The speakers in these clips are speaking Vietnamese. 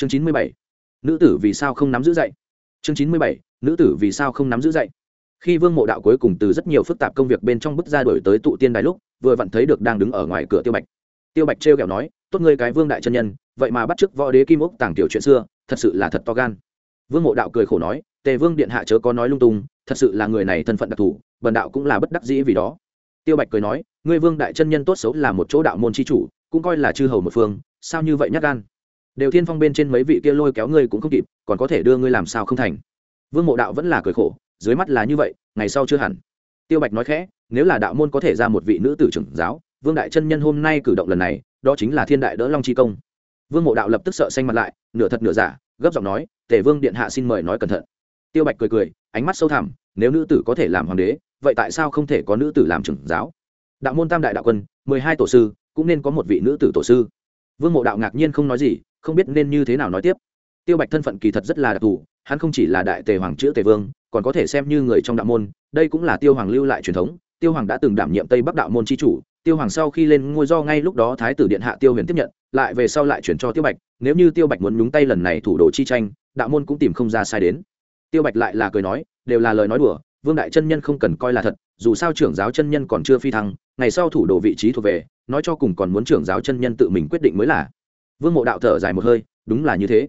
chương chín mươi bảy. Nữ tử vì sao không nắm giữ dạy? Chương chín mươi bảy. Nữ tử vì sao không nắm giữ dạy? Khi vương mộ đạo cuối cùng từ rất nhiều phức tạp công việc bên trong bức ra đổi tới tụ tiên đài lúc, vừa vặn thấy được đang đứng ở ngoài cửa tiêu bạch. Tiêu bạch trêu kẹo nói, tốt ngươi cái vương đại chân nhân, vậy mà bắt chước võ đế kim ốc tàng tiểu chuyện xưa, thật sự là thật to gan. Vương mộ đạo cười khổ nói, tề vương điện hạ chớ có nói lung tung, thật sự là người này thân phận đặc thù, bần đạo cũng là bất đắc dĩ vì đó. Tiêu bạch cười nói, ngươi vương đại chân nhân tốt xấu là một chỗ đạo môn c h i chủ, cũng coi là chư hầu một phương, sao như vậy nhắc gan? Đều thiên phong bên trên mấy vị kia lôi kéo ngươi cũng không kịp, còn có thể đưa ngươi làm sao không thành? Vương mộ đạo vẫn là cười khổ, dưới mắt là như vậy, ngày sau chưa hẳn. Tiêu bạch nói khẽ, nếu là đạo môn có thể ra một vị nữ tử trưởng giáo, vương đại chân nhân hôm nay cử động lần này, đó chính là thiên đại đỡ long chi công. Vương mộ đạo lập tức sợ xanh mặt lại, nửa thật nửa giả, gấp giọng nói tể vương điện hạ xin mời nói cẩn thận. Tiêu bạch cười cười, ánh mắt sâu thẳm, nếu nữ tử có thể làm hoàng đế, vậy tại sao không thể có nữ tử làm trưởng giáo? Đạo môn tam đại đạo quân, mười hai tổ sư, cũng nên có một vị nữ tử tổ sư vương mộ đạo ngạc nhiên không nói gì, không biết nên như thế nào nói tiếp. Tiêu bạch thân phận kỳ thật rất là đặc thù, hắn không chỉ là đại tề hoàng chữ tề vương, còn có thể xem như người trong đạo môn, đây cũng là tiêu hoàng lưu lại truyền thống. Tiêu hoàng đã từng đảm nhiệm tây bắc đạo môn c h i chủ, tiêu hoàng sau khi lên ngôi do ngay lúc đó thái tử điện hạ tiêu huyền tiếp nhận, lại về sau lại chuyển cho tiêu bạch, nếu như tiêu bạch muốn nhúng tay lần này thủ đồ chi tranh, đạo môn cũng tìm không ra sai đến. Tiêu bạch lại là cười nói, đều là lời nói đùa, vương đại chân nhân không cần coi là thật, dù sao trưởng giáo chân nhân còn chưa phi thăng, ngày sau thủ đồ vị trí thuộc về nói cho cùng còn muốn trưởng giáo chân nhân tự mình quyết định mới là. Vương mộ đạo thở dài một hơi, đúng là như thế.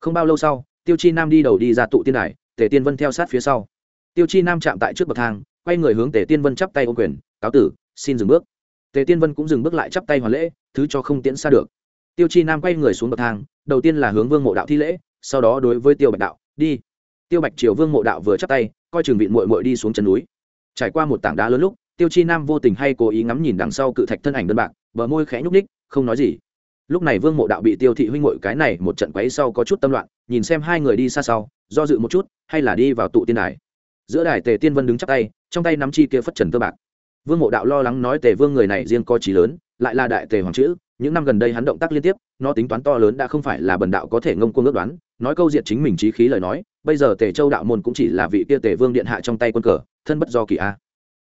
Không bao lâu sau, tiêu chi nam đi đầu đi ra tụ tiên đài, tề tiên vân theo sát phía sau. Tiêu chi nam chạm tại trước bậc thang, quay người hướng tề tiên vân chắp tay ô quyền, cáo tử, xin dừng bước. Tề tiên vân cũng dừng bước lại chắp tay hoàn lễ, thứ cho không tiễn xa được. Tiêu chi nam quay người xuống bậc thang, đầu tiên là hướng vương mộ đạo thi lễ, sau đó đối với tiêu bạch đạo, đi. Tiêu bạch triều vương mộ đạo vừa chắp tay, coi chừng vịn mội mội đi xuống chân núi. Trải qua một tảng đá lớn lúc tiêu chi nam vô tình hay cố ý ngắm nhìn đằng sau cự thạch thân ảnh đơn bạc, bờ môi khẽ nhúc ních không nói gì. Lúc này vương mộ đạo bị tiêu thị huynh mội cái này một trận quấy sau có chút tâm loạn, nhìn xem hai người đi xa sau, do dự một chút, hay là đi vào tụ tiên đài. Giữa đài tề tiên vân đứng chắc tay, trong tay nắm chi kia phất trần tơ bạc. Vương mộ đạo lo lắng nói tề vương người này riêng có trí lớn, lại là đại tề hoàng chữ, những năm gần đây hắn động tác liên tiếp, nó tính toán to lớn đã không phải là bần đạo có thể ngông cuông ước đoán, nói câu diệt chính mình trí khí lời nói, bây giờ tề châu đạo môn cũng chỉ là vị kia tề vương điện hạ trong tay quân cờ, thân bất do kỳ a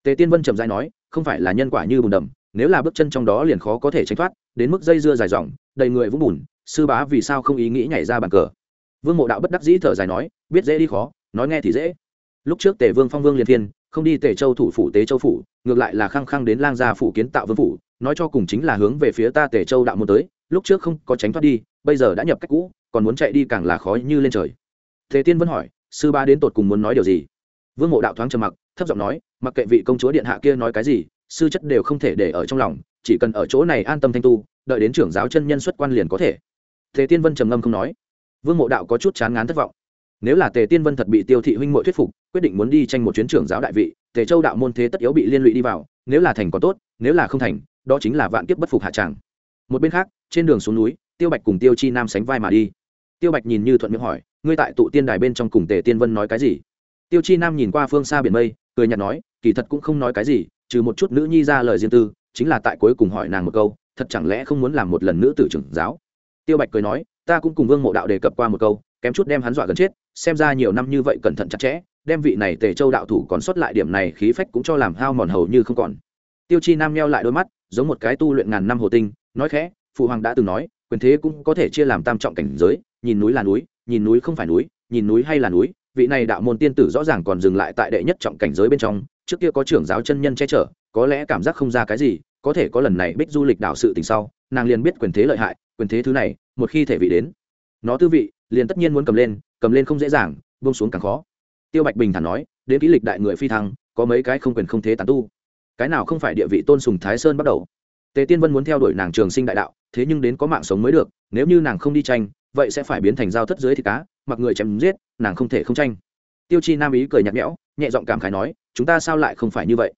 tề tiên vân trầm dai nói, không phải là nhân quả như bùn đầm, nếu là bước chân trong đó liền khó có thể tránh thoát, đến mức dây dưa dài dòng, đầy người vũng bùn, sư bá vì sao không ý nghĩ nhảy ra bàn cờ? Vương mộ đạo bất đắc dĩ thở dài nói, biết dễ đi khó, nói nghe thì dễ. Lúc trước tề vương phong vương liên thiên, không đi tề châu thủ phủ, tế châu phủ, ngược lại là khăng khăng đến lang gia phủ kiến tạo vương phủ, nói cho cùng chính là hướng về phía ta tề châu đạo muốn tới, lúc trước không có tránh thoát đi, bây giờ đã nhập cách cũ, còn muốn chạy đi càng là khó như lên trời. Thế tiên vẫn hỏi, sư ba đến tột cùng muốn nói điều gì? Vương mộ đạo thoáng trầm mặc thấp giọng nói, mặc kệ vị công chúa điện hạ kia nói cái gì, sư chất đều không thể để ở trong lòng, chỉ cần ở chỗ này an tâm thanh tu, đợi đến trưởng giáo chân nhân xuất quan liền có thể. Thế tiên vân trầm ngâm không nói. Vương mộ đạo có chút chán ngán thất vọng. Nếu là tề tiên vân thật bị tiêu thị huynh mội thuyết phục, quyết định muốn đi tranh một chuyến trưởng giáo đại vị, tề châu đạo môn thế tất yếu bị liên lụy đi vào, nếu là thành có tốt, nếu là không thành, đó chính là vạn kiếp bất phục hạ tràng. Một bên khác, trên đường xuống núi, tiêu bạch cùng tiêu chi nam sánh vai mà đi. Tiêu bạch nhìn như thuận miệng hỏi, ngươi tại tụ tiên đài bên trong cùng tề tiên vân nói cái gì? Tiêu chi nam nhìn qua phương xa biển mây cười nhạt nói, kỳ thật cũng không nói cái gì, trừ một chút nữ nhi ra lời riêng tư, chính là tại cuối cùng hỏi nàng một câu, thật chẳng lẽ không muốn làm một lần nữ tử trưởng giáo? Tiêu bạch cười nói, ta cũng cùng vương mộ đạo đề cập qua một câu, kém chút đem hắn dọa gần chết, xem ra nhiều năm như vậy cẩn thận chặt chẽ, đem vị này tề châu đạo thủ còn sót lại điểm này khí phách cũng cho làm hao mòn hầu như không còn. Tiêu chi nam neo lại đôi mắt, giống một cái tu luyện ngàn năm hồ tinh, nói khẽ, phụ hoàng đã từng nói, quyền thế cũng có thể chia làm tam trọng cảnh giới, nhìn núi là núi, nhìn núi không phải núi, nhìn núi hay là núi vị này đạo môn tiên tử rõ ràng còn dừng lại tại đệ nhất trọng cảnh giới bên trong, trước kia có trưởng giáo chân nhân che chở, có lẽ cảm giác không ra cái gì, có thể có lần này bích du lịch đạo sự tình sau, nàng liền biết quyền thế lợi hại, quyền thế thứ này, một khi thể vị đến, nó tư vị, liền tất nhiên muốn cầm lên cầm lên không dễ dàng, buông xuống càng khó. Tiêu bạch bình thản nói, đến kỹ lịch đại người phi thăng, có mấy cái không quyền không thế tàn tu. Cái nào không phải địa vị tôn sùng thái sơn bắt đầu? Tề tiên vân muốn theo đuổi nàng trường sinh đại đạo, thế nhưng đến có mạng sống mới được, nếu như nàng không đi tranh, vậy sẽ phải biến thành giao thất dưới thì cá mặc người chém giết, nàng không thể không tranh. Tiêu chi nam ý cười nhạt nhẽo, nhẹ giọng cảm khái nói, chúng ta sao lại không phải như vậy?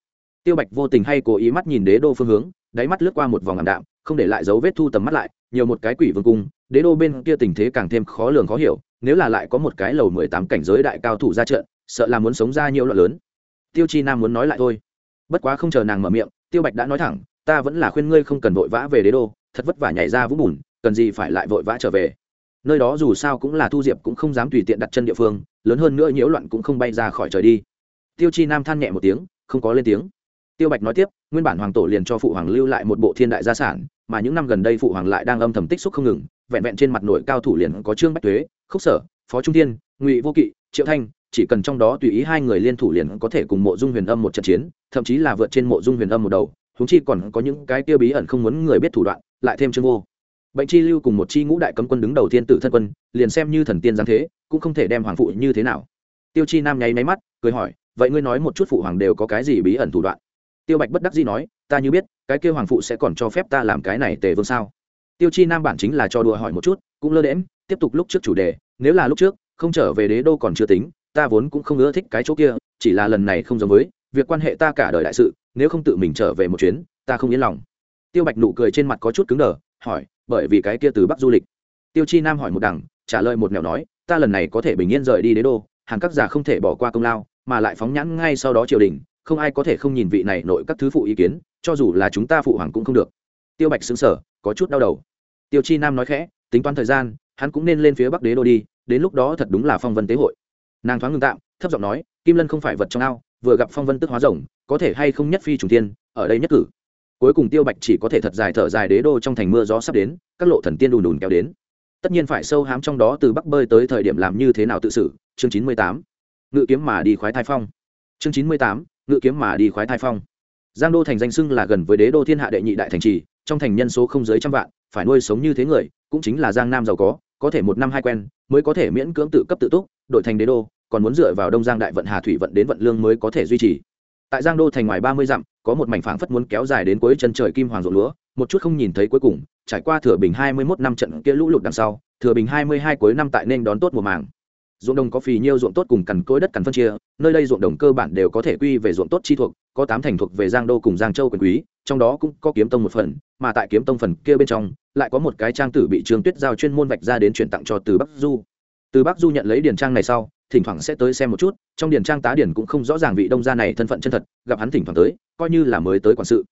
Tiêu bạch vô tình hay cố ý mắt nhìn đế đô phương hướng, đáy mắt lướt qua một vòng ảm đạm, không để lại dấu vết thu tầm mắt lại, nhiều một cái quỷ vương cung, đế đô bên kia tình thế càng thêm khó lường khó hiểu, nếu là lại có một cái lầu mười tám cảnh giới đại cao thủ ra trận, sợ là muốn sống ra nhiều loạn lớn. Tiêu chi nam muốn nói lại thôi. Bất quá không chờ nàng mở miệng, tiêu bạch đã nói thẳng, ta vẫn là khuyên ngươi không cần vội vã về đế đô, thật vất vả nhảy ra vũng bùn, cần gì phải lại vội vã trở về? Nơi đó dù sao cũng là thu diệp cũng không dám tùy tiện đặt chân địa phương, lớn hơn nữa nhiễu loạn cũng không bay ra khỏi trời đi. Tiêu chi nam than nhẹ một tiếng, không có lên tiếng. Tiêu bạch nói tiếp, nguyên bản hoàng tổ liền cho phụ hoàng lưu lại một bộ thiên đại gia sản, mà những năm gần đây phụ hoàng lại đang âm thầm tích xúc không ngừng, vẹn vẹn trên mặt nội cao thủ liền có trương bách thuế khúc sở, phó trung thiên, ngụy vô kỵ, triệu thanh, chỉ cần trong đó tùy ý hai người liên thủ liền có thể cùng mộ dung huyền âm một trận chiến, thậm chí là vượt trên mộ dung huyền âm một đầu húng chi còn có những cái tiêu bí ẩn không muốn người biết thủ đoạn, lại thêm chương vô bệnh chi lưu cùng một chi ngũ đại cấm quân đứng đầu tiên tử thân quân, liền xem như thần tiên giáng thế, cũng không thể đem hoàng phụ như thế nào. Tiêu chi nam nháy máy mắt, cười hỏi, vậy ngươi nói một chút phụ hoàng đều có cái gì bí ẩn thủ đoạn? Tiêu bạch bất đắc dĩ nói, ta như biết, cái kêu hoàng phụ sẽ còn cho phép ta làm cái này tề vương sao? Tiêu chi nam bản chính là cho đùa hỏi một chút, cũng lơ đễm tiếp tục lúc trước chủ đề, nếu là lúc trước, không trở về đế đô còn chưa tính, ta vốn cũng không ưa thích cái chỗ kia, chỉ là lần này không giống với, việc quan hệ ta cả đời đại sự, nếu không tự mình trở về một chuyến, ta không yên lòng. Tiêu bạch nụ cười trên mặt có chút cứng đờ hỏi, bởi vì cái kia từ bắc du lịch. Tiêu chi nam hỏi một đằng, trả lời một mèo nói, ta lần này có thể bình yên rời đi đế đô hàng các già không thể bỏ qua công lao, mà lại phóng nhãn ngay sau đó triều đình, không ai có thể không nhìn vị này nội các thứ phụ ý kiến, cho dù là chúng ta phụ hoàng cũng không được. Tiêu bạch xứng sở có chút đau đầu. Tiêu chi nam nói khẽ, tính toán thời gian, hắn cũng nên lên phía bắc đế đô đi, đến lúc đó thật đúng là phong vân tế hội. Nàng thoáng ngừng tạm, thấp giọng nói, kim lân không phải vật trong ao, vừa gặp phong vân tức hóa rồng, có thể hay không nhất phi trùng tiên ở đây nhất cử cuối cùng tiêu bạch chỉ có thể thật dài thở dài đế đô trong thành mưa gió sắp đến, các lộ thần tiên đùn đùn kéo đến. Tất nhiên phải sâu hám trong đó từ bắc bơi tới thời điểm làm như thế nào tự xử, chương chín mươi tám. Ngự kiếm mà đi khoái thai phong. Chương chín mươi tám, ngự kiếm mà đi khoái thai phong. Giang đô thành danh xưng là gần với đế đô thiên hạ đệ nhị đại thành trì, trong thành nhân số không dưới trăm vạn, phải nuôi sống như thế người, cũng chính là giang nam giàu có có thể một năm hai quen, mới có thể miễn cưỡng tự cấp tự túc đội thành đế đô, còn muốn dựa vào đông giang đại vận hà thủy vận đến vận lương mới có thể duy trì tại giang đô thành ngoài ba mươi dặm, có một mảnh phảng phất muốn kéo dài đến cuối chân trời kim hoàng ruộng lúa, một chút không nhìn thấy cuối cùng, trải qua thừa bình hai mươi mốt năm trận kia lũ lụt đằng sau, thừa bình hai mươi hai cuối năm tại nên đón tốt mùa màng. Ruộng đồng có phì nhiêu ruộng tốt cùng cằn cối đất cằn phân chia, nơi đây ruộng đồng cơ bản đều có thể quy về ruộng tốt chi thuộc, có tám thành thuộc về giang đô cùng giang châu quyền quý, trong đó cũng có kiếm tông một phần, mà tại kiếm tông phần kia bên trong, lại có một cái trang tử bị trương tuyết giao chuyên môn vạch ra đến chuyển tặng cho từ bắc du. Từ bắc du nhận lấy điền trang này sau thỉnh thoảng sẽ tới xem một chút, trong điền trang tá điển cũng không rõ ràng vị đông gia này thân phận chân thật, gặp hắn thỉnh thoảng tới, coi như là mới tới quản sự.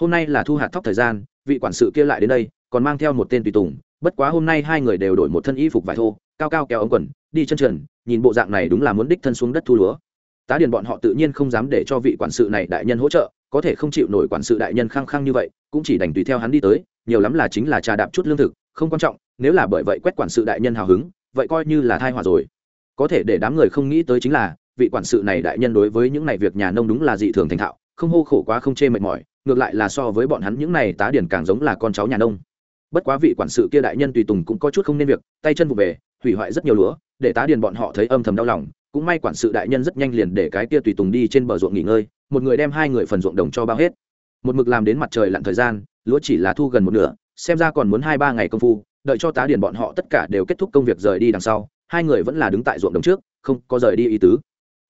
Hôm nay là thu hạt thóc thời gian, vị quản sự kia lại đến đây, còn mang theo một tên tùy tùng, bất quá hôm nay hai người đều đổi một thân y phục vải thô, cao cao kéo ống quần, đi chân trần, nhìn bộ dạng này đúng là muốn đích thân xuống đất thu lúa. Tá điền bọn họ tự nhiên không dám để cho vị quản sự này đại nhân hỗ trợ, có thể không chịu nổi quản sự đại nhân khăng khăng như vậy, cũng chỉ đành tùy theo hắn đi tới, nhiều lắm là chính là trà đạp chút lương thực, không quan trọng, nếu là bởi vậy quét quản sự đại nhân hào hứng, vậy coi như là thai hòa rồi có thể để đám người không nghĩ tới chính là, vị quản sự này đại nhân đối với những này việc nhà nông đúng là dị thường thành thạo, không hô khổ quá không chê mệt mỏi, ngược lại là so với bọn hắn những này tá điển càng giống là con cháu nhà nông. Bất quá vị quản sự kia đại nhân tùy tùng cũng có chút không nên việc, tay chân vụ về, hủy hoại rất nhiều lúa, để tá điền bọn họ thấy âm thầm đau lòng. Cũng may quản sự đại nhân rất nhanh liền để cái kia tùy tùng đi trên bờ ruộng nghỉ ngơi, một người đem hai người phần ruộng đồng cho bao hết. Một mực làm đến mặt trời lặn thời gian, lúa chỉ là thu gần một nửa, xem ra còn muốn hai ba ngày công phu, đợi cho tá điền bọn họ tất cả đều kết thúc công việc rời đi đằng sau hai người vẫn là đứng tại ruộng đồng trước, không có rời đi ý tứ.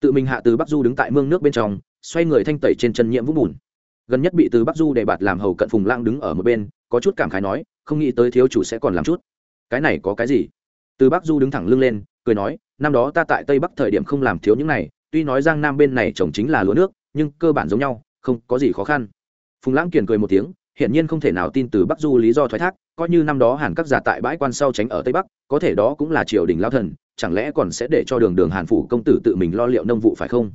Tự mình hạ từ bắc du đứng tại mương nước bên trong, xoay người thanh tẩy trên chân nhiễm vũng bùn. Gần nhất bị từ bắc du để bạt làm hầu cận phùng lang đứng ở một bên, có chút cảm khái nói, không nghĩ tới thiếu chủ sẽ còn làm chút. Cái này có cái gì? Từ bắc du đứng thẳng lưng lên, cười nói, năm đó ta tại tây bắc thời điểm không làm thiếu những này, tuy nói giang nam bên này trồng chính là lúa nước, nhưng cơ bản giống nhau, không có gì khó khăn. Phùng lãng kiền cười một tiếng, hiển nhiên không thể nào tin từ bắc du lý do thoái thác coi như năm đó hàn các giả tại bãi quan sau tránh ở tây bắc, có thể đó cũng là triều đình lao thần, chẳng lẽ còn sẽ để cho đường đường hàn phủ công tử tự mình lo liệu nông vụ phải không?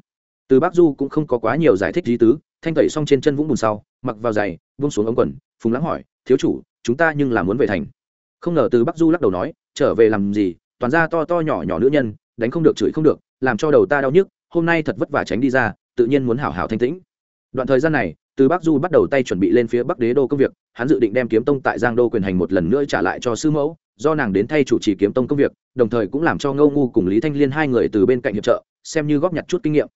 Từ bắc du cũng không có quá nhiều giải thích lý tứ, thanh tẩy xong trên chân vũng bùn sau, mặc vào giày vung xuống ống quần, phùng lãng hỏi, thiếu chủ, chúng ta nhưng là muốn về thành. Không ngờ từ bắc du lắc đầu nói, trở về làm gì? Toàn ra to to nhỏ nhỏ nữ nhân, đánh không được, chửi không được, làm cho đầu ta đau nhức, hôm nay thật vất vả tránh đi ra, tự nhiên muốn hảo hảo thanh tĩnh. Đoạn thời gian này từ bắc du bắt đầu tay chuẩn bị lên phía bắc đế đô công việc, hắn dự định đem kiếm tông tại giang đô quyền hành một lần nữa trả lại cho sư mẫu, do nàng đến thay chủ trì kiếm tông công việc, đồng thời cũng làm cho ngâu ngu cùng lý thanh liên hai người từ bên cạnh hiệp trợ, xem như góp nhặt chút kinh nghiệm.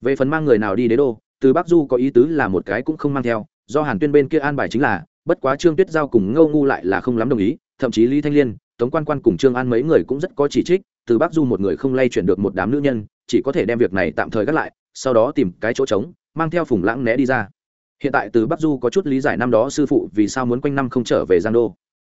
Về phần mang người nào đi đế đô, từ bắc du có ý tứ là một cái cũng không mang theo, do hàn tuyên bên kia an bài chính là, bất quá trương tuyết giao cùng ngâu ngu lại là không lắm đồng ý, thậm chí lý thanh liên, tống quan quan cùng trương an mấy người cũng rất có chỉ trích, từ bắc du một người không lay chuyển được một đám nữ nhân, chỉ có thể đem việc này tạm thời gác lại, sau đó tìm cái chỗ trống, mang theo phùng lãng né đi ra hiện tại từ bắc du có chút lý giải năm đó sư phụ vì sao muốn quanh năm không trở về giang đô.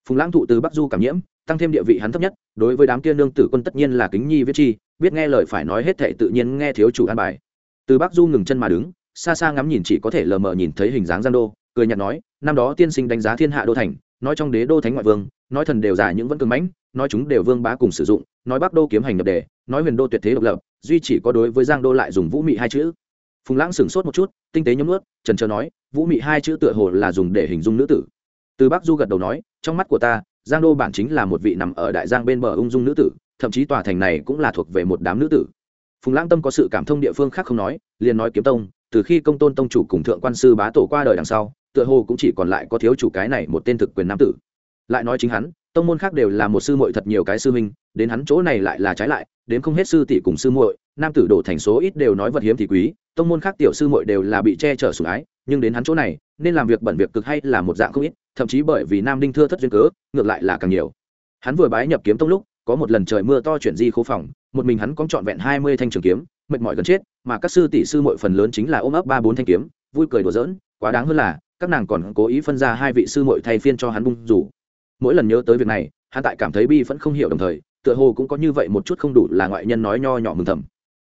Phùng lãng thụ từ bắc du cảm nhiễm, tăng thêm địa vị hắn thấp nhất, đối với đám kia nương tử quân tất nhiên là kính nhi viết chi, biết nghe lời phải nói hết thệ tự nhiên nghe thiếu chủ an bài. Từ bắc du ngừng chân mà đứng, xa xa ngắm nhìn chỉ có thể lờ mờ nhìn thấy hình dáng giang đô, cười nhạt nói, năm đó tiên sinh đánh giá thiên hạ đô thành, nói trong đế đô thánh ngoại vương, nói thần đều giả những vẫn cường mãnh, nói chúng đều vương bá cùng sử dụng, nói bắc đô kiếm hành nhập đề, nói huyền đô tuyệt thế độc lập, duy chỉ có đối với giang đô lại dùng vũ mị hai chữ phùng lãng sửng sốt một chút, tinh tế nhấm ướt trần trờ nói, vũ mị hai chữ tựa hồ là dùng để hình dung nữ tử. Từ bắc du gật đầu nói, trong mắt của ta, giang đô bản chính là một vị nằm ở đại giang bên bờ ung dung nữ tử, thậm chí tòa thành này cũng là thuộc về một đám nữ tử. Phùng lãng tâm có sự cảm thông địa phương khác không nói, liền nói kiếm tông, từ khi công tôn tông chủ cùng thượng quan sư bá tổ qua đời đằng sau, tựa hồ cũng chỉ còn lại có thiếu chủ cái này một tên thực quyền nam tử. Lại nói chính hắn, tông môn khác đều là một sư muội thật nhiều cái sư minh đến hắn chỗ này lại là trái lại, đến không hết sư tỷ cùng sư muội, nam tử đổ thành số ít đều nói vật hiếm thì quý tông môn khác tiểu sư muội đều là bị che chở sủng ái, nhưng đến hắn chỗ này, nên làm việc bẩn việc cực hay là một dạng không ít, thậm chí bởi vì nam đinh thưa thất duyên cớ, ngược lại là càng nhiều. Hắn vừa bái nhập kiếm tông lúc, có một lần trời mưa to chuyển di khố phòng, một mình hắn cóng trọn vẹn hai mươi thanh trường kiếm, mệt mỏi gần chết, mà các sư tỷ sư muội phần lớn chính là ôm ấp ba bốn thanh kiếm, vui cười đùa giỡn, quá đáng hơn là, các nàng còn cố ý phân ra hai vị sư muội thay phiên cho hắn bung rủ mỗi lần nhớ tới việc này, hắn tại cảm thấy bi vẫn không hiểu đồng thời, tựa hồ cũng có như vậy một chút không đủ là ngoại nhân nói nho nhỏ mừng thầm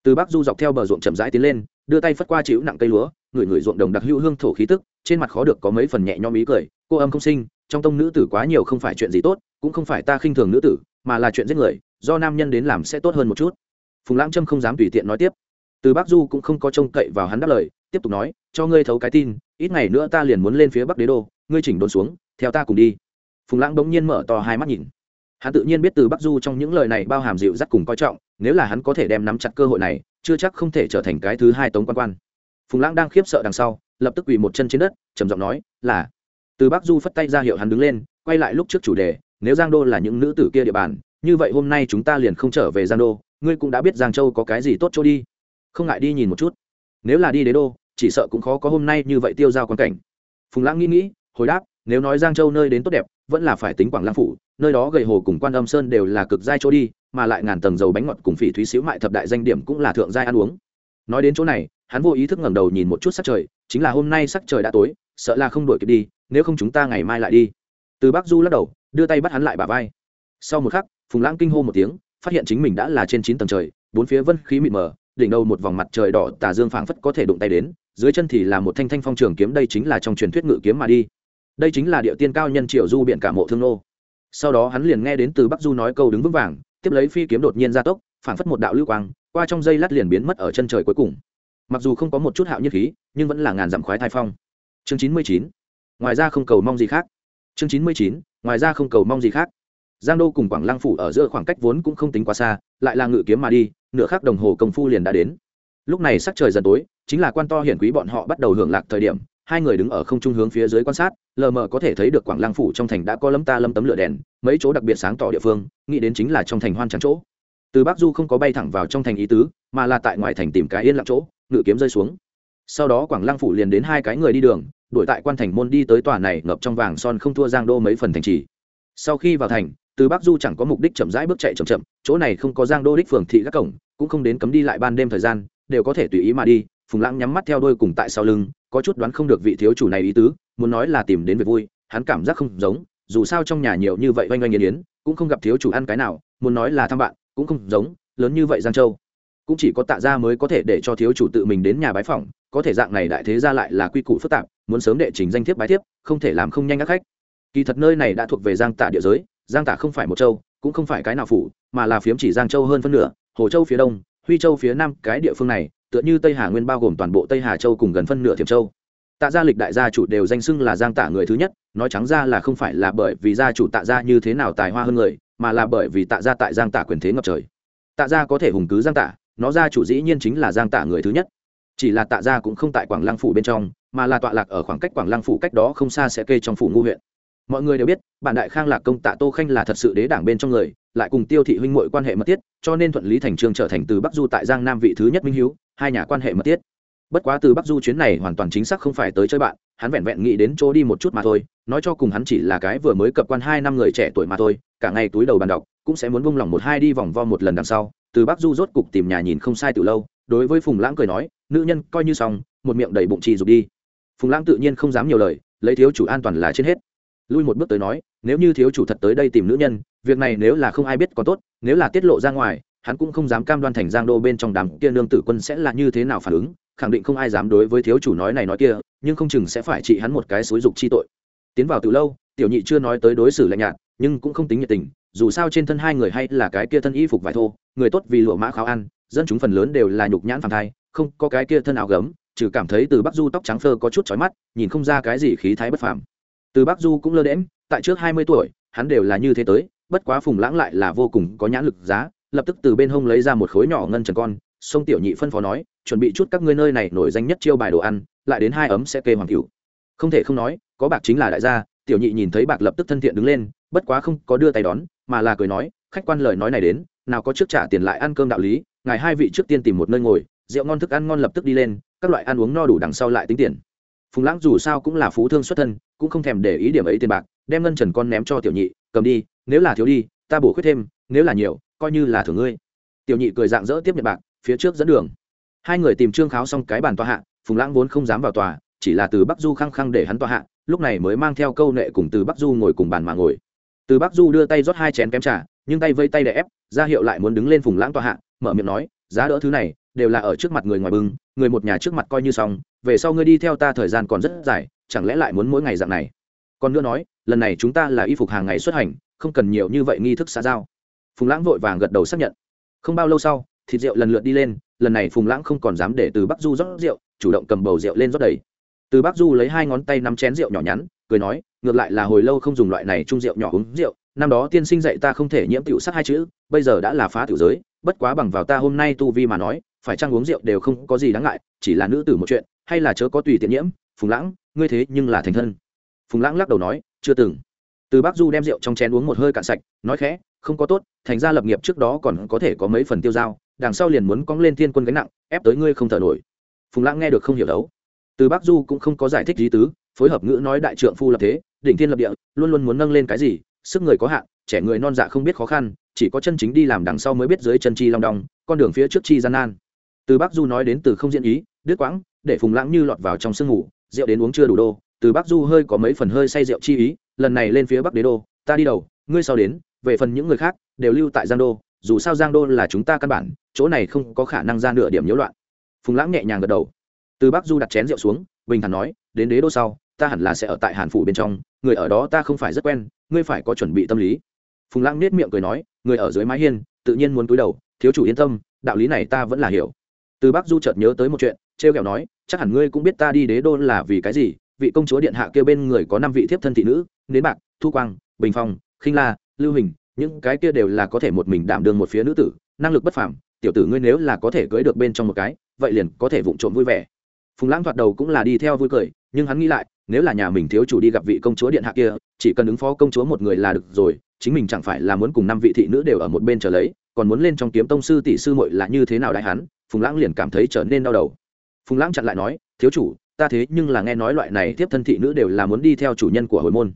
từ bắc du dọc theo bờ ruộng chậm rãi tiến lên, đưa tay phất qua chịu nặng cây lúa người người ruộng đồng đặc hữu hương thổ khí tức, trên mặt khó được có mấy phần nhẹ nhõm ý cười, cô âm không sinh, trong tông nữ tử quá nhiều không phải chuyện gì tốt, cũng không phải ta khinh thường nữ tử, mà là chuyện giết người, do nam nhân đến làm sẽ tốt hơn một chút. Phùng lãng trâm không dám tùy tiện nói tiếp. Từ bắc du cũng không có trông cậy vào hắn đáp lời, tiếp tục nói, cho ngươi thấu cái tin, ít ngày nữa ta liền muốn lên phía bắc đế đô, ngươi chỉnh đốn xuống, theo ta cùng đi. Phùng lãng bỗng nhiên mở to hai mắt nhìn hắn tự nhiên biết từ bắc du trong những lời này bao hàm dịu dắt cùng coi trọng, nếu là hắn có thể đem nắm chặt cơ hội này, chưa chắc không thể trở thành cái thứ hai tống quan quan. Phùng lãng đang khiếp sợ đằng sau, lập tức quỳ một chân trên đất, trầm giọng nói, là. Từ bắc du phất tay ra hiệu hắn đứng lên, quay lại lúc trước chủ đề, nếu giang đô là những nữ tử kia địa bàn, như vậy hôm nay chúng ta liền không trở về giang đô, ngươi cũng đã biết giang châu có cái gì tốt chỗ đi. Không ngại đi nhìn một chút. Nếu là đi đế đô, chỉ sợ cũng khó có hôm nay như vậy tiêu giao quan cảnh. Phùng lãng nghĩ nghĩ, hồi đáp nếu nói giang châu nơi đến tốt đẹp, vẫn là phải tính quảng lang phủ, nơi đó gầy hồ cùng quan âm sơn đều là cực giai chỗ đi, mà lại ngàn tầng dầu bánh ngọt cùng phỉ thúy xíu mại thập đại danh điểm cũng là thượng giai ăn uống. Nói đến chỗ này, hắn vô ý thức ngẩng đầu nhìn một chút sắc trời, chính là hôm nay sắc trời đã tối, sợ là không đuổi kịp đi, nếu không chúng ta ngày mai lại đi. Từ bắc du lắc đầu, đưa tay bắt hắn lại bà vai. Sau một khắc, phùng lãng kinh hô một tiếng, phát hiện chính mình đã là trên chín tầng trời, bốn phía vân khí mịt mờ, đỉnh đầu một vòng mặt trời đỏ tà dương phảng phất có thể đụng tay đến, dưới chân thì là một thanh thanh phong trường kiếm, đây chính là trong truyền thuyết ngự kiếm mà đi đây chính là địa tiên cao nhân triệu du biện cả mộ thương nô. Sau đó hắn liền nghe đến từ bắc du nói câu đứng vững vàng, tiếp lấy phi kiếm đột nhiên ra tốc phảng phất một đạo lưu quang, qua trong dây lát liền biến mất ở chân trời cuối cùng. Mặc dù không có một chút hạo nhất khí, nhưng vẫn là ngàn dặm khoái thai phong. Chương chín mươi chín, ngoài ra không cầu mong gì khác. Chương chín mươi chín, ngoài ra không cầu mong gì khác. Giang đô cùng quảng lăng phủ ở giữa khoảng cách vốn cũng không tính quá xa, lại là ngự kiếm mà đi, nửa khắc đồng hồ công phu liền đã đến. Lúc này sắc trời dần tối, chính là quan to hiển quý bọn họ bắt đầu hưởng lạc thời điểm, hai người đứng ở không trung hướng phía dưới quan sát lờ mờ có thể thấy được quảng lăng phủ trong thành đã có lâm ta lâm tấm lửa đèn, mấy chỗ đặc biệt sáng tỏ địa phương, nghĩ đến chính là trong thành hoan trắng chỗ. Từ bắc du không có bay thẳng vào trong thành ý tứ, mà là tại ngoài thành tìm cái yên lặng chỗ, ngự kiếm rơi xuống. Sau đó quảng lăng phủ liền đến hai cái người đi đường, đuổi tại quan thành môn đi tới tòa này ngập trong vàng son không thua giang đô mấy phần thành trì. Sau khi vào thành, từ bắc du chẳng có mục đích chậm rãi bước chạy chậm chậm, chỗ này không có giang đô đích phường thị các cổng, cũng không đến cấm đi lại ban đêm thời gian, đều có thể tùy ý mà đi, phùng lãng nhắm mắt theo đôi cùng tại sau lưng, có chút đoán không được vị thiếu chủ này ý tứ muốn nói là tìm đến việc vui, hắn cảm giác không giống, dù sao trong nhà nhiều như vậy oanh oanh yên yến cũng không gặp thiếu chủ ăn cái nào, muốn nói là thăm bạn, cũng không giống, lớn như vậy giang châu. Cũng chỉ có tạ gia mới có thể để cho thiếu chủ tự mình đến nhà bái phỏng, có thể dạng này đại thế gia lại là quy củ phức tạp, muốn sớm đệ trình danh thiếp bái thiếp, không thể làm không nhanh các khách. Kỳ thật nơi này đã thuộc về giang tả địa giới, giang tả không phải một châu, cũng không phải cái nào phủ, mà là phiếm chỉ giang châu hơn phân nửa, hồ châu phía đông, huy châu phía nam, cái địa phương này, tựa như tây hà nguyên bao gồm toàn bộ tây hà châu cùng gần phân nửa thiểm châu tạ gia lịch đại gia chủ đều danh xưng là giang tả người thứ nhất, nói trắng ra là không phải là bởi vì gia chủ tạ gia như thế nào tài hoa hơn người, mà là bởi vì tạ gia tại giang tả quyền thế ngập trời. Tạ gia có thể hùng cứ giang tả, nó gia chủ dĩ nhiên chính là giang tả người thứ nhất. Chỉ là tạ gia cũng không tại quảng lăng phủ bên trong, mà là tọa lạc ở khoảng cách quảng lăng phủ cách đó không xa sẽ kê trong phủ ngu huyện. Mọi người đều biết, bản đại khang lạc công tạ tô khanh là thật sự đế đảng bên trong người, lại cùng tiêu thị huynh mội quan hệ mật thiết, cho nên thuận lý thành trương trở thành từ bắc du tại giang nam vị thứ nhất minh hiếu, hai nhà quan hệ mật thiết bất quá từ bắc du chuyến này hoàn toàn chính xác không phải tới chơi bạn, hắn vẹn vẹn nghĩ đến chỗ đi một chút mà thôi, nói cho cùng hắn chỉ là cái vừa mới cập quan hai năm người trẻ tuổi mà thôi, cả ngày túi đầu bàn đọc, cũng sẽ muốn bung lòng một hai đi vòng vo một lần đằng sau, từ bắc du rốt cục tìm nhà nhìn không sai từ lâu, đối với phùng lãng cười nói, nữ nhân, coi như xong, một miệng đầy bụng trì dục đi. Phùng lãng tự nhiên không dám nhiều lời, lấy thiếu chủ an toàn là trên hết. Lui một bước tới nói, nếu như thiếu chủ thật tới đây tìm nữ nhân, việc này nếu là không ai biết còn tốt, nếu là tiết lộ ra ngoài, hắn cũng không dám cam đoan thành giang đô bên trong đám kia nương tử quân sẽ là như thế nào phản ứng khẳng định không ai dám đối với thiếu chủ nói này nói kia, nhưng không chừng sẽ phải trị hắn một cái xối dục chi tội. Tiến vào từ lâu, tiểu nhị chưa nói tới đối xử lạnh nhạt, nhưng cũng không tính nhiệt tình, dù sao trên thân hai người hay là cái kia thân y phục vải thô, người tốt vì lụa mã kháo ăn, dân chúng phần lớn đều là nhục nhãn phản thai, không có cái kia thân áo gấm, trừ cảm thấy từ bắc du tóc trắng phơ có chút chói mắt, nhìn không ra cái gì khí thái bất phàm. Từ bắc du cũng lơ đễm tại trước hai mươi tuổi, hắn đều là như thế tới, bất quá phùng lãng lại là vô cùng có nhãn lực giá, lập tức từ bên hông lấy ra một khối nhỏ ngân trần con sông tiểu nhị phân phó nói, chuẩn bị chút các ngươi nơi này nổi danh nhất chiêu bài đồ ăn, lại đến hai ấm sẽ kê hoàng cửu. Không thể không nói, có bạc chính là đại gia, tiểu nhị nhìn thấy bạc lập tức thân thiện đứng lên, bất quá không có đưa tay đón, mà là cười nói, khách quan lời nói này đến, nào có trước trả tiền lại ăn cơm đạo lý, ngài hai vị trước tiên tìm một nơi ngồi, rượu ngon thức ăn ngon lập tức đi lên, các loại ăn uống no đủ đằng sau lại tính tiền. Phùng lãng dù sao cũng là phú thương xuất thân, cũng không thèm để ý điểm ấy tiền bạc, đem ngân trần con ném cho tiểu nhị, cầm đi, nếu là thiếu đi, ta bổ khuyết thêm, nếu là nhiều, coi như là thưởng ngươi. Tiểu nhị cười dạng dỡ tiếp nhận bạc phía trước dẫn đường. Hai người tìm trương kháo xong cái bàn tòa hạ, phùng lãng vốn không dám vào tòa, chỉ là từ bắc du khăng khăng để hắn tòa hạ, lúc này mới mang theo câu nệ cùng từ bắc du ngồi cùng bàn mà ngồi. Từ bắc du đưa tay rót hai chén kém trà, nhưng tay vây tay để ép, ra hiệu lại muốn đứng lên phùng lãng tòa hạ, mở miệng nói, giá đỡ thứ này, đều là ở trước mặt người ngoài bưng, người một nhà trước mặt coi như xong, về sau ngươi đi theo ta thời gian còn rất dài, chẳng lẽ lại muốn mỗi ngày dạng này? Còn nữa nói, lần này chúng ta là y phục hàng ngày xuất hành, không cần nhiều như vậy nghi thức xã giao. Phùng lãng vội vàng gật đầu xác nhận. Không bao lâu sau thịt rượu lần lượt đi lên, lần này phùng lãng không còn dám để từ bắc du rót rượu, chủ động cầm bầu rượu lên rót đầy. Từ bắc du lấy hai ngón tay nắm chén rượu nhỏ nhắn, cười nói, ngược lại là hồi lâu không dùng loại này chung rượu nhỏ uống rượu, năm đó tiên sinh dạy ta không thể nhiễm tiểu sắc hai chữ, bây giờ đã là phá tiểu giới, bất quá bằng vào ta hôm nay tu vi mà nói, phải chăng uống rượu đều không có gì đáng ngại, chỉ là nữ tử một chuyện, hay là chớ có tùy tiện nhiễm, phùng lãng, ngươi thế nhưng là thành thân. Phùng lãng lắc đầu nói, chưa từng. Từ bác du đem rượu trong chén uống một hơi cạn sạch, nói khẽ, không có tốt, thành ra lập nghiệp trước đó còn có thể có mấy phần tiêu dao đằng sau liền muốn cong lên thiên quân gánh nặng, ép tới ngươi không thở nổi. Phùng lãng nghe được không hiểu đấu. Từ Bắc du cũng không có giải thích lý tứ, phối hợp ngữ nói đại trượng phu lập thế, đỉnh thiên lập địa, luôn luôn muốn nâng lên cái gì, sức người có hạn, trẻ người non dạ không biết khó khăn, chỉ có chân chính đi làm đằng sau mới biết dưới chân chi long đong, con đường phía trước chi gian nan. Từ Bắc du nói đến từ không diễn ý, đứt quãng, để phùng lãng như lọt vào trong sương ngủ, rượu đến uống chưa đủ đô, từ Bắc du hơi có mấy phần hơi say rượu chi ý, lần này lên phía bắc đế đô, ta đi đầu, ngươi sau đến, về phần những người khác, đều lưu tại giang đô dù sao giang đô là chúng ta căn bản, chỗ này không có khả năng ra nửa điểm nhiễu loạn. Phùng lãng nhẹ nhàng gật đầu. Từ Bắc du đặt chén rượu xuống, bình thản nói, đến đế đô sau, ta hẳn là sẽ ở tại hàn phủ bên trong, người ở đó ta không phải rất quen, ngươi phải có chuẩn bị tâm lý. Phùng lãng nết miệng cười nói, người ở dưới mái hiên, tự nhiên muốn cúi đầu, thiếu chủ yên tâm, đạo lý này ta vẫn là hiểu. Từ Bắc du chợt nhớ tới một chuyện, trêu r kẹo nói, chắc hẳn ngươi cũng biết ta đi đế đô là vì cái gì, vị công chúa điện hạ kêu bên người có năm vị thiếp thân thị nữ, nến bạc, thu quang, bình phong, khinh la, lưu hình những cái kia đều là có thể một mình đảm đương một phía nữ tử, năng lực bất phàm, tiểu tử ngươi nếu là có thể cưới được bên trong một cái, vậy liền có thể vụng trộm vui vẻ. Phùng lãng thoạt đầu cũng là đi theo vui cười, nhưng hắn nghĩ lại, nếu là nhà mình thiếu chủ đi gặp vị công chúa điện hạ kia, chỉ cần ứng phó công chúa một người là được rồi, chính mình chẳng phải là muốn cùng năm vị thị nữ đều ở một bên chờ lấy, còn muốn lên trong kiếm tông sư tỷ sư muội là như thế nào đại hắn, phùng lãng liền cảm thấy trở nên đau đầu. Phùng lãng chặn lại nói, thiếu chủ, ta thế nhưng là nghe nói loại này tiếp thân thị nữ đều là muốn đi theo chủ nhân của hồi môn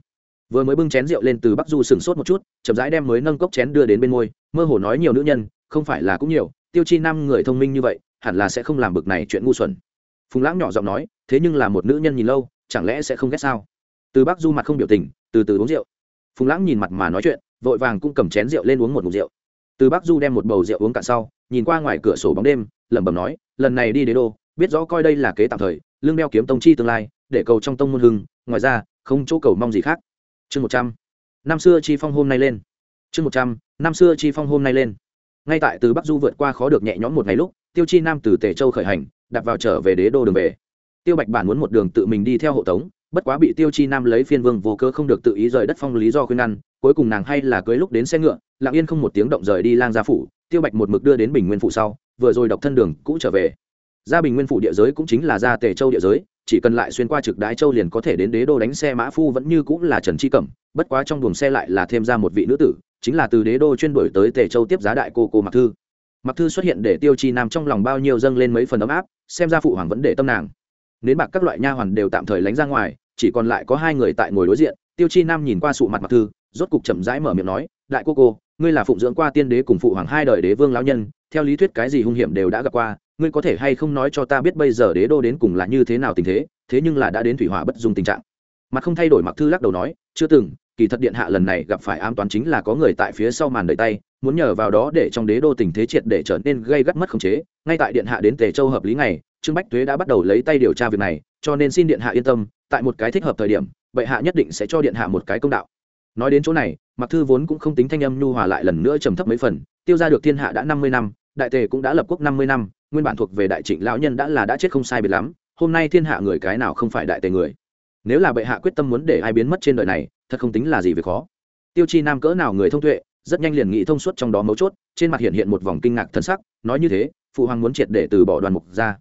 vừa mới bưng chén rượu lên từ bắc du sừng sốt một chút, chậm rãi đem mới nâng cốc chén đưa đến bên môi, mơ hồ nói nhiều nữ nhân, không phải là cũng nhiều, tiêu chi năm người thông minh như vậy, hẳn là sẽ không làm bực này chuyện ngu xuẩn. Phùng lãng nhỏ giọng nói, thế nhưng là một nữ nhân nhìn lâu, chẳng lẽ sẽ không ghét sao? Từ bắc du mặt không biểu tình, từ từ uống rượu. Phùng lãng nhìn mặt mà nói chuyện, vội vàng cũng cầm chén rượu lên uống một mục rượu. Từ bắc du đem một bầu rượu uống cạn sau, nhìn qua ngoài cửa sổ bóng đêm, lẩm bẩm nói, lần này đi đế đô, biết rõ coi đây là kế tạm thời, lương đeo kiếm tông chi tương lai, để cầu trong tông môn hưng, ngoài ra, không chỗ cầu mong gì khác chương một trăm. Năm xưa chi phong hôm nay lên. Chương một trăm. Năm xưa chi phong hôm nay lên. Ngay tại từ bắc du vượt qua khó được nhẹ nhõm một ngày lúc, tiêu chi nam từ tề châu khởi hành đặt vào trở về đế đô đường về. Tiêu bạch bản muốn một đường tự mình đi theo hộ tống, bất quá bị tiêu chi nam lấy phiên vương vô cơ không được tự ý rời đất phong lý do khuyên ngăn, cuối cùng nàng hay là cưới lúc đến xe ngựa, lặng yên không một tiếng động rời đi lang gia phủ, tiêu bạch một mực đưa đến bình nguyên phủ sau, vừa rồi đọc thân đường cũ trở về. Ra bình nguyên phủ địa giới cũng chính là ra tề châu địa giới chỉ cần lại xuyên qua trực đái châu liền có thể đến đế đô đánh xe mã phu vẫn như cũng là trần tri cẩm, bất quá trong buồng xe lại là thêm ra một vị nữ tử, chính là từ đế đô chuyên đổi tới tề châu tiếp giá đại cô cô mặc thư. Mặc thư xuất hiện để tiêu chi nam trong lòng bao nhiêu dâng lên mấy phần ấm áp, xem ra phụ hoàng vẫn để tâm nàng. Nến bạc các loại nha hoàn đều tạm thời lánh ra ngoài, chỉ còn lại có hai người tại ngồi đối diện, tiêu chi nam nhìn qua sụ mặt mặc thư, rốt cục chậm rãi mở miệng nói, đại cô cô, ngươi là phụng dưỡng qua tiên đế cùng phụ hoàng hai đời đế vương lão nhân, theo lý thuyết cái gì hung hiểm đều đã gặp qua ngươi có thể hay không nói cho ta biết bây giờ đế đô đến cùng là như thế nào tình thế thế nhưng là đã đến thủy hỏa bất dung tình trạng. Mặt không thay đổi mặc thư lắc đầu nói, chưa từng, kỳ thật điện hạ lần này gặp phải ám toán chính là có người tại phía sau màn đợi tay, muốn nhờ vào đó để trong đế đô tình thế triệt để trở nên gây gắt mất khống chế. Ngay tại điện hạ đến tề châu hợp lý ngày, trương bách thuế đã bắt đầu lấy tay điều tra việc này, cho nên xin điện hạ yên tâm, tại một cái thích hợp thời điểm, bệ hạ nhất định sẽ cho điện hạ một cái công đạo. Nói đến chỗ này mặc thư vốn cũng không tính thanh âm nhu hòa lại lần nữa trầm thấp mấy phần, tiêu ra được thiên hạ đã năm mươi năm, đại tề cũng đã lập quốc năm mươi năm nguyên bản thuộc về đại trịnh lão nhân đã là đã chết không sai biệt lắm, hôm nay thiên hạ người cái nào không phải đại tề người? Nếu là bệ hạ quyết tâm muốn để ai biến mất trên đời này, thật không tính là gì về khó. Tiêu chi nam cỡ nào người thông tuệ, rất nhanh liền nghĩ thông suốt trong đó mấu chốt, trên mặt hiện hiện một vòng kinh ngạc thân sắc, nói như thế, phụ hoàng muốn triệt để từ bỏ đoàn mục ra.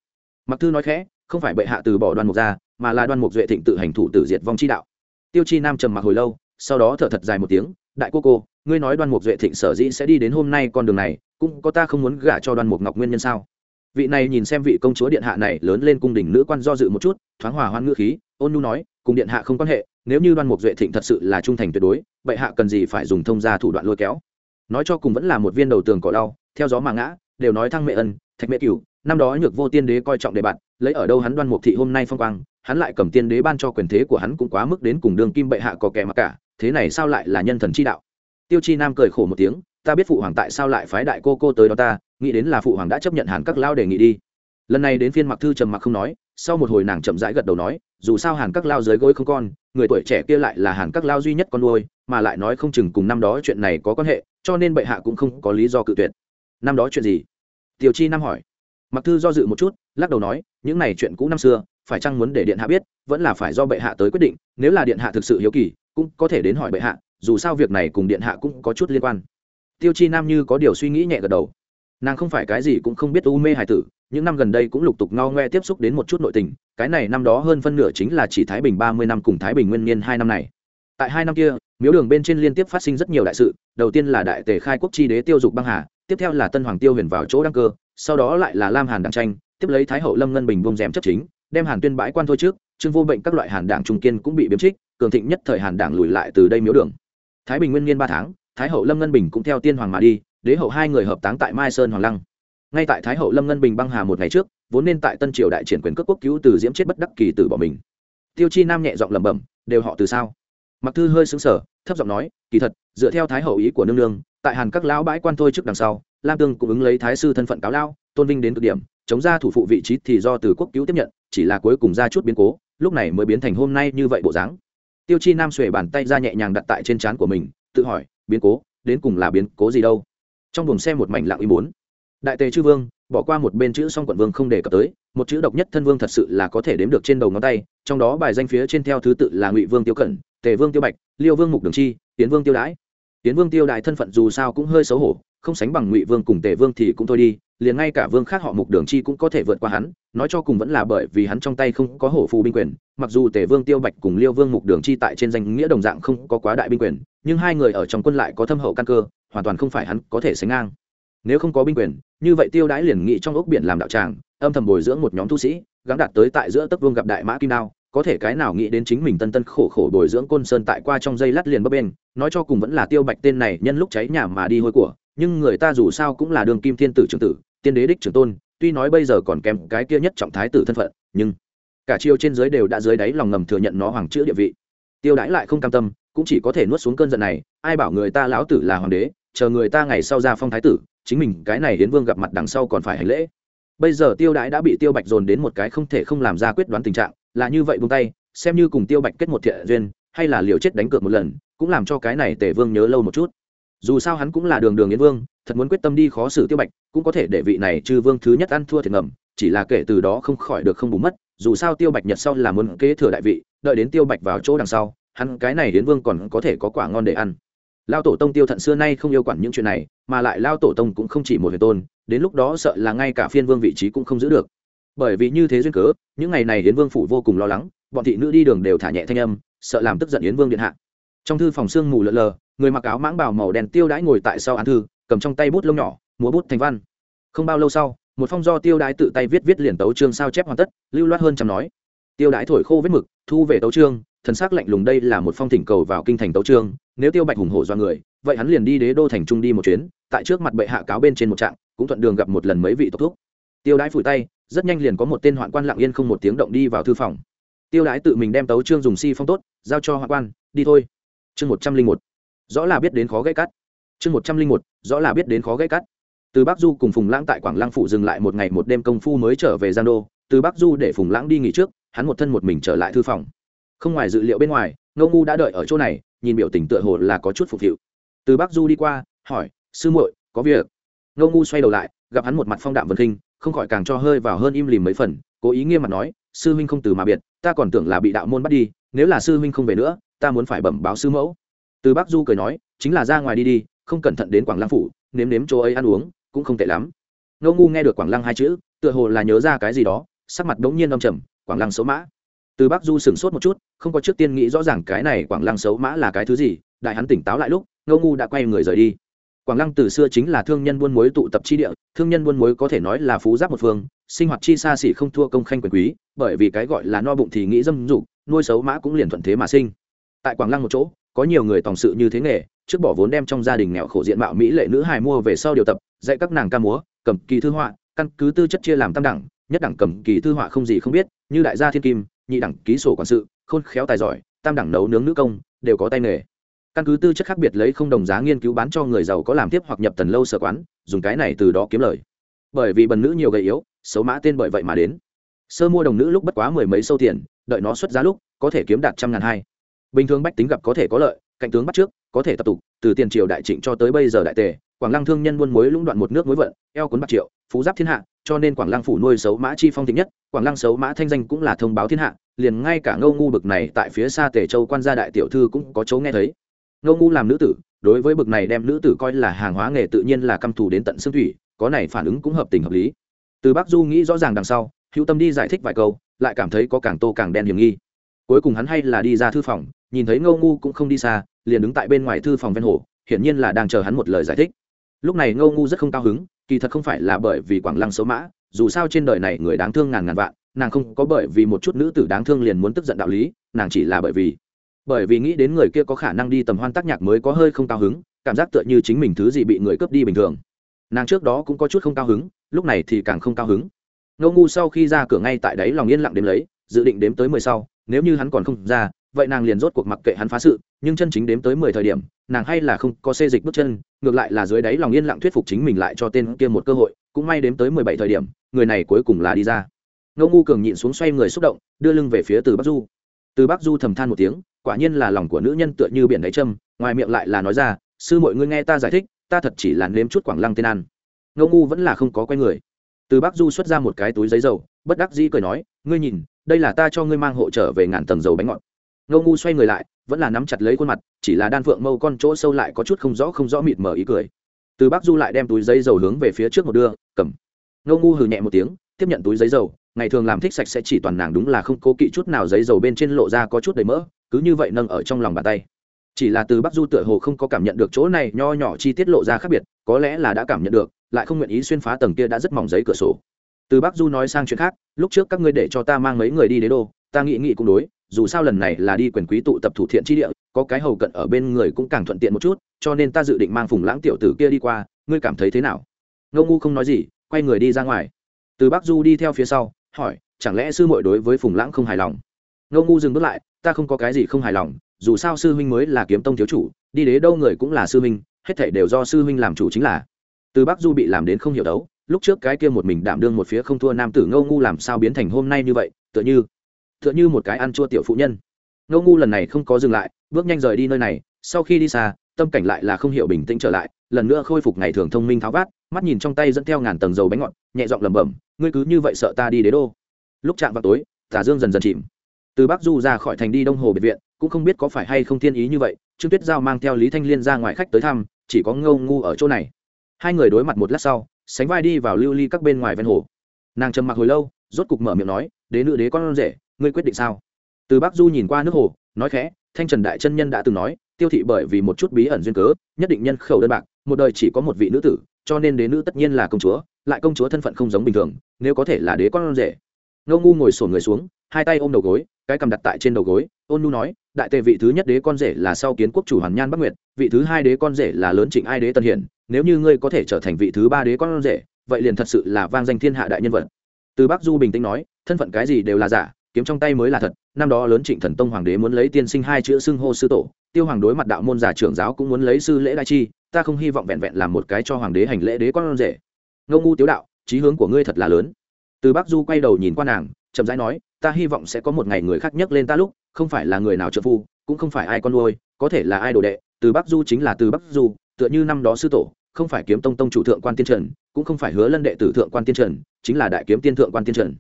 Mặc thư nói khẽ, không phải bệ hạ từ bỏ đoàn mục ra, mà là đoàn mục duệ thịnh tự hành thủ tử diệt vong chi đạo. Tiêu chi nam trầm mặc hồi lâu, sau đó thở thật dài một tiếng, đại cô cô, ngươi nói đoan mục duệ thịnh sở dĩ sẽ đi đến hôm nay con đường này, cũng có ta không muốn gả cho đoan mục ngọc nguyên nhân sao? Vị này nhìn xem vị công chúa điện hạ này lớn lên cung đình nữ quan do dự một chút, thoáng hòa hoan ngữ khí, ôn nhu nói, cùng điện hạ không quan hệ, nếu như đoan mục duệ thịnh thật sự là trung thành tuyệt đối bệ hạ cần gì phải dùng thông gia thủ đoạn lôi kéo? Nói cho cùng vẫn là một viên đầu tường cỏ đau theo gió mà ngã, đều nói thăng mẹ ân, thạch mẹ cửu, năm đó nhược vô tiên đế coi trọng đề bạn lấy ở đâu hắn đoan mục thị hôm nay phong quang, hắn lại cầm tiên đế ban cho quyền thế của hắn cũng quá mức đến cùng đường kim bệ hạ có kẻ mặc cả, thế này sao lại là nhân thần chi đạo? Tiêu chi nam cười khổ một tiếng, ta biết phụ hoàng tại sao lại phái đại cô cô tới đó ta nghĩ đến là phụ hoàng đã chấp nhận hàn các lao đề nghị đi. Lần này đến phiên mặc thư trầm mặc không nói, sau một hồi nàng chậm rãi gật đầu nói, dù sao hàn các lao dưới gối không con, người tuổi trẻ kia lại là hàn các lao duy nhất con nuôi, mà lại nói không chừng cùng năm đó chuyện này có quan hệ, cho nên bệ hạ cũng không có lý do cự tuyệt. Năm đó chuyện gì? Tiểu chi nam hỏi. Mặc thư do dự một chút, lắc đầu nói, những này chuyện cũ năm xưa, phải chăng muốn để điện hạ biết, vẫn là phải do bệ hạ tới quyết định, nếu là điện hạ thực sự hiếu kỳ, cũng có thể đến hỏi bệ hạ, dù sao việc này cùng điện hạ cũng có chút liên quan. Tiêu chi nam như có điều suy nghĩ nhẹ gật đầu nàng không phải cái gì cũng không biết u mê hải tử, những năm gần đây cũng lục tục ngao ngoe tiếp xúc đến một chút nội tình, cái này năm đó hơn phân nửa chính là chỉ thái bình ba mươi năm cùng thái bình nguyên niên hai năm này. Tại hai năm kia, miếu đường bên trên liên tiếp phát sinh rất nhiều đại sự, đầu tiên là đại tề khai quốc chi đế tiêu dục băng hà, tiếp theo là tân hoàng tiêu huyền vào chỗ đăng cơ, sau đó lại là lam hàn đảng tranh, tiếp lấy thái hậu lâm ngân bình bông rèm chấp chính, đem hàn tuyên bãi quan thôi trước, trương vô bệnh các loại hàn đảng trung kiên cũng bị biếm trích, cường thịnh nhất thời hàn đảng lùi lại từ đây miếu đường. Thái bình nguyên niên ba tháng, thái hậu lâm ngân bình cũng theo tiên hoàng mà đi đế hậu hai người hợp táng tại mai sơn hoàng lăng. Ngay tại thái hậu lâm ngân bình băng hà một ngày trước, vốn nên tại tân triều đại triển quyền cước quốc cứu từ diễm chết bất đắc kỳ từ bỏ mình. Tiêu chi nam nhẹ giọng lẩm bẩm, đều họ từ sao? Mặc thư hơi xứng sở thấp giọng nói, kỳ thật, dựa theo thái hậu ý của nương nương, tại hàn các lão bãi quan thôi trước đằng sau, lam tương cũng ứng lấy thái sư thân phận cáo lao, tôn vinh đến cực điểm, chống ra thủ phụ vị trí thì do từ quốc cứu tiếp nhận, chỉ là cuối cùng ra chút biến cố, lúc này mới biến thành hôm nay như vậy bộ dáng. Tiêu chi nam xuề bàn tay ra nhẹ nhàng đặt tại trên trán của mình, tự hỏi, biến cố? Đến cùng là biến cố gì đâu? Trong buồng xe một mảnh lặng ý muốn đại tề chư vương, bỏ qua một bên chữ song quận vương không đề cập tới, một chữ độc nhất thân vương thật sự là có thể đếm được trên đầu ngón tay, trong đó bài danh phía trên theo thứ tự là ngụy vương tiêu cẩn, tề vương tiêu bạch, liêu vương mục đường chi, tiến vương tiêu đãi. Tiến vương tiêu đại thân phận dù sao cũng hơi xấu hổ, không sánh bằng ngụy vương cùng tề vương thì cũng thôi đi, liền ngay cả vương khác họ mục đường chi cũng có thể vượt qua hắn, nói cho cùng vẫn là bởi vì hắn trong tay không có hổ phù binh quyền, mặc dù tề vương tiêu bạch cùng liêu vương mục đường chi tại trên danh nghĩa đồng dạng không có quá đại binh quyền, nhưng hai người ở trong quân lại có thâm hậu căn cơ hoàn toàn không phải hắn có thể sánh ngang. Nếu không có binh quyền, như vậy tiêu đãi liền nghĩ trong ốc biển làm đạo tràng, âm thầm bồi dưỡng một nhóm tu sĩ, gắng đạt tới tại giữa tấc vương gặp đại mã kim đao, có thể cái nào nghĩ đến chính mình tân tân khổ khổ bồi dưỡng côn sơn tại qua trong dây lát liền bấp bên nói cho cùng vẫn là tiêu bạch tên này nhân lúc cháy nhà mà đi hôi của, nhưng người ta dù sao cũng là đường kim thiên tử trưởng tử, tiên đế đích trưởng tôn, tuy nói bây giờ còn kém cái kia nhất trọng thái tử thân phận, nhưng cả chiêu trên dưới đều đã dưới đáy lòng ngầm thừa nhận nó hoàng chữ địa vị. Tiêu đãi lại không cam tâm cũng chỉ có thể nuốt xuống cơn giận này, ai bảo người ta lão tử là hoàng đế, chờ người ta ngày sau ra phong thái tử, chính mình, cái này hiến vương gặp mặt đằng sau còn phải hành lễ. Bây giờ tiêu đãi đã bị tiêu bạch dồn đến một cái không thể không làm ra quyết đoán tình trạng, là như vậy buông tay, xem như cùng tiêu bạch kết một thiện duyên, hay là liều chết đánh cược một lần, cũng làm cho cái này tề vương nhớ lâu một chút. Dù sao hắn cũng là đường đường yến vương, thật muốn quyết tâm đi khó xử tiêu bạch, cũng có thể để vị này chư vương thứ nhất ăn thua thiệt ngầm, chỉ là kể từ đó không khỏi được không bù mất, dù sao tiêu bạch nhật sau là muốn kế thừa đại vị, đợi đến tiêu bạch vào chỗ đằng sau hắn cái này hiến vương còn có thể có quả ngon để ăn. Lao tổ tông tiêu thận xưa nay không yêu quản những chuyện này, mà lại lao tổ tông cũng không chỉ một huyền tôn, đến lúc đó sợ là ngay cả phiên vương vị trí cũng không giữ được. Bởi vì như thế duyên cớ, những ngày này hiến vương phủ vô cùng lo lắng, bọn thị nữ đi đường đều thả nhẹ thanh âm, sợ làm tức giận yến vương điện hạ. Trong thư phòng sương mù lợn lờ, người mặc áo mãng bào màu đen tiêu đãi ngồi tại sau án thư, cầm trong tay bút lông nhỏ, múa bút thành văn. Không bao lâu sau, một phong do tiêu đãi tự tay viết viết liền tấu chương sao chép hoàn tất, lưu loát hơn chằm nói. Tiêu đãi thổi khô vết mực, thu về tấu chương thần sắc lạnh lùng đây là một phong thỉnh cầu vào kinh thành tấu chương nếu tiêu bạch hùng hổ do người, vậy hắn liền đi đế đô thành trung đi một chuyến, tại trước mặt bệ hạ cáo bên trên một trạng, cũng thuận đường gặp một lần mấy vị tộc thúc. Tiêu đãi phủi tay, rất nhanh liền có một tên hoạn quan lặng yên không một tiếng động đi vào thư phòng. Tiêu đãi tự mình đem tấu chương dùng si phong tốt, giao cho hoạn quan, đi thôi. Chương một trăm linh một. Rõ là biết đến khó gãy cắt. Chương một trăm linh một. Rõ là biết đến khó gãy cắt. Từ bắc du cùng phùng lãng tại quảng lăng phủ dừng lại một ngày một đêm công phu mới trở về giang đô. Từ bắc du để phùng lãng đi nghỉ trước, hắn một thân một mình trở lại thư phòng không ngoài dự liệu bên ngoài, ngô ngu đã đợi ở chỗ này, nhìn biểu tình tựa hồ là có chút phục vụ từ bắc du đi qua, hỏi, sư muội, có việc? Ngô ngu xoay đầu lại, gặp hắn một mặt phong đạm vân khinh, không khỏi càng cho hơi vào hơn im lìm mấy phần, cố ý nghiêm mặt nói, sư huynh không từ mà biệt, ta còn tưởng là bị đạo môn bắt đi, nếu là sư huynh không về nữa, ta muốn phải bẩm báo sư mẫu. Từ bắc du cười nói, chính là ra ngoài đi đi, không cẩn thận đến quảng lăng phủ, nếm nếm chỗ ấy ăn uống, cũng không tệ lắm. Ngô ngu nghe được quảng lăng hai chữ, tựa hồ là nhớ ra cái gì đó, sắc mặt đống nhiên âm trầm, quảng lăng số mã từ bắc du sửng sốt một chút, không có trước tiên nghĩ rõ ràng cái này quảng lăng xấu mã là cái thứ gì, đại hắn tỉnh táo lại lúc, ngô ngu đã quay người rời đi. Quảng lăng từ xưa chính là thương nhân buôn muối tụ tập chi địa, thương nhân buôn muối có thể nói là phú giáp một phương, sinh hoạt chi xa xỉ không thua công khanh quyền quý, bởi vì cái gọi là no bụng thì nghĩ dâm dục, nuôi xấu mã cũng liền thuận thế mà sinh. Tại quảng lăng một chỗ, có nhiều người tòng sự như thế nghề, trước bỏ vốn đem trong gia đình nghèo khổ diện mạo mỹ lệ nữ hài mua về sau điều tập, dạy các nàng ca múa, cầm kỳ thư họa, căn cứ tư chất chia làm tam đẳng, nhất đẳng cầm kỳ thư họa không gì không biết, như đại gia thiên kim nhị đẳng ký sổ quản sự, khôn khéo tài giỏi, tam đẳng nấu nướng nữ công, đều có tay nghề. Căn cứ tư chất khác biệt lấy không đồng giá nghiên cứu bán cho người giàu có làm tiếp hoặc nhập tần lâu sở quán, dùng cái này từ đó kiếm lời. Bởi vì bần nữ nhiều gầy yếu, xấu mã tên bởi vậy mà đến. Sơ mua đồng nữ lúc bất quá mười mấy sâu tiền, đợi nó xuất giá lúc, có thể kiếm đạt trăm ngàn hai. Bình thường bách tính gặp có thể có lợi, cạnh tướng bắt trước, có thể tập tục, từ tiền triều đại trịnh cho tới bây giờ đại tề quảng lăng thương nhân buôn muối lũng đoạn một nước muối vận, eo cuốn bạc triệu, phú giáp thiên hạ, cho nên quảng lăng phủ nuôi xấu mã chi phong thịnh nhất, quảng lăng xấu mã thanh danh cũng là thông báo thiên hạ, liền ngay cả ngâu ngu bực này tại phía xa tề châu quan gia đại tiểu thư cũng có chỗ nghe thấy. Ngâu ngu làm nữ tử, đối với bực này đem nữ tử coi là hàng hóa nghề tự nhiên là căm thù đến tận xương thủy, có này phản ứng cũng hợp tình hợp lý. Từ bắc du nghĩ rõ ràng đằng sau, hữu tâm đi giải thích vài câu, lại cảm thấy có càng tô càng đen hiểm nghi. Cuối cùng hắn hay là đi ra thư phòng, nhìn thấy ngâu ngu cũng không đi xa, liền đứng tại bên ngoài thư phòng ven hồ, hiển nhiên là đang chờ hắn một lời giải thích lúc này ngô ngu rất không cao hứng, kỳ thật không phải là bởi vì quảng lăng xấu mã, dù sao trên đời này người đáng thương ngàn ngàn vạn, nàng không có bởi vì một chút nữ tử đáng thương liền muốn tức giận đạo lý, nàng chỉ là bởi vì bởi vì nghĩ đến người kia có khả năng đi tầm hoan tác nhạc mới có hơi không cao hứng, cảm giác tựa như chính mình thứ gì bị người cướp đi bình thường. Nàng trước đó cũng có chút không cao hứng, lúc này thì càng không cao hứng. Ngô ngu sau khi ra cửa ngay tại đấy lòng yên lặng đếm lấy, dự định đếm tới mười sau, nếu như hắn còn không ra, vậy nàng liền rốt cuộc mặc kệ hắn phá sự nhưng chân chính đếm tới mười thời điểm, nàng hay là không có xê dịch bước chân, ngược lại là dưới đáy lòng yên lặng thuyết phục chính mình lại cho tên kia một cơ hội, cũng may đếm tới mười bảy thời điểm, người này cuối cùng là đi ra. Ngô ngu cường nhịn xuống xoay người xúc động, đưa lưng về phía từ bắc du. Từ bắc du thầm than một tiếng, quả nhiên là lòng của nữ nhân tựa như biển đáy châm, ngoài miệng lại là nói ra, sư mọi ngươi nghe ta giải thích, ta thật chỉ là nếm chút quảng lăng tên ăn. Ngô ngu vẫn là không có quen người. Từ bắc du xuất ra một cái túi giấy dầu, bất đắc dĩ cười nói, ngươi nhìn, đây là ta cho ngươi mang hộ trở về ngàn tầng dầu bánh ngọt. Ngô ngu xoay người lại vẫn là nắm chặt lấy khuôn mặt, chỉ là đan phượng mâu con chỗ sâu lại có chút không rõ không rõ mịt mờ ý cười. Từ bắc du lại đem túi giấy dầu hướng về phía trước một đưa, cầm. Ngô ngu hừ nhẹ một tiếng, tiếp nhận túi giấy dầu, ngày thường làm thích sạch sẽ chỉ toàn nàng đúng là không cố kỵ chút nào giấy dầu bên trên lộ ra có chút đầy mỡ, cứ như vậy nâng ở trong lòng bàn tay. Chỉ là từ bắc du tựa hồ không có cảm nhận được chỗ này nho nhỏ chi tiết lộ ra khác biệt, có lẽ là đã cảm nhận được, lại không nguyện ý xuyên phá tầng kia đã rất mỏng giấy cửa sổ. Từ bắc du nói sang chuyện khác, lúc trước các ngươi để cho ta mang mấy người đi đế đô, ta nghĩ nghĩ cũng đối dù sao lần này là đi quyền quý tụ tập thủ thiện chi địa, có cái hầu cận ở bên người cũng càng thuận tiện một chút, cho nên ta dự định mang phùng lãng tiểu tử kia đi qua, ngươi cảm thấy thế nào? Ngô ngu không nói gì, quay người đi ra ngoài. Từ bắc du đi theo phía sau, hỏi, chẳng lẽ sư muội đối với phùng lãng không hài lòng? Ngô ngu dừng bước lại, ta không có cái gì không hài lòng, dù sao sư huynh mới là kiếm tông thiếu chủ, đi đế đâu người cũng là sư huynh, hết thảy đều do sư huynh làm chủ chính là. Từ bắc du bị làm đến không hiểu đấu, lúc trước cái kia một mình đảm đương một phía không thua nam tử ngô ngu làm sao biến thành hôm nay như vậy, tựa như tựa như một cái ăn chua tiểu phụ nhân. Ngô ngu lần này không có dừng lại, bước nhanh rời đi nơi này, sau khi đi xa, tâm cảnh lại là không hiểu bình tĩnh trở lại, lần nữa khôi phục ngày thường thông minh tháo vát, mắt nhìn trong tay dẫn theo ngàn tầng dầu bánh ngọt, nhẹ giọng lẩm bẩm, ngươi cứ như vậy sợ ta đi đế đô. Lúc chạm vào tối tả dương dần dần chìm. Từ bắc du ra khỏi thành đi đông hồ biệt viện, cũng không biết có phải hay không thiên ý như vậy, trương tuyết giao mang theo lý thanh liên ra ngoài khách tới thăm, chỉ có ngâu ngu ở chỗ này. Hai người đối mặt một lát sau, sánh vai đi vào lưu ly các bên ngoài ven hồ. Nàng trầm mặc hồi lâu, rốt cục mở miệng nói, đế nữ đế con rể ngươi quyết định sao? Từ bắc du nhìn qua nước hồ, nói khẽ, thanh trần đại chân nhân đã từng nói, tiêu thị bởi vì một chút bí ẩn duyên cớ, nhất định nhân khẩu đơn bạc, một đời chỉ có một vị nữ tử, cho nên đế nữ tất nhiên là công chúa, lại công chúa thân phận không giống bình thường, nếu có thể là đế con rể. Ngô ngu ngồi sổn người xuống, hai tay ôm đầu gối, cái cầm đặt tại trên đầu gối, ôn nu nói, đại tề vị thứ nhất đế con rể là sau kiến quốc chủ hoàn nhan bắc nguyệt, vị thứ hai đế con rể là lớn trịnh ai đế tân hiển, nếu như ngươi có thể trở thành vị thứ ba đế con rể, vậy liền thật sự là vang danh thiên hạ đại nhân vật. Từ bắc du bình tĩnh nói, thân phận cái gì đều là giả kiếm trong tay mới là thật, năm đó lớn trịnh thần tông hoàng đế muốn lấy tiên sinh hai chữ xưng hô sư tổ, tiêu hoàng đối mặt đạo môn giả trưởng giáo cũng muốn lấy sư lễ đại chi, ta không hy vọng vẹn vẹn làm một cái cho hoàng đế hành lễ đế con rể. Ngô ngu tiếu đạo trí hướng của ngươi thật là lớn. Từ bắc du quay đầu nhìn qua nàng, chậm rãi nói, ta hy vọng sẽ có một ngày người khác nhắc lên ta lúc, không phải là người nào trợ phu, cũng không phải ai con nuôi, có thể là ai đồ đệ, từ bắc du chính là từ bắc du, tựa như năm đó sư tổ, không phải kiếm tông tông chủ thượng quan tiên trần, cũng không phải hứa lân đệ tử thượng quan tiên trần, chính là đại kiếm tiên thượng quan tiên trần.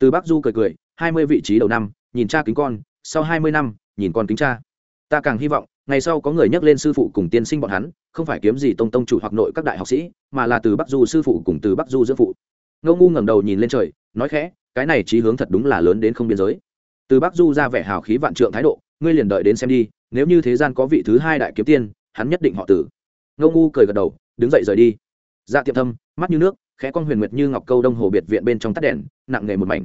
Từ bắc du cười cười hai mươi vị trí đầu năm, nhìn cha kính con, sau hai mươi năm, nhìn con kính cha. Ta càng hy vọng, ngày sau có người nhắc lên sư phụ cùng tiên sinh bọn hắn, không phải kiếm gì tông tông chủ hoặc nội các đại học sĩ, mà là từ bắc du sư phụ cùng từ bắc du dưỡng phụ. Ngô ngu ngẩng đầu nhìn lên trời, nói khẽ, cái này trí hướng thật đúng là lớn đến không biên giới. Từ bắc du ra vẻ hào khí vạn trượng thái độ, ngươi liền đợi đến xem đi, nếu như thế gian có vị thứ hai đại kiếm tiên, hắn nhất định họ tử. Ngô ngu cười gật đầu, đứng dậy rời đi. Dạ tiệm thâm, mắt như nước, khẽ con huyền nguyệt như ngọc câu đông hồ biệt viện bên trong tắt đèn, nặng nghề một mảnh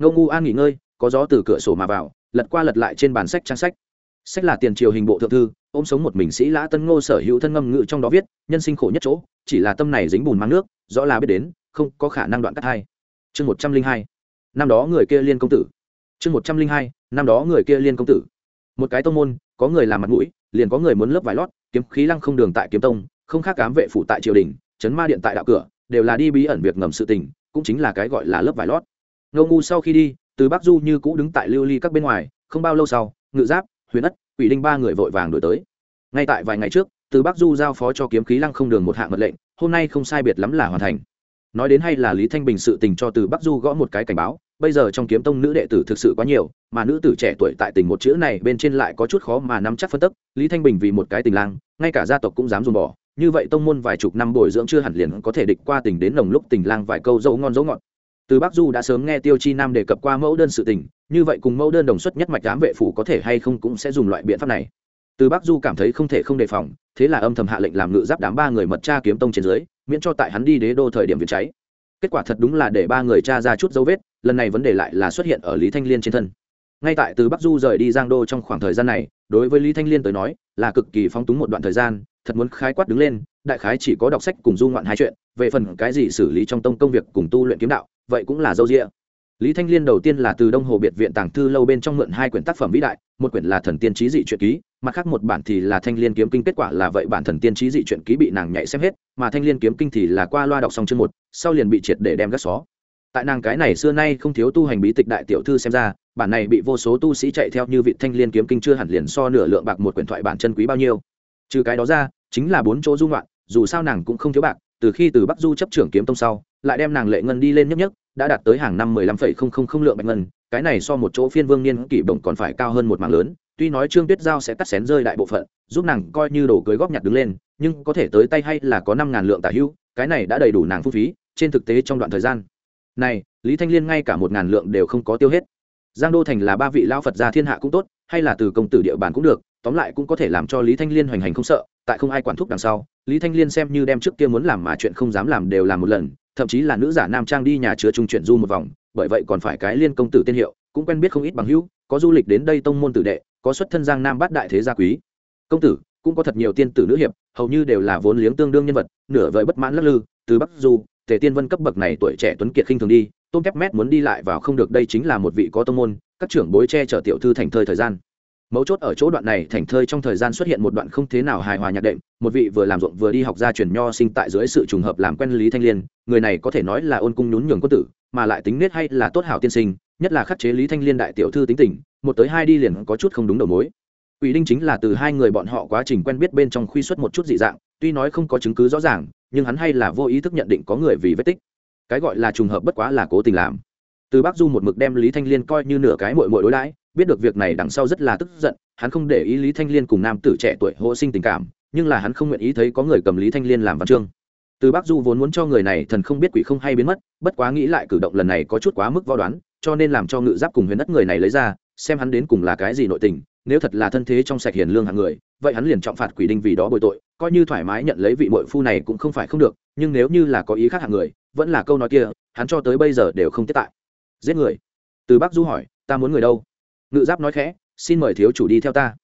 ngô ngu an nghỉ ngơi, có gió từ cửa sổ mà vào, lật qua lật lại trên bàn sách trang sách. Sách là tiền triều hình bộ thượng thư, ôm sống một mình sĩ lã tân ngô sở hữu thân ngâm ngự trong đó viết, nhân sinh khổ nhất chỗ, chỉ là tâm này dính bùn mang nước, rõ là biết đến, không có khả năng đoạn cắt hai. Chương một trăm linh hai. Năm đó người kia liên công tử. Chương một trăm linh hai, năm đó người kia liên công tử. Một cái tông môn, có người làm mặt mũi, liền có người muốn lớp vải lót, kiếm khí lăng không đường tại kiếm tông, không khác cám vệ phủ tại triều đình, chấn ma điện tại đạo cửa, đều là đi bí ẩn việc ngầm sự tình, cũng chính là cái gọi là lớp vải lót ngô ngu sau khi đi, từ bắc du như cũ đứng tại lưu ly các bên ngoài, không bao lâu sau, ngự giáp, huyền ất, quỷ đinh ba người vội vàng đổi tới. Ngay tại vài ngày trước, từ bắc du giao phó cho kiếm khí lăng không đường một hạng mật lệnh, hôm nay không sai biệt lắm là hoàn thành. Nói đến hay là lý thanh bình sự tình cho từ bắc du gõ một cái cảnh báo, bây giờ trong kiếm tông nữ đệ tử thực sự quá nhiều, mà nữ tử trẻ tuổi tại tình một chữ này bên trên lại có chút khó mà nắm chắc phân tức, lý thanh bình vì một cái tình lang, ngay cả gia tộc cũng dám dùng bỏ, như vậy tông môn vài chục năm bồi dưỡng chưa hẳn liền có thể địch qua tình đến nồng lúc tình lang vài câu dấu ngon dấu ngọt từ bắc du đã sớm nghe tiêu chi nam đề cập qua mẫu đơn sự tình, như vậy cùng mẫu đơn đồng xuất nhất mạch đám vệ phủ có thể hay không cũng sẽ dùng loại biện pháp này. Từ bắc du cảm thấy không thể không đề phòng, thế là âm thầm hạ lệnh làm ngự giáp đám ba người mật tra kiếm tông trên dưới, miễn cho tại hắn đi đế đô thời điểm việc cháy. Kết quả thật đúng là để ba người tra ra chút dấu vết, lần này vấn đề lại là xuất hiện ở lý thanh liên trên thân. Ngay tại từ bắc du rời đi giang đô trong khoảng thời gian này, đối với lý thanh liên tới nói, là cực kỳ phóng túng một đoạn thời gian, thật muốn khái quát đứng lên đại khái chỉ có đọc sách cùng du ngoạn hai chuyện, về phần cái gì xử lý trong tông công việc cùng tu luyện kiếm đạo, vậy cũng là dâu rịa lý thanh liên đầu tiên là từ đông hồ biệt viện tàng thư lâu bên trong mượn hai quyển tác phẩm vĩ đại, một quyển là thần tiên trí dị truyện ký, mặt khác một bản thì là thanh liên kiếm kinh, kết quả là vậy bản thần tiên trí dị truyện ký bị nàng nhạy xem hết, mà thanh liên kiếm kinh thì là qua loa đọc xong chương một, sau liền bị triệt để đem gác xó. Tại nàng cái này xưa nay không thiếu tu hành bí tịch đại tiểu thư xem ra, bản này bị vô số tu sĩ chạy theo như vị thanh liên kiếm kinh chưa hẳn liền so nửa lượng bạc một quyển thoại bản chân quý bao nhiêu. Trừ cái đó ra, chính là bốn chỗ dung loạn dù sao nàng cũng không thiếu bạc, từ khi từ bắc du chấp trưởng kiếm tông sau, lại đem nàng lệ ngân đi lên nhấp nhấp đã đạt tới hàng năm mười lăm phẩy không không không lượng bạch ngân, cái này so một chỗ phiên vương niên kỷ bổng còn phải cao hơn một mạng lớn, tuy nói trương tuyết giao sẽ cắt xén rơi đại bộ phận, giúp nàng coi như đồ cưới góp nhặt đứng lên, nhưng có thể tới tay hay là có năm ngàn lượng tả hưu. cái này đã đầy đủ nàng phung phí, trên thực tế trong đoạn thời gian này, lý thanh liên ngay cả một ngàn lượng đều không có tiêu hết giang đô thành là ba vị lao phật gia thiên hạ cũng tốt, hay là từ công tử địa bàn cũng được tóm lại cũng có thể làm cho lý thanh liên hoành hành không sợ, tại không ai quản thúc đằng sau, lý thanh liên xem như đem trước kia muốn làm mà chuyện không dám làm đều làm một lần, thậm chí là nữ giả nam trang đi nhà chứa trung chuyện du một vòng, bởi vậy còn phải cái liên công tử tên hiệu, cũng quen biết không ít bằng hữu, có du lịch đến đây tông môn tử đệ, có xuất thân giang nam bát đại thế gia quý. Công tử, cũng có thật nhiều tiên tử nữ hiệp, hầu như đều là vốn liếng tương đương nhân vật, nửa vời bất mãn lắc lư, từ bắc du, tề tiên vân cấp bậc này tuổi trẻ tuấn kiệt khinh thường đi, tôm kép mét muốn đi lại vào không được, đây chính là một vị có tông môn, các trưởng bối che chở tiểu thư thành thơi thời gian mấu chốt ở chỗ đoạn này thành thơi trong thời gian xuất hiện một đoạn không thế nào hài hòa nhạc đệm, một vị vừa làm ruộng vừa đi học gia truyền nho sinh tại dưới sự trùng hợp làm quen lý thanh liên, người này có thể nói là ôn cung nhún nhường quân tử, mà lại tính nết hay là tốt hảo tiên sinh, nhất là khắc chế lý thanh liên đại tiểu thư tính tình, một tới hai đi liền có chút không đúng đầu mối. Quỷ đinh chính là từ hai người bọn họ quá trình quen biết bên trong khuy xuất một chút dị dạng, tuy nói không có chứng cứ rõ ràng, nhưng hắn hay là vô ý thức nhận định có người vì vết tích. Cái gọi là trùng hợp bất quá là cố tình làm. Từ bắc du một mực đem lý thanh liên coi như nửa cái mội mội đối đãi biết được việc này đằng sau rất là tức giận, hắn không để ý lý thanh liên cùng nam tử trẻ tuổi hộ sinh tình cảm, nhưng là hắn không nguyện ý thấy có người cầm lý thanh liên làm văn chương. Từ bắc du vốn muốn cho người này thần không biết quỷ không hay biến mất, bất quá nghĩ lại cử động lần này có chút quá mức vo đoán, cho nên làm cho ngự giáp cùng huyền đất người này lấy ra, xem hắn đến cùng là cái gì nội tình, nếu thật là thân thế trong sạch hiền lương hạng người, vậy hắn liền trọng phạt quỷ đinh vì đó bồi tội, coi như thoải mái nhận lấy vị mội phu này cũng không phải không được, nhưng nếu như là có ý khác hạng người, vẫn là câu nói kia, hắn cho tới bây giờ đều không tiết tại. Giết người. Từ bắc du hỏi, ta muốn người đâu? Ngự giáp nói khẽ, xin mời thiếu chủ đi theo ta.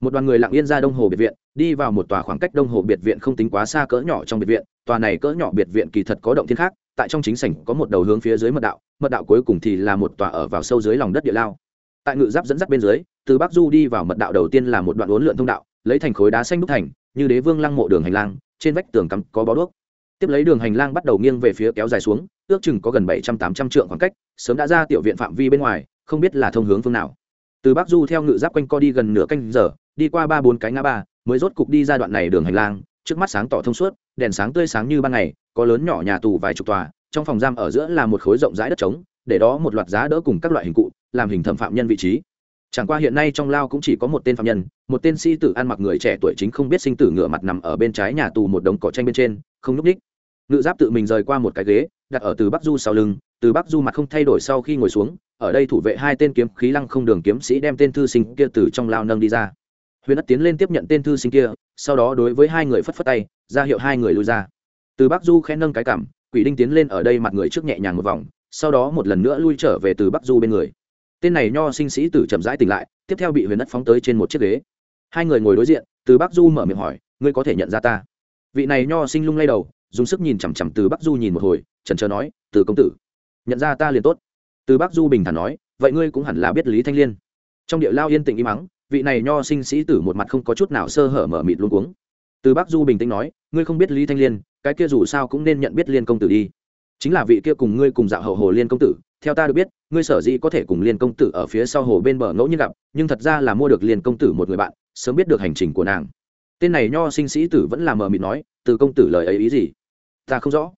Một đoàn người lặng yên ra đông hồ biệt viện, đi vào một tòa khoảng cách đông hồ biệt viện không tính quá xa cỡ nhỏ trong biệt viện. Tòa này cỡ nhỏ biệt viện kỳ thật có động thiên khác, tại trong chính sảnh có một đầu hướng phía dưới mật đạo mật đạo cuối cùng thì là một tòa ở vào sâu dưới lòng đất địa lao. Tại ngự giáp dẫn dắt bên dưới, từ bắc du đi vào mật đạo đầu tiên là một đoạn uốn lượn thông đạo, lấy thành khối đá xanh đúc thành, như đế vương lăng mộ đường hành lang, trên vách tường cắm có bó đuốc. Tiếp lấy đường hành lang bắt đầu nghiêng về phía kéo dài xuống, ước chừng có gần bảy trăm tám trăm trượng khoảng cách, sớm đã ra tiểu viện phạm vi bên ngoài, không biết là thông hướng phương nào từ bắc du theo ngự giáp quanh co đi gần nửa canh giờ, đi qua ba bốn cái ngã ba, mới rốt cục đi ra đoạn này đường hành lang, trước mắt sáng tỏ thông suốt, đèn sáng tươi sáng như ban ngày, có lớn nhỏ nhà tù vài chục tòa, trong phòng giam ở giữa là một khối rộng rãi đất trống, để đó một loạt giá đỡ cùng các loại hình cụ, làm hình thẩm phạm nhân vị trí. Chẳng qua hiện nay trong lao cũng chỉ có một tên phạm nhân, một tên sĩ tử ăn mặc người trẻ tuổi chính không biết sinh tử ngựa mặt nằm ở bên trái nhà tù một đống cỏ tranh bên trên, không n ních ngự giáp tự mình rời qua một cái ghế, đặt ở từ bắc du sau lưng, từ bắc du mặt không thay đổi sau khi ngồi xuống ở đây thủ vệ hai tên kiếm khí lăng không đường kiếm sĩ đem tên thư sinh kia từ trong lao nâng đi ra. Huyền ất tiến lên tiếp nhận tên thư sinh kia, sau đó đối với hai người phất phất tay, ra hiệu hai người lui ra. Từ bắc du khẽ nâng cái cảm quỷ đinh tiến lên ở đây mặt người trước nhẹ nhàng một vòng, sau đó một lần nữa lui trở về từ bắc du bên người. Tên này nho sinh sĩ tử chậm rãi tỉnh lại, tiếp theo bị huyền ất phóng tới trên một chiếc ghế. Hai người ngồi đối diện, từ bắc du mở miệng hỏi, ngươi có thể nhận ra ta? Vị này nho sinh lung lay đầu, dùng sức nhìn chằm chằm từ bắc du nhìn một hồi trần trờ nói, từ công tử, nhận ra ta liền tốt từ bắc du bình thản nói, vậy ngươi cũng hẳn là biết lý thanh liên. Trong địa lao yên tĩnh im mắng, vị này nho sinh sĩ tử một mặt không có chút nào sơ hở mở mịt luôn cuống. Từ bắc du bình tĩnh nói, ngươi không biết lý thanh liên, cái kia dù sao cũng nên nhận biết liên công tử đi. Chính là vị kia cùng ngươi cùng dạo hậu hồ liên công tử, theo ta được biết, ngươi sở dĩ có thể cùng liên công tử ở phía sau hồ bên bờ ngẫu nhiên gặp, nhưng thật ra là mua được liên công tử một người bạn, sớm biết được hành trình của nàng. Tên này nho sinh sĩ tử vẫn là mờ mịt nói, từ công tử lời ấy ý gì? Ta không rõ.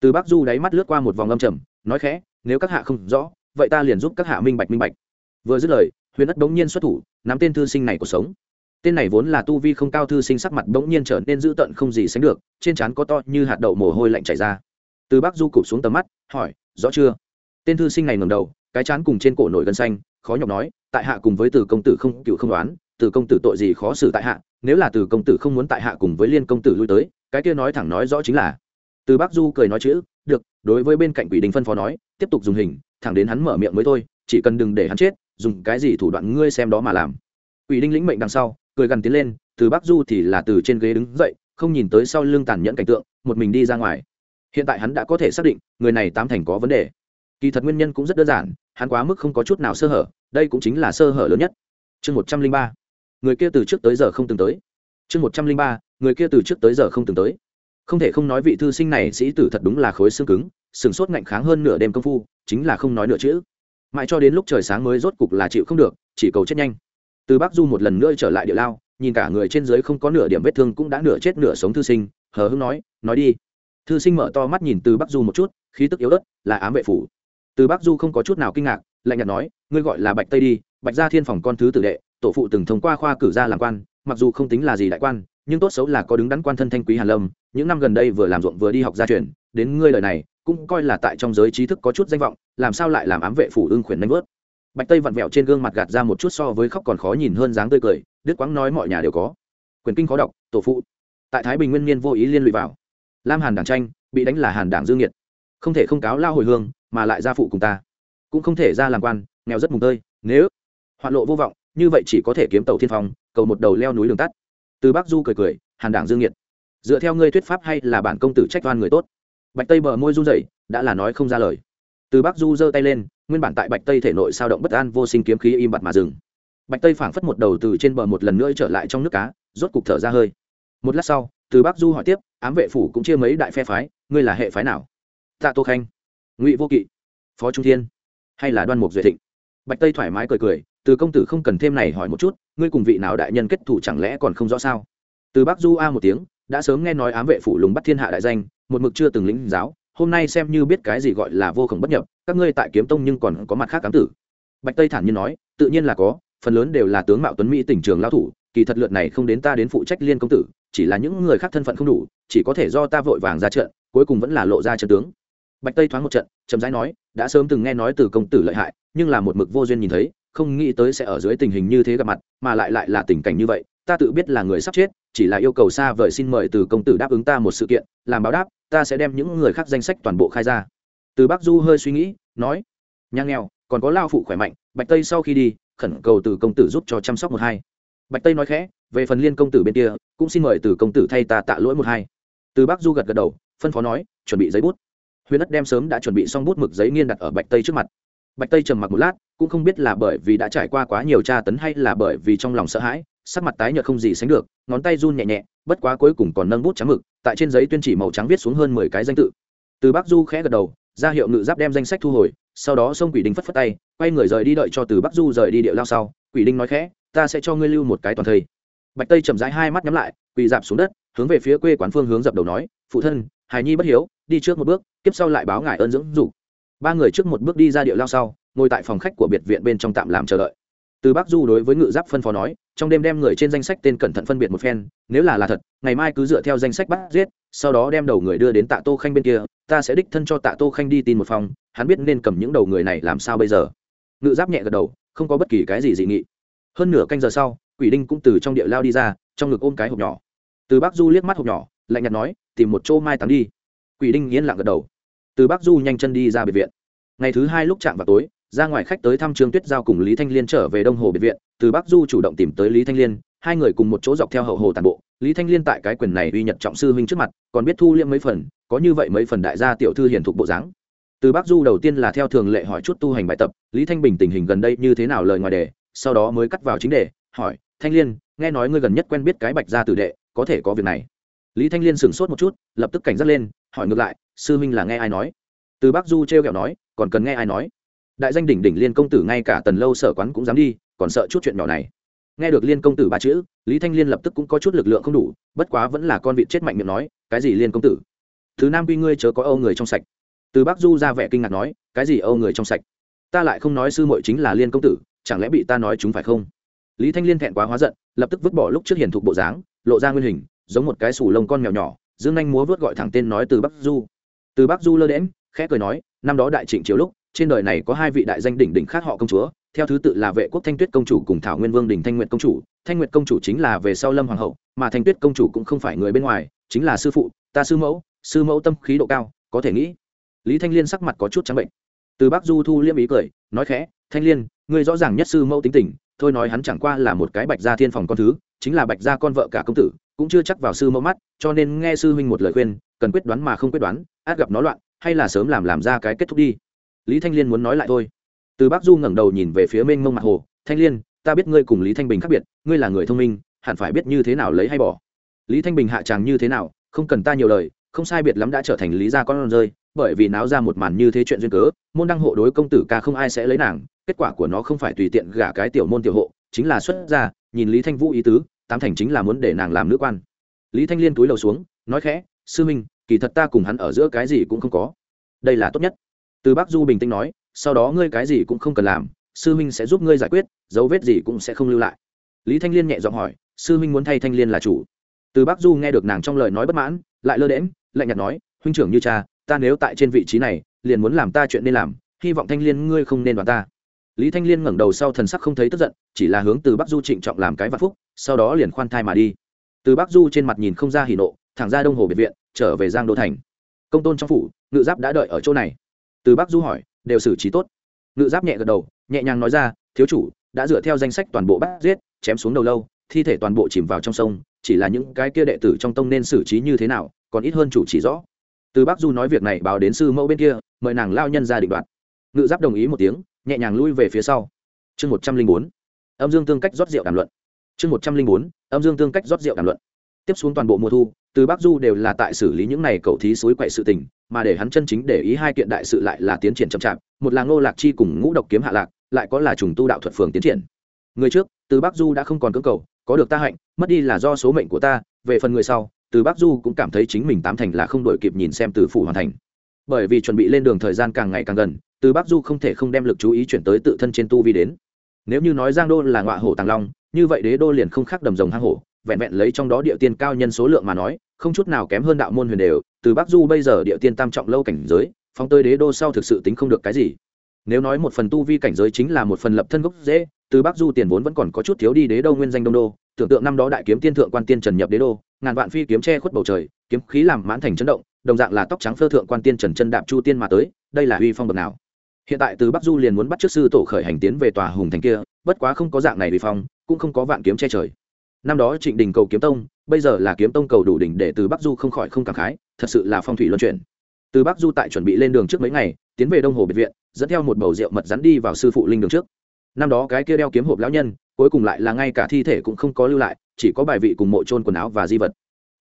Từ bác du đáy mắt lướt qua một vòng âm trầm, nói khẽ nếu các hạ không rõ, vậy ta liền giúp các hạ minh bạch minh bạch. Vừa dứt lời, huyền ất bỗng nhiên xuất thủ, nắm tên thư sinh này cuộc sống. Tên này vốn là tu vi không cao, thư sinh sắc mặt bỗng nhiên trở nên dữ tợn không gì sánh được, trên trán có to như hạt đậu mồ hôi lạnh chảy ra. Từ bác du cụp xuống tầm mắt, hỏi, rõ chưa? Tên thư sinh này ngầm đầu, cái chán cùng trên cổ nổi gân xanh, khó nhọc nói, tại hạ cùng với từ công tử không, cựu không đoán, từ công tử tội gì khó xử tại hạ, nếu là từ công tử không muốn tại hạ cùng với liên công tử lui tới, cái kia nói thẳng nói rõ chính là. Từ bác du cười nói chữ đối với bên cạnh quỷ đình phân phó nói, tiếp tục dùng hình, thẳng đến hắn mở miệng mới thôi, chỉ cần đừng để hắn chết, dùng cái gì thủ đoạn ngươi xem đó mà làm. Quỷ đinh lĩnh mệnh đằng sau, cười gần tiến lên, từ bắc du thì là từ trên ghế đứng dậy, không nhìn tới sau lưng tàn nhẫn cảnh tượng, một mình đi ra ngoài. Hiện tại hắn đã có thể xác định, người này tám thành có vấn đề. Kỳ thật nguyên nhân cũng rất đơn giản, hắn quá mức không có chút nào sơ hở, đây cũng chính là sơ hở lớn nhất. Chương một trăm linh ba. Người kia từ trước tới giờ không từng tới. Chương một trăm linh ba. Người kia từ trước tới giờ không từng tới không thể không nói vị thư sinh này sĩ tử thật đúng là khối xương cứng, sừng sốt ngạnh kháng hơn nửa đêm công phu, chính là không nói nửa chữ. Mãi cho đến lúc trời sáng mới rốt cục là chịu không được, chỉ cầu chết nhanh. Từ bắc du một lần nữa trở lại địa lao, nhìn cả người trên dưới không có nửa điểm vết thương cũng đã nửa chết nửa sống thư sinh, hờ hưng nói nói đi. Thư sinh mở to mắt nhìn từ bắc du một chút, khí tức yếu ớt, là ám vệ phủ. Từ bắc du không có chút nào kinh ngạc, lạnh nhạt nói, ngươi gọi là bạch tây đi, bạch gia thiên phòng con thứ tử đệ, tổ phụ từng thông qua khoa cử ra làm quan, mặc dù không tính là gì đại quan, nhưng tốt xấu là có đứng đắn quan thân thanh quý hàn lâm những năm gần đây vừa làm ruộng vừa đi học gia truyền, đến ngươi lời này, cũng coi là tại trong giới trí thức có chút danh vọng, làm sao lại làm ám vệ phủ ưng khuyển nanh vớt. Bạch tây vặn vẹo trên gương mặt gạt ra một chút so với khóc còn khó nhìn hơn dáng tươi cười đức quãng nói mọi nhà đều có. Quyền kinh khó đọc, tổ phụ. Tại thái bình nguyên niên vô ý liên lụy vào. Lam hàn đảng tranh, bị đánh là hàn đảng dương nhiệt không thể không cáo lao hồi hương, mà lại ra phụ cùng ta. Cũng không thể ra làm quan, nghèo rất mùng tơi, nếu hoạn lộ vô vọng, như vậy chỉ có thể kiếm tàu thiên phong, cầu một đầu leo núi đường tắt. Từ bắc du cười cười, hàn đảng dương nhiệt dựa theo ngươi thuyết pháp hay là bản công tử trách oan người tốt? Bạch tây bờ môi run rẩy, đã là nói không ra lời. Từ bắc du giơ tay lên, nguyên bản tại bạch tây thể nội sao động bất an vô sinh kiếm khí im bặt mà dừng. Bạch tây phảng phất một đầu từ trên bờ một lần nữa trở lại trong nước cá, rốt cục thở ra hơi. Một lát sau, từ bắc du hỏi tiếp, ám vệ phủ cũng chia mấy đại phe phái, ngươi là hệ phái nào? Tạ tô khanh. Ngụy vô kỵ. Phó trung thiên. Hay là đoan mục duệ thịnh? Bạch tây thoải mái cười cười, từ công tử không cần thêm này hỏi một chút, ngươi cùng vị nào đại nhân kết thủ chẳng lẽ còn không rõ sao? Từ bắc du a một tiếng đã sớm nghe nói ám vệ phủ lùng bắt thiên hạ đại danh, một mực chưa từng lĩnh giáo, hôm nay xem như biết cái gì gọi là vô khổng bất nhập, các ngươi tại kiếm tông nhưng còn có mặt khác cám tử. Bạch tây thản nhiên nói, tự nhiên là có, phần lớn đều là tướng mạo tuấn mỹ tỉnh trường lao thủ, kỳ thật lượt này không đến ta đến phụ trách liên công tử, chỉ là những người khác thân phận không đủ, chỉ có thể do ta vội vàng ra trận, cuối cùng vẫn là lộ ra trận tướng. Bạch tây thoáng một trận, chậm rãi nói, đã sớm từng nghe nói từ công tử lợi hại, nhưng là một mực vô duyên nhìn thấy, không nghĩ tới sẽ ở dưới tình hình như thế gặp mặt, mà lại lại là tình cảnh như vậy ta tự biết là người sắp chết, chỉ là yêu cầu xa vời xin mời từ công tử đáp ứng ta một sự kiện, làm báo đáp, ta sẽ đem những người khác danh sách toàn bộ khai ra. Từ bắc du hơi suy nghĩ, nói, nhang nghèo, còn có lao phụ khỏe mạnh, bạch tây sau khi đi, khẩn cầu từ công tử giúp cho chăm sóc một hai. Bạch tây nói khẽ, về phần liên công tử bên kia, cũng xin mời từ công tử thay ta tạ lỗi một hai. Từ bắc du gật gật đầu, phân phó nói, chuẩn bị giấy bút. Huyền đất đem sớm đã chuẩn bị xong bút mực giấy nghiên đặt ở bạch tây trước mặt. Bạch tây trầm mặc một lát, cũng không biết là bởi vì đã trải qua quá nhiều tra tấn hay là bởi vì trong lòng sợ hãi sắc mặt tái nhợt không gì sánh được, ngón tay run nhẹ nhẹ, bất quá cuối cùng còn nâng bút trắng mực, tại trên giấy tuyên chỉ màu trắng viết xuống hơn mười cái danh tự. Từ bắc du khẽ gật đầu, ra hiệu ngự giáp đem danh sách thu hồi, sau đó xông quỷ đinh phất phất tay, quay người rời đi đợi cho từ bắc du rời đi điệu lao sau, quỷ đinh nói khẽ, ta sẽ cho ngươi lưu một cái toàn thây. Bạch tây chậm rãi hai mắt nhắm lại, quỳ dạp xuống đất, hướng về phía quê quán phương hướng dập đầu nói, phụ thân, hài nhi bất hiếu, đi trước một bước tiếp sau lại báo ngài ơn dưỡng dục. Ba người trước một bước đi ra điệu lao sau, ngồi tại phòng khách của biệt viện bên trong tạm làm chờ đợi. Từ bắc du đối với ngự giáp phân phó nói trong đêm đem người trên danh sách tên cẩn thận phân biệt một phen, nếu là là thật, ngày mai cứ dựa theo danh sách bắt giết, sau đó đem đầu người đưa đến tạ tô khanh bên kia, ta sẽ đích thân cho tạ tô khanh đi tin một phòng, hắn biết nên cầm những đầu người này làm sao bây giờ. Ngự giáp nhẹ gật đầu, không có bất kỳ cái gì dị nghị. Hơn nửa canh giờ sau, quỷ đinh cũng từ trong địa lao đi ra, trong ngực ôm cái hộp nhỏ. Từ bắc du liếc mắt hộp nhỏ, lạnh nhạt nói, tìm một chỗ mai táng đi. Quỷ đinh yên lặng gật đầu. Từ bắc du nhanh chân đi ra biệt viện. Ngày thứ hai lúc chạm vào tối ra ngoài khách tới thăm trương tuyết giao cùng lý thanh liên trở về đông hồ biệt viện, từ bắc du chủ động tìm tới lý thanh liên, hai người cùng một chỗ dọc theo hậu hồ tàn bộ. Lý thanh liên tại cái quyền này uy nhật trọng sư huynh trước mặt, còn biết thu liễm mấy phần, có như vậy mấy phần đại gia tiểu thư hiển thục bộ dáng. Từ bắc du đầu tiên là theo thường lệ hỏi chút tu hành bài tập, lý thanh bình tình hình gần đây như thế nào lời ngoài đề, sau đó mới cắt vào chính đề, hỏi, thanh liên, nghe nói ngươi gần nhất quen biết cái bạch gia tử đệ, có thể có việc này? Lý thanh liên sửng sốt một chút, lập tức cảnh giác lên, hỏi ngược lại, sư huynh là nghe ai nói? Từ bắc du t r kẹo nói, còn cần nghe ai nói? Đại danh đỉnh đỉnh liên công tử ngay cả tần lâu sở quán cũng dám đi, còn sợ chút chuyện nhỏ này. Nghe được liên công tử ba chữ, lý thanh liên lập tức cũng có chút lực lượng không đủ, bất quá vẫn là con vịt chết mạnh miệng nói, cái gì liên công tử? Thứ nam quy ngươi chớ có âu người trong sạch. Từ bắc du ra vẻ kinh ngạc nói, cái gì âu người trong sạch? Ta lại không nói sư muội chính là liên công tử, chẳng lẽ bị ta nói chúng phải không? Lý thanh liên thẹn quá hóa giận, lập tức vứt bỏ lúc trước hiển thục bộ dáng, lộ ra nguyên hình, giống một cái sủ lông con mèo nhỏ, dương anh múa vớt gọi thẳng tên nói từ bắc du. Từ bắc du lơ đễm khẽ cười nói, năm đó đại trịnh chiếu lúc trên đời này có hai vị đại danh đỉnh đỉnh khác họ công chúa, theo thứ tự là vệ quốc thanh tuyết công chủ cùng thảo nguyên vương đình thanh nguyện công chủ. Thanh nguyện công chủ chính là về sau lâm hoàng hậu, mà thanh tuyết công chủ cũng không phải người bên ngoài, chính là sư phụ, ta sư mẫu sư mẫu tâm khí độ cao, có thể nghĩ. Lý thanh liên sắc mặt có chút trắng bệnh. Từ bắc du thu liêm ý cười, nói khẽ, thanh liên, ngươi rõ ràng nhất sư mẫu tính tình, thôi nói hắn chẳng qua là một cái bạch gia thiên phòng con thứ, chính là bạch gia con vợ cả công tử, cũng chưa chắc vào sư mẫu mắt, cho nên nghe sư huynh một lời khuyên, cần quyết đoán mà không quyết đoán, át gặp nó loạn, hay là sớm làm làm ra cái kết thúc đi lý thanh liên muốn nói lại thôi. Từ bắc du ngẩng đầu nhìn về phía mênh mông mặt hồ. Thanh liên, ta biết ngươi cùng lý thanh bình khác biệt, ngươi là người thông minh, hẳn phải biết như thế nào lấy hay bỏ. Lý thanh bình hạ tràng như thế nào, không cần ta nhiều lời, không sai biệt lắm đã trở thành lý gia con rơi, bởi vì náo ra một màn như thế chuyện duyên cớ, môn đăng hộ đối công tử ca không ai sẽ lấy nàng, kết quả của nó không phải tùy tiện gả cái tiểu môn tiểu hộ, chính là xuất ra nhìn lý thanh vũ ý tứ, tám thành chính là muốn để nàng làm nữ quan. Lý thanh liên túi lầu xuống, nói khẽ, sư minh, kỳ thật ta cùng hắn ở giữa cái gì cũng không có. Đây là tốt nhất từ bác du bình tĩnh nói, sau đó ngươi cái gì cũng không cần làm, sư minh sẽ giúp ngươi giải quyết, dấu vết gì cũng sẽ không lưu lại. Lý thanh liên nhẹ giọng hỏi, sư minh muốn thay thanh liên là chủ. Từ bác du nghe được nàng trong lời nói bất mãn, lại lơ đễm lạnh nhạt nói, huynh trưởng như cha, ta nếu tại trên vị trí này, liền muốn làm ta chuyện nên làm, hy vọng thanh liên ngươi không nên đoán ta. Lý thanh liên ngẩng đầu sau thần sắc không thấy tức giận, chỉ là hướng từ bắc du trịnh trọng làm cái vạn phúc, sau đó liền khoan thai mà đi. Từ bắc du trên mặt nhìn không ra hỉ nộ, thẳng ra đông hồ biệt viện, trở về giang đô thành. Công tôn trong phủ, ngự giáp đã đợi ở chỗ này từ bắc du hỏi, đều xử trí tốt. Ngự giáp nhẹ gật đầu, nhẹ nhàng nói ra, thiếu chủ, đã dựa theo danh sách toàn bộ bắt giết, chém xuống đầu lâu, thi thể toàn bộ chìm vào trong sông, chỉ là những cái kia đệ tử trong tông nên xử trí như thế nào, còn ít hơn chủ chỉ rõ. Từ bắc du nói việc này báo đến sư mẫu bên kia, mời nàng lao nhân ra định đoạt. Ngự giáp đồng ý một tiếng, nhẹ nhàng lui về phía sau. Chương một trăm linh bốn, âm dương tương cách rót rượu đàm luận. Chương một trăm linh bốn, âm dương tương cách rót rượu đàm luận. Tiếp xuống toàn bộ mùa thu, từ bắc du đều là tại xử lý những này cầu thí suối quậy sự tình mà để hắn chân chính để ý hai kiện đại sự lại là tiến triển chậm chạp, một là ngô lạc chi cùng ngũ độc kiếm hạ lạc, lại có là trùng tu đạo thuật phường tiến triển. Người trước, từ bắc du đã không còn cưỡng cầu, có được ta hạnh, mất đi là do số mệnh của ta, về phần người sau, từ bắc du cũng cảm thấy chính mình tám thành là không đổi kịp nhìn xem từ phủ hoàn thành. Bởi vì chuẩn bị lên đường thời gian càng ngày càng gần, từ bắc du không thể không đem lực chú ý chuyển tới tự thân trên tu vi đến. Nếu như nói giang đô là ngọa hổ tàng long, như vậy đế đô liền không khác đầm rồng hang hổ, vẹn vẹn lấy trong đó địa tiên cao nhân số lượng mà nói, không chút nào kém hơn đạo môn huyền đều từ bắc du bây giờ địa tiên tam trọng lâu cảnh giới, phóng tới đế đô sau thực sự tính không được cái gì. Nếu nói một phần tu vi cảnh giới chính là một phần lập thân gốc dễ từ bắc du tiền vốn vẫn còn có chút thiếu đi đế đô nguyên danh đông đô, tưởng tượng năm đó đại kiếm tiên thượng quan tiên trần nhập đế đô, ngàn vạn phi kiếm che khuất bầu trời, kiếm khí làm mãn thành chấn động, đồng dạng là tóc trắng phơ thượng quan tiên trần chân đạp chu tiên mà tới, đây là uy phong bậc nào? Hiện tại từ bắc du liền muốn bắt trước sư tổ khởi hành tiến về tòa hùng thành kia, bất quá không có dạng này uy phong, cũng không có vạn kiếm che trời. Năm đó trịnh đình cầu kiếm tông bây giờ là kiếm tông cầu đủ đỉnh để từ bắc du không khỏi không cảm khái, thật sự là phong thủy luân chuyển. Từ bắc du tại chuẩn bị lên đường trước mấy ngày, tiến về đông hồ biệt viện, dẫn theo một bầu rượu mật rắn đi vào sư phụ linh đường trước. Năm đó cái kia đeo kiếm hộp lão nhân, cuối cùng lại là ngay cả thi thể cũng không có lưu lại, chỉ có bài vị cùng mộ trôn quần áo và di vật.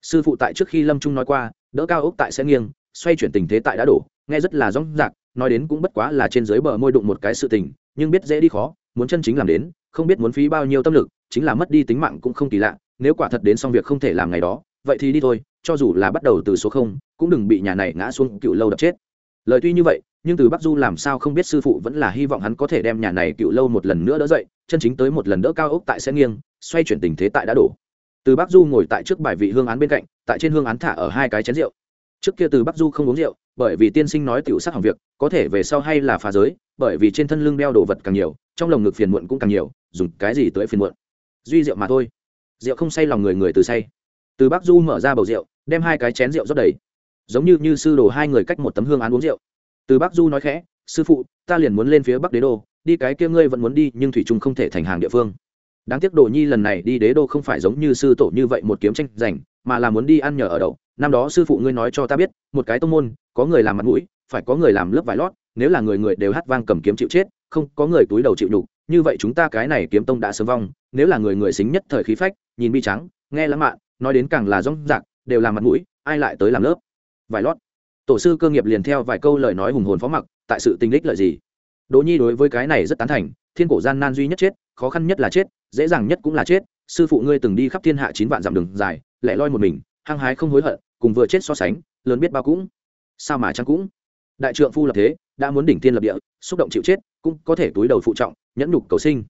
Sư phụ tại trước khi lâm trung nói qua, đỡ cao ốc tại sẽ nghiêng, xoay chuyển tình thế tại đã đổ, nghe rất là rõ rạc, nói đến cũng bất quá là trên dưới bờ môi đụng một cái sự tình, nhưng biết dễ đi khó, muốn chân chính làm đến, không biết muốn phí bao nhiêu tâm lực, chính là mất đi tính mạng cũng không kỳ lạ nếu quả thật đến xong việc không thể làm ngày đó, vậy thì đi thôi, cho dù là bắt đầu từ số không, cũng đừng bị nhà này ngã xuống cựu lâu đập chết. Lời tuy như vậy, nhưng từ bắc du làm sao không biết sư phụ vẫn là hy vọng hắn có thể đem nhà này cựu lâu một lần nữa đỡ dậy, chân chính tới một lần đỡ cao ốc tại sẽ nghiêng, xoay chuyển tình thế tại đã đổ. Từ bắc du ngồi tại trước bài vị hương án bên cạnh, tại trên hương án thả ở hai cái chén rượu. Trước kia từ bắc du không uống rượu, bởi vì tiên sinh nói tiểu sắc hỏng việc, có thể về sau hay là phá giới, bởi vì trên thân lưng đeo đồ vật càng nhiều, trong lồng ngực phiền muộn cũng càng nhiều, dùng cái gì tới phiền muộn. Duy rượu mà thôi rượu không say lòng người người từ say. Từ bắc du mở ra bầu rượu, đem hai cái chén rượu rót đầy. Giống như như sư đồ hai người cách một tấm hương án uống rượu. Từ bắc du nói khẽ, sư phụ, ta liền muốn lên phía bắc đế đô, đi cái kia ngươi vẫn muốn đi, nhưng thủy trung không thể thành hàng địa phương. Đáng tiếc đồ nhi lần này đi đế đô không phải giống như sư tổ như vậy một kiếm tranh giành, mà là muốn đi ăn nhờ ở đậu. Năm đó sư phụ ngươi nói cho ta biết, một cái tông môn, có người làm mặt mũi, phải có người làm lớp vải lót, nếu là người người đều hát vang cầm kiếm chịu chết, không có người túi đầu chịu đủ như vậy chúng ta cái này kiếm tông đã sớm vong, nếu là người người xính nhất thời khí phách, nhìn bi trắng, nghe lãng mạn, nói đến càng là rong rạc, đều làm mặt mũi, ai lại tới làm lớp? Vài lót. Tổ sư cơ nghiệp liền theo vài câu lời nói hùng hồn phó mặc, tại sự tình đích lợi gì? Đỗ nhi đối với cái này rất tán thành, thiên cổ gian nan duy nhất chết, khó khăn nhất là chết, dễ dàng nhất cũng là chết, sư phụ ngươi từng đi khắp thiên hạ chín vạn dặm đường dài, lẻ loi một mình, hăng hái không hối hận, cùng vừa chết so sánh, lớn biết bao cũng. Sao mà chăng cũng? Đại trượng phu lập thế, đã muốn đỉnh tiên lập địa, xúc động chịu chết, cũng có thể túi đầu phụ trọng, nhẫn nhục cầu sinh.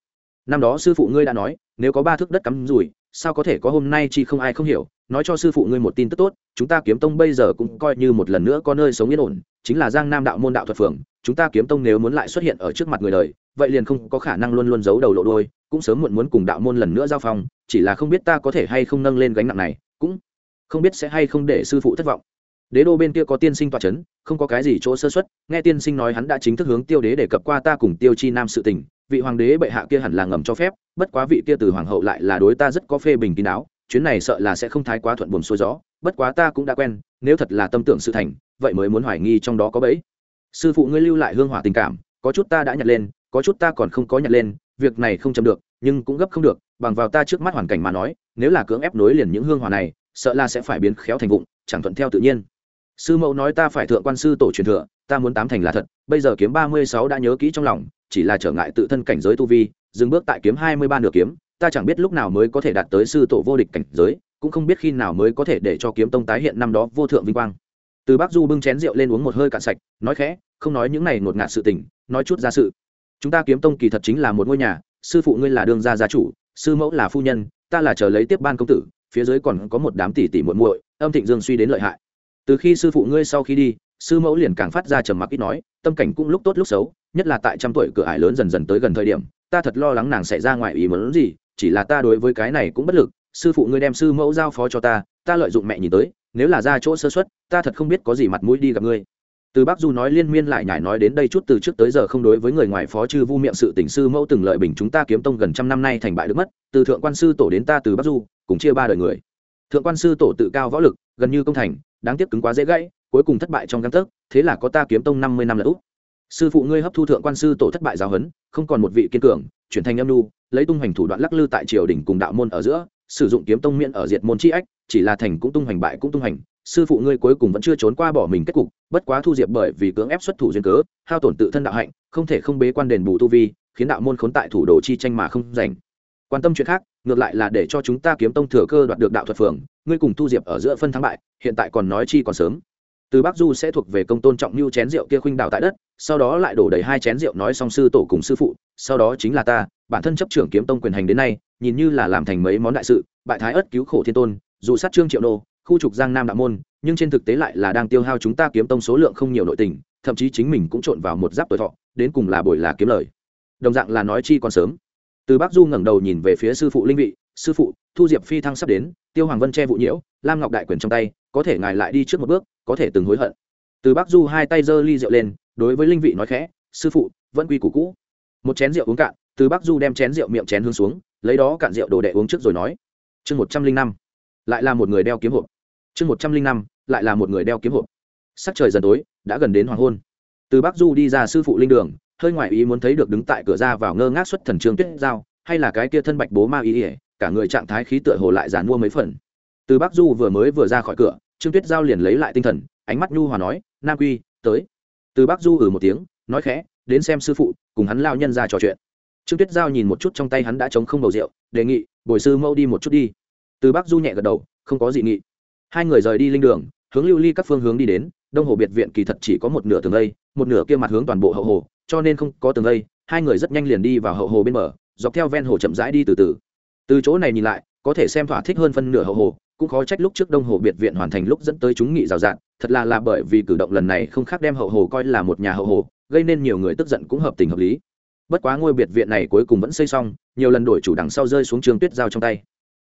Năm đó sư phụ ngươi đã nói, nếu có ba thước đất cắm rủi, sao có thể có hôm nay chi không ai không hiểu, nói cho sư phụ ngươi một tin tức tốt, chúng ta kiếm tông bây giờ cũng coi như một lần nữa có nơi sống yên ổn, chính là giang nam đạo môn đạo thuật phường, chúng ta kiếm tông nếu muốn lại xuất hiện ở trước mặt người đời, vậy liền không có khả năng luôn luôn giấu đầu lộ đôi cũng sớm muộn muốn cùng đạo môn lần nữa giao phong, chỉ là không biết ta có thể hay không nâng lên gánh nặng này, cũng không biết sẽ hay không để sư phụ thất vọng đế đô bên kia có tiên sinh tòa c h ấ n không có cái gì chỗ sơ xuất nghe tiên sinh nói hắn đã chính thức hướng tiêu đế để cập qua ta cùng tiêu chi nam sự tình, vị hoàng đế bệ hạ kia hẳn là ngầm cho phép, bất quá vị kia từ hoàng hậu lại là đối ta rất có phê bình kín đáo, chuyến này sợ là sẽ không thái quá thuận buồm xuôi gió, bất quá ta cũng đã quen, nếu thật là tâm tưởng sự thành, vậy mới muốn hoài nghi trong đó có bẫy. Sư phụ ngươi lưu lại hương hỏa tình cảm, có chút ta đã nhặt lên, có chút ta còn không có nhặt lên, việc này không chậm được, nhưng cũng gấp không được, bằng vào ta trước mắt hoàn cảnh mà nói, nếu là cưỡng ép nối liền những hương hỏa này, sợ là sẽ phải biến khéo thành vụng, chẳng thuận theo tự nhiên sư mẫu nói ta phải thượng quan sư tổ truyền thừa, ta muốn tám thành là thật, bây giờ kiếm ba mươi sáu đã nhớ kỹ trong lòng, chỉ là trở ngại tự thân cảnh giới tu vi, dừng bước tại kiếm hai mươi ba nửa kiếm, ta chẳng biết lúc nào mới có thể đạt tới sư tổ vô địch cảnh giới, cũng không biết khi nào mới có thể để cho kiếm tông tái hiện năm đó vô thượng vinh quang. Từ bác du bưng chén rượu lên uống một hơi cạn sạch, nói khẽ, không nói những này ngột ngạt sự tình, nói chút ra sự. Chúng ta kiếm tông kỳ thật chính là một ngôi nhà, sư phụ ngươi là đương gia gia chủ, sư mẫu là phu nhân, ta là chờ lấy tiếp ban công tử, phía dưới còn có một đám tỷ tỷ muội muội, âm thịnh dương suy đến lợi hại từ khi sư phụ ngươi sau khi đi, sư mẫu liền càng phát ra trầm mặc ít nói, tâm cảnh cũng lúc tốt lúc xấu, nhất là tại trăm tuổi cửa ải lớn dần dần tới gần thời điểm, ta thật lo lắng nàng sẽ ra ngoài ý muốn gì, chỉ là ta đối với cái này cũng bất lực, sư phụ ngươi đem sư mẫu giao phó cho ta ta lợi dụng mẹ nhìn tới, nếu là ra chỗ sơ xuất ta thật không biết có gì mặt mũi đi gặp ngươi. Từ bác du nói liên miên lại nhải nói đến đây chút từ trước tới giờ không đối với người ngoài phó chư vu miệng sự tỉnh sư mẫu từng lợi bình chúng ta kiếm tông gần trăm năm nay thành bại được mất, từ thượng quan sư tổ đến ta từ bác du, cùng chia ba đời người. Thượng quan sư tổ tự cao võ lực, gần như công thành đáng tiếc cứng quá dễ gãy, cuối cùng thất bại trong găng tấc, thế là có ta kiếm tông năm mươi năm lỡ úp sư phụ ngươi hấp thu thượng quan sư tổ thất bại giáo huấn, không còn một vị kiên cường, chuyển thành âm lưu lấy tung hoành thủ đoạn lắc lư tại triều đình cùng đạo môn ở giữa, sử dụng kiếm tông miễn ở diệt môn chi ách, chỉ là thành cũng tung hoành bại cũng tung hoành, sư phụ ngươi cuối cùng vẫn chưa trốn qua bỏ mình kết cục, bất quá thu diệp bởi vì cưỡng ép xuất thủ duyên cớ, hao tổn tự thân đạo hạnh, không thể không bế quan đền bù tu vi, khiến đạo môn khốn tại thủ đồ chi tranh mà không giành quan tâm chuyện khác, ngược lại là để cho chúng ta kiếm tông thừa cơ đoạt được đạo thuật phường, ngươi cùng thu diệp ở giữa phân thắng bại, hiện tại còn nói chi còn sớm. Từ bắc du sẽ thuộc về công tôn trọng mưu chén rượu kia khuynh đảo tại đất, sau đó lại đổ đầy hai chén rượu nói xong sư tổ cùng sư phụ, sau đó chính là ta, bản thân chấp trưởng kiếm tông quyền hành đến nay, nhìn như là làm thành mấy món đại sự, bại thái ất cứu khổ thiên tôn, dù sát trương triệu nô, khu trục giang nam đạo môn, nhưng trên thực tế lại là đang tiêu hao chúng ta kiếm tông số lượng không nhiều nội tình, thậm chí chính mình cũng trộn vào một giáp tuổi thọ, đến cùng là bồi là kiếm lời. Đồng dạng là nói chi còn sớm từ bắc du ngẩng đầu nhìn về phía sư phụ linh vị, sư phụ, thu diệp phi thăng sắp đến, tiêu hoàng vân che vụ nhiễu, lam ngọc đại quyền trong tay, có thể ngài lại đi trước một bước, có thể từng hối hận. Từ bắc du hai tay giơ ly rượu lên, đối với linh vị nói khẽ, sư phụ, vẫn quy củ cũ. Một chén rượu uống cạn, từ bắc du đem chén rượu miệng chén hướng xuống, lấy đó cạn rượu đồ đệ uống trước rồi nói, chương một trăm linh năm, lại là một người đeo kiếm hộp. Chương một trăm linh năm, lại là một người đeo kiếm hộp. Sắc trời dần tối, đã gần đến hoàng hôn. Từ bắc du đi ra sư phụ linh đường hơi ngoại ý muốn thấy được đứng tại cửa ra vào ngơ ngác xuất thần trương tuyết giao hay là cái kia thân bạch bố ma ý ỉa cả người trạng thái khí tựa hồ lại giàn mua mấy phần. Từ bắc du vừa mới vừa ra khỏi cửa trương tuyết giao liền lấy lại tinh thần ánh mắt nhu hòa nói nam quy tới. Từ bắc du ừ một tiếng nói khẽ đến xem sư phụ cùng hắn lao nhân ra trò chuyện. Trương tuyết giao nhìn một chút trong tay hắn đã chống không bầu rượu đề nghị bồi sư mẫu đi một chút đi. Từ bắc du nhẹ gật đầu không có gì nghị. Hai người rời đi linh đường hướng lưu ly các phương hướng đi đến đông hồ biệt viện kỳ thật chỉ có một nửa tường lây một nửa kia mặt hướng toàn bộ hậu hồ cho nên không có tường lây hai người rất nhanh liền đi vào hậu hồ bên bờ, dọc theo ven hồ chậm rãi đi từ từ. Từ chỗ này nhìn lại, có thể xem thỏa thích hơn phân nửa hậu hồ, cũng khó trách lúc trước đông hồ biệt viện hoàn thành lúc dẫn tới chúng nghị rào rạt, thật là là bởi vì cử động lần này không khác đem hậu hồ coi là một nhà hậu hồ, gây nên nhiều người tức giận cũng hợp tình hợp lý. Bất quá ngôi biệt viện này cuối cùng vẫn xây xong, nhiều lần đổi chủ đằng sau rơi xuống trường tuyết giao trong tay.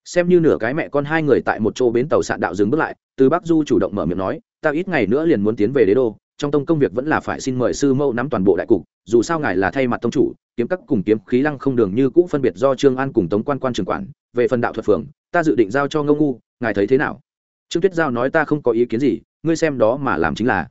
Xem như nửa cái mẹ con hai người tại một chỗ bến tàu sạn đạo dừng bước lại, từ bắc du chủ động mở miệng nói, ta ít ngày nữa liền muốn tiến về đế đô trong tông công việc vẫn là phải xin mời sư mẫu nắm toàn bộ đại cục, dù sao ngài là thay mặt tông chủ, kiếm các cùng kiếm khí lăng không đường như cũ phân biệt do trương an cùng tống quan quan trường quản, về phần đạo thuật phường, ta dự định giao cho ngông ngu, ngài thấy thế nào? Trương tuyết giao nói ta không có ý kiến gì, ngươi xem đó mà làm chính là.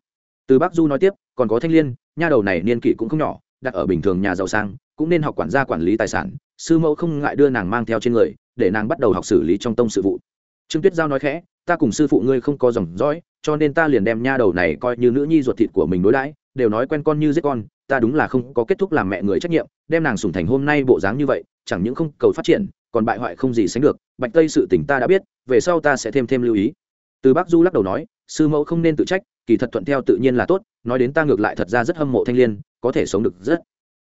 Từ bác du nói tiếp, còn có thanh liên, nha đầu này niên kỷ cũng không nhỏ, đặt ở bình thường nhà giàu sang, cũng nên học quản gia quản lý tài sản, sư mẫu không ngại đưa nàng mang theo trên người, để nàng bắt đầu học xử lý trong tông sự vụ. Trương tuyết giao nói khẽ ta cùng sư phụ ngươi không có dòng dõi, cho nên ta liền đem nha đầu này coi như nữ nhi ruột thịt của mình đối đãi, đều nói quen con như giết con, ta đúng là không có kết thúc làm mẹ người trách nhiệm, đem nàng sủng thành hôm nay bộ dáng như vậy, chẳng những không cầu phát triển, còn bại hoại không gì sánh được, bạch tây sự tỉnh ta đã biết, về sau ta sẽ thêm thêm lưu ý. Từ bác du lắc đầu nói, sư mẫu không nên tự trách, kỳ thật thuận theo tự nhiên là tốt, nói đến ta ngược lại thật ra rất hâm mộ thanh liên, có thể sống được rất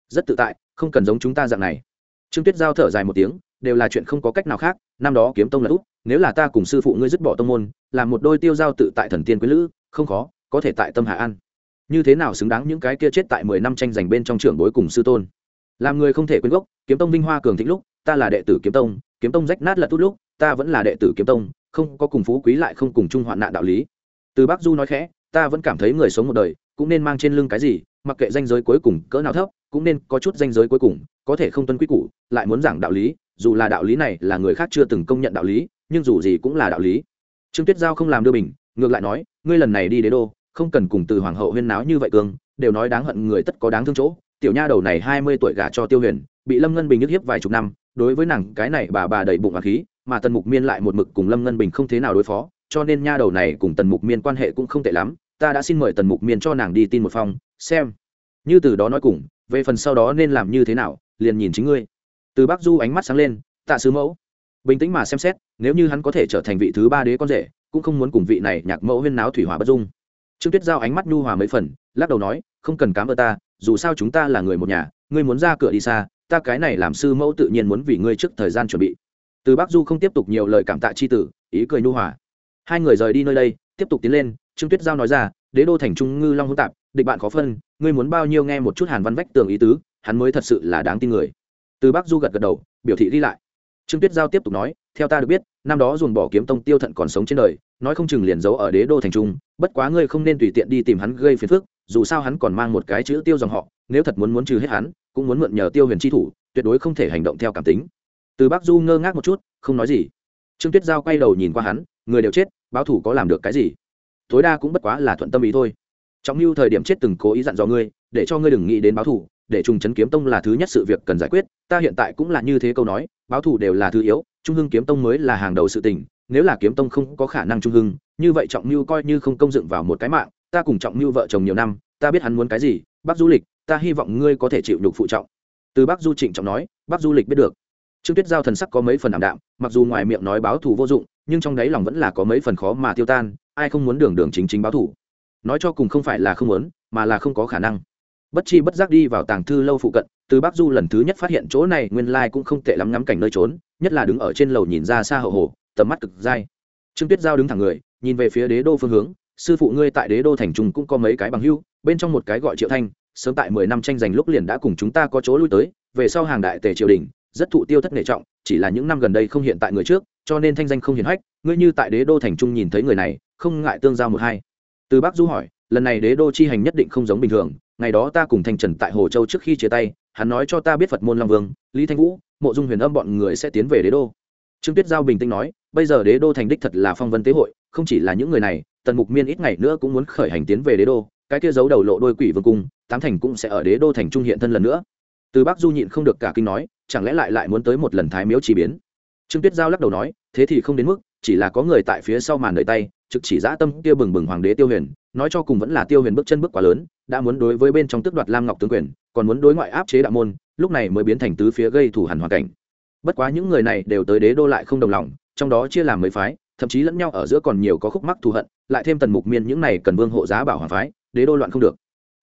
rất tự tại, không cần giống chúng ta dạng này. Trương tuyết giao thở dài một tiếng, đều là chuyện không có cách nào khác, năm đó kiếm tông là út nếu là ta cùng sư phụ ngươi dứt bỏ tông môn, làm một đôi tiêu giao tự tại thần tiên quý lữ, không khó, có thể tại tâm hạ ăn. như thế nào xứng đáng những cái kia chết tại mười năm tranh giành bên trong trưởng bối cùng sư tôn làm người không thể quên gốc, kiếm tông vinh hoa cường thịnh lúc, ta là đệ tử kiếm tông kiếm tông rách nát lật tốt lúc, ta vẫn là đệ tử kiếm tông, không có cùng phú quý lại không cùng chung hoạn nạn đạo lý từ bác du nói khẽ, ta vẫn cảm thấy người sống một đời, cũng nên mang trên lưng cái gì, mặc kệ danh giới cuối cùng cỡ nào thấp, cũng nên có chút danh giới cuối cùng, có thể không tuân quy củ, lại muốn giảng đạo lý, dù là đạo lý này là người khác chưa từng công nhận đạo lý nhưng dù gì cũng là đạo lý. Trương tuyết giao không làm đưa bình, ngược lại nói, ngươi lần này đi đế đô, không cần cùng từ hoàng hậu huyên náo như vậy cường đều nói đáng hận người tất có đáng thương chỗ. Tiểu nha đầu này hai mươi tuổi gả cho tiêu huyền, bị lâm ngân bình nhức hiếp vài chục năm, đối với nàng cái này bà bà đầy bụng hạt khí, mà tần mục miên lại một mực cùng lâm ngân bình không thế nào đối phó, cho nên nha đầu này cùng tần mục miên quan hệ cũng không tệ lắm. Ta đã xin mời tần mục miên cho nàng đi tin một phong xem. Như từ đó nói cùng, về phần sau đó nên làm như thế nào, liền nhìn chính ngươi. Từ bắc du ánh mắt sáng lên, tạ sứ mẫu. Bình tĩnh mà xem xét nếu như hắn có thể trở thành vị thứ ba đế con rể, cũng không muốn cùng vị này nhạc mẫu huyên náo thủy hỏa bất dung. Trương tuyết giao ánh mắt nhu hòa mấy phần, lắc đầu nói, không cần cám ơn ta, dù sao chúng ta là người một nhà, ngươi muốn ra cửa đi xa, ta cái này làm sư mẫu tự nhiên muốn vì ngươi trước thời gian chuẩn bị. Từ bắc du không tiếp tục nhiều lời cảm tạ c h i tử, ý cười nhu hòa. Hai người rời đi nơi đây, tiếp tục tiến lên, trương tuyết giao nói ra, đế đô thành trung ngư long hỗn tạp, địch bạn khó phân, ngươi muốn bao nhiêu nghe một chút hàn văn vách tường ý tứ, hắn mới thật sự là đáng tin người. Từ bắc du gật gật đầu, biểu thị đi lại trương tuyết giao tiếp tục nói, theo ta được biết, năm đó dồn bỏ kiếm tông tiêu thận còn sống trên đời, nói không chừng liền giấu ở đế đô thành trung, bất quá ngươi không nên tùy tiện đi tìm hắn gây phiền phức, dù sao hắn còn mang một cái chữ tiêu dòng họ, nếu thật muốn muốn trừ hết hắn, cũng muốn mượn nhờ tiêu huyền tri thủ, tuyệt đối không thể hành động theo cảm tính. Từ bắc du ngơ ngác một chút, không nói gì. Trương tuyết giao quay đầu nhìn qua hắn, người đều chết, báo thủ có làm được cái gì? Tối đa cũng bất quá là thuận tâm ý thôi. Trong lưu thời điểm chết từng cố ý dặn dò ngươi, để cho ngươi đừng nghĩ đến báo thủ, để trùng chấn kiếm tông là thứ nhất sự việc cần giải quyết, ta hiện tại cũng là như thế câu nói báo thủ đều là thứ yếu, trung hưng kiếm tông mới là hàng đầu sự tình, nếu là kiếm tông không có khả năng trung hưng, như vậy trọng mưu coi như không công dựng vào một cái mạng, ta cùng trọng mưu vợ chồng nhiều năm, ta biết hắn muốn cái gì bác du lịch, ta hy vọng ngươi có thể chịu nhục phụ trọng. Từ bác du trịnh trọng nói bác du lịch biết được. Trương tuyết giao thần sắc có mấy phần ảm đạm, mặc dù ngoài miệng nói báo thù vô dụng, nhưng trong đáy lòng vẫn là có mấy phần khó mà tiêu tan, ai không muốn đường đường chính chính báo thù. Nói cho cùng không phải là không muốn, mà là không có khả năng bất chi bất giác đi vào tàng thư lâu phụ cận, từ bắc du lần thứ nhất phát hiện chỗ này nguyên lai cũng không tệ lắm ngắm cảnh nơi trốn, nhất là đứng ở trên lầu nhìn ra xa hậu hồ, tầm mắt cực dai. Trương tuyết giao đứng thẳng người, nhìn về phía đế đô phương hướng, sư phụ ngươi tại đế đô thành trung cũng có mấy cái bằng hưu, bên trong một cái gọi triệu thanh, sớm tại mười năm tranh giành lúc liền đã cùng chúng ta có chỗ lui tới, về sau hàng đại tề triều đình, rất thụ tiêu thất nghệ trọng, chỉ là những năm gần đây không hiện tại người trước, cho nên thanh danh không hiển hách, ngươi như tại đế đô thành trung nhìn thấy người này, không ngại tương giao một hai. Từ bắc du hỏi, lần này đế đô chi hành nhất định không giống bình thường ngày đó ta cùng thanh trần tại hồ châu trước khi chia tay, hắn nói cho ta biết phật môn long vương, lý thanh vũ, mộ dung huyền âm bọn người sẽ tiến về đế đô. Trương tuyết giao bình tĩnh nói, bây giờ đế đô thành đích thật là phong vân tế hội, không chỉ là những người này, tần mục miên ít ngày nữa cũng muốn khởi hành tiến về đế đô, cái kia giấu đầu lộ đôi quỷ vương cung, tám thành cũng sẽ ở đế đô thành trung hiện thân lần nữa. Từ bắc du nhịn không được cả kinh nói, chẳng lẽ lại lại muốn tới một lần thái miếu chỉ biến? Trương tuyết giao lắc đầu nói, thế thì không đến mức, chỉ là có người tại phía sau màn đợi tay, trực chỉ dã tâm kia bừng bừng hoàng đế tiêu huyền nói cho cùng vẫn là tiêu huyền bước chân bước quá lớn, đã muốn đối với bên trong tước đoạt lam ngọc tướng quyền, còn muốn đối ngoại áp chế đạo môn, lúc này mới biến thành tứ phía gây thủ hẳn hoàn cảnh. Bất quá những người này đều tới đế đô lại không đồng lòng, trong đó chia làm mấy phái, thậm chí lẫn nhau ở giữa còn nhiều có khúc mắc thù hận, lại thêm tần mục miên những này cần vương hộ giá bảo hoàng phái, đế đô loạn không được.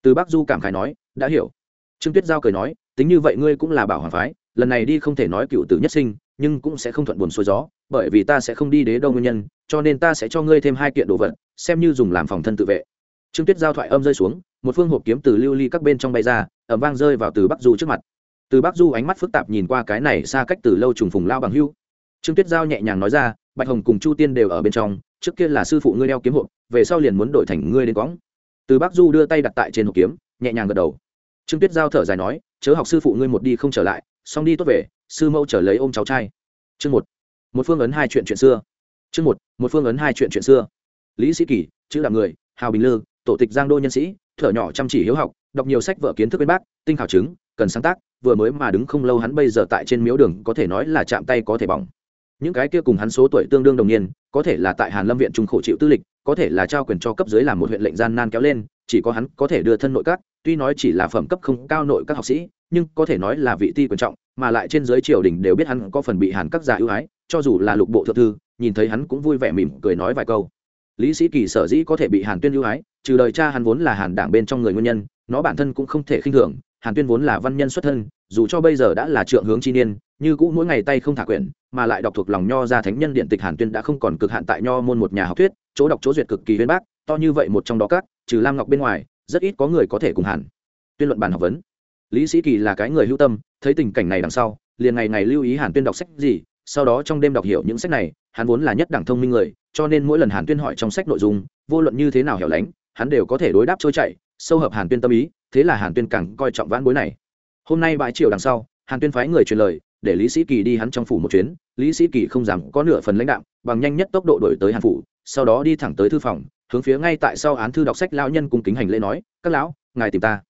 Từ bắc du cảm khai nói, đã hiểu. Trương tuyết giao cười nói, tính như vậy ngươi cũng là bảo hoàng phái, lần này đi không thể nói cựu tử nhất sinh nhưng cũng sẽ không thuận buồn xuôi gió, bởi vì ta sẽ không đi đế đâu nguyên nhân, cho nên ta sẽ cho ngươi thêm hai kiện đồ vật, xem như dùng làm phòng thân tự vệ. Trương tuyết giao thoại âm rơi xuống, một phương hộp kiếm từ lưu ly các bên trong bay ra ẩm vang rơi vào từ bắc du trước mặt. Từ bắc du ánh mắt phức tạp nhìn qua cái này xa cách từ lâu trùng phùng lao bằng hưu. Trương tuyết giao nhẹ nhàng nói ra, bạch hồng cùng chu tiên đều ở bên trong, trước kia là sư phụ ngươi đeo kiếm hộp, về sau liền muốn đổi thành ngươi đến quõng. Từ bắc du đưa tay đặt tại trên hộp kiếm, nhẹ nhàng gật đầu. Trương tuyết giao thở dài nói, chớ học sư phụ ngươi một đi không trở lại, xong đi tốt về sư mẫu trở lấy ôm cháu trai. Chương một. Một phương ấn hai chuyện chuyện xưa. Chương một một phương ấn hai chuyện chuyện xưa. Lý sĩ kỳ, chữ đạm người, hào bình lư, tổ tịch giang đô nhân sĩ, thở nhỏ chăm chỉ hiếu học, đọc nhiều sách vở kiến thức bên bác tinh khảo chứng, cần sáng tác, vừa mới mà đứng không lâu hắn bây giờ tại trên miếu đường có thể nói là chạm tay có thể bỏng. Những cái kia cùng hắn số tuổi tương đương đồng niên, có thể là tại hàn lâm viện trung khổ chịu tư lịch, có thể là trao quyền cho cấp dưới làm một huyện lệnh gian nan kéo lên, chỉ có hắn có thể đưa thân nội các, tuy nói chỉ là phẩm cấp không cao nội các học sĩ, nhưng có thể nói là vị ti quan trọng mà lại trên dưới triều đình đều biết hắn có phần bị hàn các giả ưu ái, cho dù là lục bộ thượng thư, nhìn thấy hắn cũng vui vẻ mỉm cười nói vài câu. Lý sĩ kỳ sở dĩ có thể bị hàn tuyên ưu ái, trừ đời cha hắn vốn là hàn đảng bên trong người nguyên nhân, nó bản thân cũng không thể khinh thường, hàn tuyên vốn là văn nhân xuất thân, dù cho bây giờ đã là trượng hướng chi niên, như cũ mỗi ngày tay không thả quyển, mà lại đọc thuộc lòng nho ra thánh nhân điện tịch hàn tuyên đã không còn cực hạn tại nho môn một nhà học thuyết, chỗ đọc chỗ duyệt cực kỳ viên bác, to như vậy một trong đó các, trừ lam ngọc bên ngoài, rất ít có người có thể cùng hàn tuyên luận bản học vấn lý sĩ kỳ là cái người hữu tâm, thấy tình cảnh này đằng sau, liền ngày ngày lưu ý hàn tuyên đọc sách gì, sau đó trong đêm đọc hiểu những sách này, hắn vốn là nhất đẳng thông minh người, cho nên mỗi lần hàn tuyên hỏi trong sách nội dung, vô luận như thế nào hẻo lánh, hắn đều có thể đối đáp trôi chảy, sâu hợp hàn tuyên tâm ý, thế là hàn tuyên càng coi trọng vãn bối này. Hôm nay bãi triều đằng sau, hàn tuyên phái người truyền lời, để lý sĩ kỳ đi hắn trong phủ một chuyến, lý sĩ kỳ không dám có nửa phần lãnh đạo bằng nhanh nhất tốc độ đổi tới hàn phủ, sau đó đi thẳng tới thư phòng, hướng phía ngay tại sau án thư đọc sách lão nhân cung kính hành lễ nói, các lão, ngài tìm ta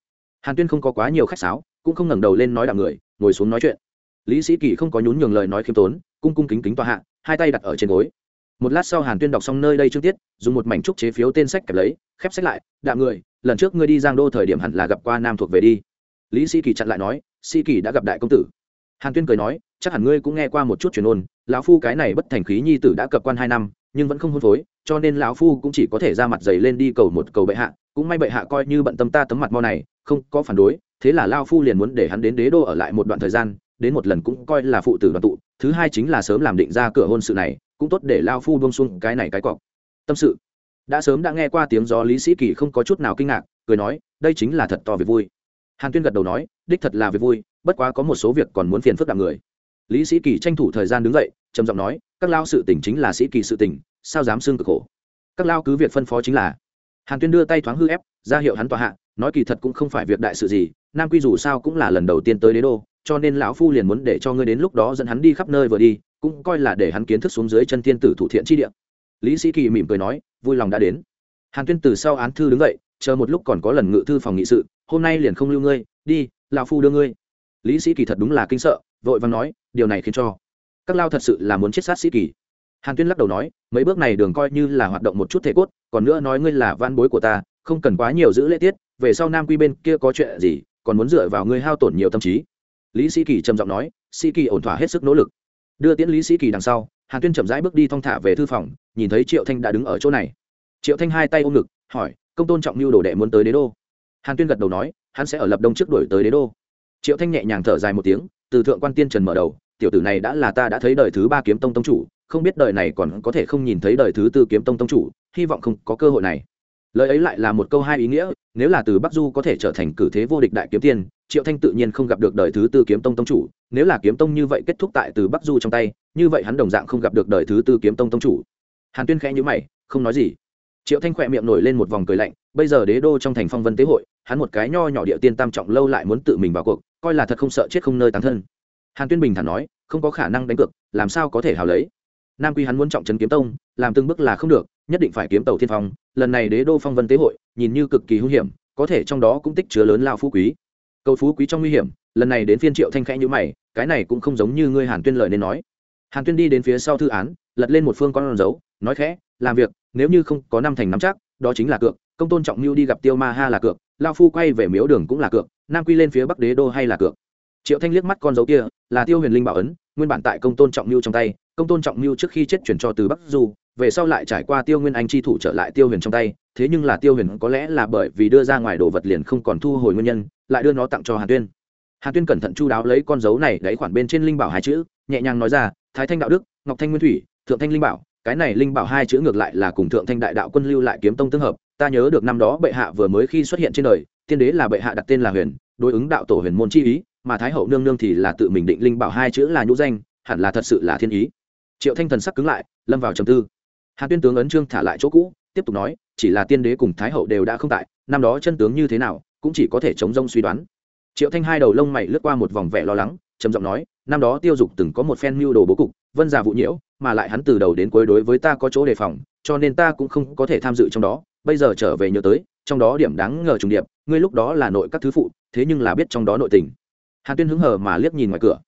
hàn tuyên không có quá nhiều khách sáo, cũng không ngẩng đầu lên nói đạo người, ngồi xuống nói chuyện. Lý sĩ kỳ không có nhún nhường lời nói khiêm tốn, cung cung kính kính tòa hạ, hai tay đặt ở trên gối. Một lát sau hàn tuyên đọc xong nơi đây chương tiết, dùng một mảnh trúc chế phiếu tên sách kẹp lấy, khép sách lại Đạm người, lần trước ngươi đi giang đô thời điểm hẳn là gặp qua nam thuộc về đi. Lý sĩ kỳ chặn lại nói, sĩ kỳ đã gặp đại công tử. Hàn tuyên cười nói, chắc hẳn ngươi cũng nghe qua một chút truyền ôn, lão phu cái này bất thành khí nhi tử đã cập quan hai năm, nhưng vẫn không hôn phối, cho nên lão phu cũng chỉ có thể ra mặt dày lên đi cầu một cầu bệ hạ cũng may bệ hạ coi như bận tâm ta tấm mặt mo này, không có phản đối, thế là lao phu liền muốn để hắn đến đế đô ở lại một đoạn thời gian, đến một lần cũng coi là phụ tử đoàn tụ, thứ hai chính là sớm làm định ra cửa hôn sự này, cũng tốt để lao phu bông xuông cái này cái cọc. Tâm sự. Đã sớm đã nghe qua tiếng gió lý sĩ kỳ không có chút nào kinh ngạc, cười nói, đây chính là thật to việc vui. Hàn tuyên gật đầu nói, đích thật là việc vui, bất quá có một số việc còn muốn phiền phức đặng người. Lý sĩ kỳ tranh thủ thời gian đứng dậy, trầm giọng nói, các lao sự tỉnh chính là sĩ kỳ sự tỉnh sao dám xưng cực khổ? Các lao cứ việc phân phó chính là hàn tuyên đưa tay thoáng hư ép, ra hiệu hắn tòa hạ, nói kỳ thật cũng không phải việc đại sự gì, nam quy dù sao cũng là lần đầu tiên tới đế đô, cho nên lão phu liền muốn để cho ngươi đến lúc đó dẫn hắn đi khắp nơi vừa đi, cũng coi là để hắn kiến thức xuống dưới chân thiên tử thủ thiện chi địa. Lý sĩ kỳ mỉm cười nói, vui lòng đã đến. Hàn tuyên từ sau án thư đứng dậy, chờ một lúc còn có lần ngự thư phòng nghị sự, hôm nay liền không lưu ngươi, đi, lão phu đưa ngươi. Lý sĩ kỳ thật đúng là kinh sợ, vội vàng nói, điều này khiến cho. Các lao thật sự là muốn chết sát sĩ kỳ hàn tuyên lắc đầu nói, mấy bước này đường coi như là hoạt động một chút thể cốt, còn nữa nói ngươi là van bối của ta, không cần quá nhiều giữ lễ tiết, về sau nam quy bên kia có chuyện gì, còn muốn dựa vào ngươi hao tổn nhiều tâm trí. Lý sĩ kỳ trầm giọng nói, sĩ kỳ ổn thỏa hết sức nỗ lực. Đưa tiễn lý sĩ kỳ đằng sau, hàn tuyên chậm rãi bước đi thong thả về thư phòng, nhìn thấy triệu thanh đã đứng ở chỗ này. Triệu thanh hai tay ôm ngực, hỏi, công tôn trọng mưu đồ đệ muốn tới đế đô? Hàn tuyên gật đầu nói, hắn sẽ ở lập đông trước đổi tới đế đô. Triệu thanh nhẹ nhàng thở dài một tiếng, từ thượng quan tiên trần mở đầu, tiểu tử này đã là ta đã thấy đời thứ ba kiếm tông tông chủ không biết đời này còn có thể không nhìn thấy đời thứ tư kiếm tông tông chủ, hy vọng không có cơ hội này. Lời ấy lại là một câu hai ý nghĩa, nếu là từ bắc du có thể trở thành cử thế vô địch đại kiếm tiên, triệu thanh tự nhiên không gặp được đời thứ tư kiếm tông tông chủ, nếu là kiếm tông như vậy kết thúc tại từ bắc du trong tay, như vậy hắn đồng dạng không gặp được đời thứ tư kiếm tông tông chủ. Hàn tuyên khẽ nhữ mày, không nói gì. Triệu thanh khỏe miệng nổi lên một vòng cười lạnh, bây giờ đế đô trong thành phong vân tế hội, hắn một cái nho nhỏ địa tiên tam trọng lâu lại muốn tự mình vào cuộc, coi là thật không sợ chết không nơi tán thân. Hàn tuyên bình thản nói, không có khả năng đánh cược, làm sao có thể hào lấy nam quy hắn muốn trọng trấn kiếm tông, làm từng bước là không được, nhất định phải kiếm tàu thiên phong. Lần này đế đô phong vân tế hội, nhìn như cực kỳ hung hiểm, có thể trong đó cũng tích chứa lớn lao phú quý. Cầu phú quý trong nguy hiểm, lần này đến phiên triệu thanh khẽ như mày, cái này cũng không giống như ngươi hàn tuyên lời nên nói. Hàn tuyên đi đến phía sau thư án, lật lên một phương con dấu, nói khẽ, làm việc, nếu như không có năm thành nắm chắc, đó chính là cược, công tôn trọng mưu đi gặp tiêu ma ha là cược, lao phu quay về miếu đường cũng là cược, nam quy lên phía bắc đế đô hay là cược? Triệu thanh liếc mắt con dấu kia, là tiêu huyền linh bảo ấn, nguyên bản tại công tôn trọng mưu trong tay, công tôn trọng mưu trước khi chết chuyển cho từ bắc du, về sau lại trải qua tiêu nguyên anh chi thủ trở lại tiêu huyền trong tay, thế nhưng là tiêu huyền có lẽ là bởi vì đưa ra ngoài đồ vật liền không còn thu hồi nguyên nhân, lại đưa nó tặng cho hàn tuyên. Hàn tuyên cẩn thận chu đáo lấy con dấu này đáy khoản bên trên linh bảo hai chữ, nhẹ nhàng nói ra, thái thanh đạo đức, ngọc thanh nguyên thủy, thượng thanh linh bảo, cái này linh bảo hai chữ ngược lại là cùng thượng thanh đại đạo quân lưu lại kiếm tông tương hợp, ta nhớ được năm đó bệ hạ vừa mới khi xuất hiện trên đời, tiên đế là bệ hạ đặt tên là huyền, đối ứng đạo tổ huyền môn chi ý mà thái hậu nương nương thì là tự mình định linh bảo hai chữ là nhũ danh, hẳn là thật sự là thiên ý. Triệu thanh thần sắc cứng lại, lâm vào trầm tư. Hàn tuyên tướng ấn trương thả lại chỗ cũ, tiếp tục nói, chỉ là tiên đế cùng thái hậu đều đã không tại, năm đó chân tướng như thế nào, cũng chỉ có thể chống rông suy đoán. Triệu thanh hai đầu lông mày lướt qua một vòng vẻ lo lắng, trầm giọng nói, năm đó tiêu dục từng có một phen mưu đồ bố cục, vân già vụ nhiễu, mà lại hắn từ đầu đến cuối đối với ta có chỗ đề phòng, cho nên ta cũng không có thể tham dự trong đó, bây giờ trở về nhớ tới, trong đó điểm đáng ngờ trùng điệp, ngươi lúc đó là nội các thứ phụ, thế nhưng là biết trong đó nội tình hàn tuyên hứng hờ mà liếc nhìn ngoài cửa.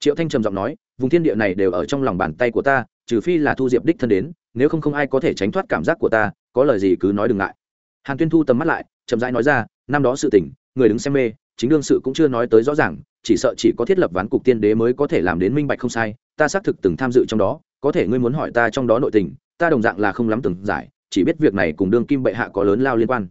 Triệu thanh trầm giọng nói, vùng thiên địa này đều ở trong lòng bàn tay của ta, trừ phi là thu diệp đích thân đến, nếu không không ai có thể tránh thoát cảm giác của ta, có lời gì cứ nói đừng ngại. Hàn tuyên thu tầm mắt lại, chậm rãi nói ra, năm đó sự tình, người đứng xem mê, chính đương sự cũng chưa nói tới rõ ràng, chỉ sợ chỉ có thiết lập ván cục tiên đế mới có thể làm đến minh bạch không sai, ta xác thực từng tham dự trong đó, có thể ngươi muốn hỏi ta trong đó nội tình, ta đồng dạng là không lắm từng giải, chỉ biết việc này cùng đương kim bệ hạ có lớn lao liên quan.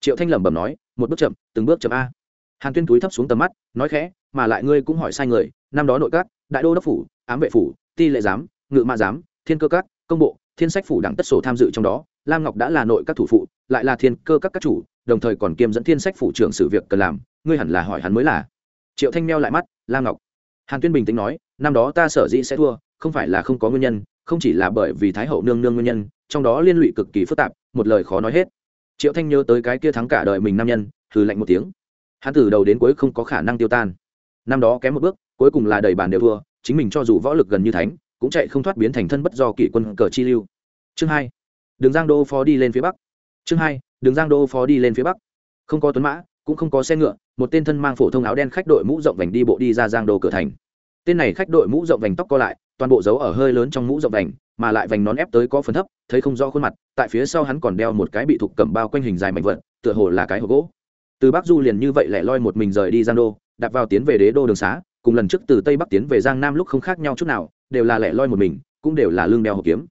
Triệu thanh lẩm bẩm nói, một bước chậm, từng bước chậm a. Hàn tuyên túi thấp xuống tầm mắt, nói khẽ mà lại ngươi cũng hỏi sai người, năm đó nội các, đại đô đốc phủ, ám vệ phủ, ti lệ giám, ngự ma giám, thiên cơ các, công bộ, thiên sách phủ đẳng tất sổ tham dự trong đó, lam ngọc đã là nội các thủ phụ, lại là thiên cơ các các chủ, đồng thời còn kiêm dẫn thiên sách phủ trưởng sự việc cần làm, ngươi hẳn là hỏi hắn mới là. Triệu thanh meo lại mắt, lam ngọc. Hàn tuyên bình tĩnh nói, năm đó ta sở dĩ sẽ thua, không phải là không có nguyên nhân, không chỉ là bởi vì thái hậu nương nương nguyên nhân, trong đó liên lụy cực kỳ phức tạp, một lời khó nói hết. Triệu thanh nhớ tới cái kia thắng cả đời mình nam nhân, hừ lạnh một tiếng. Hắn từ đầu đến cuối không có khả năng tiêu tan năm đó kém một bước, cuối cùng là đầy bàn đều thua, chính mình cho dù võ lực gần như thánh, cũng chạy không thoát biến thành thân bất do kỷ quân cờ chi lưu. Chương hai, đường giang đô phó đi lên phía bắc. Chương hai, đường giang đô phó đi lên phía bắc. Không có tuấn mã, cũng không có xe ngựa, một tên thân mang phổ thông áo đen khách đội mũ rộng vành đi bộ đi ra giang đô cửa thành. Tên này khách đội mũ rộng vành tóc co lại, toàn bộ dấu ở hơi lớn trong mũ rộng vành, mà lại vành nón ép tới có phần thấp, thấy không rõ khuôn mặt, tại phía sau hắn còn đeo một cái bị thục cầm bao quanh hình dài mạnh vật tựa hồ là cái hộp gỗ. Từ bắc du liền như vậy lẻ loi một mình rời đi giang đô đạp vào tiến về đế đô đường xá, cùng lần trước từ tây bắc tiến về giang nam lúc không khác nhau chút nào, đều là lẻ loi một mình, cũng đều là lương đeo hộp kiếm.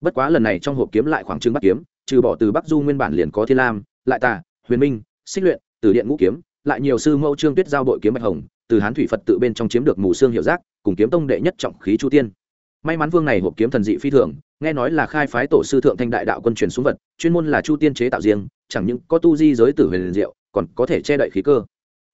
Bất quá lần này trong hộp kiếm lại khoảng trưng bắc kiếm, trừ bỏ từ bắc du nguyên bản liền có thiên lam, lại tà, huyền minh, xích luyện, từ điện ngũ kiếm, lại nhiều sư mẫu trương tuyết giao bội kiếm bạch hồng, từ hán thủy phật tự bên trong chiếm được mù xương hiệu giác, cùng kiếm tông đệ nhất trọng khí chu tiên. May mắn vương này hộp kiếm thần dị phi thường, nghe nói là khai phái tổ sư thượng thanh đại đạo quân truyền xuống vật, chuyên môn là chu tiên chế tạo riêng, chẳng những có tu di giới tử huyền diệu, còn có thể che đậy khí cơ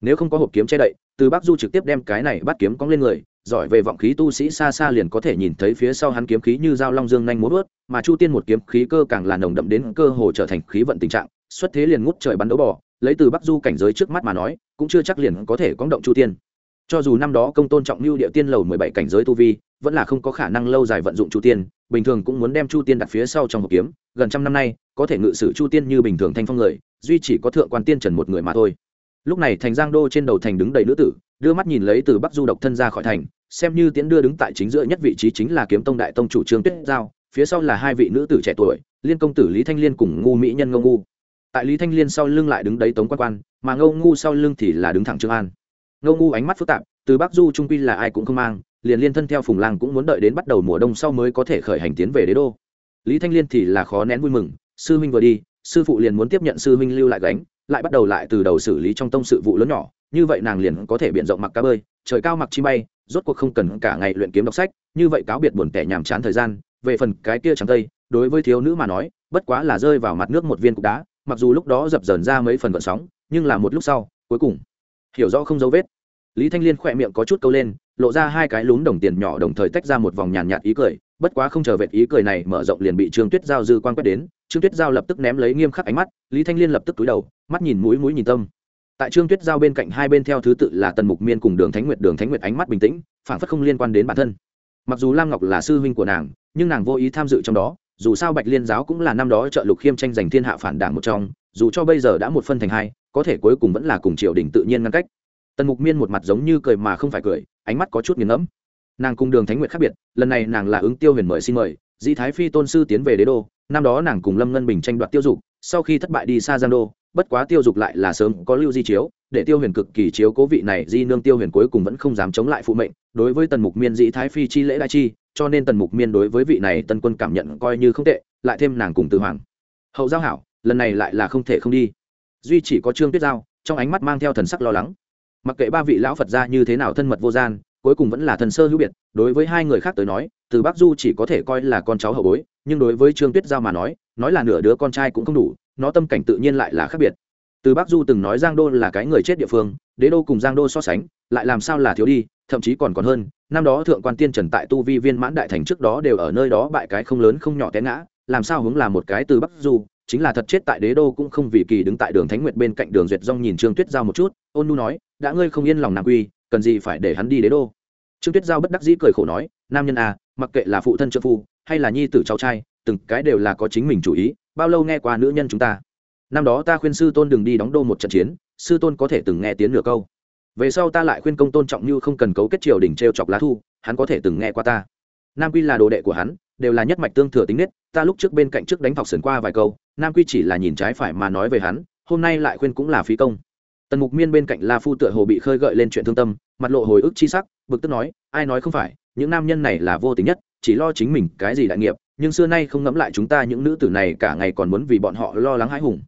nếu không có hộp kiếm che đậy, từ bắc du trực tiếp đem cái này bắt kiếm cong lên người, giỏi về vọng khí tu sĩ xa xa liền có thể nhìn thấy phía sau hắn kiếm khí như dao long dương nhanh muốn vớt, mà chu tiên một kiếm khí cơ càng là nồng đậm đến cơ hồ trở thành khí vận tình trạng, xuất thế liền ngút trời bắn đấu bỏ lấy từ bắc du cảnh giới trước mắt mà nói, cũng chưa chắc liền có thể cóng động chu tiên. Cho dù năm đó công tôn trọng lưu địa tiên lầu mười bảy cảnh giới tu vi, vẫn là không có khả năng lâu dài vận dụng chu tiên, bình thường cũng muốn đem chu tiên đặt phía sau trong hộp kiếm, gần trăm năm nay, có thể ngự sử chu tiên như bình thường thanh phong người, duy chỉ có thượng quan tiên trần một người mà thôi lúc này thành giang đô trên đầu thành đứng đầy nữ tử, đưa mắt nhìn lấy từ bắc du độc thân ra khỏi thành, xem như tiễn đưa đứng tại chính giữa nhất vị trí chính là kiếm tông đại tông chủ trương tuyết giao, phía sau là hai vị nữ tử trẻ tuổi, liên công tử lý thanh liên cùng ngu mỹ nhân ngô ngu. Tại lý thanh liên sau lưng lại đứng đấy tống quan quan, mà ngô ngu sau lưng thì là đứng thẳng trương an. Ngô ngu ánh mắt phức tạp, từ bắc du trung quy là ai cũng không mang, liền liên thân theo phùng lang cũng muốn đợi đến bắt đầu mùa đông sau mới có thể khởi hành tiến về đế đô. Lý thanh liên thì là khó nén vui mừng, sư huynh vừa đi, sư phụ liền muốn tiếp nhận sư huynh lưu lại gánh lại bắt đầu lại từ đầu xử lý trong tông sự vụ lớn nhỏ, như vậy nàng liền có thể biện rộng mặc cá bơi, trời cao mặc chi bay, rốt cuộc không cần cả ngày luyện kiếm đọc sách, như vậy cáo biệt buồn tẻ nhàm chán thời gian, về phần cái kia trắng tây, đối với thiếu nữ mà nói, bất quá là rơi vào mặt nước một viên cục đá, mặc dù lúc đó dập dờn ra mấy phần vận sóng, nhưng là một lúc sau, cuối cùng, hiểu rõ không dấu vết. Lý thanh liên khỏe miệng có chút câu lên, lộ ra hai cái lún đồng tiền nhỏ đồng thời tách ra một vòng nhàn nhạt ý cười, bất quá không chờ vệt ý cười này mở rộng liền bị trương tuyết giao dư quan quét đến trương tuyết giao lập tức ném lấy nghiêm khắc ánh mắt, lý thanh liên lập tức túi đầu, mắt nhìn mũi mũi nhìn tâm. Tại trương tuyết giao bên cạnh hai bên theo thứ tự là tần mục miên cùng đường thánh nguyệt, đường thánh nguyệt ánh mắt bình tĩnh phản phất không liên quan đến bản thân. Mặc dù lam ngọc là sư huynh của nàng, nhưng nàng vô ý tham dự trong đó, dù sao bạch liên giáo cũng là năm đó trợ lục khiêm tranh giành thiên hạ phản đảng một trong, dù cho bây giờ đã một phân thành hai, có thể cuối cùng vẫn là cùng triều đình tự nhiên ngăn cách. Tần mục miên một mặt giống như cười mà không phải cười, ánh mắt có chút nghiền ngẫm. Nàng cùng đường thánh nguyệt khác biệt, lần này nàng là ứng tiêu huyền mời xin mời, dĩ thái phi tôn sư tiến về đế đô năm đó nàng cùng lâm ngân bình tranh đoạt tiêu dục, sau khi thất bại đi xa giang đô, bất quá tiêu dục lại là sớm có lưu di chiếu, để tiêu huyền cực kỳ chiếu cố vị này di nương tiêu huyền cuối cùng vẫn không dám chống lại phụ mệnh, đối với tần mục miên dĩ thái phi chi lễ đại chi, cho nên tần mục miên đối với vị này tân quân cảm nhận coi như không tệ, lại thêm nàng cùng từ hoàng. Hậu giao hảo, lần này lại là không thể không đi. Duy chỉ có trương tuyết giao, trong ánh mắt mang theo thần sắc lo lắng. Mặc kệ ba vị lão phật gia như thế nào thân mật vô gian cuối cùng vẫn là thần sơ hữu biệt, đối với hai người khác tới nói, từ bắc du chỉ có thể coi là con cháu hậu bối, nhưng đối với trương tuyết giao mà nói nói là nửa đứa con trai cũng không đủ, nó tâm cảnh tự nhiên lại là khác biệt. Từ bắc du từng nói giang đô là cái người chết địa phương, đế đô cùng giang đô so sánh, lại làm sao là thiếu đi, thậm chí còn còn hơn, năm đó thượng quan tiên trần tại tu vi viên mãn đại thành trước đó đều ở nơi đó bại cái không lớn không nhỏ té ngã, làm sao hướng là một cái từ bắc du, chính là thật chết tại đế đô cũng không vì kỳ đứng tại đường thánh nguyệt bên cạnh đường duyệt dong nhìn trương tuyết giao một chút, ôn nu nói, đã ngươi không yên lòng nam quy cần gì phải để hắn đi đế đô? Trương tuyết giao bất đắc dĩ cười khổ nói, nam nhân à mặc kệ là phụ thân trợ phu, hay là nhi tử cháu trai, từng cái đều là có chính mình chủ ý, bao lâu nghe qua nữ nhân chúng ta? Năm đó ta khuyên sư tôn đừng đi đóng đô một trận chiến, sư tôn có thể từng nghe tiếng nửa câu. Về sau ta lại khuyên công tôn trọng như không cần cấu kết triều đình t r e o chọc lá thu, hắn có thể từng nghe qua ta. Nam quy là đồ đệ của hắn, đều là nhất mạch tương thừa tính nết, ta lúc trước bên cạnh trước đánh thọc sườn qua vài câu, nam quy chỉ là nhìn trái phải mà nói về hắn, hôm nay lại khuyên cũng là phí công tần mục miên bên cạnh la phu tựa hồ bị khơi gợi lên chuyện thương tâm, mặt lộ hồi ức chi sắc, bực tức nói, ai nói không phải, những nam nhân này là vô tình nhất, chỉ lo chính mình cái gì đại nghiệp, nhưng xưa nay không ngẫm lại chúng ta những nữ tử này cả ngày còn muốn vì bọn họ lo lắng hãi hùng.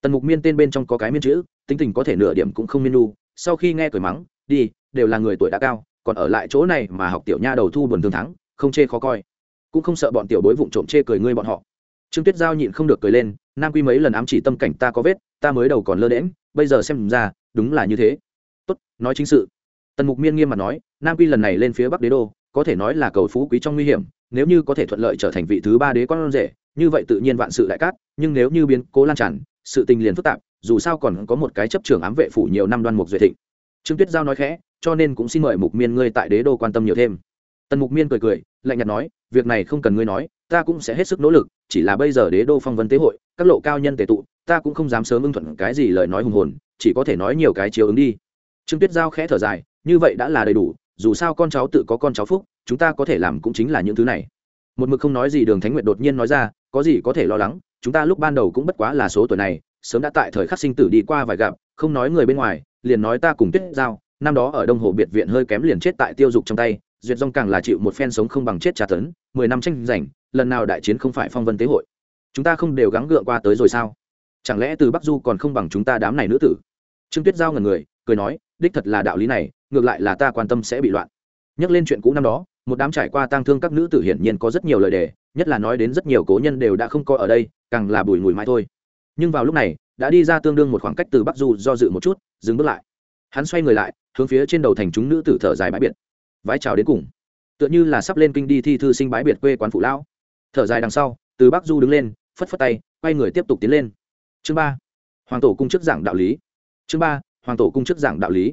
Tần mục miên tên bên trong có cái miên chữ, tính tình có thể nửa điểm cũng không miên nu, sau khi nghe cười mắng, đi, đều là người tuổi đã cao, còn ở lại chỗ này mà học tiểu nha đầu thu buồn thương thắng, không chê khó coi, cũng không sợ bọn tiểu bối vụng trộm chê cười ngươi bọn họ. Trương tuyết giao nhịn không được cười lên, nam quy mấy lần ám chỉ tâm cảnh ta có vết, ta mới đầu còn lơ đễm bây giờ xem ra, đúng là như thế. Tốt, nói chính sự. Tần mục miên nghiêm mặt nói, nam quy lần này lên phía bắc đế đô, có thể nói là cầu phú quý trong nguy hiểm, nếu như có thể thuận lợi trở thành vị thứ ba đế con rể, như vậy tự nhiên vạn sự đại cát, nhưng nếu như biến cố lan tràn, sự tình liền phức tạp, dù sao còn có một cái chấp trường ám vệ phủ nhiều năm đoan mục duệ thịnh. Trương tuyết giao nói khẽ, cho nên cũng xin mời mục miên ngươi tại đế đô quan tâm nhiều thêm. Tần mục miên cười cười, lạnh nhạt nói, việc này không cần ngươi nói, ta cũng sẽ hết sức nỗ lực chỉ là bây giờ đế đô phong vân tế hội, các lộ cao nhân tề tụ, ta cũng không dám sớm ưng thuận cái gì lời nói hùng hồn, chỉ có thể nói nhiều cái chiếu ứng đi. Trương tuyết giao khẽ thở dài, như vậy đã là đầy đủ, dù sao con cháu tự có con cháu phúc, chúng ta có thể làm cũng chính là những thứ này. Một mực không nói gì đường thánh nguyệt đột nhiên nói ra, có gì có thể lo lắng, chúng ta lúc ban đầu cũng bất quá là số tuổi này, sớm đã tại thời khắc sinh tử đi qua vài gặp, không nói người bên ngoài, liền nói ta cùng tuyết giao, năm đó ở đông hồ biệt viện hơi kém liền chết tại tiêu dục trong tay duyệt dòng càng là chịu một phen sống không bằng chết trả tấn, mười năm tranh giành, lần nào đại chiến không phải phong vân tế hội. Chúng ta không đều gắng gượng qua tới rồi sao? Chẳng lẽ từ bắc du còn không bằng chúng ta đám này nữ tử? Trương tuyết giao ngần người, cười nói, đích thật là đạo lý này, ngược lại là ta quan tâm sẽ bị loạn. Nhắc lên chuyện cũ năm đó, một đám trải qua tang thương các nữ tử hiển nhiên có rất nhiều lời đề, nhất là nói đến rất nhiều cố nhân đều đã không coi ở đây, càng là bùi ngùi mãi thôi. Nhưng vào lúc này, đã đi ra tương đương một khoảng cách từ bắc du do dự một chút, dừng bước lại. Hắn xoay người lại, hướng phía trên đầu thành chúng nữ tử thở dài bãi biệt vái chào đến cùng. Tựa như là sắp lên kinh đi thi thư sinh bãi biệt quê quán phụ lão. Thở dài đằng sau, từ bắc du đứng lên, phất phất tay, quay người tiếp tục tiến lên. Chương ba, hoàng tổ cung chức giảng đạo lý. Chương ba, hoàng tổ cung chức giảng đạo lý.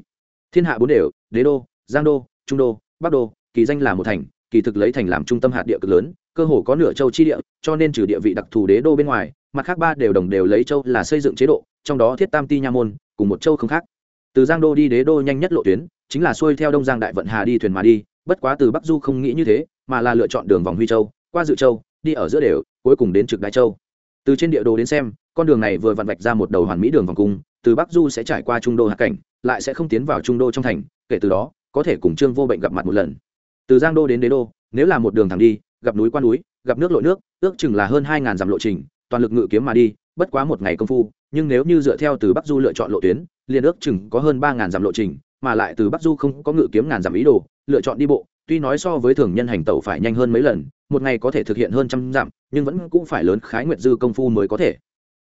Thiên hạ bốn đều, đế đô, giang đô, trung đô, bắc đô, kỳ danh là một thành, kỳ thực lấy thành làm trung tâm hạt địa cực lớn, cơ hồ có nửa châu chi địa, cho nên trừ địa vị đặc thù đế đô bên ngoài, mặt khác ba đều đồng đều lấy châu là xây dựng chế độ, trong đó thiết tam ti nha môn, cùng một châu không khác. Từ giang đô đi đế đô nhanh nhất lộ tuyến chính là xuôi theo đông giang đại vận hà đi thuyền mà đi, bất quá từ bắc du không nghĩ như thế, mà là lựa chọn đường vòng huy châu, qua dự châu, đi ở giữa đều, cuối cùng đến trực đại châu. Từ trên địa đồ đến xem, con đường này vừa vặn vạch ra một đầu hoàn mỹ đường vòng cung, từ bắc du sẽ trải qua trung đô hạ cảnh, lại sẽ không tiến vào trung đô trong thành, kể từ đó, có thể cùng trương vô bệnh gặp mặt một lần. Từ giang đô đến đế đô, nếu là một đường thẳng đi, gặp núi qua núi, gặp nước lội nước, ước chừng là hơn hai ngàn dặm lộ trình, toàn lực ngự kiếm mà đi, bất quá một ngày công phu, nhưng nếu như dựa theo từ bắc du lựa chọn lộ tuyến, liền ước chừng có hơn ba ngàn dặm lộ trình mà lại từ bắc du không có ngự kiếm ngàn giảm ý đồ, lựa chọn đi bộ, tuy nói so với thường nhân hành tẩu phải nhanh hơn mấy lần, một ngày có thể thực hiện hơn trăm dặm, nhưng vẫn cũng phải lớn khái nguyệt dư công phu mới có thể.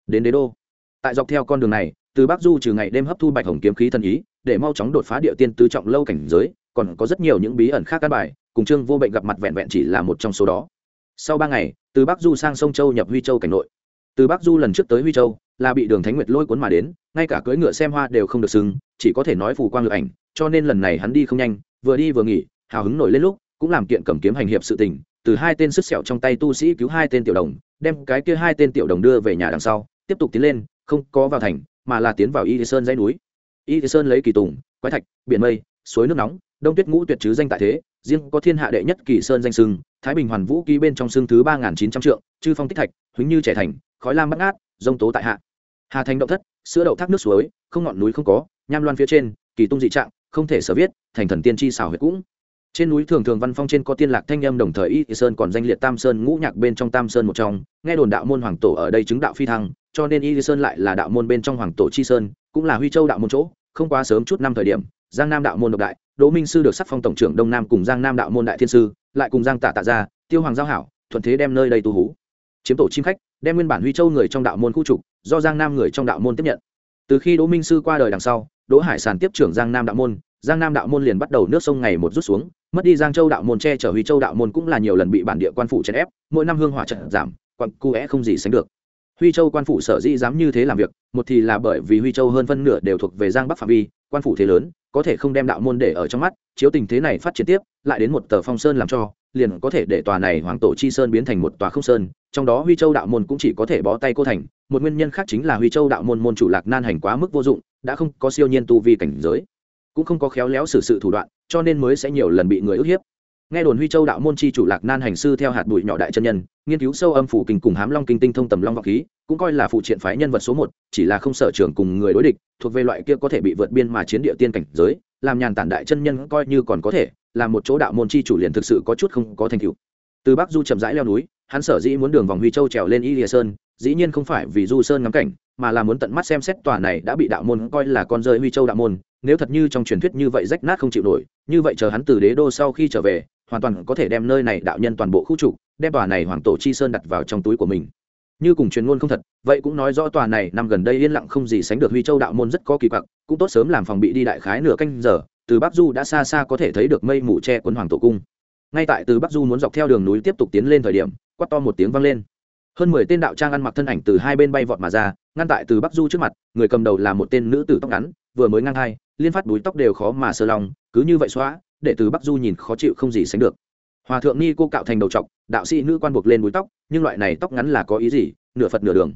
Đến đế đô. Tại dọc theo con đường này, từ bắc du trừ ngày đêm hấp thu bạch hồng kiếm khí thần ý, để mau chóng đột phá địa tiên tứ trọng lâu cảnh giới, còn có rất nhiều những bí ẩn khác căn bài, cùng trương vô bệnh gặp mặt vẹn vẹn chỉ là một trong số đó. Sau ba ngày, từ bắc du sang sông châu nhập huy châu cảnh nội từ bắc du lần trước tới huy châu là bị đường thánh nguyệt lôi cuốn mà đến, ngay cả cưỡi ngựa xem hoa đều không được sừng, chỉ có thể nói phù quang ngựa ảnh, cho nên lần này hắn đi không nhanh, vừa đi vừa nghỉ, hào hứng nổi lên lúc, cũng làm kiện cầm kiếm hành hiệp sự tình, từ hai tên sứt sẹo trong tay tu sĩ cứu hai tên tiểu đồng, đem cái kia hai tên tiểu đồng đưa về nhà đằng sau, tiếp tục tiến lên, không có vào thành, mà là tiến vào y sơn dãy núi. Y sơn lấy kỳ tùng, quái thạch, biển mây, suối nước nóng, đông tuyết ngũ tuyệt chứ danh tại thế, riêng có thiên hạ đệ nhất kỳ sơn danh sưng thái bình hoàn vũ ký bên trong xương thứ ba nghìn chín trăm trượng chư phong tích thạch, huỳnh như trẻ thành khói lam bắt ngát dông tố tại hạ. Hà thành động thất, sữa đậu thác nước suối, không ngọn núi không có, nham loan phía trên, kỳ tung dị trạng, không thể sở viết, thành thần tiên tri xảo huyệt cũng. Trên núi thường thường văn phong trên có tiên lạc thanh âm đồng thời y sơn còn danh liệt tam sơn ngũ nhạc bên trong tam sơn một trong, nghe đồn đạo môn hoàng tổ ở đây chứng đạo phi thăng, cho nên y sơn lại là đạo môn bên trong hoàng tổ chi sơn, cũng là huy châu đạo môn chỗ, không quá sớm chút năm thời điểm, giang nam đạo môn độc đại, đỗ minh sư được sắc phong tổng trưởng đông nam cùng giang nam đạo môn đại thiên sư, lại cùng giang tạ tạ ra, tiêu hoàng giao hảo, thuận thế đem nơi đây tu hú. Chiếm tổ chim khách đem nguyên bản huy châu người trong đạo môn khu trục, do giang nam người trong đạo môn tiếp nhận. Từ khi đỗ minh sư qua đời đằng sau, đỗ hải sản tiếp trưởng giang nam đạo môn, giang nam đạo môn liền bắt đầu nước sông ngày một rút xuống, mất đi giang châu đạo môn che chở huy châu đạo môn cũng là nhiều lần bị bản địa quan phủ chèn ép, mỗi năm hương hỏa trận giảm, quặn cu é không gì sánh được. Huy châu quan phủ sở dĩ dám như thế làm việc, một thì là bởi vì huy châu hơn phân nửa đều thuộc về giang bắc phạm vi, quan phủ thế lớn, có thể không đem đạo môn để ở trong mắt, chiếu tình thế này phát triển tiếp, lại đến một tờ phong sơn làm cho liền có thể để tòa này hoàng tổ chi sơn biến thành một tòa không sơn, trong đó huy châu đạo môn cũng chỉ có thể bó tay cô thành, một nguyên nhân khác chính là huy châu đạo môn môn chủ lạc nan hành quá mức vô dụng, đã không có siêu nhiên tu vi cảnh giới, cũng không có khéo léo xử sự thủ đoạn, cho nên mới sẽ nhiều lần bị người ức hiếp. Nghe đồn huy châu đạo môn chi chủ lạc nan hành sư theo hạt bụi nhỏ đại chân nhân, nghiên cứu sâu âm phủ kinh cùng hám long kinh tinh thông tầm long vọng khí, cũng coi là phụ triện phái nhân vật số một, chỉ là không sở trường cùng người đối địch, thuộc về loại kia có thể bị vượt biên mà chiến địa tiên cảnh giới, làm nhàn tản đại chân nhân coi như còn có thể là một chỗ đạo môn chi chủ liền thực sự có chút không có thành tựu. Từ bắc du chậm rãi leo núi, hắn sở dĩ muốn đường vòng huy châu trèo lên y lìa sơn, dĩ nhiên không phải vì du sơn ngắm cảnh, mà là muốn tận mắt xem xét tòa này đã bị đạo môn coi là con rơi huy châu đạo môn, nếu thật như trong truyền thuyết như vậy rách nát không chịu nổi, như vậy chờ hắn từ đế đô sau khi trở về, hoàn toàn có thể đem nơi này đạo nhân toàn bộ khu trục, đem tòa này hoàng tổ chi sơn đặt vào trong túi của mình. Như cùng truyền ngôn không thật, vậy cũng nói rõ tòa này năm gần đây yên lặng không gì sánh được huy châu đạo môn rất có kỳ quặc, cũng tốt sớm làm phòng bị đi đại khái nửa canh giờ từ bắc du đã xa xa có thể thấy được mây mù che quấn hoàng tổ cung. Ngay tại từ bắc du muốn dọc theo đường núi tiếp tục tiến lên thời điểm, quát to một tiếng vang lên. Hơn mười tên đạo trang ăn mặc thân ảnh từ hai bên bay vọt mà ra, ngăn tại từ bắc du trước mặt, người cầm đầu là một tên nữ tử tóc ngắn, vừa mới ngang hai, liên phát đuối tóc đều khó mà sơ lòng cứ như vậy xóa, để từ bắc du nhìn khó chịu không gì sánh được. Hòa thượng ni cô cạo thành đầu trọc, đạo sĩ nữ quan buộc lên búi tóc, nhưng loại này tóc ngắn là có ý gì? Nửa phật nửa đường.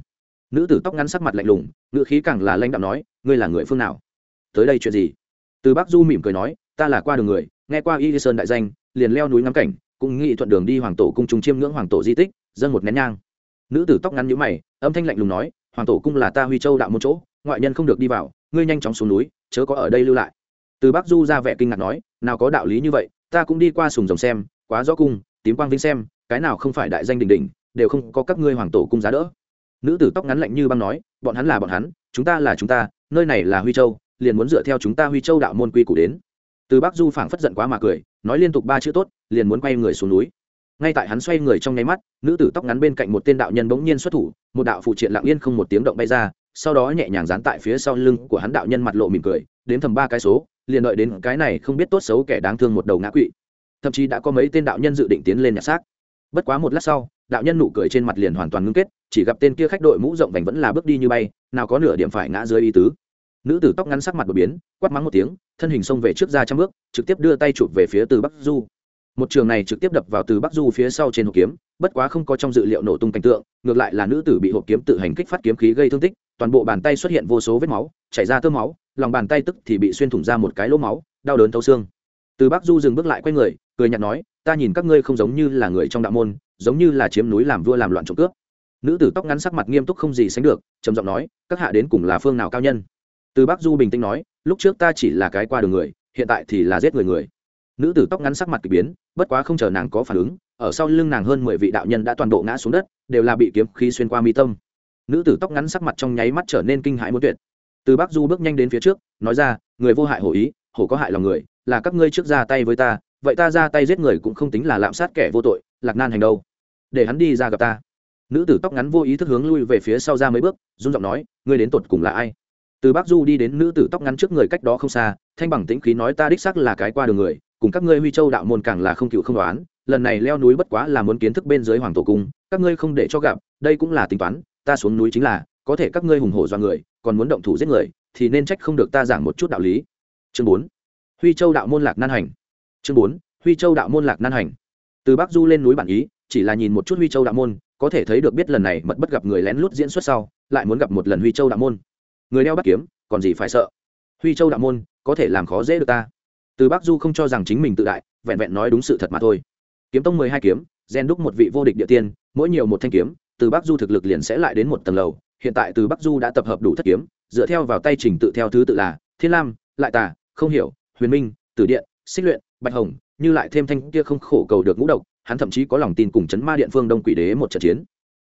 Nữ tử tóc ngắn sắc mặt lạnh lùng, ngữ khí càng là lãnh đạo nói, ngươi là người phương nào? Tới đây chuyện gì? Từ bắc du mỉm cười nói, ta là qua đường người, nghe qua y sơn đại danh, liền leo núi ngắm cảnh, cũng nghĩ thuận đường đi hoàng tổ cung trung chiêm ngưỡng hoàng tổ di tích dân một nén nhang. Nữ tử tóc ngắn nhũ mày, âm thanh lạnh lùng nói, hoàng tổ cung là ta huy châu đạo một chỗ, ngoại nhân không được đi vào, ngươi nhanh chóng xuống núi, chớ có ở đây lưu lại. Từ bắc du ra vẻ kinh ngạc nói, nào có đạo lý như vậy, ta cũng đi qua sùng rồng xem, quá rõ cung, tím quang vinh xem, cái nào không phải đại danh đình đình đều không có các ngươi hoàng tổ cung giá đỡ. Nữ tử tóc ngắn lạnh như băng nói, bọn hắn là bọn hắn, chúng ta là chúng ta, nơi này là huy châu liền muốn dựa theo chúng ta huy châu đạo môn quy củ đến. Từ bắc du phảng phất giận quá mà cười, nói liên tục ba chữ tốt, liền muốn quay người xuống núi. Ngay tại hắn xoay người trong nháy mắt, nữ tử tóc ngắn bên cạnh một tên đạo nhân bỗng nhiên xuất thủ, một đạo phụ triện lặng yên không một tiếng động bay ra, sau đó nhẹ nhàng dán tại phía sau lưng của hắn đạo nhân mặt lộ mỉm cười đến thầm ba cái số, liền đợi đến cái này không biết tốt xấu kẻ đáng thương một đầu ngã quỵ. Thậm chí đã có mấy tên đạo nhân dự định tiến lên nhặt xác. Bất quá một lát sau, đạo nhân nụ cười trên mặt liền hoàn toàn ngưng kết, chỉ gặp tên kia khách đội mũ rộng vành vẫn là bước đi như bay, nào có nửa điểm phải ngã dưới ý tứ nữ tử tóc ngắn sắc mặt đột biến, quát mắng một tiếng, thân hình xông về trước ra trăm bước, trực tiếp đưa tay chụp về phía từ bắc du. Một trường này trực tiếp đập vào từ bắc du phía sau trên hộp kiếm, bất quá không có trong dự liệu nổ tung cảnh tượng, ngược lại là nữ tử bị hộp kiếm tự hành kích phát kiếm khí gây thương tích, toàn bộ bàn tay xuất hiện vô số vết máu, chảy ra tơ máu, lòng bàn tay tức thì bị xuyên thủng ra một cái lỗ máu, đau đớn thấu xương. Từ bắc du dừng bước lại q u a y người, cười nhạt nói, ta nhìn các ngươi không giống như là người trong đạo môn, giống như là chiếm núi làm vua làm loạn trộm cướp. Nữ tử tóc ngắn sắc mặt nghiêm túc không gì sánh được, trầm giọng nói, các hạ đến cùng là phương nào cao nhân? Từ bắc du bình tĩnh nói, lúc trước ta chỉ là cái qua đường người, hiện tại thì là giết người người. Nữ tử tóc ngắn sắc mặt k ỳ biến, bất quá không chờ nàng có phản ứng, ở sau lưng nàng hơn mười vị đạo nhân đã toàn bộ ngã xuống đất, đều là bị kiếm khí xuyên qua mi tâm. Nữ tử tóc ngắn sắc mặt trong nháy mắt trở nên kinh hãi muốn tuyệt. Từ bắc du bước nhanh đến phía trước, nói ra, người vô hại hổ ý, hổ có hại lòng người, là các ngươi trước ra tay với ta, vậy ta ra tay giết người cũng không tính là lạm sát kẻ vô tội, lạc nan hành đâu. Để hắn đi ra gặp ta. Nữ tử tóc ngắn vô ý thức hướng lui về phía sau ra mấy bước, run giọng nói, ngươi đến tột cùng là ai? Từ bắc du đi đến nữ tử tóc ngắn trước người cách đó không xa, thanh bằng tĩnh khí nói ta đích xác là cái qua đường người, cùng các ngươi huy châu đạo môn càng là không cựu không đoán, lần này leo núi bất quá là muốn kiến thức bên dưới hoàng tổ cung, các ngươi không để cho gặp, đây cũng là tính toán, ta xuống núi chính là, có thể các ngươi hùng hổ do người, còn muốn động thủ giết người, thì nên trách không được ta giảng một chút đạo lý. Chương bốn. Huy châu đạo môn lạc nan hành. Chương bốn. Huy châu đạo môn lạc nan hành. Từ bắc du lên núi bản ý, chỉ là nhìn một chút huy châu đạo môn, có thể thấy được biết lần này mật bất gặp người lén lút diễn xuất sau, lại muốn gặp một lần huy châu đạo môn người đeo bắt kiếm, còn gì phải sợ? Huy châu đạo môn, có thể làm khó dễ được ta. Từ bắc du không cho rằng chính mình tự đại, vẹn vẹn nói đúng sự thật mà thôi. Kiếm tông mười hai kiếm, gen đúc một vị vô địch địa tiên, mỗi nhiều một thanh kiếm, từ bắc du thực lực liền sẽ lại đến một tầng lầu. Hiện tại từ bắc du đã tập hợp đủ thất kiếm, dựa theo vào tay trình tự theo thứ tự là thiên lam, lại tà, không hiểu, huyền minh, tử điện, xích luyện, bạch hồng, như lại thêm thanh kia không khổ cầu được ngũ độc, hắn thậm chí có lòng tin cùng chấn ma điện phương đông quỷ đế một trận chiến.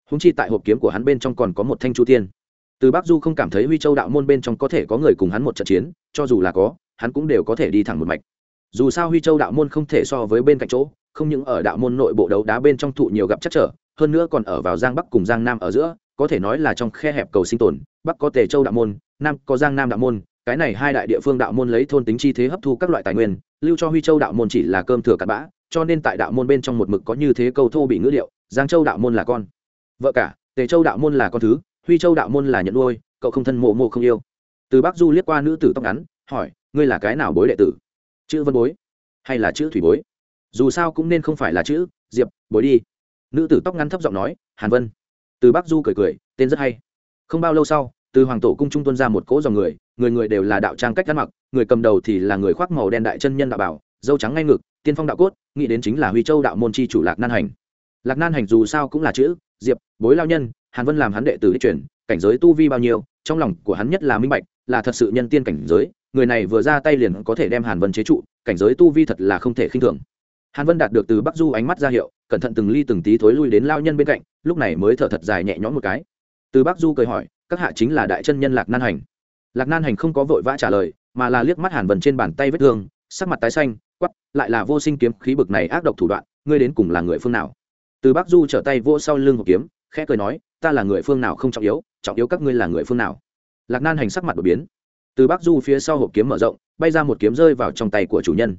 Húng chi tại hộp kiếm của hắn bên trong còn có một thanh chu tiên từ bắc du không cảm thấy huy châu đạo môn bên trong có thể có người cùng hắn một trận chiến cho dù là có hắn cũng đều có thể đi thẳng một mạch. Dù sao huy châu đạo môn không thể so với bên cạnh chỗ không những ở đạo môn nội bộ đấu đá bên trong thụ nhiều gặp chắc trở hơn nữa còn ở vào giang bắc cùng giang nam ở giữa có thể nói là trong khe hẹp cầu sinh tồn bắc có tề châu đạo môn nam có giang nam đạo môn cái này hai đại địa phương đạo môn lấy thôn tính chi thế hấp thu các loại tài nguyên lưu cho huy châu đạo môn chỉ là cơm thừa cặn bã cho nên tại đạo môn bên trong một mực có như thế câu thô bị ngữ liệu, giang châu đạo môn là con. Vợ cả tề châu đạo môn là con thứ huy châu đạo môn là nhận nuôi, cậu không thân mộ mộ không yêu. Từ bắc du liếc qua nữ tử tóc ngắn, hỏi, ngươi là cái nào bối đệ tử? Chữ vân bối hay là chữ thủy bối? Dù sao cũng nên không phải là chữ, diệp, bối đi. Nữ tử tóc ngắn thấp giọng nói, hàn vân. Từ bắc du cười cười, tên rất hay. Không bao lâu sau, từ hoàng tổ cung trung tuân ra một cỗ dòng người người người đều là đạo trang cách ăn mặc, người cầm đầu thì là người khoác màu đen đại chân nhân đạo bảo, dâu trắng ngay ngực, tiên phong đạo cốt, nghĩ đến chính là huy châu đạo môn chi chủ lạc nan hành. Lạc nan hành dù sao cũng là chữ, diệp, bối lao nhân hàn vân làm hắn đệ tử đi chuyển, cảnh giới tu vi bao nhiêu, trong lòng của hắn nhất là minh bạch, là thật sự nhân tiên cảnh giới, người này vừa ra tay liền có thể đem hàn vân chế trụ, cảnh giới tu vi thật là không thể khinh thường. Hàn vân đạt được từ bắc du ánh mắt ra hiệu, cẩn thận từng ly từng tí thối lui đến lao nhân bên cạnh, lúc này mới thở thật dài nhẹ nhõm một cái. Từ bắc du cười hỏi, các hạ chính là đại chân nhân lạc nan hành? Lạc nan hành không có vội vã trả lời, mà là liếc mắt hàn vân trên bàn tay vết thương, sắc mặt tái xanh quắp lại là vô sinh kiếm khí bực này ác độc thủ đoạn, ngươi đến cùng là người phương nào? Từ bắc du trở tay vô sau lưng hộp kiếm, khẽ cười nói ta là người phương nào không trọng yếu trọng yếu các ngươi là người phương nào. Lạc nan hành sắc mặt đột biến. Từ bắc du phía sau hộp kiếm mở rộng, bay ra một kiếm rơi vào trong tay của chủ nhân.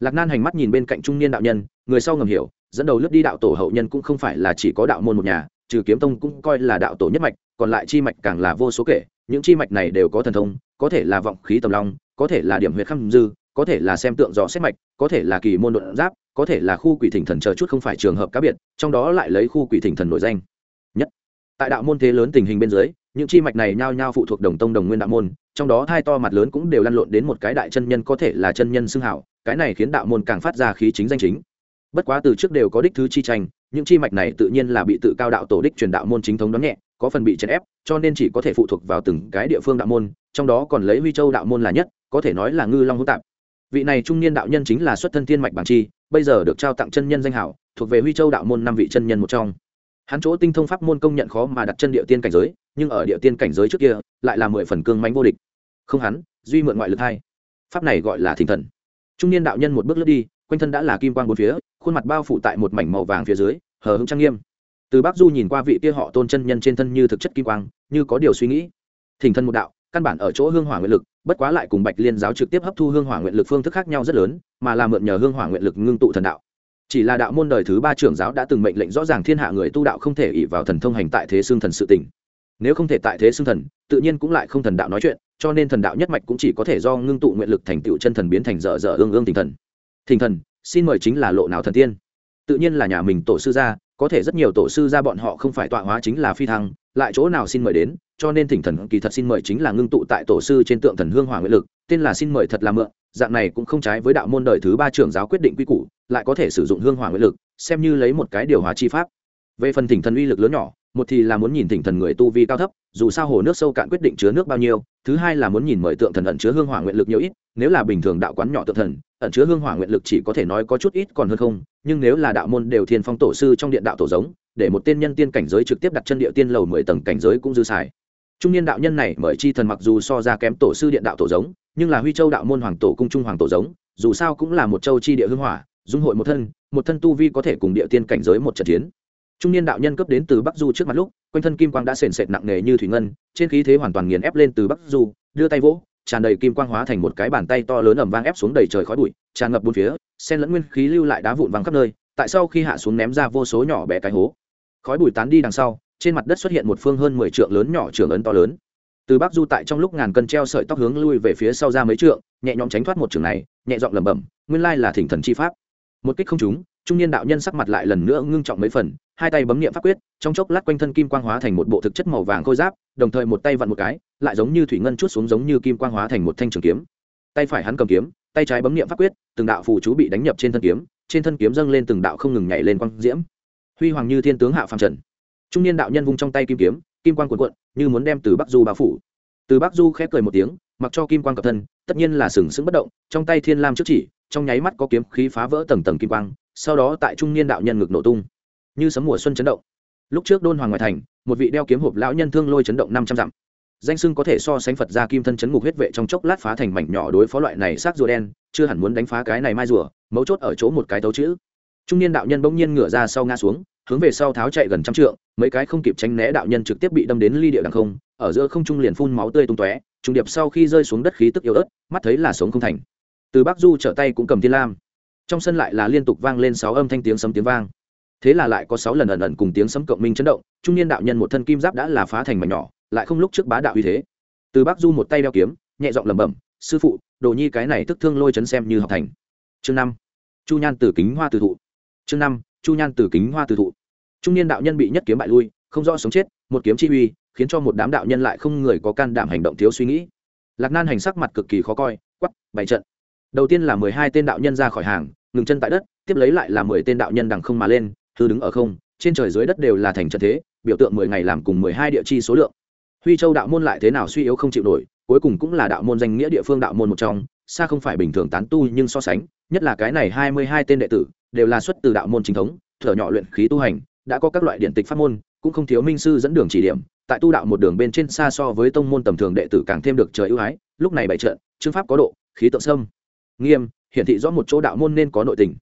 Lạc nan hành mắt nhìn bên cạnh trung niên đạo nhân, người sau ngầm hiểu, dẫn đầu lướt đi đạo tổ hậu nhân cũng không phải là chỉ có đạo môn một nhà, trừ kiếm tông cũng coi là đạo tổ nhất mạch, còn lại chi mạch càng là vô số kể, những chi mạch này đều có thần thông, có thể là vọng khí tầm long, có thể là điểm huyệt khăm dư, có thể là xem tượng dò xét mạch, có thể là kỳ môn đột giáp, có thể là khu quỷ thỉnh thần chờ chút không phải trường hợp cá biệt, trong đó lại lấy khu quỷ thỉnh thần nổi danh tại đạo môn thế lớn tình hình bên dưới, những chi mạch này nhao nhao phụ thuộc đồng tông đồng nguyên đạo môn, trong đó thai to mặt lớn cũng đều lăn lộn đến một cái đại chân nhân có thể là chân nhân xưng hảo, cái này khiến đạo môn càng phát ra khí chính danh chính. Bất quá từ trước đều có đích thứ chi tranh, những chi mạch này tự nhiên là bị tự cao đạo tổ đích truyền đạo môn chính thống đón nhẹ, có phần bị chèn ép, cho nên chỉ có thể phụ thuộc vào từng cái địa phương đạo môn, trong đó còn lấy huy châu đạo môn là nhất, có thể nói là ngư long hữu tạp. Vị này trung niên đạo nhân chính là xuất thân thiên mạch bản chi, bây giờ được trao tặng chân nhân danh hảo, thuộc về huy châu đạo môn năm vị chân nhân một trong hắn chỗ tinh thông pháp môn công nhận khó mà đặt chân địa tiên cảnh giới, nhưng ở địa tiên cảnh giới trước kia, lại là mười phần cương mánh vô địch. Không hắn, duy mượn ngoại lực hai pháp này gọi là thỉnh thần. Trung niên đạo nhân một bước lướt đi, quanh thân đã là kim quang bốn phía, khuôn mặt bao phủ tại một mảnh màu vàng phía dưới, hờ hững trang nghiêm. Từ bắc du nhìn qua vị kia họ tôn chân nhân trên thân như thực chất kim quang, như có điều suy nghĩ. Thỉnh thân một đạo, căn bản ở chỗ hương hỏa nguyện lực, bất quá lại cùng bạch liên giáo trực tiếp hấp thu hương hỏa nguyện lực phương thức khác nhau rất lớn, mà là mượn nhờ hương hỏa nguyện lực ngưng tụ thần đạo chỉ là đạo môn đời thứ ba trưởng giáo đã từng mệnh lệnh rõ ràng thiên hạ người tu đạo không thể ỉ vào thần thông hành tại thế xương thần sự tỉnh nếu không thể tại thế xương thần, tự nhiên cũng lại không thần đạo nói chuyện, cho nên thần đạo nhất mạch cũng chỉ có thể do ngưng tụ nguyện lực thành tựu chân thần biến thành dở dở ương ương tinh thần. Thình thần, xin mời chính là lộ nào thần tiên. Tự nhiên là nhà mình tổ sư gia, có thể rất nhiều tổ sư gia bọn họ không phải tọa hóa chính là phi thăng, lại chỗ nào xin mời đến, cho nên thỉnh thần kỳ thật xin mời chính là ngưng tụ tại tổ sư trên tượng thần hương hỏa nguyện lực tên là xin mời thật là mượn, dạng này cũng không trái với đạo môn đời thứ ba trưởng giáo quyết định quy củ, lại có thể sử dụng hương hỏa nguyện lực, xem như lấy một cái điều hòa chi pháp. Về phần thỉnh thần uy lực lớn nhỏ, một thì là muốn nhìn thỉnh thần người tu vi cao thấp, dù sao hồ nước sâu cạn quyết định chứa nước bao nhiêu, thứ hai là muốn nhìn mời tượng thần ẩn chứa hương hỏa nguyện lực nhiều ít, nếu là bình thường đạo quán nhỏ tượng thần, ẩn chứa hương hỏa nguyện lực chỉ có thể nói có chút ít còn hơn không, nhưng nếu là đạo môn đều thiên phong tổ sư trong điện đạo tổ giống, để một tên nhân tiên cảnh giới trực tiếp đặt chân địa tiên lầu mười tầng cảnh giới cũng dư xài trung niên đạo nhân này mời chi thần mặc dù so ra kém tổ sư điện đạo tổ giống, nhưng là huy châu đạo môn hoàng tổ cung trung hoàng tổ giống, dù sao cũng là một châu chi địa hưng hỏa, dung hội một thân một thân tu vi có thể cùng địa tiên cảnh giới một trận chiến. Trung niên đạo nhân cấp đến từ bắc du trước mặt lúc, quanh thân kim quang đã sền sệt nặng nề như thủy ngân, trên khí thế hoàn toàn nghiền ép lên từ bắc du, đưa tay vỗ, tràn đầy kim quang hóa thành một cái bàn tay to lớn ẩm vang ép xuống đầy trời khói bụi, tràn ngập bốn phía sen lẫn nguyên khí lưu lại đá vụn văng khắp nơi, tại sau khi hạ xuống ném ra vô số nhỏ bé cái hố. Khói bụi tán đi đằng sau trên mặt đất xuất hiện một phương hơn mười trượng lớn nhỏ trường ấn to lớn. Từ bắc du tại trong lúc ngàn cân treo sợi tóc hướng lui về phía sau ra mấy trượng, nhẹ nhõm tránh thoát một trường này, nhẹ giọng lẩm bẩm, nguyên lai là thỉnh thần chi pháp. Một kích không trúng, trung niên đạo nhân sắc mặt lại lần nữa ngưng trọng mấy phần, hai tay bấm nghiệm pháp quyết, trong chốc lát quanh thân kim quang hóa thành một bộ thực chất màu vàng khôi giáp, đồng thời một tay vặn một cái, lại giống như thủy ngân chút xuống giống như kim quang hóa thành một thanh trường kiếm. Tay phải hắn cầm kiếm, tay trái bấm nghiệm pháp quyết, từng đạo phù chú bị đánh nhập trên thân kiếm, trên thân kiếm dâng lên từng đạo không ngừng nhảy lên quang diễm. Huy hoàng như thiên tướng hạ phàm trần trung niên đạo nhân vung trong tay kim kiếm, kim quang cuộn cuộn, như muốn đem từ bắc du bao phủ. Từ bắc du khép cười một tiếng, mặc cho kim quang cập thân, tất nhiên là sừng sững bất động, trong tay thiên lam trước chỉ, trong nháy mắt có kiếm khí phá vỡ tầng tầng kim quang, sau đó tại trung niên đạo nhân ngực nổ tung. Như sấm mùa xuân chấn động. Lúc trước đôn hoàng ngoại thành, một vị đeo kiếm hộp lão nhân thương lôi chấn động năm trăm dặm. Danh sưng có thể so sánh phật gia kim thân chấn ngục huyết vệ trong chốc lát phá thành mảnh nhỏ đối phó loại này xác rùa đen, chưa hẳn muốn đánh phá cái này mai rùa, mấu chốt ở chỗ một cái tấu chữ. Trung niên đạo nhân bỗng nhiên ngửa ra sau ngã xuống hướng về sau tháo chạy gần trăm trượng, mấy cái không kịp tránh né đạo nhân trực tiếp bị đâm đến ly địa đằng không, ở giữa không trung liền phun máu tươi tung tóe trung điệp sau khi rơi xuống đất khí tức yếu ớt, mắt thấy là sống không thành. Từ bắc du trở tay cũng cầm thiên lam. Trong sân lại là liên tục vang lên sáu âm thanh tiếng sấm tiếng vang. Thế là lại có sáu lần ẩn ẩn cùng tiếng sấm cộng minh chấn động, trung niên đạo nhân một thân kim giáp đã là phá thành mảnh nhỏ, lại không lúc trước bá đạo uy thế. Từ bắc du một tay đeo kiếm, nhẹ giọng lẩm bẩm, sư phụ, đồ nhi cái này tức thương lôi chấn xem như học thành. Chương năm. Chu nhan từ kính hoa từ thụ. Chương năm. Chu nhan từ kính hoa từ thụ trung niên đạo nhân bị nhất kiếm bại lui, không rõ sống chết, một kiếm chi uy, khiến cho một đám đạo nhân lại không người có can đảm hành động thiếu suy nghĩ. Lạc nan hành sắc mặt cực kỳ khó coi quắp bày trận. Đầu tiên là mười hai tên đạo nhân ra khỏi hàng, ngừng chân tại đất, tiếp lấy lại là mười tên đạo nhân đằng không mà lên thư đứng ở không, trên trời dưới đất đều là thành trận thế, biểu tượng mười ngày làm cùng mười hai địa chi số lượng. Huy châu đạo môn lại thế nào suy yếu không chịu nổi, cuối cùng cũng là đạo môn danh nghĩa địa phương đạo môn một trong, xa không phải bình thường tán tu nhưng so sánh, nhất là cái này hai mươi hai tên đệ tử, đều là xuất từ đạo môn chính thống, thở nhỏ luyện khí tu hành đã có các loại điện tịch pháp môn, cũng không thiếu minh sư dẫn đường chỉ điểm, tại tu đạo một đường bên trên xa so với tông môn tầm thường đệ tử càng thêm được trời ưu ái, lúc này bày trận chương pháp có độ, khí tượng sâm. Nghiêm, hiển thị rõ một chỗ đạo môn nên có nội tình.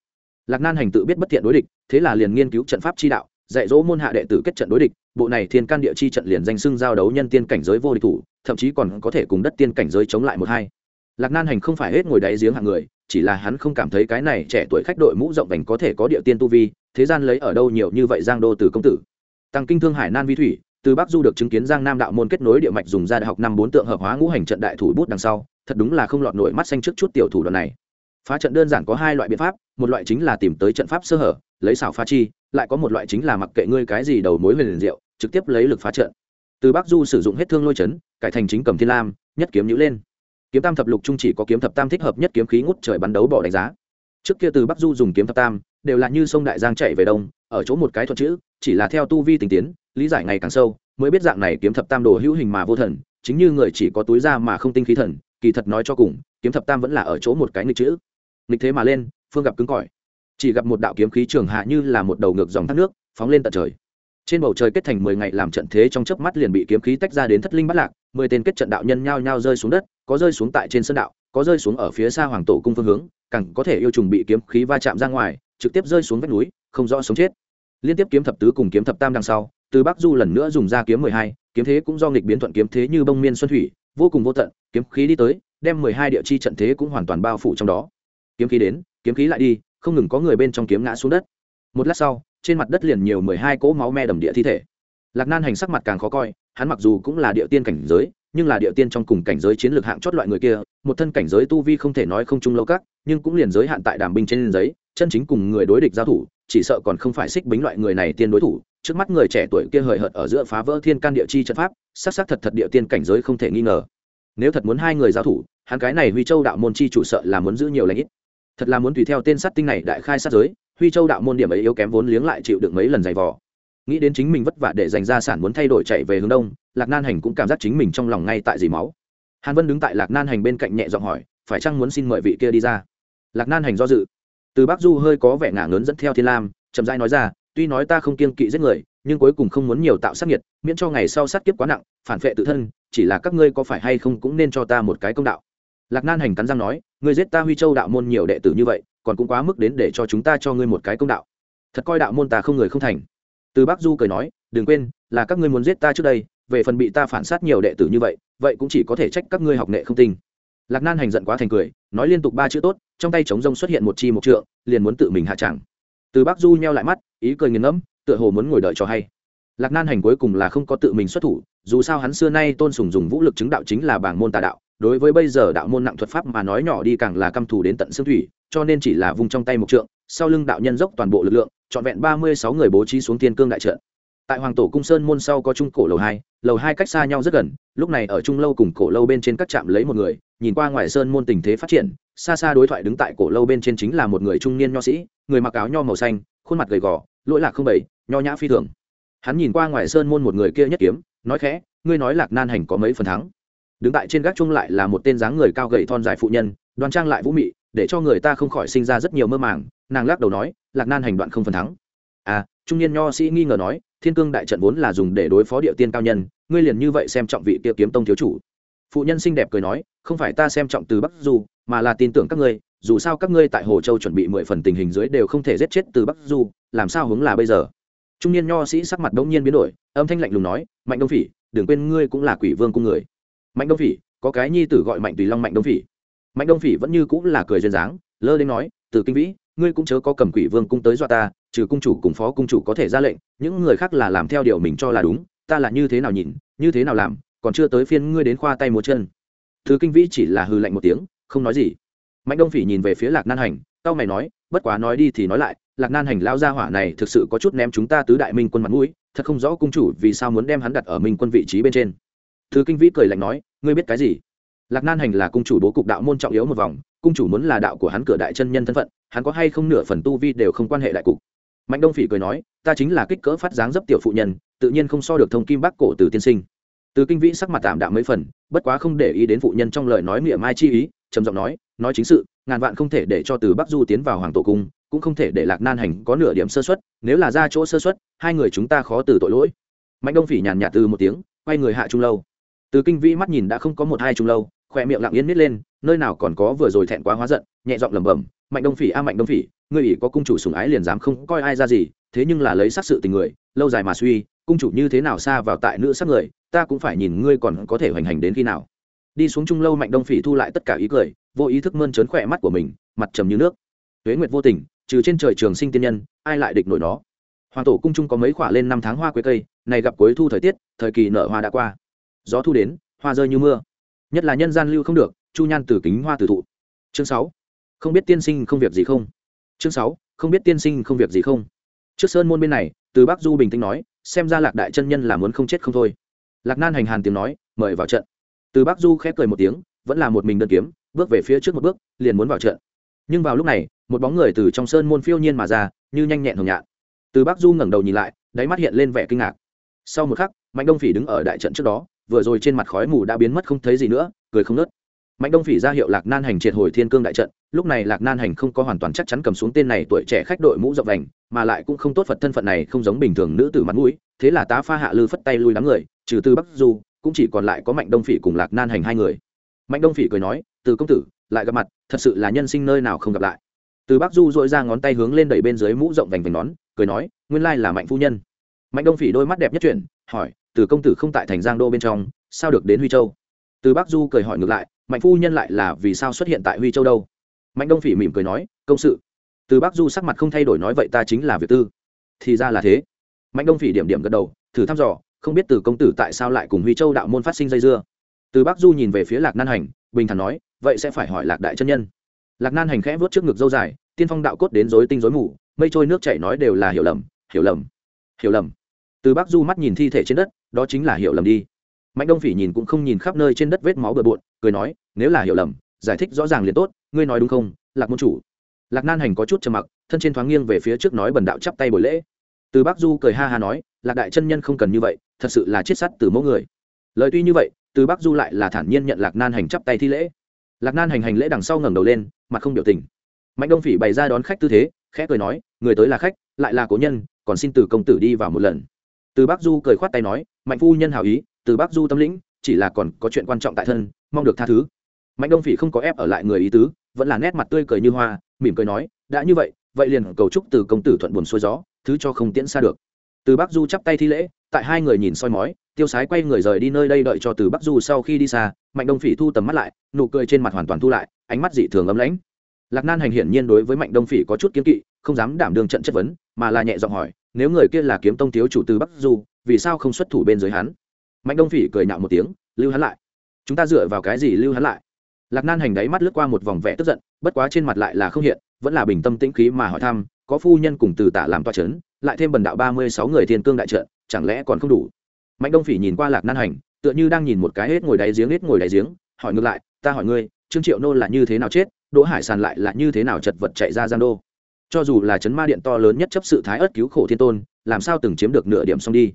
Lạc nan hành tự biết bất thiện đối địch, thế là liền nghiên cứu trận pháp chi đạo, dạy dỗ môn hạ đệ tử kết trận đối địch, bộ này thiên can địa chi trận liền danh xưng giao đấu nhân tiên cảnh giới vô địch thủ, thậm chí còn có thể cùng đất tiên cảnh giới chống lại một hai. Lạc nan hành không phải hết ngồi đáy giếng hạng người, chỉ là hắn không cảm thấy cái này trẻ tuổi khách đội mũ rộng vành có thể có địa tiên tu vi thế gian lấy ở đâu nhiều như vậy giang đô từ công tử? Tăng kinh thương hải nan vi thủy, từ bắc du được chứng kiến giang nam đạo môn kết nối địa mạch dùng ra đại học năm bốn tượng hợp hóa ngũ hành trận đại thủ bút đằng sau, thật đúng là không lọt nổi mắt xanh trước chút tiểu thủ đoạn này. Phá trận đơn giản có hai loại biện pháp, một loại chính là tìm tới trận pháp sơ hở, lấy xảo phá chi, lại có một loại chính là mặc kệ ngươi cái gì đầu mối về liền diệu, trực tiếp lấy lực phá trận. Từ bắc du sử dụng hết thương lôi chấn, cải thành chính cầm thiên lam, nhất kiếm nhữ lên. Kiếm tam thập lục trung chỉ có kiếm thập tam thích hợp nhất kiếm khí ngút trời bắn đấu bỏ đánh giá. Trước kia từ bắc du dùng kiếm thập tam đều là như sông đại giang chạy về đông, ở chỗ một cái thuật chữ, chỉ là theo tu vi tình tiến, lý giải ngày càng sâu, mới biết dạng này kiếm thập tam đồ hữu hình mà vô thần, chính như người chỉ có túi ra mà không tinh khí thần, kỳ thật nói cho cùng, kiếm thập tam vẫn là ở chỗ một cái nghịch chữ. Nghịch thế mà lên, phương gặp cứng cỏi. Chỉ gặp một đạo kiếm khí trường hạ như là một đầu ngược dòng thác nước, phóng lên tận trời. Trên bầu trời kết thành mười ngày làm trận thế trong chớp mắt liền bị kiếm khí tách ra đến thất linh bắt lạc, mười tên kết trận đạo nhân nhao nhao rơi xuống đất, có rơi xuống tại trên sân đạo, có rơi xuống ở phía xa hoàng tổ cung phương hướng cẳng có thể yêu trùng bị kiếm khí va chạm ra ngoài trực tiếp rơi xuống vách núi, không rõ sống chết. Liên tiếp kiếm thập tứ cùng kiếm thập tam đằng sau, từ bắc du lần nữa dùng ra kiếm mười hai, kiếm thế cũng do nghịch biến thuận kiếm thế như bông miên xuân thủy, vô cùng vô tận, kiếm khí đi tới, đem mười hai địa chi trận thế cũng hoàn toàn bao phủ trong đó. Kiếm khí đến, kiếm khí lại đi, không ngừng có người bên trong kiếm ngã xuống đất. Một lát sau, trên mặt đất liền nhiều mười hai cỗ máu me đầm địa thi thể. Lạc nan hành sắc mặt càng khó coi, hắn mặc dù cũng là địa tiên cảnh giới, nhưng là địa tiên trong cùng cảnh giới chiến lược hạng chót loại người kia, một thân cảnh giới tu vi không thể nói không chung lâu các, nhưng cũng liền giới hạn tại đàm binh trên giấy chân chính cùng người đối địch giao thủ, chỉ sợ còn không phải xích bính loại người này tiên đối thủ. Trước mắt người trẻ tuổi kia hời hợt ở giữa phá vỡ thiên can địa chi trận pháp sắc c thật thật địa tiên cảnh giới không thể nghi ngờ. Nếu thật muốn hai người giao thủ, hắn cái này huy châu đạo môn chi chủ sợ là muốn giữ nhiều lãnh ít. Thật là muốn tùy theo tên sát tinh này đại khai sát giới, huy châu đạo môn điểm ấy yếu kém vốn liếng lại chịu được mấy lần giày vò. Nghĩ đến chính mình vất vả để dành ra sản muốn thay đổi chạy về hướng đông, lạc nan hành cũng cảm giác chính mình trong lòng ngay tại dì máu. Hàn vân đứng tại lạc nan hành bên cạnh nhẹ giọng hỏi, phải chăng muốn xin mời vị kia đi ra? Lạc nan hành do dự từ bắc du hơi có vẻ ngả ngớn dẫn theo thiên lam, chậm rãi nói ra, tuy nói ta không kiên kỵ giết người, nhưng cuối cùng không muốn nhiều tạo sát nhiệt miễn cho ngày sau sát kiếp quá nặng, phản vệ tự thân, chỉ là các ngươi có phải hay không cũng nên cho ta một cái công đạo. Lạc nan hành cắn răng nói, ngươi giết ta huy châu đạo môn nhiều đệ tử như vậy, còn cũng quá mức đến để cho chúng ta cho ngươi một cái công đạo. Thật coi đạo môn ta không người không thành. Từ bắc du cười nói, đừng quên, là các ngươi muốn giết ta trước đây, về phần bị ta phản sát nhiều đệ tử như vậy vậy cũng chỉ có thể trách các ngươi học nghệ không tinh. Lạc nan hành giận quá thành cười nói liên tục ba chữ tốt, trong tay trống rông xuất hiện một chi một trượng, liền muốn tự mình hạ chẳng. Từ bác du nheo lại mắt, ý cười nghiền ngẫm, tựa hồ muốn ngồi đợi cho hay. Lạc nan hành cuối cùng là không có tự mình xuất thủ, dù sao hắn xưa nay tôn sùng dùng vũ lực chứng đạo chính là bảng môn tà đạo, đối với bây giờ đạo môn nặng thuật pháp mà nói nhỏ đi càng là căm thù đến tận xương thủy, cho nên chỉ là vùng trong tay một trượng, sau lưng đạo nhân dốc toàn bộ lực lượng, trọn vẹn ba mươi sáu người bố trí xuống tiên cương đại trận. Tại hoàng tổ cung sơn môn sau có trung cổ lầu hai lầu hai cách xa nhau rất gần, lúc này ở trung lâu cùng cổ lâu bên trên các trạm lấy một người nhìn qua ngoài sơn môn tình thế phát triển, xa xa đối thoại đứng tại cổ lâu bên trên chính là một người trung niên nho sĩ, người mặc áo nho màu xanh, khuôn mặt gầy gò, lỗi lạc không bảy nho nhã phi thường. Hắn nhìn qua ngoài sơn môn một người kia nhất kiếm, nói khẽ, ngươi nói lạc nan hành có mấy phần thắng? Đứng tại trên gác chung lại là một tên dáng người cao gầy thon dài phụ nhân, đoan trang lại vũ mị, để cho người ta không khỏi sinh ra rất nhiều mơ màng, nàng lắc đầu nói, lạc nan hành đoạn không phần thắng. À trung niên nho sĩ nghi ngờ nói, thiên cương đại trận vốn là dùng để đối phó địa tiên cao nhân, ngươi liền như vậy xem trọng vị kia kiếm tông thiếu chủ phụ nhân xinh đẹp cười nói, không phải ta xem trọng từ bắc du, mà là tin tưởng các ngươi, dù sao các ngươi tại hồ châu chuẩn bị mười phần tình hình dưới đều không thể giết chết từ bắc du, làm sao hướng là bây giờ? Trung niên nho sĩ sắc mặt đ ỗ n g nhiên biến đổi, âm thanh lạnh lùng nói, mạnh đông phỉ, đừng quên ngươi cũng là quỷ vương cung người. Mạnh đông phỉ, có cái nhi tử gọi mạnh tùy long mạnh đông phỉ. Mạnh đông phỉ vẫn như cũng là cười duyên dáng, lơ đến nói, từ kinh vĩ, ngươi cũng chớ có cầm quỷ vương cung tới dọa ta, trừ cung chủ cùng phó cung chủ có thể ra lệnh, những người khác là làm theo điều mình cho là đúng, ta là như thế nào nhìn, như thế nào làm còn chưa tới phiên ngươi đến khoa tay múa chân. Thứ kinh vĩ chỉ là hư lạnh một tiếng, không nói gì. Mạnh đông phỉ nhìn về phía lạc nan hành tao mày nói, bất quá nói đi thì nói lại, lạc nan hành lao gia hỏa này thực sự có chút ném chúng ta tứ đại minh quân mặt mũi, thật không rõ cung chủ vì sao muốn đem hắn đặt ở minh quân vị trí bên trên. Thứ kinh vĩ cười lạnh nói, ngươi biết cái gì? Lạc nan hành là cung chủ bố cục đạo môn trọng yếu một vòng, cung chủ muốn là đạo của hắn cửa đại chân nhân thân phận, hắn có hay không nửa phần tu vi đều không quan hệ đại cục. Mạnh đông phỉ cười nói, ta chính là kích cỡ phát dáng dấp tiểu phụ nhân, tự nhiên không so được thông kim bác cổ từ tiên sinh từ kinh vĩ sắc mặt tạm đạm mấy phần, bất quá không để ý đến phụ nhân trong lời nói miệng mai chi ý, trầm giọng nói nói chính sự, ngàn vạn không thể để cho từ bắc du tiến vào hoàng tổ cung, cũng không thể để lạc nan hành có nửa điểm sơ xuất nếu là ra chỗ sơ xuất hai người chúng ta khó từ tội lỗi. Mạnh đông phỉ nhàn nhạt từ một tiếng, quay người hạ trung lâu. Từ kinh vĩ mắt nhìn đã không có một hai trung lâu khoe miệng lặng yên nít lên, nơi nào còn có vừa rồi thẹn quá hóa giận, nhẹ giọng lẩm bẩm, mạnh đông phỉ a, mạnh đông phỉ, ngươi ỷ có cung chủ sùng ái liền dám không coi ai ra gì thế nhưng là lấy sắc sự tình người, lâu dài mà suy, cung chủ như thế nào xa vào tại nữ sắc người, ta cũng phải nhìn ngươi còn có thể hoành hành đến khi nào. Đi xuống trung lâu mạnh đông phỉ thu lại tất cả ý cười, vô ý thức mơn trớn khỏe mắt của mình, mặt trầm như nước. Tuế nguyệt vô tình, trừ trên trời trường sinh tiên nhân, ai lại địch nổi nó? Hoàng tổ cung trung có mấy khoả lên năm tháng hoa quế cây, này gặp cuối thu thời tiết, thời kỳ nở hoa đã qua. Gió thu đến, hoa rơi như mưa. Nhất là nhân gian lưu không được, chu nhan từ kính hoa từ thụ. Chương sáu. Không biết tiên sinh không việc gì không? Chương sáu. Không biết tiên sinh không việc gì không? Trước sơn môn bên này, từ bắc du bình tĩnh nói, xem ra lạc đại chân nhân là muốn không chết không thôi. Lạc nan hành hàn tiếng nói, mời vào trận. Từ bắc du khép cười một tiếng, vẫn là một mình đơn kiếm, bước về phía trước một bước, liền muốn vào trận. Nhưng vào lúc này, một bóng người từ trong sơn môn phiêu nhiên mà ra, như nhanh nhẹn hồng nhạn từ bắc du ngẩng đầu nhìn lại, đáy mắt hiện lên vẻ kinh ngạc. Sau một khắc, mạnh đông phỉ đứng ở đại trận trước đó, vừa rồi trên mặt khói mù đã biến mất không thấy gì nữa, cười không nớt mạnh đông phỉ ra hiệu lạc nan hành triệt hồi thiên cương đại trận, lúc này lạc nan hành không có hoàn toàn chắc chắn cầm xuống tên này tuổi trẻ khách đội mũ rộng vành, mà lại cũng không tốt phật thân phận này không giống bình thường nữ tử mặt mũi, thế là tá pha hạ lư phất tay lui đám người, trừ từ bắc du, cũng chỉ còn lại có mạnh đông phỉ cùng lạc nan hành hai người. Mạnh đông phỉ cười nói, từ công tử, lại gặp mặt, thật sự là nhân sinh nơi nào không gặp lại. Từ bắc du dội ra ngón tay hướng lên đẩy bên dưới mũ rộng vành vành nón, cười nói, nguyên lai là mạnh phu nhân. Mạnh đông phỉ đôi mắt đẹp nhất chuyển, hỏi, từ công tử không tại thành giang đô bên trong, sao được đến huy châu? Từ bắc du cười hỏi ngược lại mạnh phu nhân lại là vì sao xuất hiện tại huy châu đâu? Mạnh đông phỉ mỉm cười nói, công sự. Từ bắc du sắc mặt không thay đổi nói, vậy ta chính là việc tư. Thì ra là thế. Mạnh đông phỉ điểm điểm gật đầu, thử thăm dò, không biết từ công tử tại sao lại cùng huy châu đạo môn phát sinh dây dưa. Từ bắc du nhìn về phía lạc nan hành, bình thản nói, vậy sẽ phải hỏi lạc đại chân nhân. Lạc nan hành khẽ vớt trước ngực dâu dài, tiên phong đạo cốt đến dối tinh dối mù, mây trôi nước chảy nói đều là hiểu lầm hiểu lầm hiểu lầm. Từ bắc du mắt nhìn thi thể trên đất, đó chính là hiểu lầm đi mạnh đông phỉ nhìn cũng không nhìn khắp nơi trên đất vết máu bừa bộn, cười nói, nếu là hiểu lầm, giải thích rõ ràng liền tốt, ngươi nói đúng không, lạc môn chủ? Lạc nan hành có chút trầm mặc, thân trên thoáng nghiêng về phía trước nói bần đạo chắp tay buổi lễ. Từ Bác du cười ha ha nói, lạc đại chân nhân không cần như vậy, thật sự là chết sắt từ mẫu người. Lời tuy như vậy, từ Bác du lại là thản nhiên nhận lạc nan hành chắp tay thi lễ. Lạc nan hành hành lễ đằng sau ngẩng đầu lên, mặt không biểu tình. Mạnh đông phỉ bày ra đón khách tư thế, khẽ cười nói, người tới là khách, lại là cố nhân, còn xin từ công tử đi vào một lần. Từ Bác du cười khoát tay nói, mạnh phu nhân hào ý từ bắc du tâm lĩnh, chỉ là còn có chuyện quan trọng tại thân, mong được tha thứ. Mạnh đông phỉ không có ép ở lại người ý tứ, vẫn là nét mặt tươi cười như hoa, mỉm cười nói, đã như vậy vậy liền cầu chúc từ công tử thuận buồn xuôi gió, thứ cho không tiễn xa được. Từ bắc du chắp tay thi lễ, tại hai người nhìn soi mói, tiêu sái quay người rời đi nơi đây đợi cho từ bắc du sau khi đi xa, mạnh đông phỉ thu tầm mắt lại, nụ cười trên mặt hoàn toàn thu lại, ánh mắt dị thường ấm lãnh. Lạc nan hành hiển nhiên đối với mạnh đông phỉ có chút kiếm kỵ, không dám đảm đương trận chất vấn, mà là nhẹ giọng hỏi, nếu người kia là kiếm tông thiếu chủ từ bắc du, vì sao không xuất thủ bên dưới hắn? Mạnh đông phỉ cười nhạo một tiếng, lưu hắn lại. Chúng ta dựa vào cái gì lưu hắn lại? Lạc nan hành đáy mắt lướt qua một vòng vẻ tức giận, bất quá trên mặt lại là không hiện, vẫn là bình tâm tĩnh khí mà hỏi thăm, có phu nhân cùng từ tả làm toa c h ấ n lại thêm bần đạo ba mươi sáu người thiên cương đại trợ chẳng lẽ còn không đủ? Mạnh đông phỉ nhìn qua lạc nan hành, tựa như đang nhìn một cái hết ngồi đáy giếng, hết ngồi đáy giếng, hỏi ngược lại, ta hỏi ngươi, trương triệu nô là như thế nào chết, đỗ hải sàn lại là như thế nào chật vật chạy ra gian đô? Cho dù là chấn ma điện to lớn nhất chấp sự thái ớt cứu khổ thiên tôn, làm sao từng chiếm được nửa điểm xong đi?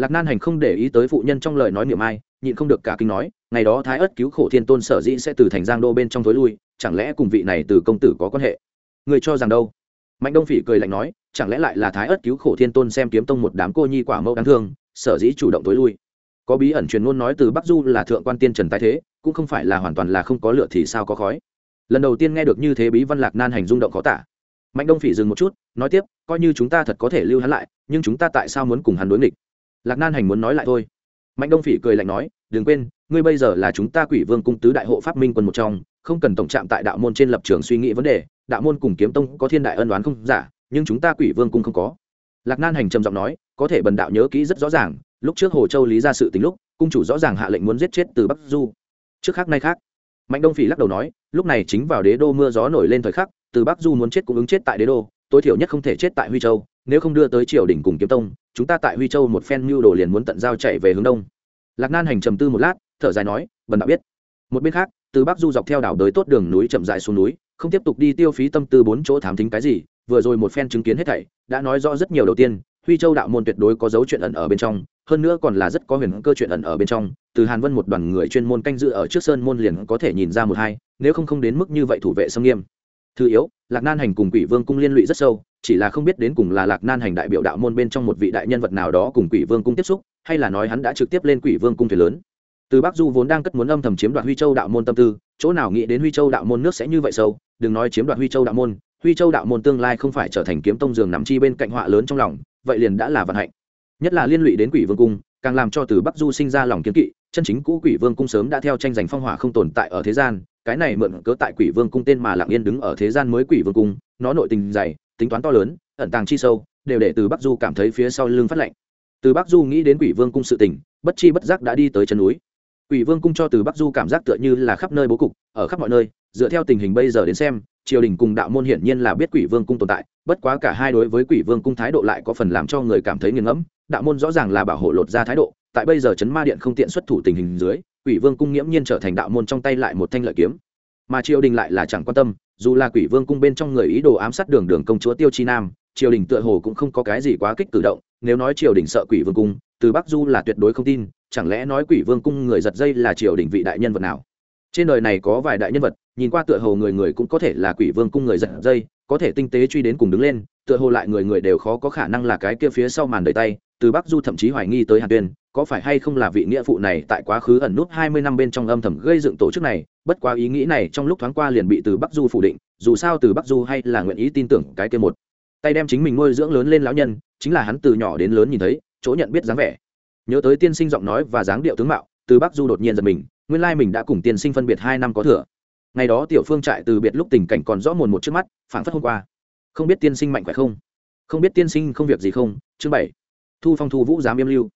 Lạc nan hành không để ý tới phụ nhân trong lời nói niệm ai, nhịn không được cả kinh nói, ngày đó thái ớt cứu khổ thiên tôn sở dĩ sẽ từ thành giang đô bên trong tối lui, chẳng lẽ cùng vị này từ công tử có quan hệ? Người cho rằng đâu? Mạnh đông phỉ cười lạnh nói, chẳng lẽ lại là thái ớt cứu khổ thiên tôn xem kiếm tông một đám cô nhi quả mẫu đáng thương, sở dĩ chủ động tối lui? Có bí ẩn truyền ngôn nói từ bắc du là thượng quan tiên trần tái thế, cũng không phải là hoàn toàn là không có lựa thì sao có khói. Lần đầu tiên nghe được như thế bí văn lạc nan hành rung động khó tả. Mạnh đông phỉ dừng một chút, nói tiếp, coi như chúng ta thật có thể lưu hắn lại, nhưng chúng ta tại sao muốn cùng hắn đối nghịch? Lạc nan hành muốn nói lại thôi. Mạnh đông phỉ cười lạnh nói, đừng quên, ngươi bây giờ là chúng ta quỷ vương cung tứ đại hộ pháp minh quân một trong, không cần tổng trạm tại đạo môn trên lập trường suy nghĩ vấn đề, đạo môn cùng kiếm tông có thiên đại ân đoán không giả, nhưng chúng ta quỷ vương cung không có. Lạc nan hành trầm giọng nói, có thể bần đạo nhớ kỹ rất rõ ràng, lúc trước hồ châu lý ra sự tính lúc, cung chủ rõ ràng hạ lệnh muốn giết chết từ bắc du. Trước khác nay khác. Mạnh đông phỉ lắc đầu nói, lúc này chính vào đế đô mưa gió nổi lên thời khắc, từ bắc du muốn chết cũng ứng chết tại đế đô, tối thiểu nhất không thể chết tại huy châu nếu không đưa tới triều đình cùng kiếm tông, chúng ta tại huy châu một phen mưu đồ liền muốn tận giao chạy về hướng đông. Lạc nan hành trầm tư một lát, thở dài nói, bần đạo biết. Một bên khác, từ bắc du dọc theo đảo đới tốt đường núi chậm dài xuống núi, không tiếp tục đi tiêu phí tâm tư bốn chỗ thám thính cái gì, vừa rồi một phen chứng kiến hết thảy, đã nói rõ rất nhiều đầu tiên, huy châu đạo môn tuyệt đối có dấu chuyện ẩn ở bên trong, hơn nữa còn là rất có huyền cơ chuyện ẩn ở bên trong, từ hàn vân một đoàn người chuyên môn canh dự ở trước sơn môn liền có thể nhìn ra một hai, nếu không không đến mức như vậy thủ vệ sông nghiêm. Thứ yếu, lạc nan hành cùng quỷ vương cung liên lụy rất sâu chỉ là không biết đến cùng là lạc nan hành đại biểu đạo môn bên trong một vị đại nhân vật nào đó cùng quỷ vương cung tiếp xúc, hay là nói hắn đã trực tiếp lên quỷ vương cung thuyền lớn. Từ bắc du vốn đang cất muốn âm thầm chiếm đoạt huy châu đạo môn tâm tư, chỗ nào nghĩ đến huy châu đạo môn nước sẽ như vậy sâu, đừng nói chiếm đoạt huy châu đạo môn, huy châu đạo môn tương lai không phải trở thành kiếm tông giường nằm chi bên cạnh họa lớn trong lòng, vậy liền đã là vận hạnh. Nhất là liên lụy đến quỷ vương cung, càng làm cho từ bắc du sinh ra lòng kiến kỵ, chân chính cũ quỷ vương cung sớm đã theo tranh giành phong hỏa không tồn tại ở thế gian, cái này mượn cớ tại quỷ vương cung tên mà lặng yên đứng ở thế gian mới quỷ vương cung, nó nội tình dày tính toán to lớn, ẩn tàng chi sâu, đều để từ bắc du cảm thấy phía sau lưng phát lạnh. Từ bắc du nghĩ đến quỷ vương cung sự tình, bất chi bất giác đã đi tới chân núi. Quỷ vương cung cho từ bắc du cảm giác tựa như là khắp nơi bố cục, ở khắp mọi nơi, dựa theo tình hình bây giờ đến xem, triều đình cùng đạo môn hiển nhiên là biết quỷ vương cung tồn tại, bất quá cả hai đối với quỷ vương cung thái độ lại có phần làm cho người cảm thấy nghiền ngẫm, đạo môn rõ ràng là bảo hộ lột ra thái độ, tại bây giờ chấn ma điện không tiện xuất thủ tình hình dưới, quỷ vương cung nghiễm nhiên trở thành đạo môn trong tay lại một thanh lợi kiếm mà triều đình lại là chẳng quan tâm, dù là quỷ vương cung bên trong người ý đồ ám sát đường đường công chúa tiêu chi nam, triều đình tựa hồ cũng không có cái gì quá kích cử động, nếu nói triều đình sợ quỷ vương cung, từ bắc du là tuyệt đối không tin, chẳng lẽ nói quỷ vương cung người giật dây là triều đình vị đại nhân vật nào? Trên đời này có vài đại nhân vật, nhìn qua tựa hồ người người cũng có thể là quỷ vương cung người giật dây, có thể tinh tế truy đến cùng đứng lên, tựa hồ lại người người đều khó có khả năng là cái kia phía sau màn đời tay từ bắc du thậm chí hoài nghi tới hàn tuyên, có phải hay không là vị nghĩa phụ này tại quá khứ ẩn nút hai mươi năm bên trong âm thầm gây dựng tổ chức này, bất quá ý nghĩ này trong lúc thoáng qua liền bị từ bắc du phủ định, dù sao từ bắc du hay là nguyện ý tin tưởng cái kia một. Tay đem chính mình nuôi dưỡng lớn lên lão nhân, chính là hắn từ nhỏ đến lớn nhìn thấy, chỗ nhận biết dáng vẻ. Nhớ tới tiên sinh giọng nói và dáng điệu tướng mạo, từ bắc du đột nhiên giật mình, nguyên lai mình đã cùng tiên sinh phân biệt hai năm có thừa. Ngày đó tiểu phương trại từ biệt lúc tình cảnh còn rõ mồn một trước mắt, phảng phất hôm qua. Không biết tiên sinh mạnh khỏe không? Không biết tiên sinh không việc gì không? Chương bảy thu phong thu vũ giám yêm lưu.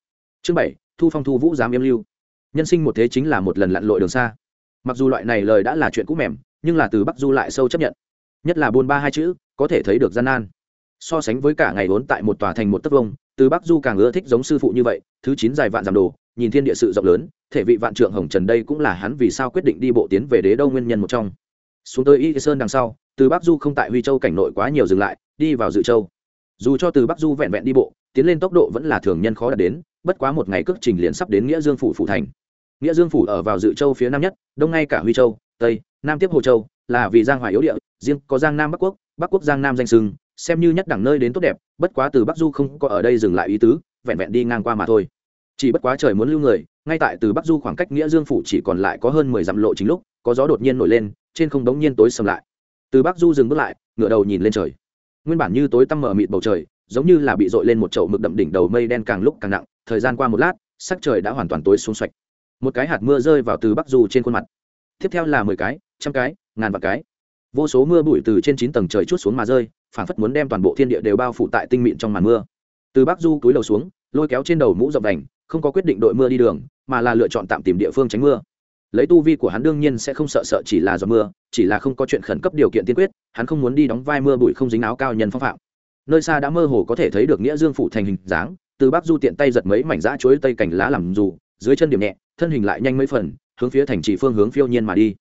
Chương bảy, thu phong thu vũ giám yêm lưu. Nhân sinh một thế chính là một lần lặn lội đường xa. Mặc dù loại này lời đã là chuyện cũ mềm, nhưng là từ bắc du lại sâu chấp nhận. Nhất là buôn ba hai chữ, có thể thấy được gian nan. So sánh với cả ngày vốn tại một tòa thành một tấc vông, từ bắc du càng ưa thích giống sư phụ như vậy, thứ chín dài vạn giảm đồ, nhìn thiên địa sự rộng lớn, thể vị vạn trượng hồng trần đây cũng là hắn vì sao quyết định đi bộ tiến về đế đâu nguyên nhân một trong. Xuống tới y sơn đằng sau, từ bắc du không tại huy châu cảnh nội quá nhiều dừng lại, đi vào dự châu. Dù cho từ bắc du vẹn vẹn đi bộ tiến lên tốc độ vẫn là thường nhân khó đạt đến, bất quá một ngày cước trình liền sắp đến nghĩa dương phủ phủ thành. Nghĩa dương phủ ở vào dự châu phía nam nhất, đông ngay cả huy châu, tây, nam tiếp hồ châu, là vì giang hoài yếu địa, riêng có giang nam bắc quốc bắc quốc giang nam danh sưng, xem như nhất đẳng nơi đến tốt đẹp, bất quá từ bắc du không có ở đây dừng lại ý tứ, vẹn vẹn đi ngang qua mà thôi. Chỉ bất quá trời muốn lưu người, ngay tại từ bắc du khoảng cách nghĩa dương phủ chỉ còn lại có hơn mười dặm lộ chính lúc, có gió đột nhiên nổi lên, trên không đống nhiên tối sầm lại. Từ bắc du dừng bước lại, ngửa đầu nhìn lên trời. Nguyên bản như tối tăm mờ mịt bầu trời giống như là bị dội lên một chậu mực đậm đỉnh đầu mây đen càng lúc càng nặng, thời gian qua một lát, sắc trời đã hoàn toàn tối xuống xoạch một cái hạt mưa rơi vào từ bắc du trên khuôn mặt. Tiếp theo là mười cái, trăm cái, ngàn vạn cái. Vô số mưa bụi từ trên chín tầng trời chút xuống mà rơi, phảng phất muốn đem toàn bộ thiên địa đều bao phủ tại tinh mịn trong màn mưa. Từ bắc du cúi đầu xuống, lôi kéo trên đầu mũ rộng đành, không có quyết định đội mưa đi đường, mà là lựa chọn tạm tìm địa phương tránh mưa. Lấy tu vi của hắn đương nhiên sẽ không sợ sợ chỉ là do mưa, chỉ là không có chuyện khẩn cấp điều kiện tiên quyết, hắn không muốn đi đóng vai mưa bụi không dính áo cao nhân phong phạm nơi xa đã mơ hồ có thể thấy được nghĩa dương phủ thành hình dáng, từ bắc du tiện tay giật mấy mảnh giã chuối tây cảnh lá làm dù, dưới chân điểm nhẹ, thân hình lại nhanh mấy phần, hướng phía thành trì phương hướng phiêu nhiên mà đi.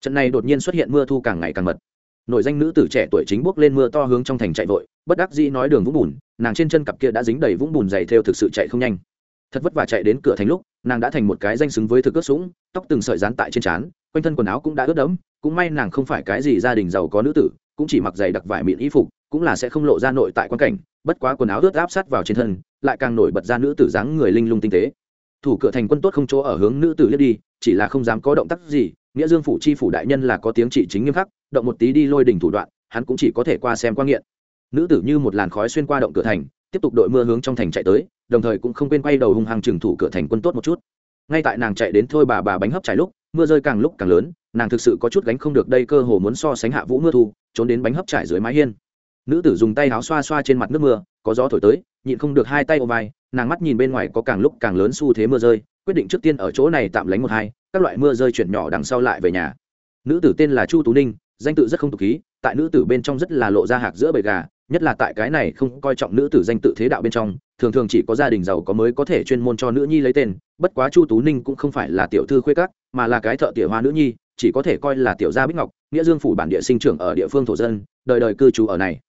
Trận này đột nhiên xuất hiện mưa thu càng ngày càng mật. Nội danh nữ tử trẻ tuổi chính bước lên mưa to hướng trong thành chạy vội, bất đắc dĩ nói đường vũng bùn, nàng trên chân cặp kia đã dính đầy vũng bùn dày theo thực sự chạy không nhanh. Thật vất vả chạy đến cửa thành lúc, nàng đã thành một cái danh xứng với thực ướt sũng, tóc từng sợi dán tại trên trán, quanh thân quần áo cũng đã ướt đẫm, cũng may nàng không phải cái gì gia đình giàu có nữ tử, cũng chỉ mặc giày đặc vải mịn y phục cũng là sẽ không lộ ra nội tại quan cảnh, bất quá quần áo ướt áp sát vào trên thân, lại càng nổi bật ra nữ tử dáng người linh lung tinh tế. Thủ cửa thành quân tốt không chỗ ở hướng nữ tử liếc đi, chỉ là không dám có động tác gì, nghĩa dương phủ chi phủ đại nhân là có tiếng trị chính nghiêm khắc, động một tí đi lôi đỉnh thủ đoạn, hắn cũng chỉ có thể qua xem quan nghiện. Nữ tử như một làn khói xuyên qua động cửa thành, tiếp tục đội mưa hướng trong thành chạy tới, đồng thời cũng không quên quay đầu hung hăng trừng thủ cửa thành quân tốt một chút. Ngay tại nàng chạy đến thôi bà bà bánh hấp trải lúc, mưa rơi càng lúc càng lớn, nàng thực sự có chút gánh không được đây cơ hồ muốn so sánh hạ vũ mưa thu, trốn đến bánh hấp trải dưới mái hiên nữ tử dùng tay áo xoa xoa trên mặt nước mưa, có gió thổi tới, nhịn không được hai tay ôm vai, nàng mắt nhìn bên ngoài có càng lúc càng lớn xu thế mưa rơi, quyết định trước tiên ở chỗ này tạm lánh một hai, các loại mưa rơi chuyển nhỏ đằng sau lại về nhà. Nữ tử tên là chu tú ninh, danh tự rất không tục khí, tại nữ tử bên trong rất là lộ ra hạc giữa bầy gà, nhất là tại cái này không coi trọng nữ tử danh tự thế đạo bên trong, thường thường chỉ có gia đình giàu có mới có thể chuyên môn cho nữ nhi lấy tên, bất quá chu tú ninh cũng không phải là tiểu thư khuê các, mà là cái thợ tỉa hoa nữ nhi, chỉ có thể coi là tiểu gia bích ngọc, nghĩa dương phủ bản địa sinh trưởng ở địa phương thổ dân, đời đời cư trú ở này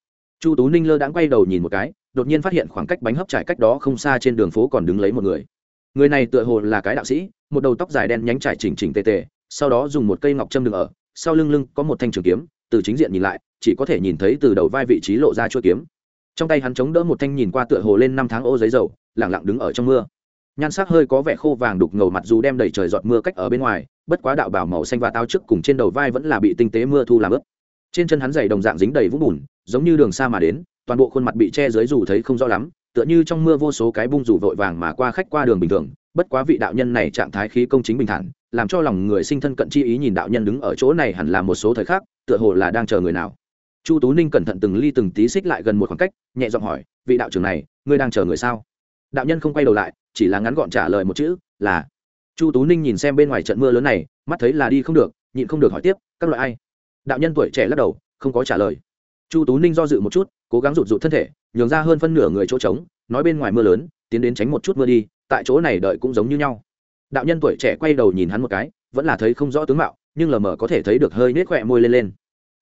chu tú ninh lơ đãng quay đầu nhìn một cái, đột nhiên phát hiện khoảng cách bánh hấp trải cách đó không xa trên đường phố còn đứng lấy một người. Người này tựa hồ là cái đạo sĩ, một đầu tóc dài đen nhánh trải chỉnh chỉnh tề tề, sau đó dùng một cây ngọc châm đường ở, sau lưng lưng có một thanh trường kiếm, từ chính diện nhìn lại, chỉ có thể nhìn thấy từ đầu vai vị trí lộ ra chuôi kiếm. Trong tay hắn chống đỡ một thanh nhìn qua tựa hồ lên năm tháng ô giấy dầu, lẳng lặng đứng ở trong mưa. Nhan sắc hơi có vẻ khô vàng đục ngầu mặt dù đem đầy trời giọt mưa cách ở bên ngoài, bất quá đạo bảo màu xanh và tao trước cùng trên đầu vai vẫn là bị tinh tế mưa thu làm ướt. Trên chân hắn giày đồng dạng dính đầy vũng bùn giống như đường xa mà đến, toàn bộ khuôn mặt bị che dưới dù thấy không rõ lắm, tựa như trong mưa vô số cái bung rủ vội vàng mà qua khách qua đường bình thường. Bất quá vị đạo nhân này trạng thái khí công chính bình thản, làm cho lòng người sinh thân cận chi ý nhìn đạo nhân đứng ở chỗ này hẳn là một số thời khắc, tựa hồ là đang chờ người nào. Chu tú ninh cẩn thận từng ly từng tí xích lại gần một khoảng cách, nhẹ giọng hỏi, vị đạo trưởng này, ngươi đang chờ người sao? Đạo nhân không quay đầu lại, chỉ là ngắn gọn trả lời một chữ, là. Chu tú ninh nhìn xem bên ngoài trận mưa lớn này, mắt thấy là đi không được, nhịn không được hỏi tiếp, các loại ai? Đạo nhân tuổi trẻ lắc đầu, không có trả lời chu tú ninh do dự một chút, cố gắng rụt rụt thân thể, nhường ra hơn phân nửa người chỗ trống, nói bên ngoài mưa lớn, tiến đến tránh một chút mưa đi, tại chỗ này đợi cũng giống như nhau. Đạo nhân tuổi trẻ quay đầu nhìn hắn một cái, vẫn là thấy không rõ tướng mạo, nhưng lờ mờ có thể thấy được hơi nết khỏe môi lên lên.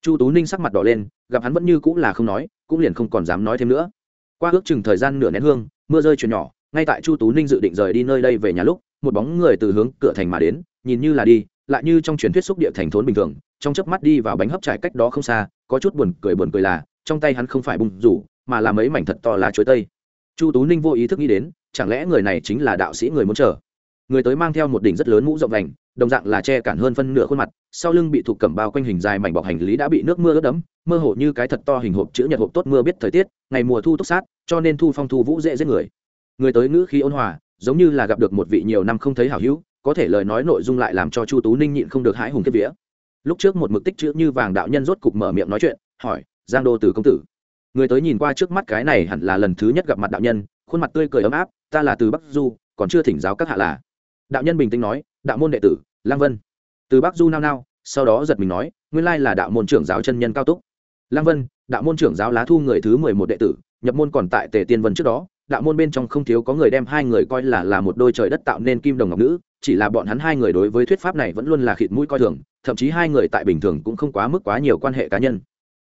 Chu tú ninh sắc mặt đỏ lên, gặp hắn vẫn như cũng là không nói, cũng liền không còn dám nói thêm nữa. Qua ước chừng thời gian nửa nén hương, mưa rơi chuyển nhỏ, ngay tại chu tú ninh dự định rời đi nơi đây về nhà lúc, một bóng người từ hướng cửa thành mà đến, nhìn như là đi lại như trong truyền thuyết xúc địa thành thốn bình thường, trong chớp mắt đi vào bánh hấp trải cách đó không xa, có chút buồn cười buồn cười là, trong tay hắn không phải bung rủ, mà là mấy mảnh thật to lá chuối tây. Chu tú ninh vô ý thức nghĩ đến, chẳng lẽ người này chính là đạo sĩ người muốn chờ? Người tới mang theo một đỉnh rất lớn mũ rộng vành, đồng dạng là che cản hơn phân nửa khuôn mặt, sau lưng bị thuộc cẩm bao quanh hình dài mảnh bọc hành lý đã bị nước mưa ướt đẫm, mơ hồ như cái thật to hình hộp chữ nhật hộp tốt mưa biết thời tiết, ngày mùa thu túc sát, cho nên thu phong thu vũ dễ giết người. Người tới ngữ khí ôn hòa, giống như là gặp được một vị nhiều năm không thấy hảo hữu có thể lời nói nội dung lại làm cho chu tú ninh nhịn không được hãi hùng kiếp vía. Lúc trước một mực tích chữ như vàng đạo nhân rốt cục mở miệng nói chuyện, hỏi, giang đô từ công tử, người tới nhìn qua trước mắt cái này hẳn là lần thứ nhất gặp mặt đạo nhân, khuôn mặt tươi cười ấm áp, ta là từ bắc du, còn chưa thỉnh giáo các hạ là. Đạo nhân bình tĩnh nói, đạo môn đệ tử lang vân. Từ bắc du nao nao, sau đó giật mình nói, nguyên lai là đạo môn trưởng giáo chân nhân cao túc. Lang vân, đạo môn trưởng giáo lá thu người thứ mười một đệ tử, nhập môn còn tại tề tiên vân trước đó, đạo môn bên trong không thiếu có người đem hai người coi là là một đôi trời đất tạo nên kim đồng ngọc nữ chỉ là bọn hắn hai người đối với thuyết pháp này vẫn luôn là khịt mũi coi thường, thậm chí hai người tại bình thường cũng không quá mức quá nhiều quan hệ cá nhân.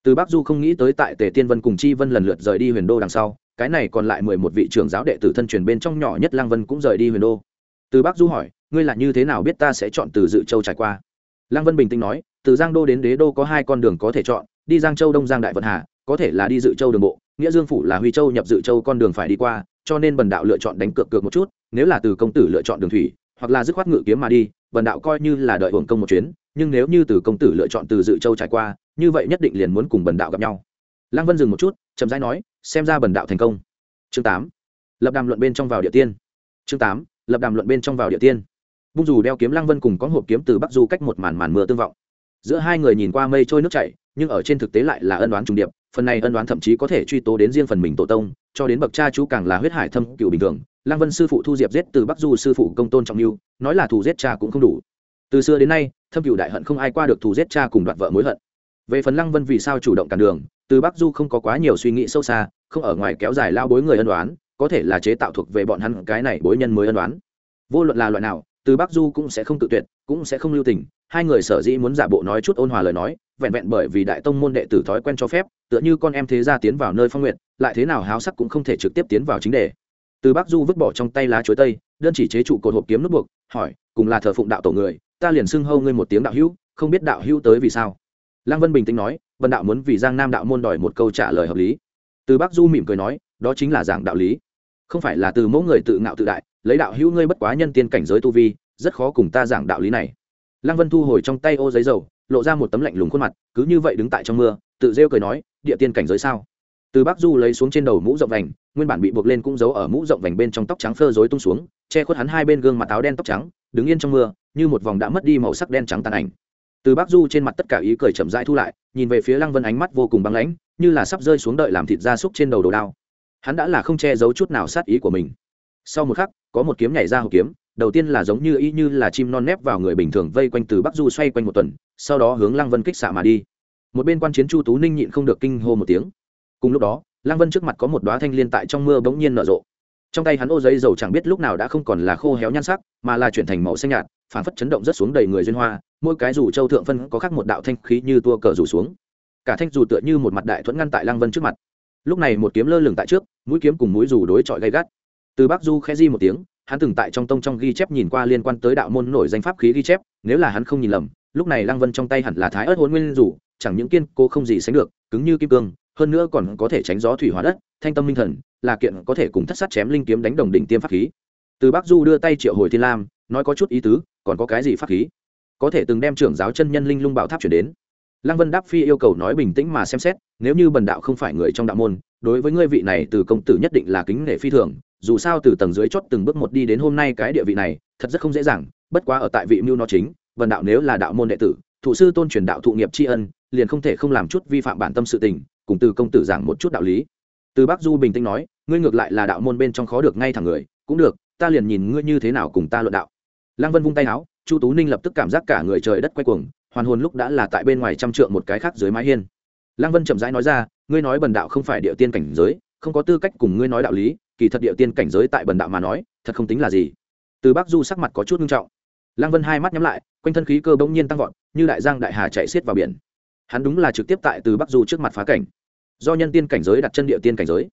Từ bắc du không nghĩ tới tại tề tiên vân cùng chi vân lần lượt rời đi huyền đô đằng sau, cái này còn lại mười một vị trưởng giáo đệ tử thân truyền bên trong nhỏ nhất lang vân cũng rời đi huyền đô. Từ bắc du hỏi, ngươi là như thế nào biết ta sẽ chọn từ dự châu trải qua? Lang vân bình tĩnh nói, từ giang đô đến đế đô có hai con đường có thể chọn, đi giang châu đông giang đại vận hà, có thể là đi dự châu đường bộ, nghĩa dương phủ là huy châu nhập dự châu con đường phải đi qua, cho nên bần đạo lựa chọn đánh cược cược một chút, nếu là từ công tử lựa chọn đường thủy hoặc là dứt khoát ngự kiếm mà đi bần đạo coi như là đợi hưởng công một chuyến, nhưng nếu như từ công tử lựa chọn từ dự châu trải qua, như vậy nhất định liền muốn cùng bần đạo gặp nhau. Lăng vân dừng một chút, chậm rãi nói, xem ra bần đạo thành công. Chương tám, lập đàm luận bên trong vào địa tiên. Chương tám, lập đàm luận bên trong vào địa tiên. Bung dù đeo kiếm lăng vân cùng có hộp kiếm từ bắc du cách một màn màn mưa tương vọng. Giữa hai người nhìn qua mây trôi nước chảy, nhưng ở trên thực tế lại là ân đoán trùng điệp, phần này ân đoán thậm chí có thể truy tố đến riêng phần mình tổ tông, cho đến bậc cha chú càng là huyết hải thâm cựu bình thường lăng vân sư phụ thu diệp giết từ bắc du sư phụ công tôn trọng lưu nói là thù giết cha cũng không đủ. Từ xưa đến nay, thâm cựu đại hận không ai qua được thù giết cha cùng đoạt vợ mối hận. Về phần lăng vân vì sao chủ động cản đường, từ bắc du không có quá nhiều suy nghĩ sâu xa, không ở ngoài kéo dài lao bối người ân đoán có thể là chế tạo thuộc về bọn hắn cái này bối nhân mới ân đoán vô luận là loại nào, từ bắc du cũng sẽ không tự tuyệt, cũng sẽ không lưu tình, hai người sở dĩ muốn giả bộ nói chút ôn hòa lời nói, vẹn vẹn bởi vì đại tông môn đệ tử thói quen cho phép, tựa như con em thế gia tiến vào nơi phong nguyện lại thế nào háo sắc cũng không thể trực tiếp tiến vào chính đề từ bắc du vứt bỏ trong tay lá chuối tây, đơn chỉ chế trụ cột hộp kiếm nút buộc, hỏi, cùng là thờ phụng đạo tổ người, ta liền xưng hâu ngươi một tiếng đạo hữu, không biết đạo hữu tới vì sao? Lăng vân bình tĩnh nói, vân đạo muốn vì giang nam đạo môn đòi một câu trả lời hợp lý. Từ bắc du mỉm cười nói, đó chính là giảng đạo lý. Không phải là từ mẫu người tự ngạo tự đại, lấy đạo hữu ngươi bất quá nhân tiên cảnh giới tu vi, rất khó cùng ta giảng đạo lý này. Lăng vân thu hồi trong tay ô giấy dầu, lộ ra một tấm lạnh lùng khuôn mặt, cứ như vậy đứng tại trong mưa, tự rêu cười nói, địa tiên cảnh giới sao? Từ bắc du lấy xuống trên đầu mũ rộng vành, nguyên bản bị buộc lên cũng giấu ở mũ rộng vành bên trong tóc trắng phơ rối tung xuống, che khuất hắn hai bên gương mặt áo đen tóc trắng, đứng yên trong mưa, như một vòng đã mất đi màu sắc đen trắng tàn ảnh. Từ bắc du trên mặt tất cả ý cười chậm rãi thu lại, nhìn về phía lăng vân ánh mắt vô cùng băng lãnh, như là sắp rơi xuống đợi làm thịt gia súc trên đầu đồ đao. Hắn đã là không che giấu chút nào sát ý của mình. Sau một khắc, có một kiếm nhảy ra hộp kiếm, đầu tiên là giống như y như là chim non nép vào người bình thường vây quanh từ bắc du xoay quanh một tuần, sau đó hướng lăng vân kích xạ mà đi. Một bên quan chiến chu tú ninh nhịn không được kinh hô một tiếng cùng lúc đó, lăng vân trước mặt có một đoá thanh liên tại trong mưa bỗng nhiên nở rộ. Trong tay hắn ô giấy dầu chẳng biết lúc nào đã không còn là khô héo nhan sắc, mà là chuyển thành màu xanh nhạt phản phất chấn động rất xuống đầy người duyên hoa, mỗi cái rủ châu thượng phân có khắc một đạo thanh khí như tua cờ rủ xuống. Cả thanh dù tựa như một mặt đại thuẫn ngăn tại lăng vân trước mặt. Lúc này một kiếm lơ lửng tại trước, mũi kiếm cùng mũi dù đối chọi gay gắt. Từ bắc du khẽ di một tiếng, hắn từng tại trong tông trong ghi chép nhìn qua liên quan tới đạo môn nổi danh pháp khí ghi chép, nếu là hắn không nhìn lầm, lúc này lăng vân trong tay hẳn là thái ớt hôn nguyên rủ chẳng những kiên cố không gì sánh được, cứng như kim cương hơn nữa còn có thể tránh gió thủy hóa đất, thanh tâm minh thần, là kiện có thể cùng thất sát chém linh kiếm đánh đồng đỉnh tiêm pháp khí. Từ bắc du đưa tay triệu hồi thiên lam, nói có chút ý tứ, còn có cái gì pháp khí? Có thể từng đem trưởng giáo chân nhân linh lung bảo tháp chuyển đến. Lăng vân đáp phi yêu cầu nói bình tĩnh mà xem xét, nếu như bần đạo không phải người trong đạo môn, đối với ngươi vị này từ công tử nhất định là kính nể phi thường, dù sao từ tầng dưới chót từng bước một đi đến hôm nay cái địa vị này, thật rất không dễ dàng, bất quá ở tại vị mưu nó chính, bần đạo nếu là đạo môn đệ tử, thụ sư tôn truyền đạo thụ nghiệp tri ân, liền không thể không làm chút vi phạm bản tâm sự tình cùng từ công tử giảng một chút đạo lý. Từ bác du bình tĩnh nói, ngươi ngược lại là đạo môn bên trong khó được ngay thẳng người, cũng được, ta liền nhìn ngươi như thế nào cùng ta luận đạo. Lăng vân vung tay áo, chu tú ninh lập tức cảm giác cả người trời đất quay cuồng, hoàn hồn lúc đã là tại bên ngoài trăm trượng một cái khác dưới mái hiên. Lăng vân chậm rãi nói ra, ngươi nói bần đạo không phải địa tiên cảnh giới, không có tư cách cùng ngươi nói đạo lý, kỳ thật địa tiên cảnh giới tại bần đạo mà nói, thật không tính là gì. Từ bác du sắc mặt có chút nghiêm trọng. Lăng vân hai mắt nhắm lại, quanh thân khí cơ bỗng nhiên tăng vọt, như đại giang đại hà chạy xiết vào biển. Hắn đúng là trực tiếp tại từ bắc du trước mặt phá cảnh do nhân tiên cảnh giới đặt chân địa tiên cảnh giới.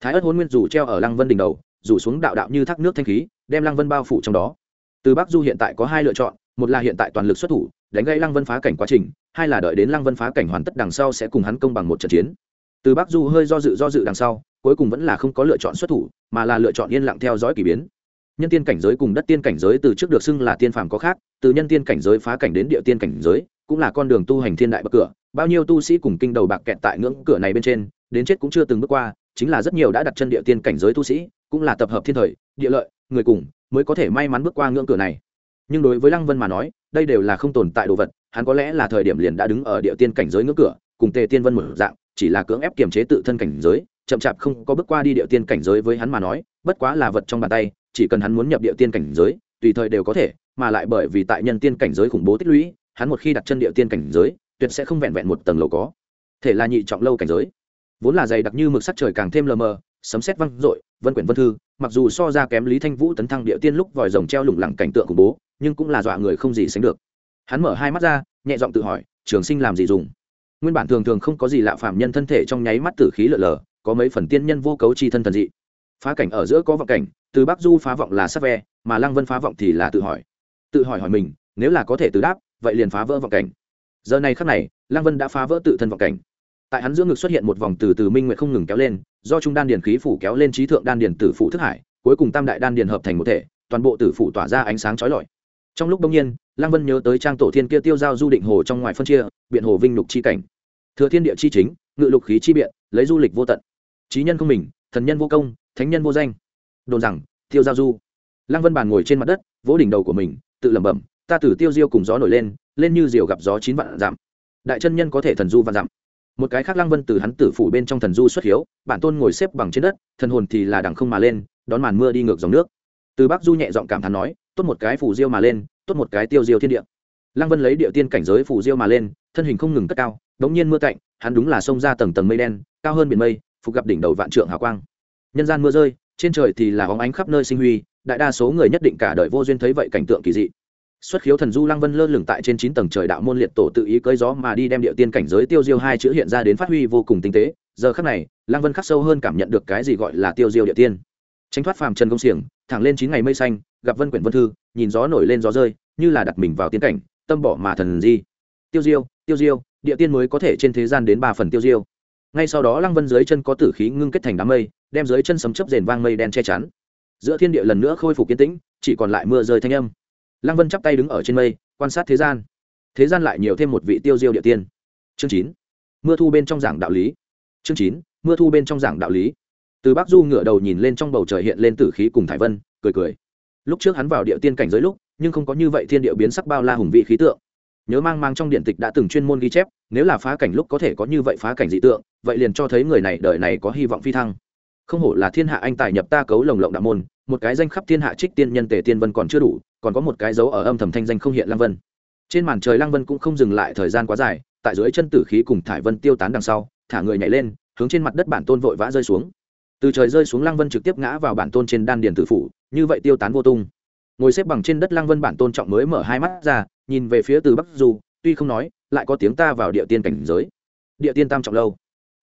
Thái ất hôn nguyên dù treo ở lăng vân đỉnh đầu rủ xuống đạo đạo như thác nước thanh khí, đem lăng vân bao phủ trong đó. Từ bắc du hiện tại có hai lựa chọn, một là hiện tại toàn lực xuất thủ, đánh gây lăng vân phá cảnh quá trình, hai là đợi đến lăng vân phá cảnh hoàn tất đằng sau sẽ cùng hắn công bằng một trận chiến. Từ bắc du hơi do dự do dự đằng sau, cuối cùng vẫn là không có lựa chọn xuất thủ, mà là lựa chọn yên lặng theo dõi k ỳ biến. Nhân tiên cảnh giới cùng đất tiên cảnh giới từ trước được xưng là tiên phàm có khác, từ nhân tiên cảnh giới phá cảnh đến địa tiên cảnh giới, cũng là con đường tu hành thiên đại bậc cửa bao nhiêu tu sĩ cùng kinh đầu bạc kẹt tại ngưỡng cửa này bên trên, đến chết cũng chưa từng bước qua, chính là rất nhiều đã đặt chân địa tiên cảnh giới tu sĩ, cũng là tập hợp thiên thời, địa lợi, người cùng, mới có thể may mắn bước qua ngưỡng cửa này. Nhưng đối với lăng vân mà nói, đây đều là không tồn tại đồ vật, hắn có lẽ là thời điểm liền đã đứng ở địa tiên cảnh giới ngưỡng cửa, cùng tề tiên vân một dạng, chỉ là cưỡng ép kiềm chế tự thân cảnh giới, chậm chạp không có bước qua đi địa tiên cảnh giới với hắn mà nói, bất quá là vật trong bàn tay, chỉ cần hắn muốn nhập địa tiên cảnh giới, tùy thời đều có thể, mà lại bởi vì tại nhân tiên cảnh giới khủng bố tích lũy, hắn một khi đặt chân địa tiên cảnh giới tuyệt sẽ không vẹn vẹn một tầng lầu có. Thể là nhị trọng lâu cảnh giới. Vốn là dày đặc như mực sắc trời càng thêm lờ mờ, sấm xét văng dội, vân quyển vân thư, mặc dù so ra kém lý thanh vũ tấn thăng địa tiên lúc vòi rồng treo lủng lẳng cảnh tượng khủng bố, nhưng cũng là dọa người không gì sánh được. Hắn mở hai mắt ra, nhẹ giọng tự hỏi, trường sinh làm gì dùng? Nguyên bản thường thường không có gì lạ phạm nhân thân thể trong nháy mắt tử khí lợ lờ, có mấy phần tiên nhân vô cấu chi thân thần dị. Phá cảnh ở giữa có vọng cảnh, từ bắc du phá vọng là sắc ve, mà lăng vân phá vọng thì là tự hỏi. Tự hỏi hỏi mình, nếu là có thể từ đáp, vậy liền phá vỡ vọng cảnh giờ này khắc này, lăng vân đã phá vỡ tự thân vọng cảnh. Tại hắn giữa ngực xuất hiện một vòng từ từ minh nguyện không ngừng kéo lên, do trung đan điền khí phủ kéo lên trí thượng đan điền tử phủ thức hải, cuối cùng tam đại đan điền hợp thành một thể, toàn bộ tử phủ tỏa ra ánh sáng chói lọi. Trong lúc đông nhiên, lăng vân nhớ tới trang tổ thiên kia tiêu giao du định hồ trong ngoài phân chia, biện hồ vinh lục chi cảnh. Thừa thiên địa chi chính, ngự lục khí chi biện, lấy du lịch vô tận. Trí nhân không mình, thần nhân vô công, thánh nhân vô danh. Đồn rằng, tiêu giao du. Lăng vân bàn ngồi trên mặt đất, vỗ đỉnh đầu của mình, tự lẩm bẩm, ta tử tiêu diêu cùng gió nổi lên lên như diều gặp gió chín vạn dặm. Đại chân nhân có thể thần du vạn dặm. Một cái khác lăng vân từ hắn tử phủ bên trong thần du xuất hiếu, bản tôn ngồi xếp bằng trên đất, thần hồn thì là đằng không mà lên, đón màn mưa đi ngược dòng nước. Từ bắc du nhẹ giọng cảm thán nói, tốt một cái phủ diêu mà lên, tốt một cái tiêu diêu thiên địa. Lăng vân lấy địa tiên cảnh giới phủ diêu mà lên, thân hình không ngừng cất cao, đống nhiên mưa cạnh hắn đúng là xông ra tầng tầng mây đen, cao hơn biển mây, phục gặp đỉnh đầu vạn trượng hào quang. Nhân gian mưa rơi, trên trời thì là óng ánh khắp nơi sinh huy, đại đa số người nhất định cả đời vô duyên thấy vậy cảnh tượng kỳ dị xuất khiếu thần du lăng vân lơ lửng tại trên chín tầng trời đạo môn liệt tổ tự ý cơi gió mà đi đem địa tiên cảnh giới tiêu diêu hai chữ hiện ra đến phát huy vô cùng tinh tế. Giờ khắc này, lăng vân khắc sâu hơn cảm nhận được cái gì gọi là tiêu diêu địa tiên. Tránh thoát phàm trần công xiềng, thẳng lên chín ngày mây xanh, gặp vân quyển vân thư, nhìn gió nổi lên gió rơi, như là đặt mình vào tiên cảnh, tâm bỏ mà thần di. Tiêu diêu tiêu diêu, địa tiên mới có thể trên thế gian đến ba phần tiêu diêu. Ngay sau đó lăng vân dưới chân có tử khí ngưng kết thành đám mây, đem dưới chân sấm chớp rền vang mây đen che chắn. Giữa thiên địa lần nữa khôi phục kiến tĩnh, chỉ còn lại mưa rơi thanh âm lăng vân chắp tay đứng ở trên mây, quan sát thế gian. Thế gian lại nhiều thêm một vị tiêu diêu địa tiên. Chương chín. Mưa thu bên trong giảng đạo lý. Chương chín. Mưa thu bên trong giảng đạo lý. Từ bắc du ngửa đầu nhìn lên trong bầu trời hiện lên tử khí cùng thải vân, cười cười. Lúc trước hắn vào địa tiên cảnh giới lúc, nhưng không có như vậy thiên địa biến sắc bao la hùng vị khí tượng. Nhớ mang mang trong điện tịch đã từng chuyên môn ghi chép, nếu là phá cảnh lúc có thể có như vậy phá cảnh dị tượng, vậy liền cho thấy người này đời này có hy vọng phi thăng. Không hổ là thiên hạ anh tài nhập ta cấu lồng lộng đạo môn, một cái danh khắp thiên hạ trích tiên nhân tề tiên vân còn chưa đủ còn có một cái dấu ở âm thầm thanh danh không hiện lăng vân. Trên màn trời lăng vân cũng không dừng lại thời gian quá dài, tại dưới chân tử khí cùng thải vân tiêu tán đằng sau, thả người nhảy lên, hướng trên mặt đất bản tôn vội vã rơi xuống. Từ trời rơi xuống lăng vân trực tiếp ngã vào bản tôn trên đan điền tử phủ, như vậy tiêu tán vô tung. Ngồi xếp bằng trên đất lăng vân bản tôn trọng mới mở hai mắt ra, nhìn về phía từ bắc du, tuy không nói, lại có tiếng ta vào địa tiên cảnh giới. Địa tiên tam trọng lâu.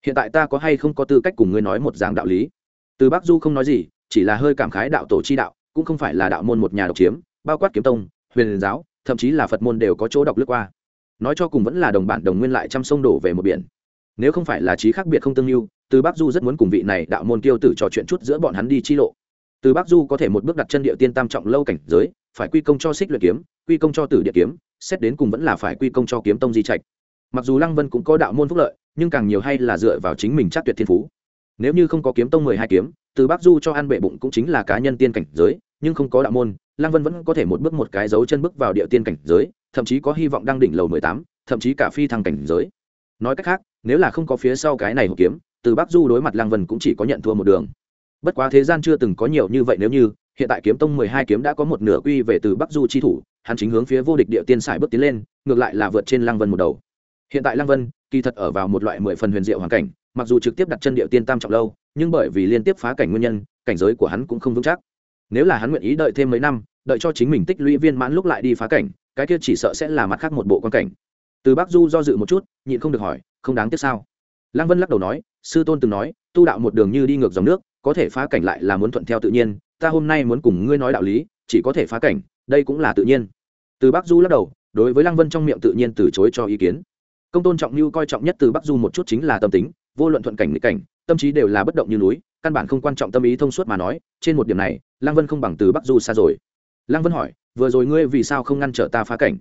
Hiện tại ta có hay không có tư cách cùng ngươi nói một dạng đạo lý? Từ bắc du không nói gì, chỉ là hơi cảm khái đạo tổ chi đạo, cũng không phải là đạo môn một nhà độc chiếm bao quát kiếm tông, huyền giáo, thậm chí là phật môn đều có chỗ đọc lướt qua. Nói cho cùng vẫn là đồng bản đồng nguyên lại trăm sông đổ về một biển. Nếu không phải là trí khác biệt không tương lưu, từ bắc du rất muốn cùng vị này đạo môn tiêu tử trò chuyện chút giữa bọn hắn đi chi lộ. Từ bắc du có thể một bước đặt chân địa tiên tam trọng lâu cảnh giới, phải quy công cho xích luyện kiếm, quy công cho tử địa kiếm, xét đến cùng vẫn là phải quy công cho kiếm tông di trạch. Mặc dù lăng vân cũng có đạo môn phúc lợi, nhưng càng nhiều hay là dựa vào chính mình chắc tuyệt thiên phú. Nếu như không có kiếm tông mười hai kiếm, từ bắc du cho ăn bệ bụng cũng chính là cá nhân tiên cảnh giới, nhưng không có đạo môn lăng vân vẫn có thể một bước một cái dấu chân bước vào địa tiên cảnh giới, thậm chí có hy vọng đang đỉnh lầu mười tám, thậm chí cả phi thăng cảnh giới. Nói cách khác, nếu là không có phía sau cái này hộp kiếm, từ bắc du đối mặt lăng vân cũng chỉ có nhận thua một đường. Bất quá thế gian chưa từng có nhiều như vậy nếu như, hiện tại kiếm tông mười hai kiếm đã có một nửa quy về từ bắc du chi thủ, hắn chính hướng phía vô địch địa tiên sải bước tiến lên, ngược lại là vượt trên lăng vân một đầu. Hiện tại lăng vân, kỳ thật ở vào một loại mười phần huyền diệu hoàn cảnh, mặc dù trực tiếp đặt chân địa tiên tam trọng lâu, nhưng bởi vì liên tiếp phá cảnh nguyên nhân, cảnh giới của hắn cũng không vững chắc. Nếu là hắn nguyện ý đợi thêm mấy năm đợi cho chính mình tích lũy viên mãn lúc lại đi phá cảnh, cái kia chỉ sợ sẽ là mặt khác một bộ quan cảnh. Từ Bác du do dự một chút, nhịn không được hỏi, không đáng tiếc sao? Lăng vân lắc đầu nói, sư tôn từng nói, tu đạo một đường như đi ngược dòng nước, có thể phá cảnh lại là muốn thuận theo tự nhiên, ta hôm nay muốn cùng ngươi nói đạo lý, chỉ có thể phá cảnh, đây cũng là tự nhiên. Từ Bác du lắc đầu, đối với lăng vân trong miệng tự nhiên từ chối cho ý kiến. Công tôn trọng như coi trọng nhất từ bắc du một chút chính là tâm tính, vô luận thuận cảnh nghịch cảnh, tâm trí đều là bất động như núi, căn bản không quan trọng tâm ý thông suốt mà nói, trên một điểm này, lăng vân không bằng từ bắc du xa rồi lăng vân hỏi, vừa rồi ngươi vì sao không ngăn trở ta phá cảnh?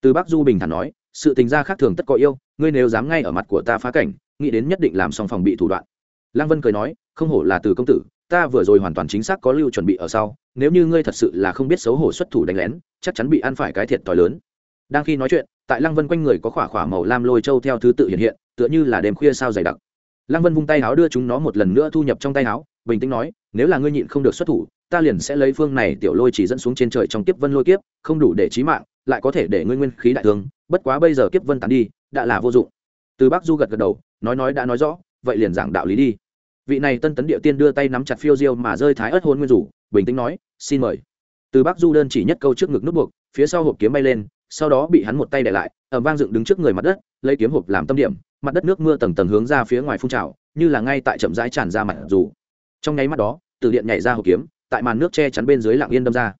Từ bắc du bình thản nói, sự tình gia khác thường tất có yêu, ngươi nếu dám ngay ở mặt của ta phá cảnh, nghĩ đến nhất định làm xong phòng bị thủ đoạn. Lăng vân cười nói, không hổ là từ công tử, ta vừa rồi hoàn toàn chính xác có lưu chuẩn bị ở sau, nếu như ngươi thật sự là không biết xấu hổ xuất thủ đánh lén, chắc chắn bị ăn phải cái thiệt t lớn. Đang khi nói chuyện, tại lăng vân quanh người có khỏa khỏa màu lam lôi châu theo thứ tự hiện hiện, tựa như là đêm khuya sao dày đặc. Lăng vân vung tay áo đưa chúng nó một lần nữa thu nhập trong tay áo bình tĩnh nói, nếu là ngươi nhịn không được xuất thủ ta liền sẽ lấy phương này tiểu lôi chỉ dẫn xuống trên trời trong kiếp vân lôi kiếp, không đủ để trí mạng, lại có thể để ngươi nguyên khí đại thương, bất quá bây giờ kiếp vân tàn đi, đã là vô dụng. Từ bắc du gật gật đầu, nói nói đã nói rõ, vậy liền giảng đạo lý đi. Vị này tân tấn địa tiên đưa tay nắm chặt phiêu diêu mà rơi thái ớt hôn nguyên rủ, bình tĩnh nói, xin mời. Từ bắc du đơn chỉ nhất câu trước ngực nút buộc, phía sau hộp kiếm bay lên, sau đó bị hắn một tay để lại ẩm vang dựng đứng trước người mặt đất, lấy kiếm hộp làm tâm điểm, mặt đất nước mưa tầng tầng hướng ra phía ngoài phun trào, như là ngay tại chậm rãi tràn ra mặt dù. Trong nháy mắt đó, từ điện nhảy ra hộp kiếm tại màn nước che chắn bên dưới lặng yên đâm ra.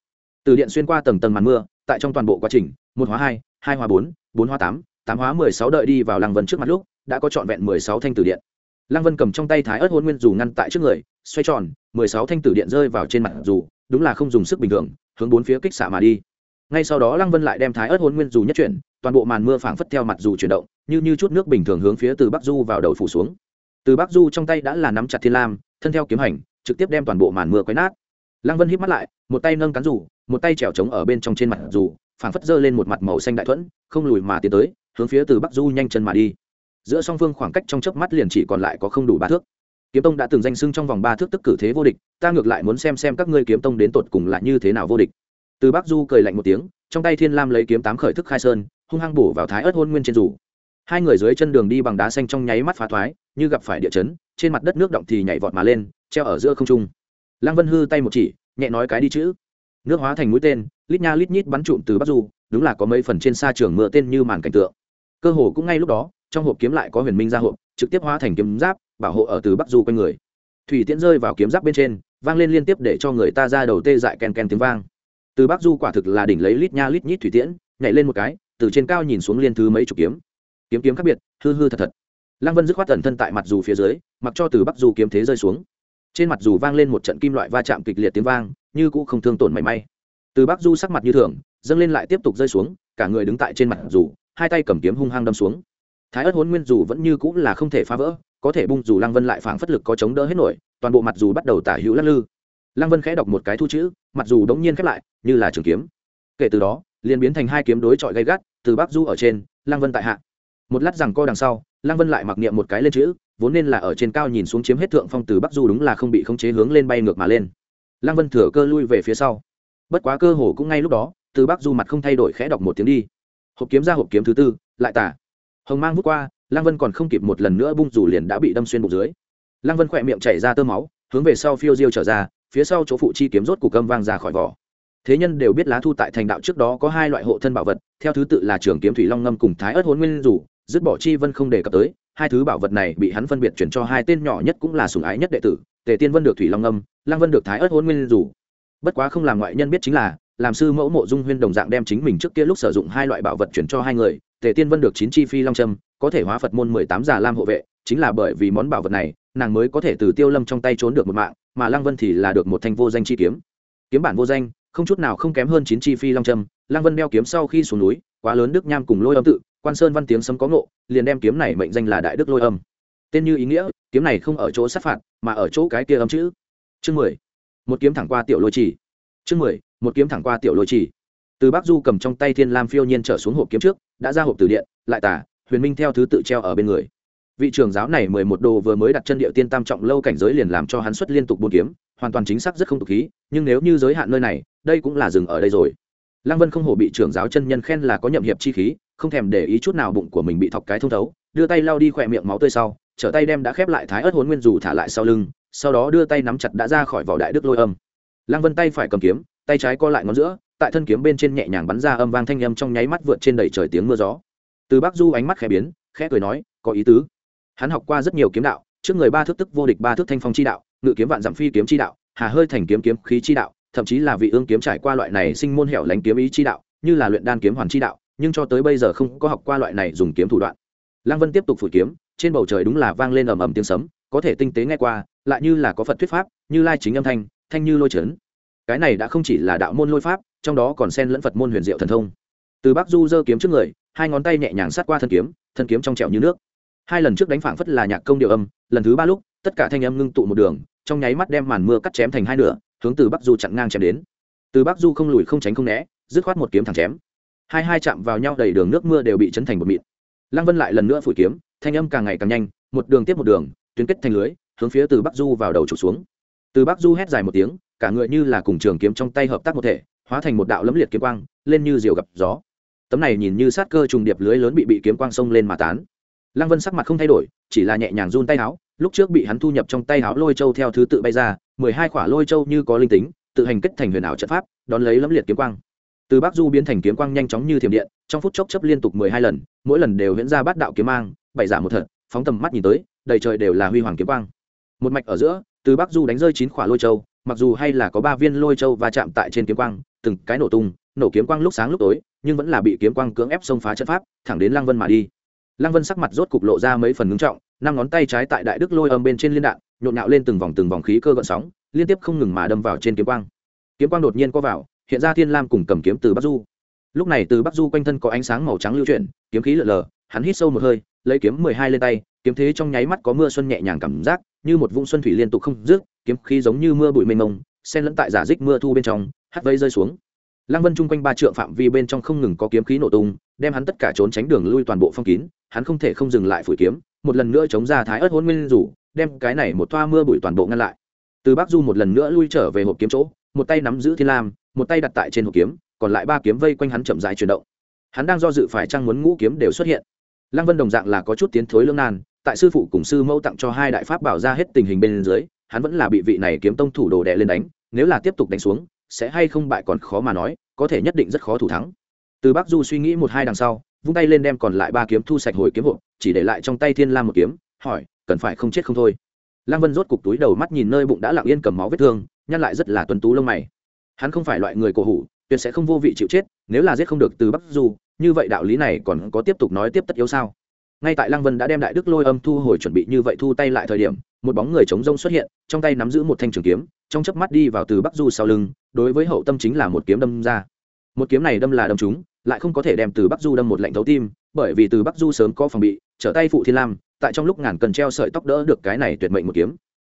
Từ điện xuyên qua tầng tầng màn mưa, tại trong toàn bộ quá trình, một hóa hai hai hóa bốn bốn hóa tám tám hóa mười sáu đợi đi vào lăng vân trước mặt lúc, đã có trọn vẹn mười sáu thanh từ điện. Lăng vân cầm trong tay thái ớt hôn nguyên dù ngăn tại trước người, xoay tròn, mười sáu thanh tử điện rơi vào trên mặt dù, đúng là không dùng sức bình thường, hướng bốn phía kích xạ mà đi. Ngay sau đó lăng vân lại đem thái ớt hôn nguyên dù nhất chuyển, toàn bộ màn mưa phảng phất theo mặt dù chuyển động, như như chút nước bình thường hướng phía từ bắc du vào đầu phủ xuống. Từ bắc du trong tay đã là nắm chặt thiên lam, thân theo kiếm hành, trực tiếp đem toàn bộ màn mưa quấy nát lăng vân hít mắt lại, một tay nâng cán dù một tay trèo trống ở bên trong trên mặt dù phảng phất giơ lên một mặt màu xanh đại thuẫn, không lùi mà tiến tới, hướng phía từ bắc du nhanh chân mà đi. Giữa song phương khoảng cách trong chớp mắt liền chỉ còn lại có không đủ ba thước. Kiếm tông đã từng danh sưng trong vòng ba thước tức cử thế vô địch, ta ngược lại muốn xem xem các ngươi kiếm tông đến tột cùng là như thế nào vô địch. Từ bắc du cười lạnh một tiếng, trong tay thiên lam lấy kiếm tám khởi thức khai sơn, hung hăng bổ vào thái ớt hôn nguyên trên rủ. Hai người dưới chân đường đi bằng đá xanh trong nháy mắt phá thoái, như gặp phải địa chấn, trên mặt đất nước động thì nhảy vọt mà lên, treo ở giữa không trung lăng vân hư tay một chỉ, nhẹ nói cái đi chữ nước hóa thành mũi tên, lít nha lít nhít bắn trụm từ bắc du, đúng là có mấy phần trên xa trường mưa tên như màn cảnh tượng. Cơ hồ cũng ngay lúc đó, trong hộp kiếm lại có huyền minh ra hộp, trực tiếp hóa thành kiếm giáp, bảo hộ ở từ bắc du quanh người. Thủy tiễn rơi vào kiếm giáp bên trên, vang lên liên tiếp để cho người ta ra đầu tê dại ken ken tiếng vang. Từ bắc du quả thực là đỉnh lấy lít nha lít nhít thủy tiễn, nhảy lên một cái, từ trên cao nhìn xuống liên thứ mấy chục kiếm. Kiếm kiếm khác biệt, hư hư thật thật. Lăng vân dứt khoát tần thân tại mặt dù phía dưới, mặc cho từ bắc du kiếm thế rơi xuống trên mặt dù vang lên một trận kim loại va chạm kịch liệt tiếng vang, như cũng không thương tổn mảy may. Từ bắc du sắc mặt như thường, dâng lên lại tiếp tục rơi xuống, cả người đứng tại trên mặt dù, hai tay cầm kiếm hung hăng đâm xuống. Thái ớt hôn nguyên dù vẫn như cũng là không thể phá vỡ, có thể bung dù lăng vân lại phảng phất lực có chống đỡ hết nổi, toàn bộ mặt dù bắt đầu tả hữu lắc lư. Lăng vân khẽ đọc một cái thu chữ, mặt dù đống nhiên khép lại, như là trường kiếm. Kể từ đó, liền biến thành hai kiếm đối chọi gay gắt, từ bắc du ở trên, lăng vân tại hạ một lát rằng co đằng sau, lăng vân lại mặc niệm một cái lên chữ, vốn nên là ở trên cao nhìn xuống chiếm hết thượng phong từ bắc du đúng là không bị khống chế hướng lên bay ngược mà lên. Lăng vân thừa cơ lui về phía sau. Bất quá cơ hồ cũng ngay lúc đó, từ bắc du mặt không thay đổi khẽ đọc một tiếng đi. Hộp kiếm ra hộp kiếm thứ tư, lại tả. Hồng mang vút qua, lăng vân còn không kịp một lần nữa bung rủ liền đã bị đâm xuyên bụng dưới. Lăng vân khỏe miệng chảy ra tơ máu, hướng về sau phiêu diêu trở ra, phía sau chỗ phụ chi kiếm rốt cục cơm vang ra khỏi vỏ. Thế nhân đều biết lá thu tại thành đạo trước đó có hai loại hộ thân bảo vật, theo thứ tự là trường kiếm thủy long ngâm cùng thái ớt hôn nguyên rủ dứt bỏ chi vân không đề cập tới hai thứ bảo vật này bị hắn phân biệt chuyển cho hai tên nhỏ nhất cũng là sùng ái nhất đệ tử tề tiên vân được thủy long Âm, Lang vân được thái ớt hôn nguyên Dù. bất quá không làm ngoại nhân biết chính là làm sư mẫu mộ dung huyên đồng dạng đem chính mình trước kia lúc sử dụng hai loại bảo vật chuyển cho hai người tề tiên vân được chín chi phi long trâm có thể hóa phật môn mười tám già lam hộ vệ chính là bởi vì món bảo vật này nàng mới có thể từ tiêu lâm trong tay trốn được một mạng mà lăng vân thì là được một thanh vô danh chi kiếm kiếm bản vô danh không chút nào không kém hơn chín chi phi long trâm lăng vân đeo kiếm sau khi xuống núi quá lớn đức nham cùng lôi âm tự quan sơn văn tiếng sấm có ngộ, liền đem kiếm này mệnh danh là đại đức lôi âm. Tên như ý nghĩa, kiếm này không ở chỗ sát phạt, mà ở chỗ cái kia âm chữ. Chương mười, một kiếm thẳng qua tiểu lôi chỉ chương mười, một kiếm thẳng qua tiểu lôi chỉ từ bắc du cầm trong tay thiên lam phiêu nhiên trở xuống hộp kiếm trước, đã ra hộp từ điện, lại tả, huyền minh theo thứ tự treo ở bên người. Vị trưởng giáo này mười một đồ vừa mới đặt chân địa tiên tam trọng lâu cảnh giới liền làm cho hắn xuất liên tục buôn kiếm, hoàn toàn chính xác rất không tục khí, nhưng nếu như giới hạn nơi này, đây cũng là dừng ở đây rồi. Lăng vân không hổ bị trưởng giáo chân nhân khen là có nhậm hiệp chi khí không thèm để ý chút nào bụng của mình bị thọc cái thông thấu, đưa tay lau đi khỏe miệng máu tươi sau, trở tay đem đã khép lại thái ớt hồn nguyên dù thả lại sau lưng, sau đó đưa tay nắm chặt đã ra khỏi vỏ đại đức lôi âm. Lăng vân tay phải cầm kiếm, tay trái co lại ngón giữa, tại thân kiếm bên trên nhẹ nhàng bắn ra âm vang thanh âm trong nháy mắt vượt trên đầy trời tiếng mưa gió. Từ bắc du ánh mắt khẽ biến, khẽ cười nói, có ý tứ. Hắn học qua rất nhiều kiếm đạo, trước người ba thước tức vô địch, ba thước thanh phong chi đạo, ngự kiếm vạn dặm phi kiếm chi đạo, hà hơi thành kiếm kiếm khí chi đạo, thậm chí là vị ương kiếm trải qua loại này sinh môn hẻo lánh kiếm ý chi đạo, như là luyện đan kiếm hoàn chi đạo nhưng cho tới bây giờ không có học qua loại này dùng kiếm thủ đoạn. Lăng vân tiếp tục phủ kiếm, trên bầu trời đúng là vang lên ầm ầm tiếng sấm, có thể tinh tế nghe qua, lại như là có phật thuyết pháp, như lai chính âm thanh thanh như lôi trấn cái này đã không chỉ là đạo môn lôi pháp, trong đó còn xen lẫn phật môn huyền diệu thần thông. Từ bắc du giơ kiếm trước người, hai ngón tay nhẹ nhàng sát qua thân kiếm thân kiếm trong trẻo như nước. Hai lần trước đánh phảng phất là nhạc công điệu âm, lần thứ ba lúc, tất cả thanh âm ngưng tụ một đường, trong nháy mắt đem màn mưa cắt chém thành hai nửa, hướng từ bắc du chặn ngang chém đến. Từ bắc du không lùi không tránh không né, dứt khoát một kiếm thẳng chém hai hai chạm vào nhau đầy đường nước mưa đều bị chấn thành một mịn. Lăng vân lại lần nữa phủ kiếm, thanh âm càng ngày càng nhanh, một đường tiếp một đường, tuyến kết thành lưới, hướng phía từ bắc du vào đầu trục xuống. Từ bắc du hét dài một tiếng, cả người như là cùng trường kiếm trong tay hợp tác một thể, hóa thành một đạo lẫm liệt kiếm quang, lên như diều gặp gió. Tấm này nhìn như sát cơ trùng điệp lưới lớn bị bị kiếm quang xông lên mà tán. Lăng vân sắc mặt không thay đổi, chỉ là nhẹ nhàng run tay áo lúc trước bị hắn thu nhập trong tay áo lôi châu theo thứ tự bay ra, mười hai quả lôi châu như có linh tính, tự hành kết thành huyền ảo trận pháp, đón lấy lẫm liệt kiếm quang từ bắc du biến thành kiếm quang nhanh chóng như thiểm điện, trong phút chốc chấp liên tục mười hai lần, mỗi lần đều viễn ra bát đạo kiếm mang, bảy giả một thật, phóng tầm mắt nhìn tới, đầy trời đều là huy hoàng kiếm quang. Một mạch ở giữa, từ bắc du đánh rơi chín khỏa lôi châu, mặc dù hay là có ba viên lôi châu va chạm tại trên kiếm quang, từng cái nổ tung, nổ kiếm quang lúc sáng lúc tối, nhưng vẫn là bị kiếm quang cưỡng ép xông phá trận pháp, thẳng đến lăng vân mà đi. Lăng vân sắc mặt rốt cục lộ ra mấy phần ngưng trọng, năm ngón tay trái tại đại đức lôi âm bên trên liên đạn, nhộn nhạo lên từng vòng từng vòng khí cơ gợn sóng, liên tiếp không ngừng mà đâm vào trên kiếm quang. Kiếm quang đột nhiên có vào hiện ra thiên lam cùng cầm kiếm từ bắc du lúc này từ bắc du quanh thân có ánh sáng màu trắng lưu chuyển kiếm khí lợn lờ hắn hít sâu một hơi lấy kiếm mười hai lên tay kiếm thế trong nháy mắt có mưa xuân nhẹ nhàng cảm giác như một vũng xuân thủy liên tục không dứt kiếm khí giống như mưa bụi mênh mông xen lẫn tại giả dích mưa thu bên trong hắt vây rơi xuống lăng vân chung quanh ba trượng phạm vi bên trong không ngừng có kiếm khí nổ tung đem hắn tất cả trốn tránh đường lui toàn bộ phong kín hắn không thể không dừng lại phủi kiếm một lần nữa chống ra thái ớt hôn nguyên rủ đem cái này một toa mưa bụi toàn bộ ngăn lại từ bắc du một lần nữa lui trở về hộp kiếm chỗ một tay nắm giữ thiên lam một tay đặt tại trên hộp kiếm, còn lại ba kiếm vây quanh hắn chậm dài chuyển động. Hắn đang do dự phải chăng muốn ngũ kiếm đều xuất hiện. Lăng vân đồng dạng là có chút tiến thối lương nan, tại sư phụ cùng sư mẫu tặng cho hai đại pháp bảo ra hết tình hình bên dưới, hắn vẫn là bị vị này kiếm tông thủ đồ đè lên đánh, nếu là tiếp tục đánh xuống, sẽ hay không bại còn khó mà nói, có thể nhất định rất khó thủ thắng. Từ bắc du suy nghĩ một hai đằng sau, vung tay lên đem còn lại ba kiếm thu sạch hồi kiếm hộ chỉ để lại trong tay thiên lam một kiếm, hỏi, cần phải không chết không thôi? Lăng vân rốt cục túi đầu mắt nhìn nơi bụng đã lặng yên cầm máu vết thương, nhăn lại rất là tuấn tú lông mày hắn không phải loại người cổ hủ, tuyệt sẽ không vô vị chịu chết, nếu là giết không được từ bắc du, như vậy đạo lý này còn có tiếp tục nói tiếp tất yếu sao? Ngay tại lăng vân đã đem đại đức lôi âm thu hồi chuẩn bị như vậy thu tay lại thời điểm, một bóng người chống rông xuất hiện, trong tay nắm giữ một thanh trường kiếm, trong chớp mắt đi vào từ bắc du sau lưng, đối với hậu tâm chính là một kiếm đâm ra. Một kiếm này đâm là đâm chúng lại không có thể đem từ bắc du đâm một lệnh thấu tim, bởi vì từ bắc du sớm có phòng bị, trở tay phụ thiên lam, tại trong lúc ngàn cần treo sợi tóc đỡ được cái này tuyệt mệnh một kiếm.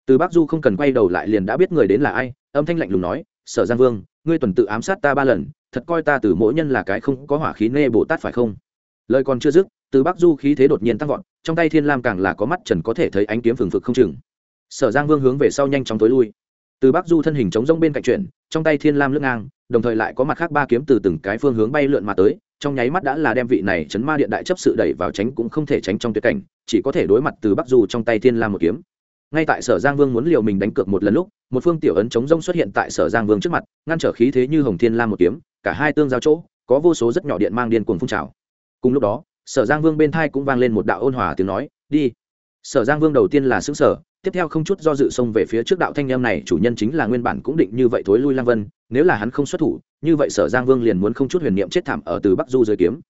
Từ bắc du không cần quay đầu lại liền đã biết người đến là ai, âm thanh lạnh lùng nói sở giang vương, ngươi tuần tự ám sát ta ba lần, thật coi ta từ mỗi nhân là cái không có hỏa khí nê bồ tát phải không? Lời còn chưa dứt, từ bắc du khí thế đột nhiên tăng vọt, trong tay thiên lam càng là có mắt trần có thể thấy ánh kiếm phừng phực không chừng. Sở giang vương hướng về sau nhanh chóng tối lui. Từ bắc du thân hình chống rông bên cạnh chuyển, trong tay thiên lam lưng ngang, đồng thời lại có mặt khác ba kiếm từ từng cái phương hướng bay lượn mà tới, trong nháy mắt đã là đem vị này chấn ma điện đại chấp sự đẩy vào tránh cũng không thể tránh trong tuyệt cảnh, chỉ có thể đối mặt từ bắc du trong tay thiên lam một kiếm ngay tại sở giang vương muốn liều mình đánh cược một lần lúc, một phương tiểu ấn chống rông xuất hiện tại sở giang vương trước mặt, ngăn trở khí thế như hồng thiên lam một kiếm, cả hai tương giao chỗ, có vô số rất nhỏ điện mang điên cuồng phun trào. Cùng lúc đó, sở giang vương bên thai cũng vang lên một đạo ôn hòa tiếng nói, đi. Sở giang vương đầu tiên là xứng sở tiếp theo không chút do dự xông về phía trước đạo thanh em này, chủ nhân chính là nguyên bản cũng định như vậy thối lui lang vân, nếu là hắn không xuất thủ, như vậy sở giang vương liền muốn không chút huyền niệm chết thảm ở từ bắc du dưới kiếm.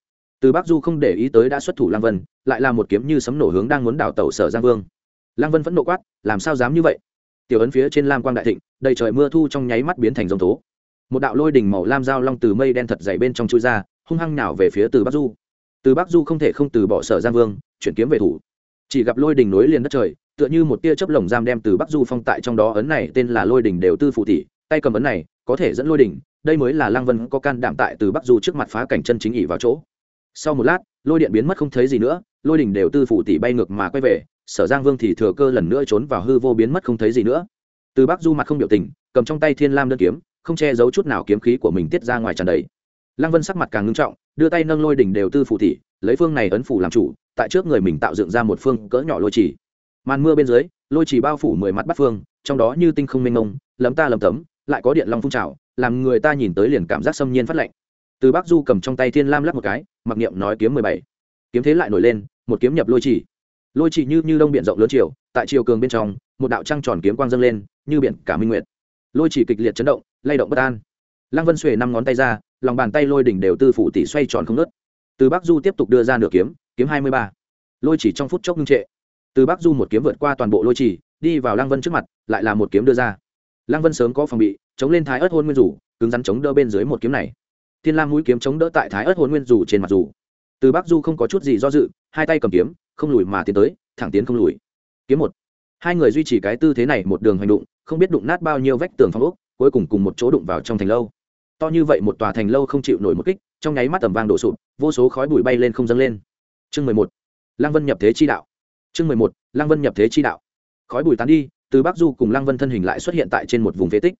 Từ bắc du không để ý tới đã xuất thủ lang vân, lại là một kiếm như sấm nổ hướng đang muốn đảo tàu sở giang vương lang vân vẫn nộ quát, làm sao dám như vậy? Tiểu ấn phía trên lam quang đại thịnh, đầy trời mưa thu trong nháy mắt biến thành dông tố một đạo lôi đỉnh màu lam dao long từ mây đen thật dày bên trong chui ra, hung hăng nào về phía từ bắc du. Từ bắc du không thể không từ bỏ sở giang vương, chuyển kiếm về thủ. Chỉ gặp lôi đỉnh nối liền đất trời, tựa như một tia chớp lồng giam đem từ bắc du phong tại trong đó ấn này tên là lôi đỉnh đều tư phụ tỷ, tay cầm ấn này, có thể dẫn lôi đỉnh, đây mới là lăng vân có can đảm tại từ bắc du trước mặt phá cảnh chân chính ỉ vào chỗ. Sau một lát, lôi điện biến mất không thấy gì nữa, lôi đỉnh đều tư phụ tỷ bay ngược mà quay về sở giang vương thì thừa cơ lần nữa trốn vào hư vô biến mất không thấy gì nữa. Từ bắc du mặt không biểu tình cầm trong tay thiên lam đơn kiếm không che giấu chút nào kiếm khí của mình tiết ra ngoài tràn đầy. Lăng vân sắc mặt càng ngưng trọng đưa tay nâng lôi đỉnh đều tư phụ thị, lấy phương này ấn phủ làm chủ tại trước người mình tạo dựng ra một phương cỡ nhỏ lôi trì màn mưa bên dưới lôi trì bao phủ mười mặt bắt phương trong đó như tinh không mênh mông lấm ta lấm tấm lại có điện long phun trào làm người ta nhìn tới liền cảm giác xâm nhiên phát lạnh. Từ bắc du cầm trong tay thiên lam lắc một cái mặc niệm nói kiếm mười bảy. Kiếm thế lại nổi lên một kiếm nhập lôi trì lôi chỉ như như đông biển rộng lớn chiều, tại chiều cường bên trong, một đạo trăng tròn kiếm quang dâng lên, như biển cả minh nguyệt. Lôi chỉ kịch liệt chấn động, lay động bất an. Lăng vân xuề năm ngón tay ra, lòng bàn tay lôi đỉnh đều tư phủ tỷ xoay tròn không nớt từ bắc du tiếp tục đưa ra nửa kiếm kiếm hai mươi ba. Lôi chỉ trong phút chốc ngưng trệ. Từ bắc du một kiếm vượt qua toàn bộ lôi chỉ, đi vào lăng vân trước mặt, lại là một kiếm đưa ra. Lăng vân sớm có phòng bị, chống lên thái ớt hôn nguyên rủ cứng rắn chống đỡ bên dưới một kiếm này. Thiên lam mũi kiếm chống đỡ tại thái ớt hôn nguyên rủ trên mặt rủ từ bắc du không có chút gì do dự, hai tay cầm kiếm không lùi mà tiến tới, thẳng tiến không lùi. Kiếm một. Hai người duy trì cái tư thế này một đường hành động không biết đụng nát bao nhiêu vách tường phong ốc, cuối cùng cùng một chỗ đụng vào trong thành lâu. To như vậy một tòa thành lâu không chịu nổi một kích, trong nháy mắt tầm vang đổ sụp, vô số khói bụi bay lên không dâng lên. Chương mười một. Lăng vân nhập thế chi đạo. Chương mười một. Lăng vân nhập thế chi đạo. Khói bụi tán đi, từ bắc du cùng lăng vân thân hình lại xuất hiện tại trên một vùng phế tích.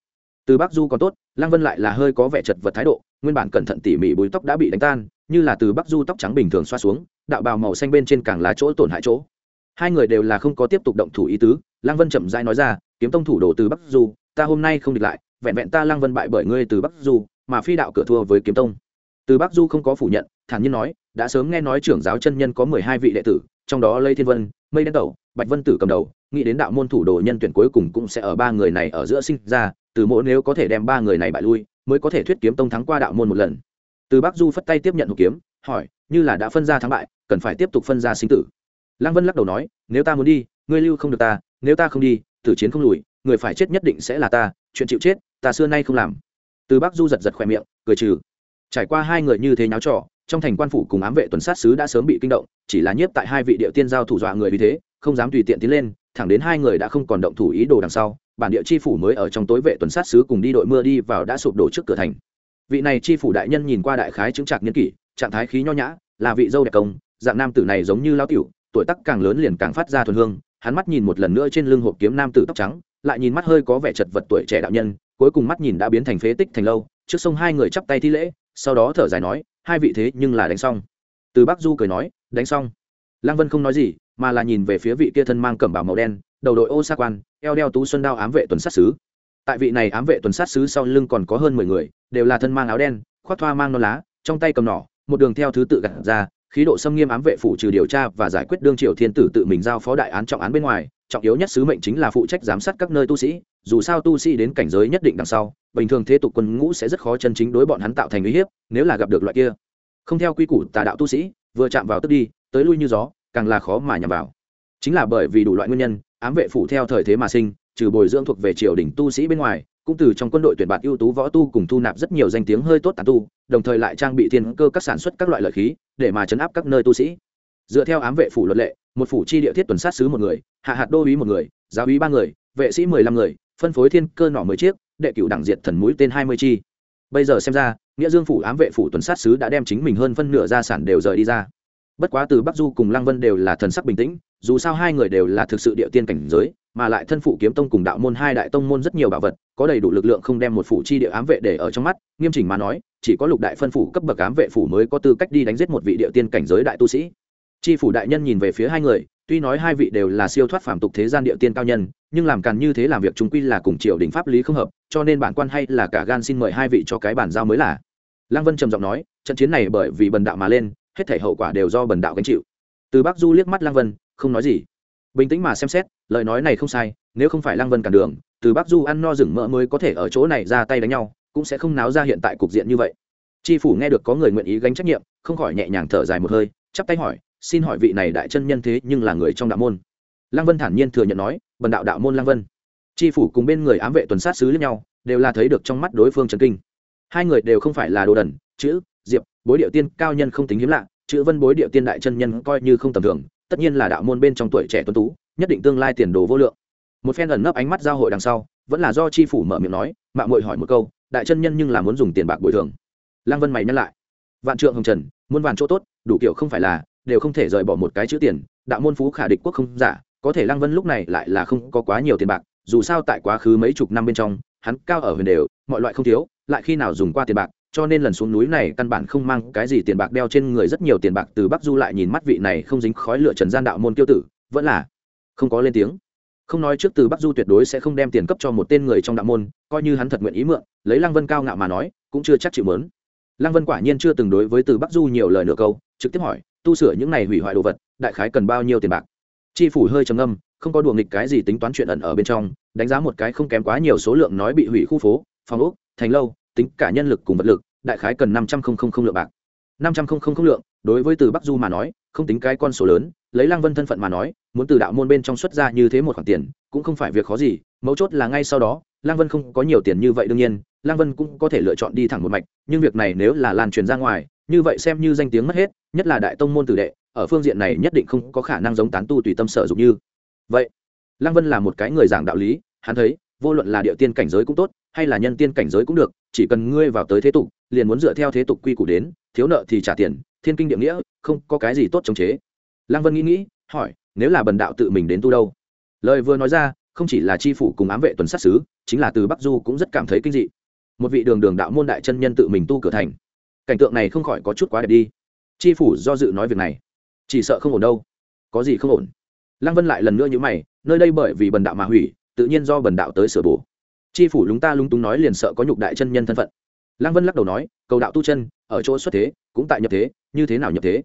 Từ bắc du còn tốt, lăng vân lại là hơi có vẻ chật vật thái độ, nguyên bản cẩn thận tỉ mỉ bùi tóc đã bị đánh tan, như là từ bắc du tóc trắng bình thường xoa xuống đạo bào màu xanh bên trên càng lá chỗ tổn hại chỗ. Hai người đều là không có tiếp tục động thủ ý tứ, lăng vân chậm rãi nói ra, kiếm tông thủ đồ từ bắc du, ta hôm nay không địch lại, vẹn vẹn ta lăng vân bại bởi ngươi từ bắc du, mà phi đạo cửa thua với kiếm tông. Từ bắc du không có phủ nhận, thản nhiên nói, đã sớm nghe nói trưởng giáo chân nhân có mười hai vị đệ tử, trong đó lê thiên vân, mây đen tẩu, bạch vân tử cầm đầu, nghĩ đến đạo môn thủ đồ nhân tuyển cuối cùng cũng sẽ ở ba người này ở giữa sinh ra, từ mỗi nếu có thể đem ba người này bại lui, mới có thể thuyết kiếm tông thắng qua đạo môn một lần từ bắc du phất tay tiếp nhận hộp kiếm, hỏi, như là đã phân ra thắng bại, cần phải tiếp tục phân ra sinh tử? Lăng vân lắc đầu nói, nếu ta muốn đi, ngươi lưu không được ta, nếu ta không đi, tử chiến không lùi, người phải chết nhất định sẽ là ta, chuyện chịu chết, ta xưa nay không làm. Từ bắc du giật giật khỏe miệng, cười trừ. Trải qua hai người như thế nháo trò, trong thành quan phủ cùng ám vệ tuần sát sứ đã sớm bị kinh động, chỉ là nhiếp tại hai vị địa tiên giao thủ dọa người vì thế, không dám tùy tiện tiến lên, thẳng đến hai người đã không còn động thủ ý đồ đằng sau, bản địa chi phủ mới ở trong tối vệ tuần sát sứ cùng đi đội mưa đi vào đã sụp đổ trước cửa thành vị này chi phủ đại nhân nhìn qua đại khái chứng trạc nhân kỷ, trạng thái khí nho nhã, là vị dâu đẹp công, dạng nam tử này giống như lao tiểu, tuổi tác càng lớn liền càng phát ra thuần hương, hắn mắt nhìn một lần nữa trên lưng hộp kiếm nam tử tóc trắng, lại nhìn mắt hơi có vẻ chật vật tuổi trẻ đạo nhân, cuối cùng mắt nhìn đã biến thành phế tích thành lâu, trước sông hai người chắp tay thi lễ, sau đó thở dài nói, hai vị thế nhưng là đánh xong. Từ bắc du cười nói, đánh xong. Lăng vân không nói gì, mà là nhìn về phía vị kia thân mang cẩm bào màu đen, đầu đội ô sa quan, eo đeo tú xuân đao ám vệ tuần sát sứ tại vị này ám vệ tuần sát sứ sau lưng còn có hơn mười người, đều là thân mang áo đen, khoác thoa mang non lá, trong tay cầm nỏ, một đường theo thứ tự gặt ra, khí độ xâm nghiêm ám vệ phủ trừ điều tra và giải quyết đương triều thiên tử tự mình giao phó đại án trọng án bên ngoài, trọng yếu nhất sứ mệnh chính là phụ trách giám sát các nơi tu sĩ, dù sao tu sĩ đến cảnh giới nhất định đằng sau, bình thường thế tục quân ngũ sẽ rất khó chân chính đối bọn hắn tạo thành uy hiếp, nếu là gặp được loại kia. Không theo quy củ tà đạo tu sĩ, vừa chạm vào tức đi, tới lui như gió, càng là khó mà nhằm vào. Chính là bởi vì đủ loại nguyên nhân, ám vệ phủ theo thời thế mà sinh trừ bồi dưỡng thuộc về triều đình tu sĩ bên ngoài, cũng từ trong quân đội tuyển bạt ưu tú võ tu cùng thu nạp rất nhiều danh tiếng hơi tốt tàn tu, đồng thời lại trang bị thiên cơ các sản xuất các loại lợi khí, để mà chấn áp các nơi tu sĩ. Dựa theo ám vệ phủ luật lệ, một phủ chi địa thiết tuần sát sứ một người, hạ hạt đô uý một người, giáo uý ba người, vệ sĩ mười lăm người, phân phối thiên cơ nỏ mười chiếc, đệ cửu đẳng diệt thần mũi tên hai mươi chi. Bây giờ xem ra, nghĩa dương phủ ám vệ phủ tuần sát sứ đã đem chính mình hơn phân nửa gia sản đều rời đi ra. Bất quá từ bắc du cùng lăng vân đều là thần sắc bình tĩnh, dù sao hai người đều là thực sự địa tiên cảnh giới mà lại thân phụ kiếm tông cùng đạo môn hai đại tông môn rất nhiều bảo vật, có đầy đủ lực lượng không đem một phủ chi địa ám vệ để ở trong mắt, nghiêm chỉnh mà nói, chỉ có lục đại phân phủ cấp bậc ám vệ phủ mới có tư cách đi đánh giết một vị địa tiên cảnh giới đại tu sĩ. Chi phủ đại nhân nhìn về phía hai người, tuy nói hai vị đều là siêu thoát phàm tục thế gian địa tiên cao nhân, nhưng làm càn như thế làm việc chúng quy là cùng triều đình pháp lý không hợp, cho nên bản quan hay là cả gan xin mời hai vị cho cái bản giao mới là. Lăng vân trầm giọng nói, trận chiến này bởi vì bần đạo mà lên, hết thể hậu quả đều do bần đạo gánh chịu. Từ bắc du liếc mắt lăng vân, không nói gì bình tĩnh mà xem xét, lời nói này không sai, nếu không phải lăng vân cản đường, từ bắc du ăn no rừng mỡ mới có thể ở chỗ này ra tay đánh nhau, cũng sẽ không náo ra hiện tại cục diện như vậy. Tri phủ nghe được có người nguyện ý gánh trách nhiệm, không khỏi nhẹ nhàng thở dài một hơi, chắp tay hỏi, xin hỏi vị này đại chân nhân thế nhưng là người trong đạo môn? Lăng vân thản nhiên thừa nhận nói, bần đạo đạo môn lăng vân. Tri phủ cùng bên người ám vệ tuần sát xứ lẫn nhau, đều là thấy được trong mắt đối phương trần kinh. Hai người đều không phải là đồ đần, chữ, diệp, bối điệu tiên, cao nhân không tính hiếm lạ, chữ vân bối điệu tiên đại chân nhân coi như không tầm thường tất nhiên là đạo môn bên trong tuổi trẻ tuấn tú, nhất định tương lai tiền đồ vô lượng. Một phen ẩn nấp ánh mắt giao hội đằng sau, vẫn là do tri phủ mở miệng nói mạng mội hỏi một câu, đại chân nhân nhưng là muốn dùng tiền bạc bồi thường. Lăng vân mày nhắc lại. Vạn trượng hồng trần, muôn vàn chỗ tốt, đủ kiểu không phải là, đều không thể rời bỏ một cái chữ tiền, đạo môn phú khả địch quốc không giả, có thể lăng vân lúc này lại là không có quá nhiều tiền bạc, dù sao tại quá khứ mấy chục năm bên trong, hắn cao ở huyền đều, mọi loại không thiếu, lại khi nào dùng qua tiền bạc cho nên lần xuống núi này căn bản không mang cái gì tiền bạc đeo trên người rất nhiều tiền bạc từ bắc du lại nhìn mắt vị này không dính khói lửa trần gian đạo môn kiêu tử, vẫn là không có lên tiếng. Không nói trước từ bắc du tuyệt đối sẽ không đem tiền cấp cho một tên người trong đạo môn, coi như hắn thật nguyện ý mượn, lấy lăng vân cao ngạo mà nói, cũng chưa chắc chịu mớn. Lăng vân quả nhiên chưa từng đối với từ bắc du nhiều lời nửa câu, trực tiếp hỏi, tu sửa những này hủy hoại đồ vật, đại khái cần bao nhiêu tiền bạc? Chi phủ hơi trầm âm không có đùa nghịch cái gì tính toán chuyện ẩn ở bên trong, đánh giá một cái không kém quá nhiều số lượng nói bị hủy khu phố, phòng úc thành lâu tính cả nhân lực cùng vật lực, đại khái cần năm trăm linh lượng bạc. năm trăm linh lượng, đối với từ bắc du mà nói, không tính cái con số lớn, lấy lăng vân thân phận mà nói, muốn từ đạo môn bên trong xuất ra như thế một khoản tiền, cũng không phải việc khó gì, mấu chốt là ngay sau đó, lăng vân không có nhiều tiền như vậy đương nhiên, lăng vân cũng có thể lựa chọn đi thẳng một mạch, nhưng việc này nếu là lan truyền ra ngoài, như vậy xem như danh tiếng mất hết, nhất là đại tông môn tử đệ, ở phương diện này nhất định không có khả năng giống tán tu tùy tâm sở dục như. Vậy, lăng vân là một cái người giảng đạo lý, hắn thấy, vô luận là địa tiên cảnh giới cũng tốt hay là nhân tiên cảnh giới cũng được, chỉ cần ngươi vào tới thế tục, liền muốn dựa theo thế tục quy củ đến, thiếu nợ thì trả tiền, thiên kinh địa nghĩa, không có cái gì tốt chống chế. Lăng vân nghĩ nghĩ, hỏi, nếu là bần đạo tự mình đến tu đâu? Lời vừa nói ra, không chỉ là tri phủ cùng ám vệ tuần sát xứ chính là từ bắc du cũng rất cảm thấy kinh dị. Một vị đường đường đạo môn đại chân nhân tự mình tu cửa thành. Cảnh tượng này không khỏi có chút quá đẹp đi. Tri phủ do dự nói việc này. Chỉ sợ không ổn đâu. Có gì không ổn? Lăng vân lại lần nữa nhữ mày, nơi đây bởi vì bần đạo mà hủy, tự nhiên do bần đạo tới sửa bổ tri phủ lúng ta lúng túng nói liền sợ có nhục đại chân nhân thân phận. Lăng vân lắc đầu nói, cầu đạo tu chân, ở chỗ xuất thế, cũng tại nhập thế, như thế nào nhập thế?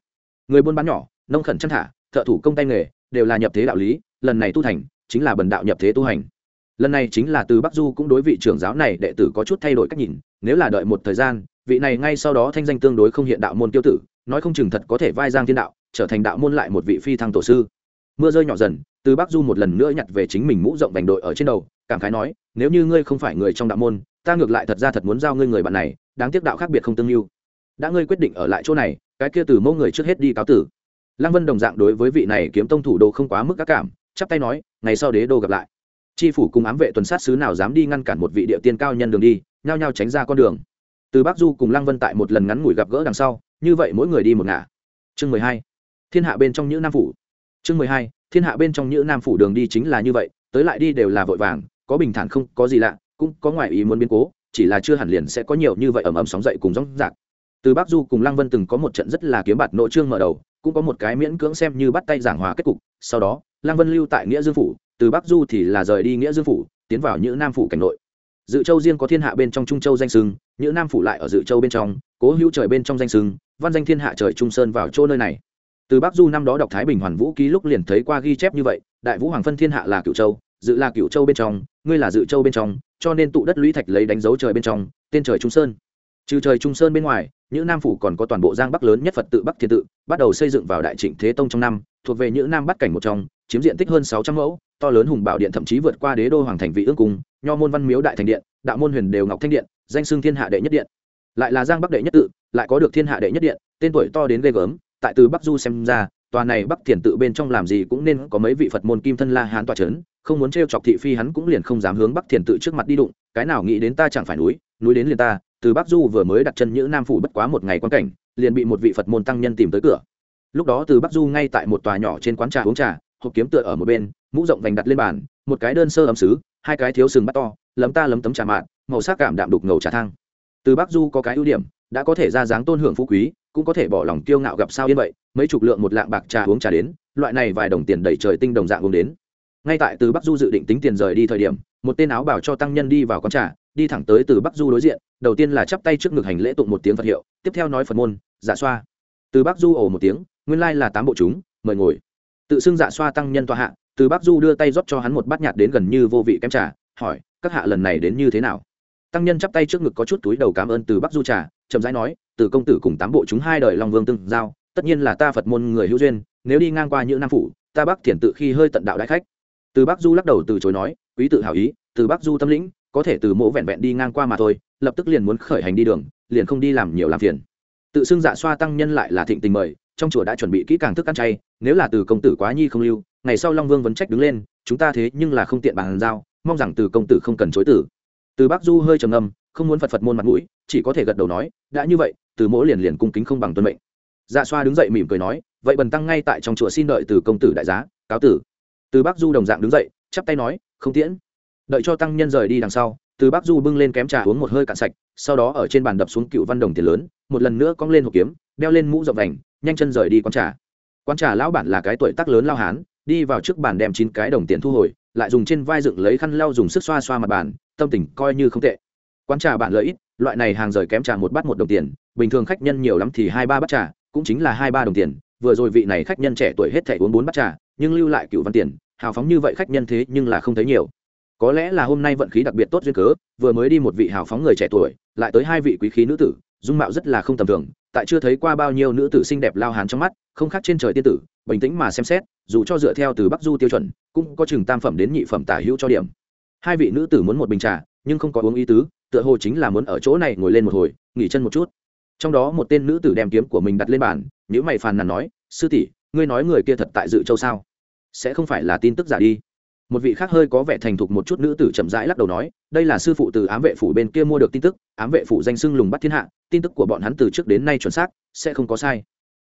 Người buôn bán nhỏ, nông khẩn chăn thả, thợ thủ công tay nghề, đều là nhập thế đạo lý, lần này tu thành, chính là bần đạo nhập thế tu hành. Lần này chính là từ bắc du cũng đối vị trưởng giáo này đệ tử có chút thay đổi cách nhìn, nếu là đợi một thời gian, vị này ngay sau đó thanh danh tương đối không hiện đạo môn tiêu tử, nói không chừng thật có thể vai giang thiên đạo, trở thành đạo môn lại một vị phi thăng tổ sư. Mưa rơi nhỏ dần từ bắc du một lần nữa nhặt về chính mình mũ rộng vành đội ở trên đầu, cảm khái nói, nếu như ngươi không phải người trong đạo môn, ta ngược lại thật ra thật muốn giao ngươi người bạn này, đáng tiếc đạo khác biệt không tương yêu đã ngươi quyết định ở lại chỗ này, cái kia từ mẫu người trước hết đi cáo tử. Lăng vân đồng dạng đối với vị này kiếm tông thủ đô không quá mức các cảm, chắp tay nói, ngày sau đế đô gặp lại. Tri phủ cùng ám vệ tuần sát sứ nào dám đi ngăn cản một vị địa tiên cao nhân đường đi, nhao nhao tránh ra con đường. Từ bắc du cùng lăng vân tại một lần ngắn ngủi gặp gỡ đằng sau, như vậy mỗi người đi một ngả. Chương mười hai. Thiên hạ bên trong những nam phủ chương mười hai, thiên hạ bên trong nhữ nam phủ đường đi chính là như vậy, tới lại đi đều là vội vàng, có bình thản không, có gì lạ, cũng có ngoại ý muốn biến cố, chỉ là chưa hẳn liền sẽ có nhiều như vậy ầm ầm sóng dậy cùng rong rạc. Từ bắc du cùng lăng vân từng có một trận rất là kiếm bạt nội trương mở đầu, cũng có một cái miễn cưỡng xem như bắt tay giảng hòa kết cục, sau đó, lăng vân lưu tại nghĩa dương phủ, từ bắc du thì là rời đi nghĩa dương phủ, tiến vào những nam phủ cảnh nội. Dự châu riêng có thiên hạ bên trong trung châu danh sưng những nam phủ lại ở dự châu bên trong, cố hữu trời bên trong danh sưng văn danh thiên hạ trời trung sơn vào chỗ nơi này từ bắc du năm đó đọc thái bình hoàn vũ ký lúc liền thấy qua ghi chép như vậy, đại vũ hoàng phân thiên hạ là cựu châu, dự là cựu châu bên trong, ngươi là dự châu bên trong, cho nên tụ đất lũy thạch lấy đánh dấu trời bên trong, tên trời trung sơn. Trừ trời trung sơn bên ngoài, những nam phủ còn có toàn bộ giang bắc lớn nhất phật tự bắc thiên tự, bắt đầu xây dựng vào đại trịnh thế tông trong năm, thuộc về những nam bắc cảnh một trong, chiếm diện tích hơn sáu trăm mẫu, to lớn hùng bảo điện thậm chí vượt qua đế đô hoàng thành vị ương cung, nho môn văn miếu đại thành điện, đạo môn huyền đều ngọc thanh điện, danh xưng thiên hạ đệ nhất điện. Lại là giang bắc đệ nhất tự, lại có được thiên hạ đệ nhất điện, tên tuổi to đến ghê gớm tại từ bắc du xem ra, tòa này bắc thiền tự bên trong làm gì cũng nên có mấy vị phật môn kim thân la hán tòa c h ấ n không muốn t r e o chọc thị phi hắn cũng liền không dám hướng bắc thiền tự trước mặt đi đụng, cái nào nghĩ đến ta chẳng phải núi núi đến liền ta, từ bắc du vừa mới đặt chân nhữ nam phủ bất quá một ngày quan cảnh, liền bị một vị phật môn tăng nhân tìm tới cửa. Lúc đó từ bắc du ngay tại một tòa nhỏ trên quán trà uống trà, hộp kiếm tựa ở một bên, mũ rộng vành đặt lên bàn, một cái đơn sơ ấm xứ hai cái thiếu sừng bắt to, lấm ta lấm tấm trà mạn màu sắc cảm đạm đục ngầu trà thang. Từ bắc du có cái ưu điểm, đã có thể ra dáng tôn hưởng phú quý cũng có thể bỏ lòng kiêu ngạo gặp sao yên vậy, mấy chục lượng một lạng bạc trà uống trà đến, loại này vài đồng tiền đẩy trời tinh đồng dạng uống đến. Ngay tại từ bắc du dự định tính tiền rời đi thời điểm, một tên áo bảo cho tăng nhân đi vào con trà, đi thẳng tới từ bắc du đối diện, đầu tiên là chắp tay trước ngực hành lễ tụng một tiếng phật hiệu, tiếp theo nói phật môn dạ xoa. Từ bắc du ồ một tiếng, nguyên lai là tám bộ chúng, mời ngồi. Tự xưng dạ xoa tăng nhân tòa hạ, từ bắc du đưa tay rót cho hắn một bát nhạt đến gần như vô vị kem trà, hỏi, các hạ lần này đến như thế nào? Tăng nhân chắp tay trước ngực có chút túi đầu cảm ơn từ bắc du trà, chậm rãi nói từ công tử cùng tám bộ chúng hai đời long vương tương giao, tất nhiên là ta phật môn người hữu duyên, nếu đi ngang qua những nam phủ, ta bắc thiền tự khi hơi tận đạo đại khách. Từ bắc du lắc đầu từ chối nói, quý tự hảo ý, từ bắc du tâm lĩnh, có thể từ mộ vẹn vẹn đi ngang qua mà thôi, lập tức liền muốn khởi hành đi đường, liền không đi làm nhiều làm phiền. Tự xưng dạ xoa tăng nhân lại là thịnh tình mời, trong chùa đã chuẩn bị kỹ càng thức ăn chay, nếu là từ công tử quá nhi không lưu, ngày sau long vương vấn trách đứng lên, chúng ta thế nhưng là không tiện bàn giao, mong rằng từ công tử không cần chối tử từ bắc du hơi trầm ngâm, không muốn phật phật môn mặt mũi, chỉ có thể gật đầu nói, đã như vậy từ mỗi liền liền cung kính không bằng tuân mệnh. Dạ xoa đứng dậy mỉm cười nói, vậy bần tăng ngay tại trong chùa xin đợi từ công tử đại giá, cáo tử. Từ bác du đồng dạng đứng dậy, chắp tay nói, không tiễn. Đợi cho tăng nhân rời đi đằng sau, từ bác du bưng lên kém trà uống một hơi cạn sạch, sau đó ở trên bàn đập xuống cựu văn đồng tiền lớn, một lần nữa cong lên hộp kiếm, đeo lên mũ rộng vành, nhanh chân rời đi quán trà. Quán trà lão bản là cái tuổi tác lớn lao hán, đi vào trước bàn đem chín cái đồng tiền thu hồi, lại dùng trên vai dựng lấy khăn lau dùng sức xoa xoa mặt bàn, tâm tình coi như không tệ. Quán trà bản lợi ít loại này hàng rời kém trà một bát một đồng tiền bình thường khách nhân nhiều lắm thì hai ba bát trà, cũng chính là hai ba đồng tiền. Vừa rồi vị này khách nhân trẻ tuổi hết thẻ uống bốn bát trà, nhưng lưu lại cựu văn tiền, hào phóng như vậy khách nhân thế nhưng là không thấy nhiều. Có lẽ là hôm nay vận khí đặc biệt tốt duyên cớ, vừa mới đi một vị hào phóng người trẻ tuổi, lại tới hai vị quý khí nữ tử, dung mạo rất là không tầm thường, tại chưa thấy qua bao nhiêu nữ tử xinh đẹp lao hàn trong mắt, không khác trên trời tiên tử, bình tĩnh mà xem xét, dù cho dựa theo từ bắc du tiêu chuẩn, cũng có chừng tam phẩm đến nhị phẩm tả hữu cho điểm. Hai vị nữ tử muốn một bình trà, nhưng không có uống ý tứ, tựa hồ chính là muốn ở chỗ này ngồi lên một hồi, nghỉ chân một chút trong đó một tên nữ tử đem kiếm của mình đặt lên bàn nếu mày phàn nàn nói, sư tỷ, ngươi nói người kia thật tại dự châu sao? Sẽ không phải là tin tức giả đi. Một vị khác hơi có vẻ thành thục một chút nữ tử chậm rãi lắc đầu nói, đây là sư phụ từ ám vệ phủ bên kia mua được tin tức, ám vệ phủ danh sưng lùng bắt thiên hạ, tin tức của bọn hắn từ trước đến nay chuẩn xác, sẽ không có sai.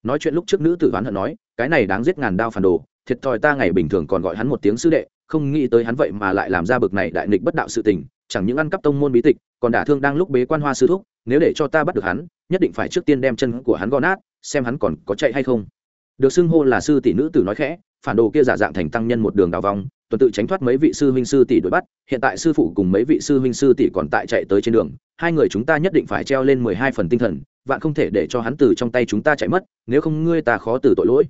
Nói chuyện lúc trước nữ tử oán hận nói, cái này đáng giết ngàn đao phản đồ, thiệt thòi ta ngày bình thường còn gọi hắn một tiếng sư đệ, không nghĩ tới hắn vậy mà lại làm ra bực này đại nghịch bất đạo sự tình, chẳng những ăn cắp tông môn bí tịch, còn đả thương đang lúc bế quan hoa sư thúc nếu để cho ta bắt được hắn, nhất định phải trước tiên đem chân của hắn gõ nát, xem hắn còn có chạy hay không. Được xưng hô là sư tỷ nữ tử nói khẽ, phản đồ kia giả dạng thành tăng nhân một đường đào vòng, tuần tự tránh thoát mấy vị sư huynh sư tỷ đuổi bắt, hiện tại sư phụ cùng mấy vị sư huynh sư tỷ còn tại chạy tới trên đường, hai người chúng ta nhất định phải treo lên mười hai phần tinh thần, vạn không thể để cho hắn từ trong tay chúng ta chạy mất, nếu không ngươi ta khó từ tội lỗi.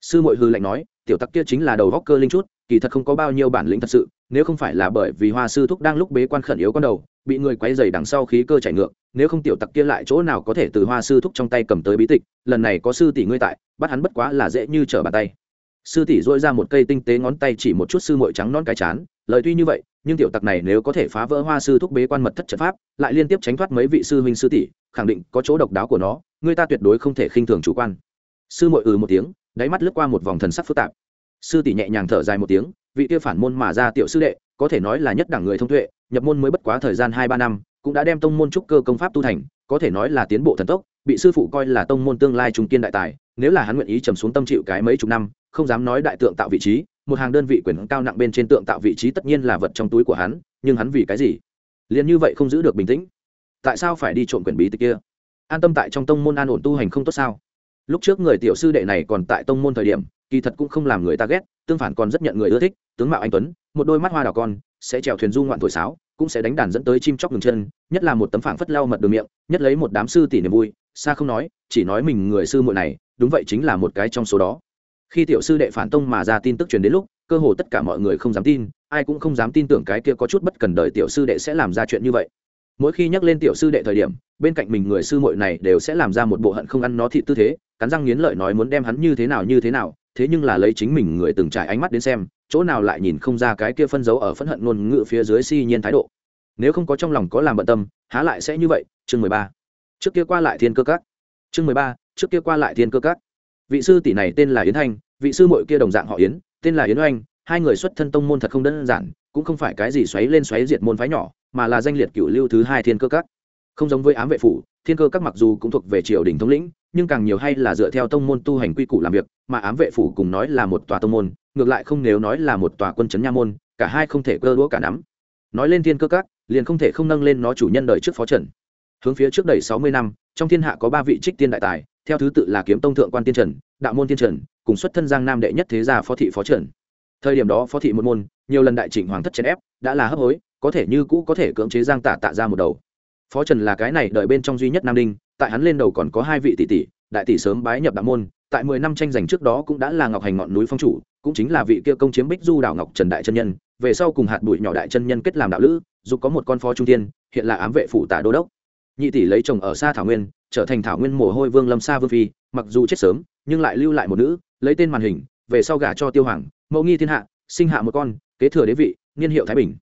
Sư mội hư lạnh nói, tiểu tặc kia chính là đầu góc cơ linh chút, kỳ thật không có bao nhiêu bản lĩnh thật sự, nếu không phải là bởi vì hoa sư thúc đang lúc bế quan khẩn yếu con đầu bị người quay dày đằng sau khí cơ chảy ngược, nếu không tiểu tặc kia lại chỗ nào có thể từ hoa sư thúc trong tay cầm tới bí tịch, lần này có sư tỷ ngươi tại, bắt hắn bất quá là dễ như trở bàn tay. Sư tỷ dội ra một cây tinh tế ngón tay chỉ một chút sư mội trắng non cái chán, lời tuy như vậy, nhưng tiểu tặc này nếu có thể phá vỡ hoa sư thúc bế quan mật thất trận pháp, lại liên tiếp tránh thoát mấy vị sư huynh sư tỷ, khẳng định có chỗ độc đáo của nó, người ta tuyệt đối không thể khinh thường chủ quan. Sư mội ừ một tiếng, đáy mắt lướt qua một vòng thần sắc phức tạp. Sư tỷ nhẹ nhàng thở dài một tiếng, vị kia phản môn mà ra tiểu sư đệ có thể nói là nhất đẳng người thông tuệ, nhập môn mới bất quá thời gian hai ba năm, cũng đã đem tông môn trúc cơ công pháp tu thành, có thể nói là tiến bộ thần tốc, bị sư phụ coi là tông môn tương lai trung kiên đại tài, nếu là hắn nguyện ý trầm xuống tâm chịu cái mấy chục năm, không dám nói đại tượng tạo vị trí, một hàng đơn vị quyền cao nặng bên trên tượng tạo vị trí tất nhiên là vật trong túi của hắn, nhưng hắn vì cái gì? Liền như vậy không giữ được bình tĩnh. Tại sao phải đi trộm quyền bí tịch kia? An tâm tại trong tông môn an ổn tu hành không tốt sao? Lúc trước người tiểu sư đệ này còn tại tông môn thời điểm, kỳ thật cũng không làm người ta ghét, tương phản còn rất nhận người ưa thích, tướng mạo anh tuấn, một đôi mắt hoa đào con, sẽ trèo thuyền du ngoạn thổi sáo, cũng sẽ đánh đàn dẫn tới chim chóc ngừng chân, nhất là một tấm phảng phất lau mật đường miệng, nhất lấy một đám sư tỷ niềm vui, xa không nói, chỉ nói mình người sư muội này, đúng vậy chính là một cái trong số đó. Khi tiểu sư đệ phản tông mà ra tin tức truyền đến lúc, cơ hồ tất cả mọi người không dám tin, ai cũng không dám tin tưởng cái kia có chút bất cần đời tiểu sư đệ sẽ làm ra chuyện như vậy mỗi khi nhắc lên tiểu sư đệ thời điểm, bên cạnh mình người sư muội này đều sẽ làm ra một bộ hận không ăn nó thị tư thế, cắn răng nghiến lợi nói muốn đem hắn như thế nào như thế nào, thế nhưng là lấy chính mình người từng trải ánh mắt đến xem, chỗ nào lại nhìn không ra cái kia phân dấu ở phẫn hận ngôn ngữ phía dưới si nhiên thái độ. Nếu không có trong lòng có làm bận tâm, há lại sẽ như vậy, chương mười ba. Trước kia qua lại thiên cơ các. Chương mười ba, trước kia qua lại thiên cơ các. Vị sư tỷ này tên là yến thanh, vị sư muội kia đồng dạng họ yến, tên là yến oanh, hai người xuất thân tông môn thật không đơn giản, cũng không phải cái gì xoáy lên xoáy diệt môn phái nhỏ mà là danh liệt cựu lưu thứ hai thiên cơ các. Không giống với ám vệ phủ, thiên cơ các mặc dù cũng thuộc về triều đình thống lĩnh, nhưng càng nhiều hay là dựa theo tông môn tu hành quy củ làm việc, mà ám vệ phủ cùng nói là một tòa tông môn, ngược lại không nếu nói là một tòa quân chấn nha môn, cả hai không thể cơ đũa cả nắm. Nói lên thiên cơ các, liền không thể không nâng lên nó chủ nhân đời trước phó trần. Hướng phía trước đầy sáu mươi năm, trong thiên hạ có ba vị trích tiên đại tài, theo thứ tự là kiếm tông thượng quan tiên trần, đạo môn tiên trần, cùng xuất thân giang nam đệ nhất thế gia phó thị phó trần. Thời điểm đó phó thị một môn, nhiều lần đại chỉnh hoàng thất chèn ép, đã là hấp hối có thể như cũ có thể cưỡng chế giang tạ tạ ra một đầu. Phó trần là cái này đợi bên trong duy nhất nam đinh, tại hắn lên đầu còn có hai vị tỷ tỷ, đại tỷ sớm bái nhập đạo môn, tại mười năm tranh giành trước đó cũng đã là ngọc hành ngọn núi phong chủ, cũng chính là vị kia công chiếm bích du đảo ngọc trần đại chân nhân, về sau cùng hạt bụi nhỏ đại chân nhân kết làm đạo lữ, dù có một con phó trung tiên hiện là ám vệ phủ tả đô đốc. Nhị tỷ lấy chồng ở xa thảo nguyên, trở thành thảo nguyên mồ hôi vương lâm sa vương phi, mặc dù chết sớm, nhưng lại lưu lại một nữ, lấy tên màn hình, về sau gả cho tiêu hoàng, mẫu nghi thiên hạ, sinh hạ một con, kế thừa đế vị, niên hiệu thái bình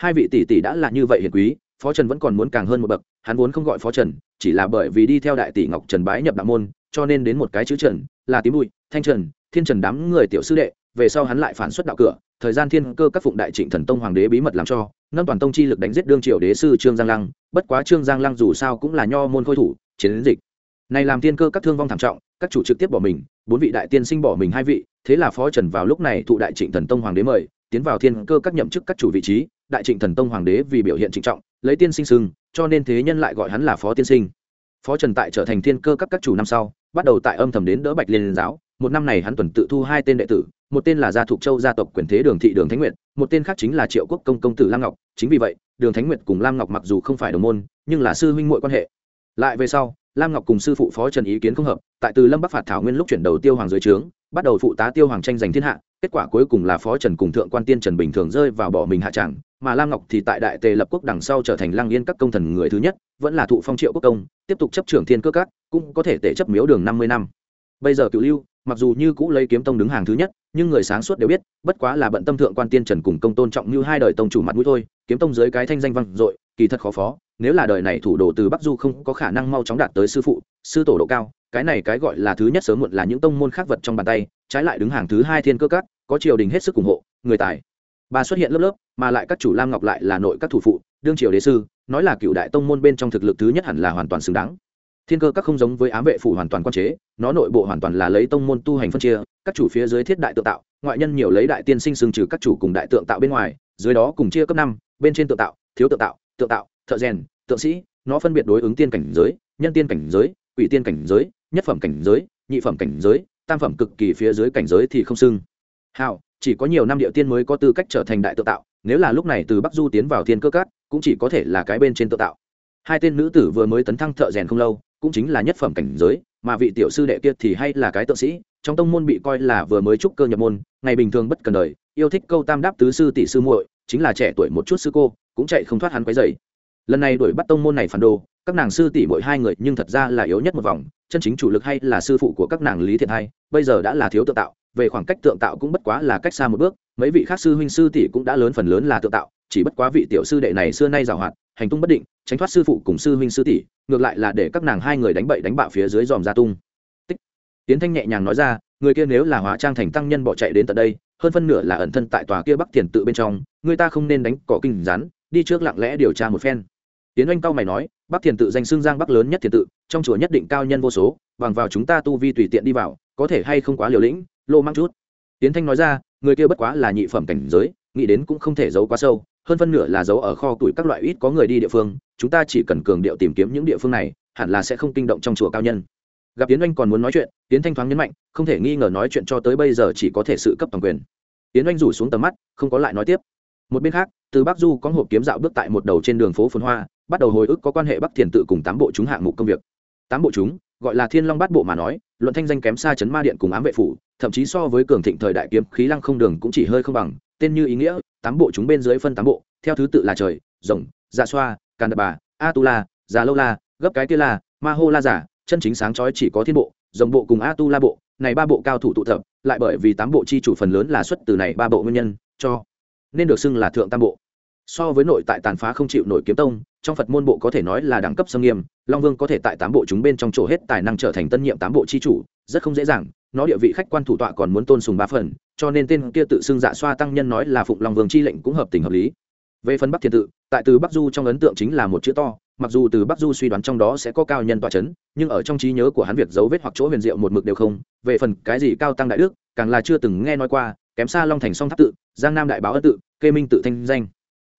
hai vị tỷ tỷ đã là như vậy hiền quý, phó trần vẫn còn muốn càng hơn một bậc, hắn vốn không gọi phó trần, chỉ là bởi vì đi theo đại tỷ ngọc trần bái nhập đạo môn, cho nên đến một cái chữ trần, là tím bụi, thanh trần, thiên trần đám người tiểu sư đệ, về sau hắn lại phản xuất đạo cửa, thời gian thiên cơ các phụng đại trịnh thần tông hoàng đế bí mật làm cho, nâng toàn tông chi lực đánh giết đương triều đế sư trương giang lăng, bất quá trương giang lăng dù sao cũng là nho môn khôi thủ, chiến dịch. Này làm thiên cơ các thương vong thảm trọng, các chủ trực tiếp bỏ mình, bốn vị đại tiên sinh bỏ mình hai vị, thế là phó trần vào lúc này thụ đại trịnh thần tông hoàng đế mời, tiến vào thiên cơ các nhậm chức các chủ vị trí đại trịnh thần tông hoàng đế vì biểu hiện trịnh trọng, lấy tiên sinh sưng cho nên thế nhân lại gọi hắn là phó tiên sinh. Phó trần tại trở thành thiên cơ các các chủ năm sau, bắt đầu tại âm thầm đến đỡ bạch liên giáo. Một năm này hắn tuần tự thu hai tên đệ tử, một tên là gia thục châu gia tộc quyền thế đường thị đường thánh nguyệt, một tên khác chính là triệu quốc công công tử lam ngọc. Chính vì vậy, đường thánh nguyệt cùng lam ngọc mặc dù không phải đồng môn, nhưng là sư huynh muội quan hệ. Lại về sau, lam ngọc cùng sư phụ phó trần ý kiến không hợp, tại từ lâm bắc phạt thảo nguyên lúc chuyển đầu tiêu hoàng dưới trướng, bắt đầu phụ tá tiêu hoàng tranh giành thiên hạ, kết quả cuối cùng là phó trần cùng thượng quan tiên trần bình thường rơi vào bỏ mình hạ tràng mà lam ngọc thì tại đại tề lập quốc đằng sau trở thành lăng yên các công thần người thứ nhất, vẫn là thụ phong triệu quốc công, tiếp tục chấp trưởng thiên cơ các, cũng có thể tể chấp miếu đường năm mươi năm. Bây giờ cựu lưu, mặc dù như cũ lấy kiếm tông đứng hàng thứ nhất, nhưng người sáng suốt đều biết, bất quá là bận tâm thượng quan tiên trần cùng công tôn trọng như hai đời tông chủ mặt mũi thôi, kiếm tông dưới cái thanh danh vang dội, kỳ thật khó phó, nếu là đời này thủ đồ từ bắc du không có khả năng mau chóng đạt tới sư phụ, sư tổ độ cao, cái này cái gọi là thứ nhất sớm muộn là những tông môn khác vật trong bàn tay, trái lại đứng hàng thứ hai thiên cơ các, có triều đình hết sức ủng hộ, người tài bà xuất hiện lớp lớp, mà lại các chủ lam ngọc lại là nội các thủ phụ, đương triều đế sư, nói là cựu đại tông môn bên trong thực lực thứ nhất hẳn là hoàn toàn xứng đáng. Thiên cơ các không giống với ám vệ phủ hoàn toàn quan chế, nó nội bộ hoàn toàn là lấy tông môn tu hành phân chia, các chủ phía dưới thiết đại tự tạo, ngoại nhân nhiều lấy đại tiên sinh xưng trừ các chủ cùng đại tượng tạo bên ngoài, dưới đó cùng chia cấp năm, bên trên tự tạo, thiếu tự tạo tự tạo, thợ rèn, tượng sĩ, nó phân biệt đối ứng tiên cảnh giới, nhân tiên cảnh giới, quỷ tiên cảnh giới, nhất phẩm cảnh giới, nhị phẩm cảnh giới, tam phẩm cực kỳ phía dưới cảnh giới thì không xưng. Hào chỉ có nhiều năm địa tiên mới có tư cách trở thành đại tự tạo, nếu là lúc này từ bắc du tiến vào thiên cơ cát cũng chỉ có thể là cái bên trên tự tạo. Hai tên nữ tử vừa mới tấn thăng thợ rèn không lâu, cũng chính là nhất phẩm cảnh giới, mà vị tiểu sư đệ kia thì hay là cái tự sĩ, trong tông môn bị coi là vừa mới trúc cơ nhập môn, ngày bình thường bất cần đời, yêu thích câu tam đáp tứ sư tỷ sư muội, chính là trẻ tuổi một chút sư cô, cũng chạy không thoát hắn quấy dày lần này đuổi bắt tông môn này phản đồ, các nàng sư tỷ mỗi hai người nhưng thật ra là yếu nhất một vòng, chân chính chủ lực hay là sư phụ của các nàng lý thiện hai, bây giờ đã là thiếu tự tạo về khoảng cách tượng tạo cũng bất quá là cách xa một bước, mấy vị khác sư huynh sư tỷ cũng đã lớn phần lớn là tượng tạo, chỉ bất quá vị tiểu sư đệ này xưa nay giàu hoạt, hành tung bất định, tránh thoát sư phụ cùng sư huynh sư tỷ, ngược lại là để các nàng hai người đánh bậy đánh bạo phía dưới dòm ra tung. Tích. Tiến thanh nhẹ nhàng nói ra, người kia nếu là hóa trang thành tăng nhân bỏ chạy đến tận đây, hơn phân nửa là ẩn thân tại tòa kia bắc tiền tự bên trong, người ta không nên đánh cỏ kinh rắn, đi trước lặng lẽ điều tra một phen. Tiến oanh cao mày nói, bắc thiền tự danh xương giang bắc lớn nhất thiền tự, trong chùa nhất định cao nhân vô số, bằng vào chúng ta tu vi tùy tiện đi vào, có thể hay không quá liều lĩnh lô mang chút. Tiến thanh nói ra, người kia bất quá là nhị phẩm cảnh giới, nghĩ đến cũng không thể giấu quá sâu, hơn phân nửa là giấu ở kho tuổi các loại ít có người đi địa phương, chúng ta chỉ cần cường điệu tìm kiếm những địa phương này, hẳn là sẽ không kinh động trong chùa cao nhân. Gặp tiến oanh còn muốn nói chuyện, tiến thanh thoáng nhấn mạnh, không thể nghi ngờ nói chuyện cho tới bây giờ chỉ có thể sự cấp toàn quyền. Tiến oanh rủ xuống tầm mắt, không có lại nói tiếp. Một bên khác, từ bắc du có hộp kiếm dạo bước tại một đầu trên đường phố phồn hoa, bắt đầu hồi ức có quan hệ bắc thiền tự cùng tám bộ chúng hạng mục công việc. Tám bộ chúng, gọi là thiên long bát bộ mà nói, luận thanh danh kém xa chấn ma điện cùng ám vệ phủ thậm chí so với cường thịnh thời đại kiếm khí lăng không đường cũng chỉ hơi không bằng, tên như ý nghĩa, tám bộ chúng bên dưới phân tám bộ, theo thứ tự là trời, rồng dạ xoa, càn đập bà a tu la già dạ lâu la, gấp cái kia la ma hô la giả, chân chính sáng chói chỉ có thiên bộ, rồng bộ cùng a tu la bộ, này ba bộ cao thủ tụ tập, lại bởi vì tám bộ chi chủ phần lớn là xuất từ này ba bộ nguyên nhân, cho nên được xưng là thượng tam bộ. So với nội tại tàn phá không chịu nổi kiếm tông, trong phật môn bộ có thể nói là đẳng cấp sâm nghiêm, long vương có thể tại tám bộ chúng bên trong chỗ hết tài năng trở thành tân nhiệm tám bộ chi chủ, rất không dễ dàng nó địa vị khách quan thủ tọa còn muốn tôn sùng ba phần, cho nên tên kia tự xưng dạ xoa tăng nhân nói là phụng long vương chi lệnh cũng hợp tình hợp lý. Về phần bắc thiên tự, tại từ bắc du trong ấn tượng chính là một chữ to, mặc dù từ bắc du suy đoán trong đó sẽ có cao nhân tọa c h ấ n nhưng ở trong trí nhớ của hắn việc dấu vết hoặc chỗ huyền diệu một mực đều không. Về phần cái gì cao tăng đại đức, càng là chưa từng nghe nói qua, kém xa long thành song tháp tự, giang nam đại báo ân tự, kê minh tự thanh danh.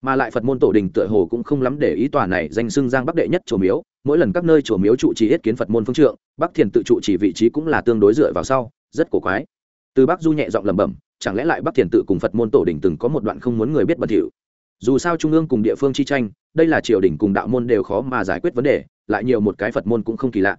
Mà lại phật môn tổ đình tựa hồ cũng không lắm để ý tòa này danh xưng giang bắc đệ nhất chủ miếu mỗi lần các nơi chùa miếu trụ trì ít kiến phật môn phương trượng, bắc thiền tự trụ chỉ vị trí cũng là tương đối dựa vào sau, rất cổ quái. Từ bắc du nhẹ giọng lẩm bẩm, chẳng lẽ lại bắc thiền tự cùng phật môn tổ đình từng có một đoạn không muốn người biết bẩn thỉu? Dù sao trung ương cùng địa phương chi tranh, đây là triều đình cùng đạo môn đều khó mà giải quyết vấn đề, lại nhiều một cái phật môn cũng không kỳ lạ.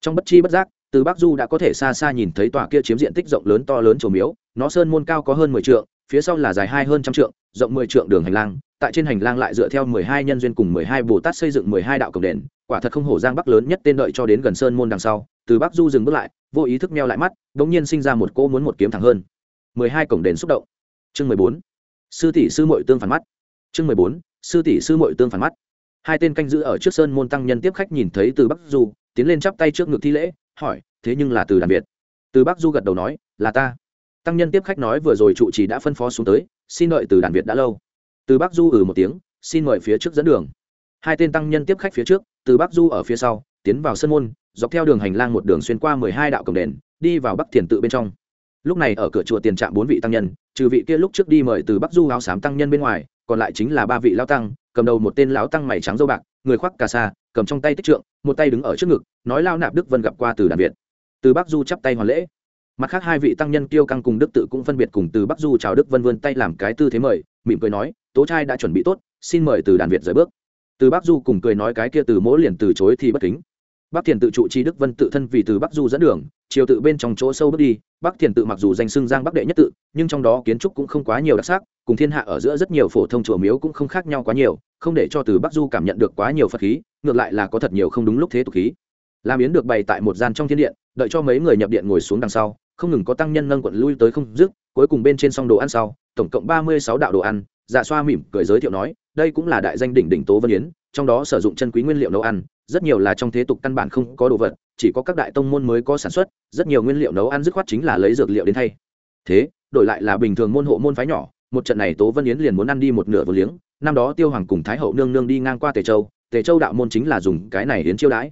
Trong bất chi bất giác, từ bắc du đã có thể xa xa nhìn thấy tòa kia chiếm diện tích rộng lớn to lớn chùa miếu, nó sơn môn cao có hơn mười trượng, phía sau là dài hai hơn trăm trượng rộng mười trượng đường hành lang, tại trên hành lang lại dựa theo mười hai nhân duyên cùng mười hai bồ tát xây dựng mười hai đạo cổng đền, quả thật không hổ giang bắc lớn nhất tên đợi cho đến gần sơn môn đằng sau, từ bắc du dừng bước lại, vô ý thức meo lại mắt đ ỗ n g nhiên sinh ra một cô muốn một kiếm thẳng hơn. Mười hai cổng đền xúc động. Chương mười bốn. Sư tỷ sư mội tương phản mắt. Chương mười bốn. Sư tỷ sư mội tương phản mắt. Hai tên canh giữ ở trước sơn môn tăng nhân tiếp khách nhìn thấy từ bắc du, tiến lên chắp tay trước ngực thi lễ, hỏi, thế nhưng là từ đàn việt? Từ bắc du gật đầu nói, là ta tăng nhân tiếp khách nói vừa rồi trụ trì đã phân phó xuống tới, xin đợi từ đàn việt đã lâu. Từ bắc du ừ một tiếng, xin mời phía trước dẫn đường. Hai tên tăng nhân tiếp khách phía trước, từ bắc du ở phía sau, tiến vào sân môn, dọc theo đường hành lang một đường xuyên qua mười hai đạo cổng đền, đi vào bắc thiền tự bên trong. Lúc này ở cửa chùa tiền trạm bốn vị tăng nhân, trừ vị kia lúc trước đi mời từ bắc du áo xám tăng nhân bên ngoài, còn lại chính là ba vị lao tăng, cầm đầu một tên lão tăng mày trắng dâu bạc, người khoác cà sa, cầm trong tay tích trượng, một tay đứng ở trước ngực, nói lao nạp đức vân gặp qua từ đàn việt. Từ bắc du chắp tay hoàn lễ mặt khác hai vị tăng nhân tiêu căng cùng đức tự cũng phân biệt cùng từ bắc du chào đức vân vươn tay làm cái tư thế mời, mỉm cười nói, tố trai đã chuẩn bị tốt, xin mời từ đàn việt rời bước. Từ bắc du cùng cười nói cái kia từ mỗi liền từ chối thì bất kính. Bắc thiền tự trụ chi đức vân tự thân vì từ bắc du dẫn đường, chiều tự bên trong chỗ sâu bước đi. Bắc thiền tự mặc dù danh xưng giang bắc đệ nhất tự, nhưng trong đó kiến trúc cũng không quá nhiều đặc sắc, cùng thiên hạ ở giữa rất nhiều phổ thông chùa miếu cũng không khác nhau quá nhiều, không để cho từ bắc du cảm nhận được quá nhiều phật khí, ngược lại là có thật nhiều không đúng lúc thế tục khí. Làm yến được bày tại một gian trong thiên điện, đợi cho mấy người nhập điện ngồi xuống đằng sau không ngừng có tăng nhân nâng quận lui tới không dứt, cuối cùng bên trên xong đồ ăn sau, tổng cộng ba mươi sáu đạo đồ ăn dạ xoa mỉm cười giới thiệu nói, đây cũng là đại danh đỉnh đỉnh tố vân yến, trong đó sử dụng chân quý nguyên liệu nấu ăn, rất nhiều là trong thế tục căn bản không có đồ vật, chỉ có các đại tông môn mới có sản xuất, rất nhiều nguyên liệu nấu ăn dứt khoát chính là lấy dược liệu đến thay. Thế, đổi lại là bình thường môn hộ môn phái nhỏ, một trận này tố vân yến liền muốn ăn đi một nửa vô liếng, năm đó tiêu hoàng cùng thái hậu nương nương đi ngang qua tề châu tề châu đạo môn chính là dùng cái này đến chiêu đãi.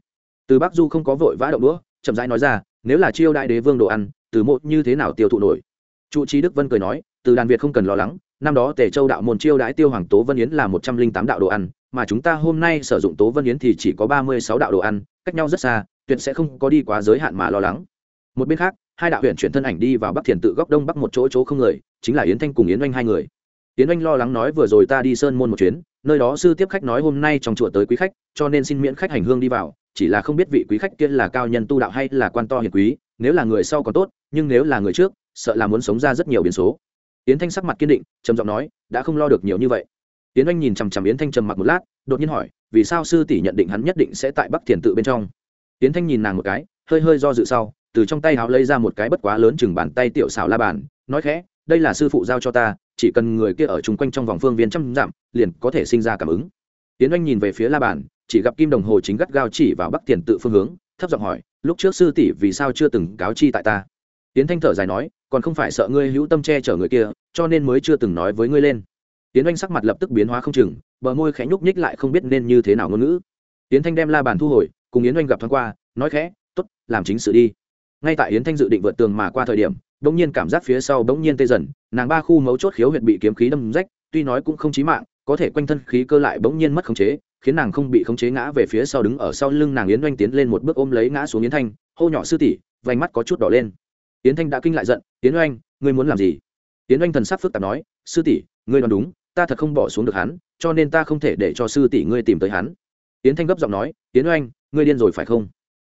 Từ bắc du không có vội vã động đũa, chậm rãi nói ra, nếu là chiêu đại đế vương đồ ăn từ một như thế nào tiêu thụ nổi. Trụ trí đức vân cười nói, từ đàn việt không cần lo lắng, năm đó tề châu đạo môn chiêu đãi tiêu hoàng tố vân yến là một trăm linh tám đạo đồ ăn, mà chúng ta hôm nay sử dụng tố vân yến thì chỉ có ba mươi sáu đạo đồ ăn, cách nhau rất xa, tuyệt sẽ không có đi quá giới hạn mà lo lắng. Một bên khác, hai đạo huyện chuyển thân ảnh đi vào bắc thiền tự góc đông bắc một chỗ chỗ không người, chính là yến thanh cùng yến oanh hai người. Yến oanh lo lắng nói vừa rồi ta đi sơn môn một chuyến, nơi đó sư tiếp khách nói hôm nay trong chùa tới quý khách, cho nên xin miễn khách hành hương đi vào, chỉ là không biết vị quý khách kia là cao nhân tu đạo hay là quan to hiền quý nếu là người sau còn tốt, nhưng nếu là người trước, sợ là muốn sống ra rất nhiều biến số. Yến thanh sắc mặt kiên định, trầm giọng nói, đã không lo được nhiều như vậy. Yến Anh nhìn chằm chằm yến thanh trầm mặc một lát, đột nhiên hỏi, vì sao sư tỷ nhận định hắn nhất định sẽ tại bắc thiền tự bên trong? Yến thanh nhìn nàng một cái, hơi hơi do dự sau, từ trong tay háo lấy ra một cái bất quá lớn chừng bàn tay tiểu xảo la bàn, nói khẽ, đây là sư phụ giao cho ta, chỉ cần người kia ở chung quanh trong vòng phương viên trăm dặm, liền có thể sinh ra cảm ứng. Yến Anh nhìn về phía la bàn, chỉ gặp kim đồng hồ chính gắt gao chỉ vào bắc Thiền tự phương hướng, thấp giọng hỏi lúc trước sư tỷ vì sao chưa từng cáo chi tại ta? Tiến thanh thở dài nói, còn không phải sợ ngươi hữu tâm che chở người kia, cho nên mới chưa từng nói với ngươi lên. Tiến anh sắc mặt lập tức biến hóa không chừng, bờ môi khẽ nhúc nhích lại không biết nên như thế nào ngôn ngữ. Tiến thanh đem la bàn thu hồi, cùng yến anh gặp thoáng qua, nói khẽ t ố t làm chính sự đi. Ngay tại yến thanh dự định vượt tường mà qua thời điểm đ ỗ n g nhiên cảm giác phía sau bỗng nhiên tê dần, nàng ba khu mấu chốt khiếu huyệt bị kiếm khí đâm rách, tuy nói cũng không chí mạng, có thể quanh thân khí cơ lại bỗng nhiên mất khống chế khiến nàng không bị khống chế ngã về phía sau đứng ở sau lưng nàng yến oanh tiến lên một bước ôm lấy ngã xuống yến thanh, hô nhỏ sư tỷ, vành mắt có chút đỏ lên. Yến thanh đã kinh lại giận, yến oanh ngươi muốn làm gì? Yến oanh thần sắc phức tạp nói, sư tỷ, ngươi đoán đúng, ta thật không bỏ xuống được hắn, cho nên ta không thể để cho sư tỷ ngươi tìm tới hắn. Yến thanh gấp giọng nói, yến oanh ngươi điên rồi phải không?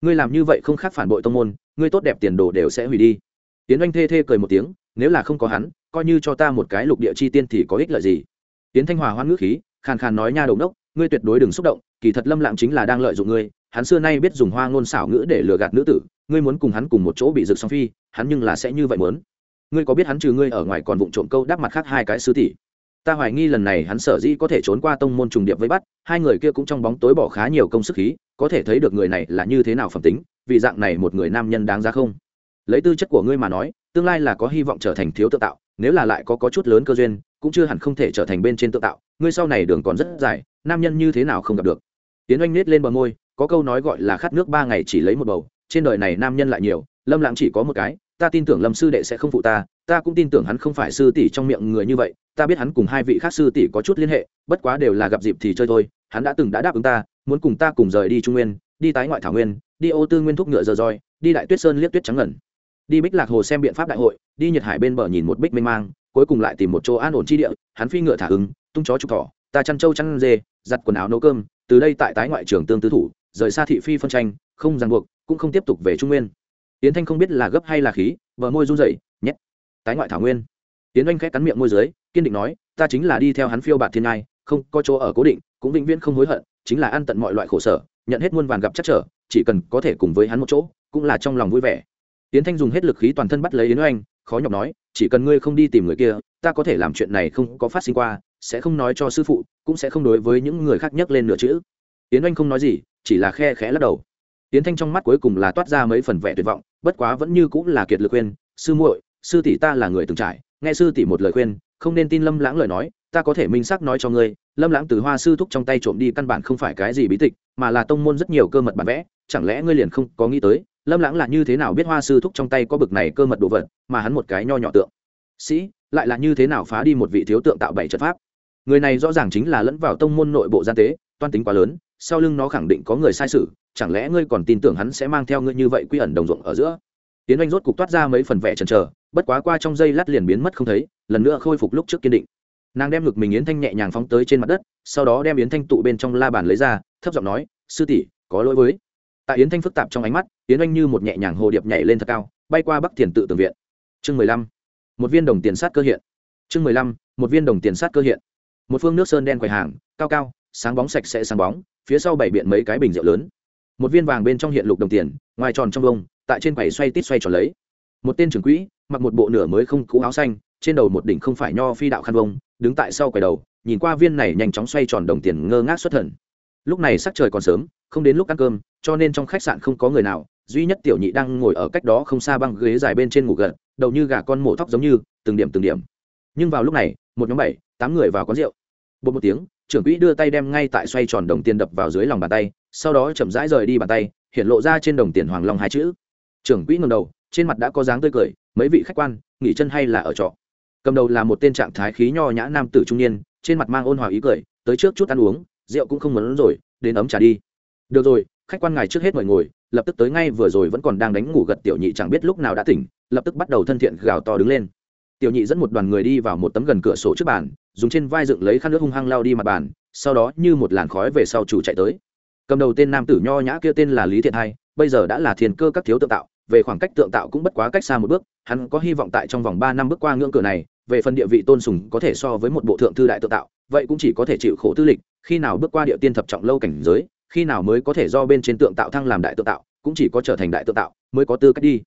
Ngươi làm như vậy không khác phản bội tông môn, ngươi tốt đẹp tiền đồ đều sẽ hủy đi. Yến oanh thê thê cười một tiếng, nếu là không có hắn, coi như cho ta một cái lục địa chi tiên thì có ích lợi gì? Yến thanh hòa hoan ngữ khí, khàn khàn nói nha đầu đốc ngươi tuyệt đối đừng xúc động, kỳ thật lâm lãng chính là đang lợi dụng ngươi, hắn xưa nay biết dùng hoa ngôn xảo ngữ để lừa gạt nữ tử, ngươi muốn cùng hắn cùng một chỗ bị rực song phi, hắn nhưng là sẽ như vậy muốn. Ngươi có biết hắn trừ ngươi ở ngoài còn vụng trộm câu đáp mặt khác hai cái sứ tỷ? Ta hoài nghi lần này hắn sở dĩ có thể trốn qua tông môn trùng điệp với bắt, hai người kia cũng trong bóng tối bỏ khá nhiều công sức khí, có thể thấy được người này là như thế nào phẩm tính, vì dạng này một người nam nhân đáng ra không? Lấy tư chất của ngươi mà nói, tương lai là có hy vọng trở thành thiếu tự tạo, nếu là lại có có chút lớn cơ duyên, cũng chưa hẳn không thể trở thành bên trên tự tạo, ngươi sau này đường còn rất dài nam nhân như thế nào không gặp được. Tiến oanh nết lên bờ môi, có câu nói gọi là khát nước ba ngày chỉ lấy một bầu, trên đời này nam nhân lại nhiều, lâm lãng chỉ có một cái, ta tin tưởng lâm sư đệ sẽ không phụ ta ta cũng tin tưởng hắn không phải sư tỷ trong miệng người như vậy, ta biết hắn cùng hai vị khác sư tỷ có chút liên hệ, bất quá đều là gặp dịp thì chơi thôi, hắn đã từng đã đáp ứng ta, muốn cùng ta cùng rời đi trung nguyên, đi tái ngoại thảo nguyên, đi ô tư nguyên thúc ngựa giờ roi đi đại tuyết sơn liếc tuyết trắng ngẩn đi bích lạc hồ xem biện pháp đại hội, đi nhật hải bên bờ nhìn một bích mênh mang, cuối cùng lại tìm một chỗ an ổn chi địa, hắn phi ngựa thả ứng, tung chó trục thỏ ta chăn trâu chăn dê, giặt quần áo nấu cơm, từ đây tại tái ngoại trường tương tư thủ, rời xa thị phi phân tranh, không ràng buộc, cũng không tiếp tục về trung nguyên. Yến thanh không biết là gấp hay là khí vợ môi run rẩy, nhét. Tái ngoại thảo nguyên. Yến anh khẽ cắn miệng môi dưới, kiên định nói, ta chính là đi theo hắn phiêu bạt thiên ngai, không có chỗ ở cố định, cũng vĩnh viễn không hối hận, chính là ăn tận mọi loại khổ sở, nhận hết muôn vàn gặp chắc trở, chỉ cần có thể cùng với hắn một chỗ, cũng là trong lòng vui vẻ. Yến thanh dùng hết lực khí toàn thân bắt lấy yến anh khó nhọc nói, chỉ cần ngươi không đi tìm người kia, ta có thể làm chuyện này không có phát sinh qua sẽ không nói cho sư phụ, cũng sẽ không đối với những người khác nhắc lên nửa chữ tiến anh không nói gì, chỉ là khe khẽ lắc đầu. Tiến thanh trong mắt cuối cùng là toát ra mấy phần vẻ tuyệt vọng, bất quá vẫn như cũng là kiệt lực khuyên, sư muội, sư tỷ ta là người từng trải, nghe sư tỷ một lời khuyên, không nên tin lâm lãng lời nói, ta có thể minh xác nói cho ngươi, lâm lãng từ hoa sư thúc trong tay trộm đi căn bản không phải cái gì bí tịch, mà là tông môn rất nhiều cơ mật bản vẽ, chẳng lẽ ngươi liền không có nghĩ tới, lâm lãng là như thế nào biết hoa sư thúc trong tay có bực này cơ mật đồ vật, mà hắn một cái nho nhỏ tượng? Sĩ, lại là như thế nào phá đi một vị thiếu tượng tạo bảy trận pháp? Người này rõ ràng chính là lẫn vào tông môn nội bộ gian tế, toan tính quá lớn, sau lưng nó khẳng định có người sai sự, chẳng lẽ ngươi còn tin tưởng hắn sẽ mang theo ngươi như vậy quy ẩn đồng ruộng ở giữa? Tiến anh rốt cục toát ra mấy phần vẻ chần chờ, bất quá qua trong giây lát liền biến mất không thấy, lần nữa khôi phục lúc trước kiên định. Nàng đem ngực mình yến thanh nhẹ nhàng phóng tới trên mặt đất, sau đó đem yến thanh tụ bên trong la bàn lấy ra, thấp giọng nói, sư tỷ, có lỗi với. Tại yến thanh phức tạp trong ánh mắt, yến anh như một nhẹ nhàng hồ điệp nhảy lên thật cao, bay qua bắc thiền tự tường viện. Chương mười lăm, một viên đồng tiền sát cơ hiện. Chương mười lăm, một viên đồng tiền sát cơ hiện một phương nước sơn đen quầy hàng, cao cao, sáng bóng sạch sẽ sáng bóng, phía sau bảy biện mấy cái bình rượu lớn. Một viên vàng bên trong hiện lục đồng tiền, ngoài tròn trong bông tại trên quầy xoay tít xoay tròn lấy. Một tên trưởng quỹ, mặc một bộ nửa mới không cũ áo xanh, trên đầu một đỉnh không phải nho phi đạo khăn bông đứng tại sau quầy đầu, nhìn qua viên này nhanh chóng xoay tròn đồng tiền ngơ ngác xuất thần. Lúc này sắc trời còn sớm, không đến lúc ăn cơm, cho nên trong khách sạn không có người nào, duy nhất tiểu nhị đang ngồi ở cách đó không xa băng ghế dài bên trên ngủ gật, đầu như gà con mổ thóc giống như, từng điểm từng điểm nhưng vào lúc này, một nhóm bảy, tám người vào quán rượu. Bột một tiếng, trưởng quỹ đưa tay đem ngay tại xoay tròn đồng tiền đập vào dưới lòng bàn tay, sau đó chậm rãi rời đi bàn tay, hiện lộ ra trên đồng tiền hoàng long hai chữ. Trưởng quỹ ngầm đầu, trên mặt đã có dáng tươi cười, mấy vị khách quan, nghỉ chân hay là ở trọ? Cầm đầu là một tên trạng thái khí nho nhã nam tử trung niên, trên mặt mang ôn hòa ý cười, tới trước chút ăn uống, rượu cũng không muốn rồi, đến ấm trà đi. Được rồi, khách quan ngài trước hết mời ngồi, lập tức tới ngay vừa rồi vẫn còn đang đánh ngủ gật tiểu nhị chẳng biết lúc nào đã tỉnh, lập tức bắt đầu thân thiện gào to đứng lên tiểu nhị dẫn một đoàn người đi vào một tấm gần cửa sổ trước bàn, dùng trên vai dựng lấy khăn nước hung hăng lao đi mặt bàn, sau đó như một làn khói về sau chủ chạy tới. Cầm đầu tên nam tử nho nhã kia tên là lý thiện hai, bây giờ đã là thiền cơ các thiếu tượng tạo, về khoảng cách tượng tạo cũng bất quá cách xa một bước, hắn có hy vọng tại trong vòng ba năm bước qua ngưỡng cửa này, về phần địa vị tôn sùng có thể so với một bộ thượng thư đại tượng tạo, vậy cũng chỉ có thể chịu khổ tư lịch, khi nào bước qua địa tiên thập trọng lâu cảnh giới, khi nào mới có thể do bên trên tượng tạo thăng làm đại tượng tạo, cũng chỉ có trở thành đại tượng tạo mới có tư cách đi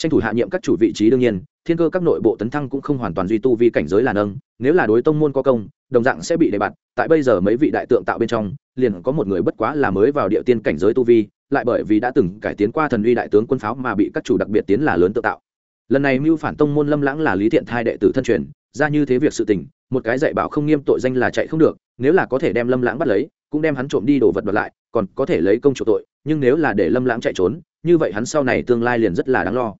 tranh thủ hạ nhiệm các chủ vị trí đương nhiên, thiên cơ các nội bộ tấn thăng cũng không hoàn toàn duy tu vi cảnh giới là nâng, nếu là đối tông môn có công, đồng dạng sẽ bị đề bạt. Tại bây giờ mấy vị đại tượng tạo bên trong, liền có một người bất quá là mới vào địa tiên cảnh giới tu vi, lại bởi vì đã từng cải tiến qua thần uy đại tướng quân pháo mà bị các chủ đặc biệt tiến là lớn tự tạo. Lần này mưu phản tông môn lâm lãng là lý thiện thai đệ tử thân truyền, ra như thế việc sự tình, một cái dạy bảo không nghiêm tội danh là chạy không được, nếu là có thể đem lâm lãng bắt lấy, cũng đem hắn trộm đi đồ vật đoạt lại, còn có thể lấy công chủ tội, nhưng nếu là để lâm lãng chạy trốn, như vậy hắn sau này tương lai liền rất là đáng lo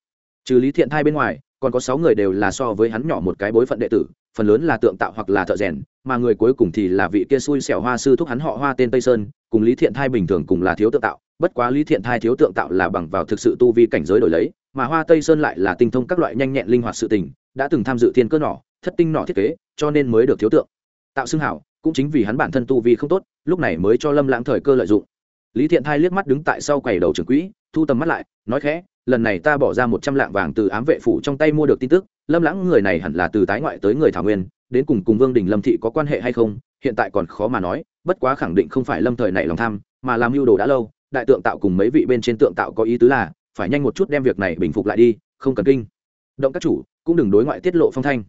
trừ lý thiện thai bên ngoài, còn có sáu người đều là so với hắn nhỏ một cái bối phận đệ tử, phần lớn là tượng tạo hoặc là thợ rèn, mà người cuối cùng thì là vị kia xui xẻo hoa sư thúc hắn họ hoa tên tây sơn, cùng lý thiện thai bình thường cùng là thiếu tượng tạo, bất quá lý thiện thai thiếu tượng tạo là bằng vào thực sự tu vi cảnh giới đổi lấy, mà hoa tây sơn lại là tinh thông các loại nhanh nhẹn linh hoạt sự tình, đã từng tham dự thiên cơ nỏ, thất tinh nỏ thiết kế, cho nên mới được thiếu tượng. Tạo xưng hảo, cũng chính vì hắn bản thân tu vi không tốt, lúc này mới cho lâm lãng thời cơ lợi dụng. Lý thiện thai liếc mắt đứng tại sau quầy đầu trưởng quỹ, thu tầm mắt lại, nói khẽ lần này ta bỏ ra một trăm lạng vàng từ ám vệ phủ trong tay mua được tin tức, lâm lãng người này hẳn là từ tái ngoại tới người thảo nguyên, đến cùng cùng vương đình lâm thị có quan hệ hay không, hiện tại còn khó mà nói, bất quá khẳng định không phải lâm thời này lòng tham, mà làm mưu đồ đã lâu, đại tượng tạo cùng mấy vị bên trên tượng tạo có ý tứ là, phải nhanh một chút đem việc này bình phục lại đi, không cần kinh. Động các chủ, cũng đừng đối ngoại tiết lộ phong thanh.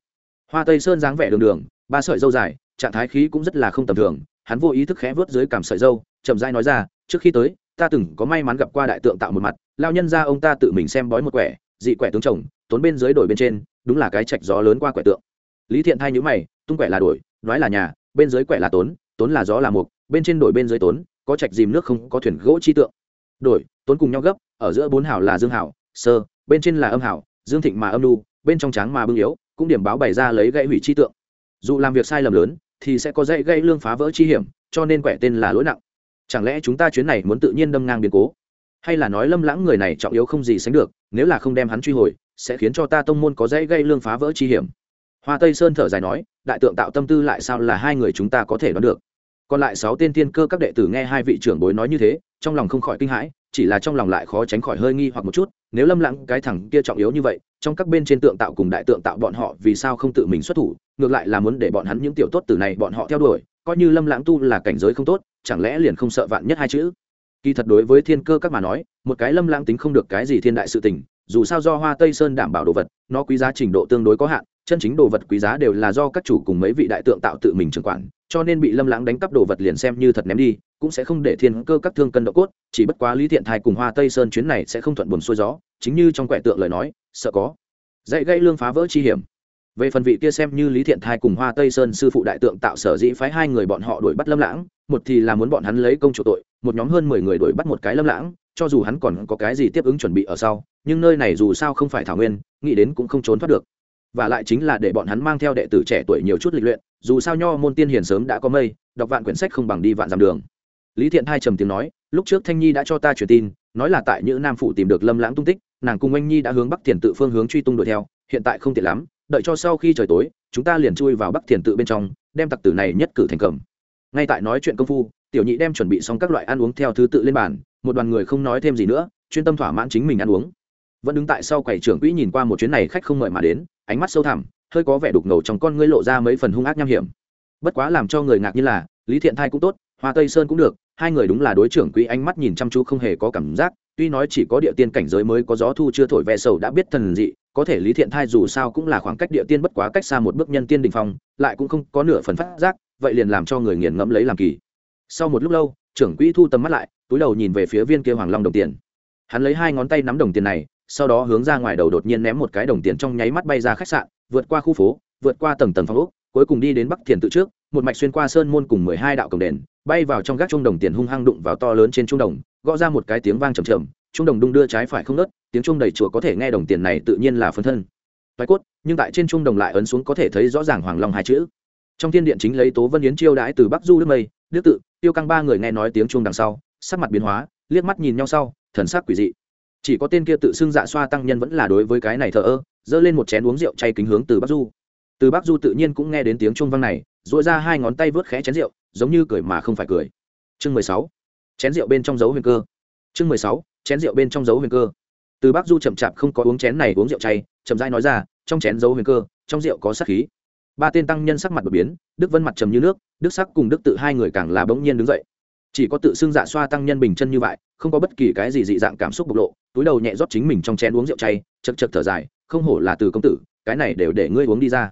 Hoa tây sơn dáng vẻ đường đường, ba sợi dâu dài, trạng thái khí cũng rất là không tầm thường, hắn vô ý thức khẽ vớt dưới cảm sợi dâu, chậm rãi nói ra, trước khi tới ta từng có may mắn gặp qua đại tượng tạo một mặt lao nhân ra ông ta tự mình xem bói một quẻ, dị quẻ tướng chồng, tốn bên dưới đổi bên trên, đúng là cái chạch gió lớn qua quẻ tượng. Lý thiện thay nhữ mày, tung quẻ là đổi, nói là nhà, bên dưới quẻ là tốn tốn là gió là mục, bên trên đổi bên dưới tốn, có trạch dìm nước không, có thuyền gỗ chi tượng. Đổi, tốn cùng nhau gấp, ở giữa bốn hảo là dương hảo sơ, bên trên là âm hảo dương thịnh mà âm lu bên trong trắng mà bưng yếu, cũng điểm báo bày ra lấy gãy hủy chi tượng. Dù làm việc sai lầm lớn, thì sẽ có dãy gây lương phá vỡ chi hiểm, cho nên quẻ tên là lỗi nặng chẳng lẽ chúng ta chuyến này muốn tự nhiên đâm ngang biến cố? Hay là nói lâm lãng người này trọng yếu không gì sánh được, nếu là không đem hắn truy hồi, sẽ khiến cho ta tông môn có dãy gây lương phá vỡ chi hiểm. Hoa tây sơn thở dài nói, đại tượng tạo tâm tư lại sao là hai người chúng ta có thể đoán được. Còn lại sáu tên tiên cơ các đệ tử nghe hai vị trưởng bối nói như thế, trong lòng không khỏi kinh hãi, chỉ là trong lòng lại khó tránh khỏi hơi nghi hoặc một chút, nếu lâm lãng cái thằng kia trọng yếu như vậy, trong các bên trên tượng tạo cùng đại tượng tạo bọn họ vì sao không tự mình xuất thủ, ngược lại là muốn để bọn hắn những tiểu tốt từ này bọn họ theo đuổi, coi như lâm lãng tu là cảnh giới không tốt chẳng lẽ liền không sợ vạn nhất hai chữ? Kỳ thật đối với thiên cơ các mà nói, một cái lâm lãng tính không được cái gì thiên đại sự tình, dù sao do hoa tây sơn đảm bảo đồ vật, nó quý giá trình độ tương đối có hạn, chân chính đồ vật quý giá đều là do các chủ cùng mấy vị đại tượng tạo tự mình trưởng quản, cho nên bị lâm lãng đánh cắp đồ vật liền xem như thật ném đi, cũng sẽ không để thiên cơ các thương cân độ cốt, chỉ bất quá lý thiện thai cùng hoa tây sơn chuyến này sẽ không thuận buồn xuôi gió, chính như trong quẻ tượng lời nói, sợ có. Dạy gây lương phá vỡ chi hiểm về phần vị kia xem như lý thiện thai cùng hoa tây sơn sư phụ đại tượng tạo sở dĩ phái hai người bọn họ đuổi bắt lâm lãng, một thì là muốn bọn hắn lấy công chủ tội, một nhóm hơn mười người đuổi bắt một cái lâm lãng, cho dù hắn còn có cái gì tiếp ứng chuẩn bị ở sau, nhưng nơi này dù sao không phải thảo nguyên, nghĩ đến cũng không trốn thoát được. Và lại chính là để bọn hắn mang theo đệ tử trẻ tuổi nhiều chút lịch luyện, dù sao nho môn tiên hiền sớm đã có mây, đọc vạn quyển sách không bằng đi vạn dặm đường. Lý thiện thai trầm tiếng nói, lúc trước thanh nhi đã cho ta truyền tin, nói là tại những nam phụ tìm được lâm lãng tung tích, nàng cùng anh nhi đã hướng bắc thiền tự phương hướng truy tung đuổi theo, hiện tại không tiện lắm đợi cho sau khi trời tối, chúng ta liền chui vào bắc thiền tự bên trong, đem tặc tử này nhất cử thành cầm. Ngay tại nói chuyện công phu, tiểu nhị đem chuẩn bị xong các loại ăn uống theo thứ tự lên bàn, một đoàn người không nói thêm gì nữa, chuyên tâm thỏa mãn chính mình ăn uống. Vẫn đứng tại sau quầy trưởng quỹ nhìn qua một chuyến này khách không mời mà đến, ánh mắt sâu thẳm, hơi có vẻ đục ngầu trong con ngươi lộ ra mấy phần hung ác nham hiểm. Bất quá làm cho người ngạc như là, lý thiện thai cũng tốt, hoa tây sơn cũng được, hai người đúng là đối trưởng quỹ ánh mắt nhìn chăm chú không hề có cảm giác, tuy nói chỉ có địa tiên cảnh giới mới có gió thu chưa thổi ve sầu đã biết thần dị có thể lý thiện thai dù sao cũng là khoảng cách địa tiên bất quá cách xa một bước nhân tiên đình phong, lại cũng không có nửa phần phát giác, vậy liền làm cho người nghiền ngẫm lấy làm kỳ. Sau một lúc lâu, trưởng quỹ thu tầm mắt lại, túi đầu nhìn về phía viên kia hoàng long đồng tiền. Hắn lấy hai ngón tay nắm đồng tiền này, sau đó hướng ra ngoài đầu đột nhiên ném một cái đồng tiền trong nháy mắt bay ra khách sạn, vượt qua khu phố, vượt qua tầng tầng phòng ốc, cuối cùng đi đến bắc thiền tự trước, một mạch xuyên qua sơn môn cùng mười hai đạo cổng đền, bay vào trong gác trung đồng tiền hung hăng đụng vào to lớn trên trung đồng, gõ ra một cái tiếng vang trầm trầm trung đồng đung đưa trái phải không nớt tiếng chuông đầy chùa có thể nghe đồng tiền này tự nhiên là phân thân. Toái cốt, nhưng tại trên trung đồng lại ấn xuống có thể thấy rõ ràng hoàng long hai chữ. Trong thiên điện chính lấy tố vân yến chiêu đãi từ bắc du đức mây, đức tự, tiêu căng ba người nghe nói tiếng chuông đằng sau, sắc mặt biến hóa, liếc mắt nhìn nhau sau, thần sắc quỷ dị. Chỉ có tên kia tự xưng dạ xoa tăng nhân vẫn là đối với cái này thờ ơ, giơ lên một chén uống rượu chay kính hướng từ bắc du. Từ bắc du tự nhiên cũng nghe đến tiếng chuông vang này dội ra hai ngón tay vớt khẽ chén rượu, giống như cười mà không phải cười. Chương mười sáu, chén rượu bên trong dấu huyền cơ. Chương mười sáu, chén rượu bên trong dấu huyền cơ từ bác du chậm chạp không có uống chén này uống rượu chay, chậm rãi nói ra, trong chén giấu huyền cơ, trong rượu có sắc khí. Ba tên tăng nhân sắc mặt đột biến, đức vân mặt trầm như nước, đức sắc cùng đức tự hai người càng là bỗng nhiên đứng dậy. Chỉ có tự xưng dạ xoa tăng nhân bình chân như vậy, không có bất kỳ cái gì dị dạng cảm xúc bộc lộ, túi đầu nhẹ rót chính mình trong chén uống rượu chay, chật chật thở dài, không hổ là từ công tử, cái này đều để ngươi uống đi ra.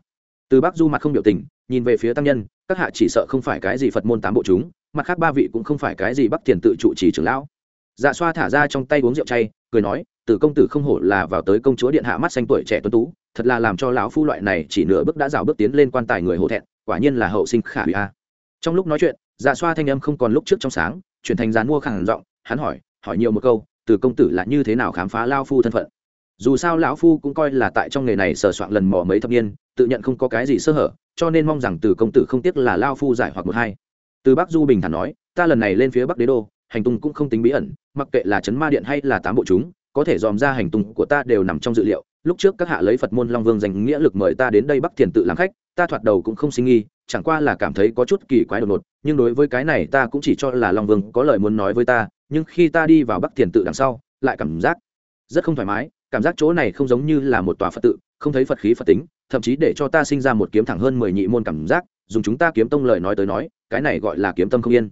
Từ bác du mặt không biểu tình, nhìn về phía tăng nhân, các hạ chỉ sợ không phải cái gì phật môn tám bộ chúng, mặt khác ba vị cũng không phải cái gì bắc tiền tự trụ trì trưởng lão. Dạ xoa thả ra trong tay uống rượu chay, cười nói từ công tử không hổ là vào tới công chúa điện hạ mắt xanh tuổi trẻ tuấn tú, thật là làm cho lão phu loại này chỉ nửa bước đã rào bước tiến lên quan tài người hổ thẹn, quả nhiên là hậu sinh khả hủy a. Trong lúc nói chuyện dạ xoa thanh âm không còn lúc trước trong sáng, chuyển thành dán mua khẳng giọng, hắn hỏi hỏi nhiều một câu từ công tử là như thế nào khám phá lao phu thân phận? Dù sao lão phu cũng coi là tại trong nghề này sờ soạn lần mò mấy thập niên, tự nhận không có cái gì sơ hở, cho nên mong rằng từ công tử không tiếc là lao phu giải hoặc một hai. Từ bắc du bình thản nói, ta lần này lên phía bắc đế đô, hành tung cũng không tính bí ẩn, mặc kệ là chấn ma điện hay là tám bộ chúng có thể dòm ra hành tung của ta đều nằm trong dự liệu. Lúc trước các hạ lấy phật môn long vương dành nghĩa lực mời ta đến đây bắc thiền tự làm khách, ta thoạt đầu cũng không sinh nghi chẳng qua là cảm thấy có chút kỳ quái đột ngột, nhưng đối với cái này ta cũng chỉ cho là long vương có lời muốn nói với ta, nhưng khi ta đi vào bắc thiền tự đằng sau, lại cảm giác rất không thoải mái, cảm giác chỗ này không giống như là một tòa phật tự, không thấy phật khí phật tính, thậm chí để cho ta sinh ra một kiếm thẳng hơn mười nhị môn cảm giác, dùng chúng ta kiếm tông lời nói tới nói, cái này gọi là kiếm tâm không yên.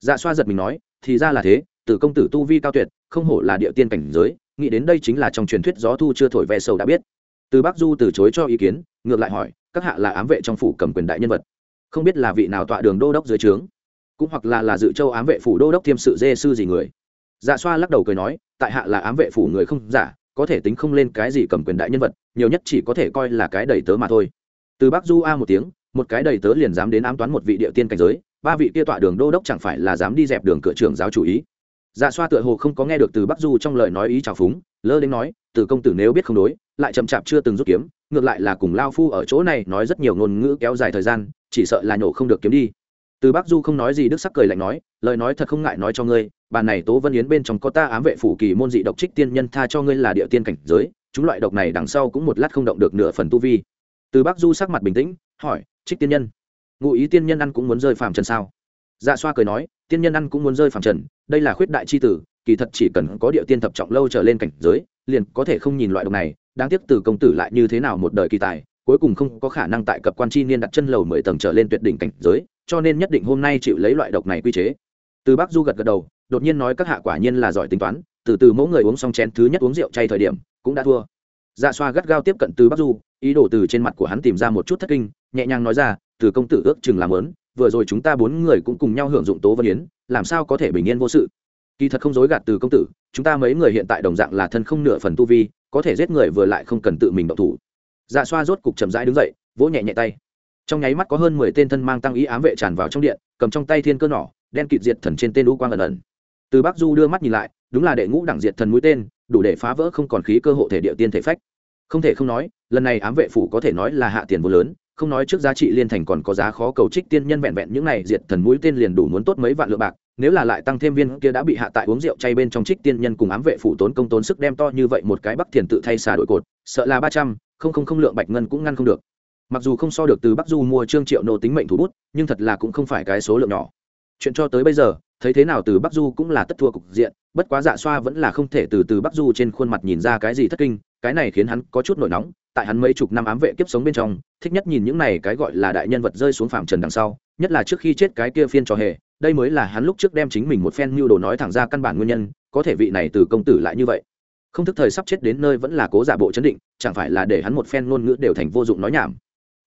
Dạ xoa giật mình nói, thì ra là thế từ công tử tu vi cao tuyệt, không hổ là địa tiên cảnh giới, nghĩ đến đây chính là trong truyền thuyết gió thu chưa thổi ve sầu đã biết. Từ bắc du từ chối cho ý kiến, ngược lại hỏi, các hạ là ám vệ trong phủ cầm quyền đại nhân vật, không biết là vị nào tọa đường đô đốc dưới trướng, cũng hoặc là là dự châu ám vệ phủ đô đốc thiêm sự dê sư gì người. Dạ xoa lắc đầu cười nói, tại hạ là ám vệ phủ người không giả, có thể tính không lên cái gì cầm quyền đại nhân vật, nhiều nhất chỉ có thể coi là cái đầy tớ mà thôi. Từ bắc du a một tiếng, một cái đầy tớ liền dám đến ám toán một vị địa tiên cảnh giới, ba vị kia tọa đường đô đốc chẳng phải là dám đi dẹp đường cửa trưởng giáo chủ ý dạ xoa tựa hồ không có nghe được từ bắc du trong lời nói ý trào phúng, lơ đến nói, từ công tử nếu biết không đối, lại chậm chạp chưa từng rút kiếm, ngược lại là cùng lao phu ở chỗ này nói rất nhiều ngôn ngữ kéo dài thời gian, chỉ sợ là nhổ không được kiếm đi. Từ bắc du không nói gì đức sắc cười lạnh nói, lời nói thật không ngại nói cho ngươi bàn này tố vân yến bên trong có ta ám vệ phủ kỳ môn dị độc trích tiên nhân tha cho ngươi là địa tiên cảnh giới, chúng loại độc này đằng sau cũng một lát không động được nửa phần tu vi. Từ bắc du sắc mặt bình tĩnh, hỏi, trích tiên nhân, ngụ ý tiên nhân ăn cũng muốn rơi phàm trần sao? Dạ xoa cười nói tiên nhân ăn cũng muốn rơi phàm trần, đây là khuyết đại c h i tử, kỳ thật chỉ cần có địa tiên thập trọng lâu trở lên cảnh giới, liền có thể không nhìn loại độc này, đáng tiếc từ công tử lại như thế nào một đời kỳ tài, cuối cùng không có khả năng tại cập quan chi niên đặt chân lầu mười tầng trở lên tuyệt đỉnh cảnh giới, cho nên nhất định hôm nay chịu lấy loại độc này quy chế. Từ bác du gật gật đầu, đột nhiên nói các hạ quả nhiên là giỏi tính toán, từ từ mỗi người uống xong chén thứ nhất uống rượu chay thời điểm, cũng đã thua. Dạ xoa gắt gao tiếp cận từ bắc du, ý đồ từ trên mặt của hắn tìm ra một chút thất kinh, nhẹ nhàng nói ra từ công tử ước chừng làm lớn vừa rồi chúng ta bốn người cũng cùng nhau hưởng dụng tố vân yến, làm sao có thể bình yên vô sự? Kỳ thật không dối gạt từ công tử, chúng ta mấy người hiện tại đồng dạng là thân không nửa phần tu vi, có thể giết người vừa lại không cần tự mình động thủ. Dạ xoa rốt cục chậm rãi đứng dậy, vỗ nhẹ nhẹ tay. Trong nháy mắt có hơn mười tên thân mang tăng ý ám vệ tràn vào trong điện, cầm trong tay thiên cơ nỏ, đen kịt diệt thần trên tên lũ quang ẩn ẩn. Từ bắc du đưa mắt nhìn lại, đúng là đệ ngũ đẳng diệt thần mũi tên, đủ để phá vỡ không còn khí cơ hộ thể địa tiên thể phách. Không thể không nói, lần này ám vệ phủ có thể nói là hạ tiền vô lớn không nói trước giá trị liên thành còn có giá khó cầu trích tiên nhân vẹn vẹn những này, diệt thần mũi tên liền đủ muốn tốt mấy vạn lượng bạc, nếu là lại tăng thêm viên kia đã bị hạ tại uống rượu chay bên trong trích tiên nhân cùng ám vệ phủ tốn công tốn sức đem to như vậy một cái bắc thiền tự thay xà đội cột, sợ là ba trăm, không không không lượng bạch ngân cũng ngăn không được. Mặc dù không so được từ bắc du mua trương triệu nô tính mệnh thủ bút, nhưng thật là cũng không phải cái số lượng nhỏ. Chuyện cho tới bây giờ, thấy thế nào từ bắc du cũng là tất thua cục diện, bất quá dạ xoa vẫn là không thể từ từ bắc du trên khuôn mặt nhìn ra cái gì thất kinh, cái này khiến hắn có chút nổi nóng tại hắn mấy chục năm ám vệ kiếp sống bên trong, thích nhất nhìn những này cái gọi là đại nhân vật rơi xuống phạm trần đằng sau, nhất là trước khi chết cái kia phiên trò hề, đây mới là hắn lúc trước đem chính mình một phen mưu đồ nói thẳng ra căn bản nguyên nhân, có thể vị này từ công tử lại như vậy. Không thức thời sắp chết đến nơi vẫn là cố giả bộ chấn định, chẳng phải là để hắn một phen ngôn ngữ đều thành vô dụng nói nhảm.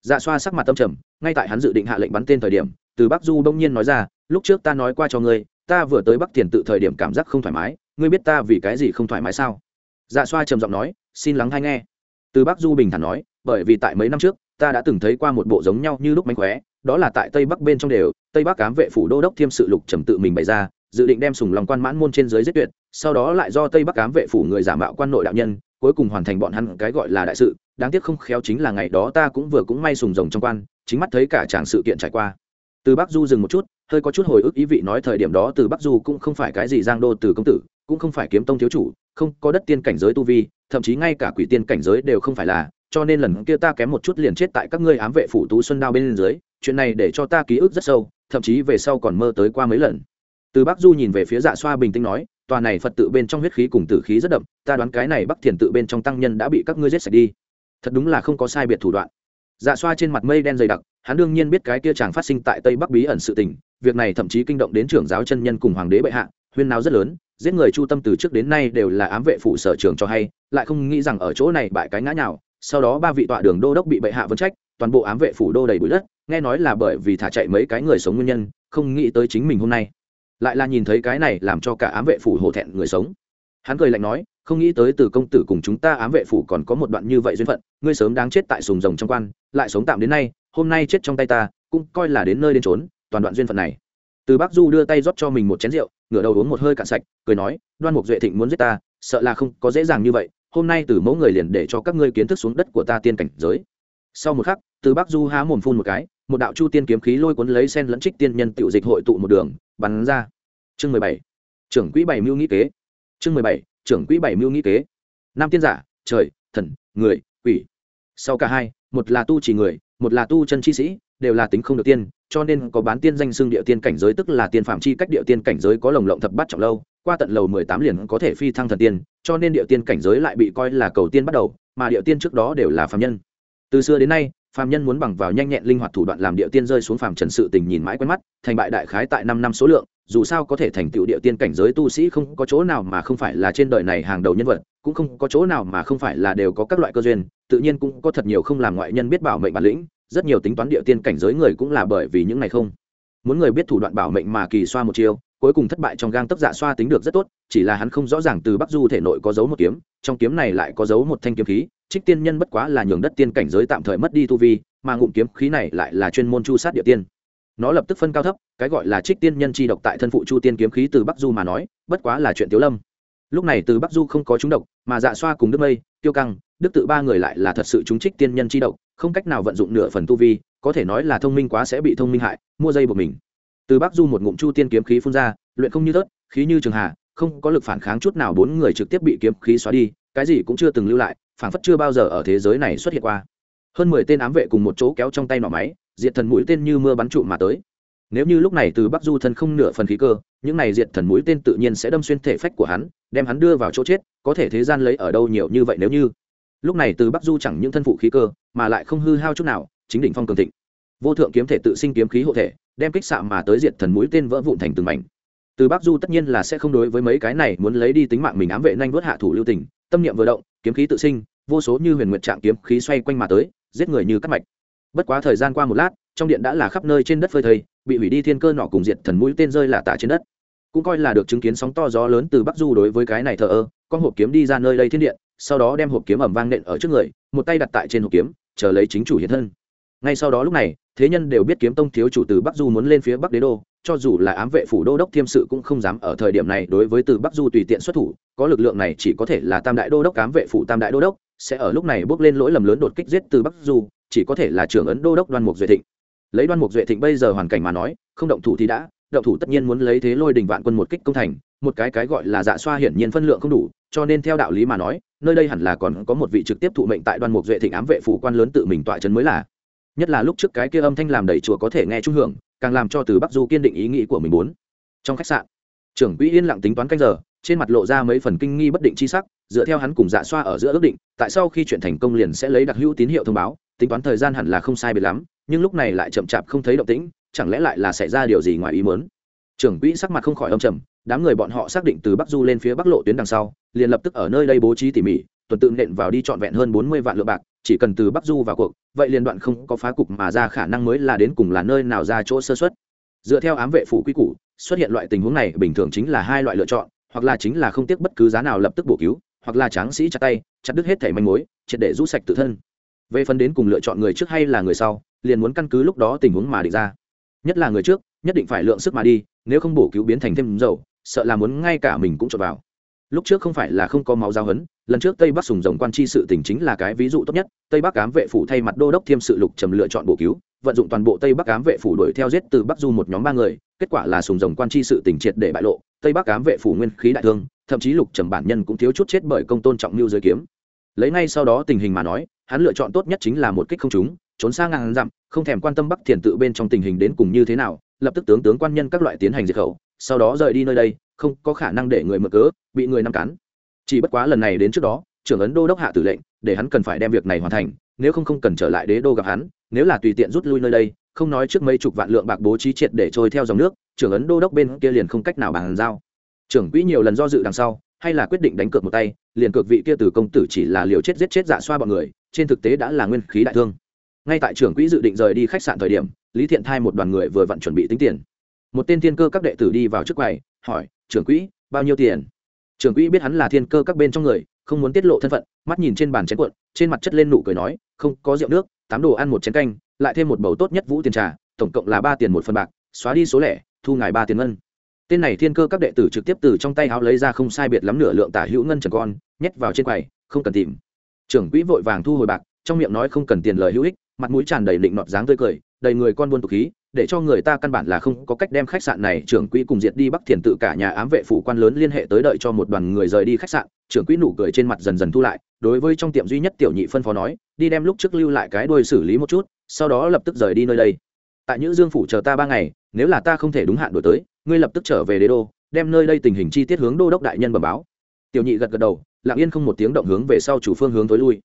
Dạ xoa sắc mặt tâm trầm, ngay tại hắn dự định hạ lệnh bắn tên thời điểm, từ bắc du bỗng nhiên nói ra, lúc trước ta nói qua cho ngươi, ta vừa tới bắc tiền tự thời điểm cảm giác không thoải mái, ngươi biết ta vì cái gì không thoải mái sao? Dạ xoa trầm giọng nói, xin lắng hay nghe từ bắc du bình thản nói, bởi vì tại mấy năm trước, ta đã từng thấy qua một bộ giống nhau như lúc mánh khóe, đó là tại tây bắc bên trong đều, tây bắc cám vệ phủ đô đốc thiêm sự lục trầm tự mình bày ra, dự định đem sùng lòng quan mãn môn trên dưới giết tuyệt, sau đó lại do tây bắc cám vệ phủ người giả mạo quan nội đạo nhân, cuối cùng hoàn thành bọn hắn cái gọi là đại sự, đáng tiếc không khéo chính là ngày đó ta cũng vừa cũng may sùng rồng trong quan, chính mắt thấy cả chàng sự kiện trải qua. Từ bắc du dừng một chút, hơi có chút hồi ức ý vị nói thời điểm đó từ bắc du cũng không phải cái gì giang đô từ công tử cũng không phải kiếm tông thiếu chủ, không có đất tiên cảnh giới tu vi, thậm chí ngay cả quỷ tiên cảnh giới đều không phải là, cho nên lần kia ta kém một chút liền chết tại các ngươi ám vệ phủ tú xuân đao bên dưới, chuyện này để cho ta ký ức rất sâu, thậm chí về sau còn mơ tới qua mấy lần. Từ bắc du nhìn về phía dạ xoa bình tĩnh nói, tòa này phật tự bên trong huyết khí cùng tử khí rất đậm, ta đoán cái này bắc thiền tự bên trong tăng nhân đã bị các ngươi giết sạch đi. Thật đúng là không có sai biệt thủ đoạn. Dạ xoa trên mặt mây đen dày đặc, hắn đương nhiên biết cái kia chàng phát sinh tại tây bắc bí ẩn sự tình, việc này thậm chí kinh động đến trưởng giáo chân nhân cùng hoàng đế bệ hạ, huyên náo rất lớn giết người chu tâm từ trước đến nay đều là ám vệ phụ sở trường cho hay, lại không nghĩ rằng ở chỗ này bại cái ngã nhào. Sau đó ba vị tọa đường đô đốc bị bệ hạ vấn trách, toàn bộ ám vệ phủ đô đầy bụi đất, nghe nói là bởi vì thả chạy mấy cái người sống nguyên nhân, không nghĩ tới chính mình hôm nay. Lại là nhìn thấy cái này làm cho cả ám vệ phủ hổ thẹn người sống. Hắn cười lạnh nói, không nghĩ tới từ công tử cùng chúng ta ám vệ phủ còn có một đoạn như vậy duyên phận, ngươi sớm đáng chết tại sùng rồng trong quan, lại sống tạm đến nay, hôm nay chết trong tay ta, cũng coi là đến nơi đến trốn toàn đoạn duyên phận này. Từ bắc du đưa tay rót cho mình một chén rượu ngửa đầu uống một hơi cạn sạch, cười nói, đoan mục duệ thịnh muốn giết ta, sợ là không có dễ dàng như vậy, hôm nay từ mẫu người liền để cho các ngươi kiến thức xuống đất của ta tiên cảnh giới. Sau một khắc, từ bắc du há mồm phun một cái, một đạo chu tiên kiếm khí lôi cuốn lấy sen lẫn trích tiên nhân tiểu dịch hội tụ một đường, bắn ra. Chương mười bảy, trưởng quỹ bảy mưu nghĩ kế. Chương mười bảy, trưởng quỹ bảy mưu nghĩ kế. Nam tiên giả, trời, thần, người, quỷ. Sau cả hai, một là tu chỉ người, một là tu chân chi sĩ, đều là tính không được tiên cho nên có bán tiên danh xưng địa tiên cảnh giới tức là tiên phạm chi cách địa tiên cảnh giới có lồng lộng thập bát trọng lâu, qua tận lầu mười tám liền có thể phi thăng thần tiên, cho nên địa tiên cảnh giới lại bị coi là cầu tiên bắt đầu, mà địa tiên trước đó đều là phạm nhân. Từ xưa đến nay, phàm nhân muốn bằng vào nhanh nhẹn linh hoạt thủ đoạn làm địa tiên rơi xuống phàm trần sự tình nhìn mãi quen mắt, thành bại đại khái tại năm năm số lượng, dù sao có thể thành tựu địa tiên cảnh giới tu sĩ không có chỗ nào mà không phải là trên đời này hàng đầu nhân vật, cũng không có chỗ nào mà không phải là đều có các loại cơ duyên, tự nhiên cũng có thật nhiều không làm ngoại nhân biết bảo mệnh bản lĩnh rất nhiều tính toán địa tiên cảnh giới người cũng là bởi vì những này không. Muốn người biết thủ đoạn bảo mệnh mà kỳ xoa một chiêu, cuối cùng thất bại trong gang tấc dạ xoa tính được rất tốt, chỉ là hắn không rõ ràng từ bắc du thể nội có dấu một kiếm, trong kiếm này lại có dấu một thanh kiếm khí, trích tiên nhân bất quá là nhường đất tiên cảnh giới tạm thời mất đi tu vi, mà ngụm kiếm khí này lại là chuyên môn chu sát địa tiên. Nó lập tức phân cao thấp, cái gọi là trích tiên nhân chi độc tại thân phụ chu tiên kiếm khí từ bắc du mà nói, bất quá là chuyện tiếu lâm. Lúc này từ bắc du không có chúng độc, mà dạ xoa cùng đức mây tiêu căng, đức tự ba người lại là thật sự chúng trích tiên nhân chi độc, không cách nào vận dụng nửa phần tu vi, có thể nói là thông minh quá sẽ bị thông minh hại, mua dây buộc mình. Từ bắc du một ngụm chu tiên kiếm khí phun ra, luyện không như tớt, khí như trường hà, không có lực phản kháng chút nào bốn người trực tiếp bị kiếm khí xóa đi, cái gì cũng chưa từng lưu lại, phản phất chưa bao giờ ở thế giới này xuất hiện qua. Hơn mười tên ám vệ cùng một chỗ kéo trong tay nỏ máy, diệt thần mũi tên như mưa bắn trụ mà tới nếu như lúc này từ bắc du thân không nửa phần khí cơ, những này diệt thần mũi tên tự nhiên sẽ đâm xuyên thể phách của hắn, đem hắn đưa vào chỗ chết, có thể thế gian lấy ở đâu nhiều như vậy nếu như? Lúc này từ bắc du chẳng những thân phụ khí cơ, mà lại không hư hao chút nào, chính đỉnh phong cường thịnh. Vô thượng kiếm thể tự sinh kiếm khí hộ thể, đem kích xạ mà tới diệt thần mũi tên vỡ vụn thành từng mảnh. Từ bắc du tất nhiên là sẽ không đối với mấy cái này muốn lấy đi tính mạng mình ám vệ nhanh vớt hạ thủ lưu tình, tâm niệm vừa động, kiếm khí tự sinh, vô số như huyền nguyệt trạng kiếm khí xoay quanh mà tới, giết người như cắt mạch. Bất quá thời gian qua một lát trong điện đã là khắp nơi trên đất phơi thây, bị hủy đi thiên cơ nọ cùng diệt thần mũi tên rơi là tả trên đất. Cũng coi là được chứng kiến sóng to gió lớn từ bắc du đối với cái này thờ ơ, con hộp kiếm đi ra nơi đây thiên điện, sau đó đem hộp kiếm ẩm vang nện ở trước người, một tay đặt tại trên hộp kiếm, chờ lấy chính chủ hiện thân. Ngay sau đó lúc này, thế nhân đều biết kiếm tông thiếu chủ từ bắc du muốn lên phía bắc đế đô, cho dù là ám vệ phủ đô đốc thiêm sự cũng không dám ở thời điểm này đối với từ bắc du tùy tiện xuất thủ, có lực lượng này chỉ có thể là tam đại đô đốc, ám vệ phủ tam đại đô đốc, sẽ ở lúc này bước lên lỗi lầm lớn đột kích giết từ bắc du, chỉ có thể là trưởng ấn đô đốc đoan mục duệ thịnh lấy đoan mục duệ thịnh bây giờ hoàn cảnh mà nói, không động thủ thì đã, động thủ tất nhiên muốn lấy thế lôi đình vạn quân một kích công thành, một cái cái gọi là dạ xoa hiển nhiên phân lượng không đủ, cho nên theo đạo lý mà nói, nơi đây hẳn là còn có một vị trực tiếp thụ mệnh tại đoan mục duệ thịnh ám vệ phủ quan lớn tự mình tọa trấn mới là. Nhất là lúc trước cái kia âm thanh làm đầy chùa có thể nghe trung hưởng, càng làm cho từ bắc du kiên định ý nghĩ của mình muốn. Trong khách sạn, trưởng quỹ yên lặng tính toán canh giờ, trên mặt lộ ra mấy phần kinh nghi bất định chi sắc, dựa theo hắn cùng dạ xoa ở giữa ước định, tại sau khi chuyện thành công liền sẽ lấy đặc hữu tín hiệu thông báo, tính toán thời gian hẳn là không sai biệt lắm nhưng lúc này lại chậm chạp không thấy động tĩnh, chẳng lẽ lại là xảy ra điều gì ngoài ý muốn? Trưởng quỹ sắc mặt không khỏi âm trầm, đám người bọn họ xác định từ bắc du lên phía bắc lộ tuyến đằng sau, liền lập tức ở nơi đây bố trí tỉ mỉ, tuần tự nện vào đi trọn vẹn hơn bốn mươi vạn lượng bạc, chỉ cần từ bắc du vào cuộc, vậy liền đoạn không có phá cục mà ra khả năng mới là đến cùng là nơi nào ra chỗ sơ xuất dựa theo ám vệ phủ quy củ, xuất hiện loại tình huống này bình thường chính là hai loại lựa chọn, hoặc là chính là không tiếc bất cứ giá nào lập tức bổ cứu, hoặc là tráng sĩ chặt tay, chặt đứt hết thẻ manh mối, triệt để rút sạch tự thân. Về phần đến cùng lựa chọn người trước hay là người sau liền muốn căn cứ lúc đó tình huống mà định ra nhất là người trước, nhất định phải lượng sức mà đi, nếu không bổ cứu biến thành thêm dầu, sợ là muốn ngay cả mình cũng trộn vào lúc trước không phải là không có máu giao hấn lần trước tây bắc sùng rồng quan chi sự tình chính là cái ví dụ tốt nhất, tây bắc cám vệ phủ thay mặt đô đốc thiêm sự lục trầm lựa chọn bổ cứu, vận dụng toàn bộ tây bắc cám vệ phủ đuổi theo giết từ bắc du một nhóm ba người, kết quả là sùng rồng quan chi sự tình triệt để bại lộ, tây bắc cám vệ phủ nguyên khí đại thương, thậm chí lục trầm bản nhân cũng thiếu chút chết bởi công tôn trọng mưu giới kiếm lấy ngay sau đó tình hình mà nói, hắn lựa chọn tốt nhất chính là một kích không chúng trốn xa ngàn dặm, không thèm quan tâm bắc thiền tự bên trong tình hình đến cùng như thế nào, lập tức tướng tướng quan nhân các loại tiến hành diệt khẩu, sau đó rời đi nơi đây, không có khả năng để người mở cớ, bị người nắm cắn. Chỉ bất quá lần này đến trước đó, trưởng ấn đô đốc hạ tử lệnh, để hắn cần phải đem việc này hoàn thành, nếu không không cần trở lại đế đô gặp hắn, nếu là tùy tiện rút lui nơi đây, không nói trước mấy chục vạn lượng bạc bố trí triệt để trôi theo dòng nước, trưởng ấn đô đốc bên kia liền không cách nào bàn giao. Trưởng quỹ nhiều lần do dự đằng sau, hay là quyết định đánh cược một tay, liền cược vị kia từ công tử chỉ là liều chết giết chết dạ xoa bọn người, trên thực tế đã là nguyên khí đại thương ngay tại trưởng quỹ dự định rời đi khách sạn thời điểm, lý thiện thai một đoàn người vừa vặn chuẩn bị tính tiền. Một tên thiên cơ các đệ tử đi vào trước quầy, hỏi, trưởng quỹ, bao nhiêu tiền? Trưởng quỹ biết hắn là thiên cơ các bên trong người, không muốn tiết lộ thân phận, mắt nhìn trên bàn chén cuộn, trên mặt chất lên nụ cười nói, không, có rượu nước, tám đồ ăn một chén canh, lại thêm một bầu tốt nhất vũ tiền trà, tổng cộng là ba tiền một phần bạc, xóa đi số lẻ, thu ngài ba tiền ngân. Tên này thiên cơ các đệ tử trực tiếp từ trong tay áo lấy ra không sai biệt lắm nửa lượng tả hữu ngân trần con, nhét vào trên quầy, không cần tìm. Trưởng quỹ vội vàng thu hồi bạc, trong miệng nói không cần tiền lời hữu ích mặt mũi tràn đầy định nọt dáng tươi cười, đầy người con buôn tục khí, để cho người ta căn bản là không có cách đem khách sạn này trưởng quỹ cùng diệt đi bắc thiền tự cả nhà ám vệ phủ quan lớn liên hệ tới đợi cho một đoàn người rời đi khách sạn, trưởng quỹ nụ cười trên mặt dần dần thu lại, đối với trong tiệm duy nhất tiểu nhị phân phó nói, đi đem lúc trước lưu lại cái đuôi xử lý một chút, sau đó lập tức rời đi nơi đây. Tại nhữ dương phủ chờ ta ba ngày, nếu là ta không thể đúng hạn đổi tới, ngươi lập tức trở về đế đô, đem nơi đây tình hình chi tiết hướng đô đốc đại nhân bẩm báo. Tiểu nhị gật gật đầu, lặng yên không một tiếng động hướng về sau chủ phương hướng tối lui.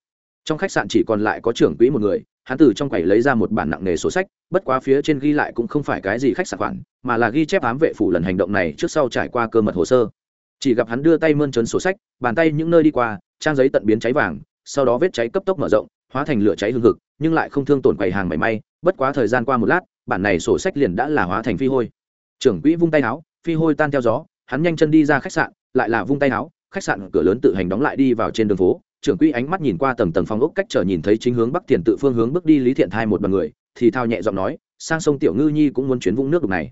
Trong khách sạn chỉ còn lại có trưởng quỹ một người hắn từ trong quầy lấy ra một bản nặng nghề sổ sách, bất quá phía trên ghi lại cũng không phải cái gì khách sạn khoản, mà là ghi chép ám vệ phủ lần hành động này trước sau trải qua cơ mật hồ sơ. Chỉ gặp hắn đưa tay mơn trớn sổ sách, bàn tay những nơi đi qua, trang giấy tận biến cháy vàng, sau đó vết cháy cấp tốc mở rộng, hóa thành lửa cháy hương thực nhưng lại không thương tổn quầy hàng mảy may, bất quá thời gian qua một lát, bản này sổ sách liền đã là hóa thành phi hôi. Trưởng quỹ vung tay áo, phi hôi tan theo gió, hắn nhanh chân đi ra khách sạn, lại là vung tay áo, khách sạn cửa lớn tự hành đóng lại đi vào trên đường phố trưởng quỹ ánh mắt nhìn qua tầng tầng phòng ốc cách trở nhìn thấy chính hướng bắc tiền tự phương hướng bước đi lý thiện thai một đoàn người, thì thao nhẹ giọng nói, sang sông tiểu ngư nhi cũng muốn chuyến vũng nước đục này.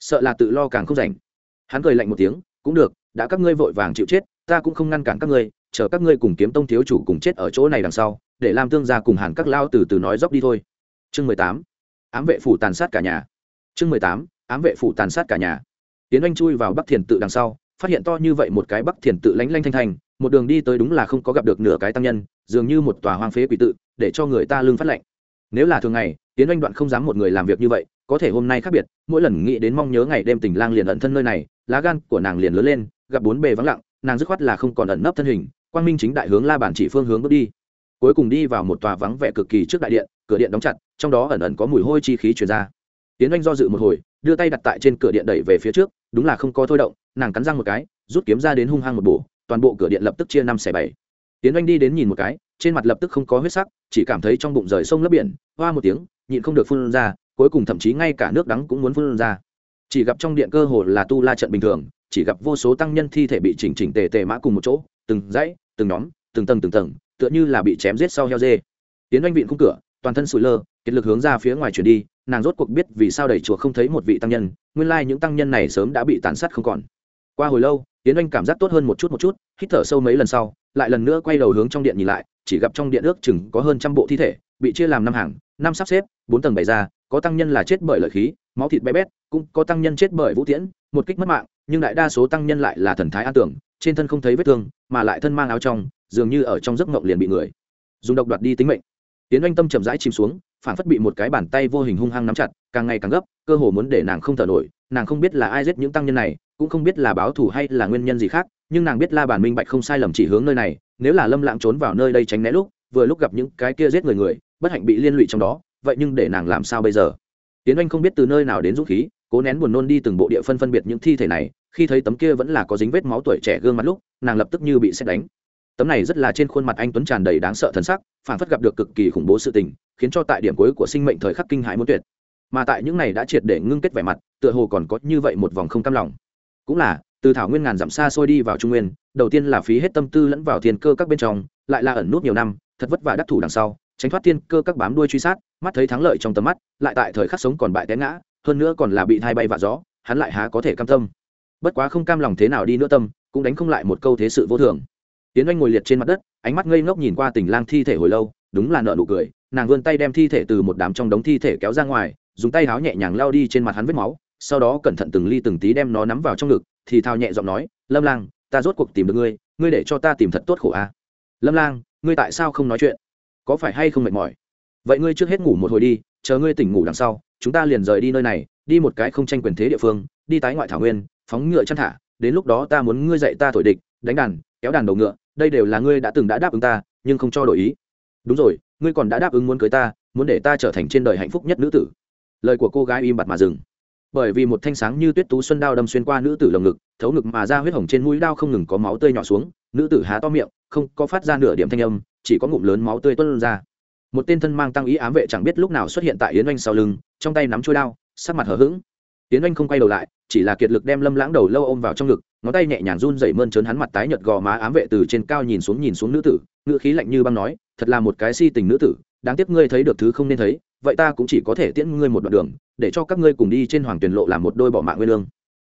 Sợ là tự lo càng không rảnh. Hắn cười lạnh một tiếng, cũng được, đã các ngươi vội vàng chịu chết, ta cũng không ngăn cản các ngươi, chờ các ngươi cùng kiếm tông thiếu chủ cùng chết ở chỗ này đằng sau, để làm tương gia cùng hàn các lao từ từ nói dốc đi thôi. Chương mười tám, ám vệ phủ tàn sát cả nhà. Chương mười tám, ám vệ phủ tàn sát cả nhà. Tiến anh chui vào bắc thiền tự đằng sau phát hiện to như vậy một cái bắc thiền tự lánh lanh thanh thanh, một đường đi tới đúng là không có gặp được nửa cái tăng nhân, dường như một tòa hoang phế quỷ tự, để cho người ta lương phát lệnh nếu là thường ngày tiến anh đoạn không dám một người làm việc như vậy, có thể hôm nay khác biệt, mỗi lần nghĩ đến mong nhớ ngày đêm tình lang liền ẩn thân nơi này, lá gan của nàng liền lớn lên, gặp bốn bề vắng lặng, nàng dứt khoát là không còn ẩn nấp thân hình, quang minh chính đại hướng la bản chỉ phương hướng bước đi. Cuối cùng đi vào một tòa vắng vẻ cực kỳ trước đại điện, cửa điện đóng chặt, trong đó ẩn ẩn có mùi hôi chi khí truyền ra. Tiến anh do dự một hồi, đưa tay đặt tại trên cửa điện đẩy về phía trước, đúng là không có thôi động nàng cắn răng một cái, rút kiếm ra đến hung hăng một bổ, toàn bộ cửa điện lập tức chia năm xẻ bảy. Tiến anh đi đến nhìn một cái, trên mặt lập tức không có huyết sắc, chỉ cảm thấy trong bụng rời sông lấp biển, hoa một tiếng, nhịn không được phun ra, cuối cùng thậm chí ngay cả nước đắng cũng muốn phun ra. Chỉ gặp trong điện cơ hồ là tu la trận bình thường, chỉ gặp vô số tăng nhân thi thể bị chỉnh chỉnh tề tề mã cùng một chỗ, từng dãy, từng nhóm, từng tầng từng tầng, tựa như là bị chém giết sau heo dê. Tiến anh vịn khung cửa, toàn thân sụi lơ, kiệt lực hướng ra phía ngoài chuyển đi, nàng rốt cuộc biết vì sao đẩy chùa không thấy một vị tăng nhân, nguyên lai những tăng nhân này sớm đã bị tàn sát không còn qua hồi lâu tiến anh cảm giác tốt hơn một chút một chút, hít thở sâu mấy lần sau, lại lần nữa quay đầu hướng trong điện nhìn lại, chỉ gặp trong điện ước chừng có hơn trăm bộ thi thể, bị chia làm năm hàng, năm sắp xếp, bốn tầng bày ra, có tăng nhân là chết bởi lợi khí, máu thịt bé bét, cũng có tăng nhân chết bởi vũ tiễn, một kích mất mạng, nhưng đại đa số tăng nhân lại là thần thái an tưởng, trên thân không thấy vết thương, mà lại thân mang áo trong, dường như ở trong giấc mộng liền bị người dùng độc đoạt đi tính mệnh. Tiến anh tâm chậm rãi chìm xuống, phản phất bị một cái bàn tay vô hình hung hăng nắm chặt, càng ngày càng gấp, cơ hồ muốn để nàng không thở nổi nàng không biết là ai giết những tăng nhân này, cũng không biết là báo thù hay là nguyên nhân gì khác, nhưng nàng biết la bản minh bạch không sai lầm chỉ hướng nơi này, nếu là lâm lãng trốn vào nơi đây tránh né lúc, vừa lúc gặp những cái kia giết người người, bất hạnh bị liên lụy trong đó, vậy nhưng để nàng làm sao bây giờ? Tiến anh không biết từ nơi nào đến dũng khí, cố nén buồn nôn đi từng bộ địa phân phân biệt những thi thể này, khi thấy tấm kia vẫn là có dính vết máu tuổi trẻ gương mặt lúc, nàng lập tức như bị xét đánh. Tấm này rất là trên khuôn mặt anh tuấn tràn đầy đáng sợ thân sắc phản phất gặp được cực kỳ khủng bố sự tình, khiến cho tại điểm cuối của sinh mệnh thời khắc kinh hãi muốn tuyệt mà tại những này đã triệt để ngưng kết vẻ mặt, tựa hồ còn có như vậy một vòng không cam lòng. Cũng là, từ thảo nguyên ngàn dặm xa xôi đi vào trung nguyên, đầu tiên là phí hết tâm tư lẫn vào thiên cơ các bên trong, lại là ẩn nút nhiều năm, thật vất vả đắc thủ đằng sau, tránh thoát thiên cơ các bám đuôi truy sát, mắt thấy thắng lợi trong tầm mắt, lại tại thời khắc sống còn bại té ngã, hơn nữa còn là bị thai bay vạ gió, hắn lại há có thể cam tâm. Bất quá không cam lòng thế nào đi nữa tâm, cũng đánh không lại một câu thế sự vô thường. Tiến anh ngồi liệt trên mặt đất, ánh mắt ngây ngốc nhìn qua tình lang thi thể hồi lâu, đúng là nợ nụ cười, nàng vươn tay đem thi thể từ một đám trong đống thi thể kéo ra ngoài dùng tay háo nhẹ nhàng lao đi trên mặt hắn vết máu, sau đó cẩn thận từng ly từng tí đem nó nắm vào trong ngực, thì thao nhẹ giọng nói, lâm lang, ta rốt cuộc tìm được ngươi ngươi để cho ta tìm thật tốt khổ a. Lâm lang, ngươi tại sao không nói chuyện? Có phải hay không mệt mỏi? Vậy ngươi trước hết ngủ một hồi đi, chờ ngươi tỉnh ngủ đằng sau, chúng ta liền rời đi nơi này, đi một cái không tranh quyền thế địa phương, đi tái ngoại thảo nguyên, phóng ngựa chăn thả, đến lúc đó ta muốn ngươi dạy ta thổi địch, đánh đàn, kéo đàn đầu ngựa, đây đều là ngươi đã từng đã đáp ứng ta, nhưng không cho đổi ý. Đúng rồi, ngươi còn đã đáp ứng muốn cưới ta, muốn để ta trở thành trên đời hạnh phúc nhất nữ tử lời của cô gái im bặt mà dừng. Bởi vì một thanh sáng như tuyết tú xuân đao đâm xuyên qua nữ tử lồng ngực, thấu ngực mà ra huyết hồng trên mũi đao không ngừng có máu tươi nhỏ xuống, nữ tử há to miệng, không có phát ra nửa điểm thanh âm, chỉ có ngụm lớn máu tươi tuân ra. Một tên thân mang tăng ý ám vệ chẳng biết lúc nào xuất hiện tại yến oanh sau lưng, trong tay nắm trôi đao, sắc mặt hở h ữ g yến oanh không quay đầu lại, chỉ là kiệt lực đem lâm lãng đầu lâu ôm vào trong ngực, ngón tay nhẹ nhàng run dậy mơn trớn hắn mặt tái nhợt gò má ám vệ từ trên cao nhìn xuống nhìn xuống nữ tử, ngữ khí lạnh như băng nói, thật là một cái si tình nữ tử, đáng tiếc ngươi thấy được thứ không nên thấy vậy ta cũng chỉ có thể tiễn ngươi một đoạn đường, để cho các ngươi cùng đi trên hoàng tuyển lộ làm một đôi bỏ mạng nguyên lương.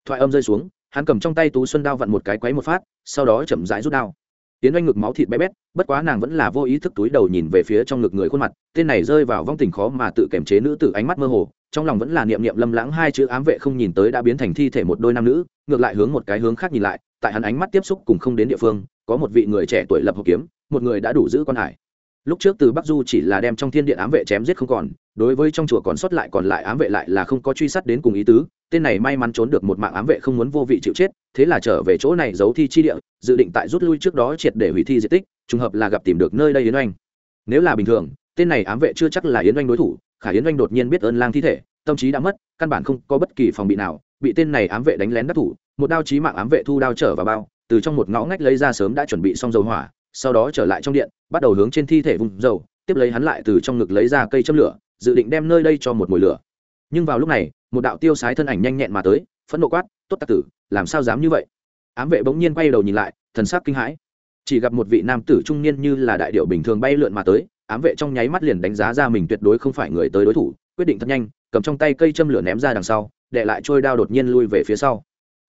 Thoại âm rơi xuống, hắn cầm trong tay tú xuân đao vặn một cái quấy một phát, sau đó chậm rãi rút đao. Tiến oanh ngực máu thịt bé bét, bất quá nàng vẫn là vô ý thức túi đầu nhìn về phía trong ngực người khuôn mặt, tên này rơi vào vong tình khó mà tự kiềm chế nữ tử ánh mắt mơ hồ, trong lòng vẫn là niệm niệm lâm lãng hai chữ ám vệ không nhìn tới đã biến thành thi thể một đôi nam nữ, ngược lại hướng một cái hướng khác nhìn lại, tại hắn ánh mắt tiếp xúc cùng không đến địa phương, có một vị người trẻ tuổi lập hộp kiếm, một người đã đủ giữ con hải. Lúc trước từ bắc du chỉ là đem trong thiên điện ám vệ chém giết không còn đối với trong chùa còn sót lại còn lại ám vệ lại là không có truy sát đến cùng ý tứ, tên này may mắn trốn được một mạng ám vệ không muốn vô vị chịu chết, thế là trở về chỗ này giấu thi chi địa, dự định tại rút lui trước đó triệt để hủy thi di tích, trùng hợp là gặp tìm được nơi đây yến oanh. Nếu là bình thường, tên này ám vệ chưa chắc là yến oanh đối thủ khả yến oanh đột nhiên biết ơn lang thi thể, tâm trí đã mất, căn bản không có bất kỳ phòng bị nào, bị tên này ám vệ đánh lén đắc thủ, một đao chí mạng ám vệ thu đao trở vào bao, từ trong một ngõ ngách lấy ra sớm đã chuẩn bị xong dầu hỏa, sau đó trở lại trong điện, bắt đầu hướng trên thi thể vùng dầu, tiếp lấy hắn lại từ trong ngực lấy ra cây châm lửa dự định đem nơi đây cho một mùi lửa. Nhưng vào lúc này, một đạo tiêu sái thân ảnh nhanh nhẹn mà tới, phẫn nộ quát, tốt tạc tử, làm sao dám như vậy? Ám vệ bỗng nhiên quay đầu nhìn lại, thần sắc kinh hãi. Chỉ gặp một vị nam tử trung niên như là đại điệu bình thường bay lượn mà tới, ám vệ trong nháy mắt liền đánh giá ra mình tuyệt đối không phải người tới đối thủ, quyết định thật nhanh, cầm trong tay cây châm lửa ném ra đằng sau đệ lại trôi đao đột nhiên lui về phía sau.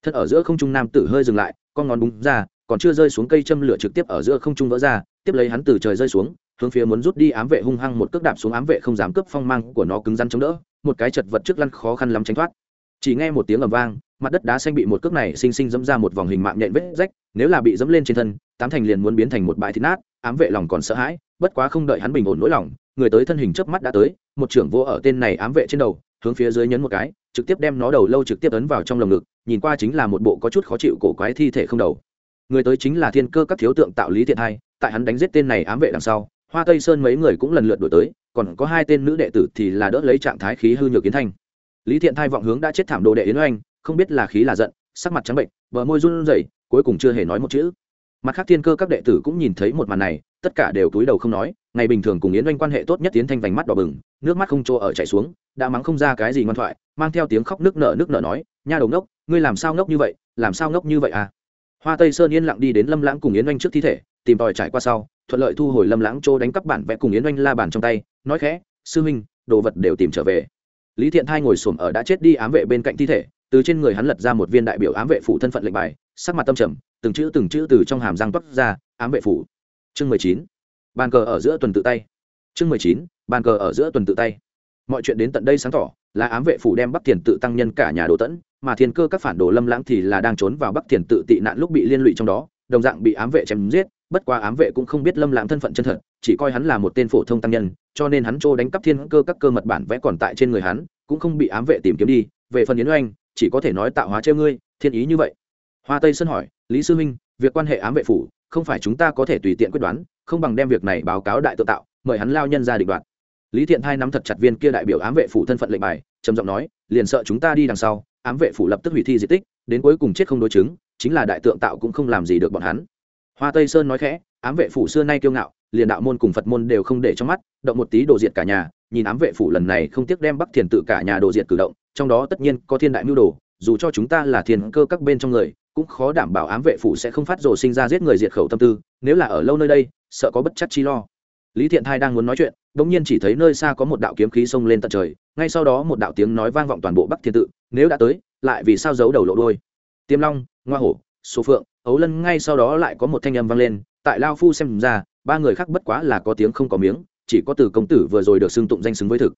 Thân ở giữa không trung nam tử hơi dừng lại, con ngón búng ra, còn chưa rơi xuống cây châm lửa trực tiếp ở giữa không trung vỡ ra, tiếp lấy hắn từ trời rơi xuống hướng phía muốn rút đi ám vệ hung hăng một cước đạp xuống ám vệ không dám cướp phong mang của nó cứng rắn chống đỡ, một cái chật vật trước lăn khó khăn lắm tránh thoát. Chỉ nghe một tiếng ầm vang, mặt đất đá xanh bị một cước này xinh xinh dẫm ra một vòng hình mạng nhện vết rách, nếu là bị dẫm lên trên thân, tám thành liền muốn biến thành một bãi thịt nát, ám vệ lòng còn sợ hãi, bất quá không đợi hắn bình ổn nỗi lòng, người tới thân hình chớp mắt đã tới, một trưởng vô ở tên này ám vệ trên đầu, hướng phía dưới nhấn một cái, trực tiếp đem nó đầu lâu trực tiếp ấn vào trong lồng ngực, nhìn qua chính là một bộ có chút khó chịu cổ quái thi thể không đầu. Người tới chính là thiên cơ các thiếu tượng tạo lý thiện hai, tại hắn đánh giết tên này ám vệ đằng sau hoa tây sơn mấy người cũng lần lượt đổi tới, còn có hai tên nữ đệ tử thì là đỡ lấy trạng thái khí hư nhược kiến thanh. Lý thiện thai vọng hướng đã chết thảm đồ đệ yến oanh, không biết là khí là giận, sắc mặt trắng bệnh, bờ môi run rẩy, cuối cùng chưa hề nói một chữ. Mặt khác thiên cơ các đệ tử cũng nhìn thấy một màn này, tất cả đều túi đầu không nói, ngày bình thường cùng yến oanh quan hệ tốt nhất tiến thanh vành mắt đỏ bừng, nước mắt không chỗ ở chảy xuống, đã mắng không ra cái gì ngoan thoại, mang theo tiếng khóc nước nở nước nở nói, nha đầu ngốc, ngươi làm sao ngốc như vậy, làm sao ngốc như vậy à? Hoa tây sơn yên lặng đi đến lâm lãng cùng yến oanh trước thi thể, tìm tòi trải qua sau thuận lợi thu hồi lâm lãng chỗ đánh cắp bản vẽ cùng yến oanh la bàn trong tay, nói khẽ, sư huynh, đồ vật đều tìm trở về. Lý thiện thai ngồi xổm ở đã chết đi ám vệ bên cạnh thi thể, từ trên người hắn lật ra một viên đại biểu ám vệ phủ thân phận lệnh bài, sắc mặt tâm trầm, từng chữ từng chữ từ trong hàm răng toát ra, ám vệ phủ. Chương mười chín, bàn cờ ở giữa tuần tự tay. Chương mười chín, bàn cờ ở giữa tuần tự tay. Mọi chuyện đến tận đây sáng tỏ, là ám vệ phủ đem bắc tiền tự tăng nhân cả nhà đồ tẫn, mà thiên cơ các phản đồ lâm lãng thì là đang trốn vào bắc tiền tự tị nạn lúc bị liên lụy trong đó, đồng dạng bị ám vệ chém giết bất quá ám vệ cũng không biết lâm lãng thân phận chân thật, chỉ coi hắn là một tên phổ thông tăng nhân, cho nên hắn trô đánh cắp thiên cơ các cơ mật bản vẽ còn tại trên người hắn, cũng không bị ám vệ tìm kiếm đi. Về phần yến oanh, chỉ có thể nói tạo hóa treo ngươi, thiên ý như vậy. Hoa tây sơn hỏi, lý sư minh việc quan hệ ám vệ phủ, không phải chúng ta có thể tùy tiện quyết đoán, không bằng đem việc này báo cáo đại tự tạo, mời hắn lao nhân ra định đoạt. Lý thiện hai nắm thật chặt viên kia đại biểu ám vệ phủ thân phận lệnh bài, trầm giọng nói, liền sợ chúng ta đi đằng sau, ám vệ phủ lập tức hủy thi di tích, đến cuối cùng chết không đối chứng, chính là đại tượng tạo cũng không làm gì được bọn hắn hoa tây sơn nói khẽ, ám vệ phủ xưa nay kiêu ngạo, liền đạo môn cùng phật môn đều không để trong mắt, động một tí đồ diệt cả nhà, nhìn ám vệ phủ lần này không tiếc đem bắc thiền tự cả nhà đồ diệt cử động, trong đó tất nhiên có thiên đại mưu đồ, dù cho chúng ta là thiên cơ các bên trong người, cũng khó đảm bảo ám vệ phủ sẽ không phát rồ sinh ra giết người diệt khẩu tâm tư, nếu là ở lâu nơi đây, sợ có bất chắc chi lo. Lý thiện thai đang muốn nói chuyện đ ỗ n g nhiên chỉ thấy nơi xa có một đạo kiếm khí xông lên tận trời, ngay sau đó một đạo tiếng nói vang vọng toàn bộ bắc thiên tự, nếu đã tới, lại vì sao giấu đầu lộ đôi tiêm long, ngoa hổ, số phượng ấu lân ngay sau đó lại có một thanh âm vang lên, tại lao phu xem ra, ba người khác bất quá là có tiếng không có miếng, chỉ có từ công tử vừa rồi được xưng tụng danh xứng với thực.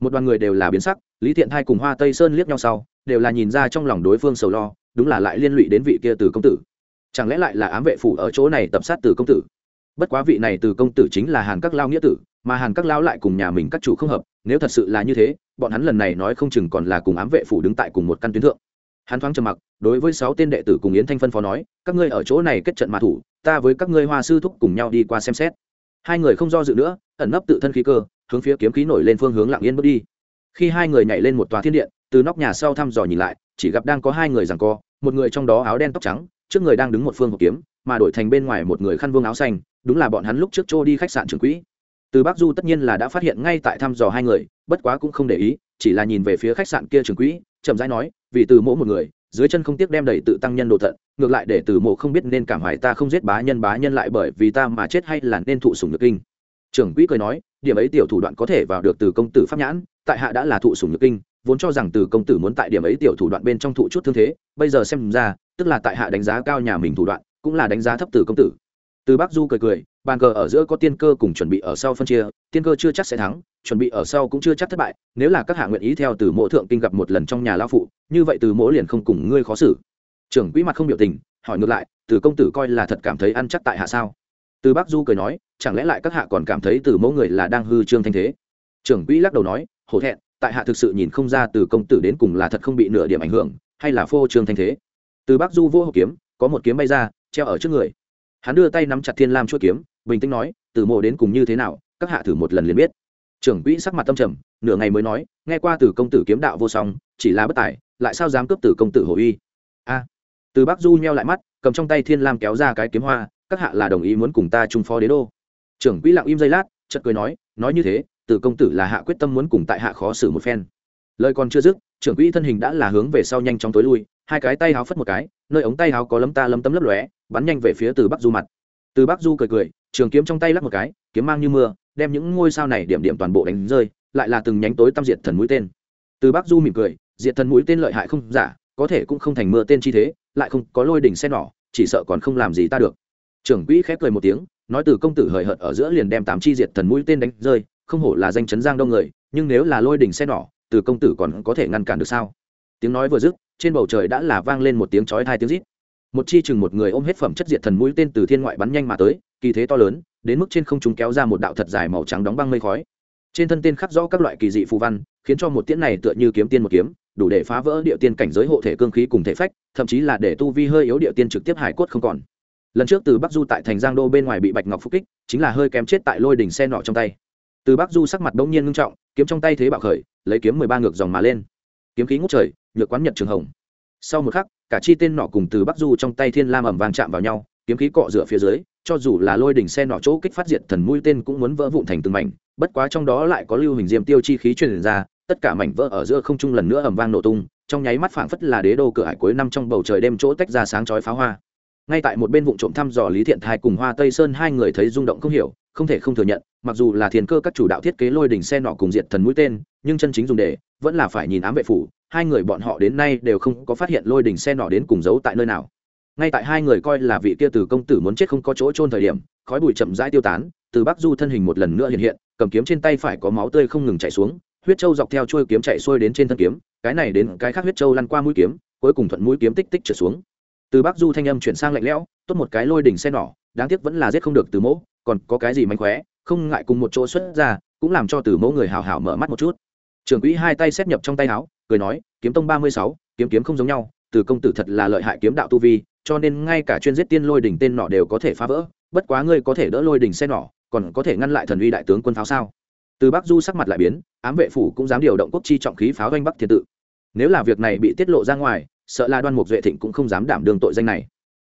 Một đoàn người đều là biến sắc, lý thiện thai cùng hoa tây sơn liếc nhau sau, đều là nhìn ra trong lòng đối phương sầu lo, đúng là lại liên lụy đến vị kia từ công tử. Chẳng lẽ lại là ám vệ phủ ở chỗ này tập sát từ công tử? Bất quá vị này từ công tử chính là hàn các lao nghĩa tử, mà hàn các lao lại cùng nhà mình các chủ không hợp, nếu thật sự là như thế, bọn hắn lần này nói không chừng còn là cùng ám vệ phủ đứng tại cùng một căn tuyến thượng hắn thoáng trầm mặc, đối với sáu tên đệ tử cùng yến thanh phân phó nói, các ngươi ở chỗ này kết trận mã thủ, ta với các ngươi hoa sư thúc cùng nhau đi qua xem xét. Hai người không do dự nữa, ẩn nấp tự thân khí cơ, hướng phía kiếm khí nổi lên phương hướng lặng yên bước đi. Khi hai người nhảy lên một tòa thiên điện, từ nóc nhà sau thăm dò nhìn lại, chỉ gặp đang có hai người rằng co, một người trong đó áo đen tóc trắng, trước người đang đứng một phương hộp kiếm, mà đổi thành bên ngoài một người khăn vương áo xanh, đúng là bọn hắn lúc trước trôi đi khách sạn trường quỹ. Từ bắc du tất nhiên là đã phát hiện ngay tại thăm dò hai người, bất quá cũng không để ý, chỉ là nhìn về phía khách sạn kia trường quỹ, chậm rãi nói vì từ mỗ một người, dưới chân không tiếc đem đầy tự tăng nhân đồ thận, ngược lại để từ mộ không biết nên cảm hoài ta không giết bá nhân bá nhân lại bởi vì ta mà chết hay là nên thụ sủng nhược kinh. Trưởng quỹ cười nói, điểm ấy tiểu thủ đoạn có thể vào được từ công tử pháp nhãn, tại hạ đã là thụ sủng nhược kinh, vốn cho rằng từ công tử muốn tại điểm ấy tiểu thủ đoạn bên trong thụ chút thương thế, bây giờ xem ra, tức là tại hạ đánh giá cao nhà mình thủ đoạn, cũng là đánh giá thấp từ công tử. Từ bắc du cười cười, bàn cờ ở giữa có tiên cơ cùng chuẩn bị ở sau phân chia, tiên cơ chưa chắc sẽ thắng chuẩn bị ở sau cũng chưa chắc thất bại, nếu là các hạ nguyện ý theo từ mộ thượng kinh gặp một lần trong nhà lão phụ, như vậy từ mỗ liền không cùng ngươi khó xử. Trưởng quỹ mặt không biểu tình, hỏi ngược lại, từ công tử coi là thật cảm thấy ăn chắc tại hạ sao? Từ bác du cười nói, chẳng lẽ lại các hạ còn cảm thấy từ mẫu người là đang hư trương thanh thế? Trưởng quỹ lắc đầu nói, hổ thẹn, tại hạ thực sự nhìn không ra từ công tử đến cùng là thật không bị nửa điểm ảnh hưởng, hay là phô trương thanh thế? Từ bác du vô hộ kiếm, có một kiếm bay ra, treo ở trước người. Hắn đưa tay nắm chặt thiên lam chuỗi kiếm, bình tĩnh nói, từ mộ đến cùng như thế nào, các hạ thử một lần liền biết trưởng quỹ sắc mặt tâm trầm, nửa ngày mới nói, nghe qua từ công tử kiếm đạo vô song, chỉ là bất tài, lại sao dám cướp từ công tử hồ uy? A. Từ bắc du nheo lại mắt, cầm trong tay thiên lam kéo ra cái kiếm hoa, các hạ là đồng ý muốn cùng ta trung phó đế đô. Trưởng quỹ lặng im giây lát, chợt cười nói nói như thế, từ công tử là hạ quyết tâm muốn cùng tại hạ khó xử một phen. Lời còn chưa dứt, trưởng quỹ thân hình đã là hướng về sau nhanh chóng tối lui, hai cái tay háo phất một cái, nơi ống tay háo có lấm ta lấm tấm lấp lóe, bắn nhanh về phía từ bắc du mặt. Từ bắc du cười cười, trường kiếm trong tay lắc một cái, kiếm mang như mưa đem những ngôi sao này điểm điểm toàn bộ đánh rơi, lại là từng nhánh tối tăm diệt thần mũi tên. Từ bắc du mỉm cười, diệt thần mũi tên lợi hại không giả, có thể cũng không thành mưa tên chi thế, lại không có lôi đỉnh xe nỏ chỉ sợ còn không làm gì ta được. Trưởng quỹ khép cười một tiếng, nói từ công tử hời hợt ở giữa liền đem tám chi diệt thần mũi tên đánh rơi, không hổ là danh chấn giang đông người, nhưng nếu là lôi đỉnh xe nỏ từ công tử còn có thể ngăn cản được sao? Tiếng nói vừa dứt, trên bầu trời đã là vang lên một tiếng chói hai tiếng rít. Một chi chừng một người ôm hết phẩm chất diệt thần mũi tên từ thiên ngoại bắn nhanh mà tới, kỳ thế to lớn đến mức trên không trung kéo ra một đạo thật dài màu trắng đóng băng mây khói. Trên thân tên khắc rõ các loại kỳ dị phù văn, khiến cho một tiễn này tựa như kiếm tiên một kiếm, đủ để phá vỡ địa tiên cảnh giới hộ thể cương khí cùng thể phách, thậm chí là để tu vi hơi yếu địa tiên trực tiếp hải cốt không còn. Lần trước từ bắc du tại thành giang đô bên ngoài bị bạch ngọc phục kích, chính là hơi kém chết tại lôi đỉnh xe nọ trong tay. Từ bắc du sắc mặt đông nhiên ngưng trọng, kiếm trong tay thế bạo khởi, lấy kiếm mười ba ngược dòng mà lên. Kiếm khí ngút trời, nhược quán nhật trường hồng. Sau một khắc, cả chi tên nọ cùng từ bắc du trong tay thiên lam ẩm vàng chạm vào nhau, kiếm khí cọ rửa phía dưới cho dù là lôi đỉnh xe nọ chỗ kích phát diệt thần mũi tên cũng muốn vỡ vụn thành từng mảnh, bất quá trong đó lại có lưu hình diêm tiêu chi khí truyền ra, tất cả mảnh vỡ ở giữa không trung lần nữa ầm vang nổ tung, trong nháy mắt phảng phất là đế đô cửa hải cuối năm trong bầu trời đêm chỗ tách ra sáng chói pháo hoa. Ngay tại một bên vụ trộm thăm dò lý thiện thai cùng hoa tây sơn hai người thấy rung động không hiểu, không thể không thừa nhận, mặc dù là thiền cơ các chủ đạo thiết kế lôi đỉnh xe nọ cùng diệt thần mũi tên, nhưng chân chính dùng để vẫn là phải nhìn ám vệ phủ, hai người bọn họ đến nay đều không có phát hiện lôi đỉnh xe nọ đến cùng giấu tại nơi nào ngay tại hai người coi là vị kia từ công tử muốn chết không có chỗ trôn thời điểm, khói bụi chậm rãi tiêu tán, từ bắc du thân hình một lần nữa hiện hiện, cầm kiếm trên tay phải có máu tươi không ngừng chảy xuống, huyết trâu dọc theo trôi kiếm chạy xuôi đến trên thân kiếm, cái này đến cái khác huyết trâu lăn qua mũi kiếm, cuối cùng thuận mũi kiếm tích tích trở xuống. Từ bắc du thanh âm chuyển sang lạnh lẽo, tốt một cái lôi đỉnh xe nỏ đáng tiếc vẫn là giết không được từ mẫu còn có cái gì mánh khóe, không ngại cùng một chỗ xuất ra, cũng làm cho từ mẫu người hào hào mở mắt một chút. Trưởng quỹ hai tay xét nhập trong tay áo, cười nói, kiếm tông ba mươi sáu, kiếm kiếm không giống nhau, từ công tử thật là lợi hại kiếm đạo tu vi cho nên ngay cả chuyên giết tiên lôi đỉnh tên nọ đều có thể phá vỡ, bất quá ngươi có thể đỡ lôi đỉnh xe nọ, còn có thể ngăn lại thần uy đại tướng quân pháo sao? Từ bắc du sắc mặt lại biến, ám vệ phủ cũng dám điều động quốc chi trọng khí pháo doanh bắc thiên tự. Nếu là việc này bị tiết lộ ra ngoài, sợ là đoan mục duệ thịnh cũng không dám đảm đương tội danh này.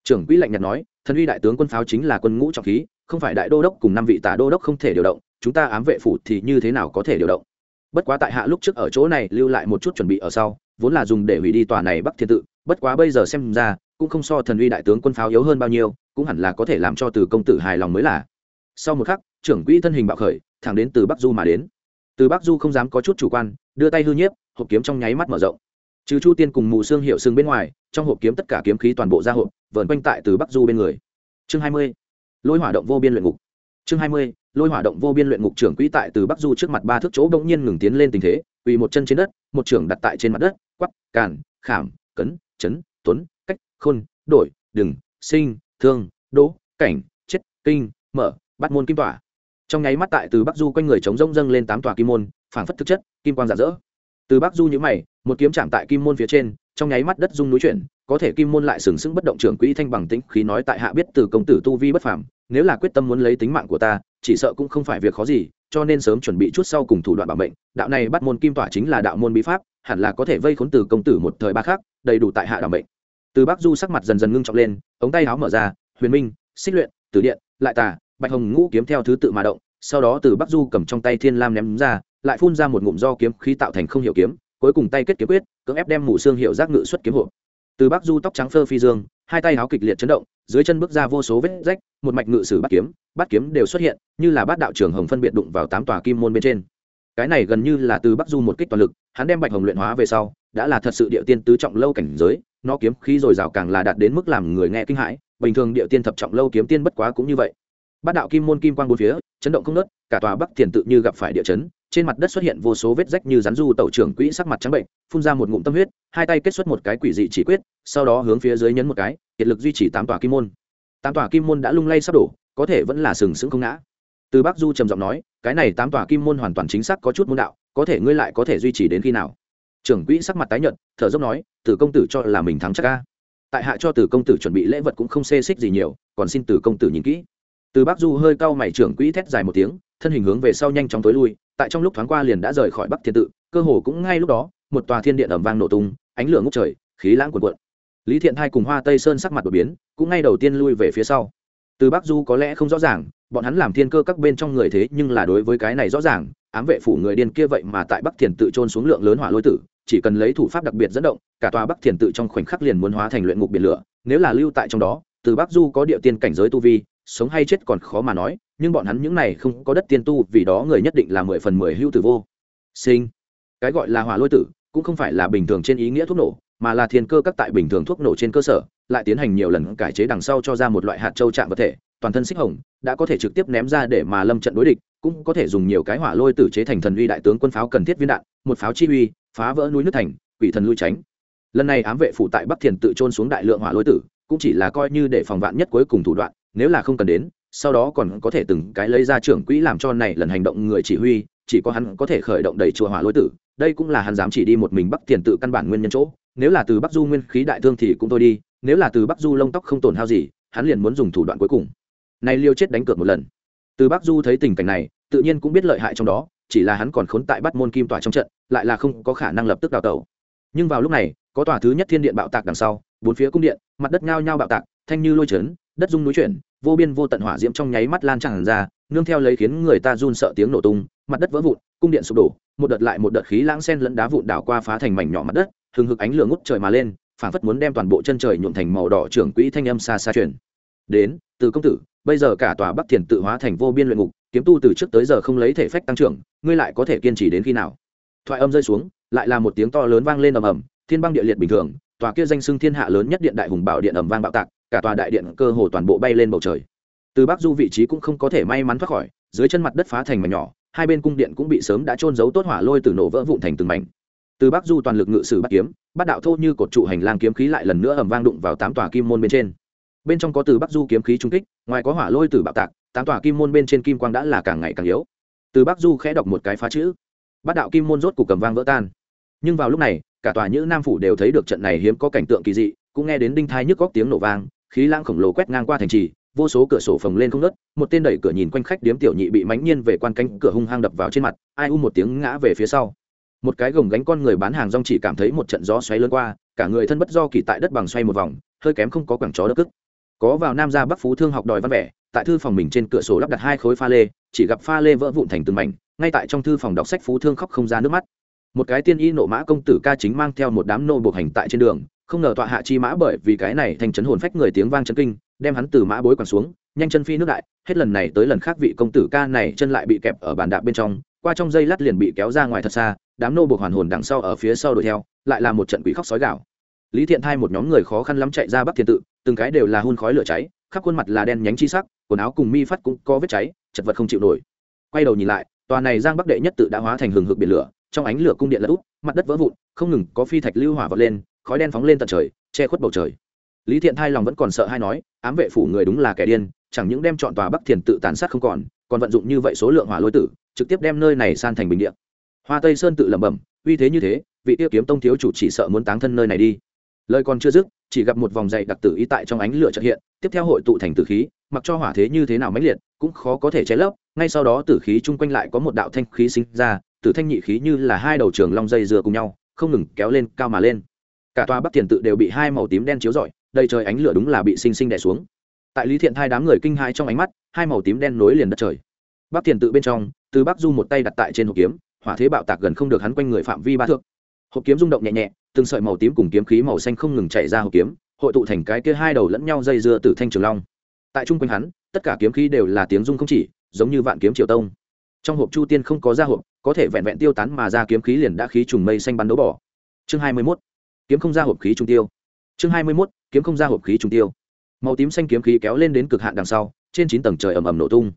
Trưởng quỹ lạnh nhạt nói, thần uy đại tướng quân pháo chính là quân ngũ trọng khí, không phải đại đô đốc cùng năm vị tả đô đốc không thể điều động, chúng ta ám vệ phủ thì như thế nào có thể điều động? Bất quá tại hạ lúc trước ở chỗ này lưu lại một chút chuẩn bị ở sau, vốn là dùng để hủy đi tòa này bắc thiên tự, bất quá bây giờ xem ra cũng không so thần uy đại tướng quân pháo yếu hơn bao nhiêu, cũng hẳn là có thể làm cho từ công tử hài lòng mới là. Sau một khắc, trưởng quỹ thân hình bạo khởi, thẳng đến từ bắc du mà đến. Từ bắc du không dám có chút chủ quan, đưa tay hư nhiếp, hộp kiếm trong nháy mắt mở rộng. Trừ chu tiên cùng mù xương hiệu xương bên ngoài, trong hộp kiếm tất cả kiếm khí toàn bộ ra hộp, vờn quanh tại từ bắc du bên người. Chương hai mươi, lôi hỏa động vô biên luyện ngục. Chương hai mươi, lôi hỏa động vô biên luyện ngục trưởng quỹ tại từ bắc du trước mặt ba thước chỗ bỗng nhiên ngừng tiến lên tình thế, quỳ một chân trên đất, một trưởng đặt tại trên mặt đất quắp càn, khảm, cấn, chấn, tuấn khôn, đổi, đừng, sinh, thương, đỗ, cảnh, chết, kinh, mở, bắt môn kim tỏa. Trong nháy mắt tại từ bắc du quanh người chống rông dâng lên tám tòa kim môn, phảng phất thực chất, kim quang rạng rỡ. Từ bắc du nhữ mày, một kiếm chạm tại kim môn phía trên, trong nháy mắt đất rung núi chuyển, có thể kim môn lại sừng sững bất động trưởng quỹ thanh bằng tĩnh, khí nói tại hạ biết từ công tử tu vi bất phàm, nếu là quyết tâm muốn lấy tính mạng của ta, chỉ sợ cũng không phải việc khó gì, cho nên sớm chuẩn bị chút sau cùng thủ đoạn bảo mệnh. Đạo này bắt môn kim tỏa chính là đạo môn bí pháp, hẳn là có thể vây khốn từ công tử một thời ba khác đầy đủ tại hạ đảm mệnh từ bắc du sắc mặt dần dần ngưng trọng lên, ống tay áo mở ra, huyền minh, xích luyện, tử điện, lại tà, bạch hồng ngũ kiếm theo thứ tự mà động. Sau đó từ bắc du cầm trong tay thiên lam ném ra, lại phun ra một ngụm do kiếm khí tạo thành không hiệu kiếm, cuối cùng tay kết kiếm quyết, cưỡng ép đem mù xương hiệu giác ngự xuất kiếm hộp từ bắc du tóc trắng phơ phi dương, hai tay áo kịch liệt chấn động, dưới chân bước ra vô số vết rách, một mạch ngự sử bắt kiếm bắt kiếm đều xuất hiện, như là bát đạo trưởng hồng phân biệt đụng vào tám tòa kim môn bên trên. Cái này gần như là từ bắc du một kích toàn lực, hắn đem bạch hồng luyện hóa về sau, đã là thật sự địa tiên tứ trọng lâu cảnh giới nó kiếm khí dồi dào càng là đạt đến mức làm người nghe kinh hãi, bình thường địa tiên thập trọng lâu kiếm tiên bất quá cũng như vậy. Bát đạo kim môn kim quang bốn phía, chấn động không nớt cả tòa bắc thiền tự như gặp phải địa chấn, trên mặt đất xuất hiện vô số vết rách như rắn du tẩu trưởng quỹ sắc mặt trắng bệnh, phun ra một ngụm tâm huyết, hai tay kết xuất một cái quỷ dị chỉ quyết, sau đó hướng phía dưới nhấn một cái, kiệt lực duy trì tám tòa kim môn. Tám tòa kim môn đã lung lay sắp đổ, có thể vẫn là sừng sững không ngã. Từ bắc du trầm giọng nói, cái này tám tòa kim môn hoàn toàn chính xác có chút môn đạo, có thể ngươi lại có thể duy trì đến khi nào? Trưởng quỹ sắc mặt tái nhợt, thở dốc nói Tử công tử cho là mình thắng chắc ca tại hạ cho tử công tử chuẩn bị lễ vật cũng không xê xích gì nhiều, còn xin tử công tử nhìn kỹ. Từ bắc du hơi cau mày trưởng quỹ thét dài một tiếng, thân hình hướng về sau nhanh chóng tối lui, tại trong lúc thoáng qua liền đã rời khỏi bắc thiên tự, cơ hồ cũng ngay lúc đó, một tòa thiên điện ẩm vang nổ tung, ánh lửa ngốc trời, khí lãng cuồn cuộn. Lý thiện hai cùng hoa tây sơn sắc mặt đột biến, cũng ngay đầu tiên lui về phía sau. Từ bắc du có lẽ không rõ ràng, bọn hắn làm thiên cơ các bên trong người thế nhưng là đối với cái này rõ ràng, ám vệ phủ người điên kia vậy mà tại bắc thiền tự trôn xuống lượng lớn hỏa lôi tử chỉ cần lấy thủ pháp đặc biệt dẫn động, cả tòa bắc thiền tự trong khoảnh khắc liền muốn hóa thành luyện ngục biển lửa. Nếu là lưu tại trong đó, từ bắc du có địa tiên cảnh giới tu vi, sống hay chết còn khó mà nói, nhưng bọn hắn những này không có đất tiên tu, vì đó người nhất định là mười phần mười hưu tử vô. Sinh. Cái gọi là hỏa lôi tử, cũng không phải là bình thường trên ý nghĩa thuốc nổ, mà là thiên cơ các tại bình thường thuốc nổ trên cơ sở, lại tiến hành nhiều lần cải chế đằng sau cho ra một loại hạt châu trạng vật thể, toàn thân xích hồng, đã có thể trực tiếp ném ra để mà lâm trận đối địch, cũng có thể dùng nhiều cái hỏa lôi tử chế thành thần uy đại tướng quân pháo cần thiết viên đạn, một pháo chi uy phá vỡ núi nước thành, quỷ thần lui tránh. Lần này ám vệ phủ tại bắc thiền tự trôn xuống đại lượng hỏa lôi tử, cũng chỉ là coi như để phòng vạn nhất cuối cùng thủ đoạn, nếu là không cần đến, sau đó còn có thể từng cái lấy ra trưởng quỹ làm cho này lần hành động người chỉ huy, chỉ có hắn có thể khởi động đẩy chùa hỏa lôi tử. Đây cũng là hắn dám chỉ đi một mình bắc thiền tự căn bản nguyên nhân chỗ. Nếu là từ bắc du nguyên khí đại thương thì cũng thôi đi, nếu là từ bắc du lông tóc không tổn hao gì, hắn liền muốn dùng thủ đoạn cuối cùng. Này liêu chết đánh cược một lần. Từ bắc du thấy tình cảnh này, tự nhiên cũng biết lợi hại trong đó, chỉ là hắn còn khốn tại bắt môn kim tỏa trong trận lại là không có khả năng lập tức đào tẩu. Nhưng vào lúc này, có tòa thứ nhất thiên điện bạo tạc đằng sau, bốn phía cung điện, mặt đất nhao nhao bạo tạc, thanh như lôi trấn, đất rung núi chuyển, vô biên vô tận hỏa diễm trong nháy mắt lan tràn ra, nương theo lấy khiến người ta run sợ tiếng nổ tung, mặt đất vỡ vụn, cung điện sụp đổ, một đợt lại một đợt khí lãng sen lẫn đá vụn đảo qua phá thành mảnh nhỏ mặt đất, hừng hực ánh lửa ngút trời mà lên, phảng phất muốn đem toàn bộ chân trời nhuộm thành màu đỏ trưởng quỹ thanh âm xa xa truyền. Đến, từ công tử, bây giờ cả tòa bắc thiền tự hóa thành vô biên luyện ngục, kiếm tu từ trước tới giờ không lấy thể phách tăng trưởng, ngươi lại có thể kiên trì đến khi nào? Thoại âm rơi xuống, lại là một tiếng to lớn vang lên ầm ầm, thiên băng địa liệt bình thường, tòa kia danh xưng thiên hạ lớn nhất điện đại hùng bảo điện ầm vang bạo tạc, cả tòa đại điện cơ hồ toàn bộ bay lên bầu trời. Từ bắc du vị trí cũng không có thể may mắn thoát khỏi, dưới chân mặt đất phá thành mảnh nhỏ, hai bên cung điện cũng bị sớm đã trôn giấu tốt hỏa lôi từ nổ vỡ vụn thành từng mảnh. Từ bắc du toàn lực ngự sử bắt kiếm bắt đạo thô như cột trụ hành lang kiếm khí lại lần nữa ầm vang đụng vào tám tòa kim môn bên trên. Bên trong có từ bắc du kiếm khí trung kích, ngoài có hỏa lôi từ bạo tạc, tám tòa kim môn bên trên kim quang đã là càng ngày càng yếu. Từ bắc du khẽ đọc một cái phá chữ. Bát đạo kim môn rốt cục cầm vang vỡ tan. Nhưng vào lúc này, cả tòa nhữ nam phủ đều thấy được trận này hiếm có cảnh tượng kỳ dị, cũng nghe đến đinh thai nhức góc tiếng nổ vang, khí lãng khổng lồ quét ngang qua thành trì, vô số cửa sổ phồng lên không ngớt, một tên đẩy cửa nhìn quanh khách điếm tiểu nhị bị mãnh nhiên về quan canh cửa hung hăng đập vào trên mặt, ai u một tiếng ngã về phía sau. Một cái gồng gánh con người bán hàng rong chỉ cảm thấy một trận gió xoáy lớn qua, cả người thân bất do kỳ tại đất bằng xoay một vòng, hơi kém không có quảng chó đất cức. Có vào nam gia bắc phú thương học đòi văn vẻ, tại thư phòng mình trên cửa sổ lắp đặt hai khối pha lê, chỉ gặp pha lê vỡ vụn thành từng mảnh ngay tại trong thư phòng đọc sách phú thương khóc không ra nước mắt. Một cái tiên y nộ mã công tử ca chính mang theo một đám nô buộc hành tại trên đường, không ngờ tọa hạ chi mã bởi vì cái này thành chấn hồn phách người tiếng vang chấn kinh, đem hắn từ mã bối quẳng xuống, nhanh chân phi nước đại, hết lần này tới lần khác vị công tử ca này chân lại bị kẹp ở bàn đạp bên trong, qua trong dây lát liền bị kéo ra ngoài thật xa, đám nô buộc hoàn hồn đằng sau ở phía sau đuổi theo, lại là một trận quỷ khóc sói gạo lý thiện thai một nhóm người khó khăn lắm chạy ra bắc thiên tự, từng cái đều là hun khói lửa cháy, khắp khuôn mặt là đen nhánh chi sắc, quần áo cùng mi phát cũng có vết cháy, chật vật không chịu nổi. Quay đầu nhìn lại tòa này giang bắc đệ nhất tự đã hóa thành hừng hực biển lửa, trong ánh lửa cung điện lật úp, mặt đất vỡ vụn, không ngừng có phi thạch lưu hỏa vọt lên, khói đen phóng lên tận trời, che khuất bầu trời. Lý thiện thai lòng vẫn còn sợ hay nói, ám vệ phủ người đúng là kẻ điên, chẳng những đem chọn tòa bắc thiền tự tàn sát không còn còn vận dụng như vậy số lượng hỏa lôi tử, trực tiếp đem nơi này san thành bình địa. Hoa tây sơn tự lẩm bẩm, uy thế như thế, vị tiêu kiếm tông thiếu chủ chỉ sợ muốn táng thân nơi này đi. Lời còn chưa dứt, chỉ gặp một vòng dày đặc tử ý tại trong ánh lửa trợ hiện, tiếp theo hội tụ thành tử khí, mặc cho hỏa thế như thế nào mãnh liệt, cũng khó có thể cháy lấp ngay sau đó tử khí chung quanh lại có một đạo thanh khí sinh ra, tử thanh nhị khí như là hai đầu trường long dây dừa cùng nhau, không ngừng kéo lên, cao mà lên. Cả tòa bắc thiền tự đều bị hai màu tím đen chiếu rọi, đầy trời ánh lửa đúng là bị sinh sinh đè xuống. Tại lý thiện hai đám người kinh hãi trong ánh mắt, hai màu tím đen nối liền đất trời. Bắc thiền tự bên trong, từ bắc du một tay đặt tại trên hộp kiếm, hỏa thế bạo tạc gần không được hắn quanh người phạm vi ba thước. Hộp kiếm rung động nhẹ nhẹ, từng sợi màu tím cùng kiếm khí màu xanh không ngừng chạy ra hộp kiếm, hội tụ thành cái kia hai đầu lẫn nhau dây dưa từ thanh trường long. Tại trung quanh hắn, tất cả kiếm khí đều là tiếng rung không chỉ giống như vạn kiếm triều tông. Trong hộp chu tiên không có ra hộp, có thể vẹn vẹn tiêu tán mà ra kiếm khí liền đã khí trùng mây xanh bắn đấu bỏ chương hai mươi mốt, kiếm không ra hộp khí trung tiêu. Chương hai mươi mốt, kiếm không ra hộp khí trung tiêu. Màu tím xanh kiếm khí kéo lên đến cực hạn đằng sau, trên chín tầng trời ầm ầm nổ tung.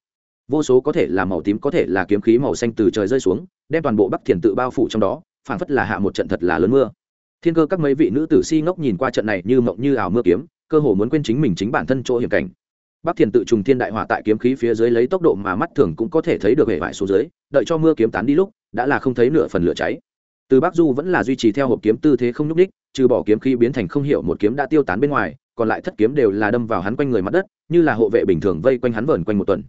Vô số có thể là màu tím, có thể là kiếm khí màu xanh từ trời rơi xuống, đem toàn bộ bắc thiền tự bao phủ trong đó, phảng phất là hạ một trận thật là lớn mưa. Thiên cơ các mấy vị nữ tử si ngốc nhìn qua trận này như mộng như ảo mưa kiếm, cơ hồ muốn quên chính mình chính bản thân chỗ hiểm cảnh bắc thiền tự trùng thiên đại hỏa tại kiếm khí phía dưới lấy tốc độ mà mắt thường cũng có thể thấy được hệ vải xuống dưới, đợi cho mưa kiếm tán đi lúc, đã là không thấy nửa phần lửa cháy. Từ bắc du vẫn là duy trì theo hộp kiếm tư thế không nhúc ních trừ bỏ kiếm khí biến thành không hiểu một kiếm đã tiêu tán bên ngoài, còn lại thất kiếm đều là đâm vào hắn quanh người mặt đất, như là hộ vệ bình thường vây quanh hắn vờn quanh một tuần.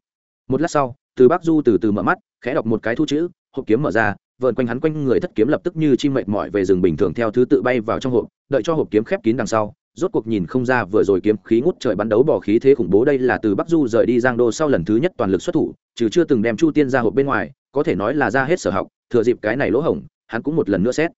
Một lát sau, từ bắc du từ từ mở mắt, khẽ đọc một cái thu chữ, hộp kiếm mở ra, vờn quanh hắn quanh người thất kiếm lập tức như chim mệt mỏi về rừng bình thường theo thứ tự bay vào trong hộp, đợi cho hộp kiếm khép kín đằng sau rốt cuộc nhìn không ra vừa rồi kiếm khí ngút trời bắn đấu bỏ khí thế khủng bố đây là từ bắc du rời đi giang đô sau lần thứ nhất toàn lực xuất thủ trừ chưa từng đem chu tiên ra hộp bên ngoài, có thể nói là ra hết sở học, thừa dịp cái này lỗ hổng, hắn cũng một lần nữa xét.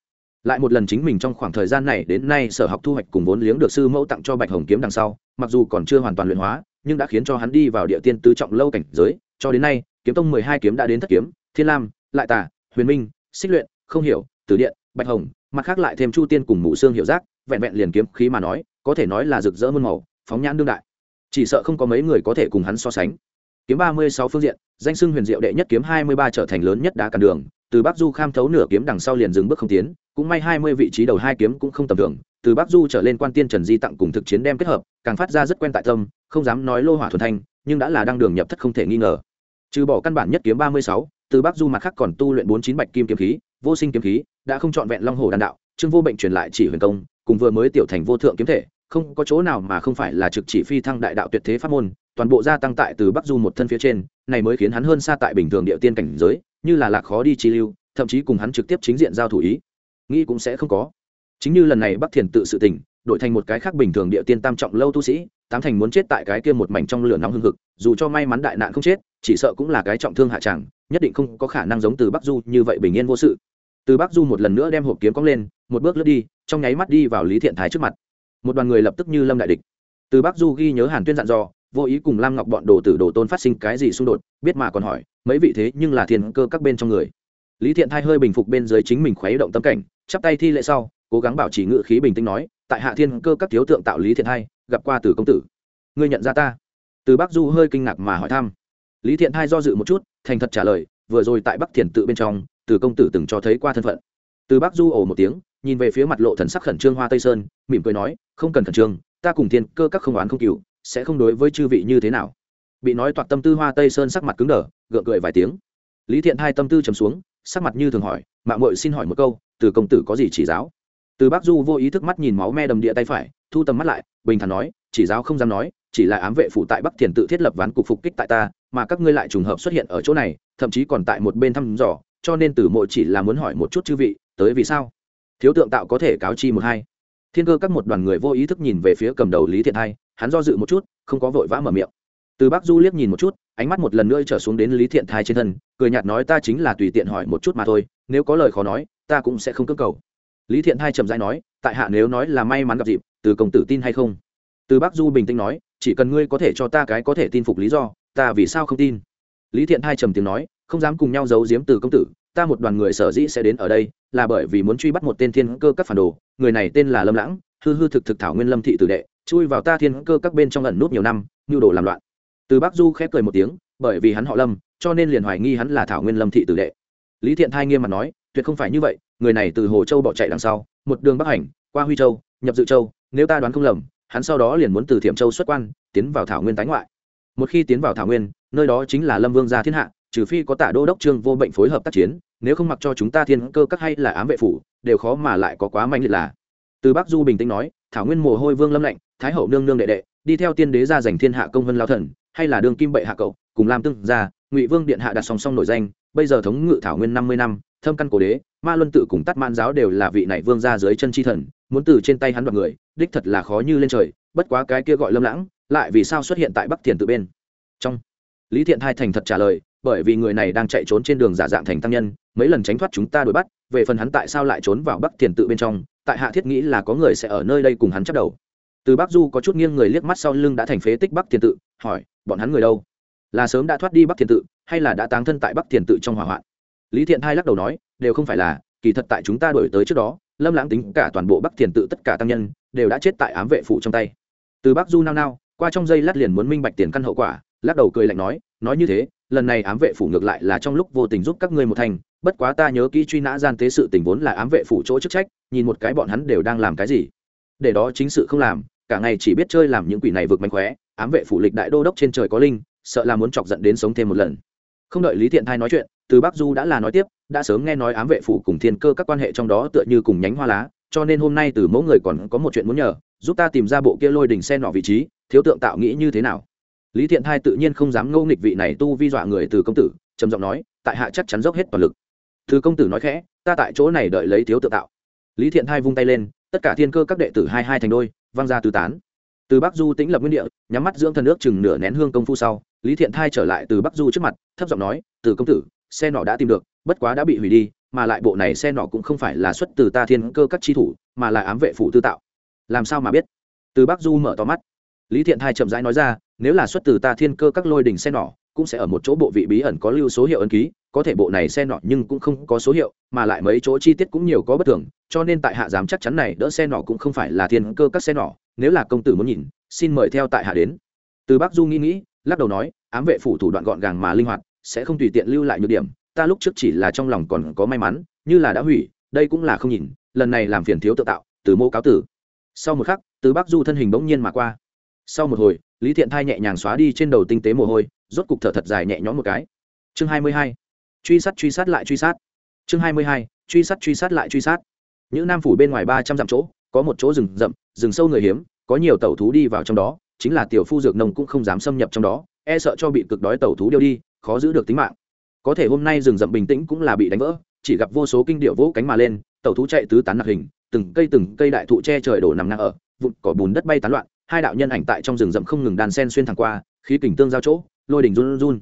Lại một lần chính mình trong khoảng thời gian này đến nay sở học thu hoạch cùng vốn liếng được sư mẫu tặng cho bạch hồng kiếm đằng sau, mặc dù còn chưa hoàn toàn luyện hóa, nhưng đã khiến cho hắn đi vào địa tiên tứ trọng lâu cảnh giới, cho đến nay, kiếm tông mười hai kiếm đã đến thất kiếm, thiên lam, lại tả huyền minh, xích luyện, không hiểu từ điện, bạch hồng, mặt khác lại thêm chu tiên cùng mù xương hiệu giác vẹn vẹn liền kiếm khí mà nói, có thể nói là rực rỡ muôn màu, phóng nhãn đương đại. Chỉ sợ không có mấy người có thể cùng hắn so sánh. Kiếm ba mươi sáu phương diện, danh sưng huyền diệu đệ nhất kiếm hai mươi ba trở thành lớn nhất đá cản đường, từ bắc du kham thấu nửa kiếm đằng sau liền dừng bước không tiến, cũng may hai mươi vị trí đầu hai kiếm cũng không tầm thường, từ bắc du trở lên quan tiên trần di tặng cùng thực chiến đem kết hợp, càng phát ra rất quen tại tâm, không dám nói lô hỏa thuần thanh, nhưng đã là đăng đường nhập thất không thể nghi ngờ. Trừ bỏ căn bản nhất kiếm ba mươi sáu, từ bắc du mặt khác còn tu luyện bốn chín bạch kim kiếm khí, vô sinh kiếm khí, đã không trọn vẹn long hồ đàn đạo trương vô bệnh truyền lại chỉ huyền công cùng vừa mới tiểu thành vô thượng kiếm thể, không có chỗ nào mà không phải là trực chỉ phi thăng đại đạo tuyệt thế pháp môn, toàn bộ gia tăng tại từ bắc du một thân phía trên, này mới khiến hắn hơn xa tại bình thường địa tiên cảnh giới, như là lạc khó đi chi lưu, thậm chí cùng hắn trực tiếp chính diện giao thủ ý. Nghĩ cũng sẽ không có. Chính như lần này bắc thiền tự sự tình, đổi thành một cái khác bình thường địa tiên tam trọng lâu tu sĩ, tám thành muốn chết tại cái kia một mảnh trong lửa nóng hưng hực, dù cho may mắn đại nạn không chết, chỉ sợ cũng là cái trọng thương hạ tràng nhất định không có khả năng giống từ bắc du như vậy bình yên vô sự. Từ bắc du một lần nữa đem hộp kiếm cong lên, một bước lướt đi trong nháy mắt đi vào lý thiện thái trước mặt. Một đoàn người lập tức như lâm đại địch. Từ bắc du ghi nhớ hàn tuyên dặn dò, vô ý cùng lam ngọc bọn đồ tử đồ tôn phát sinh cái gì xung đột, biết mà còn hỏi, mấy vị thế nhưng là thiên cơ các bên trong người. Lý thiện thai hơi bình phục bên dưới chính mình khuấy động tâm cảnh, chắp tay thi lễ sau, cố gắng bảo trì ngự khí bình tĩnh nói, tại hạ thiên cơ các thiếu tượng tạo lý thiện thai gặp qua từ công tử. Ngươi nhận ra ta? Từ bắc du hơi kinh ngạc mà hỏi thăm. Lý thiện thai do dự một chút, thành thật trả lời, vừa rồi tại bắc thiền tự bên trong, từ công tử từng cho thấy qua thân phận. Từ bắc du ồ một tiếng nhìn về phía mặt lộ thần sắc khẩn trương hoa tây sơn, mỉm cười nói, không cần khẩn trương, ta cùng thiên cơ các không oán không cừu, sẽ không đối với chư vị như thế nào. Bị nói toạc tâm tư hoa tây sơn sắc mặt cứng đờ, gượng cười vài tiếng. Lý thiện hai tâm tư trầm xuống, sắc mặt như thường hỏi mạng muội xin hỏi một câu, từ công tử có gì chỉ giáo? Từ bác du vô ý thức mắt nhìn máu me đầm địa tay phải, thu tầm mắt lại, bình thản nói, chỉ giáo không dám nói, chỉ là ám vệ phụ tại bắc thiền tự thiết lập ván cục phục kích tại ta, mà các ngươi lại trùng hợp xuất hiện ở chỗ này, thậm chí còn tại một bên thăm dò, cho nên từ mộ chỉ là muốn hỏi một chút chư vị, tới vì sao? Thiếu tượng tạo có thể cáo chi một hai. Thiên cơ các một đoàn người vô ý thức nhìn về phía cầm đầu lý thiện hai, hắn do dự một chút, không có vội vã mở miệng. Từ bác du liếc nhìn một chút, ánh mắt một lần nữa trở xuống đến lý thiện thai trên thân, cười nhạt nói ta chính là tùy tiện hỏi một chút mà thôi, nếu có lời khó nói, ta cũng sẽ không cưỡng cầu. Lý thiện thai chậm rãi nói, tại hạ nếu nói là may mắn gặp dịp, từ công tử tin hay không? Từ bác du bình tĩnh nói, chỉ cần ngươi có thể cho ta cái có thể tin phục lý do, ta vì sao không tin? Lý thiện thai trầm tiếng nói, không dám cùng nhau giấu giếm từ công tử ta một đoàn người sở dĩ sẽ đến ở đây là bởi vì muốn truy bắt một tên thiên cơ các phản đồ. Người này tên là lâm lãng, hư hư thực thực thảo nguyên lâm thị tử đệ, chui vào ta thiên cơ các bên trong ẩn nút nhiều năm, nhu đồ làm loạn. Từ bắc du khép cười một tiếng, bởi vì hắn họ lâm, cho nên liền hoài nghi hắn là thảo nguyên lâm thị tử đệ. Lý thiện thai nghiêm mặt nói, tuyệt không phải như vậy, người này từ hồ châu bỏ chạy đằng sau, một đường bắc hành, qua huy châu, nhập dự châu, nếu ta đoán không lầm, hắn sau đó liền muốn từ thiểm châu xuất quan, tiến vào thảo nguyên tái ngoại. Một khi tiến vào thảo nguyên, nơi đó chính là lâm vương gia thiên hạ trừ phi có tả đô đốc trương vô bệnh phối hợp tác chiến, nếu không mặc cho chúng ta thiên cơ các hay là ám vệ phủ, đều khó mà lại có quá mạnh liệt là. Từ bắc du bình tĩnh nói, thảo nguyên mồ hôi vương lâm lạnh, thái hậu nương nương đệ đệ, đi theo tiên đế ra giành thiên hạ công vân lao thần, hay là đương kim bệ hạ cậu, cùng lam tương gia ngụy vương điện hạ đặt song song nổi danh, bây giờ thống ngự thảo nguyên năm mươi năm, thâm căn cổ đế, ma luân tự cùng tắt man giáo đều là vị này vương ra dưới chân chi thần, muốn từ trên tay hắn đoạt người, đích thật là khó như lên trời, bất quá cái kia gọi lâm lãng, lại vì sao xuất hiện tại bắc thiền tự bên? Trong, lý thiện hai thành thật trả lời bởi vì người này đang chạy trốn trên đường giả dạng thành tăng nhân, mấy lần tránh thoát chúng ta đuổi bắt, về phần hắn tại sao lại trốn vào bắc thiền tự bên trong, tại hạ thiết nghĩ là có người sẽ ở nơi đây cùng hắn chấp đầu. Từ bắc du có chút nghiêng người liếc mắt sau lưng đã thành phế tích bắc thiền tự, hỏi, bọn hắn người đâu? Là sớm đã thoát đi bắc thiền tự, hay là đã táng thân tại bắc thiền tự trong hỏa hoạn? Lý thiện hai lắc đầu nói, đều không phải là, kỳ thật tại chúng ta đổi tới trước đó, lâm lãng tính cả toàn bộ bắc thiền tự tất cả tăng nhân, đều đã chết tại ám vệ phụ trong tay. Từ bắc du nao nao, qua trong giây lát liền muốn minh bạch tiền căn hậu quả, lắc đầu cười lạnh nói nói như thế lần này ám vệ phủ ngược lại là trong lúc vô tình giúp các ngươi một thành, bất quá ta nhớ kỹ truy nã gian tế sự tình vốn là ám vệ phủ chỗ chức trách, nhìn một cái bọn hắn đều đang làm cái gì. Để đó chính sự không làm, cả ngày chỉ biết chơi làm những quỷ này vực mạnh khóe, ám vệ phủ lịch đại đô đốc trên trời có linh, sợ là muốn chọc giận đến sống thêm một lần. Không đợi lý thiện thai nói chuyện, từ bắc du đã là nói tiếp, đã sớm nghe nói ám vệ phủ cùng thiên cơ các quan hệ trong đó tựa như cùng nhánh hoa lá, cho nên hôm nay từ mẫu người còn có một chuyện muốn nhờ, giúp ta tìm ra bộ kia lôi đỉnh xe nọ vị trí, thiếu tượng tạo nghĩ như thế nào? Lý thiện thai tự nhiên không dám ngẫu nghịch vị này tu vi dọa người từ công tử, trầm giọng nói, tại hạ chắc chắn dốc hết toàn lực. Từ công tử nói khẽ, ta tại chỗ này đợi lấy thiếu tự tạo. Lý thiện thai vung tay lên, tất cả thiên cơ các đệ tử hai hai thành đôi văng ra tứ tán. Từ bắc du tĩnh lập nguyên địa, nhắm mắt dưỡng thần nước chừng nửa nén hương công phu sau, lý thiện thai trở lại từ bắc du trước mặt, thấp giọng nói, từ công tử, xe nọ đã tìm được, bất quá đã bị hủy đi, mà lại bộ này xe nọ cũng không phải là xuất từ ta thiên cơ các chi thủ, mà là ám vệ phủ tư tạo. Làm sao mà biết? Từ bắc du mở to mắt. Lý thiện thai chậm rãi nói ra nếu là xuất từ ta thiên cơ các lôi đình xe nọ cũng sẽ ở một chỗ bộ vị bí ẩn có lưu số hiệu ấn ký, có thể bộ này xe nọ nhưng cũng không có số hiệu, mà lại mấy chỗ chi tiết cũng nhiều có bất thường, cho nên tại hạ dám chắc chắn này đỡ xe nọ cũng không phải là thiên cơ các xe nọ nếu là công tử muốn nhìn, xin mời theo tại hạ đến. Từ bác du nghĩ nghĩ, lắc đầu nói, ám vệ phủ thủ đoạn gọn gàng mà linh hoạt, sẽ không tùy tiện lưu lại nhược điểm, ta lúc trước chỉ là trong lòng còn có may mắn, như là đã hủy, đây cũng là không nhìn, lần này làm phiền thiếu tự tạo, từ mô cáo tử. Sau một khắc, từ bác du thân hình bỗng nhiên mà qua. Sau một hồi lý thiện thai nhẹ nhàng xóa đi trên đầu tinh tế mồ hôi, rốt cục thở thật dài nhẹ nhõm một cái. Chương hai mươi hai. Truy sát truy sát lại truy sát. Chương hai mươi hai. Truy sát truy sát lại truy sát. Những nam phủ bên ngoài ba trăm dặm chỗ, có một chỗ rừng rậm, rừng sâu người hiếm, có nhiều tàu thú đi vào trong đó, chính là tiểu phu dược nông cũng không dám xâm nhập trong đó e sợ cho bị cực đói tàu thú điêu đi, khó giữ được tính mạng. Có thể hôm nay rừng rậm bình tĩnh cũng là bị đánh vỡ, chỉ gặp vô số kinh điệu vỗ cánh mà lên tàu thú chạy tứ tán nạc hình, từng cây từng cây đại thụ che trời đổ nằm ngang ở, vụn cỏ bùn đất bay tán loạn hai đạo nhân ảnh tại trong rừng rậm không ngừng đàn sen xuyên thẳng qua, khí kình tương giao chỗ, lôi đỉnh run run.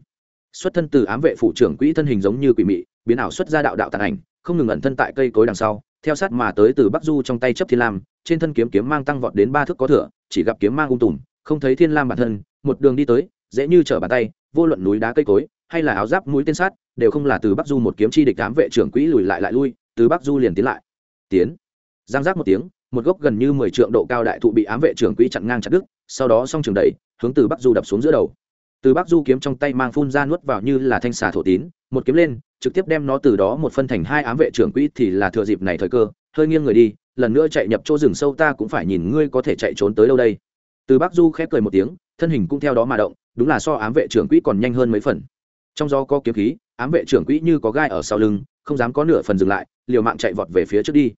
Xuất thân từ ám vệ phủ trưởng quỹ thân hình giống như quỷ mị, biến ảo xuất ra đạo đạo tàn ảnh, không ngừng ẩn thân tại cây cối đằng sau, theo sát mà tới từ bắc du trong tay chấp thiên lam, trên thân kiếm kiếm mang tăng vọt đến ba thước có thửa, chỉ gặp kiếm mang ung tùm, không thấy thiên lam bản thân, một đường đi tới, dễ như trở bàn tay, vô luận núi đá cây cối, hay là áo giáp mũi tên sát, đều không là từ bắc du một kiếm chi địch ám vệ trưởng quỹ lùi lại lại lui, từ bắc du liền tiến lại. Tiến. Giang giác một tiếng một gốc gần như mười trượng độ cao đại thụ bị ám vệ trưởng quỹ chặn ngang chặt đứt, sau đó song trường đẩy, hướng từ bắc du đập xuống giữa đầu. Từ bắc du kiếm trong tay mang phun ra nuốt vào như là thanh xà thổ tín, một kiếm lên, trực tiếp đem nó từ đó một phân thành hai ám vệ trưởng quỹ thì là thừa dịp này thời cơ, hơi nghiêng người đi, lần nữa chạy nhập chỗ rừng sâu ta cũng phải nhìn ngươi có thể chạy trốn tới đâu đây. Từ bắc du khép cười một tiếng, thân hình cũng theo đó mà động, đúng là so ám vệ trưởng quỹ còn nhanh hơn mấy phần. Trong gió có kiếm khí, ám vệ trưởng quỹ như có gai ở sau lưng, không dám có nửa phần dừng lại, liều mạng chạy vọt về phía trước đi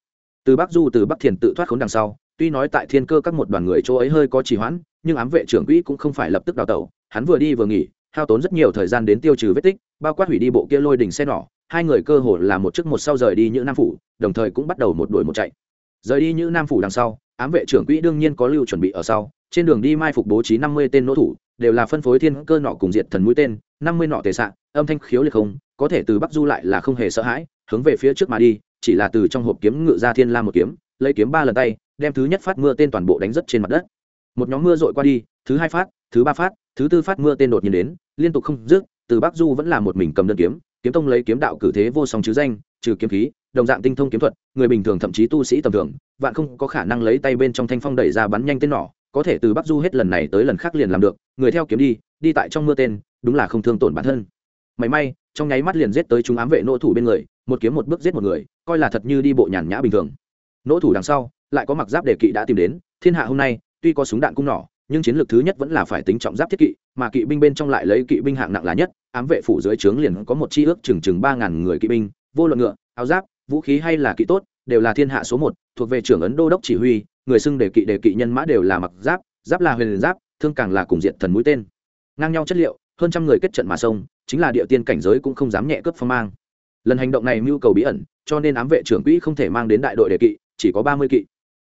từ bắc du từ bắc thiền tự thoát khốn đằng sau, tuy nói tại thiên cơ các một đoàn người chỗ ấy hơi có trì hoãn, nhưng ám vệ trưởng quỹ cũng không phải lập tức đào tẩu, hắn vừa đi vừa nghỉ, hao tốn rất nhiều thời gian đến tiêu trừ vết tích, bao quát hủy đi bộ kia lôi đỉnh xe nỏ, hai người cơ hồ là một trước một sau rời đi những nam phủ, đồng thời cũng bắt đầu một đuổi một chạy. Rời đi những nam phủ đằng sau, ám vệ trưởng quỹ đương nhiên có lưu chuẩn bị ở sau, trên đường đi mai phục bố trí năm mươi tên nỗ thủ, đều là phân phối thiên cơ nọ cùng diệt thần mũi tên, năm mươi nọ tề xạ âm thanh khiếu liệt không, có thể từ bắc du lại là không hề sợ hãi hướng về phía trước mà đi, chỉ là từ trong hộp kiếm ngự ra thiên la một kiếm, lấy kiếm ba lần tay, đem thứ nhất phát mưa tên toàn bộ đánh rất trên mặt đất. Một nhóm mưa dội qua đi, thứ hai phát, thứ ba phát, thứ tư phát mưa tên đột nhiên đến, liên tục không dứt, từ bắc du vẫn là một mình cầm đơn kiếm kiếm tông lấy kiếm đạo cử thế vô song chứ danh, trừ kiếm khí, đồng dạng tinh thông kiếm thuật, người bình thường thậm chí tu sĩ tầm thường, vạn không có khả năng lấy tay bên trong thanh phong đẩy ra bắn nhanh tên nỏ, có thể từ bắc du hết lần này tới lần khác liền làm được, người theo kiếm đi đi tại trong mưa tên, đúng là không thương tổn bản thân. May may, trong nháy mắt liền giết tới chúng ám vệ nỗ thủ bên người một kiếm một bước giết một người, coi là thật như đi bộ nhàn nhã bình thường. Nỗ thủ đằng sau, lại có mặc giáp đề kỵ đã tìm đến, thiên hạ hôm nay, tuy có súng đạn cung nỏ, nhưng chiến lược thứ nhất vẫn là phải tính trọng giáp thiết kỵ, mà kỵ binh bên trong lại lấy kỵ binh hạng nặng là nhất, ám vệ phủ dưới trướng liền có một chi ước chừng chừng ba ngàn người kỵ binh, vô luận ngựa, áo giáp, vũ khí hay là kỵ tốt, đều là thiên hạ số một, thuộc về trưởng ấn đô đốc chỉ huy, người xưng đề kỵ đề kỵ nhân mã đều là mặc giáp giáp là huyền giáp, thương càng là cùng diện thần mũi tên. Ngang nhau chất liệu, hơn trăm người kết trận mà sông, chính là địa tiên cảnh giới cũng không dám nhẹ cướp phong mang lần hành động này mưu cầu bí ẩn, cho nên ám vệ trưởng quỹ không thể mang đến đại đội đề kỵ, chỉ có ba mươi kỵ.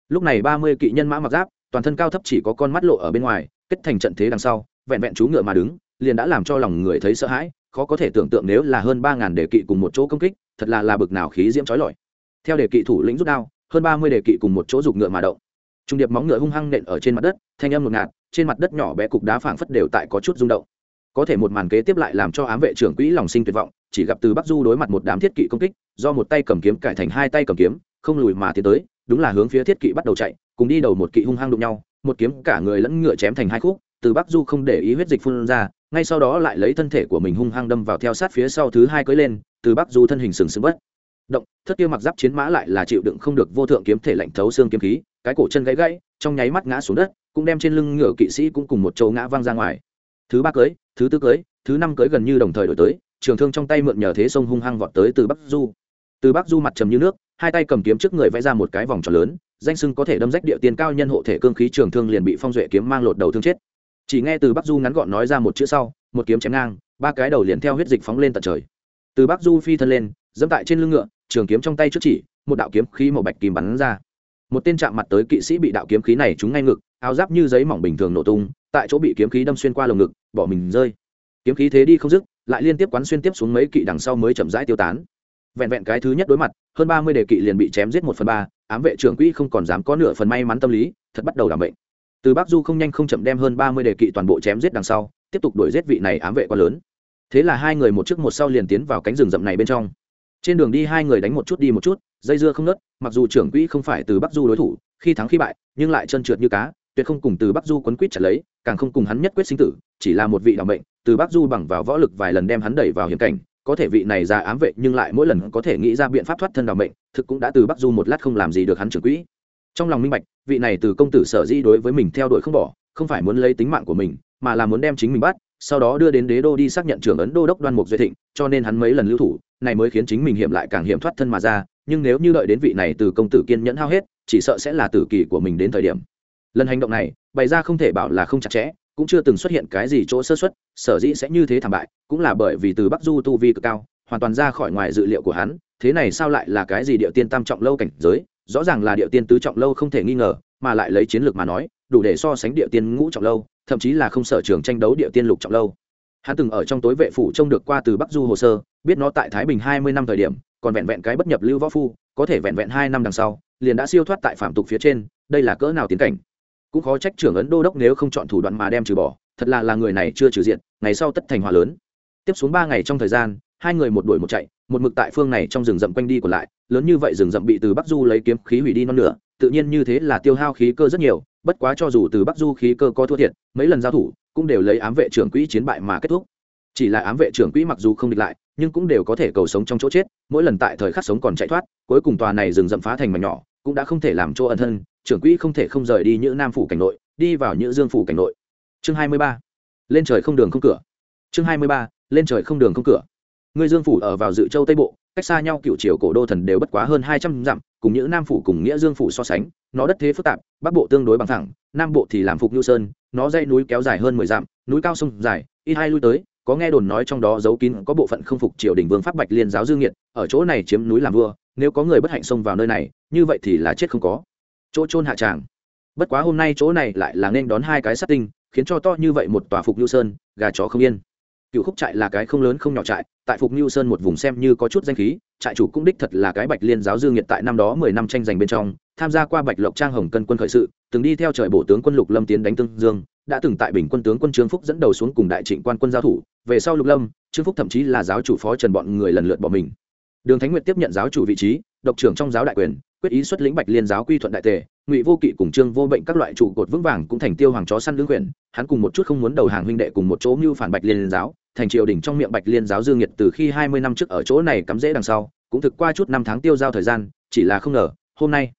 Lúc này ba mươi kỵ nhân mã mặc giáp, toàn thân cao thấp chỉ có con mắt lộ ở bên ngoài, kết thành trận thế đằng sau, vẹn vẹn chú ngựa mà đứng, liền đã làm cho lòng người thấy sợ hãi, khó có thể tưởng tượng nếu là hơn ba ngàn đề kỵ cùng một chỗ công kích, thật là là bực nào khí diễm trói lọi. Theo đề kỵ thủ lĩnh rút đao, hơn ba mươi đề kỵ cùng một chỗ giục ngựa mà động. Trung điệp móng ngựa hung hăng nện ở trên mặt đất, thanh âm ngột ngạt, trên mặt đất nhỏ bé cục đá phảng phất đều tại có chút rung động. Có thể một màn kế tiếp lại làm cho ám vệ trưởng quỹ lòng sinh tuyệt vọng chỉ gặp từ bắc du đối mặt một đám thiết kỵ công kích, do một tay cầm kiếm cải thành hai tay cầm kiếm, không lùi mà tiến tới, đúng là hướng phía thiết kỵ bắt đầu chạy, cùng đi đầu một kỵ hung hăng đụng nhau, một kiếm cả người lẫn ngựa chém thành hai khúc, từ bắc du không để ý huyết dịch phun ra, ngay sau đó lại lấy thân thể của mình hung hăng đâm vào theo sát phía sau thứ hai cưới lên, từ bắc du thân hình sừng sững bất động, thất kia mặc giáp chiến mã lại là chịu đựng không được vô thượng kiếm thể lạnh thấu xương kiếm khí, cái cổ chân gãy gãy, trong nháy mắt ngã xuống đất, cũng đem trên lưng ngựa kỵ sĩ cũng cùng một chỗ ngã văng ra ngoài. Thứ ba cưới thứ tư cưới thứ năm cưới gần như đồng thời đổi tới trường thương trong tay mượn nhờ thế sông hung hăng vọt tới từ bắc du. Từ bắc du mặt trầm như nước, hai tay cầm kiếm trước người vẽ ra một cái vòng tròn lớn, danh sưng có thể đâm rách địa tiên cao nhân hộ thể cương khí trường thương liền bị phong duệ kiếm mang lột đầu thương chết. Chỉ nghe từ bắc du ngắn gọn nói ra một chữ sau, một kiếm chém ngang, ba cái đầu liền theo huyết dịch phóng lên tận trời. Từ bắc du phi thân lên, dẫm tại trên lưng ngựa, trường kiếm trong tay trước chỉ, một đạo kiếm khí màu bạch kìm bắn ra. Một tên chạm mặt tới kỵ sĩ bị đạo kiếm khí này trúng ngay ngực, áo giáp như giấy mỏng bình thường nổ tung, tại chỗ bị kiếm khí đâm xuyên qua lồng ngực, bỏ mình rơi. Kiếm khí thế đi không dứt lại liên tiếp quán xuyên tiếp xuống mấy kỵ đằng sau mới chậm rãi tiêu tán. Vẹn vẹn cái thứ nhất đối mặt, hơn ba mươi đề kỵ liền bị chém giết một phần ba, ám vệ trưởng quỹ không còn dám có nửa phần may mắn tâm lý, thật bắt đầu đảm bệnh. Từ bắc du không nhanh không chậm đem hơn ba mươi đề kỵ toàn bộ chém giết đằng sau, tiếp tục đuổi giết vị này ám vệ quá lớn. Thế là hai người một trước một sau liền tiến vào cánh rừng rậm này bên trong. Trên đường đi hai người đánh một chút đi một chút, dây dưa không nớt mặc dù trưởng quỹ không phải từ bắc du đối thủ, khi thắng khi bại, nhưng lại chân trượt như cá tuyệt không cùng từ bắc du quấn quýt trả lấy, càng không cùng hắn nhất quyết sinh tử, chỉ là một vị đạo mệnh, từ bắc du bằng vào võ lực vài lần đem hắn đẩy vào hiểm cảnh, có thể vị này ra ám vệ nhưng lại mỗi lần có thể nghĩ ra biện pháp thoát thân đạo mệnh, thực cũng đã từ bắc du một lát không làm gì được hắn trưởng quỹ. Trong lòng minh bạch, vị này từ công tử sở di đối với mình theo đuổi không bỏ, không phải muốn lấy tính mạng của mình, mà là muốn đem chính mình bắt, sau đó đưa đến đế đô đi xác nhận trưởng ấn đô đốc đoan mục duy thịnh, cho nên hắn mấy lần lưu thủ, này mới khiến chính mình hiểm lại càng hiểm thoát thân mà ra, nhưng nếu như đợi đến vị này từ công tử kiên nhẫn hao hết, chỉ sợ sẽ là tử kỳ của mình đến thời điểm lần hành động này, bày ra không thể bảo là không chặt chẽ, cũng chưa từng xuất hiện cái gì chỗ sơ xuất sở dĩ sẽ như thế thảm bại, cũng là bởi vì từ bắc du tu vi cực cao, hoàn toàn ra khỏi ngoài dự liệu của hắn, thế này sao lại là cái gì địa tiên tam trọng lâu cảnh giới, rõ ràng là địa tiên tứ trọng lâu không thể nghi ngờ, mà lại lấy chiến lược mà nói, đủ để so sánh địa tiên ngũ trọng lâu, thậm chí là không sở trường tranh đấu địa tiên lục trọng lâu. Hắn từng ở trong tối vệ phủ trông được qua từ bắc du hồ sơ, biết nó tại thái bình hai mươi năm thời điểm, còn vẹn vẹn cái bất nhập lưu võ phu, có thể vẹn vẹn hai năm đằng sau, liền đã siêu thoát tại phạm tục phía trên, đây là cỡ nào tiến cảnh cũng khó trách trưởng ấn đô đốc nếu không chọn thủ đoạn mà đem trừ bỏ, thật là là người này chưa trừ diện, ngày sau tất thành hòa lớn. Tiếp xuống ba ngày trong thời gian, hai người một đuổi một chạy, một mực tại phương này trong rừng rậm quanh đi còn lại, lớn như vậy rừng rậm bị từ bắc du lấy kiếm khí hủy đi non nửa, tự nhiên như thế là tiêu hao khí cơ rất nhiều, bất quá cho dù từ bắc du khí cơ có thua thiệt, mấy lần giao thủ cũng đều lấy ám vệ trưởng quỹ chiến bại mà kết thúc. Chỉ là ám vệ trưởng quỹ mặc dù không địch lại, nhưng cũng đều có thể cầu sống trong chỗ chết, mỗi lần tại thời khắc sống còn chạy thoát, cuối cùng tòa này rừng rậm phá thành mảnh nhỏ cũng đã không thể làm chỗ ẩn thân, trưởng quỹ không thể không rời đi những nam phủ cảnh nội, đi vào những dương phủ cảnh nội. Chương hai mươi ba, lên trời không đường không cửa. Chương hai mươi ba, lên trời không đường không cửa. Người dương phủ ở vào dự châu tây bộ, cách xa nhau cựu triều cổ đô thần đều bất quá hơn hai trăm dặm, cùng những nam phủ cùng nghĩa dương phủ so sánh, nó đất thế phức tạp, bắc bộ tương đối bằng thẳng nam bộ thì làm phục nhu sơn, nó dây núi kéo dài hơn mười dặm, núi cao sông dài ít hai lui tới, có nghe đồn nói trong đó giấu kín có bộ phận không phục triều đình vương pháp bạch liên giáo dương nhiệt ở chỗ này chiếm núi làm vua nếu có người bất hạnh xông vào nơi này, như vậy thì là chết không có. Chỗ trôn hạ tràng. Bất quá hôm nay chỗ này lại là nên đón hai cái sát tinh, khiến cho to như vậy một tòa phục nhu sơn, gà chó không yên. Cựu khúc trại là cái không lớn không nhỏ trại, tại phục nhu sơn một vùng xem như có chút danh khí, trại chủ cũng đích thật là cái bạch liên giáo dương nhiệt tại năm đó mười năm tranh giành bên trong, tham gia qua bạch lộc trang hồng cân quân khởi sự, từng đi theo trời bổ tướng quân lục lâm tiến đánh tương dương, đã từng tại bình quân tướng quân trương phúc dẫn đầu xuống cùng đại trịnh quan quân giao thủ, về sau lục lâm, trương phúc thậm chí là giáo chủ phó trần bọn người lần lượt bỏ mình đường thánh nguyệt tiếp nhận giáo chủ vị trí, độc trưởng trong giáo đại quyền, quyết ý xuất lĩnh bạch liên giáo quy thuận đại tề, ngụy vô kỵ cùng trương vô bệnh các loại trụ cột vững vàng cũng thành tiêu hoàng chó săn lương quyền, hắn cùng một chút không muốn đầu hàng huynh đệ cùng một chỗ mưu phản bạch liên giáo, thành triều đình trong miệng bạch liên giáo dương nhiệt từ khi hai mươi năm trước ở chỗ này cắm rễ đằng sau, cũng thực qua chút năm tháng tiêu giao thời gian, chỉ là không ngờ, hôm nay,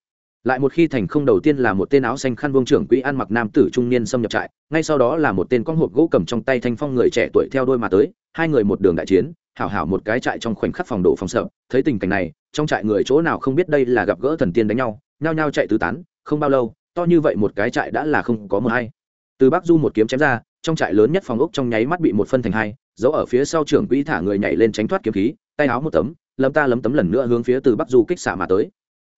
lại một khi thành không đầu tiên là một tên áo xanh khăn vương trưởng quỹ ăn mặc nam tử trung niên xâm nhập trại, ngay sau đó là một tên con hộp gỗ cầm trong tay thanh phong người trẻ tuổi theo đôi mà tới, hai người một đường đại chiến hảo hảo một cái trại trong khoảnh khắc phòng độ phòng sợ, thấy tình cảnh này, trong trại người chỗ nào không biết đây là gặp gỡ thần tiên đánh nhau, nhao nhao chạy tứ tán, không bao lâu, to như vậy một cái trại đã là không có mờ hay từ bắc du một kiếm chém ra, trong trại lớn nhất phòng ốc trong nháy mắt bị một phân thành hai, giấu ở phía sau trưởng quỹ thả người nhảy lên tránh thoát kiếm khí, tay áo một tấm, lấm ta lấm tấm lần nữa hướng phía từ bắc du kích xạ mà tới.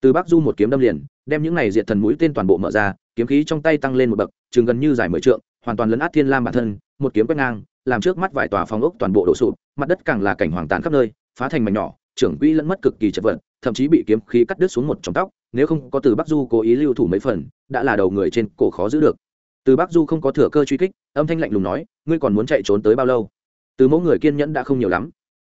Từ bắc du một kiếm đâm liền, đem những này diệt thần mũi tên toàn bộ mở ra, kiếm khí trong tay tăng lên một bậc, chừng gần như dài mười trượng, hoàn toàn lấn át thiên lam bản thân, một kiếm quét ngang làm trước mắt vài tòa phòng ốc toàn bộ đổ sụp, mặt đất càng là cảnh hoàng tàn khắp nơi, phá thành mảnh nhỏ, trưởng quỹ lẫn mất cực kỳ chật vật, thậm chí bị kiếm khí cắt đứt xuống một trong tóc, nếu không có từ bắc du cố ý lưu thủ mấy phần, đã là đầu người trên cổ khó giữ được. Từ bắc du không có thừa cơ truy kích, âm thanh lạnh lùng nói, ngươi còn muốn chạy trốn tới bao lâu? Từ mẫu người kiên nhẫn đã không nhiều lắm.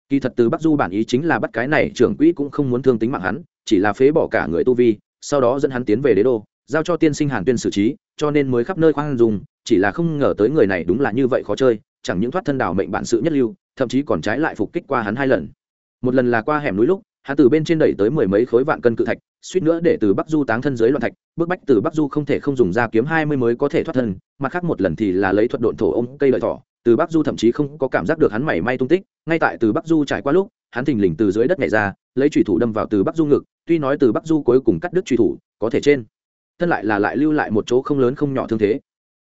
Kỳ thật từ bắc du bản ý chính là bắt cái này, trưởng quỹ cũng không muốn thương tính mạng hắn, chỉ là phế bỏ cả người tu vi, sau đó dẫn hắn tiến về đế đô, giao cho tiên sinh hàn tuyên xử trí, cho nên mới khắp nơi khoan dùng chỉ là không ngờ tới người này đúng là như vậy khó chơi chẳng những thoát thân đảo mệnh bản sự nhất lưu, thậm chí còn trái lại phục kích qua hắn hai lần. Một lần là qua hẻm núi lúc, hắn từ bên trên đẩy tới mười mấy khối vạn cân cự thạch, suýt nữa để từ bắc du táng thân dưới loạn thạch bức bách từ bắc du không thể không dùng ra kiếm hai mươi mới có thể thoát thân, mặt khác một lần thì là lấy thuật độn thổ ôm cây lợi thỏ, từ bắc du thậm chí không có cảm giác được hắn mảy may tung tích, ngay tại từ bắc du trải qua lúc, hắn thình lình từ dưới đất nhảy ra, lấy trùy thủ đâm vào từ bắc du ngực, tuy nói từ bắc du cuối cùng cắt đứt trùy thủ, có thể trên thân lại là lại lưu lại một chỗ không lớn không nhỏ thương thế.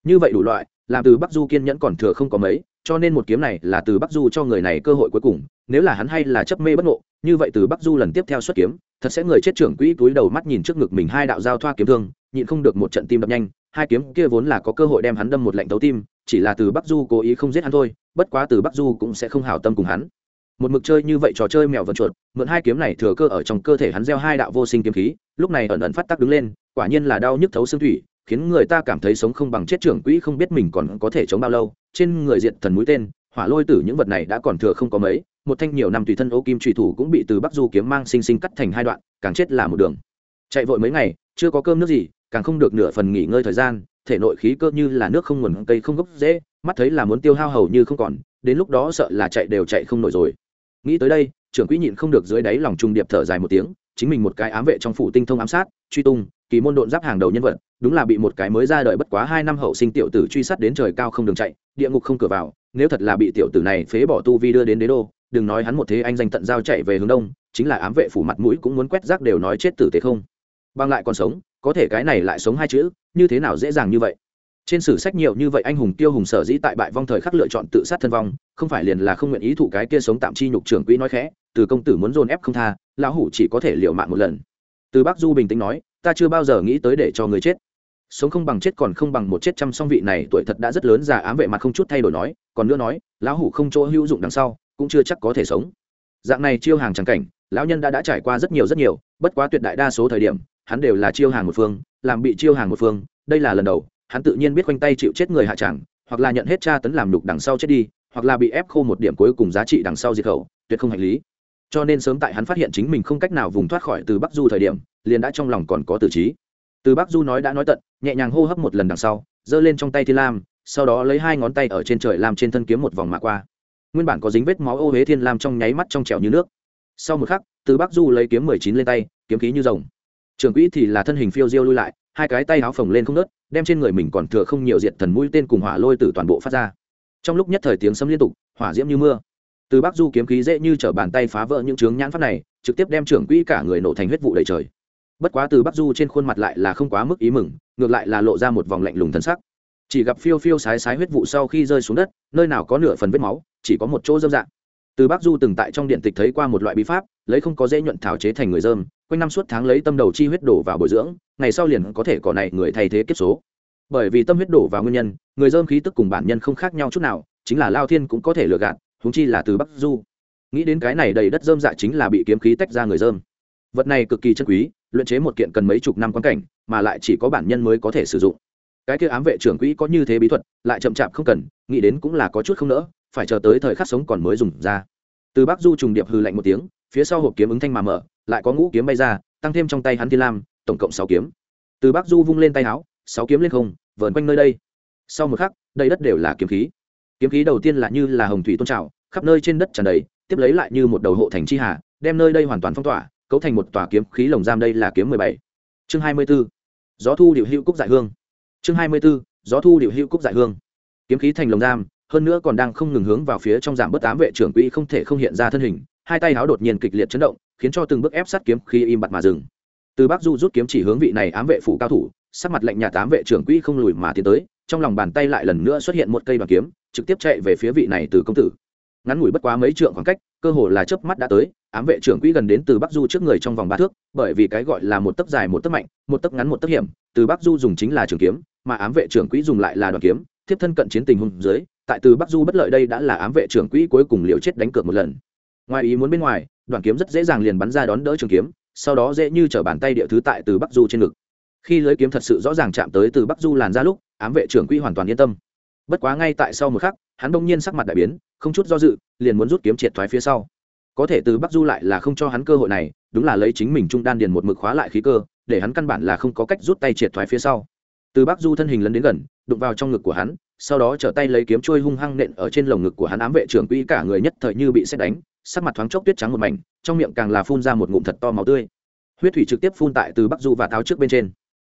Như vậy đủ loại làm từ bắc du kiên nhẫn còn thừa không có mấy, cho nên một kiếm này là từ bắc du cho người này cơ hội cuối cùng, nếu là hắn hay là chấp mê bất ngộ, như vậy từ bắc du lần tiếp theo xuất kiếm, thật sẽ người chết trưởng quỹ túi đầu mắt nhìn trước ngực mình hai đạo giao thoa kiếm thương, nhịn không được một trận tim đập nhanh, hai kiếm kia vốn là có cơ hội đem hắn đâm một lệnh tấu tim, chỉ là từ bắc du cố ý không giết hắn thôi, bất quá từ bắc du cũng sẽ không hảo tâm cùng hắn. Một mực chơi như vậy trò chơi mèo vần chuột, mượn hai kiếm này thừa cơ ở trong cơ thể hắn gieo hai đạo vô sinh kiếm khí, lúc này ẩn ẩn phát tắc đứng lên, quả nhiên là đau nhức thấu xương thủy khiến người ta cảm thấy sống không bằng chết trưởng quỹ không biết mình còn có thể chống bao lâu. Trên người diện thần mũi tên, hỏa lôi tử những vật này đã còn thừa không có mấy. Một thanh nhiều năm tùy thân ô kim trùy thủ cũng bị từ bắc du kiếm mang xinh xinh cắt thành hai đoạn, càng chết là một đường. Chạy vội mấy ngày, chưa có cơm nước gì, càng không được nửa phần nghỉ ngơi thời gian. Thể nội khí cơ như là nước không nguồn cây không gốc dễ, mắt thấy là muốn tiêu hao hầu như không còn, đến lúc đó sợ là chạy đều chạy không nổi rồi. Nghĩ tới đây, trưởng quỹ nhịn không được dưới đáy lòng trung điệp thở dài một tiếng, chính mình một cái ám vệ trong phủ tinh thông ám sát, truy tung, kỳ môn độn giáp hàng đầu nhân vật đúng là bị một cái mới ra đời bất quá hai năm hậu sinh tiểu tử truy sát đến trời cao không đường chạy, địa ngục không cửa vào, nếu thật là bị tiểu tử này phế bỏ tu vi đưa đến đế đô, đừng nói hắn một thế anh danh tận giao chạy về hướng đông, chính là ám vệ phủ mặt mũi cũng muốn quét rác đều nói chết tử thế không. Bằng lại còn sống, có thể cái này lại sống hai chữ, như thế nào dễ dàng như vậy? Trên sử sách nhiều như vậy anh hùng tiêu hùng sở dĩ tại bại vong thời khắc lựa chọn tự sát thân vong, không phải liền là không nguyện ý thụ cái kia sống tạm chi nhục trưởng quỹ nói khẽ, từ công tử muốn dồn ép không tha, lão hủ chỉ có thể liệu mạng một lần. Từ bác du bình tĩnh nói, ta chưa bao giờ nghĩ tới để cho người chết sống không bằng chết còn không bằng một chết trăm song vị này, tuổi thật đã rất lớn, già ám vệ mặt không chút thay đổi nói, còn nữa nói, lão hủ không chỗ hữu dụng đằng sau, cũng chưa chắc có thể sống. Dạng này chiêu hàng trắng cảnh, lão nhân đã đã trải qua rất nhiều rất nhiều, bất quá tuyệt đại đa số thời điểm, hắn đều là chiêu hàng một phương, làm bị chiêu hàng một phương, đây là lần đầu, hắn tự nhiên biết quanh tay chịu chết người hạ tràng hoặc là nhận hết tra tấn làm nhục đằng sau chết đi, hoặc là bị ép khô một điểm cuối cùng giá trị đằng sau diệt khẩu, tuyệt không hành lý. Cho nên sớm tại hắn phát hiện chính mình không cách nào vùng thoát khỏi từ bắc du thời điểm, liền đã trong lòng còn có tử trí từ Bác du nói đã nói tận, nhẹ nhàng hô hấp một lần đằng sau, giơ lên trong tay thiên lam, sau đó lấy hai ngón tay ở trên trời làm trên thân kiếm một vòng mạ qua. Nguyên bản có dính vết máu ô huế thiên lam trong nháy mắt trong trẻo như nước. Sau một khắc, từ Bác du lấy kiếm mười chín lên tay, kiếm khí như rồng. Trường quỹ thì là thân hình phiêu diêu lui lại, hai cái tay áo phồng lên không nớt đem trên người mình còn thừa không nhiều diệt thần mũi tên cùng hỏa lôi từ toàn bộ phát ra. Trong lúc nhất thời tiếng sấm liên tục, hỏa diễm như mưa. Từ Bác du kiếm khí dễ như t bàn tay phá vỡ những trướng nhãn phát này, trực tiếp đem trưởng quỹ cả người nổ thành huyết vụ đầy trời bất quá từ bắc du trên khuôn mặt lại là không quá mức ý mừng, ngược lại là lộ ra một vòng lạnh lùng thân sắc. Chỉ gặp phiêu phiêu sái sái huyết vụ sau khi rơi xuống đất, nơi nào có nửa phần vết máu, chỉ có một chỗ dâm dạng từ bắc du từng tại trong điện tịch thấy qua một loại bí pháp, lấy không có dễ nhuận thảo chế thành người dơm quanh năm suốt tháng lấy tâm đầu chi huyết đổ vào bồi dưỡng, ngày sau liền có thể cỏ này người thay thế kiếp số. Bởi vì tâm huyết đổ vào nguyên nhân, người dơm khí tức cùng bản nhân không khác nhau chút nào, chính là lao thiên cũng có thể lừa gạt húng chi là từ bắc du. Nghĩ đến cái này đầy đất dơm dạ chính là bị kiếm khí tách ra người dơm vật này cực kỳ chân quý luyện chế một kiện cần mấy chục năm quan cảnh, mà lại chỉ có bản nhân mới có thể sử dụng. Cái kia ám vệ trưởng quỹ có như thế bí thuật, lại chậm chạp không cần, nghĩ đến cũng là có chút không nỡ, phải chờ tới thời khắc sống còn mới dùng ra. Từ bắc du trùng điệp hư lạnh một tiếng, phía sau hộp kiếm ứng thanh mà mở, lại có ngũ kiếm bay ra, tăng thêm trong tay hắn thiên lam, tổng cộng sáu kiếm. Từ bắc du vung lên tay áo, sáu kiếm lên không, vờn quanh nơi đây. Sau một khắc đây đất đều là kiếm khí. Kiếm khí đầu tiên là như là hồng thủy tôn trào, khắp nơi trên đất tràn đầy, tiếp lấy lại như một đầu hộ thành chi hà, đem nơi đây hoàn toàn phong tỏa cấu thành một tòa kiếm khí lồng giam đây là kiếm mười bảy. Chương hai mươi b ố gió thu điệu hữu cúc dại hương. Chương hai mươi b ố gió thu điệu hữu cúc dại hương. Kiếm khí thành lồng giam, hơn nữa còn đang không ngừng hướng vào phía trong giảm bớt tám vệ trưởng quỹ không thể không hiện ra thân hình, hai tay háo đột nhiên kịch liệt chấn động, khiến cho từng bước ép sát kiếm khí im bặt mà dừng. Từ bắc du rút kiếm chỉ hướng vị này ám vệ phủ cao thủ, sắc mặt lệnh nhà tám vệ trưởng quỹ không lùi mà tiến tới, trong lòng bàn tay lại lần nữa xuất hiện một cây đoàn kiếm, trực tiếp chạy về phía vị này từ công tử. Ngắn ngủi bất quá mấy trượng khoảng cách, cơ hồ là chớp mắt đã tới ám vệ trưởng quỹ gần đến từ bắc du trước người trong vòng ba thước, bởi vì cái gọi là một tấc dài một tấc mạnh, một tấc ngắn một tấc hiểm, từ bắc du dùng chính là trường kiếm, mà ám vệ trưởng quỹ dùng lại là đoàn kiếm, thiếp thân cận chiến tình hùng dưới, tại từ bắc du bất lợi đây đã là ám vệ trưởng quỹ cuối cùng liều chết đánh cược một lần. Ngoài ý muốn bên ngoài, đoàn kiếm rất dễ dàng liền bắn ra đón đỡ trường kiếm, sau đó dễ như t bàn tay địa thứ tại từ bắc du trên ngực. Khi lưới kiếm thật sự rõ ràng chạm tới từ bắc du làn ra lúc, ám vệ trưởng quỹ hoàn toàn yên tâm. Bất quá ngay tại sau một khắc, hắn đông nhiên sắc mặt đại biến, không chút do dự, liền muốn rút kiếm triệt thoái phía sau có thể từ bắc du lại là không cho hắn cơ hội này, đúng là lấy chính mình trung đan điền một mực khóa lại khí cơ, để hắn căn bản là không có cách rút tay triệt thoái phía sau. Từ bắc du thân hình lấn đến gần, đụng vào trong ngực của hắn, sau đó trở tay lấy kiếm trôi hung hăng nện ở trên lồng ngực của hắn ám vệ trưởng quỹ cả người nhất thời như bị xét đánh, sắc mặt thoáng chốc tuyết trắng một mảnh, trong miệng càng là phun ra một ngụm thật to máu tươi. Huyết thủy trực tiếp phun tại từ bắc du và tháo trước bên trên.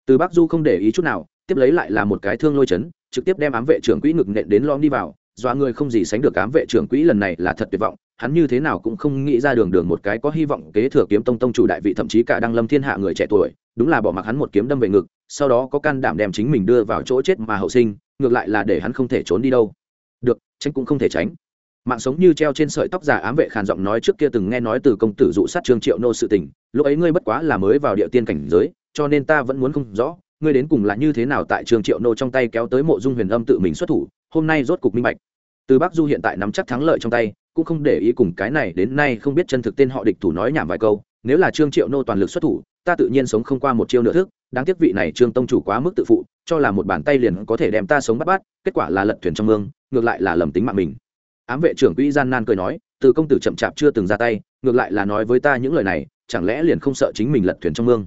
Từ bắc du không để ý chút nào, tiếp lấy lại là một cái thương lôi chấn, trực tiếp đem ám vệ trưởng quỹ ngực nện đến lom đi vào dọa người không gì sánh được ám vệ trưởng quỹ lần này là thật tuyệt vọng, hắn như thế nào cũng không nghĩ ra đường đường một cái có hy vọng kế thừa kiếm tông tông chủ đại vị thậm chí cả đăng lâm thiên hạ người trẻ tuổi, đúng là bỏ mặc hắn một kiếm đâm về ngực, sau đó có can đảm đem chính mình đưa vào chỗ chết mà hậu sinh, ngược lại là để hắn không thể trốn đi đâu. Được, tránh cũng không thể tránh. Mạng sống như treo trên sợi tóc giả ám vệ khàn giọng nói trước kia từng nghe nói từ công tử dụ sát trương triệu nô sự tình, lúc ấy ngươi bất quá là mới vào địa tiên cảnh giới, cho nên ta vẫn muốn không rõ, ngươi đến cùng là như thế nào tại trương triệu nô trong tay kéo tới mộ dung huyền âm tự mình xuất thủ hôm nay rốt cục minh bạch. Từ bắc du hiện tại nắm chắc thắng lợi trong tay, cũng không để ý cùng cái này đến nay không biết chân thực tên họ địch thủ nói nhảm vài câu, nếu là trương triệu nô toàn lực xuất thủ, ta tự nhiên sống không qua một chiêu nửa thức, đáng tiếc vị này trương tông chủ quá mức tự phụ, cho là một bàn tay liền có thể đem ta sống bắt bắt, kết quả là lật thuyền trong mương, ngược lại là lầm tính mạng mình. Ám vệ trưởng quỹ gian nan cười nói, từ công tử chậm chạp chưa từng ra tay, ngược lại là nói với ta những lời này, chẳng lẽ liền không sợ chính mình lật thuyền trong mương?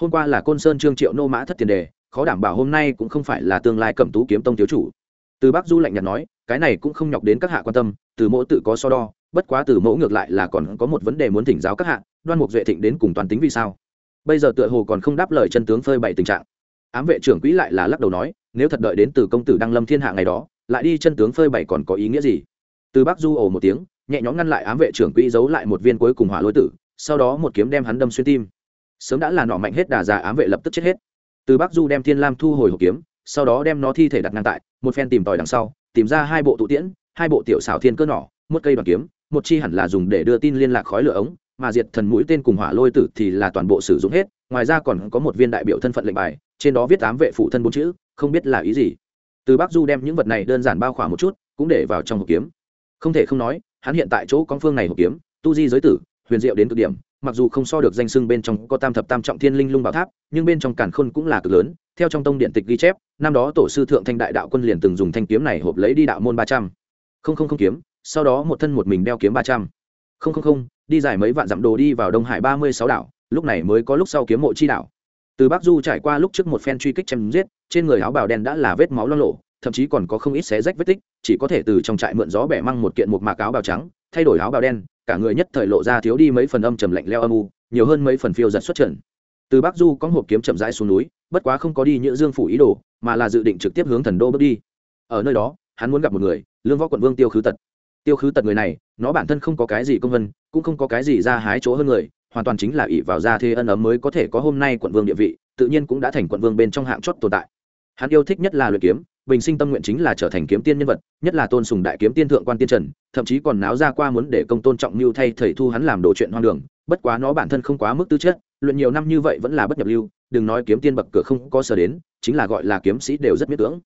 Hôm qua là côn sơn trương triệu nô mã thất tiền đề, khó đảm bảo hôm nay cũng không phải là tương lai cẩm tú kiếm tông thiếu chủ từ bắc du lạnh nhạt nói, cái này cũng không nhọc đến các hạ quan tâm, từ mẫu tự có so đo, bất quá từ mẫu ngược lại là còn có một vấn đề muốn thỉnh giáo các hạ, đoan mục duệ thịnh đến cùng toàn tính vì sao? Bây giờ tựa hồ còn không đáp lời chân tướng phơi bày tình trạng. Ám vệ trưởng quỹ lại là lắc đầu nói, nếu thật đợi đến từ công tử đăng lâm thiên hạ ngày đó, lại đi chân tướng phơi bày còn có ý nghĩa gì? Từ bắc du ồ một tiếng, nhẹ nhõm ngăn lại ám vệ trưởng quỹ giấu lại một viên cuối cùng hỏa lôi tử, sau đó một kiếm đem hắn đâm xuyên tim. Sớm đã là nọ mạnh hết đà già ám vệ lập tức chết hết. Từ bắc du đem thiên lam thu hồi hộp kiếm sau đó đem nó thi thể đặt ngang tại, một phen tìm tòi đằng sau, tìm ra hai bộ tụ tiễn, hai bộ tiểu xảo thiên cơ nỏ, một cây đoàn kiếm, một chi hẳn là dùng để đưa tin liên lạc khói lửa ống, mà diệt thần mũi tên cùng hỏa lôi tử thì là toàn bộ sử dụng hết, ngoài ra còn có một viên đại biểu thân phận lệnh bài, trên đó viết tám vệ phụ thân bốn chữ, không biết là ý gì. Từ bắc du đem những vật này đơn giản bao khỏa một chút, cũng để vào trong hộp kiếm. Không thể không nói, hắn hiện tại chỗ con phương này hộp kiếm, tu di giới tử, huyền diệu đến cực điểm, mặc dù không so được danh sưng bên trong có tam thập tam trọng thiên linh lung bảo tháp, nhưng bên trong càn khôn cũng là cực lớn theo trong tông điện tịch ghi chép, năm đó tổ sư thượng thanh đại đạo quân liền từng dùng thanh kiếm này hộp lấy đi đạo môn ba trăm. Không không không kiếm, sau đó một thân một mình đeo kiếm ba trăm. Không không không, đi dài mấy vạn dặm đồ đi vào đông hải ba mươi sáu đảo, lúc này mới có lúc sau kiếm mộ chi đảo. Từ bắc du trải qua lúc trước một phen truy kích chém giết, trên người áo bào đen đã là vết máu lo lộ, thậm chí còn có không ít xé rách vết tích, chỉ có thể từ trong trại mượn gió bẻ măng một kiện một mạc áo bào trắng, thay đổi áo bào đen, cả người nhất thời lộ ra thiếu đi mấy phần âm trầm lạnh leo âm u, nhiều hơn mấy phần phiêu giật xuất trận từ bắc du có hộp kiếm chậm rãi xuống núi bất quá không có đi nhữ dương phủ ý đồ, mà là dự định trực tiếp hướng thần đô bước đi. Ở nơi đó, hắn muốn gặp một người, lương võ quận vương tiêu khứ tật. Tiêu khứ tật người này, nó bản thân không có cái gì công vân, cũng không có cái gì ra hái chỗ hơn người, hoàn toàn chính là ỷ vào gia thế ân ấm mới có thể có hôm nay quận vương địa vị, tự nhiên cũng đã thành quận vương bên trong hạng chót tồn tại. Hắn yêu thích nhất là luyện kiếm, bình sinh tâm nguyện chính là trở thành kiếm tiên nhân vật, nhất là tôn sùng đại kiếm tiên thượng quan tiên trần, thậm chí còn náo ra qua muốn để công tôn trọng mưu thay thầy thu hắn làm đồ chuyện hoang đường, bất quá nó bản thân không quá mức tư chất, luyện nhiều năm như vậy vẫn là bất nhập lưu đừng nói kiếm tiên bậc cửa không có sở đến, chính là gọi là kiếm sĩ đều rất miễn cưỡng.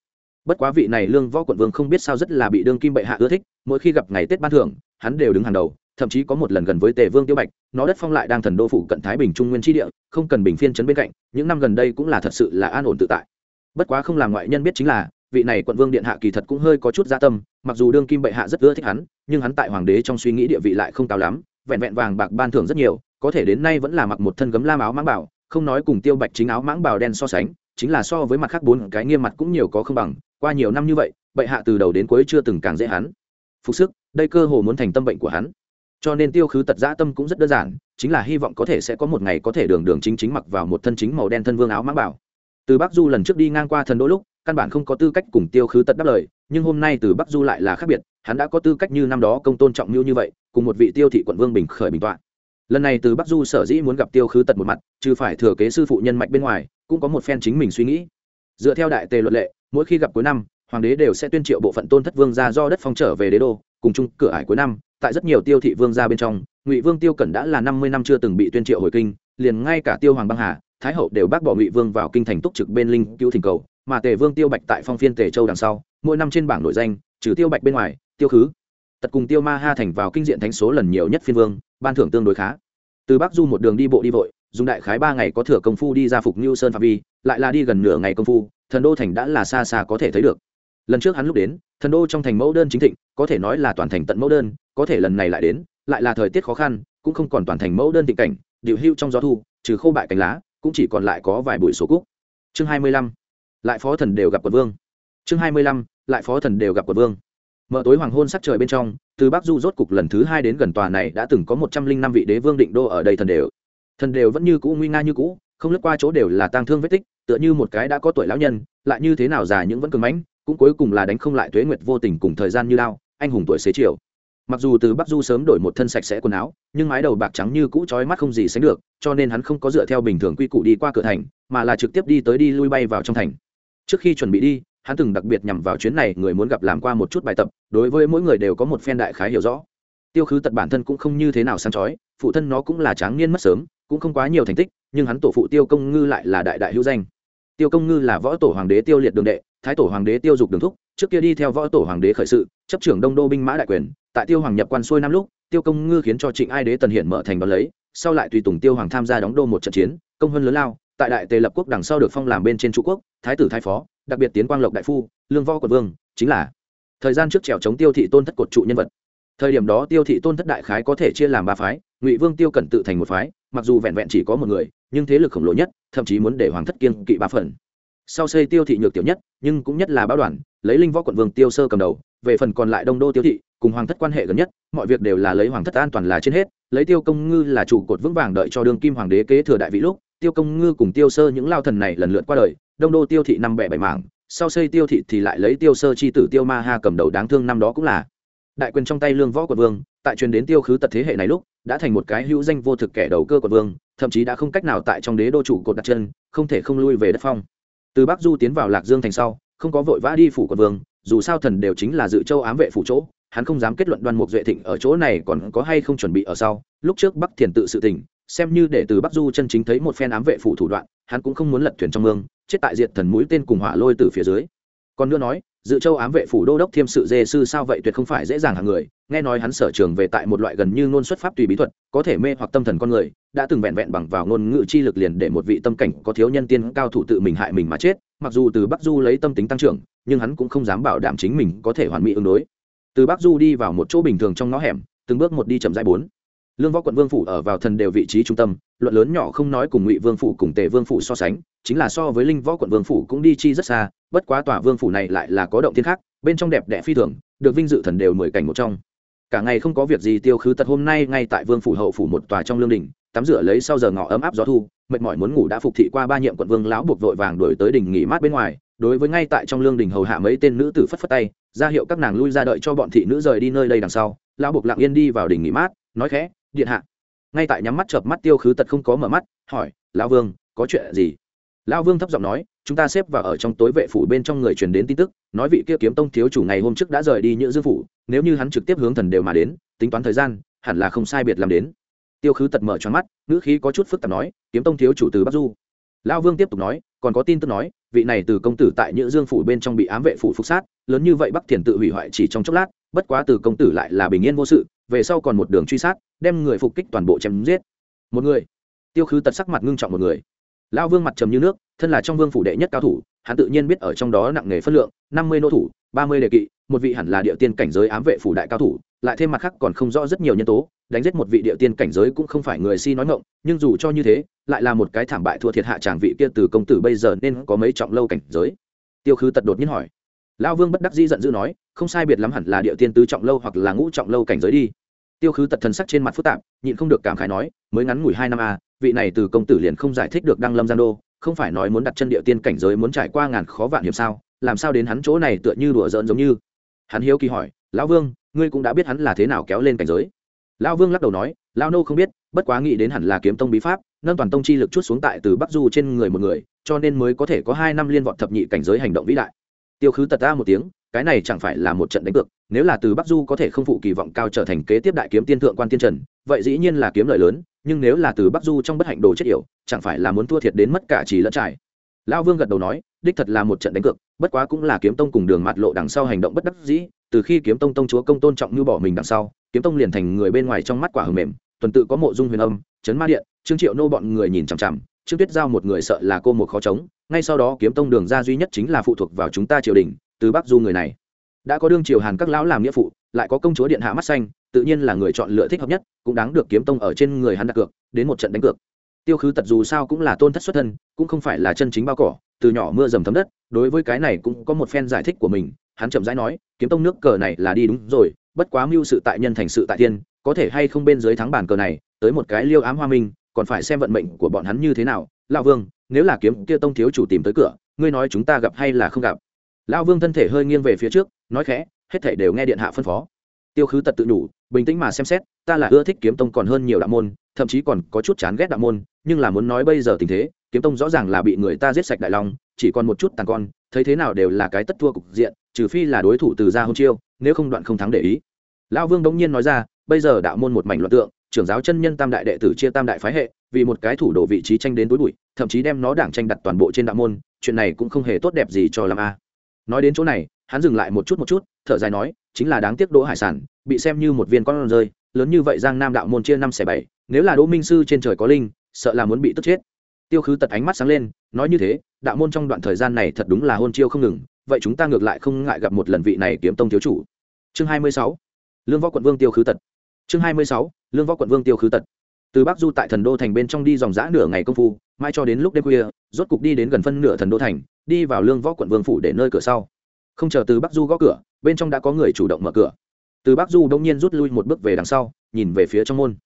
Bất quá vị này lương võ quận vương không biết sao rất là bị đương kim bệ hạ ưa thích, mỗi khi gặp ngày tết ban thưởng, hắn đều đứng hàng đầu, thậm chí có một lần gần với tề vương tiêu bạch, nó đất phong lại đang thần đô phủ cận thái bình trung nguyên tri địa, không cần bình phiên chấn bên cạnh, những năm gần đây cũng là thật sự là an ổn tự tại. Bất quá không làm ngoại nhân biết chính là, vị này quận vương điện hạ kỳ thật cũng hơi có chút gia tâm, mặc dù đương kim bệ hạ rất ưa thích hắn, nhưng hắn tại hoàng đế trong suy nghĩ địa vị lại không cao lắm, vẹn vẹn vàng bạc ban thưởng rất nhiều, có thể đến nay vẫn là mặc một thân gấm lam áo mãng bảo không nói cùng tiêu bạch chính áo mãng bảo đen so sánh, chính là so với mặt khác bốn cái nghiêm mặt cũng nhiều có không bằng, qua nhiều năm như vậy, bệ hạ từ đầu đến cuối chưa từng càng dễ hắn. Phục sức, đây cơ hồ muốn thành tâm bệnh của hắn. Cho nên tiêu khứ tật dã tâm cũng rất đơn giản, chính là hy vọng có thể sẽ có một ngày có thể đường đường chính chính mặc vào một thân chính màu đen thân vương áo mãng bảo từ bắc du lần trước đi ngang qua thần đỗ lúc, căn bản không có tư cách cùng tiêu khứ tật đáp lời, nhưng hôm nay từ bắc du lại là khác biệt, hắn đã có tư cách như năm đó công tôn trọng mưu như vậy, cùng một vị tiêu thị quận vương bình khởi bình tọa lần này từ bắc du sở dĩ muốn gặp tiêu khứ tật một mặt, chứ phải thừa kế sư phụ nhân mạch bên ngoài, cũng có một phen chính mình suy nghĩ. Dựa theo đại tề luật lệ, mỗi khi gặp cuối năm, hoàng đế đều sẽ tuyên triệu bộ phận tôn thất vương ra do đất phong trở về đế đô, cùng chung cửa ải cuối năm, tại rất nhiều tiêu thị vương ra bên trong, ngụy vương tiêu cẩn đã là năm mươi năm chưa từng bị tuyên triệu hồi kinh, liền ngay cả tiêu hoàng băng hà, thái hậu đều bác bỏ ngụy vương vào kinh thành túc trực bên linh cứu thỉnh cầu, mà tề vương tiêu bạch tại phong phiên tề châu đằng sau, mỗi năm trên bảng nội danh, trừ tiêu bạch bên ngoài, tiêu khứ tật cùng tiêu ma ha thành vào kinh diện thánh số lần nhiều nhất phiên vương, ban thưởng tương đối khá. Từ bắc du một đường đi bộ đi vội, dùng đại khái ba ngày có thừa công phu đi ra phục như sơn phạm vi, lại là đi gần nửa ngày công phu, thần đô thành đã là xa xa có thể thấy được. Lần trước hắn lúc đến, thần đô trong thành mẫu đơn chính thịnh, có thể nói là toàn thành tận mẫu đơn, có thể lần này lại đến, lại là thời tiết khó khăn, cũng không còn toàn thành mẫu đơn tịnh cảnh, điệu hưu trong gió thu, trừ khô bại cánh lá, cũng chỉ còn lại có vài bụi số cúc. Chương hai mươi lăm, lại phó thần đều gặp quận vương. Chương hai mươi lăm, lại phó thần đều gặp quận vương mở tối hoàng hôn sắc trời bên trong, từ bắc du rốt cục lần thứ hai đến gần tòa này đã từng có một trăm linh năm vị đế vương định đô ở đây thần đều. Thần đều vẫn như cũ nguy nga như cũ, không lướt qua chỗ đều là tang thương vết tích, tựa như một cái đã có tuổi lão nhân, lại như thế nào già những vẫn cường mãnh, cũng cuối cùng là đánh không lại tuế nguyệt vô tình cùng thời gian như lao, anh hùng tuổi xế chiều. Mặc dù từ bắc du sớm đổi một thân sạch sẽ quần áo, nhưng mái đầu bạc trắng như cũ trói mắt không gì sánh được, cho nên hắn không có dựa theo bình thường quy củ đi qua cửa thành, mà là trực tiếp đi tới đi lui bay vào trong thành. Trước khi chuẩn bị đi hắn từng đặc biệt nhằm vào chuyến này, người muốn gặp làm qua một chút bài tập, đối với mỗi người đều có một phen đại khái hiểu rõ. Tiêu khứ tật bản thân cũng không như thế nào sáng chói, phụ thân nó cũng là tráng niên mất sớm, cũng không quá nhiều thành tích, nhưng hắn tổ phụ tiêu công ngư lại là đại đại hữu danh. Tiêu công ngư là võ tổ hoàng đế tiêu liệt đường đệ, thái tổ hoàng đế tiêu dục đường thúc, trước kia đi theo võ tổ hoàng đế khởi sự, chấp trưởng đông đô binh mã đại quyền. Tại tiêu hoàng nhập quan xuôi năm lúc, tiêu công ngư khiến cho trịnh ai đế tần hiển mở thành đón lấy, sau lại tùy tùng tiêu hoàng tham gia đóng đô một trận chiến, công hơn lớn lao. Tại đại tề lập quốc đằng sau được phong làm bên trên trụ quốc, thái tử thái phó đặc biệt tiến quang lộc đại phu, lương võ quận vương, chính là thời gian trước trèo chống tiêu thị tôn thất cột trụ nhân vật. Thời điểm đó tiêu thị tôn thất đại khái có thể chia làm ba phái, ngụy vương tiêu cẩn tự thành một phái, mặc dù vẹn vẹn chỉ có một người, nhưng thế lực khổng lồ nhất, thậm chí muốn để hoàng thất kiên kỵ ba phần. Sau xây tiêu thị nhược tiểu nhất, nhưng cũng nhất là báo đoàn, lấy linh võ quận vương tiêu sơ cầm đầu, về phần còn lại đông đô tiêu thị, cùng hoàng thất quan hệ gần nhất, mọi việc đều là lấy hoàng thất an toàn là trên hết, lấy tiêu công ngư là trụ cột vững vàng đợi cho đương kim hoàng đế kế thừa đại vị lúc tiêu công ngư cùng tiêu sơ những lao thần này lần lượt qua đời, đông đô tiêu thị năm bẻ bảy mảng, sau xây tiêu thị thì lại lấy tiêu sơ chi tử tiêu ma ha cầm đầu đáng thương năm đó cũng là. Đại quyền trong tay lương võ quận vương, tại truyền đến tiêu khứ tật thế hệ này lúc, đã thành một cái hữu danh vô thực kẻ đầu cơ quận vương, thậm chí đã không cách nào tại trong đế đô chủ cột đặt chân, không thể không lui về đất phong. Từ bắc du tiến vào lạc dương thành sau, không có vội vã đi phủ quận vương, dù sao thần đều chính là dự châu ám vệ phủ chỗ, hắn không dám kết luận đoan mục duệ thịnh ở chỗ này còn có hay không chuẩn bị ở sau, lúc trước bắc thiền tự sự tình xem như để từ bắc du chân chính thấy một phen ám vệ phủ thủ đoạn, hắn cũng không muốn lật thuyền trong mương, chết tại diệt thần mũi tên cùng hỏa lôi từ phía dưới. Còn nữa nói, dự châu ám vệ phủ đô đốc thiêm sự dê sư sao vậy tuyệt không phải dễ dàng hàng người, nghe nói hắn sở trường về tại một loại gần như ngôn xuất pháp tùy bí thuật, có thể mê hoặc tâm thần con người, đã từng vẹn vẹn bằng vào ngôn ngữ chi lực liền để một vị tâm cảnh có thiếu nhân tiên cao thủ tự mình hại mình mà chết, mặc dù từ bắc du lấy tâm tính tăng trưởng, nhưng hắn cũng không dám bảo đảm chính mình có thể hoàn mỹ ứng đối. Từ bắc du đi vào một chỗ bình thường trong ngõ hẻm, từng bước một đi chậm rãi bốn lương võ quận vương phủ ở vào thần đều vị trí trung tâm, luận lớn nhỏ không nói cùng ngụy vương phủ cùng tề vương phủ so sánh, chính là so với linh võ quận vương phủ cũng đi chi rất xa, bất quá tòa vương phủ này lại là có động thiên khác, bên trong đẹp đẽ phi thường, được vinh dự thần đều mười cảnh một trong. Cả ngày không có việc gì tiêu khứ tật hôm nay ngay tại vương phủ hậu phủ một tòa trong lương đình, tắm rửa lấy sau giờ ngọ ấm áp gió thu, mệt mỏi muốn ngủ đã phục thị qua ba nhiệm quận vương lão buộc vội vàng đuổi tới đình nghỉ mát bên ngoài, đối với ngay tại trong lương đình hầu hạ mấy tên nữ tử phất phất tay, ra hiệu các nàng lui ra đợi cho bọn thị nữ rời đi nơi đây đằng sau, lão buộc lặng yên đi vào đình nghỉ mát, nói khẽ điện hạ. Ngay tại nhắm mắt chợp mắt tiêu khứ tật không có mở mắt, hỏi, lão vương, có chuyện gì? Lão vương thấp giọng nói, chúng ta xếp vào ở trong tối vệ phủ bên trong người truyền đến tin tức, nói vị kia kiếm tông thiếu chủ ngày hôm trước đã rời đi nhữ dương phủ, nếu như hắn trực tiếp hướng thần đều mà đến, tính toán thời gian, hẳn là không sai biệt làm đến. Tiêu khứ tật mở cho mắt, ngữ khí có chút phức tạp nói, kiếm tông thiếu chủ từ bắc du. Lão vương tiếp tục nói, còn có tin tức nói, vị này từ công tử tại nhữ dương phủ bên trong bị ám vệ phủ phục sát, lớn như vậy bắc thiền tự hủy hoại chỉ trong chốc lát, bất quá từ công tử lại là bình yên vô sự về sau còn một đường truy sát, đem người phục kích toàn bộ chém giết. Một người. Tiêu khứ tật sắc mặt ngưng trọng một người. Lão vương mặt trầm như nước, thân là trong vương phủ đệ nhất cao thủ, hắn tự nhiên biết ở trong đó nặng nghề phân lượng, năm mươi nô thủ, ba mươi đề kỵ, một vị hẳn là địa tiên cảnh giới ám vệ phủ đại cao thủ, lại thêm mặt khác còn không rõ rất nhiều nhân tố, đánh giết một vị địa tiên cảnh giới cũng không phải người si nói ngộng nhưng dù cho như thế, lại là một cái thảm bại thua thiệt hạ tràng vị kia từ công tử bây giờ nên có mấy trọng lâu cảnh giới. Tiêu khứ tật đột nhiên hỏi. Lão vương bất đắc dĩ giận dữ nói, không sai biệt lắm hẳn là địa tiên tứ trọng lâu hoặc là ngũ trọng lâu cảnh giới đi tiêu khứ tật thần sắc trên mặt phức tạp nhịn không được cảm khái nói mới ngắn ngủi hai năm a à, vị này từ công tử liền không giải thích được đăng lâm gian đô không phải nói muốn đặt chân địa tiên cảnh giới muốn trải qua ngàn khó vạn hiểm sao làm sao đến hắn chỗ này tựa như đùa giỡn giống như? Hắn hiếu kỳ hỏi lão vương ngươi cũng đã biết hắn là thế nào kéo lên cảnh giới? Lão vương lắc đầu nói lão nô không biết bất quá nghĩ đến hẳn là kiếm tông bí pháp nâng toàn tông chi lực chút xuống tại từ bắc du trên người một người cho nên mới có thể có hai năm liên vọt thập nhị cảnh giới hành động vĩ đại. Tiêu khứ tật ta một tiếng cái này chẳng phải là một trận đánh cược, nếu là từ bắc du có thể không phụ kỳ vọng cao trở thành kế tiếp đại kiếm tiên thượng quan tiên trần, vậy dĩ nhiên là kiếm lợi lớn, nhưng nếu là từ bắc du trong bất hạnh đồ chết yểu, chẳng phải là muốn thua thiệt đến mất cả chỉ lẫn trải. Lão vương gật đầu nói, đích thật là một trận đánh cược, bất quá cũng là kiếm tông cùng đường mặt lộ đằng sau hành động bất đắc dĩ, từ khi kiếm tông tông chúa công tôn trọng như bỏ mình đằng sau, kiếm tông liền thành người bên ngoài trong mắt quả hầm mềm, tuần tự có mộ dung huyền âm, chấn ma điện, trương triệu nô bọn người nhìn chằm chằm, trương tuyết giao một người sợ là cô một khó chống, ngay sau đó kiếm tông đường ra duy nhất chính là phụ thuộc vào chúng ta triều đình từ bắc du người này. Đã có đương triều hàn các lão làm nghĩa phụ, lại có công chúa điện hạ mắt xanh, tự nhiên là người chọn lựa thích hợp nhất, cũng đáng được kiếm tông ở trên người hắn đặt cược, đến một trận đánh cược. Tiêu khứ tật dù sao cũng là tôn thất xuất thân, cũng không phải là chân chính bao cỏ, từ nhỏ mưa dầm thấm đất, đối với cái này cũng có một phen giải thích của mình, hắn chậm rãi nói, kiếm tông nước cờ này là đi đúng rồi, bất quá mưu sự tại nhân thành sự tại tiên có thể hay không bên dưới thắng bản cờ này, tới một cái liêu ám hoa minh, còn phải xem vận mệnh của bọn hắn như thế nào. Lão vương, nếu là kiếm kia tông thiếu chủ tìm tới cửa, ngươi nói chúng ta gặp hay là không gặp? Lão vương thân thể hơi nghiêng về phía trước, nói khẽ, hết thể đều nghe điện hạ phân phó. Tiêu khứ tật tự nhủ, bình tĩnh mà xem xét, ta là ưa thích kiếm tông còn hơn nhiều đạo môn, thậm chí còn có chút chán ghét đạo môn, nhưng là muốn nói bây giờ tình thế, kiếm tông rõ ràng là bị người ta giết sạch đại long, chỉ còn một chút tàn con, thấy thế nào đều là cái tất thua cục diện, trừ phi là đối thủ từ gia hôn chiêu, nếu không đoạn không thắng để ý. Lão vương đống nhiên nói ra, bây giờ đạo môn một mảnh loạn tượng, trưởng giáo chân nhân tam đại đệ tử chia tam đại phái hệ, vì một cái thủ đồ vị trí tranh đến tối bụi, thậm chí đem nó đảng tranh đặt toàn bộ trên đạo môn, chuyện này cũng không hề tốt đẹp gì cho làm a nói đến chỗ này, hắn dừng lại một chút một chút, thở dài nói, chính là đáng tiếc đỗ hải sản bị xem như một viên con rơi, lớn như vậy giang nam đạo môn chia năm xẻ bảy, nếu là đỗ minh sư trên trời có linh, sợ là muốn bị tức chết. Tiêu khứ tật ánh mắt sáng lên, nói như thế, đạo môn trong đoạn thời gian này thật đúng là hôn chiêu không ngừng, vậy chúng ta ngược lại không ngại gặp một lần vị này kiếm tông thiếu chủ. Chương hai mươi sáu, lương võ quận vương tiêu khứ tật. Chương hai mươi sáu, lương võ quận vương tiêu khứ tật. Từ bắc du tại thần đô thành bên trong đi dòng g nửa ngày công phu mai cho đến lúc đêm khuya rốt cục đi đến gần phân nửa thần đô thành, đi vào lương võ quận vương phủ để nơi cửa sau. Không chờ từ bắc du gõ cửa, bên trong đã có người chủ động mở cửa. Từ bắc du đông nhiên rút lui một bước về đằng sau, nhìn về phía trong môn.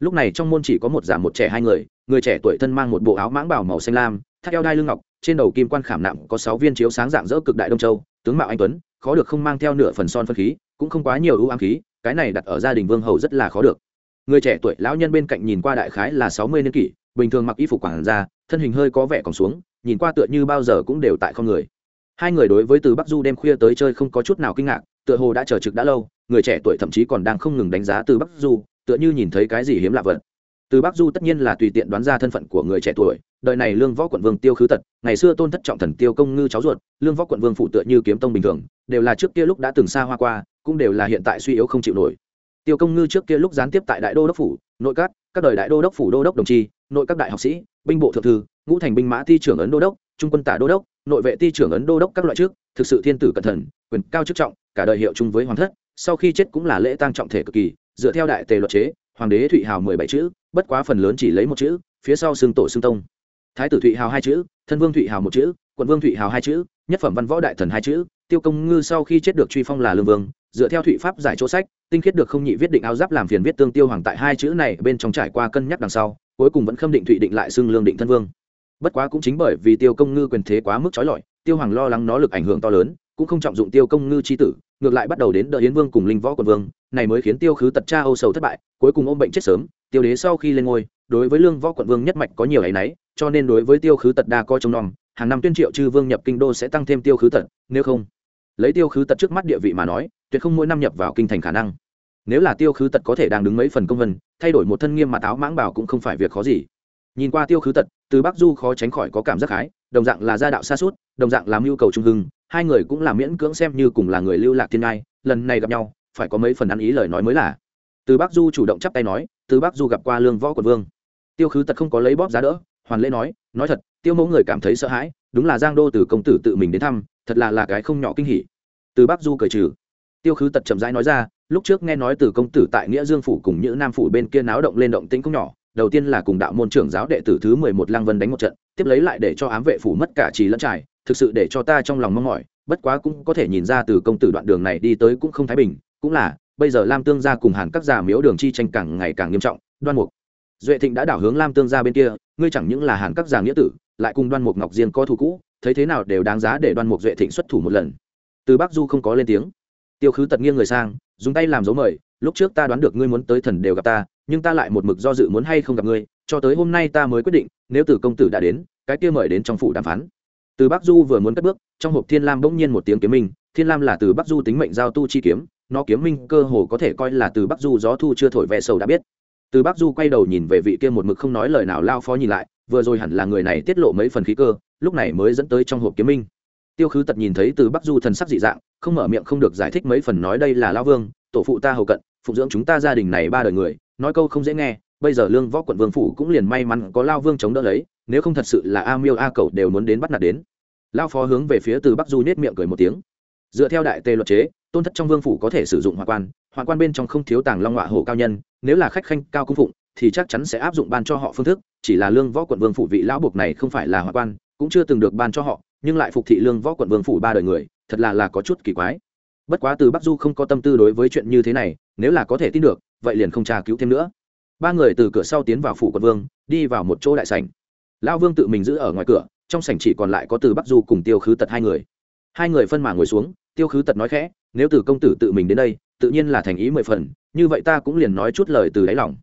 Lúc này trong môn chỉ có một già một trẻ hai người người trẻ tuổi thân mang một bộ áo mãng bảo màu xanh lam, thắt eo đai lưng ngọc, trên đầu kim quan khảm nặng có sáu viên chiếu sáng dạng dỡ cực đại đông châu, tướng mạo anh tuấn, khó được không mang theo nửa phần son phân khí, cũng không quá nhiều ưu ám khí, cái này đặt ở gia đình vương hầu rất là khó được. Người trẻ tuổi lão nhân bên cạnh nhìn qua đại khái là sáu mươi niên kỷ bình thường mặc y phục quảng ra thân hình hơi có vẻ còn xuống, nhìn qua tựa như bao giờ cũng đều tại không người. Hai người đối với từ bắc du đêm khuya tới chơi không có chút nào kinh ngạc, tựa hồ đã chờ trực đã lâu, người trẻ tuổi thậm chí còn đang không ngừng đánh giá từ bắc du, tựa như nhìn thấy cái gì hiếm lạ vật. Từ bắc du tất nhiên là tùy tiện đoán ra thân phận của người trẻ tuổi, đời này lương võ quận vương tiêu khứ tật, ngày xưa tôn thất trọng thần tiêu công ngư cháu ruột, lương võ quận vương phụ tựa như kiếm tông bình thường, đều là trước kia lúc đã từng xa hoa qua, cũng đều là hiện tại suy yếu không chịu nổi. Tiêu công ngư trước kia lúc gián tiếp tại đại đô đốc phủ, nội các các đời đại đô đốc phủ đô đốc đồng chi, nội các đại học sĩ, binh bộ thượng thư, ngũ thành binh mã thi trưởng ấn đô đốc, trung quân tả đô đốc, nội vệ thi trưởng ấn đô đốc các loại trước, thực sự thiên tử cẩn thận, quyền cao chức trọng, cả đời hiệu chung với hoàng thất, sau khi chết cũng là lễ tang trọng thể cực kỳ, dựa theo đại tề luật chế, hoàng đế thụy hào mười bảy chữ, bất quá phần lớn chỉ lấy một chữ, phía sau xương tổ xương tông. Thái tử thụy hào hai chữ, thân vương thụy hào một chữ, quận vương thụy hào hai chữ, nhất phẩm văn võ đại thần hai chữ, tiêu công ngư sau khi chết được truy phong là lương vương, dựa theo thụy pháp giải chỗ sách tinh khiết được không nhị viết định áo giáp làm phiền viết tương tiêu hoàng tại hai chữ này bên trong trải qua cân nhắc đằng sau, cuối cùng vẫn khâm định thụy định lại xưng lương định thân vương. Bất quá cũng chính bởi vì tiêu công ngư quyền thế quá mức trói lọi, tiêu hoàng lo lắng nó lực ảnh hưởng to lớn, cũng không trọng dụng tiêu công ngư c tử, ngược lại bắt đầu đến đợi hiến vương cùng linh võ quận vương, này mới khiến tiêu khứ tật cha âu sầu thất bại, cuối cùng ôm bệnh chết sớm, tiêu đế sau khi lên ngôi, đối với lương võ quận vương nhất mạch có nhiều áy náy, cho nên đối với tiêu khứ tật đa coi trông nom, hàng năm tuyên triệu chư vương nhập kinh đô sẽ tăng thêm tiêu khứ tật, nếu không lấy tiêu khứ tật trước mắt địa vị mà nói, tuyệt không mỗi năm nhập vào kinh thành khả năng. Nếu là tiêu khứ tật có thể đang đứng mấy phần công vân, thay đổi một thân nghiêm mà táo mãng bảo cũng không phải việc khó gì. Nhìn qua tiêu khứ tật, từ bắc du khó tránh khỏi có cảm giác hái đồng dạng là gia đạo xa suốt, đồng dạng làm nhu cầu trung hưng, hai người cũng là miễn cưỡng xem như cùng là người lưu lạc thiên ngai, lần này gặp nhau, phải có mấy phần ăn ý lời nói mới là. Từ bắc du chủ động chắp tay nói, từ bắc du gặp qua lương võ quận vương. Tiêu khứ tật không có lấy bóp giá đỡ, hoàn lễ nói nói thật, tiêu mẫu người cảm thấy sợ hãi, đúng là giang đô từ công tử tự mình đến thăm thật là là cái không nhỏ kinh hỉ. Từ bắc du cười trừ. Tiêu khứ tật chậm rãi nói ra, lúc trước nghe nói từ công tử tại nghĩa dương phủ cùng những nam phủ bên kia náo động lên động tĩnh không nhỏ, đầu tiên là cùng đạo môn trưởng giáo đệ tử thứ mười một lăng vân đánh một trận, tiếp lấy lại để cho ám vệ phủ mất cả trì lẫn trải, thực sự để cho ta trong lòng mong mỏi, bất quá cũng có thể nhìn ra từ công tử đoạn đường này đi tới cũng không thái bình, cũng là, bây giờ lam tương gia cùng hàn các già miếu đường chi tranh càng ngày càng nghiêm trọng, đoan mục, duệ thịnh đã đảo hướng lam tương gia bên kia, ngươi chẳng những là hàn các già nghĩa tử, lại cùng đoan mục ngọc diên có thù cũ thấy thế nào đều đáng giá để đoan mục duệ thịnh xuất thủ một lần. Từ bắc du không có lên tiếng. Tiêu khứ tật nghiêng người sang, dùng tay làm dấu mời, lúc trước ta đoán được ngươi muốn tới thần đều gặp ta, nhưng ta lại một mực do dự muốn hay không gặp ngươi, cho tới hôm nay ta mới quyết định, nếu từ công tử đã đến, cái kia mời đến trong phủ đàm phán. Từ bắc du vừa muốn cất bước, trong hộp thiên lam bỗng nhiên một tiếng kiếm minh, thiên lam là từ bắc du tính mệnh giao tu chi kiếm, nó kiếm minh cơ hồ có thể coi là từ bắc du gió thu chưa thổi vẻ sầu đã biết. Từ bắc du quay đầu nhìn về vị kia một mực không nói lời nào lao phó nhìn lại, vừa rồi hẳn là người này tiết lộ mấy phần khí cơ lúc này mới dẫn tới trong hộp kiếm minh. Tiêu khứ tật nhìn thấy từ bắc du thần sắc dị dạng, không mở miệng không được giải thích mấy phần nói đây là lao vương, tổ phụ ta hầu cận, phụng dưỡng chúng ta gia đình này ba đời người, nói câu không dễ nghe, bây giờ lương võ quận vương phủ cũng liền may mắn có lao vương chống đỡ lấy, nếu không thật sự là a miêu a cầu đều muốn đến bắt nạt đến. Lao phó hướng về phía từ bắc du nết miệng cười một tiếng. Dựa theo đại tề luật chế, tôn thất trong vương phủ có thể sử dụng hoa quan hoa quan bên trong không thiếu tàng long họa hổ cao nhân, nếu là khách khanh cao cung phụng, thì chắc chắn sẽ áp dụng ban cho họ phương thức, chỉ là lương võ quận vương phủ vị lão buộc này không phải là hoa quan cũng chưa từng được ban cho họ, nhưng lại phục thị lương võ quận vương phủ ba đời người, thật là là có chút kỳ quái. Bất quá từ bắc du không có tâm tư đối với chuyện như thế này, nếu là có thể tin được, vậy liền không tra cứu thêm nữa. Ba người từ cửa sau tiến vào phủ quận vương, đi vào một chỗ đại sảnh. Lao vương tự mình giữ ở ngoài cửa, trong sảnh chỉ còn lại có từ bắc du cùng tiêu khứ tật hai người. Hai người phân mà ngồi xuống, tiêu khứ tật nói khẽ, nếu từ công tử tự mình đến đây, tự nhiên là thành ý mười phần, như vậy ta cũng liền nói chút lời từ đáy lòng.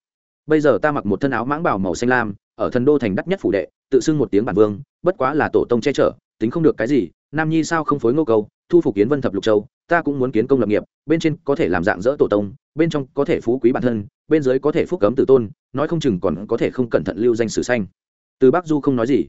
Bây giờ ta mặc một thân áo mãng bảo màu xanh lam, ở thần đô thành đắt nhất phủ đệ tự xưng một tiếng bản vương, bất quá là tổ tông che chở, tính không được cái gì, nam nhi sao không phối ngô câu, thu phục kiến vân thập lục châu, ta cũng muốn kiến công lập nghiệp, bên trên có thể làm dạng dỡ tổ tông, bên trong có thể phú quý bản thân, bên dưới có thể phúc cấm tử tôn, nói không chừng còn có thể không cẩn thận lưu danh sử xanh từ bắc du không nói gì.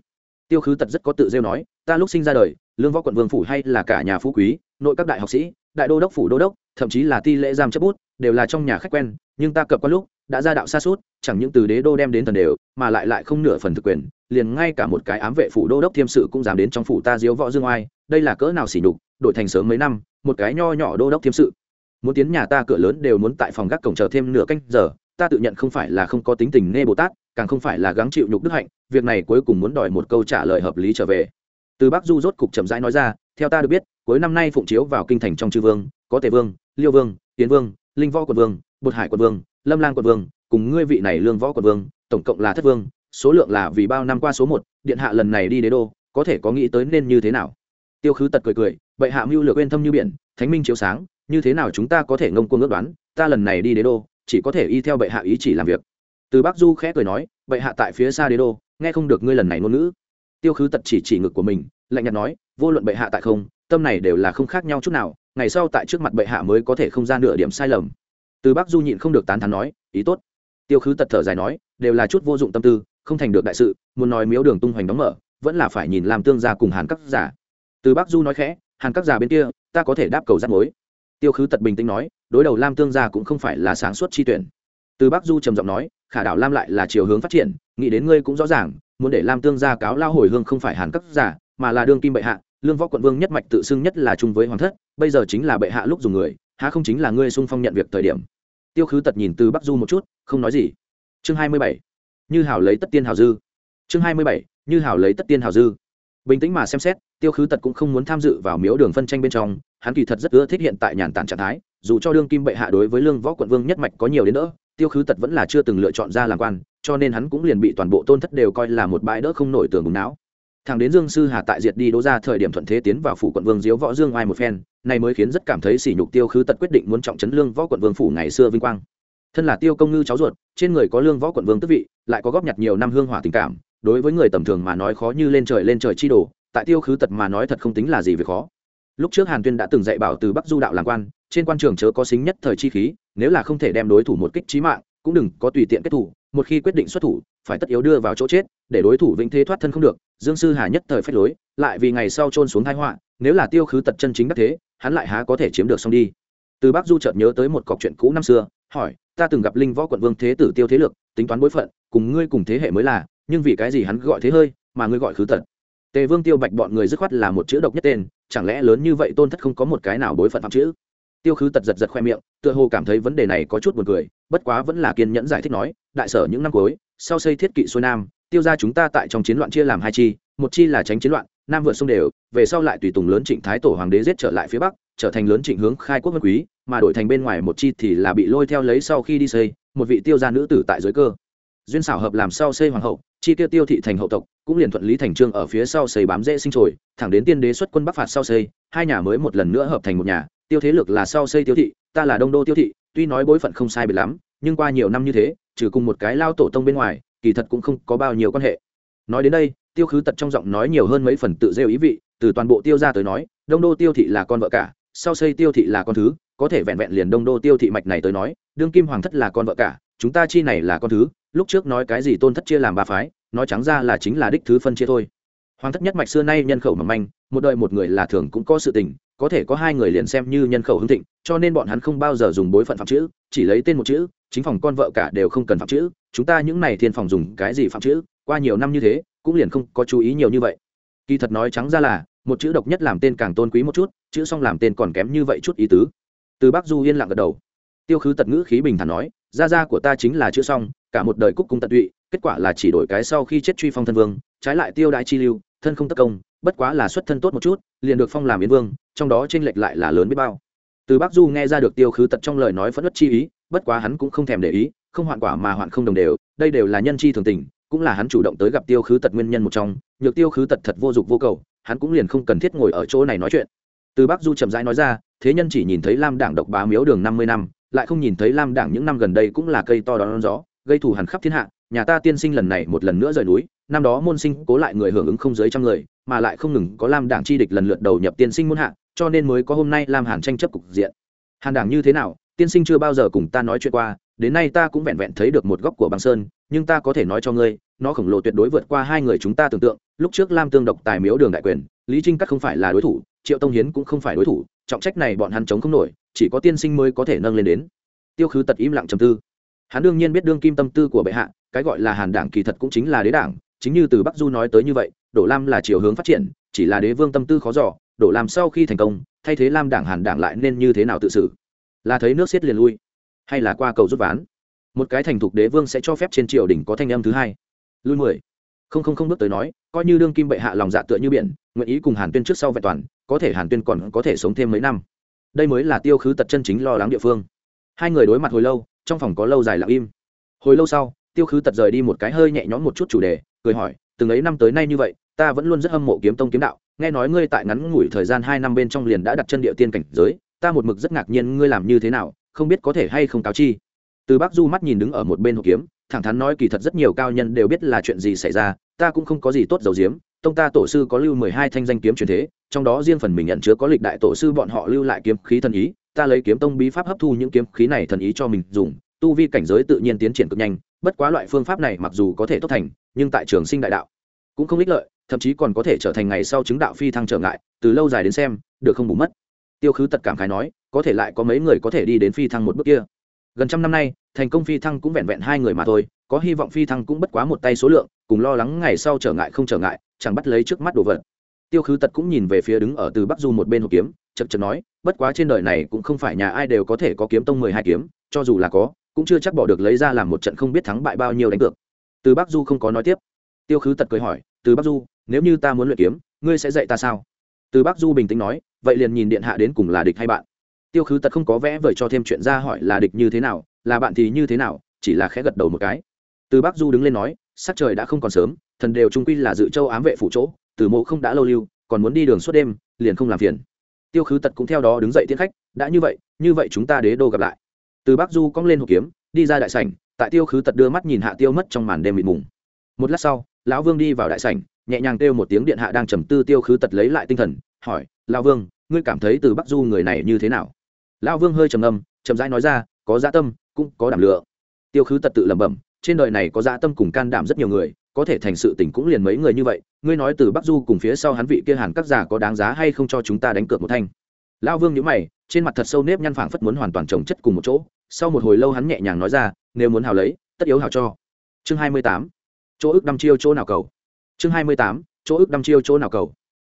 Tiêu khứ tật rất có tự rêu nói, ta lúc sinh ra đời, lương võ quận vương phủ hay là cả nhà phú quý, nội các đại học sĩ, đại đô đốc phủ đô đốc, thậm chí là ti lễ giam chấp bút, đều là trong nhà khách quen, nhưng ta cập qua lúc đã ra đạo xa suốt, chẳng những từ đế đô đem đến thần đều, mà lại lại không nửa phần thực quyền, liền ngay cả một cái ám vệ phủ đô đốc thiêm sự cũng dám đến trong phủ ta diếu võ dương oai, đây là cỡ nào xỉ nhục, đổi thành sớm mấy năm, một cái nho nhỏ đô đốc thiêm sự. Muốn tiến nhà ta cửa lớn đều muốn tại phòng gác cổng chờ thêm nửa canh giờ, ta tự nhận không phải là không có tính tình nghe bồ tát, càng không phải là gắng chịu nhục đức hạnh, việc này cuối cùng muốn đòi một câu trả lời hợp lý trở về. Từ bắc du rốt cục chậm rãi nói ra, theo ta được biết, cuối năm nay phụng chiếu vào kinh thành trong chư vương, có tề vương, liêu vương tiến vương, linh võ quận vương bột hải quận vương, lâm lang quận vương, cùng ngươi vị này lương võ quận vương, tổng cộng là thất vương, số lượng là vì bao năm qua số một, điện hạ lần này đi đế đô, có thể có nghĩ tới nên như thế nào? Tiêu khứ tật cười cười, bệ hạ mưu lược quên thâm như biển, thánh minh chiếu sáng, như thế nào chúng ta có thể ngông cuồng ước đoán, ta lần này đi đế đô, chỉ có thể y theo bệ hạ ý chỉ làm việc. Từ bắc du khẽ cười nói, bệ hạ tại phía xa đế đô, nghe không được ngươi lần này ngôn ngữ. Tiêu khứ tật chỉ chỉ ngực của mình, lạnh nhạt nói, vô luận bệ hạ tại không, tâm này đều là không khác nhau chút nào, ngày sau tại trước mặt bệ hạ mới có thể không ra nửa điểm sai lầm từ bắc du nhịn không được tán thán nói, ý tốt. Tiêu khứ tật thở dài nói, đều là chút vô dụng tâm tư, không thành được đại sự, muốn nói miếu đường tung hoành đóng mở, vẫn là phải nhìn làm tương gia cùng hàn các giả từ bắc du nói khẽ, hàn các giả bên kia, ta có thể đáp cầu rắt mối. Tiêu khứ tật bình tĩnh nói, đối đầu lam tương gia cũng không phải là sáng suốt chi tuyển. Từ bắc du trầm giọng nói, khả đảo lam lại là chiều hướng phát triển, nghĩ đến ngươi cũng rõ ràng, muốn để lam tương gia cáo lao hồi hương không phải hàn các giả mà là đương kim bệ hạ, lương võ quận vương nhất mạch tự xưng nhất là chung với hoàng thất, bây giờ chính là bệ hạ lúc dùng người há không chính là ngươi xung phong nhận việc thời điểm? Tiêu khứ tật nhìn từ bắc du một chút, không nói gì. Chương hai mươi bảy. Như hảo lấy tất tiên hảo dư. Chương hai mươi bảy. Như hảo lấy tất tiên hảo dư. Bình tĩnh mà xem xét, tiêu khứ tật cũng không muốn tham dự vào miếu đường phân tranh bên trong, hắn kỳ thật rất ưa thích hiện tại nhàn tản trạng thái, dù cho đương kim bệ hạ đối với lương võ quận vương nhất mạch có nhiều đến đỡ, tiêu khứ tật vẫn là chưa từng lựa chọn ra làm quan, cho nên hắn cũng liền bị toàn bộ tôn thất đều coi là một bãi đỡ không nổi tường bùng não. Thằng đến dương sư hà tại diệt đi đỗ ra thời điểm thuận thế tiến vào phủ quận vương diếu võ dương ai một phen này mới khiến rất cảm thấy sỉ nhục tiêu khứ tật quyết định muốn trọng trấn lương võ quận vương phủ ngày xưa vinh quang. Thân là tiêu công ngư cháu ruột, trên người có lương võ quận vương tức vị, lại có góp nhặt nhiều năm hương hỏa tình cảm, đối với người tầm thường mà nói khó như lên trời lên trời chi đồ, tại tiêu khứ tật mà nói thật không tính là gì về khó. Lúc trước hàn tuyên đã từng dạy bảo từ bắc du đạo làm quan, trên quan trường chớ có xính nhất thời chi khí, nếu là không thể đem đối thủ một kích trí mạng, cũng đừng có tùy tiện kết thủ, một khi quyết định xuất thủ, phải tất yếu đưa vào chỗ chết, để đối thủ vĩnh thế thoát thân không được. Dương sư hà nhất thời phách lối, lại vì ngày sau trôn xuống thái họa nếu là tiêu khứ tật chân chính đắc thế, hắn lại há có thể chiếm được xong đi. Từ bác du chợt nhớ tới một cọc chuyện cũ năm xưa, hỏi, ta từng gặp linh võ quận vương thế tử tiêu thế lực tính toán bối phận, cùng ngươi cùng thế hệ mới là, nhưng vì cái gì hắn gọi thế hơi, mà ngươi gọi khứ tật? Tề vương tiêu bạch bọn người dứt khoát là một chữ độc nhất tên, chẳng lẽ lớn như vậy tôn thất không có một cái nào bối phận phạm chữ? Tiêu khứ tật giật giật khoe miệng, tựa hồ cảm thấy vấn đề này có chút buồn cười, bất quá vẫn là kiên nhẫn giải thích nói, đại sở những năm cuối, sau xây thiết kỵ xuôi nam, tiêu ra chúng ta tại trong chiến loạn chia làm hai chi, một chi là tránh chiến loạn nam vượt sông đều, về sau lại tùy tùng lớn trịnh thái tổ hoàng đế giết trở lại phía bắc, trở thành lớn trịnh hướng khai quốc vân quý, mà đổi thành bên ngoài một chi thì là bị lôi theo lấy sau khi đi xây, một vị tiêu gia nữ tử tại dưới cơ. Duyên xảo hợp làm sau xây hoàng hậu, chi tiêu tiêu thị thành hậu tộc, cũng liền thuận lý thành trương ở phía sau xây bám dễ sinh trồi, thẳng đến tiên đế xuất quân bắc phạt sau xây, hai nhà mới một lần nữa hợp thành một nhà, tiêu thế lực là sau xây tiêu thị, ta là đông đô tiêu thị, tuy nói bối phận không sai biệt lắm, nhưng qua nhiều năm như thế, trừ cùng một cái lao tổ tông bên ngoài, kỳ thật cũng không có bao nhiêu quan hệ. Nói đến đây tiêu khứ tật trong giọng nói nhiều hơn mấy phần tự rêu ý vị, từ toàn bộ tiêu ra tới nói, đông đô tiêu thị là con vợ cả, sau xây tiêu thị là con thứ, có thể vẹn vẹn liền đông đô tiêu thị mạch này tới nói, đương kim hoàng thất là con vợ cả, chúng ta chi này là con thứ, lúc trước nói cái gì tôn thất chia làm ba phái, nói trắng ra là chính là đích thứ phân chia thôi. Hoàng thất nhất mạch xưa nay nhân khẩu mầm manh, một đời một người là thường cũng có sự tình, có thể có hai người liền xem như nhân khẩu hưng thịnh, cho nên bọn hắn không bao giờ dùng bối phận phạm chữ, chỉ lấy tên một chữ, chính phòng con vợ cả đều không cần phạm chữ, chúng ta những này thiên phòng dùng cái gì phạm chữ, qua nhiều năm như thế cũng liền không có chú ý nhiều như vậy. Kỳ thật nói trắng ra là một chữ độc nhất làm tên càng tôn quý một chút chữ song làm tên còn kém như vậy chút ý tứ. Từ bắc du yên lặng gật đầu. Tiêu khứ tật ngữ khí bình thản nói gia gia của ta chính là chữ song, cả một đời cúc cung tận tụy kết quả là chỉ đổi cái sau khi chết truy phong thân vương trái lại tiêu đại chi lưu thân không tất công bất quá là xuất thân tốt một chút liền được phong làm yến vương trong đó tranh lệch lại là lớn biết bao. Từ bắc du nghe ra được tiêu khứ tật trong lời nói phẫn ất chi ý bất quá hắn cũng không thèm để ý không hoạn quả mà hoạn không đồng đều đây đều là nhân chi thường tình cũng là hắn chủ động tới gặp tiêu khứ tật nguyên nhân một trong, nhược tiêu khứ tật thật vô dụng vô cầu, hắn cũng liền không cần thiết ngồi ở chỗ này nói chuyện. Từ bắc du chậm rãi nói ra, thế nhân chỉ nhìn thấy lam đảng độc bá miếu đường năm mươi năm, lại không nhìn thấy lam đảng những năm gần đây cũng là cây to đón gió, gây thù hẳn khắp thiên hạ, nhà ta tiên sinh lần này một lần nữa rời núi, năm đó môn sinh cố lại người hưởng ứng không dưới trăm người, mà lại không ngừng có lam đảng chi địch lần lượt đầu nhập tiên sinh muôn hạ, cho nên mới có hôm nay lam hàn tranh chấp cục diện. Hàn đảng như thế nào, tiên sinh chưa bao giờ cùng ta nói chuyện qua đến nay ta cũng vẹn vẹn thấy được một góc của băng sơn, nhưng ta có thể nói cho ngươi, nó khổng lồ tuyệt đối vượt qua hai người chúng ta tưởng tượng. Lúc trước lam tương độc tài miếu đường đại quyền, lý trinh cắt không phải là đối thủ, triệu tông hiến cũng không phải đối thủ, trọng trách này bọn hắn chống không nổi, chỉ có tiên sinh mới có thể nâng lên đến. Tiêu khứ tật im lặng trầm tư. Hắn đương nhiên biết đương kim tâm tư của bệ hạ, cái gọi là hàn đảng kỳ thật cũng chính là đế đảng, chính như từ bắc du nói tới như vậy, đổ lam là chiều hướng phát triển, chỉ là đế vương tâm tư khó giỏ đổ lam sau khi thành công, thay thế lam đảng hàn đảng lại nên như thế nào tự xử? Là thấy nước xiết liền lui hay là qua cầu rút ván. Một cái thành thục đế vương sẽ cho phép trên triều đình có thanh âm thứ hai. Lui mười. Không không không bước tới nói, coi như đương kim bệ hạ lòng dạ tựa như biển, nguyện ý cùng hàn tuyên trước sau vẹn toàn, có thể hàn tuyên còn có thể sống thêm mấy năm. Đây mới là tiêu khứ tật chân chính lo lắng địa phương. Hai người đối mặt hồi lâu, trong phòng có lâu dài lặng im. Hồi lâu sau, tiêu khứ tật rời đi một cái hơi nhẹ nhõm một chút chủ đề, cười hỏi, từng ấy năm tới nay như vậy, ta vẫn luôn rất hâm mộ kiếm tông kiếm đạo. Nghe nói ngươi tại ngắn ngủi thời gian hai năm bên trong liền đã đặt chân địa tiên cảnh giới, ta một mực rất ngạc nhiên ngươi làm như thế nào không biết có thể hay không cáo chi. Từ bác du mắt nhìn đứng ở một bên hộ kiếm, thẳng thắn nói kỳ thật rất nhiều cao nhân đều biết là chuyện gì xảy ra, ta cũng không có gì tốt dầu diếm tông ta tổ sư có lưu mười hai thanh danh kiếm truyền thế, trong đó riêng phần mình nhận chứa có lịch đại tổ sư bọn họ lưu lại kiếm khí thần ý, ta lấy kiếm tông bí pháp hấp thu những kiếm khí này thần ý cho mình dùng, tu vi cảnh giới tự nhiên tiến triển cực nhanh, bất quá loại phương pháp này mặc dù có thể tốt thành, nhưng tại trường sinh đại đạo cũng không ích lợi, thậm chí còn có thể trở thành ngày sau chứng đạo phi thăng trở ngại, từ lâu dài đến xem, được không bù mất tiêu khứ tật cảm khái nói, có thể lại có mấy người có thể đi đến phi thăng một bước kia. Gần trăm năm nay, thành công phi thăng cũng vẹn vẹn hai người mà thôi, có hy vọng phi thăng cũng bất quá một tay số lượng, cùng lo lắng ngày sau trở ngại không trở ngại, chẳng bắt lấy trước mắt đồ vật. Tiêu khứ tật cũng nhìn về phía đứng ở từ bắc du một bên hộp kiếm, chật chật nói, bất quá trên đời này cũng không phải nhà ai đều có thể có kiếm tông mười hai kiếm, cho dù là có, cũng chưa chắc bỏ được lấy ra làm một trận không biết thắng bại bao nhiêu đánh cược. Từ bắc du không có nói tiếp. Tiêu khứ tật cười hỏi, từ bắc du, nếu như ta muốn luyện kiếm, ngươi sẽ dạy ta sao? Từ bắc du bình tĩnh nói, vậy liền nhìn điện hạ đến cùng là địch hay bạn? Tiêu khứ tật không có vẽ vời cho thêm chuyện ra hỏi là địch như thế nào, là bạn thì như thế nào, chỉ là khẽ gật đầu một cái. Từ bắc du đứng lên nói, sắc trời đã không còn sớm, thần đều trung quy là dự châu ám vệ phủ chỗ, từ mộ không đã lâu lưu, còn muốn đi đường suốt đêm, liền không làm phiền. Tiêu khứ tật cũng theo đó đứng dậy tiến khách, đã như vậy như vậy chúng ta đế đô gặp lại. Từ bắc du cong lên hộp kiếm, đi ra đại sảnh, tại tiêu khứ tật đưa mắt nhìn hạ tiêu mất trong màn đêm mịt mùng. Một lát sau, lão vương đi vào đại sảnh nhẹ nhàng kêu một tiếng điện hạ đang trầm tư tiêu khứ tật lấy lại tinh thần, hỏi lao vương, ngươi cảm thấy từ bắc du người này như thế nào? Lao vương hơi trầm âm chậm rãi nói ra, có dã tâm, cũng có đảm lựa tiêu khứ tật tự lẩm bẩm, trên đời này có dã tâm cùng can đảm rất nhiều người, có thể thành sự tình cũng liền mấy người như vậy, ngươi nói từ bắc du cùng phía sau hắn vị kia hàn các giả có đáng giá hay không cho chúng ta đánh cược một thanh? Lao vương nhíu mày, trên mặt thật sâu nếp nhăn phảng phất muốn hoàn toàn trồng chất cùng một chỗ, sau một hồi lâu hắn nhẹ nhàng nói ra, nếu muốn hào lấy, tất yếu hào cho. Chương hai mươi tám. Chỗ ức đăm chiêu chỗ nào cầu? Chương hai mươi tám, chỗ ức đăm chiêu chỗ nào cầu.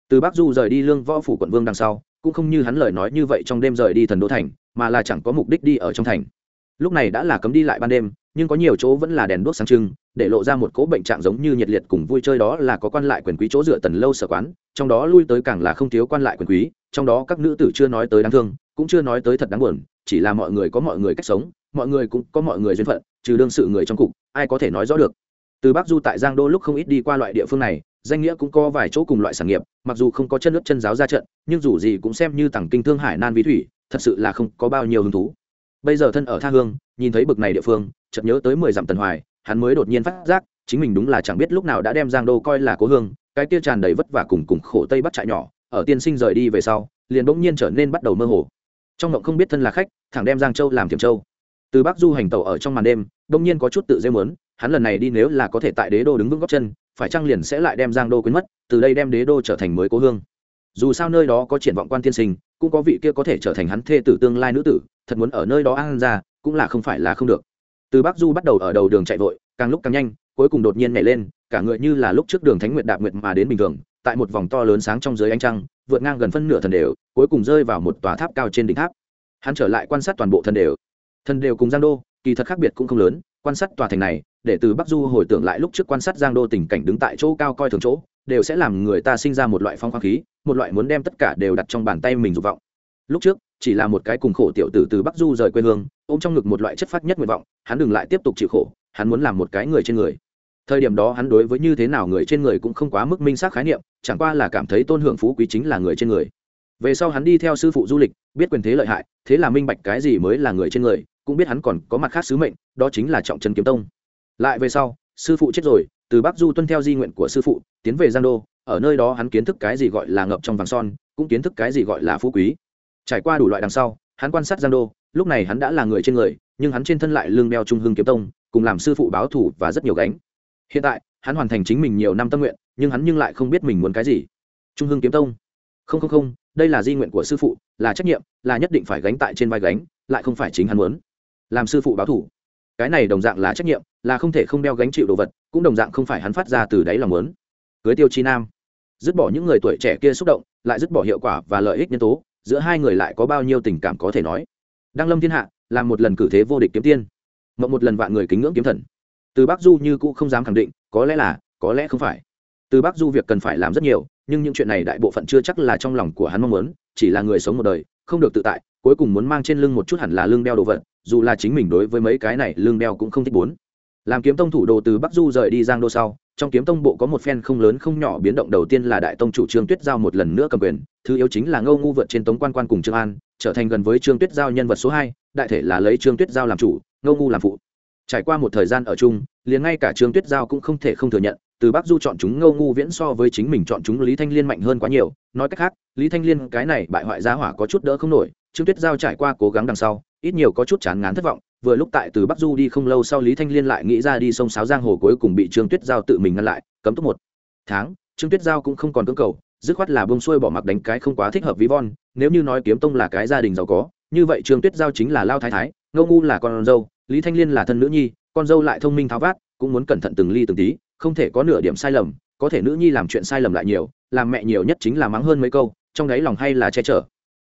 Từ bắc du rời đi lương võ phủ quận vương đằng sau, cũng không như hắn lời nói như vậy trong đêm rời đi thần đô thành, mà là chẳng có mục đích đi ở trong thành. Lúc này đã là cấm đi lại ban đêm, nhưng có nhiều chỗ vẫn là đèn đuốc sáng trưng, để lộ ra một cỗ bệnh trạng giống như nhiệt liệt cùng vui chơi đó là có quan lại quyền quý chỗ dựa tần lâu sở quán, trong đó lui tới càng là không thiếu quan lại quyền quý, trong đó các nữ tử chưa nói tới đáng thương, cũng chưa nói tới thật đáng buồn, chỉ là mọi người có mọi người cách sống, mọi người cũng có mọi người duyên phận, trừ đương sự người trong cục, ai có thể nói rõ được từ bắc du tại giang đô lúc không ít đi qua loại địa phương này, danh nghĩa cũng có vài chỗ cùng loại sản nghiệp, mặc dù không có chân nước chân giáo ra trận, nhưng dù gì cũng xem như tảng kinh thương hải nan ví thủy, thật sự là không có bao nhiêu hứng thú. Bây giờ thân ở tha hương, nhìn thấy bực này địa phương, chợt nhớ tới mười dặm tần hoài, hắn mới đột nhiên phát giác, chính mình đúng là chẳng biết lúc nào đã đem giang đô coi là cố hương, cái kia tràn đầy vất vả cùng cùng khổ tây bắt trại nhỏ, ở tiên sinh rời đi về sau, liền bỗng nhiên trở nên bắt đầu mơ hồ. Trong mộng không biết thân là khách, thẳng đem giang châu làm thiểm châu. Từ bắc du hành tàu ở trong màn đêm đông nhiên có chút tự dễ mớn hắn lần này đi nếu là có thể tại đế đô đứng vững góc chân, phải chăng liền sẽ lại đem giang đô quyến mất, từ đây đem đế đô trở thành mới cố hương. Dù sao nơi đó có triển vọng quan tiên sinh, cũng có vị kia có thể trở thành hắn thê tử tương lai nữ tử, thật muốn ở nơi đó an ra, cũng là không phải là không được. Từ bắc du bắt đầu ở đầu đường chạy vội, càng lúc càng nhanh, cuối cùng đột nhiên nhảy lên, cả người như là lúc trước đường thánh nguyệt đạp nguyệt mà đến bình thường, tại một vòng to lớn sáng trong dưới ánh trăng, vượt ngang gần phân nửa thần đều, cuối cùng rơi vào một tòa tháp cao trên đỉnh tháp. Hắn trở lại quan sát toàn bộ thần đều. Thần đều cùng giang đô kỳ thật khác biệt cũng không lớn, quan sát tòa thành này, để từ bắc du hồi tưởng lại lúc trước quan sát giang đô tình cảnh đứng tại chỗ cao coi thường chỗ, đều sẽ làm người ta sinh ra một loại phong khoáng khí, một loại muốn đem tất cả đều đặt trong bàn tay mình dục vọng. Lúc trước, chỉ là một cái cùng khổ tiểu tử từ bắc du rời quê hương, ôm trong ngực một loại chất phát nhất nguyện vọng, hắn đừng lại tiếp tục chịu khổ, hắn muốn làm một cái người trên người. Thời điểm đó hắn đối với như thế nào người trên người cũng không quá mức minh xác khái niệm, chẳng qua là cảm thấy tôn hưởng phú quý chính là người trên người. Về sau hắn đi theo sư phụ du lịch, biết quyền thế lợi hại, thế là minh bạch cái gì mới là người trên người cũng biết hắn còn có mặt khác sứ mệnh, đó chính là trọng trấn kiếm tông. Lại về sau, sư phụ chết rồi, từ bắc du tuân theo di nguyện của sư phụ, tiến về giang đô, ở nơi đó hắn kiến thức cái gì gọi là ngập trong vàng son, cũng kiến thức cái gì gọi là phú quý. Trải qua đủ loại đằng sau, hắn quan sát giang đô, lúc này hắn đã là người trên người, nhưng hắn trên thân lại lương đeo trung hưng kiếm tông, cùng làm sư phụ báo thủ và rất nhiều gánh. Hiện tại, hắn hoàn thành chính mình nhiều năm tâm nguyện, nhưng hắn nhưng lại không biết mình muốn cái gì. Trung hưng kiếm tông. Không không không, đây là di nguyện của sư phụ, là trách nhiệm, là nhất định phải gánh tại trên vai gánh, lại không phải chính hắn muốn làm sư phụ báo thủ. Cái này đồng dạng là trách nhiệm, là không thể không đeo gánh chịu đồ vật, cũng đồng dạng không phải hắn phát ra từ đáy lòng muốn. Cưới tiêu chi nam. Dứt bỏ những người tuổi trẻ kia xúc động, lại dứt bỏ hiệu quả và lợi ích nhân tố, giữa hai người lại có bao nhiêu tình cảm có thể nói. Đăng lâm thiên hạ, làm một lần cử thế vô địch kiếm tiên. Mộng một lần vạn người kính ngưỡng kiếm thần. Từ bắc du như cũ không dám khẳng định, có lẽ là, có lẽ không phải. Từ bắc du việc cần phải làm rất nhiều, nhưng những chuyện này đại bộ phận chưa chắc là trong lòng của hắn mong muốn, chỉ là người sống một đời, không được tự tại cuối cùng muốn mang trên lưng một chút hẳn là lưng đeo đồ vật, dù là chính mình đối với mấy cái này lưng đeo cũng không thích muốn làm kiếm tông thủ đồ từ bắc du rời đi giang đô sau, trong kiếm tông bộ có một phen không lớn không nhỏ biến động đầu tiên là đại tông chủ trương tuyết giao một lần nữa cầm quyền, thứ yếu chính là ngâu ngu vượt trên tống quan quan cùng trương an, trở thành gần với trương tuyết giao nhân vật số hai, đại thể là lấy trương tuyết giao làm chủ ngâu ngu làm phụ. Trải qua một thời gian ở chung, liền ngay cả trương tuyết giao cũng không thể không thừa nhận, từ bắc du chọn chúng ngâu ngu viễn so với chính mình chọn chúng lý thanh liên mạnh hơn quá nhiều, nói cách khác, lý thanh liên cái này bại hoại giá hỏa có chút đỡ không nổi trương tuyết giao trải qua cố gắng đằng sau, ít nhiều có chút chán ngán thất vọng, vừa lúc tại từ bắc du đi không lâu sau lý thanh liên lại nghĩ ra đi sông sáo giang hồ cuối cùng bị trương tuyết giao tự mình ngăn lại, cấm túc một tháng, trương tuyết giao cũng không còn cưỡng cầu, dứt khoát là bông xuôi bỏ mặc đánh cái không quá thích hợp ví von, nếu như nói kiếm tông là cái gia đình giàu có, như vậy trương tuyết giao chính là lao thái thái ngô ngu là con dâu, lý thanh liên là thân nữ nhi, con dâu lại thông minh tháo vát, cũng muốn cẩn thận từng ly từng tí, không thể có nửa điểm sai lầm, có thể nữ nhi làm chuyện sai lầm lại nhiều, làm mẹ nhiều nhất chính là mắng hơn mấy câu, trong đáy lòng hay là che chở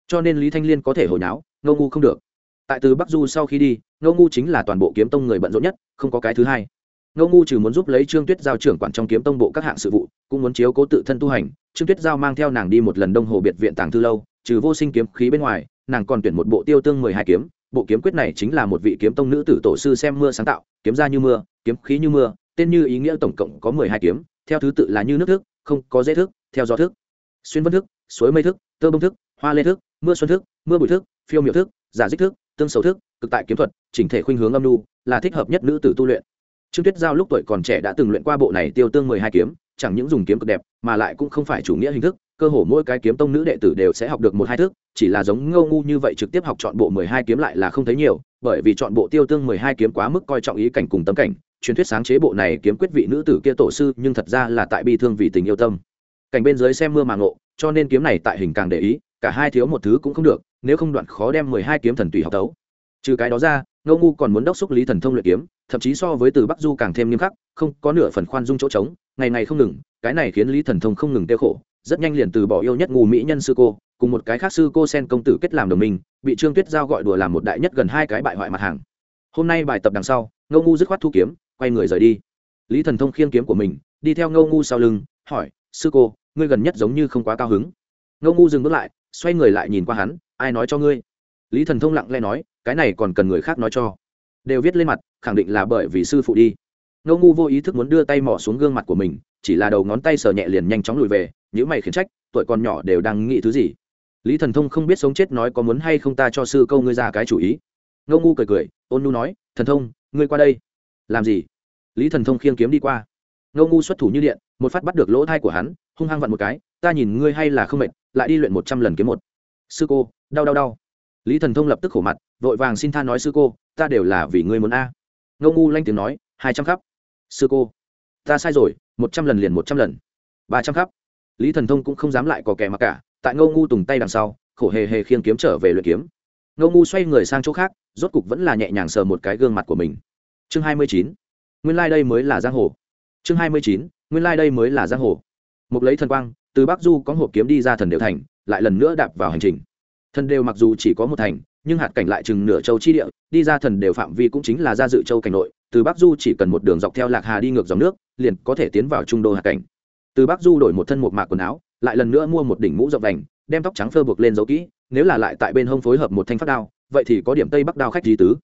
cho nên lý thanh liên có thể hồi náo ngô ngu không được. Tại từ bắc du sau khi đi, ngô ngu chính là toàn bộ kiếm tông người bận rộn nhất, không có cái thứ hai. Ngô ngu trừ muốn giúp lấy trương tuyết giao trưởng quản trong kiếm tông bộ các hạng sự vụ, cũng muốn chiếu cố tự thân tu hành, trương tuyết giao mang theo nàng đi một lần đông hồ biệt viện tàng thư lâu, trừ vô sinh kiếm khí bên ngoài, nàng còn tuyển một bộ tiêu tương mười hai kiếm, bộ kiếm quyết này chính là một vị kiếm tông nữ tử tổ sư xem mưa sáng tạo, kiếm ra như mưa, kiếm khí như mưa, tên như ý nghĩa tổng cộng có mười hai kiếm, theo thứ tự là như nước thức, không có dễ thức, theo gió thức, xuyên vân thức, suối mây thức, tơ bông thức, hoa lê thức mưa xuân thức, mưa bụi thức, phiêu miểu thức, giả dích thức, tương xấu thức, cực tại kiếm thuật, chỉnh thể khuynh hướng âm lưu là thích hợp nhất nữ tử tu luyện. Trương tuyết giao lúc tuổi còn trẻ đã từng luyện qua bộ này tiêu tương mười hai kiếm, chẳng những dùng kiếm cực đẹp, mà lại cũng không phải chủ nghĩa hình thức, cơ hồ mỗi cái kiếm tông nữ đệ tử đều sẽ học được một hai thức, chỉ là giống ngâu ngu như vậy trực tiếp học chọn bộ mười hai kiếm lại là không thấy nhiều, bởi vì chọn bộ tiêu tương mười hai kiếm quá mức coi trọng ý cảnh cùng tấm cảnh, truyền thuyết sáng chế bộ này kiếm quyết vị nữ tử kia tổ sư, nhưng thật ra là tại bi thương vì tình yêu tâm. Cảnh bên dưới xem mưa mà ngộ, cho nên kiếm này tại hình càng để ý cả hai thiếu một thứ cũng không được, nếu không đoạn khó đem mười hai kiếm thần tùy học tấu trừ cái đó ra, ngô ngu còn muốn đốc xúc lý thần thông luyện kiếm, thậm chí so với từ bắc du càng thêm nghiêm khắc, không có nửa phần khoan dung chỗ trống, ngày ngày không ngừng, cái này khiến lý thần thông không ngừng tiêu khổ, rất nhanh liền từ bỏ yêu nhất ngù mỹ nhân sư cô, cùng một cái khác sư cô sen công tử kết làm đồng minh, bị trương tuyết giao gọi đùa làm một đại nhất gần hai cái bại hoại mặt hàng. Hôm nay bài tập đằng sau, ngô ngu dứt khoát thu kiếm, quay người rời đi. Lý thần thông khiêng kiếm của mình, đi theo ngô ngu sau lưng, hỏi, sư cô, ngươi gần nhất giống như không quá cao hứng. Ngô ngu dừng bước lại xoay người lại nhìn qua hắn, ai nói cho ngươi? Lý thần thông lặng lẽ nói, cái này còn cần người khác nói cho. Đều viết lên mặt, khẳng định là bởi vì sư phụ đi. Ngô ngu vô ý thức muốn đưa tay mỏ xuống gương mặt của mình, chỉ là đầu ngón tay sờ nhẹ liền nhanh chóng lùi về những mày khiển trách, tuổi còn nhỏ đều đang nghĩ thứ gì? Lý thần thông không biết sống chết nói có muốn hay không ta cho sư câu ngươi ra cái chủ ý. Ngô ngu cười cười, ôn nu nói, thần thông, ngươi qua đây. Làm gì? Lý thần thông khiêng kiếm đi qua. Ngô ngu xuất thủ như điện, một phát bắt được lỗ thai của hắn hung hăng vặn một cái, ta nhìn ngươi hay là không mệt, lại đi luyện một trăm lần kiếm một. Sư cô, đau đau đau. Lý thần thông lập tức khổ mặt, vội vàng xin tha nói, sư cô, ta đều là vì ngươi muốn a. Ngô ngu lanh tiếng nói, hai trăm khắp. Sư cô, ta sai rồi, một trăm lần liền một trăm lần. Ba trăm khắp. Lý thần thông cũng không dám lại có kẻ mặc cả, tại ngô ngu tùng tay đằng sau, khổ hề hề khiêng kiếm trở về luyện kiếm. Ngô ngu xoay người sang chỗ khác, rốt cục vẫn là nhẹ nhàng sờ một cái gương mặt của mình. Chương hai mươi chín, nguyên lai、like、đây mới là giang hồ. Chương hai mươi chín, nguyên lai、like、đây mới là giang hồ một lấy thần quang, từ bắc du có hộp kiếm đi ra thần đều thành, lại lần nữa đạp vào hành trình. Thần đều mặc dù chỉ có một thành, nhưng hạt cảnh lại chừng nửa châu chi địa, đi ra thần đều phạm vi cũng chính là ra dự châu cảnh nội, từ bắc du chỉ cần một đường dọc theo lạc hà đi ngược dòng nước, liền có thể tiến vào trung đô hạt cảnh. Từ bắc du đổi một thân một mạc quần áo, lại lần nữa mua một đỉnh mũ rộng vành, đem tóc trắng phơ buộc lên dấu kỹ, nếu là lại tại bên hông phối hợp một thanh phát đao, vậy thì có điểm tây bắc đao khách di tứ.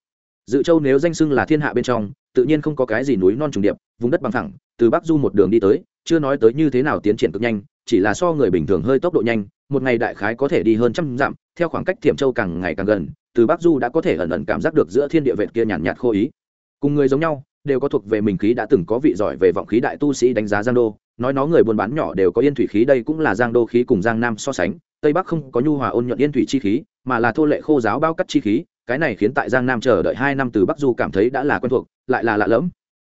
Dự châu nếu danh xưng là thiên hạ bên trong, tự nhiên không có cái gì núi non trùng điệp, vùng đất bằng thẳng từ bắc du một đường đi tới chưa nói tới như thế nào tiến triển cực nhanh chỉ là so người bình thường hơi tốc độ nhanh một ngày đại khái có thể đi hơn trăm dặm theo khoảng cách thiểm châu càng ngày càng gần từ bắc du đã có thể ẩn ẩn cảm giác được giữa thiên địa vệt kia nhàn nhạt, nhạt khô ý. Cùng người giống nhau đều có thuộc về mình khí đã từng có vị giỏi về vọng khí đại tu sĩ đánh giá giang đô nói nó người buôn bán nhỏ đều có yên thủy khí đây cũng là giang đô khí cùng giang nam so sánh tây bắc không có nhu hòa ôn nhuận yên thủy chi khí mà là thô lệ khô giáo bao cắt chi khí cái này khiến tại giang nam chờ đợi hai năm từ bắc du cảm thấy đã là quen thuộc lại là lạ lẫm.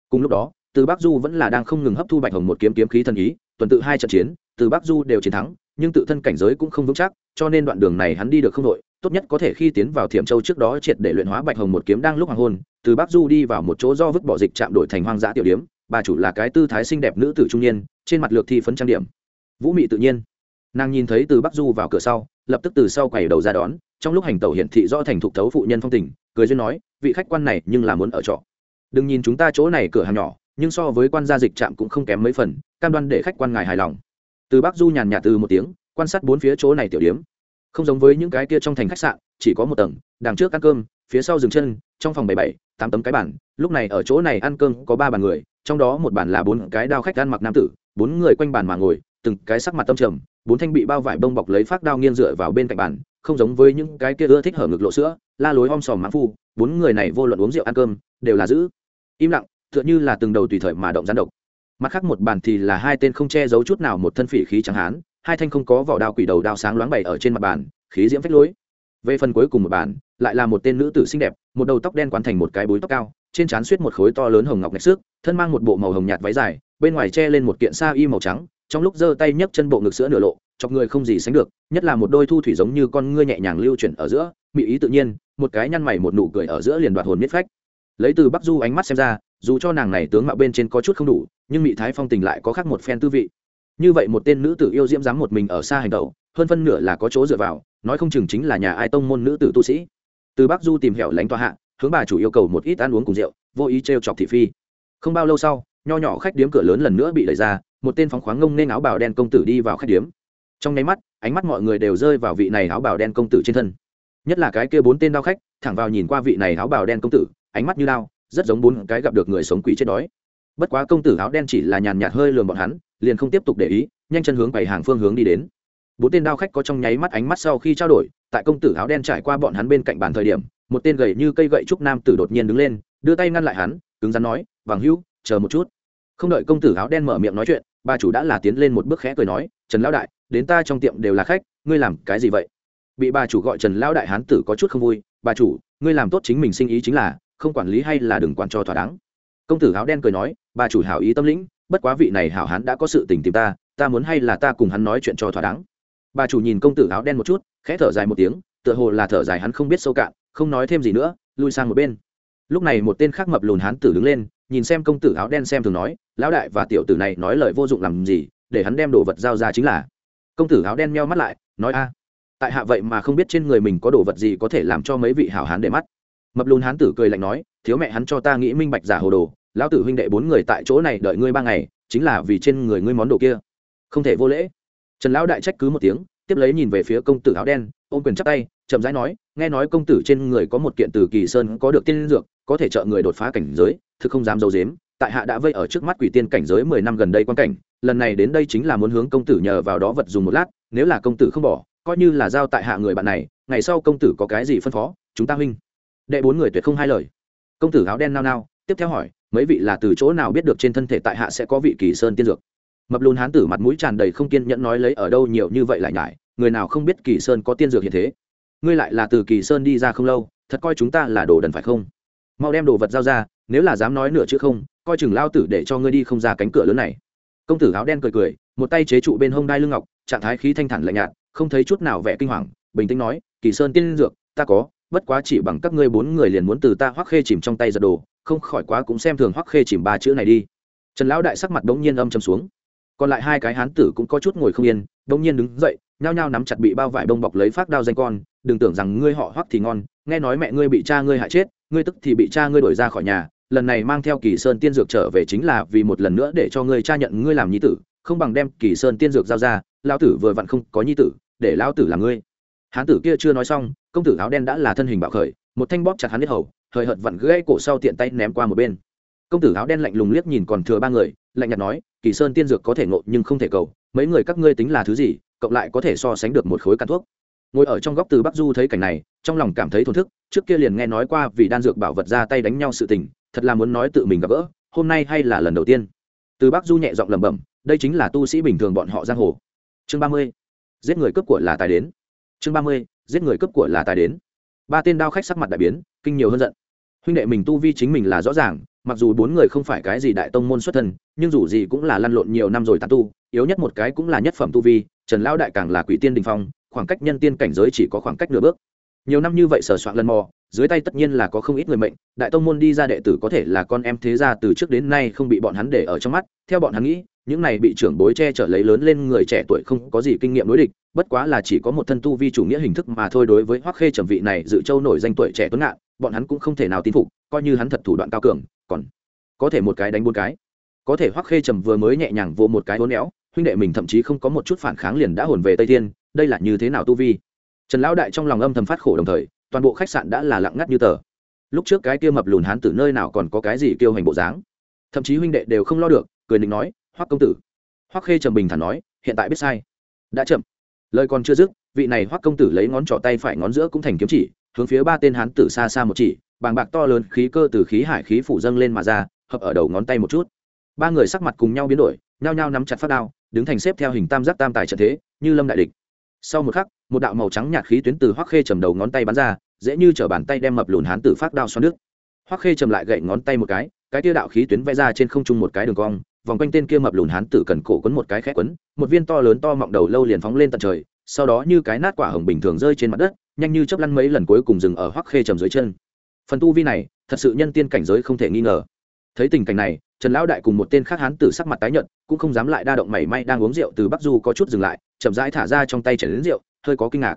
Cùng lúc đó từ bắc du vẫn là đang không ngừng hấp thu bạch hồng một kiếm kiếm khí thần ý, tuần tự hai trận chiến, từ bắc du đều chiến thắng, nhưng tự thân cảnh giới cũng không vững chắc, cho nên đoạn đường này hắn đi được không đội. Tốt nhất có thể khi tiến vào thiểm châu trước đó triệt để luyện hóa bạch hồng một kiếm đang lúc hoàng hôn, từ bắc du đi vào một chỗ do vứt bỏ dịch chạm đổi thành hoang dã tiểu điếm, bà chủ là cái tư thái xinh đẹp nữ tử trung niên, trên mặt lược thi phấn trang điểm. Vũ mị tự nhiên. Nàng nhìn thấy từ bắc du vào cửa sau, lập tức từ sau quầy đầu ra đón, trong lúc hành tẩu hiển thị do thành thục thấu phụ nhân phong tình, cười duyên nói, vị khách quan này nhưng là muốn ở trọ. Đừng nhìn chúng ta chỗ này cửa hàng nhỏ nhưng so với quan gia dịch trạm cũng không kém mấy phần, cam đoan để khách quan ngài hài lòng. Từ bắc du nhàn nhạt từ một tiếng, quan sát bốn phía chỗ này tiểu điếm. Không giống với những cái kia trong thành khách sạn, chỉ có một tầng, đằng trước ăn cơm, phía sau dừng chân, trong phòng bảy bảy, tám tấm cái bàn, lúc này ở chỗ này ăn cơm có ba bàn người, trong đó một bàn là bốn cái đao khách ăn mặc nam tử, bốn người quanh bàn mà ngồi, từng cái sắc mặt tâm trầm, bốn thanh bị bao vải bông bọc lấy phát đao nghiêng dựa vào bên cạnh bàn, không giống với những cái kia ưa thích hở ngực lộ sữa, la lối om sòm mãn phu, bốn người này vô luận uống rượu ăn cơm, đều là giữ. Im lặng tựa như là từng đầu tùy thời mà động gián độc. Mặt khác một bàn thì là hai tên không che giấu chút nào một thân phỉ khí trắng hán, hai thanh không có vỏ đao quỷ đầu đao sáng loáng bày ở trên mặt bàn, khí diễm phách lối. Về phần cuối cùng một bàn, lại là một tên nữ tử xinh đẹp, một đầu tóc đen quán thành một cái búi tóc cao, trên trán suýt một khối to lớn hồng ngọc ngạch xước, thân mang một bộ màu hồng nhạt váy dài, bên ngoài che lên một kiện sa y màu trắng, trong lúc giơ tay nhấc chân bộ ngực sữa nửa lộ, chọc người không gì sánh được, nhất là một đôi thu thủy giống như con ngươi nhẹ nhàng lưu chuyển ở giữa mỹ ý tự nhiên, một cái nhăn mày một nụ cười ở giữa liền đoạt hồn miết phách. Lấy từ bắc du ánh mắt xem ra dù cho nàng này tướng mạo bên trên có chút không đủ, nhưng mỹ thái phong tình lại có khác một phen tư vị. Như vậy một tên nữ tử yêu diễm dám một mình ở xa hành động, hơn phân nửa là có chỗ dựa vào, nói không chừng chính là nhà ai tông môn nữ tử tu sĩ. Từ bắc du tìm hẻo lánh tòa hạ, hướng bà chủ yêu cầu một ít ăn uống cùng rượu, vô ý t chọc thị phi. Không bao lâu sau, nho nhỏ khách điếm cửa lớn lần nữa bị đẩy ra, một tên phóng khoáng ngông nên áo bào đen công tử đi vào khách điếm. Trong nháy mắt, ánh mắt mọi người đều rơi vào vị này áo bào đen công tử trên thân. Nhất là cái kia bốn tên đao khách, thẳng vào nhìn qua vị này áo bào đen công tử, ánh mắt như đao rất giống bốn cái gặp được người sống quỷ chết đói. Bất quá công tử áo đen chỉ là nhàn nhạt hơi lườm bọn hắn, liền không tiếp tục để ý, nhanh chân hướng bảy hàng phương hướng đi đến. Bốn tên đao khách có trong nháy mắt ánh mắt sau khi trao đổi, tại công tử áo đen trải qua bọn hắn bên cạnh bàn thời điểm, một tên gầy như cây gậy trúc nam tử đột nhiên đứng lên, đưa tay ngăn lại hắn, cứng rắn nói vàng hữu, chờ một chút. Không đợi công tử áo đen mở miệng nói chuyện, bà chủ đã là tiến lên một bước khẽ cười nói, trần lão đại, đến ta trong tiệm đều là khách, ngươi làm cái gì vậy? Bị bà chủ gọi trần lão đại hán tử có chút không vui, bà chủ, ngươi làm tốt chính mình sinh ý chính là không quản lý hay là đừng quản cho thỏa đáng. Công tử áo đen cười nói, bà chủ hảo ý tâm lĩnh, bất quá vị này hảo hán đã có sự tình tìm ta ta muốn hay là ta cùng hắn nói chuyện cho thỏa đáng. Bà chủ nhìn công tử áo đen một chút, khẽ thở dài một tiếng, tựa hồ là thở dài hắn không biết sâu cạn, không nói thêm gì nữa, lui sang một bên. Lúc này một tên khác mập lùn hán tử đứng lên, nhìn xem công tử áo đen xem thường nói, lão đại và tiểu tử này nói lời vô dụng làm gì, để hắn đem đồ vật giao ra chính là. Công tử áo đen meo mắt lại, nói a, tại hạ vậy mà không biết trên người mình có đồ vật gì có thể làm cho mấy vị hảo hán để mắt mập lùn hán tử cười lạnh nói, thiếu mẹ hắn cho ta nghĩ minh bạch giả hồ đồ, lão tử huynh đệ bốn người tại chỗ này đợi ngươi ba ngày, chính là vì trên người ngươi món đồ kia. Không thể vô lễ. Trần lão đại trách cứ một tiếng, tiếp lấy nhìn về phía công tử áo đen, ôm quyền chắp tay, chậm rãi nói, nghe nói công tử trên người có một kiện từ kỳ sơn có được tiên dược, có thể trợ người đột phá cảnh giới thực không dám d i ấ u dếm tại hạ đã vây ở trước mắt quỷ tiên cảnh giới mười năm gần đây quan cảnh, lần này đến đây chính là muốn hướng công tử nhờ vào đó vật dùng một lát, nếu là công tử không bỏ, coi như là giao tại hạ người bạn này, ngày sau công tử có cái gì phân phó, chúng ta huynh đệ bốn người tuyệt không hai lời. Công tử áo đen nao nao, tiếp theo hỏi, mấy vị là từ chỗ nào biết được trên thân thể tại hạ sẽ có vị kỳ sơn tiên dược? Mập lùn hán tử mặt mũi tràn đầy không kiên nhẫn nói lấy ở đâu nhiều như vậy lại nhải, người nào không biết kỳ sơn có tiên dược hiện thế? Ngươi lại là từ kỳ sơn đi ra không lâu, thật coi chúng ta là đồ đần phải không? Mau đem đồ vật giao ra, nếu là dám nói nửa chữ không, coi chừng lao tử để cho ngươi đi không ra cánh cửa lớn này. Công tử áo đen cười cười, một tay chế trụ bên hông đai lưng ngọc, trạng thái khí thanh thản lạnh nhạt, không thấy chút nào vẻ kinh hoàng, bình tĩnh nói, kỳ sơn tiên dược, ta có bất quá chỉ bằng các ngươi bốn người liền muốn từ ta hoắc khê chìm trong tay giật đồ, không khỏi quá cũng xem thường hoắc khê chìm ba chữ này đi. Trần lão đại sắc mặt đống nhiên âm châm xuống. Còn lại hai cái hán tử cũng có chút ngồi không yên đống nhiên đứng dậy, nhao nhao nắm chặt bị bao vải bông bọc lấy phát đao danh con, đừng tưởng rằng ngươi họ hoắc thì ngon, nghe nói mẹ ngươi bị cha ngươi hại chết, ngươi tức thì bị cha ngươi đuổi ra khỏi nhà, lần này mang theo kỳ sơn tiên dược trở về chính là vì một lần nữa để cho ngươi cha nhận ngươi làm nhi tử, không bằng đem kỳ sơn tiên dược giao ra lao tử vừa vặn không có nhi tử, để lao tử làm ngươi hán tử kia chưa nói xong, công tử áo đen đã là thân hình bạo khởi, một thanh bóp chặt hắn hết hầu, hời hợt vặn gãy cổ sau tiện tay ném qua một bên. Công tử áo đen lạnh lùng liếc nhìn còn thừa ba người, lạnh nhạt nói, kỳ sơn tiên dược có thể ngộ nhưng không thể cầu, mấy người các ngươi tính là thứ gì, cộng lại có thể so sánh được một khối căn thuốc. Ngồi ở trong góc từ bắc du thấy cảnh này, trong lòng cảm thấy thổn thức, trước kia liền nghe nói qua vì đan dược bảo vật ra tay đánh nhau sự tình, thật là muốn nói tự mình gặp gỡ, hôm nay hay là lần đầu tiên. Từ bắc du nhẹ giọng lẩm bẩm, đây chính là tu sĩ bình thường bọn họ giang hồ. Chương ba mươi, giết người cướp của là tài đến chương ba mươi, giết người cướp của là tài đến. Ba tên đao khách sắc mặt đại biến, kinh nhiều hơn giận. Huynh đệ mình tu vi chính mình là rõ ràng, mặc dù bốn người không phải cái gì đại tông môn xuất thân, nhưng dù gì cũng là lăn lộn nhiều năm rồi tàn tu, yếu nhất một cái cũng là nhất phẩm tu vi, trần lão đại càng là quỷ tiên đình phong, khoảng cách nhân tiên cảnh giới chỉ có khoảng cách nửa bước. Nhiều năm như vậy sờ soạn lần mò, dưới tay tất nhiên là có không ít người mệnh, đại tông môn đi ra đệ tử có thể là con em thế gia từ trước đến nay không bị bọn hắn để ở trong mắt, theo bọn hắn nghĩ những này bị trưởng bối che chở lấy lớn lên người trẻ tuổi không có gì kinh nghiệm đối địch, bất quá là chỉ có một thân tu vi chủ nghĩa hình thức mà thôi đối với hoắc khê trầm vị này dự châu nổi danh tuổi trẻ tuấn ngạn, bọn hắn cũng không thể nào tin phục, coi như hắn thật thủ đoạn cao cường, còn có thể một cái đánh bốn cái. Có thể hoắc khê trầm vừa mới nhẹ nhàng vô một cái hố néo huynh đệ mình thậm chí không có một chút phản kháng liền đã hồn về tây thiên, đây là như thế nào tu vi? Trần lão đại trong lòng âm thầm phát khổ đồng thời, toàn bộ khách sạn đã là lặng ngắt như tờ. Lúc trước cái kia mập lùn hán từ nơi nào còn có cái gì kêu hành bộ dáng? Thậm chí huynh đệ đều không lo được, cười định nói hoắc công tử. Hoắc khê trầm bình thản nói, hiện tại biết sai. Đã chậm. Lời còn chưa dứt, vị này hoắc công tử lấy ngón trỏ tay phải ngón giữa cũng thành kiếm chỉ, hướng phía ba tên hán tử xa xa một chỉ, bàng bạc to lớn khí cơ từ khí hải khí phủ dâng lên mà ra, hợp ở đầu ngón tay một chút. Ba người sắc mặt cùng nhau biến đổi, nhao nhao nắm chặt phát đao, đứng thành xếp theo hình tam giác tam tài trận thế, như lâm đại địch. Sau một khắc, một đạo màu trắng nhạt khí tuyến từ hoắc khê trầm đầu ngón tay bắn ra, dễ như chở bàn tay đem mập lùn hán tử phát đao xoắn nước hoắc khê trầm lại gậy ngón tay một cái cái tia đạo khí tuyến vẽ ra trên không trung một cái đường cong vòng quanh tên kia mập lùn hán tử cần cổ quấn một cái khẽ quấn, một viên to lớn to mọng đầu lâu liền phóng lên tận trời, sau đó như cái nát quả hồng bình thường rơi trên mặt đất, nhanh như chớp lăn mấy lần cuối cùng dừng ở hoắc khê trầm dưới chân. Phần tu vi này, thật sự nhân tiên cảnh giới không thể nghi ngờ. Thấy tình cảnh này, trần lão đại cùng một tên khác hán tử sắc mặt tái nhợt, cũng không dám lại đa động mảy may đang uống rượu từ bắc du có chút dừng lại, chậm rãi thả ra trong tay chảy đến rượu, hơi có kinh ngạc.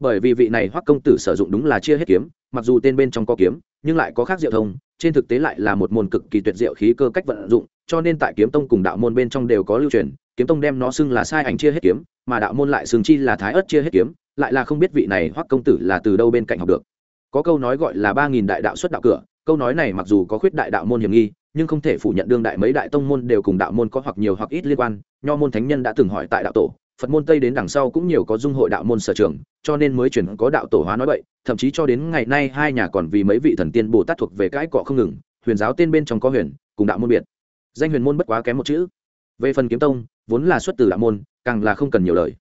Bởi vì vị này hoắc công tử sử dụng đúng là chia hết kiếm, mặc dù tên bên trong có kiếm, nhưng lại có khác rượu thông, trên thực tế lại là một môn cực kỳ tuyệt diệu khí cơ cách vận dụng cho nên tại kiếm tông cùng đạo môn bên trong đều có lưu truyền, kiếm tông đem nó xưng là sai ảnh chia hết kiếm, mà đạo môn lại xưng chi là thái ớt chia hết kiếm, lại là không biết vị này hoắc công tử là từ đâu bên cạnh học được. Có câu nói gọi là ba nghìn đại đạo xuất đạo cửa, câu nói này mặc dù có khuyết đại đạo môn hiểm nghi, nhưng không thể phủ nhận đương đại mấy đại tông môn đều cùng đạo môn có hoặc nhiều hoặc ít liên quan, nho môn thánh nhân đã từng hỏi tại đạo tổ, phật môn tây đến đằng sau cũng nhiều có dung hội đạo môn sở trường, cho nên mới chuyển có đạo tổ hóa nói vậy thậm chí cho đến ngày nay hai nhà còn vì mấy vị thần tiên bồ tát thuộc về cái cọ không ngừng, huyền giáo tên bên trong có huyền, cùng đạo môn biệt danh huyền môn bất quá kém một chữ. Về phần kiếm tông vốn là xuất từ đạo môn càng là không cần nhiều lời.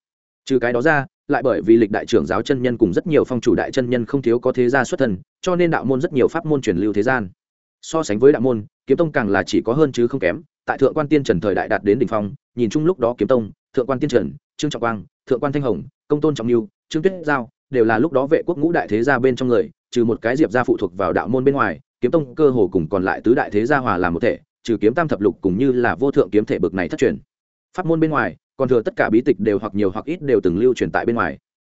Trừ cái đó ra lại bởi vì lịch đại trưởng giáo chân nhân cùng rất nhiều phong chủ đại chân nhân không thiếu có thế gia xuất thần, cho nên đạo môn rất nhiều pháp môn truyền lưu thế gian. So sánh với đạo môn kiếm tông càng là chỉ có hơn chứ không kém. Tại thượng quan tiên trần thời đại đạt đến đỉnh phong nhìn chung lúc đó kiếm tông thượng quan tiên trần trương trọng quang thượng quan thanh hồng công tôn trọng lưu trương tuyết giao đều là lúc đó vệ quốc ngũ đại thế gia bên trong người trừ một cái diệp gia phụ thuộc vào đạo môn bên ngoài kiếm tông cơ hồ cùng còn lại tứ đại thế gia hòa làm một thể trừ kiếm tam thập lục cũng như là vô thượng kiếm thể bực này thất truyền. Pháp môn bên ngoài, còn thừa tất cả bí tịch đều hoặc nhiều hoặc ít đều từng lưu truyền tại bên ngoài.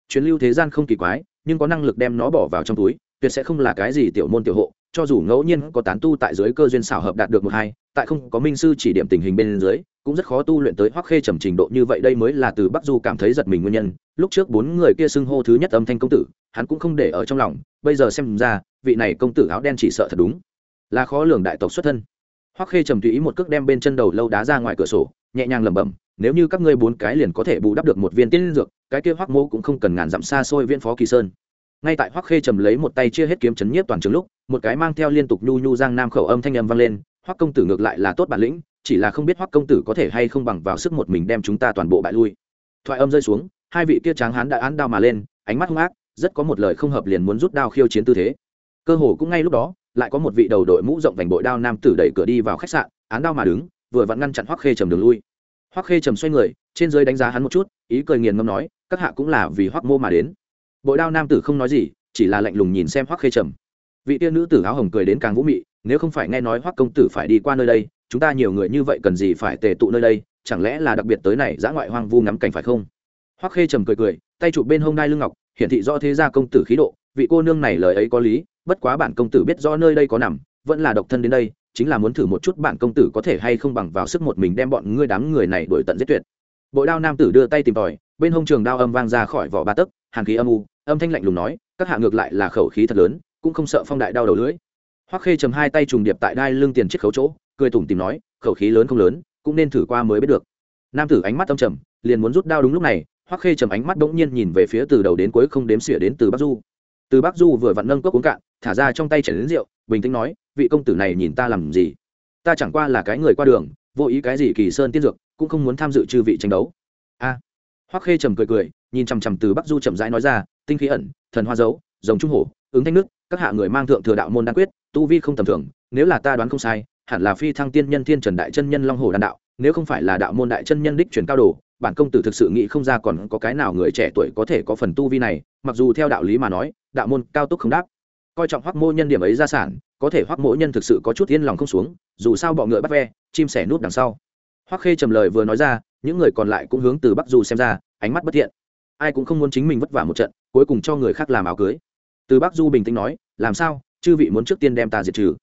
Truyền lưu thế gian không kỳ quái, nhưng có năng lực đem nó bỏ vào trong túi, tuyệt sẽ không là cái gì tiểu môn tiểu hộ, cho dù ngẫu nhiên có tán tu tại dưới cơ duyên xảo hợp đạt được một hai, tại không có minh sư chỉ điểm tình hình bên dưới, cũng rất khó tu luyện tới hoắc khê trầm trình độ như vậy, đây mới là từ bắc du cảm thấy giật mình nguyên nhân. Lúc trước bốn người kia xưng hô thứ nhất âm thanh công tử, hắn cũng không để ở trong lòng, bây giờ xem ra, vị này công tử áo đen chỉ sợ thật đúng, là khó lường đại tộc xuất thân hoắc khê trầm tùy ý một cước đem bên chân đầu lâu đá ra ngoài cửa sổ, nhẹ nhàng lẩm bẩm, nếu như các ngươi bốn cái liền có thể bù đắp được một viên tiên dược, cái kia hoắc mô cũng không cần ngàn dặm xa xôi viên phó kỳ sơn. Ngay tại hoắc khê trầm lấy một tay chia hết kiếm chấn nhiếp toàn trường lúc, một cái mang theo liên tục nhu nhu giang nam khẩu âm thanh âm vang lên, hoắc công tử ngược lại là tốt bản lĩnh, chỉ là không biết hoắc công tử có thể hay không bằng vào sức một mình đem chúng ta toàn bộ bại lui. Thoại âm rơi xuống, hai vị kia tráng hán đã án đao mà lên, ánh mắt hung ác, rất có một lời không hợp liền muốn rút đao khiêu chiến tư thế. Cơ hồ cũng ngay lúc đó lại có một vị đầu đội mũ rộng vành bội đao nam tử đẩy cửa đi vào khách sạn, án đao mà đứng, vừa vặn ngăn chặn hoắc khê trầm đường lui. Hoắc khê trầm xoay người, trên dưới đánh giá hắn một chút, ý cười nghiền ngâm nói, các hạ cũng là vì hoắc mô mà đến. Bội đao nam tử không nói gì, chỉ là lạnh lùng nhìn xem hoắc khê trầm. Vị tiên nữ tử áo hồng cười đến càng vũ mị, nếu không phải nghe nói hoắc công tử phải đi qua nơi đây, chúng ta nhiều người như vậy cần gì phải tề tụ nơi đây, chẳng lẽ là đặc biệt tới này giã ngoại hoang vu ngắm cảnh phải không? Hoắc khê trầm cười cười, tay chụp bên hông đai lưng ngọc, hiển thị do thế gia công tử khí độ, vị cô nương này lời ấy có lý bất quá bản công tử biết rõ nơi đây có nằm, vẫn là độc thân đến đây, chính là muốn thử một chút bản công tử có thể hay không bằng vào sức một mình đem bọn ngươi đám người này đuổi tận giết tuyệt. Bội đao nam tử đưa tay tìm tòi, bên hông trường đao âm vang ra khỏi vỏ ba tấc, hàn khí âm u, âm thanh lạnh lùng nói, các hạ ngược lại là khẩu khí thật lớn, cũng không sợ phong đại đau đầu lưỡi. Hoắc khê chầm hai tay trùng điệp tại đai lưng tiền chiếc khấu chỗ, cười tủm tìm nói, khẩu khí lớn không lớn, cũng nên thử qua mới biết được. Nam tử ánh mắt âm trầm, liền muốn rút đao đúng lúc này, hoắc khê trầm ánh mắt bỗng nhiên nhìn về phía từ đầu đến cuối không đếm xỉa đến từ bắc du. Từ bắc du vừa vặn nâng cốc uống cạn thả ra trong tay chảy đến rượu, bình tĩnh nói, vị công tử này nhìn ta làm gì? Ta chẳng qua là cái người qua đường, vô ý cái gì kỳ sơn tiên dược, cũng không muốn tham dự chư vị tranh đấu. A. Hoắc khê trầm cười cười, nhìn chằm chằm từ bắc du chậm rãi nói ra, tinh khí ẩn, thần hoa dấu, rồng trung hổ, ứng thanh nước, các hạ người mang thượng thừa đạo môn đan quyết, tu vi không tầm thường, nếu là ta đoán không sai, hẳn là phi thăng tiên nhân thiên trần đại chân nhân long hồ đan đạo, nếu không phải là đạo môn đại chân nhân đích truyền cao đồ, bản công tử thực sự nghĩ không ra còn có cái nào người trẻ tuổi có thể có phần tu vi này, mặc dù theo đạo lý mà nói, đạo môn cao túc không đáp coi trọng hoắc mô nhân điểm ấy ra sản, có thể hoắc mỗ nhân thực sự có chút yên lòng không xuống, dù sao bọ ngựa bắt ve, chim sẻ nút đằng sau. Hoắc khê trầm lời vừa nói ra, những người còn lại cũng hướng từ bắc du xem ra, ánh mắt bất thiện. Ai cũng không muốn chính mình vất vả một trận, cuối cùng cho người khác làm áo cưới. Từ bắc du bình tĩnh nói, làm sao? Chư vị muốn trước tiên đem ta diệt trừ?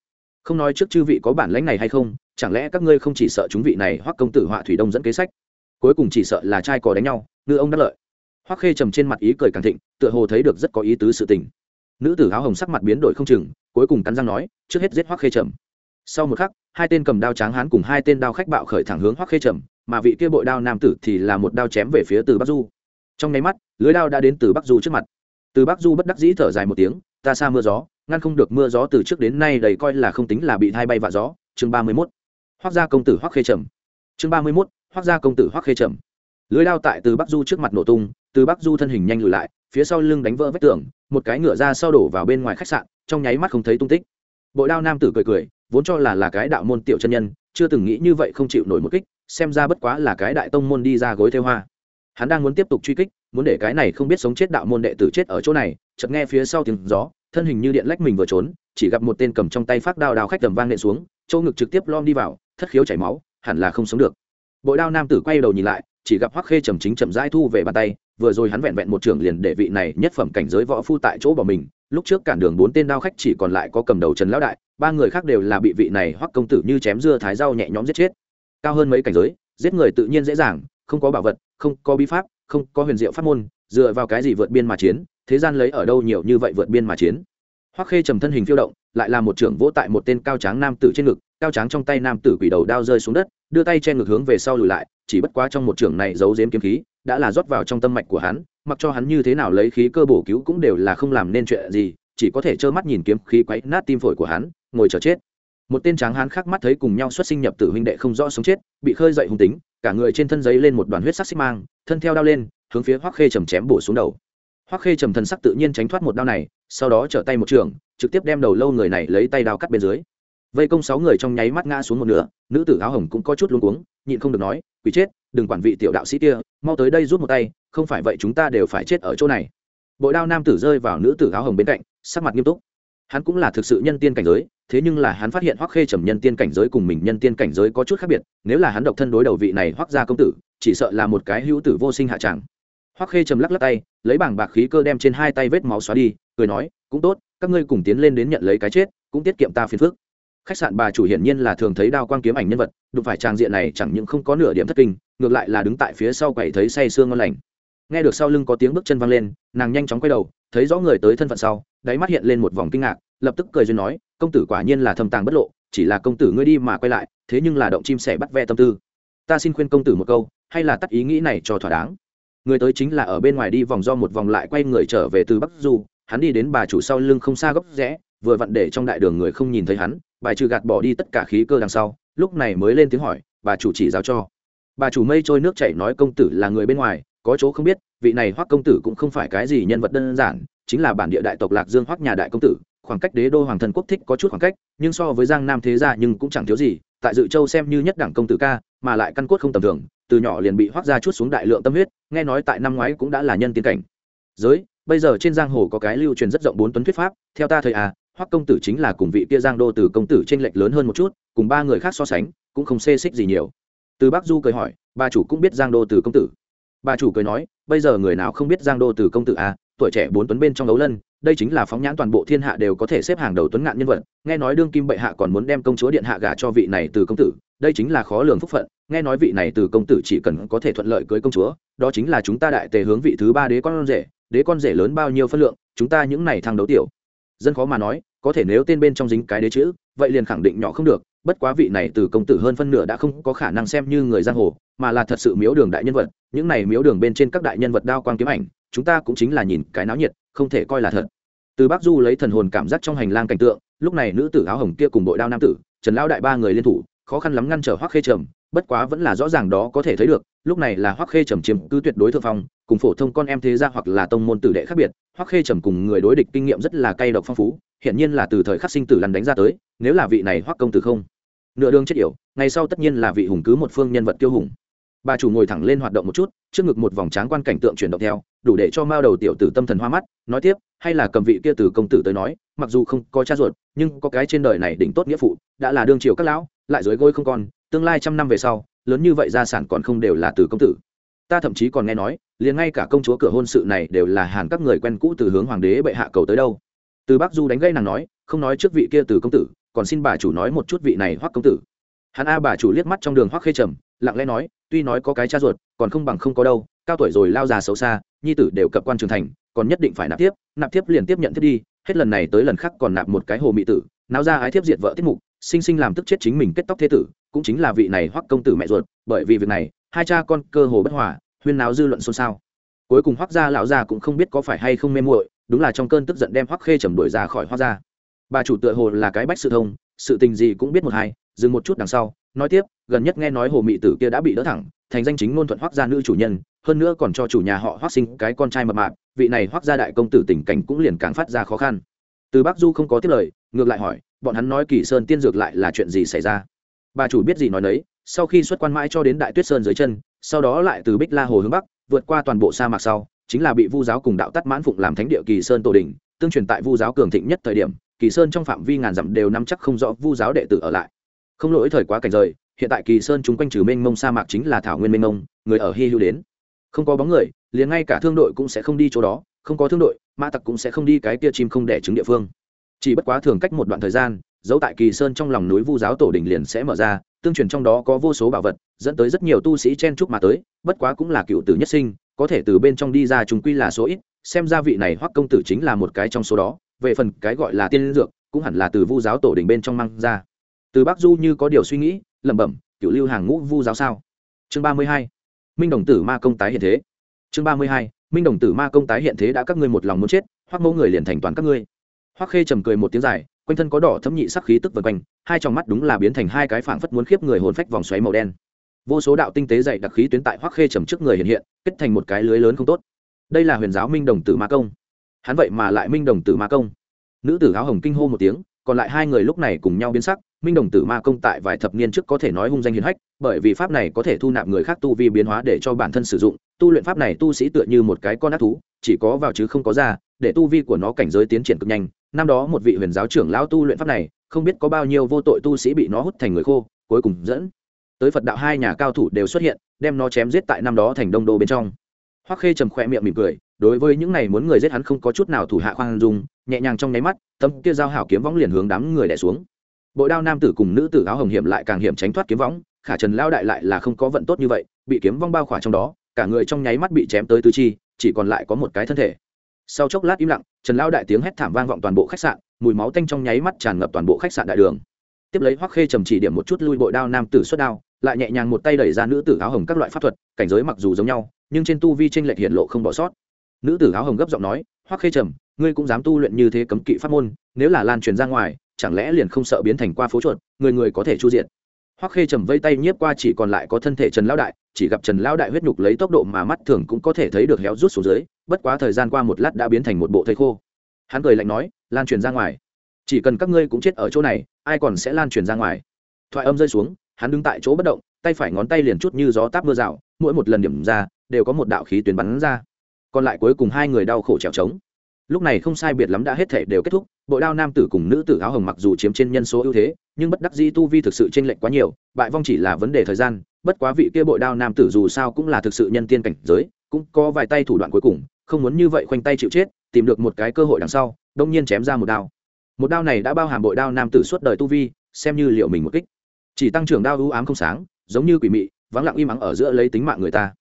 Không nói trước chư vị có bản lãnh này hay không, chẳng lẽ các ngươi không chỉ sợ chúng vị này hoắc công tử họa thủy đông dẫn kế sách, cuối cùng chỉ sợ là trai cò đánh nhau, ngư ông đắc lợi? Hoắc khê trầm trên mặt ý cười càng thịnh, tựa hồ thấy được rất có ý tứ sự tình nữ tử áo hồng sắc mặt biến đổi không chừng, cuối cùng cắn răng nói, trước hết giết hoắc khê trầm. Sau một khắc, hai tên cầm đao tráng hán cùng hai tên đao khách bạo khởi thẳng hướng hoắc khê trầm, mà vị kia bội đao nam tử thì là một đao chém về phía từ bắc du. Trong nháy mắt, lưới đao đã đến từ bắc du trước mặt. Từ bắc du bất đắc dĩ thở dài một tiếng, ta xa mưa gió, ngăn không được mưa gió từ trước đến nay đầy coi là không tính là bị thai bay vạ gió. Chương ba mươi mốt. Hoác gia công tử hoác khê trầm. Chương ba mươi mốt. Hoác gia công tử hoác khê trầm. Lưới đao tại từ bắc du trước mặt nổ tung, từ bắc du thân hình nhanh lùi lại phía sau lưng đánh vỡ vách tường, một cái ngựa ra sau đổ vào bên ngoài khách sạn, trong nháy mắt không thấy tung tích. Bội đao nam tử cười cười, vốn cho là là cái đạo môn tiểu chân nhân, chưa từng nghĩ như vậy không chịu nổi một kích, xem ra bất quá là cái đại tông môn đi ra gối theo hoa. Hắn đang muốn tiếp tục truy kích, muốn để cái này không biết sống chết đạo môn đệ tử chết ở chỗ này, chợt nghe phía sau tiếng gió, thân hình như điện lách mình vừa trốn, chỉ gặp một tên cầm trong tay phát đao đao khách tầm vang nện xuống châu ngực trực tiếp lom đi vào, thất khiếu chảy máu, hẳn là không sống được. Bội đao nam tử quay đầu nhìn lại, chỉ gặp hoắc khê trầm chính chậm rãi thu về bàn tay vừa rồi hắn vẹn vẹn một trưởng liền để vị này nhất phẩm cảnh giới võ phu tại chỗ bỏ mình, lúc trước cản đường bốn tên đao khách chỉ còn lại có cầm đầu trần lão đại, ba người khác đều là bị vị này hoặc công tử như chém dưa thái rau nhẹ nhõm giết chết. Cao hơn mấy cảnh giới, giết người tự nhiên dễ dàng, không có bảo vật, không có bí pháp, không có huyền diệu pháp môn, dựa vào cái gì vượt biên mà chiến, thế gian lấy ở đâu nhiều như vậy vượt biên mà chiến? Hoắc khê trầm thân hình phiêu động, lại là một trưởng vỗ tại một tên cao tráng nam tử trên ngực, cao tráng trong tay nam tử quỷ đầu đao rơi xuống đất, đưa tay che ngực hướng về sau lùi lại, chỉ bất quá trong một trưởng này giấu giếm kiếm khí, đã là rót vào trong tâm mạch của hắn, mặc cho hắn như thế nào lấy khí cơ bổ cứu cũng đều là không làm nên chuyện gì, chỉ có thể trơ mắt nhìn kiếm khí quấy nát tim phổi của hắn, ngồi chờ chết. Một tên tráng hán khác mắt thấy cùng nhau xuất sinh nhập tử huynh đệ không rõ sống chết, bị khơi dậy hung tính, cả người trên thân giấy lên một đoàn huyết sắc xích mang, thân theo đao lên, hướng phía hoắc khê trầm chém bổ xuống đầu hoắc khê trầm thần sắc tự nhiên tránh thoát một đao này, sau đó trở tay một trường, trực tiếp đem đầu lâu người này lấy tay đao cắt bên dưới. Vây công sáu người trong nháy mắt ngã xuống một nửa, nữ tử áo hồng cũng có chút luống cuống, nhịn không được nói, quỷ chết, đừng quản vị tiểu đạo sĩ kia, mau tới đây rút một tay, không phải vậy chúng ta đều phải chết ở chỗ này. Bội đao nam tử rơi vào nữ tử áo hồng bên cạnh, sắc mặt nghiêm túc. Hắn cũng là thực sự nhân tiên cảnh giới, thế nhưng là hắn phát hiện hoắc khê trầm nhân tiên cảnh giới cùng mình nhân tiên cảnh giới có chút khác biệt, nếu là hắn độc thân đối đầu vị này hoắc gia công tử, chỉ sợ là một cái hữu tử vô sinh hạ tràng hoắc khê trầm lắc lắc tay, lấy bảng bạc khí cơ đem trên hai tay vết máu xóa đi, cười nói, cũng tốt, các ngươi cùng tiến lên đến nhận lấy cái chết, cũng tiết kiệm ta phiền phức. Khách sạn bà chủ hiển nhiên là thường thấy đao quang kiếm ảnh nhân vật, đụng phải trang diện này chẳng những không có nửa điểm thất kinh, ngược lại là đứng tại phía sau quầy thấy say sương ngon lành. Nghe được sau lưng có tiếng bước chân văng lên, nàng nhanh chóng quay đầu, thấy rõ người tới thân phận sau, đáy mắt hiện lên một vòng kinh ngạc, lập tức cười duyên nói, công tử quả nhiên là thâm tàng bất lộ, chỉ là công tử ngươi đi mà quay lại, thế nhưng là động chim sẻ bắt ve tâm tư. Ta xin khuyên công tử một câu, hay là tắt ý nghĩ này cho thỏa đáng người tới chính là ở bên ngoài đi vòng do một vòng lại quay người trở về từ bắc du. Hắn đi đến bà chủ sau lưng không xa góc rẽ, vừa vặn để trong đại đường người không nhìn thấy hắn. Bài trừ gạt bỏ đi tất cả khí cơ đằng sau, lúc này mới lên tiếng hỏi, bà chủ chỉ giáo cho. Bà chủ mây trôi nước chảy nói công tử là người bên ngoài, có chỗ không biết, vị này hoắc công tử cũng không phải cái gì nhân vật đơn giản, chính là bản địa đại tộc lạc dương hoắc nhà đại công tử. Khoảng cách đế đô hoàng thần quốc thích có chút khoảng cách, nhưng so với giang nam thế gia nhưng cũng chẳng thiếu gì, tại dự châu xem như nhất đẳng công tử ca, mà lại căn cốt không tầm thường từ nhỏ liền bị hoác ra chút xuống đại lượng tâm huyết, nghe nói tại năm ngoái cũng đã là nhân tiến cảnh. Giới, bây giờ trên giang hồ có cái lưu truyền rất rộng bốn tuấn thuyết pháp, theo ta thời à hoắc công tử chính là cùng vị kia giang đô từ công tử tranh lệch lớn hơn một chút, cùng ba người khác so sánh, cũng không xê xích gì nhiều. Từ bắc du cười hỏi, bà chủ cũng biết giang đô từ công tử. Bà chủ cười nói, bây giờ người nào không biết giang đô từ công tử à tuổi trẻ bốn tuấn bên trong đấu lân, đây chính là phóng nhãn toàn bộ thiên hạ đều có thể xếp hàng đầu tuấn ngạn nhân vật, nghe nói đương kim bệ hạ còn muốn đem công chúa điện hạ gả cho vị này từ công tử, đây chính là khó lường phúc phận nghe nói vị này từ công tử chỉ cần có thể thuận lợi cưới công chúa, đó chính là chúng ta đại tề hướng vị thứ ba đế con rể. Đế con rể lớn bao nhiêu phân lượng, chúng ta những này thăng đấu tiểu. Dân khó mà nói, có thể nếu tên bên trong dính cái đế chữ, vậy liền khẳng định nhỏ không được. Bất quá vị này từ công tử hơn phân nửa đã không có khả năng xem như người giang hồ, mà là thật sự miếu đường đại nhân vật. Những này miếu đường bên trên các đại nhân vật đao quang kiếm ảnh, chúng ta cũng chính là nhìn cái náo nhiệt, không thể coi là thật. Từ bắc du lấy thần hồn cảm giác trong hành lang cảnh tượng, lúc này nữ tử áo hồng kia cùng đội đao nam tử, trần lão đại ba người liên thủ, khó khăn lắm ngăn trở hoắc khê trầm bất quá vẫn là rõ ràng đó có thể thấy được, lúc này là hoắc khê trầm chiếm cứ tuyệt đối thượng phong, cùng phổ thông con em thế gia hoặc là tông môn tử đệ khác biệt, hoắc khê trầm cùng người đối địch kinh nghiệm rất là cay độc phong phú hiện nhiên là từ thời khắc sinh tử lăn đánh ra tới, nếu là vị này hoắc công tử không, nửa đường chết yểu, ngày sau tất nhiên là vị hùng cứ một phương nhân vật kiêu hùng. Bà chủ ngồi thẳng lên hoạt động một chút, trước ngực một vòng tráng quan cảnh tượng chuyển động theo, đủ để cho mao đầu tiểu tử tâm thần hoa mắt, nói tiếp, hay là cầm vị kia từ công tử tới nói, mặc dù không có cha ruột, nhưng có cái trên đời này đỉnh tốt nghĩa phụ, đã là đương triều các lão, lại dưới gối không còn tương lai trăm năm về sau, lớn như vậy gia sản còn không đều là từ công tử. Ta thậm chí còn nghe nói, liền ngay cả công chúa cửa hôn sự này đều là hàn các người quen cũ từ hướng hoàng đế bệ hạ cầu tới đâu. Từ bắc du đánh gây nàng nói, không nói trước vị kia từ công tử, còn xin bà chủ nói một chút vị này hoắc công tử. Hắn a bà chủ liếc mắt trong đường hoắc khê trầm, lặng lẽ nói, tuy nói có cái cha ruột, còn không bằng không có đâu, cao tuổi rồi lao già xấu xa, nhi tử đều cập quan trường thành, còn nhất định phải nạp tiếp nạp tiếp liền tiếp nhận tiếp đi, hết lần này tới lần khác còn nạp một cái hồ mỹ tử, náo ra ái thiếp diệt vợ tiết mục sinh sinh làm tức chết chính mình kết tóc thế tử, cũng chính là vị này hoắc công tử mẹ ruột, bởi vì việc này, hai cha con cơ hồ bất hòa, huyên náo dư luận xôn xao. Cuối cùng hoắc gia lão gia cũng không biết có phải hay không mê muội, đúng là trong cơn tức giận đem hoắc khê trầm đuổi ra khỏi hoắc gia. Bà chủ tựa hồ là cái bách sự thông, sự tình gì cũng biết một hai, dừng một chút đằng sau, nói tiếp, gần nhất nghe nói hồ mị tử kia đã bị đỡ thẳng, thành danh chính ngôn thuận hoắc gia nữ chủ nhân, hơn nữa còn cho chủ nhà họ hoắc sinh cái con trai mập mạp, vị này hoắc gia đại công tử tình cảnh cũng liền càng phát ra khó khăn. Từ bắc du không có tiếp lời, ngược lại hỏi bọn hắn nói kỳ sơn tiên dược lại là chuyện gì xảy ra? Bà chủ biết gì nói nấy, sau khi xuất quan mãi cho đến đại tuyết sơn dưới chân, sau đó lại từ bích la hồ hướng bắc, vượt qua toàn bộ sa mạc sau, chính là bị vu giáo cùng đạo tắt mãn phụng làm thánh địa kỳ sơn tổ đình tương truyền tại vu giáo cường thịnh nhất thời điểm, kỳ sơn trong phạm vi ngàn dặm đều nắm chắc không rõ vu giáo đệ tử ở lại. Không lỗi thời quá cảnh rời, hiện tại kỳ sơn chúng quanh trừ mênh mông sa mạc chính là thảo nguyên mênh mông, người ở hy hữu đến. Không có bóng người, liền ngay cả thương đội cũng sẽ không đi chỗ đó, không có thương đội mã tặc cũng sẽ không đi cái kia chim không đẻ trứng địa phương chỉ bất quá thường cách một đoạn thời gian, dấu tại kỳ sơn trong lòng núi vu giáo tổ đình liền sẽ mở ra, tương truyền trong đó có vô số bảo vật, dẫn tới rất nhiều tu sĩ chen chúc mà tới, bất quá cũng là cựu tử nhất sinh, có thể từ bên trong đi ra chúng quy là số ít, xem ra vị này hoắc công tử chính là một cái trong số đó, về phần cái gọi là tiên dược, cũng hẳn là từ vu giáo tổ đình bên trong mang ra. Từ bắc du như có điều suy nghĩ, lẩm bẩm cựu lưu hàng ngũ vu giáo sao? Chương ba mươi hai, minh đồng tử ma công tái hiện thế. Chương ba mươi hai, minh đồng tử ma công tái hiện thế đã các ngươi một lòng muốn chết, hoắc mẫu người liền thành toàn các ngươi hoắc khê trầm cười một tiếng dài, quanh thân có đỏ thấm nhị sắc khí tức vần quanh, hai trong mắt đúng là biến thành hai cái phảng phất muốn khiếp người hồn phách vòng xoáy màu đen. Vô số đạo tinh tế dày đặc khí tuyến tại hoắc khê trầm trước người hiện hiện, kết thành một cái lưới lớn không tốt. Đây là huyền giáo minh đồng tử ma công. Hắn vậy mà lại minh đồng tử ma công. Nữ tử áo hồng kinh hô một tiếng, còn lại hai người lúc này cùng nhau biến sắc, minh đồng tử ma công tại vài thập niên trước có thể nói hung danh hiền hách, bởi vì pháp này có thể thu nạp người khác tu vi biến hóa để cho bản thân sử dụng tu luyện pháp này tu sĩ tựa như một cái con ác thú, chỉ có vào chứ không có ra, để tu vi của nó cảnh giới tiến triển cực nhanh. Năm đó một vị huyền giáo trưởng lão tu luyện pháp này, không biết có bao nhiêu vô tội tu sĩ bị nó hút thành người khô, cuối cùng dẫn tới phật đạo hai nhà cao thủ đều xuất hiện, đem nó chém giết tại năm đó thành đông đô bên trong. Hoắc khê trầm khỏe miệng mỉm cười, đối với những này muốn người giết hắn không có chút nào thủ hạ khoan dung, nhẹ nhàng trong nháy mắt tâm kia giao hảo kiếm võng liền hướng đám người đẻ xuống. Bội đao nam tử cùng nữ tử áo hồng hiểm lại càng hiểm tránh thoát kiếm võng, khả trần lao đại lại là không có vận tốt như vậy, bị kiếm vong bao khỏa trong đó cả người trong nháy mắt bị chém tới tứ chi, chỉ còn lại có một cái thân thể. Sau chốc lát im lặng, trần lao đại tiếng hét thảm vang vọng toàn bộ khách sạn, mùi máu tanh trong nháy mắt tràn ngập toàn bộ khách sạn đại đường. Tiếp lấy hoắc khê trầm chỉ điểm một chút lui bội đao nam tử xuất đao, lại nhẹ nhàng một tay đẩy ra nữ tử áo hồng các loại pháp thuật, cảnh giới mặc dù giống nhau, nhưng trên tu vi tranh lệch hiện lộ không bỏ sót. Nữ tử áo hồng gấp giọng nói, hoắc khê trầm, ngươi cũng dám tu luyện như thế cấm kỵ pháp môn, nếu là lan truyền ra ngoài, chẳng lẽ liền không sợ biến thành qua phố chuột, người người có thể chu diện hoắc khê trầm vây tay nhiếp qua chỉ còn lại có thân thể trần lão đại, chỉ gặp trần lão đại huyết nhục lấy tốc độ mà mắt thường cũng có thể thấy được héo rút xuống dưới, bất quá thời gian qua một lát đã biến thành một bộ thây khô. Hắn cười lạnh nói, lan truyền ra ngoài. Chỉ cần các ngươi cũng chết ở chỗ này, ai còn sẽ lan truyền ra ngoài? Thoại âm rơi xuống, hắn đứng tại chỗ bất động, tay phải ngón tay liền chút như gió táp mưa rào, mỗi một lần điểm ra, đều có một đạo khí tuyến bắn ra. Còn lại cuối cùng hai người đau khổ trèo trống lúc này không sai biệt lắm đã hết thể đều kết thúc bội đao nam tử cùng nữ tử áo hồng mặc dù chiếm trên nhân số ưu thế, nhưng bất đắc dĩ tu vi thực sự chênh lệch quá nhiều, bại vong chỉ là vấn đề thời gian, bất quá vị kia bội đao nam tử dù sao cũng là thực sự nhân tiên cảnh giới, cũng có vài tay thủ đoạn cuối cùng, không muốn như vậy khoanh tay chịu chết, tìm được một cái cơ hội đằng sau, đông nhiên chém ra một đao. Một đao này đã bao hàm bội đao nam tử suốt đời tu vi, xem như liệu mình một kích. Chỉ tăng trưởng đao ưu ám không sáng, giống như quỷ mị, vắng lặng im ắng ở giữa lấy tính mạng người ta.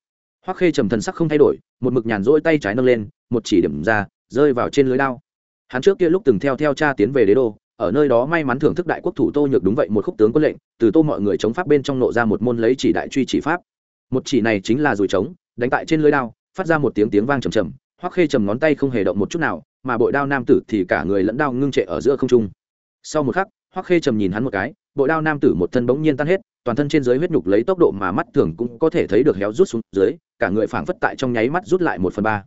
Hoắc khê trầm thần sắc không thay đổi, một mực nhàn rỗi tay trái nâng lên, một chỉ điểm ra rơi vào trên lưới đao. Hắn trước kia lúc từng theo theo cha tiến về đế đô, ở nơi đó may mắn thưởng thức đại quốc thủ tô nhược đúng vậy, một khúc tướng quân lệnh, từ tô mọi người chống pháp bên trong nộ ra một môn lấy chỉ đại truy chỉ pháp. Một chỉ này chính là dùi trống, đánh tại trên lưới đao, phát ra một tiếng tiếng vang trầm trầm, hoắc khê trầm ngón tay không hề động một chút nào, mà bội đao nam tử thì cả người lẫn đao ngưng trệ ở giữa không trung. Sau một khắc, hoắc khê trầm nhìn hắn một cái, bội đao nam tử một thân bỗng nhiên tan hết, toàn thân trên dưới huyết nhục lấy tốc độ mà mắt thường cũng có thể thấy được héo rút xuống dưới, cả người phảng phất tại trong nháy mắt rút lại một phần ba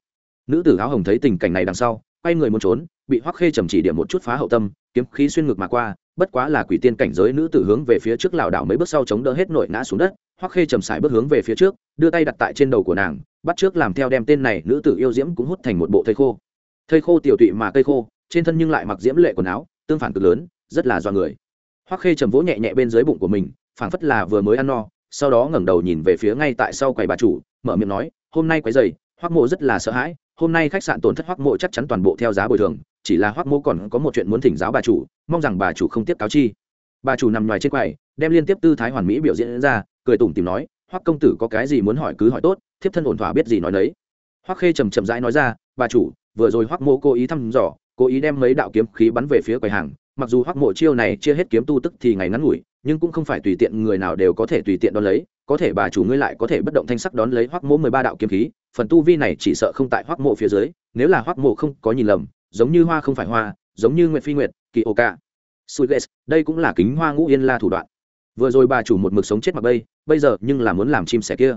nữ tử áo hồng thấy tình cảnh này đằng sau, quay người muốn trốn, bị hoắc khê trầm chỉ điểm một chút phá hậu tâm, kiếm khí xuyên ngực mà qua, bất quá là quỷ tiên cảnh giới nữ tử hướng về phía trước lảo đảo mấy bước sau chống đỡ hết nội ngã xuống đất. Hoắc khê trầm sải bước hướng về phía trước, đưa tay đặt tại trên đầu của nàng, bắt trước làm theo đem tên này nữ tử yêu diễm cũng hút thành một bộ thây khô. Thây khô tiểu tụy mà cây khô, trên thân nhưng lại mặc diễm lệ quần áo, tương phản cực lớn, rất là do người. Hoắc khê trầm vỗ nhẹ nhẹ bên dưới bụng của mình, phảng phất là vừa mới ăn no, sau đó ngẩng đầu nhìn về phía ngay tại sau quầy bà chủ, mở miệng nói, hôm nay quấy giày hoắc mộ rất là sợ hãi, hôm nay khách sạn tổn thất hoắc mộ chắc chắn toàn bộ theo giá bồi thường, chỉ là hoắc mộ còn có một chuyện muốn thỉnh giáo bà chủ, mong rằng bà chủ không tiếp cáo chi. Bà chủ nằm ngoài trên quầy, đem liên tiếp tư thái hoàn mỹ biểu diễn ra, cười tủm tìm nói, hoắc công tử có cái gì muốn hỏi cứ hỏi tốt, thiếp thân ổn thỏa biết gì nói đấy hoắc khê trầm trầm rãi nói ra, bà chủ, vừa rồi hoắc mộ cố ý thăm dò, cố ý đem mấy đạo kiếm khí bắn về phía quầy hàng, mặc dù hoắc mộ chiêu này chia hết kiếm tu tức thì ngày ngắn ngủi nhưng cũng không phải tùy tiện người nào đều có thể tùy tiện đón lấy, có thể bà chủ ngươi lại có thể bất động thanh sắc đón lấy hoắc mộ mười ba đạo kiếm khí, phần tu vi này chỉ sợ không tại hoắc mộ phía dưới, nếu là hoắc mộ không có nhìn lầm, giống như hoa không phải hoa, giống như nguyệt phi nguyệt, kỳ ô ca. Suiges đây cũng là kính hoa ngũ yên la thủ đoạn. Vừa rồi bà chủ một mực sống chết mặc bây bây giờ nhưng là muốn làm chim sẻ kia.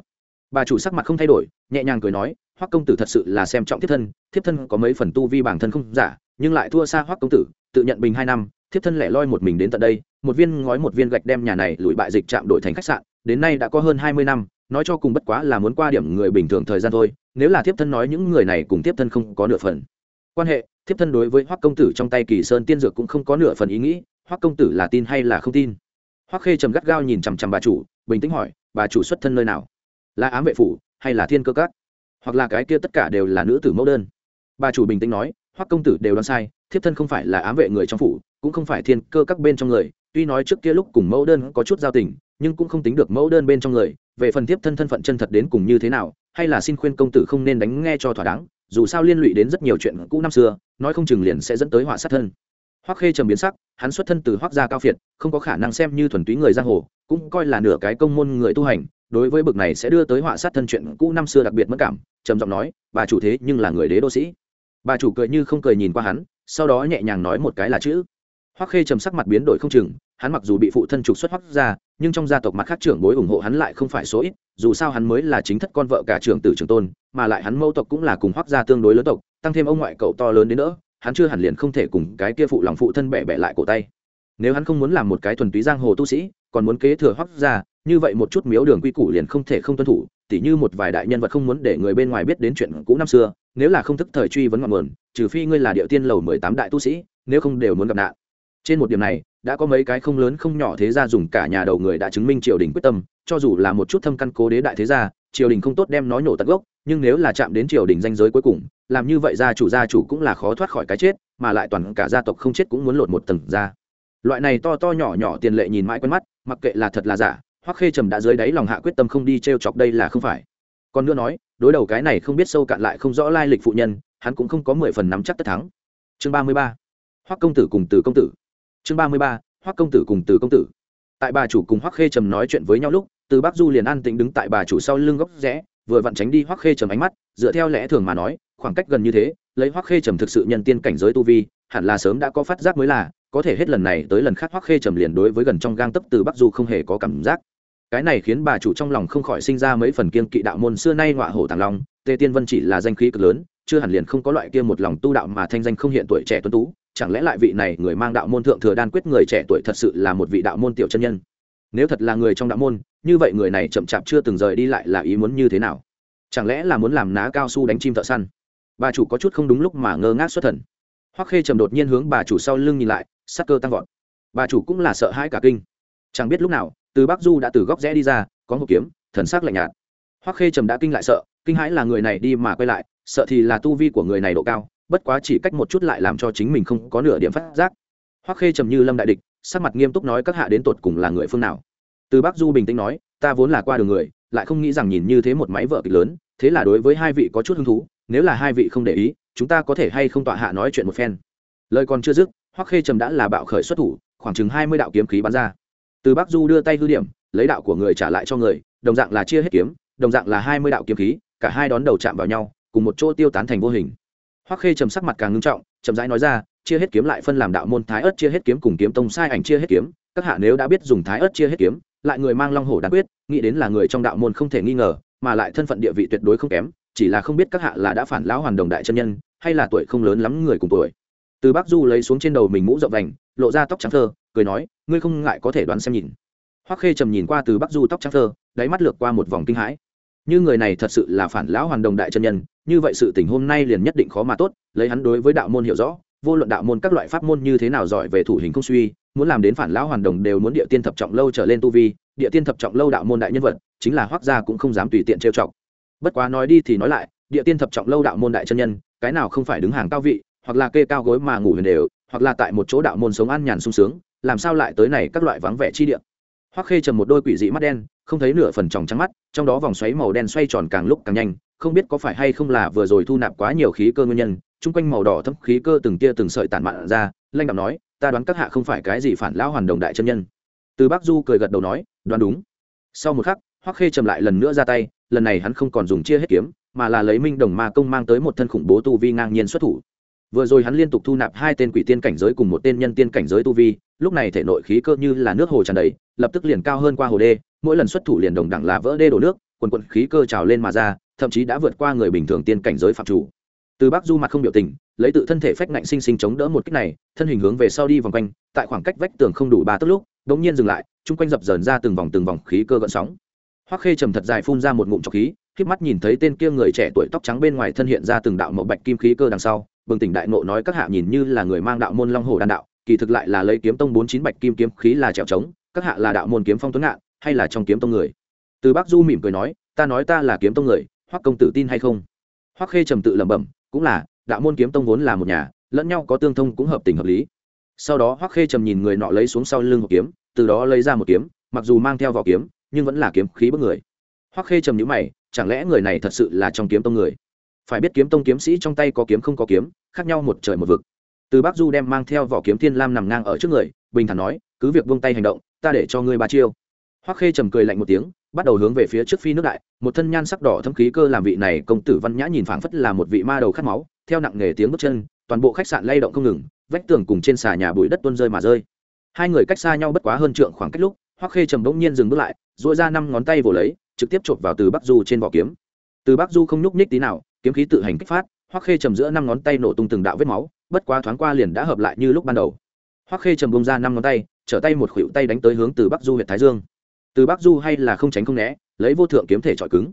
Bà chủ sắc mặt không thay đổi, nhẹ nhàng cười nói, hoắc công tử thật sự là xem trọng thiếp thân thiếp thân có mấy phần tu vi bản thân không giả, nhưng lại thua xa hoắc công tử, tự nhận bình hai năm thiếp thân lẻ loi một mình đến tận đây, một viên ngói một viên gạch đem nhà này lùi bại dịch chạm đổi thành khách sạn, đến nay đã có hơn hai mươi năm, nói cho cùng bất quá là muốn qua điểm người bình thường thời gian thôi, nếu là thiếp thân nói những người này cùng thiếp thân không có nửa phần quan hệ, thiếp thân đối với hoắc công tử trong tay kỳ sơn tiên dược cũng không có nửa phần ý nghĩ, hoắc công tử là tin hay là không tin? Hoắc khê trầm gắt gao nhìn chằm chằm bà chủ, bình tĩnh hỏi, bà chủ xuất thân nơi nào? Là ám vệ phủ hay là thiên cơ các? Hoặc là cái kia tất cả đều là nữ tử mẫu đơn? Bà chủ bình tĩnh nói, hoắc công tử đều đoán sai thiếp thân không phải là ám vệ người trong phủ, cũng không phải thiên cơ các bên trong người, tuy nói trước kia lúc cùng mẫu đơn có chút giao tình, nhưng cũng không tính được mẫu đơn bên trong người, về phần tiếp thân thân phận chân thật đến cùng như thế nào, hay là xin khuyên công tử không nên đánh nghe cho thỏa đáng, dù sao liên lụy đến rất nhiều chuyện cũ năm xưa, nói không chừng liền sẽ dẫn tới họa sát thân. Hoắc khê trầm biến sắc, hắn xuất thân từ hoắc gia cao phiệt, không có khả năng xem như thuần túy người giang hồ, cũng coi là nửa cái công môn người tu hành, đối với bực này sẽ đưa tới họa sát thân chuyện cũ năm xưa đặc biệt mất cảm, trầm giọng nói, bà chủ thế nhưng là người đế đô sĩ. Bà chủ cười như không cười nhìn qua hắn sau đó nhẹ nhàng nói một cái là chữ. Hoắc khê trầm sắc mặt biến đổi không chừng, hắn mặc dù bị phụ thân trục xuất hoắc ra nhưng trong gia tộc mặt khác trưởng bối ủng hộ hắn lại không phải số ít, dù sao hắn mới là chính thất con vợ cả trưởng tử trưởng tôn, mà lại hắn mẫu tộc cũng là cùng hoắc gia tương đối lớn tộc, tăng thêm ông ngoại cậu to lớn đến nữa hắn chưa hẳn liền không thể cùng cái kia phụ lòng phụ thân bẻ bẻ lại cổ tay. Nếu hắn không muốn làm một cái thuần túy giang hồ tu sĩ, còn muốn kế thừa hoắc gia, như vậy một chút miếu đường quy củ liền không thể không tuân thủ, tỉ như một vài đại nhân vật không muốn để người bên ngoài biết đến chuyện cũ năm xưa, nếu là không thức thời truy vấn ngọn nguồn trừ phi ngươi là địa tiên lầu mười tám đại tu sĩ, nếu không đều muốn gặp nạn. Trên một điểm này, đã có mấy cái không lớn không nhỏ thế gia dùng cả nhà đầu người đã chứng minh triều đình quyết tâm, cho dù là một chút thâm căn cố đế đại thế gia, triều đình không tốt đem nói nổ tận gốc, nhưng nếu là chạm đến triều đình danh giới cuối cùng, làm như vậy gia chủ gia chủ cũng là khó thoát khỏi cái chết, mà lại toàn cả gia tộc không chết cũng muốn lột một tầng ra. Loại này to to nhỏ nhỏ tiền lệ nhìn mãi quen mắt, mặc kệ là thật là giả, hoắc khê trầm đã dưới đáy lòng hạ quyết tâm không đi t r e o chọc đây là không phải. Còn nữa nói, đối đầu cái này không biết sâu cạn lại không rõ lai lịch phụ nhân hắn cũng không có mười phần nắm chắc tất thắng. Chương ba mươi ba, hoắc công tử cùng từ công tử. Chương ba mươi ba, hoắc công tử cùng từ công tử. Tại bà chủ cùng hoắc khê trầm nói chuyện với nhau lúc, từ bắc du liền an tĩnh đứng tại bà chủ sau lưng góc rẽ, vừa vặn tránh đi hoắc khê trầm ánh mắt, dựa theo lẽ thường mà nói, khoảng cách gần như thế, lấy hoắc khê trầm thực sự nhân tiên cảnh giới tu vi, hẳn là sớm đã có phát giác mới là, có thể hết lần này tới lần khác hoắc khê trầm liền đối với gần trong gang tấp từ bắc du không hề có cảm giác. Cái này khiến bà chủ trong lòng không khỏi sinh ra mấy phần kiên kỵ đạo môn xưa nay ngọa hổ tàng long, tề tiên vân chỉ là danh khí cực lớn chưa hẳn liền không có loại kia một lòng tu đạo mà thanh danh không hiện tuổi trẻ tuấn tú, chẳng lẽ lại vị này người mang đạo môn thượng thừa đan quyết người trẻ tuổi thật sự là một vị đạo môn tiểu chân nhân? Nếu thật là người trong đạo môn, như vậy người này chậm chạp chưa từng rời đi lại là ý muốn như thế nào? Chẳng lẽ là muốn làm ná cao su đánh chim thợ săn? Bà chủ có chút không đúng lúc mà ngơ ngác xuất thần. Hoắc khê trầm đột nhiên hướng bà chủ sau lưng nhìn lại, sắc cơ tăng vọt. Bà chủ cũng là sợ hãi cả kinh. Chẳng biết lúc nào, từ bắc du đã từ góc rẽ đi ra, có hộp kiếm, thần sắc lạnh nhạt. Hoắc khê trầm đã kinh lại sợ kinh hãi là người này đi mà quay lại, sợ thì là tu vi của người này độ cao, bất quá chỉ cách một chút lại làm cho chính mình không có nửa điểm phát giác. Hoắc khê trầm như lâm đại địch, sắc mặt nghiêm túc nói các hạ đến tột cùng là người phương nào? Từ bắc du bình tĩnh nói, ta vốn là qua đường người, lại không nghĩ rằng nhìn như thế một máy vợ kịch lớn, thế là đối với hai vị có chút hứng thú, nếu là hai vị không để ý, chúng ta có thể hay không tọa hạ nói chuyện một phen. Lời còn chưa dứt, hoắc khê trầm đã là bạo khởi xuất thủ, khoảng chừng hai mươi đạo kiếm khí bắn ra. Từ bắc du đưa tay hư điểm, lấy đạo của người trả lại cho người, đồng dạng là chia hết kiếm, đồng dạng là hai mươi đạo kiếm khí cả hai đón đầu chạm vào nhau, cùng một chỗ tiêu tán thành vô hình. Hoắc khê trầm sắc mặt càng ngưng trọng, chậm rãi nói ra, chia hết kiếm lại phân làm đạo môn thái ớt chia hết kiếm cùng kiếm tông sai ảnh chia hết kiếm, các hạ nếu đã biết dùng thái ớt chia hết kiếm, lại người mang long hổ đan quyết, nghĩ đến là người trong đạo môn không thể nghi ngờ, mà lại thân phận địa vị tuyệt đối không kém, chỉ là không biết các hạ là đã phản lão hoàn đồng đại chân nhân, hay là tuổi không lớn lắm người cùng tuổi. Từ bắc du lấy xuống trên đầu mình mũ rộng vành, lộ ra tóc trắng thơ, cười nói, ngươi không ngại có thể đoán xem nhìn. Hoắc khê trầm nhìn qua từ bắc du tóc trắng thơ, đáy mắt lược qua một vòng kinh hãi như người này thật sự là phản lão hoàn đồng đại chân nhân, như vậy sự tình hôm nay liền nhất định khó mà tốt, lấy hắn đối với đạo môn hiểu rõ, vô luận đạo môn các loại pháp môn như thế nào giỏi về thủ hình không suy, muốn làm đến phản lão hoàn đồng đều muốn địa tiên thập trọng lâu trở lên tu vi, địa tiên thập trọng lâu đạo môn đại nhân vật, chính là hoắc gia cũng không dám tùy tiện trêu chọc. Bất quá nói đi thì nói lại, địa tiên thập trọng lâu đạo môn đại chân nhân, cái nào không phải đứng hàng cao vị, hoặc là kê cao gối mà ngủ huyền đều, hoặc là tại một chỗ đạo môn sống ăn nhàn sung sướng, làm sao lại tới này các loại vắng vẻ chi địa. Hoắc khê trầm một đôi quỷ dị mắt đen không thấy nửa phần tròng trắng mắt, trong đó vòng xoáy màu đen xoay tròn càng lúc càng nhanh, không biết có phải hay không là vừa rồi thu nạp quá nhiều khí cơ nguyên nhân, chung quanh màu đỏ thấm khí cơ từng tia từng sợi tản mạn ra, lanh đạo nói, ta đoán các hạ không phải cái gì phản lão hoàn đồng đại chân nhân. Từ bác du cười gật đầu nói, đoán đúng. Sau một khắc, hoắc khê trầm lại lần nữa ra tay, lần này hắn không còn dùng chia hết kiếm, mà là lấy minh đồng ma công mang tới một thân khủng bố tu vi ngang nhiên xuất thủ. Vừa rồi hắn liên tục thu nạp hai tên quỷ tiên cảnh giới cùng một tên nhân tiên cảnh giới tu vi lúc này thể nội khí cơ như là nước hồ tràn đầy, lập tức liền cao hơn qua hồ đê, mỗi lần xuất thủ liền đồng đẳng là vỡ đê đổ nước, quần quận khí cơ trào lên mà ra, thậm chí đã vượt qua người bình thường tiên cảnh giới phạm chủ. Từ bắc du mặt không biểu tình, lấy tự thân thể phách ngạnh sinh sinh chống đỡ một kích này, thân hình hướng về sau đi vòng quanh, tại khoảng cách vách tường không đủ ba tức lúc đ nhiên dừng lại, chung quanh dập dờn ra từng vòng từng vòng khí cơ gợn sóng. Hoắc khê trầm thật dài phun ra một ngụm trọc khí khiếp mắt nhìn thấy tên kia người trẻ tuổi tóc trắng bên ngoài thân hiện ra từng đạo mậu bạch kim khí cơ đằng sau, bừng tỉnh đại nộ nói các hạ nhìn như là người mang đạo môn long hồ đan đạo kỳ thực lại là lấy kiếm tông bốn chín bạch kim kiếm khí là trèo trống, các hạ là đạo môn kiếm phong tuấn ngạn, hay là trong kiếm tông người? Từ bắc du mỉm cười nói, ta nói ta là kiếm tông người, hoắc công tử tin hay không? Hoắc khê trầm tự lẩm bẩm, cũng là, đạo môn kiếm tông vốn là một nhà, lẫn nhau có tương thông cũng hợp tình hợp lý. Sau đó hoắc khê trầm nhìn người nọ lấy xuống sau lưng hộp kiếm, từ đó lấy ra một kiếm, mặc dù mang theo vỏ kiếm, nhưng vẫn là kiếm khí bất người. Hoắc khê trầm nhíu mày, chẳng lẽ người này thật sự là trong kiếm tông người? Phải biết kiếm tông kiếm sĩ trong tay có kiếm không có kiếm, khác nhau một trời một vực từ bắc du đem mang theo vỏ kiếm thiên lam nằm ngang ở trước người, bình thản nói, cứ việc vung tay hành động, ta để cho ngươi ba chiêu. Hoắc khê trầm cười lạnh một tiếng, bắt đầu hướng về phía trước phi nước đại, một thân nhan sắc đỏ thâm khí cơ làm vị này công tử văn nhã nhìn phảng phất là một vị ma đầu khát máu, theo nặng nghề tiếng bước chân, toàn bộ khách sạn lay động không ngừng, vách tường cùng trên xà nhà bụi đất tuôn rơi mà rơi. Hai người cách xa nhau bất quá hơn trượng khoảng cách lúc, hoắc khê trầm bỗng nhiên dừng bước lại, duỗi ra năm ngón tay vồ lấy, trực tiếp chộp vào từ bắc du trên vỏ kiếm. Từ bắc du không nhúc nhích tí nào, kiếm khí tự hành kích phát, hoắc khê trầm giữa năm ngón tay nổ tung từng đạo vết máu bất quá thoáng qua liền đã hợp lại như lúc ban đầu. Hoắc khê trầm bông ra năm ngón tay, trở tay một khuỷu tay đánh tới hướng từ bắc du huyện thái dương. Từ bắc du hay là không tránh không né, lấy vô thượng kiếm thể trọi cứng.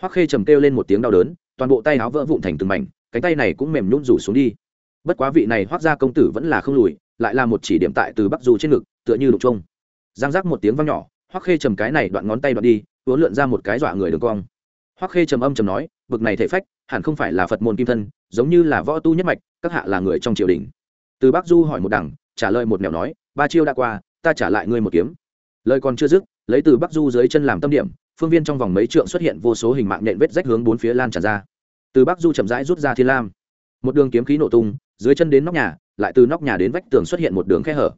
Hoắc khê trầm kêu lên một tiếng đau đớn, toàn bộ tay áo vỡ vụn thành từng mảnh, cánh tay này cũng mềm nhún rủ xuống đi. Bất quá vị này hoắc gia công tử vẫn là không lùi, lại là một chỉ điểm tại từ bắc du trên ngực, tựa như đục trông giang giác một tiếng vang nhỏ, hoắc khê trầm cái này đoạn ngón tay đoạn đi uốn lượn ra một cái dọa người đường cong. Hoắc khê trầm âm trầm nói, bực này thể phách, hẳn không phải là phật môn kim thân, giống như là võ tu nhất mạch các hạ là người trong triều đình. Từ bắc du hỏi một đằng, trả lời một nẻo nói, ba chiêu đã qua, ta trả lại ngươi một kiếm. Lời còn chưa dứt, lấy từ bắc du dưới chân làm tâm điểm, phương viên trong vòng mấy trượng xuất hiện vô số hình mạng nện vết rách hướng bốn phía lan tràn ra. Từ bắc du chậm rãi rút ra thiên lam. Một đường kiếm khí nổ tung, dưới chân đến nóc nhà, lại từ nóc nhà đến vách tường xuất hiện một đường khe hở.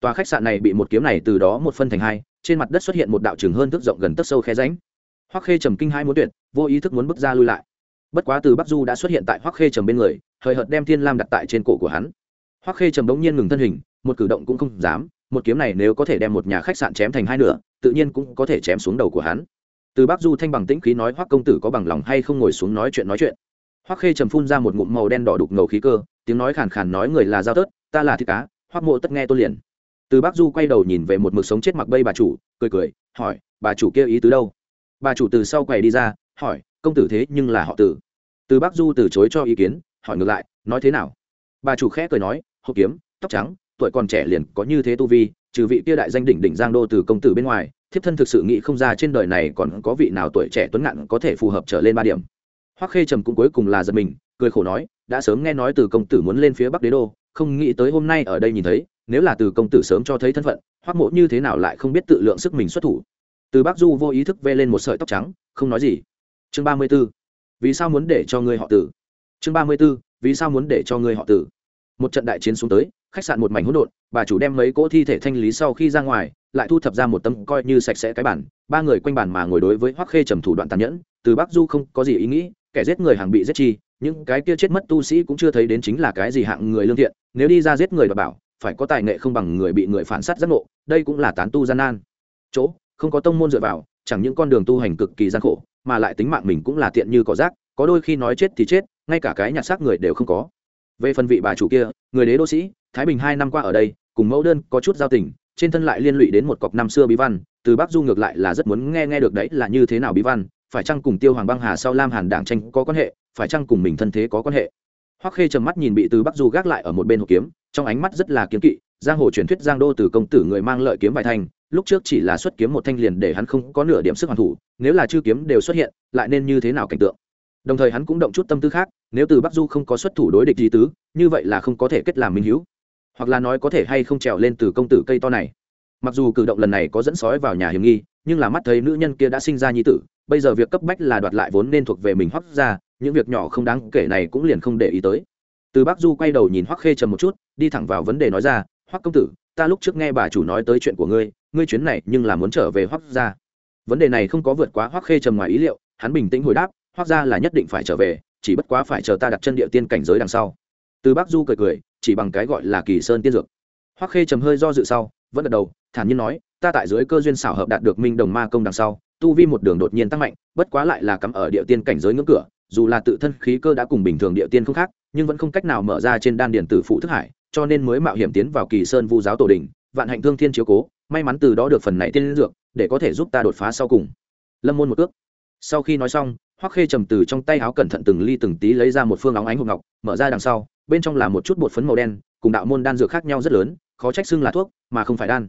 Tòa khách sạn này bị một kiếm này từ đó một phân thành hai, trên mặt đất xuất hiện một đạo trường hơn thước rộng gần tấc sâu khe ránh hoắc khê trầm kinh hai muốn tuyệt, vô ý thức muốn bước ra lui lại bất quá từ bắc du đã xuất hiện tại hoắc khê trầm bên người, hời hợt đem thiên lam đặt tại trên cổ của hắn. Hoắc khê trầm đống nhiên ngừng thân hình, một cử động cũng không dám, một kiếm này nếu có thể đem một nhà khách sạn chém thành hai nửa, tự nhiên cũng có thể chém xuống đầu của hắn. Từ bắc du thanh bằng tĩnh khí nói, hoắc công tử có bằng lòng hay không ngồi xuống nói chuyện nói chuyện? Hoắc khê trầm phun ra một ngụm màu đen đỏ đục ngầu khí cơ, tiếng nói khàn khàn nói, người là giao tớt ta là thịt cá, hoắc mộ tất nghe tôi liền. Từ bắc du quay đầu nhìn về một mực sống chết mặc bây bà chủ, cười cười, hỏi, bà chủ kia ý tứ đâu? Bà chủ từ sau quầy đi ra, hỏi công tử thế nhưng là họ tử. Từ bác du từ chối cho ý kiến, hỏi ngược lại, nói thế nào? Bà chủ khẽ cười nói hộ kiếm, tóc trắng, tuổi còn trẻ liền có như thế tu vi, trừ vị kia đại danh đỉnh đỉnh giang đô từ công tử bên ngoài, thiếp thân thực sự nghĩ không ra trên đời này còn có vị nào tuổi trẻ tuấn ngạn có thể phù hợp trở lên ba điểm. Hoắc khê trầm cũng cuối cùng là giật mình, cười khổ nói, đã sớm nghe nói từ công tử muốn lên phía bắc đế đô, không nghĩ tới hôm nay ở đây nhìn thấy, nếu là từ công tử sớm cho thấy thân phận, hoắc mộ như thế nào lại không biết tự lượng sức mình xuất thủ? Từ bác du vô ý thức ve lên một sợi tóc trắng, không nói gì chương ba mươi b ố vì sao muốn để cho ngươi họ tử? Chương ba mươi b ố vì sao muốn để cho ngươi họ tử? Một trận đại chiến xuống tới, khách sạn một mảnh hỗn độn, bà chủ đem mấy cỗ thi thể thanh lý sau khi ra ngoài, lại thu thập ra một tấm coi như sạch sẽ cái bản, ba người quanh bản mà ngồi đối với hoắc khê trầm thủ đoạn tàn nhẫn, từ bắc du không có gì ý nghĩ, kẻ giết người hàng bị giết chi, những cái kia chết mất tu sĩ cũng chưa thấy đến chính là cái gì hạng người lương thiện, nếu đi ra giết người và bảo, phải có tài nghệ không bằng người bị người phản sát giác ngộ, đây cũng là tán tu gian nan. Chỗ, không có tông môn dựa vào, chẳng những con đường tu hành cực kỳ gian khổ mà lại tính mạng mình cũng là tiện như cỏ rác, có đôi khi nói chết thì chết, ngay cả cái nhặt xác người đều không có về phần vị bà chủ kia, người đế đô sĩ, thái bình hai năm qua ở đây, cùng mẫu đơn có chút giao tình, trên thân lại liên lụy đến một cọc năm xưa bí văn, từ bắc du ngược lại là rất muốn nghe nghe được đấy là như thế nào bí văn, phải chăng cùng tiêu hoàng băng hà sau lam hàn đảng tranh có quan hệ, phải chăng cùng mình thân thế có quan hệ hoắc khê trầm mắt nhìn bị từ bắc du gác lại ở một bên hộp kiếm, trong ánh mắt rất là kiếm kỵ, giang hồ truyền thuyết giang đô từ công tử người mang lợi kiếm vài thành lúc trước chỉ là xuất kiếm một thanh liền để hắn không có nửa điểm sức hoàn thủ, nếu là chư kiếm đều xuất hiện, lại nên như thế nào cảnh tượng? Đồng thời hắn cũng động chút tâm tư khác, nếu từ bắc du không có xuất thủ đối địch gì tứ, như vậy là không có thể kết làm minh hữu. Hoặc là nói có thể hay không trèo lên từ công tử cây to này. Mặc dù cử động lần này có dẫn sói vào nhà hiểm nghi, nhưng là mắt thấy nữ nhân kia đã sinh ra nhi tử, bây giờ việc cấp bách là đoạt lại vốn nên thuộc về mình hoắc ra những việc nhỏ không đáng kể này cũng liền không để ý tới. Từ bắc du quay đầu nhìn hoắc khê trầm một chút, đi thẳng vào vấn đề nói ra, hoắc công tử ta lúc trước nghe bà chủ nói tới chuyện của ngươi ngươi chuyến này nhưng là muốn trở về hoắc ra vấn đề này không có vượt quá hoắc khê trầm ngoài ý liệu, hắn bình tĩnh hồi đáp, hoắc ra là nhất định phải trở về, chỉ bất quá phải chờ ta đặt chân địa tiên cảnh giới đằng sau. Từ bác du cười cười, chỉ bằng cái gọi là kỳ sơn tiên dược. Hoắc khê trầm hơi do dự sau, vẫn gật đầu, thản nhiên nói, ta tại dưới cơ duyên xảo hợp đạt được minh đồng ma công đằng sau, tu vi một đường đột nhiên tăng mạnh, bất quá lại là cắm ở địa tiên cảnh giới ngưỡng cửa, dù là tự thân khí cơ đã cùng bình thường địa tiên không khác, nhưng vẫn không cách nào mở ra trên đan điện tử phụ thức hải cho nên mới mạo hiểm tiến vào kỳ sơn vu giáo tổ đình, vạn hạnh thương thiên chiếu cố, may mắn từ đó được phần này tiên dược, để có thể giúp ta đột phá sau cùng. Lâm môn một ước sau khi nói xong, hoắc khê trầm từ trong tay áo cẩn thận từng ly từng tí lấy ra một phương óng ánh hộp ngọc, mở ra đằng sau, bên trong là một chút bột phấn màu đen, cùng đạo môn đan dược khác nhau rất lớn, khó trách xưng là thuốc, mà không phải đan.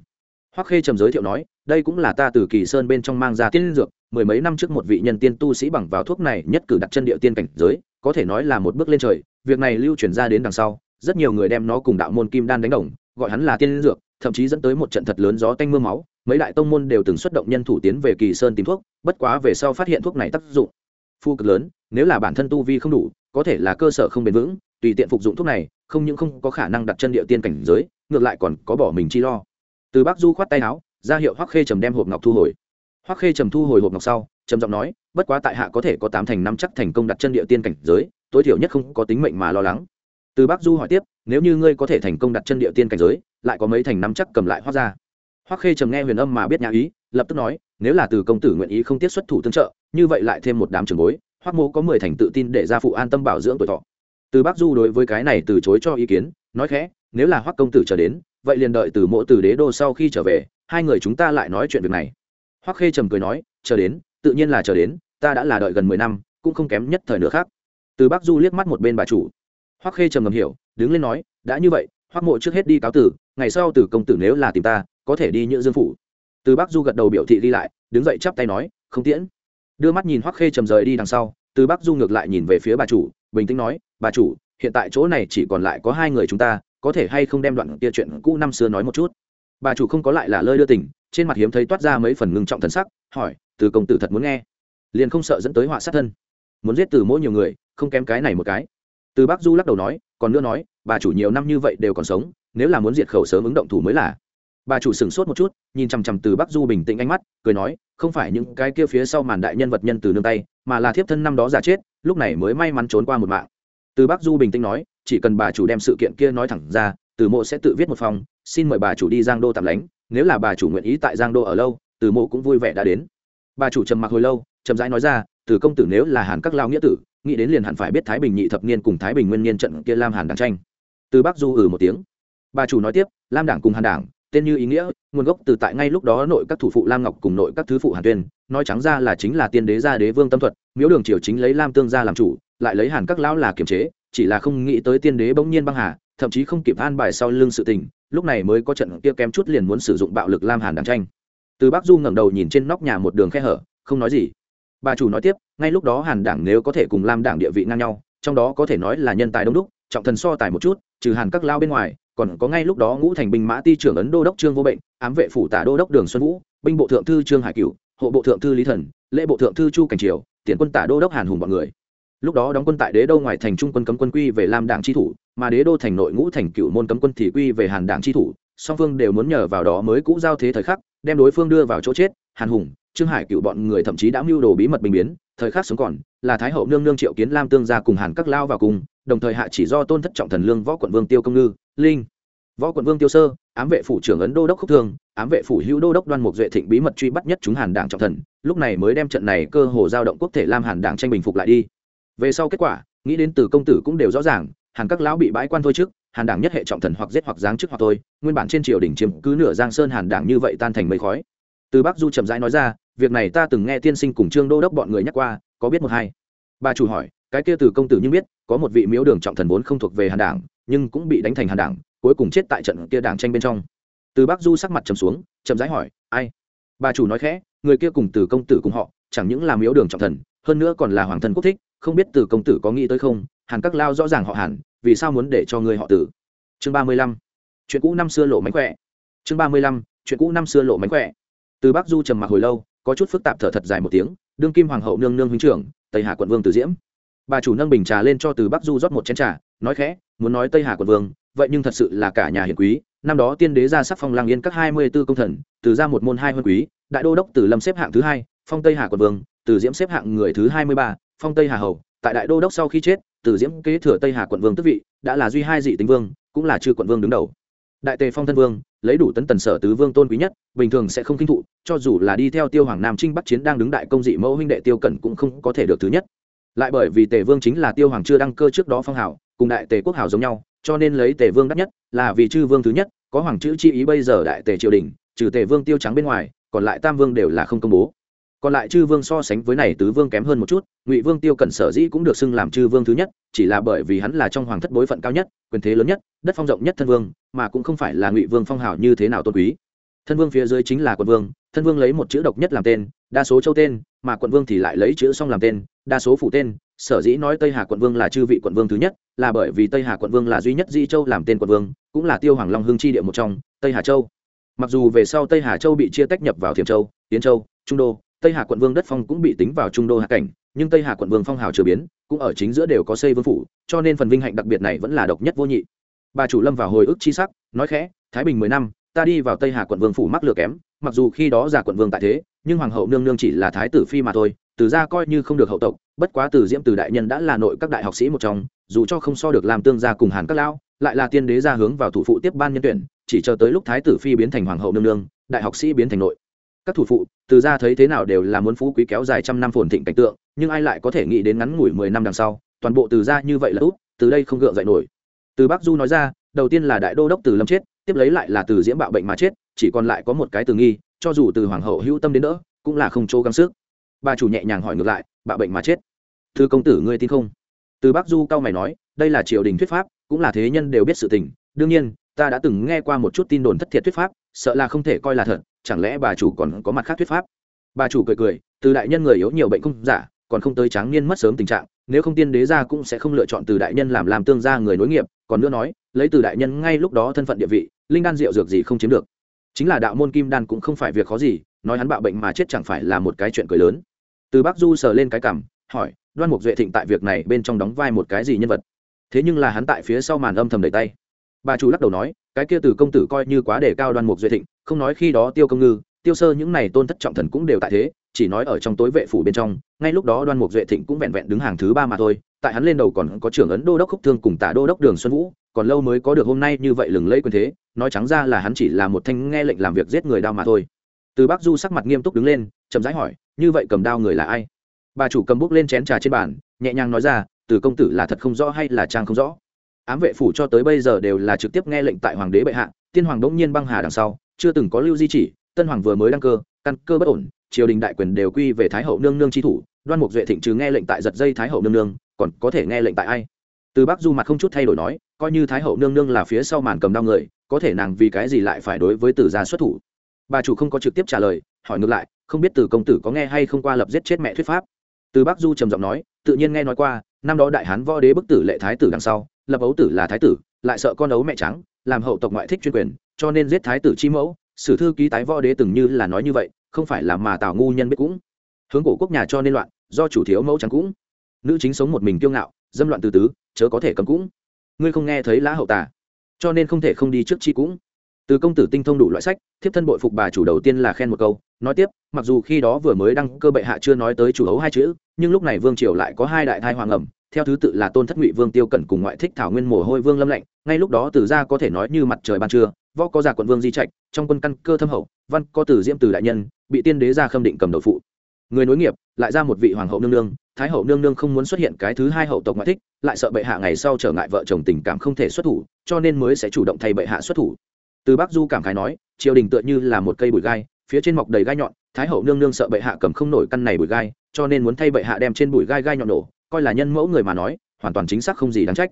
Hoắc khê trầm giới thiệu nói, đây cũng là ta từ kỳ sơn bên trong mang ra tiên dược, mười mấy năm trước một vị nhân tiên tu sĩ bằng vào thuốc này nhất cử đặt chân địa tiên cảnh giới, có thể nói là một bước lên trời, việc này lưu truyền ra đến đằng sau rất nhiều người đem nó cùng đạo môn kim đan đánh đồng, gọi hắn là tiên dược, thậm chí dẫn tới một trận thật lớn gió tanh mưa máu. Mấy đại tông môn đều từng xuất động nhân thủ tiến về kỳ sơn tìm thuốc, bất quá về sau phát hiện thuốc này tác dụng phu cực lớn, nếu là bản thân tu vi không đủ, có thể là cơ sở không bền vững, tùy tiện phục dụng thuốc này, không những không có khả năng đặt chân địa tiên cảnh giới, ngược lại còn có bỏ mình chi lo. Từ bác du khoát tay áo, ra hiệu hoắc khê trầm đem hộp ngọc thu hồi. Hoắc khê trầm thu hồi hộp ngọc sau, trầm giọng nói, bất quá tại hạ có thể có tám thành năm chắc thành công đặt chân địa tiên cảnh giới, tối thiểu nhất không có tính mệnh mà lo lắng từ Bắc du hỏi tiếp, nếu như ngươi có thể thành công đặt chân địa tiên cảnh giới, lại có mấy thành năm chắc cầm lại hoác ra hoắc khê trầm nghe huyền âm mà biết nhà ý, lập tức nói, nếu là từ công tử nguyện ý không tiết xuất thủ tương trợ, như vậy lại thêm một đám trường bối, hoắc mô có mười thành tự tin để gia phụ an tâm bảo dưỡng tuổi thọ. Từ Bắc du đối với cái này từ chối cho ý kiến, nói khẽ, nếu là hoắc công tử trở đến, vậy liền đợi từ mộ từ đế đô sau khi trở về, hai người chúng ta lại nói chuyện việc này. Hoắc khê trầm cười nói, chờ đến, tự nhiên là chờ đến, ta đã là đợi gần mười năm, cũng không kém nhất thời nữa khác. Từ Bắc du liếc mắt một bên bà chủ hoắc khê trầm ngầm hiểu, đứng lên nói, đã như vậy, hoắc mộ trước hết đi cáo tử, ngày sau từ công tử nếu là tìm ta, có thể đi nhữ dương phủ. Từ bác du gật đầu biểu thị đi lại, đứng dậy chắp tay nói, không tiễn. Đưa mắt nhìn hoắc khê trầm rời đi đằng sau, từ bác du ngược lại nhìn về phía bà chủ, bình tĩnh nói, bà chủ, hiện tại chỗ này chỉ còn lại có hai người chúng ta, có thể hay không đem đoạn kia chuyện cũ năm xưa nói một chút? Bà chủ không có lại là lơi đưa tình, trên mặt hiếm thấy toát ra mấy phần ngưng trọng thần sắc, hỏi, từ công tử thật muốn nghe? Liền không sợ dẫn tới họa sát thân. Muốn giết từ mỗi nhiều người, không kém cái này một cái từ bác du lắc đầu nói, còn nữa nói, bà chủ nhiều năm như vậy đều còn sống, nếu là muốn diệt khẩu sớm ứng động thủ mới là. Bà chủ sửng sốt một chút, nhìn chằm chằm từ bắc du bình tĩnh ánh mắt, cười nói, không phải những cái kia phía sau màn đại nhân vật nhân từ nương tay, mà là thiếp thân năm đó giả chết, lúc này mới may mắn trốn qua một mạng. Từ bắc du bình tĩnh nói, chỉ cần bà chủ đem sự kiện kia nói thẳng ra, từ mộ sẽ tự viết một phòng xin mời bà chủ đi giang đô tạm lánh, nếu là bà chủ nguyện ý tại giang đô ở lâu, từ mộ cũng vui vẻ đã đến. Bà chủ trầm mặc hồi lâu, chậm rãi nói ra, từ công tử nếu là hàn các lao nghĩa tử nghĩ đến liền hẳn phải biết thái bình nhị thập niên cùng thái bình nguyên niên trận kia lam hàn đảng tranh. Từ bắc du ừ một tiếng. Bà chủ nói tiếp, lam đảng cùng hàn đảng, tên như ý nghĩa, nguồn gốc từ tại ngay lúc đó nội các thủ phụ lam ngọc cùng nội các thứ phụ hàn tuyên, nói trắng ra là chính là tiên đế gia đế vương tâm thuật, miếu đường triều chính lấy lam tương gia làm chủ, lại lấy hàn các lão là kiềm chế, chỉ là không nghĩ tới tiên đế bỗng nhiên băng hà, thậm chí không kịp an bài sau lưng sự tình, lúc này mới có trận kia kém chút liền muốn sử dụng bạo lực lam hàn đảng tranh. Từ bắc du ngẩng đầu nhìn trên nóc nhà một đường khe hở, không nói gì bà chủ nói tiếp, ngay lúc đó hàn đảng nếu có thể cùng lam đảng địa vị ngang nhau, trong đó có thể nói là nhân tài đông đúc, trọng thần so tài một chút, trừ hàn các lao bên ngoài, còn có ngay lúc đó ngũ thành binh mã ti trưởng ấn đô đốc trương vô bệnh, ám vệ phủ tả đô đốc đường xuân vũ, binh bộ thượng thư trương hải cửu, hộ bộ thượng thư lý thần, lễ bộ thượng thư chu cảnh triều tiền quân tả đô đốc hàn hùng bọn người. Lúc đó đóng quân tại đế đô ngoài thành trung quân cấm quân quy về lam đảng tri thủ, mà đế đô thành nội ngũ thành cựu môn cấm quân thì quy về hàn đảng tri thủ, song phương đều muốn nhờ vào đó mới cũ giao thế thời khắc, đem đối phương đưa vào chỗ chết, hàn hùng trương hải cựu bọn người thậm chí đã mưu đồ bí mật bình biến, thời khắc sống còn, là thái hậu nương nương triệu kiến lam tương gia cùng hàn các lao vào cùng, đồng thời hạ chỉ do tôn thất trọng thần lương võ quận vương tiêu công ngư, linh. Võ quận vương tiêu sơ, ám vệ phủ trưởng ấn đô đốc khúc thương ám vệ phủ hữu đô đốc đoan mục duệ thịnh bí mật truy bắt nhất chúng hàn đảng trọng thần, lúc này mới đem trận này cơ hồ giao động quốc thể lam hàn đảng tranh bình phục lại đi. Về sau kết quả, nghĩ đến từ công tử cũng đều rõ ràng, hàn các lão bị bãi quan thôi trước, hàn đảng nhất hệ trọng thần hoặc giết hoặc giáng chức hoặc thôi, nguyên bản trên triều đình chiếm cứ nửa giang sơn hàn đảng như vậy tan thành mây khói. Từ bắc du chậm rãi nói ra việc này ta từng nghe tiên sinh cùng trương đô đốc bọn người nhắc qua, có biết một hai. Bà chủ hỏi, cái kia từ công tử nhưng biết, có một vị miếu đường trọng thần vốn không thuộc về hàn đảng, nhưng cũng bị đánh thành hàn đảng, cuối cùng chết tại trận kia đảng tranh bên trong. Từ bắc du sắc mặt trầm xuống, chậm rãi hỏi, ai? Bà chủ nói khẽ, người kia cùng từ công tử cùng họ, chẳng những là miếu đường trọng thần, hơn nữa còn là hoàng thần quốc thích, không biết từ công tử có nghĩ tới không? Hàn các lao rõ ràng họ hàn, vì sao muốn để cho người họ tử chương ba mươi lăm. Chuyện cũ năm xưa lộ mánh khỏe. Chương ba mươi lăm, chuyện cũ năm xưa lộ mánh khỏe. Từ bắc du trầm mặc hồi lâu có chút phức tạp thở thật dài một tiếng, đương kim hoàng hậu nương nương huynh trưởng, tây hà quận vương từ diễm. Bà chủ nâng bình trà lên cho từ bắc du rót một chén trà, nói khẽ, muốn nói tây hà quận vương, vậy nhưng thật sự là cả nhà hiền quý. Năm đó tiên đế ra sắc phong lang yên các hai mươi b ố công thần, từ ra một môn hai huân quý, đại đô đốc từ lâm xếp hạng thứ hai, phong tây hà quận vương, từ diễm xếp hạng người thứ hai mươi ba, phong tây hà hầu. Tại đại đô đốc sau khi chết, từ diễm kế thừa tây hà quận vương tức vị, đã là duy hai dị tính vương, cũng là chư quận vương đứng đầu. Đại tề phong thân vương lấy đủ tấn tần sở tứ vương tôn quý nhất, bình thường sẽ không kinh thụ, cho dù là đi theo tiêu hoàng nam trinh bắc chiến đang đứng đại công dị mẫu huynh đệ tiêu cẩn cũng không có thể được thứ nhất. Lại bởi vì tề vương chính là tiêu hoàng chưa đăng cơ trước đó phong hào, cùng đại tề quốc hào giống nhau, cho nên lấy tề vương đắt nhất là vì chư vương thứ nhất, có hoàng chữ chi ý bây giờ đại tề triều đình, trừ tề vương tiêu trắng bên ngoài, còn lại tam vương đều là không công bố còn lại chư vương so sánh với này tứ vương kém hơn một chút, ngụy vương tiêu cẩn sở dĩ cũng được xưng làm chư vương thứ nhất, chỉ là bởi vì hắn là trong hoàng thất bối phận cao nhất, quyền thế lớn nhất, đất phong rộng nhất thân vương, mà cũng không phải là ngụy vương phong hào như thế nào tôn quý. Thân vương phía dưới chính là quận vương, thân vương lấy một chữ độc nhất làm tên, đa số châu tên, mà quận vương thì lại lấy chữ song làm tên, đa số phủ tên. Sở dĩ nói tây hà quận vương là chư vị quận vương thứ nhất, là bởi vì tây hà quận vương là duy nhất di châu làm tên quận vương, cũng là tiêu hoàng long hương chi địa một trong, tây hà châu. Mặc dù về sau tây hà châu bị chia tách nhập vào thiểm châu, tiến châu, trung đô tây hà quận vương đất phong cũng bị tính vào trung đô hạ cảnh, nhưng tây hà quận vương phong hào chưa biến, cũng ở chính giữa đều có xây vương phủ, cho nên phần vinh hạnh đặc biệt này vẫn là độc nhất vô nhị. Bà chủ lâm vào hồi ức chi sắc, nói khẽ, thái bình mười năm, ta đi vào tây hà quận vương phủ mắc lừa kém, mặc dù khi đó giả quận vương tại thế, nhưng hoàng hậu nương nương chỉ là thái tử phi mà thôi, từ ra coi như không được hậu tộc, bất quá từ diễm từ đại nhân đã là nội các đại học sĩ một trong, dù cho không so được làm tương gia cùng hàn các lão, lại là tiên đế gia hướng vào thủ phụ tiếp ban nhân tuyển, chỉ chờ tới lúc thái tử phi biến thành hoàng hậu nương nương, đại học sĩ biến thành nội các thủ phụ, từ ra thấy thế nào đều là muốn phú quý kéo dài trăm năm phồn thịnh cảnh tượng, nhưng ai lại có thể nghĩ đến ngắn ngủi mười năm đằng sau, toàn bộ từ ra như vậy là út, từ đây không gượng dậy nổi. Từ bắc du nói ra, đầu tiên là đại đô đốc từ lâm chết, tiếp lấy lại là từ diễm bạo bệnh mà chết, chỉ còn lại có một cái từ nghi, cho dù từ hoàng hậu hữu tâm đến đỡ, cũng là không chỗ gắng sức. Bà chủ nhẹ nhàng hỏi ngược lại, bạo bệnh mà chết? Thư công tử ngươi tin không? Từ bắc du cao mày nói, đây là triều đình thuyết pháp, cũng là thế nhân đều biết sự tình. Đương nhiên, ta đã từng nghe qua một chút tin đồn thất thiệt thuyết pháp, sợ là không thể coi là thật chẳng lẽ bà chủ còn có mặt khác thuyết pháp? Bà chủ cười cười, từ đại nhân người yếu nhiều bệnh không giả, còn không tới tráng niên mất sớm tình trạng, nếu không tiên đế ra cũng sẽ không lựa chọn từ đại nhân làm làm tương gia người nối nghiệp, còn nữa nói, lấy từ đại nhân ngay lúc đó thân phận địa vị, linh đan rượu dược gì không chiếm được. Chính là đạo môn kim đan cũng không phải việc khó gì, nói hắn bạo bệnh mà chết chẳng phải là một cái chuyện cười lớn. Từ bắc du sờ lên cái cảm hỏi, đoan mục duệ thịnh tại việc này bên trong đóng vai một cái gì nhân vật? Thế nhưng là hắn tại phía sau màn âm thầm đẩy tay. Bà chủ lắc đầu nói, cái kia từ công tử coi như quá đề cao đoan mục duệ thịnh không nói khi đó tiêu công ngư, tiêu sơ những này tôn thất trọng thần cũng đều tại thế, chỉ nói ở trong tối vệ phủ bên trong, ngay lúc đó đoan mục duệ thịnh cũng vẹn vẹn đứng hàng thứ ba mà thôi, tại hắn lên đầu còn có trưởng ấn đô đốc khúc thương cùng tả đô đốc đường xuân vũ, còn lâu mới có được hôm nay như vậy lừng lẫy quyền thế, nói trắng ra là hắn chỉ là một thanh nghe lệnh làm việc giết người đao mà thôi. Từ bắc du sắc mặt nghiêm túc đứng lên, chậm rãi hỏi, như vậy cầm đao người là ai? Bà chủ cầm bút lên chén trà trên bàn, nhẹ nhàng nói ra, từ công tử là thật không rõ hay là trang không rõ? Ám vệ phủ cho tới bây giờ đều là trực tiếp nghe lệnh tại hoàng đế bệ hạ, tiên hoàng đống nhiên băng hà đằng sau chưa từng có lưu di chỉ, tân hoàng vừa mới đăng cơ, căn cơ bất ổn, triều đình đại quyền đều quy về thái hậu nương nương tri thủ, đoan mục duệ thịnh trừ nghe lệnh tại giật dây thái hậu nương nương, còn có thể nghe lệnh tại ai? Từ bắc du mặt không chút thay đổi nói, coi như thái hậu nương nương là phía sau màn cầm đau người, có thể nàng vì cái gì lại phải đối với tử gia xuất thủ? Bà chủ không có trực tiếp trả lời, hỏi ngược lại, không biết từ công tử có nghe hay không qua lập giết chết mẹ thuyết pháp? Từ bắc du trầm giọng nói, tự nhiên nghe nói qua, năm đó đại hán võ đế bức tử lệ thái tử đằng sau, lập ấu tử là thái tử, lại sợ con ấu mẹ trắng, làm hậu tộc ngoại thích chuyên quyền cho nên giết thái tử chi mẫu, sử thư ký tái võ đế từng như là nói như vậy, không phải là mà tào ngu nhân biết cũng. Hướng cổ quốc nhà cho nên loạn, do chủ thiếu mẫu chẳng cũng. Nữ chính sống một mình kiêu ngạo, dâm loạn từ tứ, chớ có thể cấm cũng. Ngươi không nghe thấy lá hậu tả cho nên không thể không đi trước chi cũng. Từ công tử tinh thông đủ loại sách, thiếp thân bội phục bà chủ đầu tiên là khen một câu, nói tiếp, mặc dù khi đó vừa mới đăng cơ bệ hạ chưa nói tới chủ hấu hai chữ, nhưng lúc này vương triều lại có hai đại thai hoàng ẩm, theo thứ tự là tôn thất ngụy vương tiêu cẩn cùng ngoại thích thảo nguyên mồ hôi vương lâm lạnh, ngay lúc đó từ gia có thể nói như mặt trời ban trưa võ có già quận vương di trạch, trong quân căn cơ thâm hậu, văn có tử diễm từ đại nhân, bị tiên đế gia khâm định cầm đầu phụ. Người nối nghiệp, lại ra một vị hoàng hậu nương nương, thái hậu nương nương không muốn xuất hiện cái thứ hai hậu tộc ngoại thích, lại sợ bệ hạ ngày sau trở ngại vợ chồng tình cảm không thể xuất thủ, cho nên mới sẽ chủ động thay bệ hạ xuất thủ. Từ bắc du cảm khái nói, triều đình tựa như là một cây bụi gai, phía trên mọc đầy gai nhọn, thái hậu nương nương sợ bệ hạ cầm không nổi căn này bụi gai, cho nên muốn thay bệ hạ đem trên bụi gai gai nhọn nổ, coi là nhân mẫu người mà nói, hoàn toàn chính xác không gì đáng trách.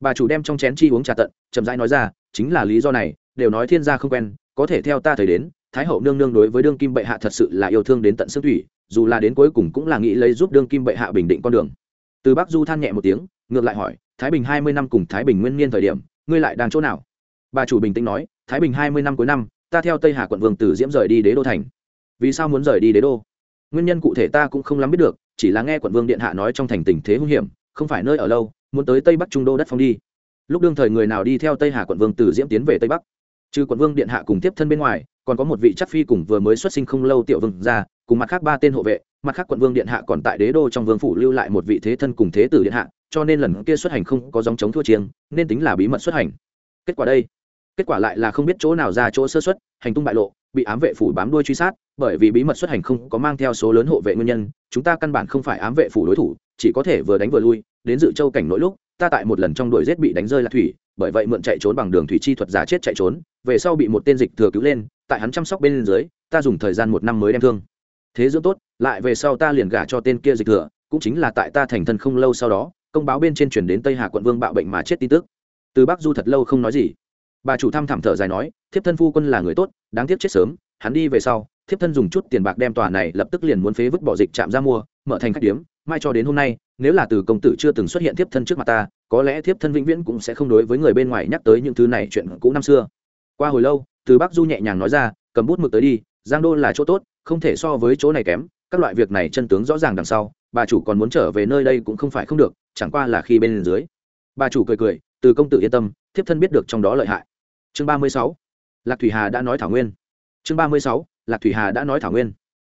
Bà chủ đem trong chén chi uống trà tận, chậm rãi nói ra, chính là lý do này đều nói thiên gia không quen, có thể theo ta thời đến, thái hậu nương nương đối với đương kim bệ hạ thật sự là yêu thương đến tận xương thủy, dù là đến cuối cùng cũng là nghĩ lấy giúp đương kim bệ hạ bình định con đường. Từ bắc du than nhẹ một tiếng, ngược lại hỏi, thái bình hai mươi năm cùng thái bình nguyên niên thời điểm, ngươi lại đang chỗ nào? Bà chủ bình tĩnh nói, thái bình hai mươi năm cuối năm, ta theo tây hà quận vương từ diễm rời đi đế đô thành. Vì sao muốn rời đi đế đô? Nguyên nhân cụ thể ta cũng không lắm biết được, chỉ là nghe quận vương điện hạ nói trong thành tình thế hung hiểm, không phải nơi ở lâu, muốn tới tây bắc trung đô đất phong đi. Lúc đương thời người nào đi theo tây hà quận vương từ diễm tiến về tây bắc? Trừ quận vương điện hạ cùng tiếp thân bên ngoài, còn có một vị chắc phi cùng vừa mới xuất sinh không lâu tiểu vương ra cùng mặt khác ba tên hộ vệ, mặt khác quận vương điện hạ còn tại đế đô trong vương phủ lưu lại một vị thế thân cùng thế tử điện hạ, cho nên lần kia xuất hành không có dòng chống thua chiêng, nên tính là bí mật xuất hành. Kết quả đây, kết quả lại là không biết chỗ nào ra chỗ sơ xuất hành tung bại lộ, bị ám vệ phủ bám đuôi truy sát, bởi vì bí mật xuất hành không có mang theo số lớn hộ vệ nguyên nhân, chúng ta căn bản không phải ám vệ phủ đối thủ, chỉ có thể vừa đánh vừa lui, đến dự châu cảnh nỗi lúc ta tại một lần trong đuổi giết bị đánh rơi là thủy, bởi vậy mượn chạy trốn bằng đường thủy chi thuật giả chết chạy trốn, về sau bị một tên dịch thừa cứu lên, tại hắn chăm sóc bên dưới, ta dùng thời gian một năm mới đem thương. Thế dưỡng tốt, lại về sau ta liền gả cho tên kia dịch thừa, cũng chính là tại ta thành thân không lâu sau đó, công báo bên trên chuyển đến tây hà quận vương bạo bệnh mà chết tin tức. Từ bắc du thật lâu không nói gì. Bà chủ thăm thẳm thở dài nói, thiếp thân phu quân là người tốt, đáng tiếc chết sớm, hắn đi về sau, thiếp thân dùng chút tiền bạc đem tòa này lập tức liền muốn phế vứt bỏ dịch chạm ra mua, mở thành khách điếm mai cho đến hôm nay, nếu là từ công tử chưa từng xuất hiện thiếp thân trước mặt ta, có lẽ thiếp thân vĩnh viễn cũng sẽ không đối với người bên ngoài nhắc tới những thứ này chuyện cũ năm xưa. Qua hồi lâu, từ bắc du nhẹ nhàng nói ra, cầm bút mực tới đi, giang đô là chỗ tốt, không thể so với chỗ này kém, các loại việc này chân tướng rõ ràng đằng sau, bà chủ còn muốn trở về nơi đây cũng không phải không được, chẳng qua là khi bên dưới. Bà chủ cười cười, từ công tử yên tâm, thiếp thân biết được trong đó lợi hại. Chương ba mươi sáu, lạc thủy hà đã nói thảo nguyên. Chương ba mươi sáu, lạc thủy hà đã nói thảo nguyên.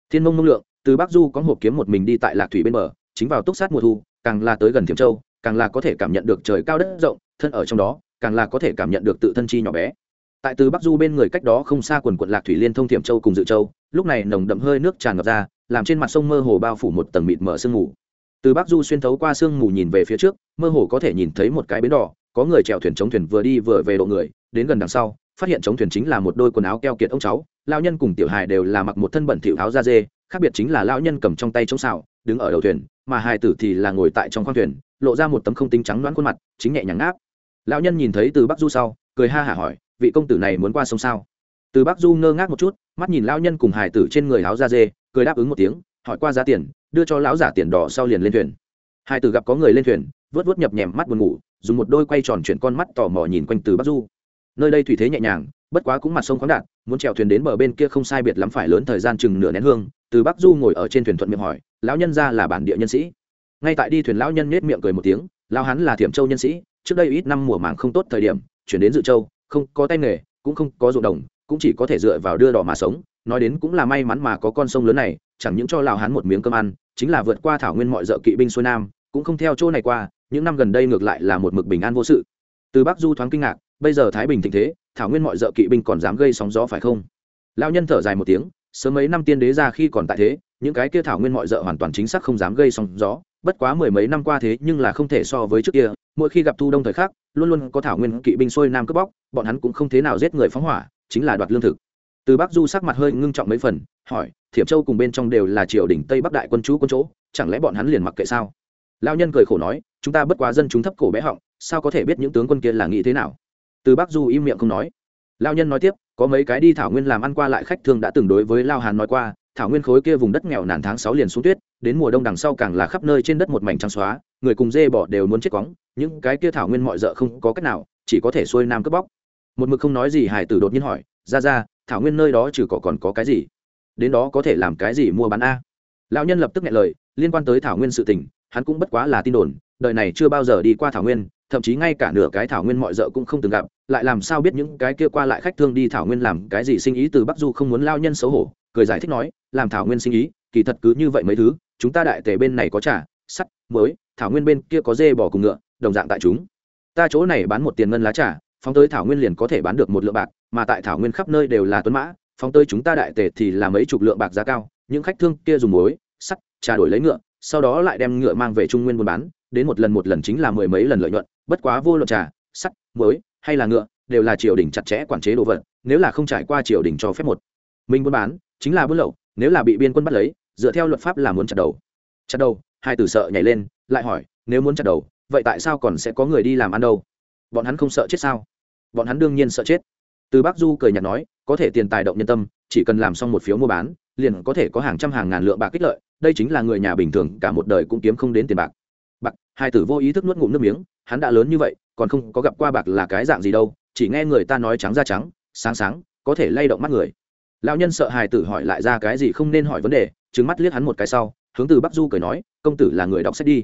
Thiên mông mông lượng, từ bắc du có hộp kiếm một mình đi tại lạc thủy bên bờ chính vào túc sát mùa thu, càng là tới gần thiểm châu, càng là có thể cảm nhận được trời cao đất rộng, thân ở trong đó, càng là có thể cảm nhận được tự thân chi nhỏ bé. Tại từ bắc du bên người cách đó không xa quần quận lạc thủy liên thông thiểm châu cùng dự châu, lúc này nồng đậm hơi nước tràn ngập ra, làm trên mặt sông mơ hồ bao phủ một tầng mịt mở sương mù. Từ bắc du xuyên thấu qua sương mù nhìn về phía trước, mơ hồ có thể nhìn thấy một cái bến đỏ, có người chèo thuyền chống thuyền vừa đi vừa về độ người, đến gần đằng sau, phát hiện chống thuyền chính là một đôi quần áo keo kiệt ông cháu lao nhân cùng tiểu hài đều là mặc một thân bẩn thỉu áo da dê, khác biệt chính là lao nhân cầm trong tay chống xào đứng ở đầu thuyền, mà hài tử thì là ngồi tại trong khoang thuyền, lộ ra một tấm không tính trắng đoán khuôn mặt, chính nhẹ nhàng ngáp. Lão nhân nhìn thấy từ bắc du sau, cười ha hả hỏi, vị công tử này muốn qua sông sao? Từ bắc du ngơ ngác một chút, mắt nhìn lão nhân cùng hài tử trên người áo da dê, cười đáp ứng một tiếng, hỏi qua giá tiền, đưa cho lão giả tiền đỏ sau liền lên thuyền. Hải tử gặp có người lên thuyền, vớt vớt nhập nhèm mắt buồn ngủ, dùng một đôi quay tròn chuyển con mắt tò mò nhìn quanh từ bắc du. Nơi đây thủy thế nhẹ nhàng, bất quá cũng mặt sông khoáng đạt, muốn trèo thuyền đến bờ bên kia không sai biệt lắm phải lớn thời gian chừng nửa nén hương, từ bắc du ngồi ở trên thuyền thuận miệng hỏi lão nhân ra là bản địa nhân sĩ. Ngay tại đi thuyền lão nhân nết miệng cười một tiếng, lão hắn là thiểm châu nhân sĩ, trước đây ít năm mùa màng không tốt thời điểm, chuyển đến dự châu, không có tay nghề, cũng không có ruộng đồng, cũng chỉ có thể dựa vào đưa đỏ mà sống, nói đến cũng là may mắn mà có con sông lớn này, chẳng những cho lão hắn một miếng cơm ăn, chính là vượt qua thảo nguyên mọi dợ kỵ binh xuôi nam, cũng không theo chỗ này qua, những năm gần đây ngược lại là một mực bình an vô sự. Từ bắc du thoáng kinh ngạc, bây giờ thái bình thịnh thế, thảo nguyên mọi dợ kỵ binh còn dám gây sóng gió phải không? Lão nhân thở dài một tiếng sớm mấy năm tiên đế ra khi còn tại thế, những cái kia thảo nguyên mọi dợ hoàn toàn chính xác không dám gây sóng gió, bất quá mười mấy năm qua thế nhưng là không thể so với trước kia, mỗi khi gặp thu đông thời khắc, luôn luôn có thảo nguyên kỵ binh xuôi nam cướp bóc, bọn hắn cũng không thế nào giết người phóng hỏa, chính là đoạt lương thực. Từ bắc du sắc mặt hơi ngưng trọng mấy phần, hỏi, thiểm châu cùng bên trong đều là triều đình tây bắc đại quân chú quân chỗ, chẳng lẽ bọn hắn liền mặc kệ sao? Lao nhân cười khổ nói, chúng ta bất quá dân chúng thấp cổ bé họng, sao có thể biết những tướng quân kia là nghĩ thế nào? Từ bắc du im miệng không nói lao nhân nói tiếp, có mấy cái đi thảo nguyên làm ăn qua lại khách thường đã từng đối với lao hàn nói qua, thảo nguyên khối kia vùng đất nghèo nàn tháng sáu liền xuống tuyết, đến mùa đông đằng sau càng là khắp nơi trên đất một mảnh trắng xóa, người cùng dê bỏ đều muốn chết quóng, những cái kia thảo nguyên mọi d không có cách nào, chỉ có thể xuôi nam cướp bóc. Một mực không nói gì, hải tử đột nhiên hỏi, ra ra, thảo nguyên nơi đó trừ cỏ còn có cái gì? Đến đó có thể làm cái gì mua bán a? Lão nhân lập tức nghe lời, liên quan tới thảo nguyên sự tình, hắn cũng bất quá là tin đồn, đời này chưa bao giờ đi qua thảo nguyên thậm chí ngay cả nửa cái thảo nguyên mọi rợ cũng không từng gặp, lại làm sao biết những cái kia qua lại khách thương đi thảo nguyên làm cái gì sinh ý từ bắc du không muốn lao nhân xấu hổ, cười giải thích nói, làm thảo nguyên sinh ý, kỳ thật cứ như vậy mấy thứ, chúng ta đại tề bên này có trà, sắt mới thảo nguyên bên kia có dê bò cùng ngựa, đồng dạng tại chúng. Ta chỗ này bán một tiền ngân lá trà, phóng tới thảo nguyên liền có thể bán được một lượng bạc, mà tại thảo nguyên khắp nơi đều là tuấn mã, phóng tới chúng ta đại tề thì là mấy chục lượng bạc giá cao, những khách thương kia dùng muối, sắt, trà đổi lấy ngựa, sau đó lại đem ngựa mang về trung nguyên buôn bán đến một lần một lần chính là mười mấy lần lợi nhuận, bất quá vô luận trà, sắt, muối, hay là ngựa, đều là triều đình chặt chẽ quản chế đồ vật, nếu là không trải qua triều đình cho phép một. Mình buôn bán, chính là buôn lậu, nếu là bị biên quân bắt lấy, dựa theo luật pháp là muốn chặt đầu. Chặt đầu, hai tử sợ nhảy lên, lại hỏi, nếu muốn chặt đầu, vậy tại sao còn sẽ có người đi làm ăn đâu? Bọn hắn không sợ chết sao? Bọn hắn đương nhiên sợ chết. Từ bác du cười nhạt nói, có thể tiền tài động nhân tâm, chỉ cần làm xong một phiếu mua bán, liền có thể có hàng trăm hàng ngàn lượng bạc kích lợi, đây chính là người nhà bình thường, cả một đời cũng kiếm không đến tiền bạc bạc, hai tử vô ý thức nuốt ngụm nước miếng, hắn đã lớn như vậy, còn không có gặp qua bạc là cái dạng gì đâu, chỉ nghe người ta nói trắng ra trắng, sáng sáng, có thể lay động mắt người. Lão nhân sợ hài tử hỏi lại ra cái gì không nên hỏi vấn đề trứng mắt liếc hắn một cái sau, hướng từ bắc du cười nói, công tử là người đọc sách đi.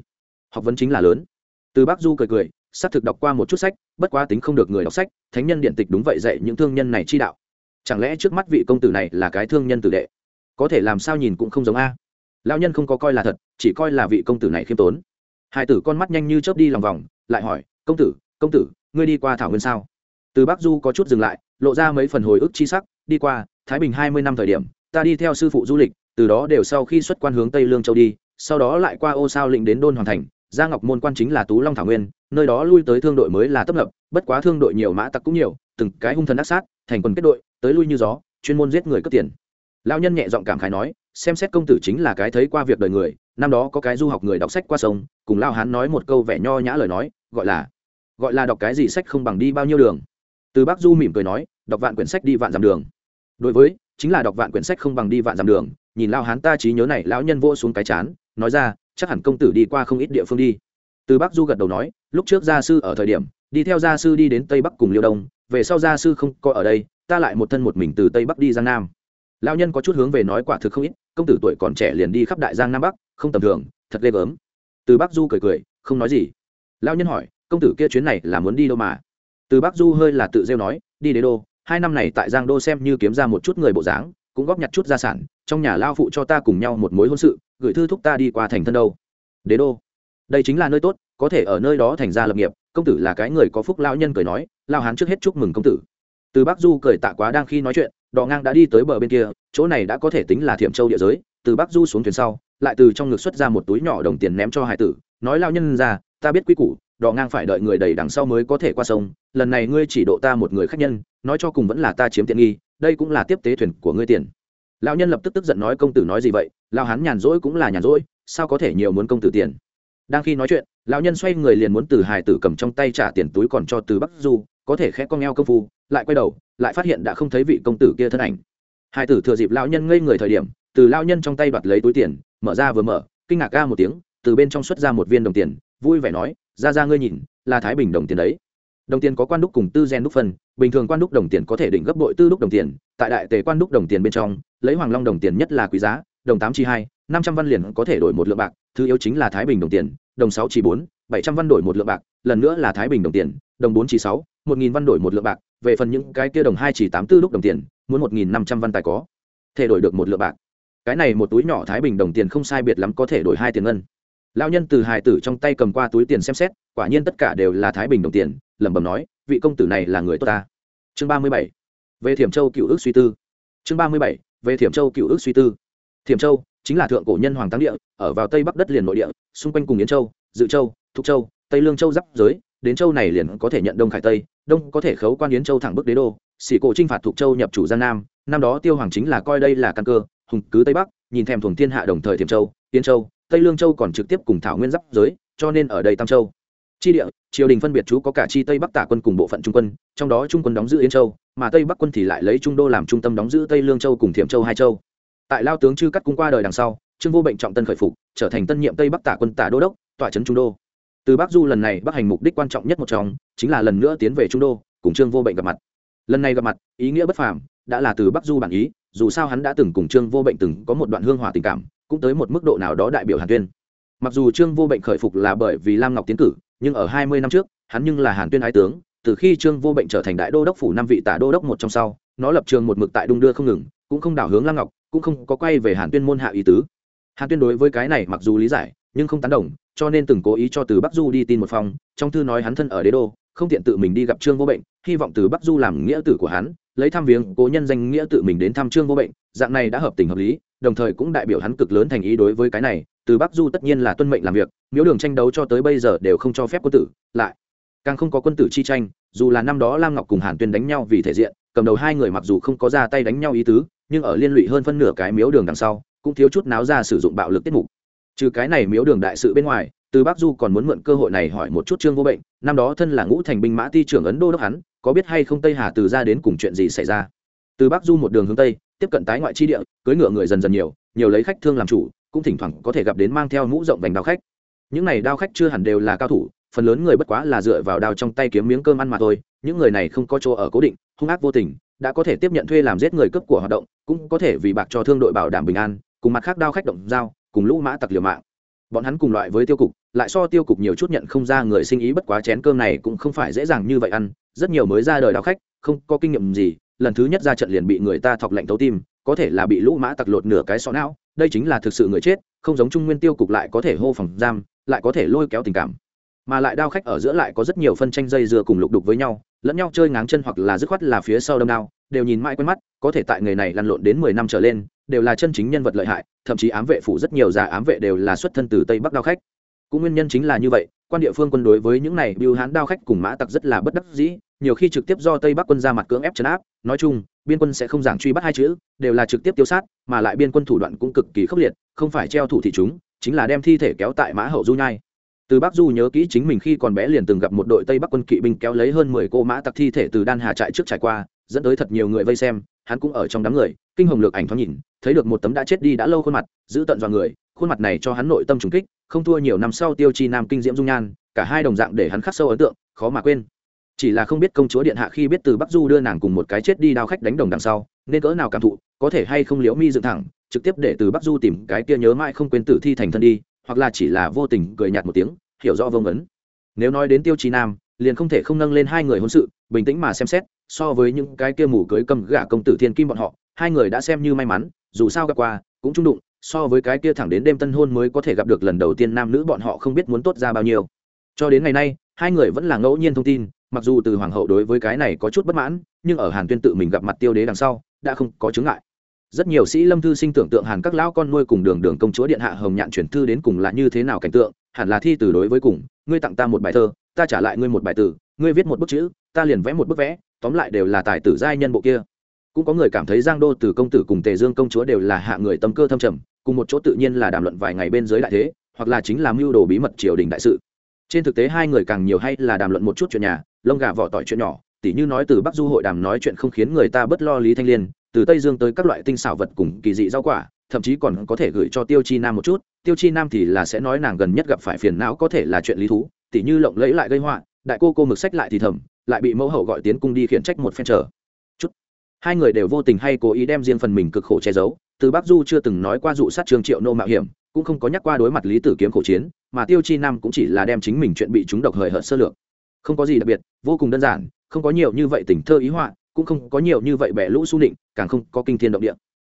Học vấn chính là lớn. Từ bắc du cười cười, xác thực đọc qua một chút sách, bất quá tính không được người đọc sách, thánh nhân điện tịch đúng vậy dạy những thương nhân này chi đạo. Chẳng lẽ trước mắt vị công tử này là cái thương nhân tử đệ? Có thể làm sao nhìn cũng không giống a. Lão nhân không có coi là thật, chỉ coi là vị công tử này khiêm tốn hai tử con mắt nhanh như chớp đi lòng vòng, lại hỏi, công tử công tử, ngươi đi qua thảo nguyên sao? Từ bắc du có chút dừng lại, lộ ra mấy phần hồi ức chi sắc, đi qua, thái bình hai mươi năm thời điểm, ta đi theo sư phụ du lịch, từ đó đều sau khi xuất quan hướng tây lương châu đi, sau đó lại qua ô sao lĩnh đến đôn hoàn thành, gia ngọc môn quan chính là tú long thảo nguyên, nơi đó lui tới thương đội mới là tấp nập, bất quá thương đội nhiều mã tặc cũng nhiều, từng cái hung thần ác sát, thành quần kết đội, tới lui như gió, chuyên môn giết người cướp tiền. Lão nhân nhẹ giọng cảm khái nói xem xét công tử chính là cái thấy qua việc đời người, năm đó có cái du học người đọc sách qua sông, cùng lao hán nói một câu vẻ nho nhã lời nói, gọi là gọi là đọc cái gì sách không bằng đi bao nhiêu đường. Từ bác du mỉm cười nói, đọc vạn quyển sách đi vạn dặm đường. Đối với, chính là đọc vạn quyển sách không bằng đi vạn dặm đường, nhìn lao hán ta trí nhớ này, lão nhân vô xuống cái chán, nói ra, chắc hẳn công tử đi qua không ít địa phương đi. Từ bác du gật đầu nói, lúc trước gia sư ở thời điểm, đi theo gia sư đi đến tây bắc cùng liêu đông, về sau gia sư không có ở đây, ta lại một thân một mình từ tây bắc đi giang nam lao nhân có chút hướng về nói quả thực không ít, công tử tuổi còn trẻ liền đi khắp đại giang nam bắc, không tầm thường, thật ghê gớm. Từ bắc du cười cười, không nói gì. Lao nhân hỏi, công tử kia chuyến này là muốn đi đâu mà? Từ bắc du hơi là tự rêu nói, đi đế đô, hai năm này tại giang đô xem như kiếm ra một chút người bộ dáng, cũng góp nhặt chút gia sản, trong nhà lao phụ cho ta cùng nhau một mối hôn sự, gửi thư thúc ta đi qua thành thân đâu. Đế đô, đây chính là nơi tốt, có thể ở nơi đó thành ra lập nghiệp, công tử là cái người có phúc lao nhân cười nói lao hán trước hết chúc mừng công tử. Từ bắc du cười tạ quá đang khi nói chuyện đò ngang đã đi tới bờ bên kia, chỗ này đã có thể tính là thiểm châu địa giới, từ bắc du xuống thuyền sau, lại từ trong ngực xuất ra một túi nhỏ đồng tiền ném cho hải tử, nói lao nhân ra, ta biết quy củ đò ngang phải đợi người đầy đằng sau mới có thể qua sông, lần này ngươi chỉ độ ta một người khách nhân, nói cho cùng vẫn là ta chiếm tiện nghi, đây cũng là tiếp tế thuyền của ngươi tiền. Lão nhân lập tức tức giận nói, công tử nói gì vậy? Lao hắn nhàn rỗi cũng là nhàn rỗi, sao có thể nhiều muốn công tử tiền? Đang khi nói chuyện, lão nhân xoay người liền muốn từ hải tử cầm trong tay trả tiền túi còn cho từ bắc du, có thể khẽ con ngheo công phu, lại quay đầu lại phát hiện đã không thấy vị công tử kia thân ảnh. Hai tử thừa dịp lão nhân ngây người thời điểm, từ lão nhân trong tay đoạt lấy túi tiền, mở ra vừa mở, kinh ngạc ca một tiếng, từ bên trong xuất ra một viên đồng tiền, vui vẻ nói, ra ra ngươi nhìn, là thái bình đồng tiền đấy. Đồng tiền có quan đúc cùng tư gen đúc phân, bình thường quan đúc đồng tiền có thể định gấp bội tư đúc đồng tiền, tại đại tề quan đúc đồng tiền bên trong, lấy hoàng long đồng tiền nhất là quý giá, đồng tám chi hai, năm trăm văn liền có thể đổi một lượng bạc, thứ yếu chính là thái bình đồng tiền, đồng sáu chỉ bốn, bảy trăm văn đổi một lượng bạc, lần nữa là thái bình đồng tiền, đồng bốn chỉ sáu, một nghìn văn đổi một lượng bạc về phần những cái kia đồng hai chỉ tám tư đúc đồng tiền, muốn một nghìn năm trăm văn tài có thể đổi được một lượng bạc. Cái này một túi nhỏ thái bình đồng tiền không sai biệt lắm có thể đổi hai tiền ngân. Lao nhân từ hài tử trong tay cầm qua túi tiền xem xét, quả nhiên tất cả đều là thái bình đồng tiền, lẩm bẩm nói, vị công tử này là người tốt ta. Chương ba mươi bảy, về thiểm châu cựu ước suy tư. Chương ba mươi bảy, về thiểm châu cựu ước suy tư. Thiểm châu chính là thượng cổ nhân hoàng táng địa, ở vào tây bắc đất liền nội địa, xung quanh cùng yến châu, dự châu, thục châu, tây lương châu giáp giới đến châu này liền có thể nhận đông khải tây, đông có thể khấu quan yến châu thẳng bức đế đô xỉ cổ chinh phạt thuộc châu nhập chủ giang nam, năm đó tiêu hoàng chính là coi đây là căn cơ, hùng cứ tây bắc, nhìn thèm thuồng thiên hạ đồng thời thiểm châu, yến châu, tây lương châu còn trực tiếp cùng thảo nguyên giáp giới, cho nên ở đây tam châu. Chi địa, triều đình phân biệt chú có cả chi tây bắc tả quân cùng bộ phận trung quân, trong đó trung quân đóng giữ yên châu, mà tây bắc quân thì lại lấy trung đô làm trung tâm đóng giữ tây lương châu cùng thiểm châu hai châu. Tại lao tướng chư cắt cung qua đời đằng sau, trương vô bệnh trọng tân khởi phục, trở thành tân nhiệm tây bắc tả quân tả đô đốc, tọa trấn trung đô từ bắc du lần này bắc hành mục đích quan trọng nhất một trong, chính là lần nữa tiến về trung đô, cùng trương vô bệnh gặp mặt. Lần này gặp mặt, ý nghĩa bất phàm, đã là từ bắc du bản ý, dù sao hắn đã từng cùng trương vô bệnh từng có một đoạn hương hỏa tình cảm, cũng tới một mức độ nào đó đại biểu hàn tuyên. Mặc dù trương vô bệnh khởi phục là bởi vì lam ngọc tiến cử, nhưng ở hai mươi năm trước, hắn nhưng là hàn tuyên ái tướng, từ khi trương vô bệnh trở thành đại đô đốc phủ năm vị tả đô đốc một trong sau, nó lập trường một mực tại đung đưa không ngừng, cũng không đảo hướng lam ngọc, cũng không có quay về hàn tuyên môn hạ ý tứ. Hàn tuyên đối với cái này mặc dù lý giải, nhưng không tán đồng cho nên từng cố ý cho từ bắc du đi tin một phòng. Trong thư nói hắn thân ở đế đô, không tiện tự mình đi gặp trương vô bệnh, hy vọng từ bắc du làm nghĩa tử của hắn, lấy thăm viếng cố nhân danh nghĩa tự mình đến thăm trương vô bệnh, dạng này đã hợp tình hợp lý, đồng thời cũng đại biểu hắn cực lớn thành ý đối với cái này, từ bắc du tất nhiên là tuân mệnh làm việc, miếu đường tranh đấu cho tới bây giờ đều không cho phép quân tử, lại càng không có quân tử chi tranh, dù là năm đó lam ngọc cùng hàn tuyên đánh nhau vì thể diện, cầm đầu hai người mặc dù không có ra tay đánh nhau ý tứ, nhưng ở liên lụy hơn phân nửa cái miếu đường đằng sau, cũng thiếu chút náo ra sử dụng bạo lực tiết mục trừ cái này miếu đường đại sự bên ngoài, từ bắc du còn muốn mượn cơ hội này hỏi một chút trương vô bệnh, năm đó thân là ngũ thành binh mã ti trưởng ấn đô đốc hắn, có biết hay không tây hà từ ra đến cùng chuyện gì xảy ra? Từ bắc du một đường hướng tây, tiếp cận tái ngoại chi địa cưới ngựa người dần dần nhiều nhiều lấy khách thương làm chủ, cũng thỉnh thoảng có thể gặp đến mang theo mũ rộng vành đao khách. Những này đao khách chưa hẳn đều là cao thủ, phần lớn người bất quá là dựa vào đao trong tay kiếm miếng cơm ăn mà thôi, những người này không có chỗ ở cố định, hung ác vô tình, đã có thể tiếp nhận thuê làm giết người cướp của hoạt động, cũng có thể vì bạc cho thương đội bảo đảm bình an, cùng mặt khác đao khách động giao cùng lũ mã tặc liều mạng. Bọn hắn cùng loại với tiêu cục, lại so tiêu cục nhiều chút nhận không ra người sinh ý bất quá chén cơm này cũng không phải dễ dàng như vậy ăn, rất nhiều mới ra đời đào khách, không có kinh nghiệm gì, lần thứ nhất ra trận liền bị người ta thọc lạnh tấu tim, có thể là bị lũ mã tặc lột nửa cái sọ não, đây chính là thực sự người chết, không giống trung nguyên tiêu cục lại có thể hô phòng giam, lại có thể lôi kéo tình cảm. Mà lại đao khách ở giữa lại có rất nhiều phân tranh dây dưa cùng lục đục với nhau, lẫn nhau chơi ngáng chân hoặc là dứt khoát là phía sau đâm đao, đều nhìn mãi quen mắt, có thể tại nghề này lăn lộn đến mười năm trở lên đều là chân chính nhân vật lợi hại, thậm chí ám vệ phủ rất nhiều già ám vệ đều là xuất thân từ tây bắc đao khách. Cũng nguyên nhân chính là như vậy, quan địa phương quân đối với những này biêu hán đao khách cùng mã tặc rất là bất đắc dĩ, nhiều khi trực tiếp do tây bắc quân ra mặt cưỡng ép chấn áp, nói chung, biên quân sẽ không giảng truy bắt hai chữ, đều là trực tiếp tiêu sát, mà lại biên quân thủ đoạn cũng cực kỳ khốc liệt, không phải treo thủ thị chúng, chính là đem thi thể kéo tại mã hậu du nhai. Từ bắc du nhớ kỹ chính mình khi còn bé liền từng gặp một đội tây bắc quân kỵ binh kéo lấy hơn mười cô mã tặc thi thể từ đan hà trại trước trải qua, dẫn tới thật nhiều người vây xem hắn cũng ở trong đám người, kinh hồng lược ảnh thoáng nhìn, thấy được một tấm đã chết đi đã lâu khuôn mặt, giữ tận dọa người, khuôn mặt này cho hắn nội tâm trùng kích, không thua nhiều năm sau tiêu chi nam kinh diễm dung nhan, cả hai đồng dạng để hắn khắc sâu ấn tượng, khó mà quên. Chỉ là không biết công chúa điện hạ khi biết từ bắc du đưa nàng cùng một cái chết đi đao khách đánh đồng đằng sau, nên cỡ nào cảm thụ, có thể hay không liễu mi dựng thẳng, trực tiếp để từ bắc du tìm cái kia nhớ mãi không quên tử thi thành thân đi, hoặc là chỉ là vô tình cười nhạt một tiếng, hiểu rõ vông ấn. Nếu nói đến tiêu chi nam, liền không thể không nâng lên hai người hôn sự, bình tĩnh mà xem xét so với những cái kia mù cưới cầm gạ công tử thiên kim bọn họ, hai người đã xem như may mắn, dù sao gặp qua, cũng trung đụng, so với cái kia thẳng đến đêm tân hôn mới có thể gặp được lần đầu tiên nam nữ bọn họ không biết muốn tốt ra bao nhiêu. Cho đến ngày nay, hai người vẫn là ngẫu nhiên thông tin, mặc dù từ hoàng hậu đối với cái này có chút bất mãn, nhưng ở hàn tuyên tự mình gặp mặt tiêu đế đằng sau, đã không có chứng ngại. Rất nhiều sĩ lâm thư sinh tưởng tượng hàn các lão con nuôi cùng đường đường công chúa điện hạ hồng nhạn chuyển thư đến cùng là như thế nào cảnh tượng, hẳn là thi từ đối với cùng, ngươi tặng ta một bài thơ, ta trả lại ngươi một bài tử ngươi viết một bức chữ ta liền vẽ một bức vẽ, tóm lại đều là tài tử giai nhân bộ kia. Cũng có người cảm thấy giang đô từ công tử cùng tề dương công chúa đều là hạ người tâm cơ thâm trầm, cùng một chỗ tự nhiên là đàm luận vài ngày bên dưới đại thế, hoặc là chính là mưu đồ bí mật triều đình đại sự. Trên thực tế hai người càng nhiều hay là đàm luận một chút chuyện nhà, lông gà vỏ tỏi chuyện nhỏ, tỉ như nói từ bắc du hội đàm nói chuyện không khiến người ta bất lo lý thanh liên, từ tây dương tới các loại tinh xảo vật cùng kỳ dị rau quả, thậm chí còn có thể gửi cho tiêu chi nam một chút, tiêu chi nam thì là sẽ nói nàng gần nhất gặp phải phiền não có thể là chuyện lý thú, tỉ như lộng lẫy lại gây họa, đại cô cô mực sách lại thì thầm lại bị mẫu hậu gọi tiến cung đi khiển trách một phen trở chút. Hai người đều vô tình hay cố ý đem riêng phần mình cực khổ che giấu, từ bắc du chưa từng nói qua dụ sát trường triệu nô mạo hiểm, cũng không có nhắc qua đối mặt lý tử kiếm khổ chiến, mà tiêu chi nam cũng chỉ là đem chính mình chuyện bị chúng độc hời hợt sơ lược. Không có gì đặc biệt, vô cùng đơn giản, không có nhiều như vậy tình thơ ý họa, cũng không có nhiều như vậy bẻ lũ su định càng không có kinh thiên động địa.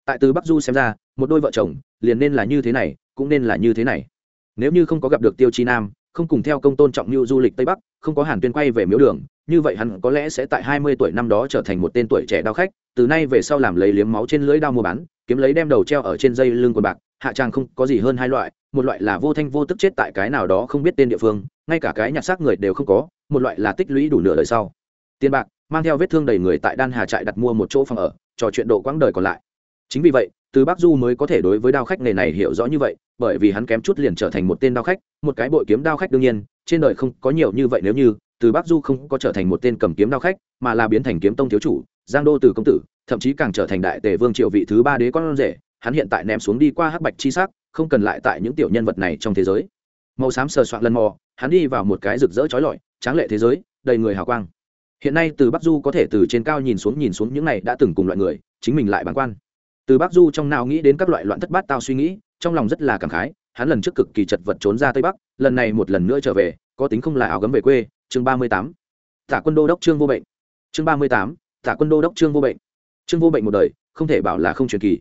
Tại từ bắc du xem ra, một đôi vợ chồng, liền nên là như thế này, cũng nên là như thế này. Nếu như không có gặp được tiêu chi nam không cùng theo công tôn trọng như du lịch tây bắc, không có hàn tuyên quay về miếu đường, như vậy hắn có lẽ sẽ tại hai mươi tuổi năm đó trở thành một tên tuổi trẻ đao khách, từ nay về sau làm lấy liếm máu trên lưỡi đao mua bán, kiếm lấy đem đầu treo ở trên dây lưng quần bạc, hạ trang không có gì hơn hai loại, một loại là vô thanh vô tức chết tại cái nào đó không biết tên địa phương, ngay cả cái nhặt xác người đều không có, một loại là tích lũy đủ nửa đời sau. Tiền bạc, mang theo vết thương đầy người tại đan hà trại đặt mua một chỗ phòng ở, trò chuyện độ quãng đời còn lại. Chính vì vậy từ bắc du mới có thể đối với đao khách nghề này hiểu rõ như vậy, bởi vì hắn kém chút liền trở thành một tên đao khách, một cái bội kiếm đao khách đương nhiên, trên đời không có nhiều như vậy nếu như, từ bắc du không có trở thành một tên cầm kiếm đao khách, mà là biến thành kiếm tông thiếu chủ, giang đô từ công tử, thậm chí càng trở thành đại tề vương triệu vị thứ ba đế con rể, hắn hiện tại ném xuống đi qua hắc bạch chi sắc, không cần lại tại những tiểu nhân vật này trong thế giới. Màu xám sờ soạn lần mò, hắn đi vào một cái rực rỡ trói lọi, tráng lệ thế giới, đầy người hào quang. Hiện nay từ bắc du có thể từ trên cao nhìn xuống nhìn xuống những này đã từng cùng loại người, chính mình lại bản quan từ bắc du trong nào nghĩ đến các loại loạn thất bát tao suy nghĩ, trong lòng rất là cảm khái, hắn lần trước cực kỳ chật vật trốn ra tây bắc, lần này một lần nữa trở về, có tính không là áo gấm về quê, chương ba mươi tám. Tả quân đô đốc trương vô bệnh. Chương ba mươi tám tả quân đô đốc trương vô bệnh. Trương vô bệnh một đời, không thể bảo là không truyền kỳ.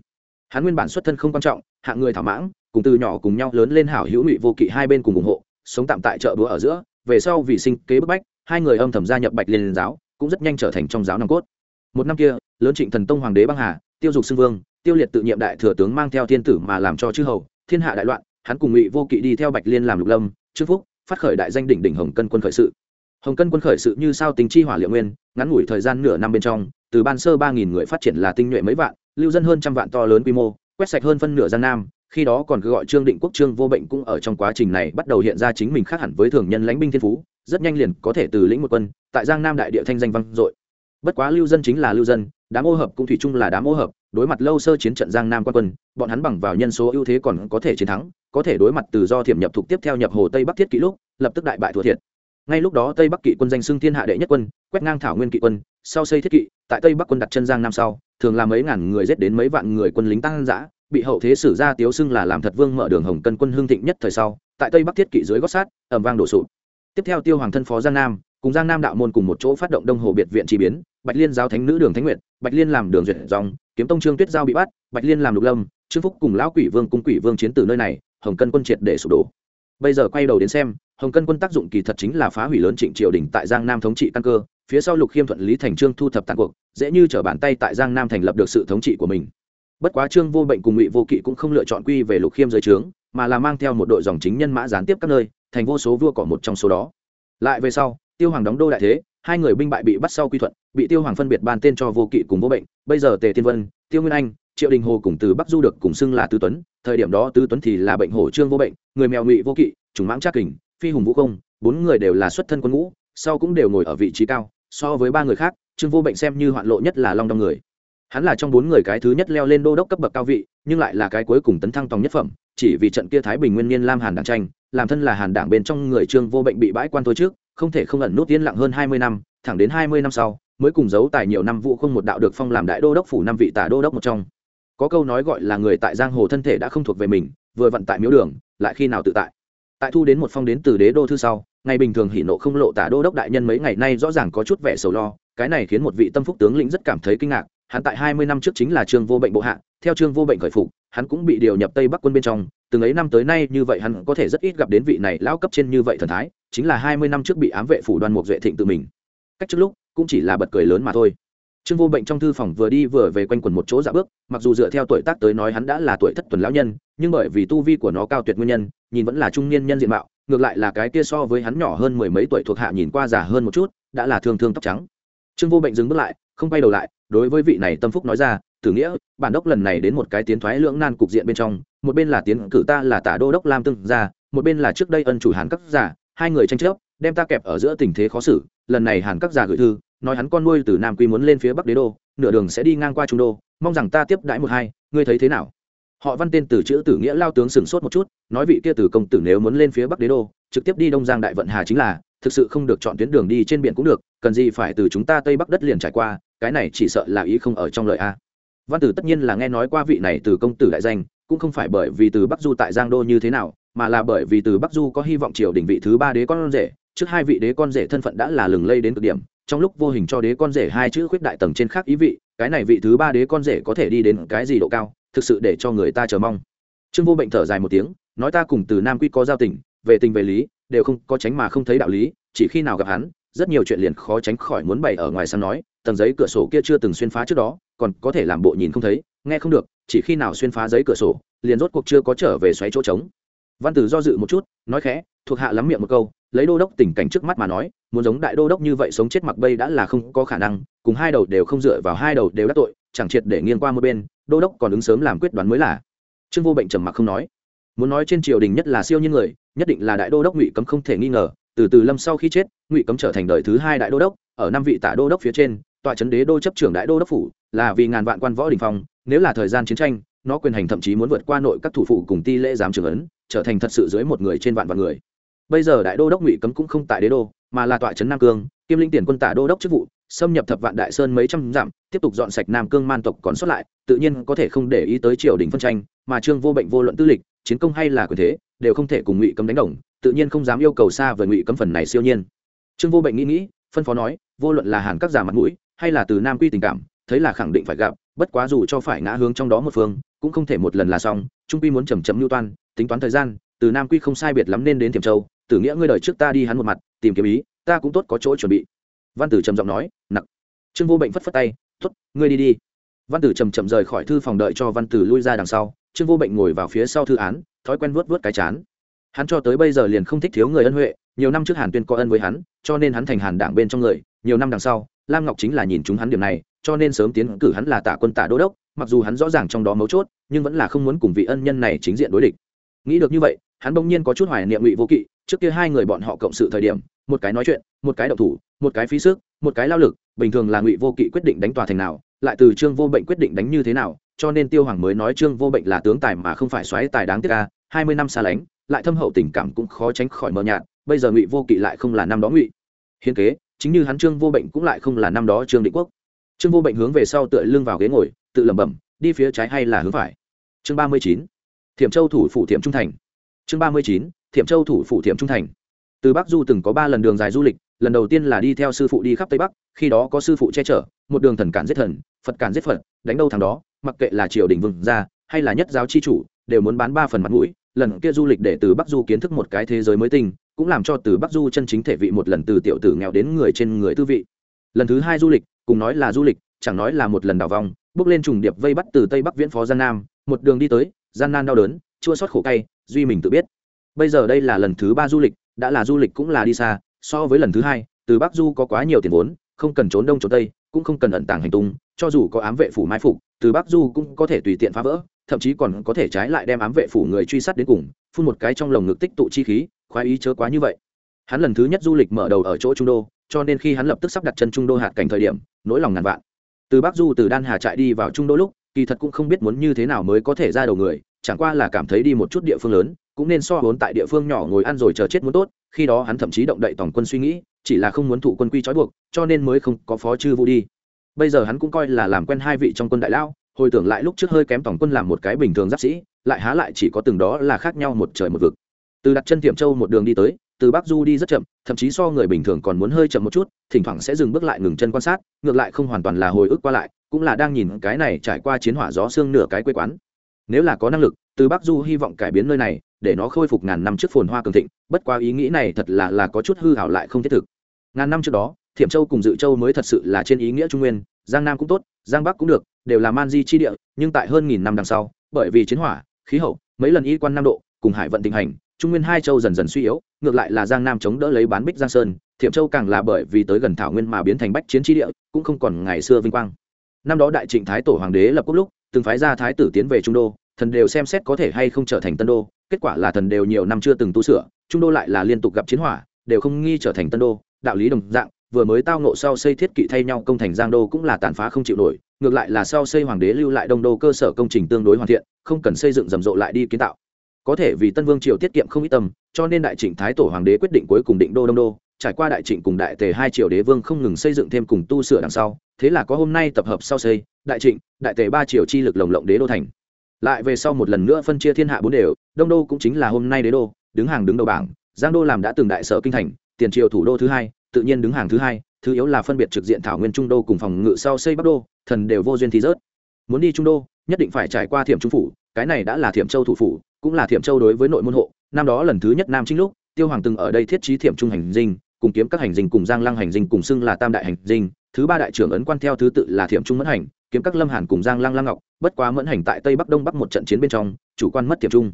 Hắn nguyên bản xuất thân không quan trọng, hạng người thảo mãng, cùng từ nhỏ cùng nhau lớn lên hảo hữu ngụy vô kỵ hai bên cùng ủng hộ, sống tạm tại chợ búa ở giữa, về sau vì sinh kế bức bách, hai người âm thầm gia nhập bạch liên giáo, cũng rất nhanh trở thành trong giáo nòng cốt. Một năm kia, lớn trịnh thần tông hoàng đế băng hà, tiêu dục xưng vương tiêu liệt tự nhiệm đại thừa tướng mang theo thiên tử mà làm cho chư hầu, thiên hạ đại loạn, hắn cùng ngụy vô kỵ đi theo bạch liên làm lục lâm trương phúc, phát khởi đại danh đỉnh đỉnh hồng cân quân khởi sự. Hồng cân quân khởi sự như sao tính chi hỏa liệu nguyên, ngắn ngủi thời gian nửa năm bên trong, từ ban sơ ba nghìn người phát triển là tinh nhuệ mấy vạn, lưu dân hơn trăm vạn to lớn quy mô, quét sạch hơn phân nửa gian nam, khi đó còn cứ gọi trương định quốc trương vô bệnh cũng ở trong quá trình này bắt đầu hiện ra chính mình khác hẳn với thường nhân lãnh binh thiên phú, rất nhanh liền có thể từ lĩnh một quân, tại giang nam đại địa thanh danh vang dội. Bất quá lưu dân chính là lưu dân, đám ô hợp cũng thủy chung là đám ô hợp đối mặt lâu sơ chiến trận giang nam quan quân, bọn hắn bằng vào nhân số ưu thế còn có thể chiến thắng, có thể đối mặt từ do thiểm nhập thuộc tiếp theo nhập hồ tây bắc thiết kỷ lúc, lập tức đại bại thua thiệt. Ngay lúc đó tây bắc kỵ quân danh xưng thiên hạ đệ nhất quân, quét ngang thảo nguyên kỵ quân, sau xây thiết kỵ, tại tây bắc quân đặt chân giang nam sau, thường là mấy ngàn người giết đến mấy vạn người quân lính tăng giã bị hậu thế sử ra tiếu xưng là làm thật vương mở đường hồng cân quân hương thịnh nhất thời sau, tại tây bắc thiết kỵ dưới gót sát ẩm vang đổ sụp. Tiếp theo tiêu hoàng thân phó giang nam cùng giang nam đạo môn cùng một chỗ phát động đông hồ biệt viện chi biến, bạch liên giáo thánh nữ đường thánh nguyện bạch liên làm đường duyệt dòng, kiếm tông trương tuyết giao bị bắt, bạch liên làm lục lâm, trương phúc cùng lão quỷ vương cung quỷ vương chiến từ nơi này, hồng cân quân triệt để sụp đổ. Bây giờ quay đầu đến xem, hồng cân quân tác dụng kỳ thật chính là phá hủy lớn trịnh triều đình tại giang nam thống trị căn cơ, phía sau lục khiêm thuận lý thành trương thu thập tàn cuộc, dễ như trở bàn tay tại giang nam thành lập được sự thống trị của mình. Bất quá trương vô bệnh cùng ngụy vô kỵ cũng không lựa chọn quy về lục khiêm dưới trướng, mà là mang theo một đội dòng chính nhân mã gián tiếp các nơi, thành vô số vua cỏ một trong số đó. Lại về sau tiêu hoàng đóng đô đại thế, hai người binh bại bị bắt sau quy thuận, bị tiêu hoàng phân biệt ban tên cho vô kỵ cùng vô bệnh. Bây giờ tề tiên vân, tiêu nguyên anh, triệu đình hồ cùng từ bắc du được cùng xưng là tứ tuấn. Thời điểm đó tứ tuấn thì là bệnh hổ trương vô bệnh, người mèo ngụy vô kỵ, trùng mãng trác kình, phi hùng vũ công bốn người đều là xuất thân quân ngũ, sau cũng đều ngồi ở vị trí cao. So với ba người khác, trương vô bệnh xem như hoạn lộ nhất là long đong người. Hắn là trong bốn người cái thứ nhất leo lên đô đốc cấp bậc cao vị, nhưng lại là cái cuối cùng tấn thăng tòng nhất phẩm. Chỉ vì trận kia thái bình nguyên niên lam hàn đảng tranh, làm thân là hàn đảng bên trong người trương vô bệnh bị bãi quan thôi trước không thể không ẩn nút yên lặng hơn hai mươi năm, thẳng đến hai mươi năm sau, mới cùng giấu tài nhiều năm vụ không một đạo được phong làm đại đô đốc phủ năm vị tả đô đốc một trong. Có câu nói gọi là người tại giang hồ thân thể đã không thuộc về mình, vừa vận tại miếu đường, lại khi nào tự tại. Tại thu đến một phong đến từ đế đô thư sau, ngày bình thường hỉ nộ không lộ tả đô đốc đại nhân mấy ngày nay rõ ràng có chút vẻ sầu lo, cái này khiến một vị tâm phúc tướng lĩnh rất cảm thấy kinh ngạc, hắn tại hai mươi năm trước chính là trương vô bệnh bộ hạ theo trương vô bệnh khởi phục, hắn cũng bị điều nhập tây bắc quân bên trong. Từng ấy năm tới nay như vậy hắn có thể rất ít gặp đến vị này lão cấp trên như vậy thần thái, chính là hai mươi năm trước bị ám vệ phủ đoan mục duệ thịnh tự mình. Cách trước lúc, cũng chỉ là bật cười lớn mà thôi. Trương vô bệnh trong thư phòng vừa đi vừa về quanh quần một chỗ dạ bước, mặc dù dựa theo tuổi tác tới nói hắn đã là tuổi thất tuần lão nhân, nhưng bởi vì tu vi của nó cao tuyệt nguyên nhân, nhìn vẫn là trung niên nhân diện mạo, ngược lại là cái kia so với hắn nhỏ hơn mười mấy tuổi thuộc hạ nhìn qua già hơn một chút, đã là thương thương tóc trắng. Trương vô bệnh dừng bước lại, không quay đầu lại, đối với vị này tâm phúc nói ra tử nghĩa, bản đốc lần này đến một cái tiến thoái lưỡng nan cục diện bên trong, một bên là tiến cử ta là tả đô đốc lam tương gia, một bên là trước đây ân chủ hàn các giả hai người tranh chấp, đem ta kẹp ở giữa tình thế khó xử, lần này hàn các giả gửi thư, nói hắn con nuôi từ nam quy muốn lên phía bắc đế đô, nửa đường sẽ đi ngang qua trung đô, mong rằng ta tiếp đãi một hai, ngươi thấy thế nào? Họ văn tên từ chữ tử nghĩa lao tướng sửng sốt một chút, nói vị kia từ công tử nếu muốn lên phía bắc đế đô, trực tiếp đi đông giang đại vận hà chính là, thực sự không được chọn tuyến đường đi trên biển cũng được, cần gì phải từ chúng ta tây bắc đất liền trải qua, cái này chỉ sợ là ý không ở trong lời a văn tử tất nhiên là nghe nói qua vị này từ công tử đại danh, cũng không phải bởi vì từ bắc du tại giang đô như thế nào, mà là bởi vì từ bắc du có hy vọng triều đình vị thứ ba đế con rể, trước hai vị đế con rể thân phận đã là lừng lây đến cực điểm, trong lúc vô hình cho đế con rể hai chữ khuyết đại tầng trên khác ý vị, cái này vị thứ ba đế con rể có thể đi đến cái gì độ cao, thực sự để cho người ta chờ mong. Trương vô bệnh thở dài một tiếng, nói ta cùng từ nam quy có giao tình, về tình về lý, đều không có tránh mà không thấy đạo lý, chỉ khi nào gặp hắn, rất nhiều chuyện liền khó tránh khỏi muốn bày ở ngoài sân nói, tầng giấy cửa sổ kia chưa từng xuyên phá trước đó còn có thể làm bộ nhìn không thấy, nghe không được, chỉ khi nào xuyên phá giấy cửa sổ, liền rốt cuộc chưa có trở về xoáy chỗ trống. Văn tử do dự một chút, nói khẽ, thuộc hạ lắm miệng một câu, lấy đô đốc tình cảnh trước mắt mà nói, muốn giống đại đô đốc như vậy sống chết mặc bây đã là không có khả năng, cùng hai đầu đều không dựa vào hai đầu đều đắc tội, chẳng triệt để nghiêng qua một bên, đô đốc còn ứng sớm làm quyết đoán mới là. Trương vô bệnh trầm mặc không nói. Muốn nói trên triều đình nhất là siêu như người, nhất định là đại đô đốc ngụy cấm không thể nghi ngờ, từ từ lâm sau khi chết, ngụy cấm trở thành đời thứ hai đại đô đốc, ở năm vị tả đô đốc phía trên tọa trấn đế đô chấp trưởng đại đô đốc phủ, là vì ngàn vạn quan võ đình phong, nếu là thời gian chiến tranh, nó quyền hành thậm chí muốn vượt qua nội các thủ phụ cùng ti lễ giám trưởng ấn, trở thành thật sự dưới một người trên vạn vạn người. Bây giờ đại đô đốc ngụy cấm cũng không tại đế đô, mà là tọa trấn nam cương, kiêm linh tiền quân tả đô đốc chức vụ, xâm nhập thập vạn đại sơn mấy trăm dặm, tiếp tục dọn sạch nam cương man tộc còn sót lại, tự nhiên có thể không để ý tới triều đình phân tranh, mà trương vô bệnh vô luận tư lịch, chiến công hay là quyền thế, đều không thể cùng ngụy cấm đánh đồng, tự nhiên không dám yêu cầu xa về ngụy cấm phần này siêu nhiên. Trương vô bệnh nghĩ nghĩ, phân phó nói, vô luận là hàn các giả mặt mũi hay là từ nam quy tình cảm, thấy là khẳng định phải gặp, bất quá dù cho phải ngã hướng trong đó một phương, cũng không thể một lần là xong. Trung quy muốn chầm chậm lưu toan, tính toán thời gian, từ nam quy không sai biệt lắm nên đến thiểm châu. Tử nghĩa ngươi đợi trước ta đi hắn một mặt, tìm kiếm ý, ta cũng tốt có chỗ chuẩn bị. Văn tử trầm giọng nói nặng trương vô bệnh phất phất tay t ố t ngươi đi đi. Văn tử trầm chậm rời khỏi thư phòng đợi cho văn tử lui ra đằng sau. Trương vô bệnh ngồi vào phía sau thư án, thói quen vuốt vuốt cái chán. Hắn cho tới bây giờ liền không thích thiếu người ân huệ, nhiều năm trước hàn tuyên có ân với hắn, cho nên hắn thành hàn đảng bên trong người, nhiều năm đằng sau lam ngọc chính là nhìn chúng hắn điểm này, cho nên sớm tiến cử hắn là tạ quân tạ đô đốc, mặc dù hắn rõ ràng trong đó mấu chốt, nhưng vẫn là không muốn cùng vị ân nhân này chính diện đối địch. Nghĩ được như vậy, hắn bỗng nhiên có chút hoài niệm ngụy vô kỵ, trước kia hai người bọn họ cộng sự thời điểm, một cái nói chuyện, một cái đậu thủ, một cái phí sức, một cái lao lực, bình thường là ngụy vô kỵ quyết định đánh tòa thành nào, lại từ trương vô bệnh quyết định đánh như thế nào, cho nên tiêu hoàng mới nói trương vô bệnh là tướng tài mà không phải xoáy tài đáng tiếc ca hai mươi năm xa lánh, lại thâm hậu tình cảm cũng khó tránh khỏi mờ nhạt, bây giờ ngụy vô kỵ lại không là năm đó ngụy. Hiến kế chính như hắn trương vô bệnh cũng lại không là năm đó trương định quốc. Trương vô bệnh hướng về sau tựa lưng vào ghế ngồi, tự lẩm bẩm, đi phía trái hay là hướng phải? Chương ba mươi chín, thiểm châu thủ phủ thiểm trung thành. Chương ba mươi chín, thiểm châu thủ phủ thiểm trung thành. Từ bắc du từng có ba lần đường dài du lịch, lần đầu tiên là đi theo sư phụ đi khắp tây bắc, khi đó có sư phụ che chở, một đường thần cản giết thần, phật cản giết phật, đánh đâu thằng đó, mặc kệ là triều đình vương gia, hay là nhất giáo chi chủ, đều muốn bán ba phần mặt mũi, lần kia du lịch để từ bắc du kiến thức một cái thế giới mới tinh cũng làm cho từ bắc du chân chính thể vị một lần từ tiểu tử nghèo đến người trên người tư vị. Lần thứ hai du lịch, cùng nói là du lịch, chẳng nói là một lần đào vòng, bước lên trùng điệp vây bắt từ tây bắc viễn phó gian nam, một đường đi tới, gian nan đau đớn, chua xót khổ cay, duy mình tự biết. Bây giờ đây là lần thứ ba du lịch, đã là du lịch cũng là đi xa, so với lần thứ hai, từ bắc du có quá nhiều tiền vốn, không cần trốn đông trốn tây, cũng không cần ẩn tàng hành tung, cho dù có ám vệ phủ mai phục, từ bắc du cũng có thể tùy tiện phá vỡ, thậm chí còn có thể trái lại đem ám vệ phủ người truy sát đến cùng, phun một cái trong lồng ngực tích tụ chi khí khoái ý chớ quá như vậy. Hắn lần thứ nhất du lịch mở đầu ở chỗ trung đô, cho nên khi hắn lập tức sắp đặt chân trung đô hạt cảnh thời điểm, nỗi lòng ngàn vạn. Từ bắc du, từ đan hà trại đi vào trung đô lúc, kỳ thật cũng không biết muốn như thế nào mới có thể ra đầu người, chẳng qua là cảm thấy đi một chút địa phương lớn, cũng nên so vốn tại địa phương nhỏ ngồi ăn rồi chờ chết muốn tốt, khi đó hắn thậm chí động đậy tổng quân suy nghĩ, chỉ là không muốn thủ quân quy trói buộc, cho nên mới không có phó chư vũ đi. Bây giờ hắn cũng coi là làm quen hai vị trong quân đại lao, hồi tưởng lại lúc trước hơi kém tổng quân làm một cái bình thường giáp sĩ, lại há lại chỉ có từng đó là khác nhau một trời một vực từ đặt chân tiệm châu một đường đi tới, từ bắc du đi rất chậm, thậm chí so người bình thường còn muốn hơi chậm một chút, thỉnh thoảng sẽ dừng bước lại ngừng chân quan sát, ngược lại không hoàn toàn là hồi ức qua lại, cũng là đang nhìn cái này trải qua chiến hỏa gió xương nửa cái quê quán. Nếu là có năng lực, từ bắc du hy vọng cải biến nơi này, để nó khôi phục ngàn năm trước phồn hoa cường thịnh, bất qua ý nghĩ này thật là là có chút hư hảo lại không thiết thực. Ngàn năm trước đó, thiểm châu cùng dự châu mới thật sự là trên ý nghĩa trung nguyên, giang nam cũng tốt, giang bắc cũng được, đều là man di chi địa, nhưng tại hơn nghìn năm đằng sau, bởi vì chiến hỏa, khí hậu, mấy lần y quan nam độ, cùng hải vận tình hành trung nguyên hai châu dần dần suy yếu, ngược lại là giang nam chống đỡ lấy bán bích giang sơn, thiểm châu càng là bởi vì tới gần thảo nguyên mà biến thành bách chiến tri địa, cũng không còn ngày xưa vinh quang. Năm đó đại trịnh thái tổ hoàng đế lập quốc lúc, từng phái ra thái tử tiến về trung đô, thần đều xem xét có thể hay không trở thành tân đô, kết quả là thần đều nhiều năm chưa từng tu sửa, trung đô lại là liên tục gặp chiến hỏa, đều không nghi trở thành tân đô, đạo lý đồng dạng, vừa mới tao nộ sau xây thiết kỵ thay nhau công thành giang đô cũng là tàn phá không chịu nổi, ngược lại là sau xây hoàng đế lưu lại đông đô cơ sở công trình tương đối hoàn thiện, không cần xây dựng rầm rộ lại đi kiến tạo có thể vì tân vương triều tiết kiệm không ít tâm, cho nên đại trịnh thái tổ hoàng đế quyết định cuối cùng định đô đông đô. Trải qua đại trịnh cùng đại tề hai triều đế vương không ngừng xây dựng thêm cùng tu sửa đằng sau, thế là có hôm nay tập hợp sau xây, đại trịnh, đại tề ba triều chi lực lồng lộng đế đô thành. Lại về sau một lần nữa phân chia thiên hạ bốn đều, đông đô cũng chính là hôm nay đế đô, đứng hàng đứng đầu bảng, giang đô làm đã từng đại sở kinh thành, tiền triều thủ đô thứ hai, tự nhiên đứng hàng thứ hai, thứ yếu là phân biệt trực diện thảo nguyên trung đô cùng phòng ngự sau xây bắc đô, thần đều vô duyên thì rớt. Muốn đi trung đô, nhất định phải trải qua thiểm trung phủ, cái này đã là thiểm châu thủ phủ cũng là thiểm châu đối với nội môn hộ. Năm đó lần thứ nhất nam chính lúc, tiêu hoàng từng ở đây thiết trí thiểm trung hành dinh, cùng kiếm các hành dinh, cùng giang lăng hành dinh, cùng xưng là tam đại hành dinh. Thứ ba đại trưởng ấn quan theo thứ tự là thiểm trung mẫn hành, kiếm các lâm hàn cùng giang lăng lăng ngọc. Bất quá mẫn hành tại tây bắc đông bắc một trận chiến bên trong, chủ quan mất thiểm trung.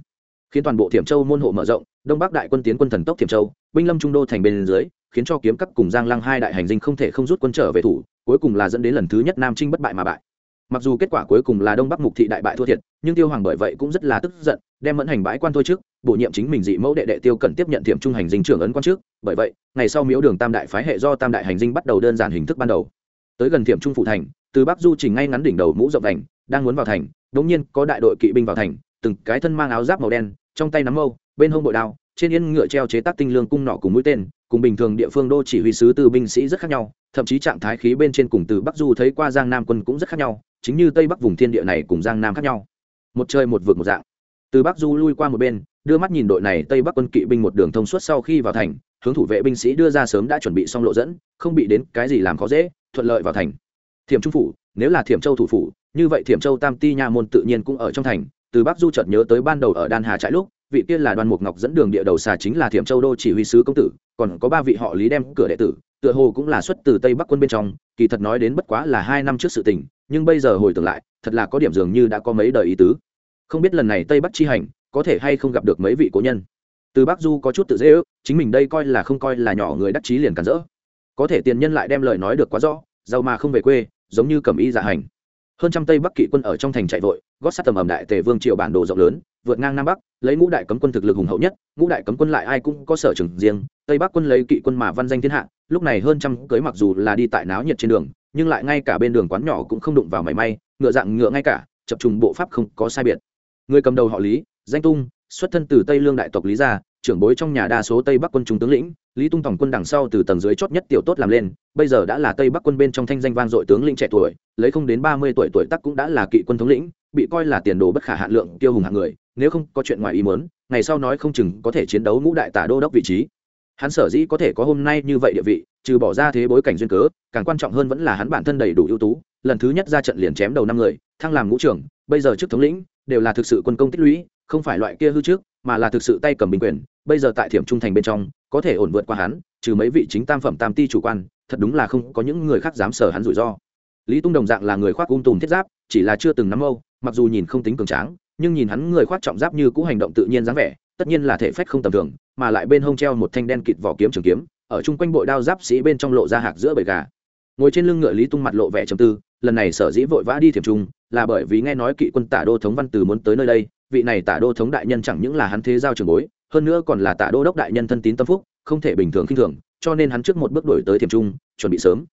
Khiến toàn bộ thiểm châu môn hộ mở rộng, đông bắc đại quân tiến quân thần tốc thiểm châu, binh lâm trung đô thành bên dưới, khiến cho kiếm các cùng giang lăng hai đại hành dinh không thể không rút quân trở về thủ, cuối cùng là dẫn đến lần thứ nhất nam trinh bất bại mà bại mặc dù kết quả cuối cùng là đông bắc mục thị đại bại thua thiệt, nhưng tiêu hoàng bởi vậy cũng rất là tức giận, đem mẫn hành bãi quan thôi trước, bổ nhiệm chính mình dị mẫu đệ đệ tiêu cần tiếp nhận thiểm trung hành dinh trưởng ấn quan trước. Bởi vậy, ngày sau miếu đường tam đại phái hệ do tam đại hành dinh bắt đầu đơn giản hình thức ban đầu. Tới gần thiểm trung phụ thành, từ bắc du trình ngay ngắn đỉnh đầu mũ rộng thành đang muốn vào thành đống nhiên có đại đội kỵ binh vào thành, từng cái thân mang áo giáp màu đen, trong tay nắm mâu, bên hông bội đao trên yên ngựa treo chế tác tinh lương cung nọ cùng mũi tên, cùng bình thường địa phương đô chỉ huy sứ từ binh sĩ rất khác nhau, thậm chí trạng thái khí bên trên cùng từ bắc du thấy qua giang nam quân cũng rất khác nhau, chính như tây bắc vùng thiên địa này cùng giang nam khác nhau. Một trời một vực một dạng. Từ bắc du lui qua một bên, đưa mắt nhìn đội này tây bắc quân kỵ binh một đường thông suốt sau khi vào thành, hướng thủ vệ binh sĩ đưa ra sớm đã chuẩn bị xong lộ dẫn, không bị đến cái gì làm khó dễ, thuận lợi vào thành. Thiểm trung phủ, nếu là thiểm châu thủ phủ, như vậy thiểm châu tam ti nha môn tự nhiên cũng ở trong thành, từ bắc du chợt nhớ tới ban đầu ở đan hà trại lúc vị kia là đoàn mục ngọc dẫn đường địa đầu xà chính là thiểm châu đô chỉ huy sứ công tử, còn có ba vị họ lý đem cửa đệ tử, tựa hồ cũng là xuất từ tây bắc quân bên trong, kỳ thật nói đến bất quá là hai năm trước sự tình, nhưng bây giờ hồi tưởng lại, thật là có điểm dường như đã có mấy đời ý tứ. Không biết lần này tây bắc chi hành, có thể hay không gặp được mấy vị cố nhân. Từ bắc du có chút tự dễ ước, chính mình đây coi là không coi là nhỏ người đắc chí liền cản rỡ. Có thể tiền nhân lại đem lời nói được quá rõ, giàu mà không về quê, giống như cầm y dạ hành. Hơn trăm tây bắc kỵ quân ở trong thành chạy vội, gót sát tầm ẩm đại tề vương triều bản đồ rộng lớn vượt ngang nam bắc, lấy ngũ đại cấm quân thực lực hùng hậu nhất, ngũ đại cấm quân lại ai cũng có sở trường riêng, tây bắc quân lấy kỵ quân mà văn danh thiên hạ, lúc này hơn trăm cưới mặc dù là đi tại náo nhiệt trên đường, nhưng lại ngay cả bên đường quán nhỏ cũng không đụng vào mảy may, ngựa dạng ngựa ngay cả, chập trùng bộ pháp không có sai biệt. Người cầm đầu họ lý, danh tung, xuất thân từ tây lương đại tộc lý gia, trưởng bối trong nhà đa số tây bắc quân trung tướng lĩnh, lý tung tổng quân đằng sau từ tầng dưới chót nhất tiểu tốt làm lên, bây giờ đã là tây bắc quân bên trong thanh danh vang dội tướng lĩnh trẻ tuổi, lấy không đến ba mươi tuổi tuổi tắc cũng đã là kỵ quân thống lĩnh, bị coi là tiền đồ bất khả hạn lượng tiêu hùng hạng người nếu không có chuyện ngoài ý muốn, ngày sau nói không chừng có thể chiến đấu ngũ đại tả đô đốc vị trí. Hắn sở dĩ có thể có hôm nay như vậy địa vị, trừ bỏ ra thế bối cảnh duyên cớ, càng quan trọng hơn vẫn là hắn bản thân đầy đủ ưu tú. Lần thứ nhất ra trận liền chém đầu năm người, thăng làm ngũ trưởng, bây giờ trước thống lĩnh, đều là thực sự quân công tích lũy, không phải loại kia hư trước, mà là thực sự tay cầm bình quyền, bây giờ tại thiểm trung thành bên trong, có thể ổn vượt qua hắn, trừ mấy vị chính tam phẩm tam ti chủ quan, thật đúng là không có những người khác dám sở hắn rủi ro. Lý tung đồng dạng là người khoác ung tùm thiết giáp, chỉ là chưa từng nắm âu mặc dù nhìn không tính cường tráng nhưng nhìn hắn người khoác trọng giáp như cũ hành động tự nhiên dáng vẻ, tất nhiên là thể phách không tầm thường, mà lại bên hông treo một thanh đen kịt vỏ kiếm trường kiếm, ở chung quanh bội đao giáp sĩ bên trong lộ ra hạc giữa bầy gà. Ngồi trên lưng ngựa lý tung mặt lộ vẻ trầm tư, lần này sở dĩ vội vã đi thiểm trung, là bởi vì nghe nói kỵ quân tả đô thống văn từ muốn tới nơi đây, vị này tả đô thống đại nhân chẳng những là hắn thế giao trường bối, hơn nữa còn là tả đô đốc đại nhân thân tín tâm phúc, không thể bình thường khinh thường, cho nên hắn trước một bước đổi tới thiểm trung, chuẩn bị sớm.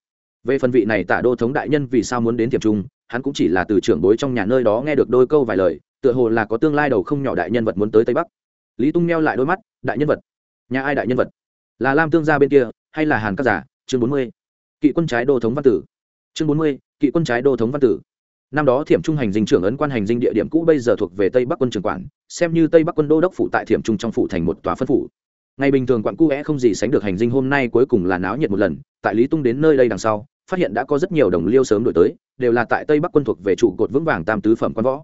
Về phần vị này tả đô thống đại nhân vì sao muốn đến thiểm trung, hắn cũng chỉ là từ trưởng bối trong nhà nơi đó nghe được đôi câu vài lời tựa hồ là có tương lai đầu không nhỏ đại nhân vật muốn tới tây bắc lý tung meo lại đôi mắt đại nhân vật nhà ai đại nhân vật là lam tương gia bên kia hay là hàn các giả chương bốn mươi kỵ quân trái đô thống văn tử chương bốn mươi kỵ quân trái đô thống văn tử năm đó thiểm trung hành dinh trưởng ấn quan hành dinh địa điểm cũ bây giờ thuộc về tây bắc quân trường quản xem như tây bắc quân đô đốc phủ tại thiểm trung trong phủ thành một tòa phân phủ ngày bình thường quặn cu é không gì sánh được hành dinh hôm nay cuối cùng là náo nhiệt một lần tại lý tung đến nơi đây đằng sau phát hiện đã có rất nhiều đồng liêu sớm đổi tới đều là tại tây bắc quân thuộc về trụ cột vững vàng tam tứ phẩm quan võ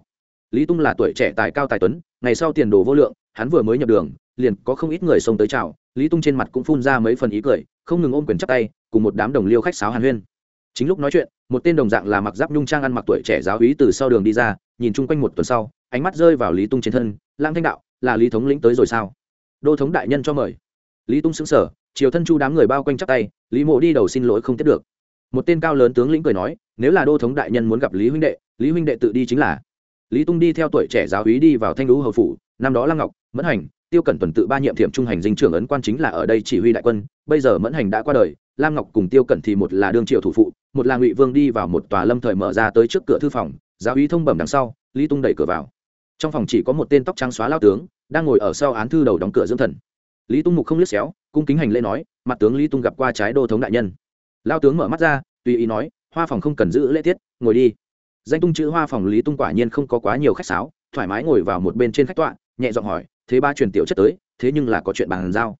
lý tung là tuổi trẻ tài cao tài tuấn, ngày sau tiền đồ vô lượng, hắn vừa mới nhập đường, liền có không ít người xông tới chào. Lý tung trên mặt cũng phun ra mấy phần ý cười, không ngừng ôm quyền chắp tay, cùng một đám đồng liêu khách sáo hàn huyên. Chính lúc nói chuyện, một tên đồng dạng là mặc giáp nhung trang ăn mặc tuổi trẻ giáo hí từ sau đường đi ra, nhìn chung quanh một tuần sau, ánh mắt rơi vào lý tung trên thân lang thanh đạo, là lý thống lĩnh tới rồi sao? Đô thống đại nhân cho mời. Lý tung xứng sở chiều thân chu đám người bao quanh chắp tay, lý mộ đi đầu xin lỗi không tiếp được. Một tên cao lớn tướng lĩnh cười nói, nếu là đô thống đại nhân muốn gặp lý huynh đệ, lý huynh đệ tự đi chính là lý tung đi theo tuổi trẻ giáo hí đi vào thanh lũ hầu phủ, năm đó lăng ngọc, mẫn hành, tiêu cẩn tuần tự ba nhiệm thiểm trung hành dinh trưởng ấn quan chính là ở đây chỉ huy đại quân. Bây giờ mẫn hành đã qua đời lam ngọc cùng tiêu cẩn thì một là đương triệu thủ phụ, một là ngụy vương đi vào một tòa lâm thời mở ra tới trước cửa thư phòng, giáo úy thông bẩm đằng sau, lý tung đẩy cửa vào. Trong phòng chỉ có một tên tóc trắng xóa lao tướng, đang ngồi ở sau án thư đầu đóng cửa dưỡng thần. Lý tung mục không liếc xéo, cung kính hành lễ nói, mặt tướng lý tung gặp qua trái đô thống đại nhân. Lao tướng mở mắt ra, tùy ý nói, hoa phòng không cần giữ lễ tiết, ngồi đi danh tung chữ hoa phòng lý tung quả nhiên không có quá nhiều khách sáo, thoải mái ngồi vào một bên trên khách tọa, nhẹ giọng hỏi, thế ba truyền tiểu chất tới, thế nhưng là có chuyện bàn giao?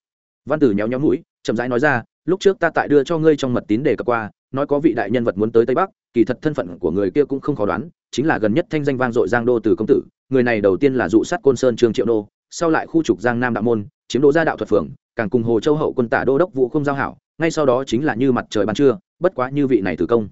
Văn tử nhéo nhéo mũi, chậm rãi nói ra, lúc trước ta tại đưa cho ngươi trong mật tín đề cập qua, nói có vị đại nhân vật muốn tới tây bắc, kỳ thật thân phận của người kia cũng không khó đoán, chính là gần nhất thanh danh vang dội giang đô từ công tử, người này đầu tiên là dụ sát côn sơn trương triệu đô, sau lại khu trục giang nam đạo môn, chiếm đỗ gia đạo thuật phường, càng cùng hồ châu hậu quân tả đô đốc vũ không giao hảo, ngay sau đó chính là như mặt trời ban trưa, bất quá như vị này tử công.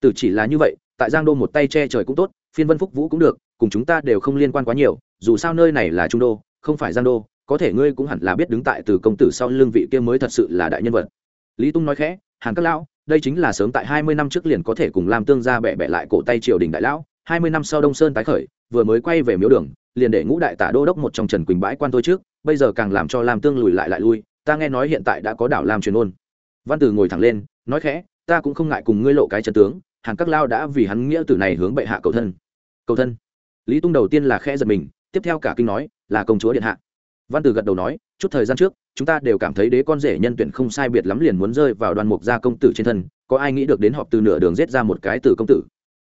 Tử chỉ là như vậy tại giang đô một tay che trời cũng tốt, phiên vân phúc vũ cũng được, cùng chúng ta đều không liên quan quá nhiều, dù sao nơi này là trung đô, không phải giang đô, có thể ngươi cũng hẳn là biết đứng tại từ công tử sau lương vị kia mới thật sự là đại nhân vật. Lý tung nói khẽ, hàn các lão, đây chính là sớm tại hai mươi năm trước liền có thể cùng làm tương gia bẻ bẻ lại cổ tay triều đình đại lão, hai mươi năm sau đông sơn tái khởi, vừa mới quay về miếu đường, liền để ngũ đại tả đô đốc một trong trần quỳnh bãi quan tôi trước, bây giờ càng làm cho làm tương lùi lại lại lui, ta nghe nói hiện tại đã có đảo làm truyền ôn. Văn tử ngồi thẳng lên, nói khẽ, ta cũng không ngại cùng ngươi lộ cái trần tướng Hàng các lao đã vì hắn nghĩa tử này hướng bệ hạ cầu thân. Cầu thân? Lý tung đầu tiên là khẽ giật mình, tiếp theo cả kinh nói, là công chúa điện hạ. Văn tử gật đầu nói, chút thời gian trước, chúng ta đều cảm thấy đế con rể nhân tuyển không sai biệt lắm liền muốn rơi vào đoàn mục gia công tử trên thân, có ai nghĩ được đến họp từ nửa đường giết ra một cái từ công tử.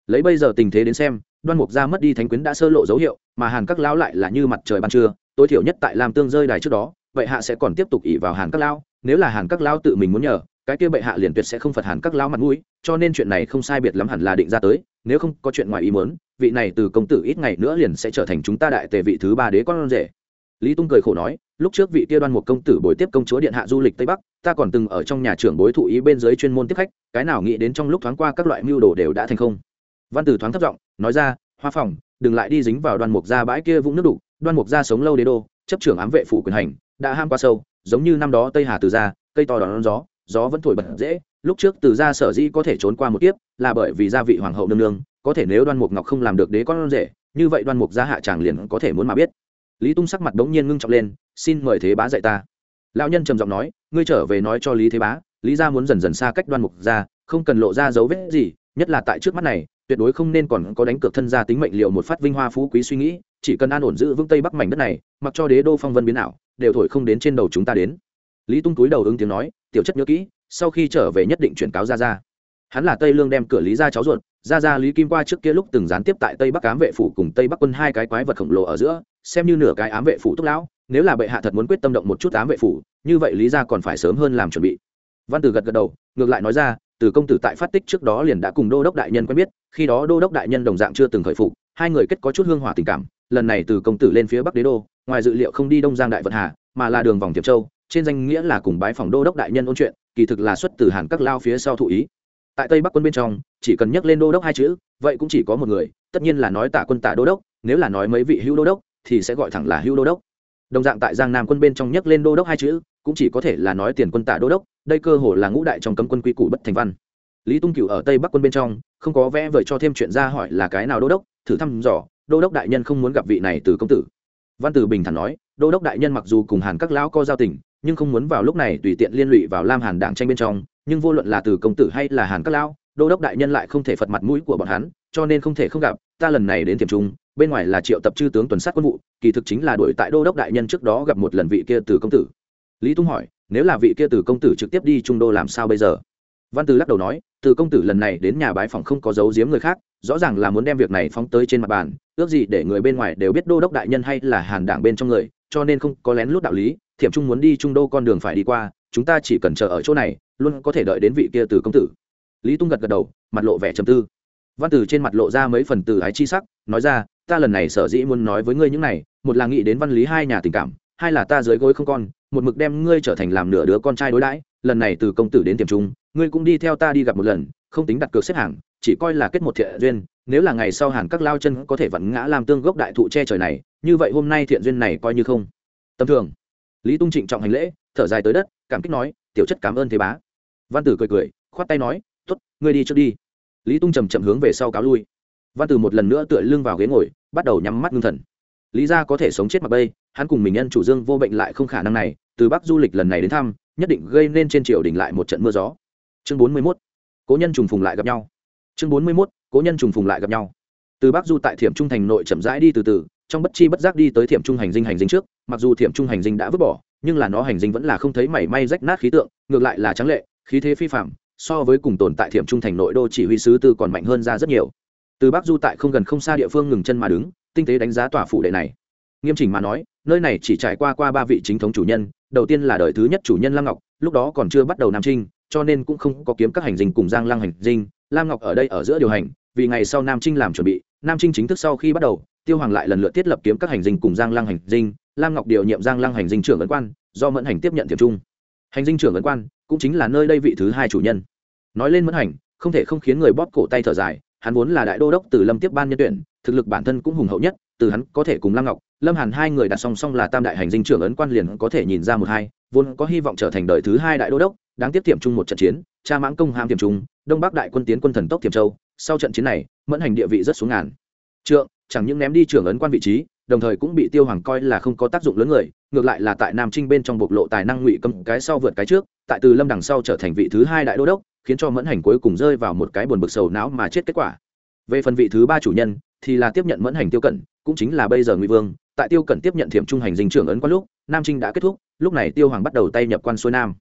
Lấy bây giờ tình thế đến xem đoan mục gia mất đi thánh quyến đã sơ lộ dấu hiệu, mà hàn các lão lại là như mặt trời ban trưa, tối thiểu nhất tại làm tương rơi đài trước đó, vậy hạ sẽ còn tiếp tục ỉ vào hàn các lão nếu là hàn các lão tự mình muốn nhờ cái kia bệ hạ liền tuyệt sẽ không phật hẳn các lão mặt mũi cho nên chuyện này không sai biệt lắm hẳn là định ra tới nếu không có chuyện ngoài ý muốn vị này từ công tử ít ngày nữa liền sẽ trở thành chúng ta đại tề vị thứ ba đế con rể. Lý tung cười khổ nói lúc trước vị kia đoan một công tử bồi tiếp công chúa điện hạ du lịch tây bắc ta còn từng ở trong nhà trưởng bối thụ ý bên dưới chuyên môn tiếp khách cái nào nghĩ đến trong lúc thoáng qua các loại mưu đồ đều đã thành không. Văn tử thoáng thất giọng nói ra hoa phòng đừng lại đi dính vào đoan mục gia bãi kia vũng nước đủ, đoan mục gia sống lâu đế đô chấp trưởng ám vệ phủ quyền hành đã ham qua sâu giống như năm đó tây hà từ gia cây to đón gió gió vẫn thổi bật dễ, lúc trước từ gia sở dĩ có thể trốn qua một kiếp là bởi vì gia vị hoàng hậu nương nương, có thể nếu đoan mục ngọc không làm được đế con rể, như vậy đoan mục gia hạ tràng liền có thể muốn mà biết. Lý tung sắc mặt bỗng nhiên ngưng trọng lên, xin mời thế bá dạy ta. Lão nhân trầm giọng nói, ngươi trở về nói cho lý thế bá, lý gia muốn dần dần xa cách đoan mục gia, không cần lộ ra dấu vết gì, nhất là tại trước mắt này, tuyệt đối không nên còn có đánh cược thân gia tính mệnh liệu một phát vinh hoa phú quý suy nghĩ, chỉ cần an ổn giữ vững tây bắc mảnh đất này, mặc cho đế đô phong vân biến ảo, đều thổi không đến trên đầu chúng ta đến. Lý tung túi đầu ứng tiếng nói tiểu chất nhớ kỹ, sau khi trở về nhất định chuyển cáo ra ra hắn là tây lương đem cửa lý ra cháu ruột ra ra lý kim qua trước kia lúc từng gián tiếp tại tây bắc ám vệ phủ cùng tây bắc quân hai cái quái vật khổng lồ ở giữa, xem như nửa cái ám vệ phủ túc lão, nếu là bệ hạ thật muốn quyết tâm động một chút ám vệ phủ, như vậy lý ra còn phải sớm hơn làm chuẩn bị. Văn tử gật gật đầu, ngược lại nói ra, từ công tử tại phát tích trước đó liền đã cùng đô đốc đại nhân quen biết, khi đó đô đốc đại nhân đồng dạng chưa từng khởi phục, hai người kết có chút hương hỏa tình cảm, lần này từ công tử lên phía bắc đế đô, ngoài dự liệu không đi đông giang đại vận hà, mà là đường vòng tiệp châu trên danh nghĩa là cùng bái phòng đô đốc đại nhân ôn chuyện, kỳ thực là xuất từ hàn các lao phía sau thụ ý. Tại tây bắc quân bên trong, chỉ cần nhắc lên đô đốc hai chữ, vậy cũng chỉ có một người, tất nhiên là nói tạ quân tả đô đốc, nếu là nói mấy vị hưu đô đốc, thì sẽ gọi thẳng là hưu đô đốc. Đồng dạng tại giang nam quân bên trong nhắc lên đô đốc hai chữ, cũng chỉ có thể là nói tiền quân tả đô đốc, đây cơ hồ là ngũ đại trong cấm quân quy củ bất thành văn. Lý tung cựu ở tây bắc quân bên trong, không có vẽ vời cho thêm chuyện ra hỏi là cái nào đô đốc, thử thăm dò, đô đốc đại nhân không muốn gặp vị này từ công tử. Văn tử bình thản nói, đô đốc đại nhân mặc dù cùng hàn các lão có giao tình nhưng không muốn vào lúc này tùy tiện liên lụy vào lam hàn đảng tranh bên trong, nhưng vô luận là từ công tử hay là hàn các lão, đô đốc đại nhân lại không thể phật mặt mũi của bọn hắn, cho nên không thể không gặp, ta lần này đến tiềm trung, bên ngoài là triệu tập chư tướng tuần sát quân vụ, kỳ thực chính là đuổi tại đô đốc đại nhân trước đó gặp một lần vị kia từ công tử. Lý tung hỏi, nếu là vị kia từ công tử trực tiếp đi trung đô làm sao bây giờ? Văn từ lắc đầu nói, từ công tử lần này đến nhà bái phòng không có giấu giếm người khác, rõ ràng là muốn đem việc này phóng tới trên mặt bàn, ước gì để người bên ngoài đều biết đô đốc đại nhân hay là hàn đảng bên trong người, cho nên không có lén lút đạo lý thiểm trung muốn đi trung đô con đường phải đi qua, chúng ta chỉ cần chờ ở chỗ này, luôn có thể đợi đến vị kia từ công tử. Lý tung gật gật đầu, mặt lộ vẻ trầm tư. Văn từ trên mặt lộ ra mấy phần từ ái chi sắc, nói ra, ta lần này sở dĩ muốn nói với ngươi những này, một là nghĩ đến văn lý hai nhà tình cảm, hai là ta dưới gối không con, một mực đem ngươi trở thành làm nửa đứa con trai đối đãi, lần này từ công tử đến tiềm trung, ngươi cũng đi theo ta đi gặp một lần, không tính đặt cược xếp hàng, chỉ coi là kết một thiện duyên, nếu là ngày sau hàng các lao chân có thể vặn ngã làm tương gốc đại thụ che trời này, như vậy hôm nay thiện duyên này coi như không. Tầm thường lý tung trịnh trọng hành lễ, thở dài tới đất, cảm kích nói, tiểu chất cảm ơn thế bá. Văn tử cười cười, khoát tay nói t ố t ngươi đi trước đi. Lý tung chầm chậm hướng về sau cáo lui. Văn tử một lần nữa tựa lưng vào ghế ngồi, bắt đầu nhắm mắt ngưng thần. Lý ra có thể sống chết mặc bây, hắn cùng mình nhân chủ dương vô bệnh lại không khả năng này, từ bắc du lịch lần này đến thăm, nhất định gây nên trên triều đình lại một trận mưa gió. Chương bốn mươi mốt, cố nhân trùng phùng lại gặp nhau. Chương bốn mươi mốt, cố nhân trùng phùng lại gặp nhau. Từ bắc du tại thiểm trung thành nội chậm rãi đi từ từ trong bất chi bất giác đi tới thiểm trung hành dinh hành dinh trước, mặc dù thiểm trung hành dinh đã vứt bỏ, nhưng là nó hành dinh vẫn là không thấy mảy may rách nát khí tượng, ngược lại là trắng lệ, khí thế phi phạm so với cùng tồn tại thiểm trung thành nội đô chỉ huy sứ tư còn mạnh hơn ra rất nhiều. Từ bắc du tại không gần không xa địa phương ngừng chân mà đứng, tinh tế đánh giá tòa phủ đệ này. Nghiêm chỉnh mà nói, nơi này chỉ trải qua qua ba vị chính thống chủ nhân, đầu tiên là đời thứ nhất chủ nhân lam ngọc, lúc đó còn chưa bắt đầu nam trinh, cho nên cũng không có kiếm các hành dinh cùng giang lăng hành dinh, lam ngọc ở đây ở giữa điều hành, vì ngày sau nam trinh làm chuẩn bị, nam trinh chính thức sau khi bắt đầu tiêu hoàng lại lần lượt thiết lập kiếm các hành dinh cùng giang lăng hành dinh, lam ngọc điều nhiệm giang lăng hành dinh trưởng ấn quan, do mẫn hành tiếp nhận thiệp trung. Hành dinh trưởng ấn quan cũng chính là nơi đây vị thứ hai chủ nhân. Nói lên mẫn hành, không thể không khiến người bóp cổ tay thở dài, hắn vốn là đại đô đốc từ lâm tiếp ban nhân tuyển, thực lực bản thân cũng hùng hậu nhất, từ hắn có thể cùng lam ngọc, lâm hàn hai người đặt song song là tam đại hành dinh trưởng ấn quan liền có thể nhìn ra một hai, vốn có hy vọng trở thành đời thứ hai đại đô đốc, đáng tiếp tiệm chung một trận chiến, cha mãng công ham tiệm trung, đông bắc đại quân tiến quân thần tốc tiệm châu, sau trận chiến này, mẫn hành địa vị rất xuống ngàn. Trượng chẳng những ném đi trưởng ấn quan vị trí, đồng thời cũng bị tiêu hoàng coi là không có tác dụng lớn người, ngược lại là tại nam trinh bên trong bộc lộ tài năng ngụy cầm cái sau vượt cái trước, tại từ lâm đằng sau trở thành vị thứ hai đại đô đốc, khiến cho mẫn hành cuối cùng rơi vào một cái buồn bực sầu não mà chết kết quả. Về phần vị thứ ba chủ nhân, thì là tiếp nhận mẫn hành tiêu cẩn, cũng chính là bây giờ ngụy vương, tại tiêu cẩn tiếp nhận thiểm trung hành dinh trưởng ấn quan lúc, nam trinh đã kết thúc, lúc này tiêu hoàng bắt đầu tay nhập quan xuôi nam.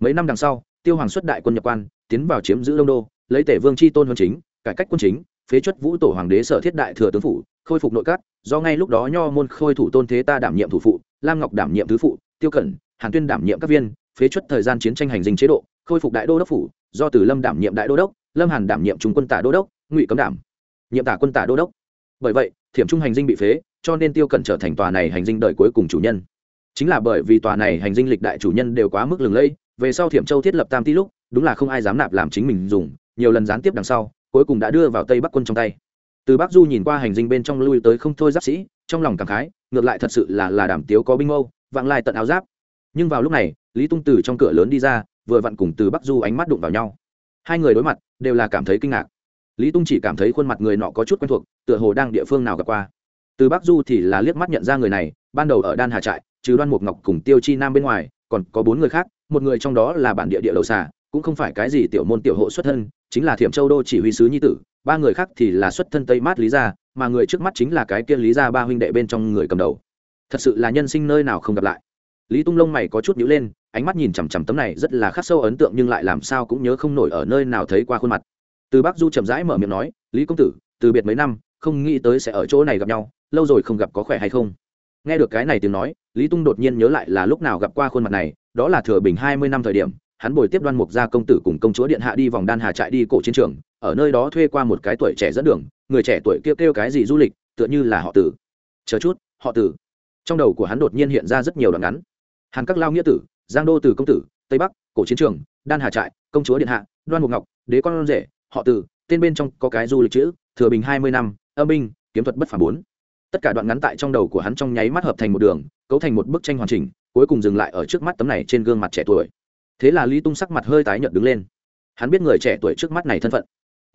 Mấy năm đằng sau, tiêu hoàng xuất đại quân nhập quan, tiến vào chiếm giữ đông đô, lấy tể vương c h i tôn huân chính, cải cách quân chính phế chuất vũ tổ hoàng đế sở thiết đại thừa tướng phủ, khôi phục nội các, do ngay lúc đó nho môn khôi thủ tôn thế ta đảm nhiệm thủ phụ, lam ngọc đảm nhiệm thứ phụ, tiêu cẩn, hàn tuyên đảm nhiệm các viên, phế chuất thời gian chiến tranh hành dinh chế độ, khôi phục đại đô đốc phủ, do từ lâm đảm nhiệm đại đô đốc, lâm hàn đảm nhiệm trung quân tả đô đốc, ngụy cấm đảm nhiệm tả quân tả đô đốc. Bởi vậy, thiểm trung hành dinh bị phế, cho nên tiêu cẩn trở thành tòa này hành dinh đời cuối cùng chủ nhân. Chính là bởi vì tòa này hành dinh lịch đại chủ nhân đều quá mức lừng lẫy, về sau thiểm châu thiết lập tam ti lúc, đúng là không ai dám nạp làm chính mình dùng, nhiều lần gián tiếp đằng sau cuối cùng đã đưa vào tây bắc quân trong tay. Từ bắc du nhìn qua hành dinh bên trong lui tới không thôi giáp sĩ, trong lòng cảm khái, ngược lại thật sự là là đảm tiếu có binh mâu vạng lai tận áo giáp. Nhưng vào lúc này, lý tung từ trong cửa lớn đi ra, vừa vặn cùng từ bắc du ánh mắt đụng vào nhau. Hai người đối mặt, đều là cảm thấy kinh ngạc. Lý tung chỉ cảm thấy khuôn mặt người nọ có chút quen thuộc, tựa hồ đang địa phương nào gặp qua. Từ bắc du thì là liếc mắt nhận ra người này, ban đầu ở đan hà trại, trừ đoan mục ngọc cùng tiêu chi nam bên ngoài, còn có bốn người khác, một người trong đó là bản địa địa đầu xà, cũng không phải cái gì tiểu môn tiểu hộ xuất thân chính là thiểm châu đô chỉ huy sứ nhi tử, ba người khác thì là xuất thân tây mát lý gia, mà người trước mắt chính là cái kia lý gia ba huynh đệ bên trong người cầm đầu. Thật sự là nhân sinh nơi nào không gặp lại. Lý tung lông mày có chút nhữ lên, ánh mắt nhìn chằm chằm tấm này rất là khắc sâu ấn tượng nhưng lại làm sao cũng nhớ không nổi ở nơi nào thấy qua khuôn mặt. Từ bắc du chậm rãi mở miệng nói, lý công tử, từ biệt mấy năm, không nghĩ tới sẽ ở chỗ này gặp nhau, lâu rồi không gặp có khỏe hay không? Nghe được cái này tiếng nói, lý tung đột nhiên nhớ lại là lúc nào gặp qua khuôn mặt này, đó là thừa bình hai mươi năm thời điểm hắn bồi tiếp đoan mục gia công tử cùng công chúa điện hạ đi vòng đan hà trại đi cổ chiến trường, ở nơi đó thuê qua một cái tuổi trẻ dẫn đường, người trẻ tuổi kêu kêu cái gì du lịch, tựa như là họ tử. Chờ chút, họ tử. Trong đầu của hắn đột nhiên hiện ra rất nhiều đoạn ngắn. Hàn các lao nghĩa tử, giang đô tử công tử, tây bắc, cổ chiến trường, đan hà trại, công chúa điện hạ, đoan mục ngọc, đế con rể, họ tử, tên bên trong có cái du lịch chữ, thừa bình hai mươi năm, âm binh, kiếm thuật bất phản bốn. Tất cả đoạn ngắn tại trong đầu của hắn trong nháy mắt hợp thành một đường, cấu thành một bức tranh hoàn chỉnh, cuối cùng dừng lại ở trước mắt tấm này trên gương mặt trẻ tuổi thế là lý tung sắc mặt hơi tái nhợt đứng lên. Hắn biết người trẻ tuổi trước mắt này thân phận.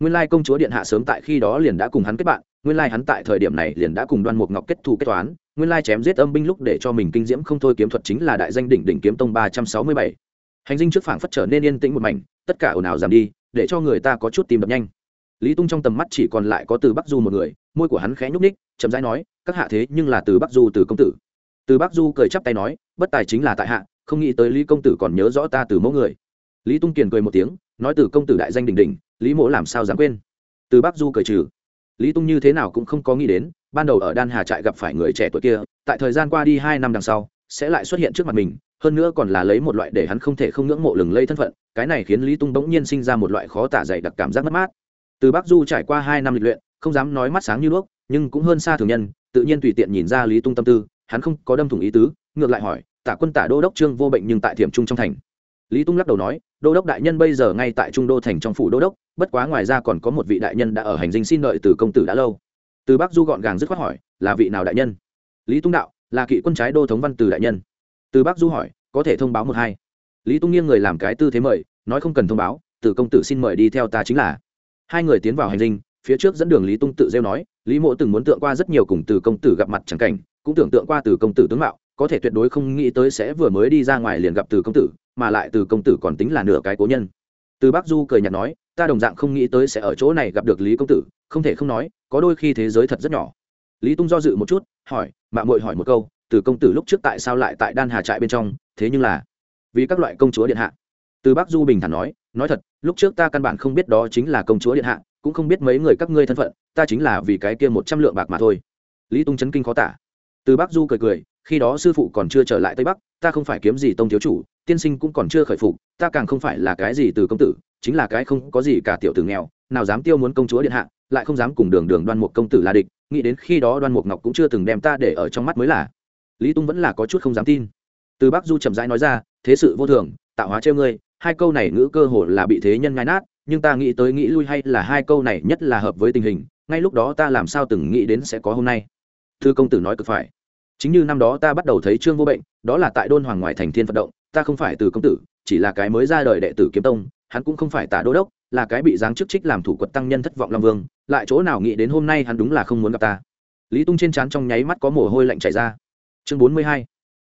Nguyên lai công chúa điện hạ sớm tại khi đó liền đã cùng hắn kết bạn, nguyên lai hắn tại thời điểm này liền đã cùng đoan mục ngọc kết thù kết toán, nguyên lai chém giết âm binh lúc để cho mình kinh diễm không thôi kiếm thuật chính là đại danh đỉnh đỉnh kiếm tông ba trăm sáu mươi bảy. Hành dinh trước phảng phất trở nên yên tĩnh một mảnh, tất cả ồn ào giảm đi, để cho người ta có chút tìm đập nhanh. Lý tung trong tầm mắt chỉ còn lại có từ bắc du một người, môi của hắn khẽ nhúc ních chậm rãi nói, các hạ thế nhưng là từ bắc du từ công tử. Từ bắc du cười chắp tay nói, bất tài chính là tại hạ không nghĩ tới lý công tử còn nhớ rõ ta từ mẫu người. Lý tung kiền cười một tiếng, nói từ công tử đại danh đình đình lý mỗ làm sao dám quên? Từ bắc du cười trừ. Lý tung như thế nào cũng không có nghĩ đến, ban đầu ở đan hà trại gặp phải người trẻ tuổi kia, tại thời gian qua đi hai năm đằng sau, sẽ lại xuất hiện trước mặt mình, hơn nữa còn là lấy một loại để hắn không thể không ngưỡng mộ lừng lây thân phận, cái này khiến lý tung bỗng nhiên sinh ra một loại khó tả dày đặc cảm giác mất mát. Từ bắc du trải qua hai năm lịch luyện, không dám nói mắt sáng như đuốc, nhưng cũng hơn xa thường nhân, tự nhiên tùy tiện nhìn ra lý tung tâm tư, hắn không có đâm thủng ý tứ, ngược lại hỏi tả quân tả đô đốc trương vô bệnh nhưng tại thiểm trung trong thành. Lý tung lắc đầu nói, đô đốc đại nhân bây giờ ngay tại trung đô thành trong phủ đô đốc, bất quá ngoài ra còn có một vị đại nhân đã ở hành dinh xin lợi từ công tử đã lâu. Từ bắc du gọn gàng dứt khoát hỏi, là vị nào đại nhân? Lý tung đạo, là kỵ quân trái đô thống văn từ đại nhân. Từ bắc du hỏi, có thể thông báo một hai? Lý tung nghiêng người làm cái tư thế mời, nói, không cần thông báo, từ công tử xin mời đi theo ta chính là. Hai người tiến vào hành dinh, phía trước dẫn đường lý tung tự rêu nói, lý mộ từng muốn tượng qua rất nhiều cùng từ công tử gặp mặt chẳng cảnh, cũng tưởng tượng qua từ công tử tướng mạo có thể tuyệt đối không nghĩ tới sẽ vừa mới đi ra ngoài liền gặp từ công tử, mà lại từ công tử còn tính là nửa cái cố nhân. Từ bắc du cười nhạt nói, ta đồng dạng không nghĩ tới sẽ ở chỗ này gặp được lý công tử, không thể không nói, có đôi khi thế giới thật rất nhỏ. Lý tung do dự một chút, hỏi mạng mội hỏi một câu, từ công tử lúc trước tại sao lại tại đan hà trại bên trong, thế nhưng là, vì các loại công chúa điện hạ. Từ bắc du bình thản nói nói thật, lúc trước ta căn bản không biết đó chính là công chúa điện hạ, cũng không biết mấy người các ngươi thân phận, ta chính là vì cái kia một trăm lượng bạc mà thôi. Lý tung chấn kinh khó tả từ bắc du cười cười, khi đó sư phụ còn chưa trở lại tây bắc, ta không phải kiếm gì tông thiếu chủ, tiên sinh cũng còn chưa khởi phục, ta càng không phải là cái gì từ công tử, chính là cái không có gì cả tiểu tử nghèo, nào dám tiêu muốn công chúa điện hạ, lại không dám cùng đường đường đoan mục công tử là địch, nghĩ đến khi đó đoan mục ngọc cũng chưa từng đem ta để ở trong mắt mới là. Lý tung vẫn là có chút không dám tin. Từ bắc du chậm rãi nói ra, thế sự vô thường, tạo hóa trêu ngươi, hai câu này ngữ cơ hồ là bị thế nhân ngai nát, nhưng ta nghĩ tới nghĩ lui hay là hai câu này nhất là hợp với tình hình, ngay lúc đó ta làm sao từng nghĩ đến sẽ có hôm nay thư công tử nói cực phải. Chính như năm đó ta bắt đầu thấy trương vô bệnh, đó là tại đôn hoàng ngoại thành thiên vận động, ta không phải từ công tử, chỉ là cái mới ra đời đệ tử kiếm tông, hắn cũng không phải tả đô đốc, là cái bị giáng chức trích làm thủ quật tăng nhân thất vọng long vương, lại chỗ nào nghĩ đến hôm nay hắn đúng là không muốn gặp ta. Lý tung trên trán trong nháy mắt có mồ hôi lạnh chảy ra. Chương bốn mươi hai,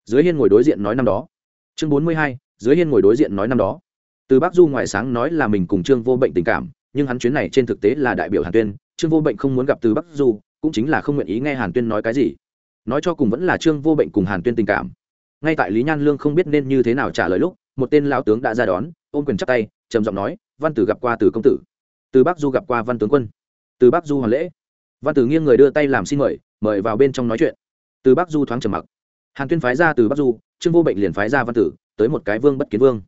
dưới hiên ngồi đối diện nói năm đó. Chương bốn mươi hai, dưới hiên ngồi đối diện nói năm đó. Từ bắc du ngoài sáng nói là mình cùng trương vô bệnh tình cảm, nhưng hắn chuyến này trên thực tế là đại biểu hàn tuyên, trương vô bệnh không muốn gặp từ bắc du cũng chính là không nguyện ý nghe hàn tuyên nói cái gì. Nói cho cùng vẫn là trương vô bệnh cùng hàn tuyên tình cảm. Ngay tại lý nhan lương không biết nên như thế nào trả lời lúc, một tên lão tướng đã ra đón, ôm quyền chắp tay, trầm giọng nói, văn tử gặp qua từ công tử. Từ bắc du gặp qua văn tướng quân. Từ bắc du hoàn lễ. Văn tử nghiêng người đưa tay làm xin mời mời vào bên trong nói chuyện. Từ bắc du thoáng trầm mặc. Hàn tuyên phái ra từ bắc du, trương vô bệnh liền phái ra văn tử, tới một cái vương bất kiến vương.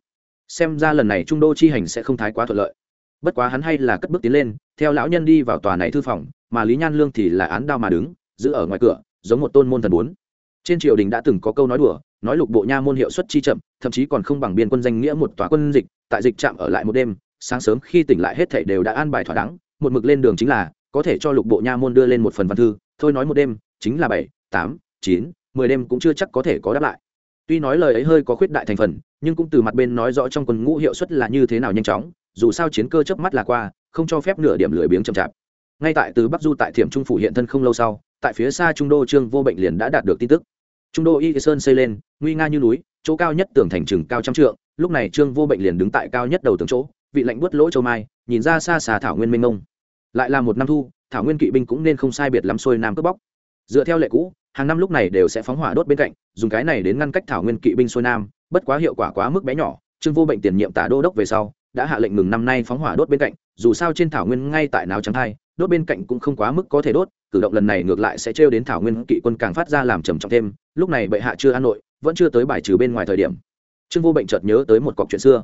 Xem ra lần này trung đô chi hành sẽ không thái quá thuận lợi. Bất quá hắn hay là cất bước tiến lên, theo lão nhân đi vào tòa này thư phòng mà lý nhan lương thì là án đao mà đứng, giữ ở ngoài cửa, giống một tôn môn thần bốn. Trên triều đình đã từng có câu nói đùa, nói lục bộ nha môn hiệu suất chi chậm, thậm chí còn không bằng biên quân danh nghĩa một tòa quân dịch, tại dịch trạm ở lại một đêm, sáng sớm khi tỉnh lại hết thảy đều đã an bài thỏa đáng, một mực lên đường chính là, có thể cho lục bộ nha môn đưa lên một phần văn thư, thôi nói một đêm, chính là bảy, tám, chín, mười đêm cũng chưa chắc có thể có đáp lại. Tuy nói lời ấy hơi có khuyết đại thành phần, nhưng cũng từ mặt bên nói rõ trong quân ngũ hiệu suất là như thế nào nhanh chóng, dù sao chiến cơ chớp mắt là qua, không cho phép nửa điểm lười biếng chậm chạp ngay tại từ bắc du tại thiểm trung phủ hiện thân không lâu sau, tại phía xa trung đô trương vô bệnh liền đã đạt được tin tức. Trung đô y sơn xây lên, nguy nga như núi, chỗ cao nhất tường thành trừng cao trăm trượng, lúc này trương vô bệnh liền đứng tại cao nhất đầu tường chỗ, vị lạnh buốt lỗ châu mai, nhìn ra xa xà thảo nguyên minh ngông lại là một năm thu, thảo nguyên kỵ binh cũng nên không sai biệt lắm xuôi nam cướp bóc. Dựa theo lệ cũ, hàng năm lúc này đều sẽ phóng hỏa đốt bên cạnh, dùng cái này đến ngăn cách thảo nguyên kỵ binh xuôi nam, bất quá hiệu quả quá mức bé nhỏ, trương vô bệnh tiền nhiệm tả đô đốc về sau, đã hạ lệnh ngừng năm nay phóng hỏa đốt bên cạnh, dù sao trên thảo nguyên ngay tại nào trắng thai đốt bên cạnh cũng không quá mức có thể đốt, cử động lần này ngược lại sẽ trêu đến thảo nguyên kỵ quân càng phát ra làm trầm trọng thêm, lúc này bệ hạ chưa an nội, vẫn chưa tới bài trừ bên ngoài thời điểm. Trương vô bệnh chợt nhớ tới một cọc chuyện xưa.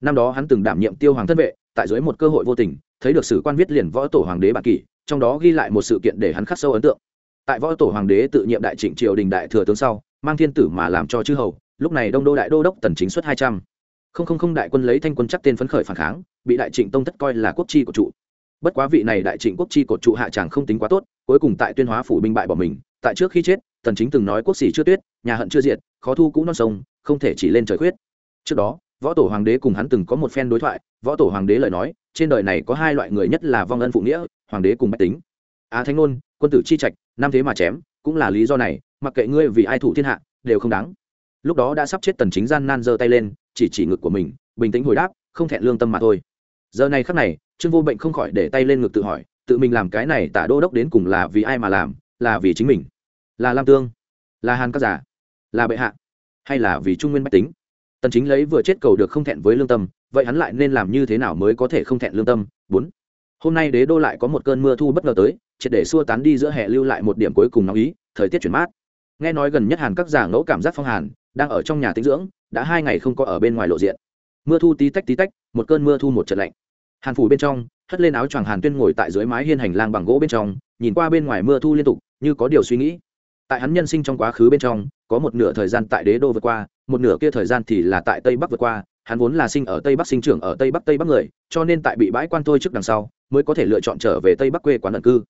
Năm đó hắn từng đảm nhiệm tiêu hoàng thân vệ, tại dưới một cơ hội vô tình, thấy được sử quan viết liền võ tổ hoàng đế bản kỷ trong đó ghi lại một sự kiện để hắn khắc sâu ấn tượng. Tại võ tổ hoàng đế tự nhiệm đại trịnh triều đình đại thừa tướng sau, mang thiên tử mà làm cho chư hầu, lúc này đông đô đại đô đốc tần chính xuất hai trăm. Không không không đại quân lấy thanh quân chắc tên phấn khởi phản kháng, bị đại trịnh tông thất coi là quốc chi của trụ bất quá vị này đại trịnh quốc chi cột trụ hạ chàng không tính quá tốt, cuối cùng tại tuyên hóa phủ binh bại bỏ mình, tại trước khi chết tần chính từng nói quốc sĩ chưa tuyết, nhà hận chưa diệt, khó thu cũ non sông, không thể chỉ lên trời khuyết. Trước đó, võ tổ hoàng đế cùng hắn từng có một phen đối thoại, võ tổ hoàng đế lời nói, trên đời này có hai loại người nhất là vong ân phụ nghĩa, hoàng đế cùng bách tính. Á thánh ngôn quân tử chi trạch nam thế mà chém, cũng là lý do này, mặc kệ ngươi vì ai thủ thiên hạ, đều không đáng. Lúc đó đã sắp chết tần chính gian nan giơ tay lên, chỉ chỉ ngực của mình, bình tĩnh hồi đáp, không thẹn lương tâm mà thôi giờ này khắc này, trương vô bệnh không khỏi để tay lên ngực tự hỏi, tự mình làm cái này tả đô đốc đến cùng là vì ai mà làm, là vì chính mình? Là lam tương? Là hàn các giả? Là bệ hạ? Hay là vì trung nguyên bách tính? Tần chính lấy vừa chết cầu được không thẹn với lương tâm, vậy hắn lại nên làm như thế nào mới có thể không thẹn lương tâm? Bốn. Hôm nay đế đô lại có một cơn mưa thu bất ngờ tới, triệt để xua tán đi giữa hè lưu lại một điểm cuối cùng nóng ý, thời tiết chuyển mát. Nghe nói gần nhất hàn các giả ngẫu cảm giác phong hàn, đang ở trong nhà tĩnh dưỡng, đã hai ngày không có ở bên ngoài lộ diện. Mưa thu tí tách tí tách, một cơn mưa thu một trận lạnh hàn phủ bên trong, hất lên áo choàng hàn tuyên ngồi tại dưới mái hiên hành lang bằng gỗ bên trong, nhìn qua bên ngoài mưa thu liên tục, như có điều suy nghĩ. Tại hắn nhân sinh trong quá khứ bên trong, có một nửa thời gian tại đế đô vượt qua, một nửa kia thời gian thì là tại tây bắc vượt qua. Hắn vốn là sinh ở tây bắc sinh trưởng ở tây bắc tây bắc người, cho nên tại bị bãi quan thôi trước đằng sau, mới có thể lựa chọn trở về tây bắc quê quán ẩn cư.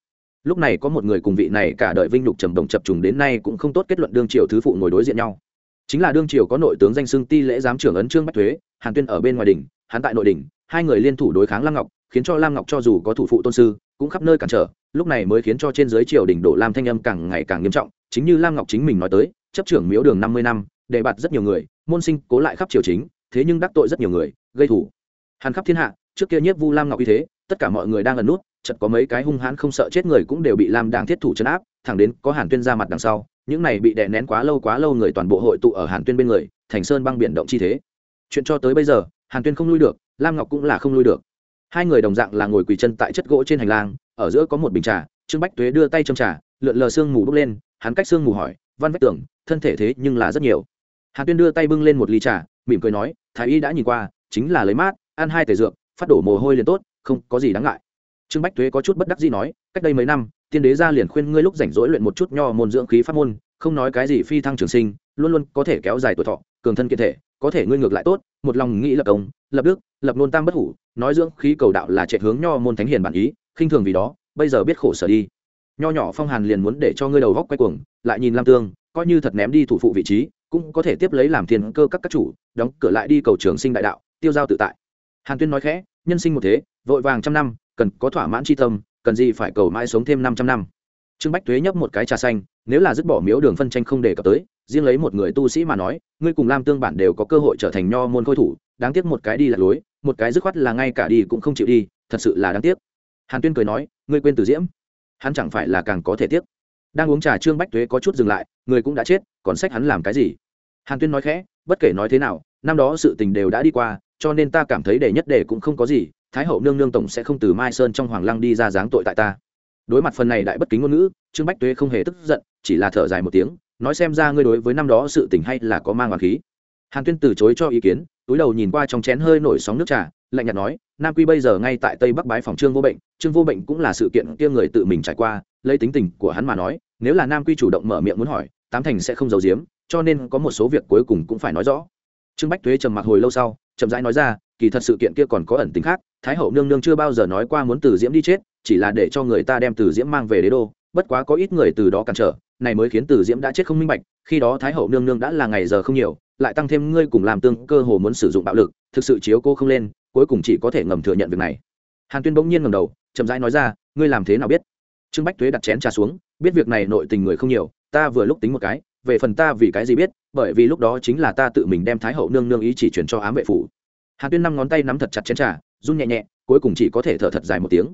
Lúc này có một người cùng vị này cả đời vinh lục trầm đồng chập trùng đến nay cũng không tốt kết luận đương triều thứ phụ ngồi đối diện nhau. Chính là đương triều có nội tướng danh xưng ti lễ giám trưởng ấn trương bách thuế, hàn tuyên ở bên ngoài đỉnh, hắn tại nội đỉnh hai người liên thủ đối kháng lam ngọc, khiến cho lam ngọc cho dù có thủ phụ tôn sư, cũng khắp nơi cản trở, lúc này mới khiến cho trên dưới triều đỉnh đổ lam thanh âm càng ngày càng nghiêm trọng, chính như lam ngọc chính mình nói tới, chấp trưởng miếu đường năm mươi năm đề bạt rất nhiều người, môn sinh cố lại khắp triều chính, thế nhưng đắc tội rất nhiều người, gây thủ hàn khắp thiên hạ, trước kia nhiếp vu lam ngọc như thế, tất cả mọi người đang ẩn nút chật có mấy cái hung hãn không sợ chết người cũng đều bị lam đảng thiết thủ chấn áp, thẳng đến có hàn tuyên ra mặt đằng sau, những này bị đè nén quá lâu quá lâu người toàn bộ hội tụ ở hàn tuyên bên người, thành sơn băng biển động chi thế. Chuyện cho tới bây giờ, hàn tuyên không lui được lam ngọc cũng là không lui được. Hai người đồng dạng là ngồi quỳ chân tại chất gỗ trên hành lang, ở giữa có một bình trà, trương bách tuế đưa tay trong trà, lượn lờ sương mù bốc lên, hắn cách sương mù hỏi, văn vách tưởng thân thể thế nhưng là rất nhiều. Hàn tuyên đưa tay bưng lên một ly trà, mỉm cười nói, thái y đã nhìn qua, chính là lấy mát, ăn hai tể dược, phát đổ mồ hôi liền tốt, không có gì đáng ngại. Trương bách tuế có chút bất đắc gì nói, cách đây mấy năm, tiên đế gia liền khuyên ngươi lúc rảnh rỗi luyện một chút nho môn dưỡng khí pháp môn, không nói cái gì phi thăng trường sinh, luôn luôn có thể kéo dài tuổi thọ, cường thân kiện thể, có thể ngươi ngược lại tốt một lòng nghĩ lập công, lập đức, lập nôn tam bất hủ, nói dưỡng khí cầu đạo là chạy hướng nho môn thánh hiền bản ý, khinh thường vì đó, bây giờ biết khổ sở đi. Nho nhỏ phong hàn liền muốn để cho ngươi đầu góc quay cuồng, lại nhìn lam tương, coi như thật ném đi thủ phụ vị trí, cũng có thể tiếp lấy làm thiên cơ các các chủ, đóng cửa lại đi cầu trường sinh đại đạo, tiêu giao tự tại. Hàn tuyên nói khẽ, nhân sinh một thế, vội vàng trăm năm, cần có thỏa mãn tri tâm, cần gì phải cầu mãi sống thêm năm trăm năm. Trương bách thuế nhấp một cái trà xanh, nếu là dứt bỏ miếu đường phân tranh không để cập tới riêng lấy một người tu sĩ mà nói, ngươi cùng lam tương bản đều có cơ hội trở thành nho môn khôi thủ, đáng tiếc một cái đi là lối, một cái dứt khoát là ngay cả đi cũng không chịu đi, thật sự là đáng tiếc. Hàn tuyên cười nói, ngươi quên từ diễm. Hắn chẳng phải là càng có thể tiếc. Đang uống trà trương bách thuế có chút dừng lại, người cũng đã chết, còn sách hắn làm cái gì? Hàn tuyên nói khẽ, bất kể nói thế nào, năm đó sự tình đều đã đi qua, cho nên ta cảm thấy để nhất đề cũng không có gì, thái hậu nương nương tổng sẽ không từ mai sơn trong hoàng lăng đi ra dáng tội tại ta. Đối mặt phần này đại bất kính ngôn ngữ, trương bách tuế không hề tức giận, chỉ là thở dài một tiếng nói xem ra ngươi đối với năm đó sự tình hay là có mang hoàng khí. Hàn tuyên từ chối cho ý kiến, túi đầu nhìn qua trong chén hơi nổi sóng nước trà, lạnh nhạt nói, nam quy bây giờ ngay tại tây bắc bái phòng trương vô bệnh, trương vô bệnh cũng là sự kiện kia người tự mình trải qua, lấy tính tình của hắn mà nói, nếu là nam quy chủ động mở miệng muốn hỏi, tám thành sẽ không giấu giếm, cho nên có một số việc cuối cùng cũng phải nói rõ. Trương bách thuế trầm mặc hồi lâu sau, chậm rãi nói ra, kỳ thật sự kiện kia còn có ẩn tính khác, thái hậu nương nương chưa bao giờ nói qua muốn từ diễm đi chết, chỉ là để cho người ta đem từ diễm mang về đế đô bất quá có ít người từ đó cản trở, này mới khiến từ diễm đã chết không minh bạch, khi đó thái hậu nương nương đã là ngày giờ không nhiều, lại tăng thêm ngươi cùng làm tương cơ hồ muốn sử dụng bạo lực, thực sự chiếu cô không lên, cuối cùng chỉ có thể ngầm thừa nhận việc này. Hàn tuyên bỗng nhiên ngầm đầu, chậm rãi nói ra, ngươi làm thế nào biết? Trương bách thuế đặt chén trà xuống, biết việc này nội tình người không nhiều, ta vừa lúc tính một cái, về phần ta vì cái gì biết, bởi vì lúc đó chính là ta tự mình đem thái hậu nương nương ý chỉ chuyển cho ám vệ phủ. Hàn tuyên năm ngón tay nắm thật chặt chén trà, run nhẹ nhẹ, cuối cùng chỉ có thể thở thật dài một tiếng.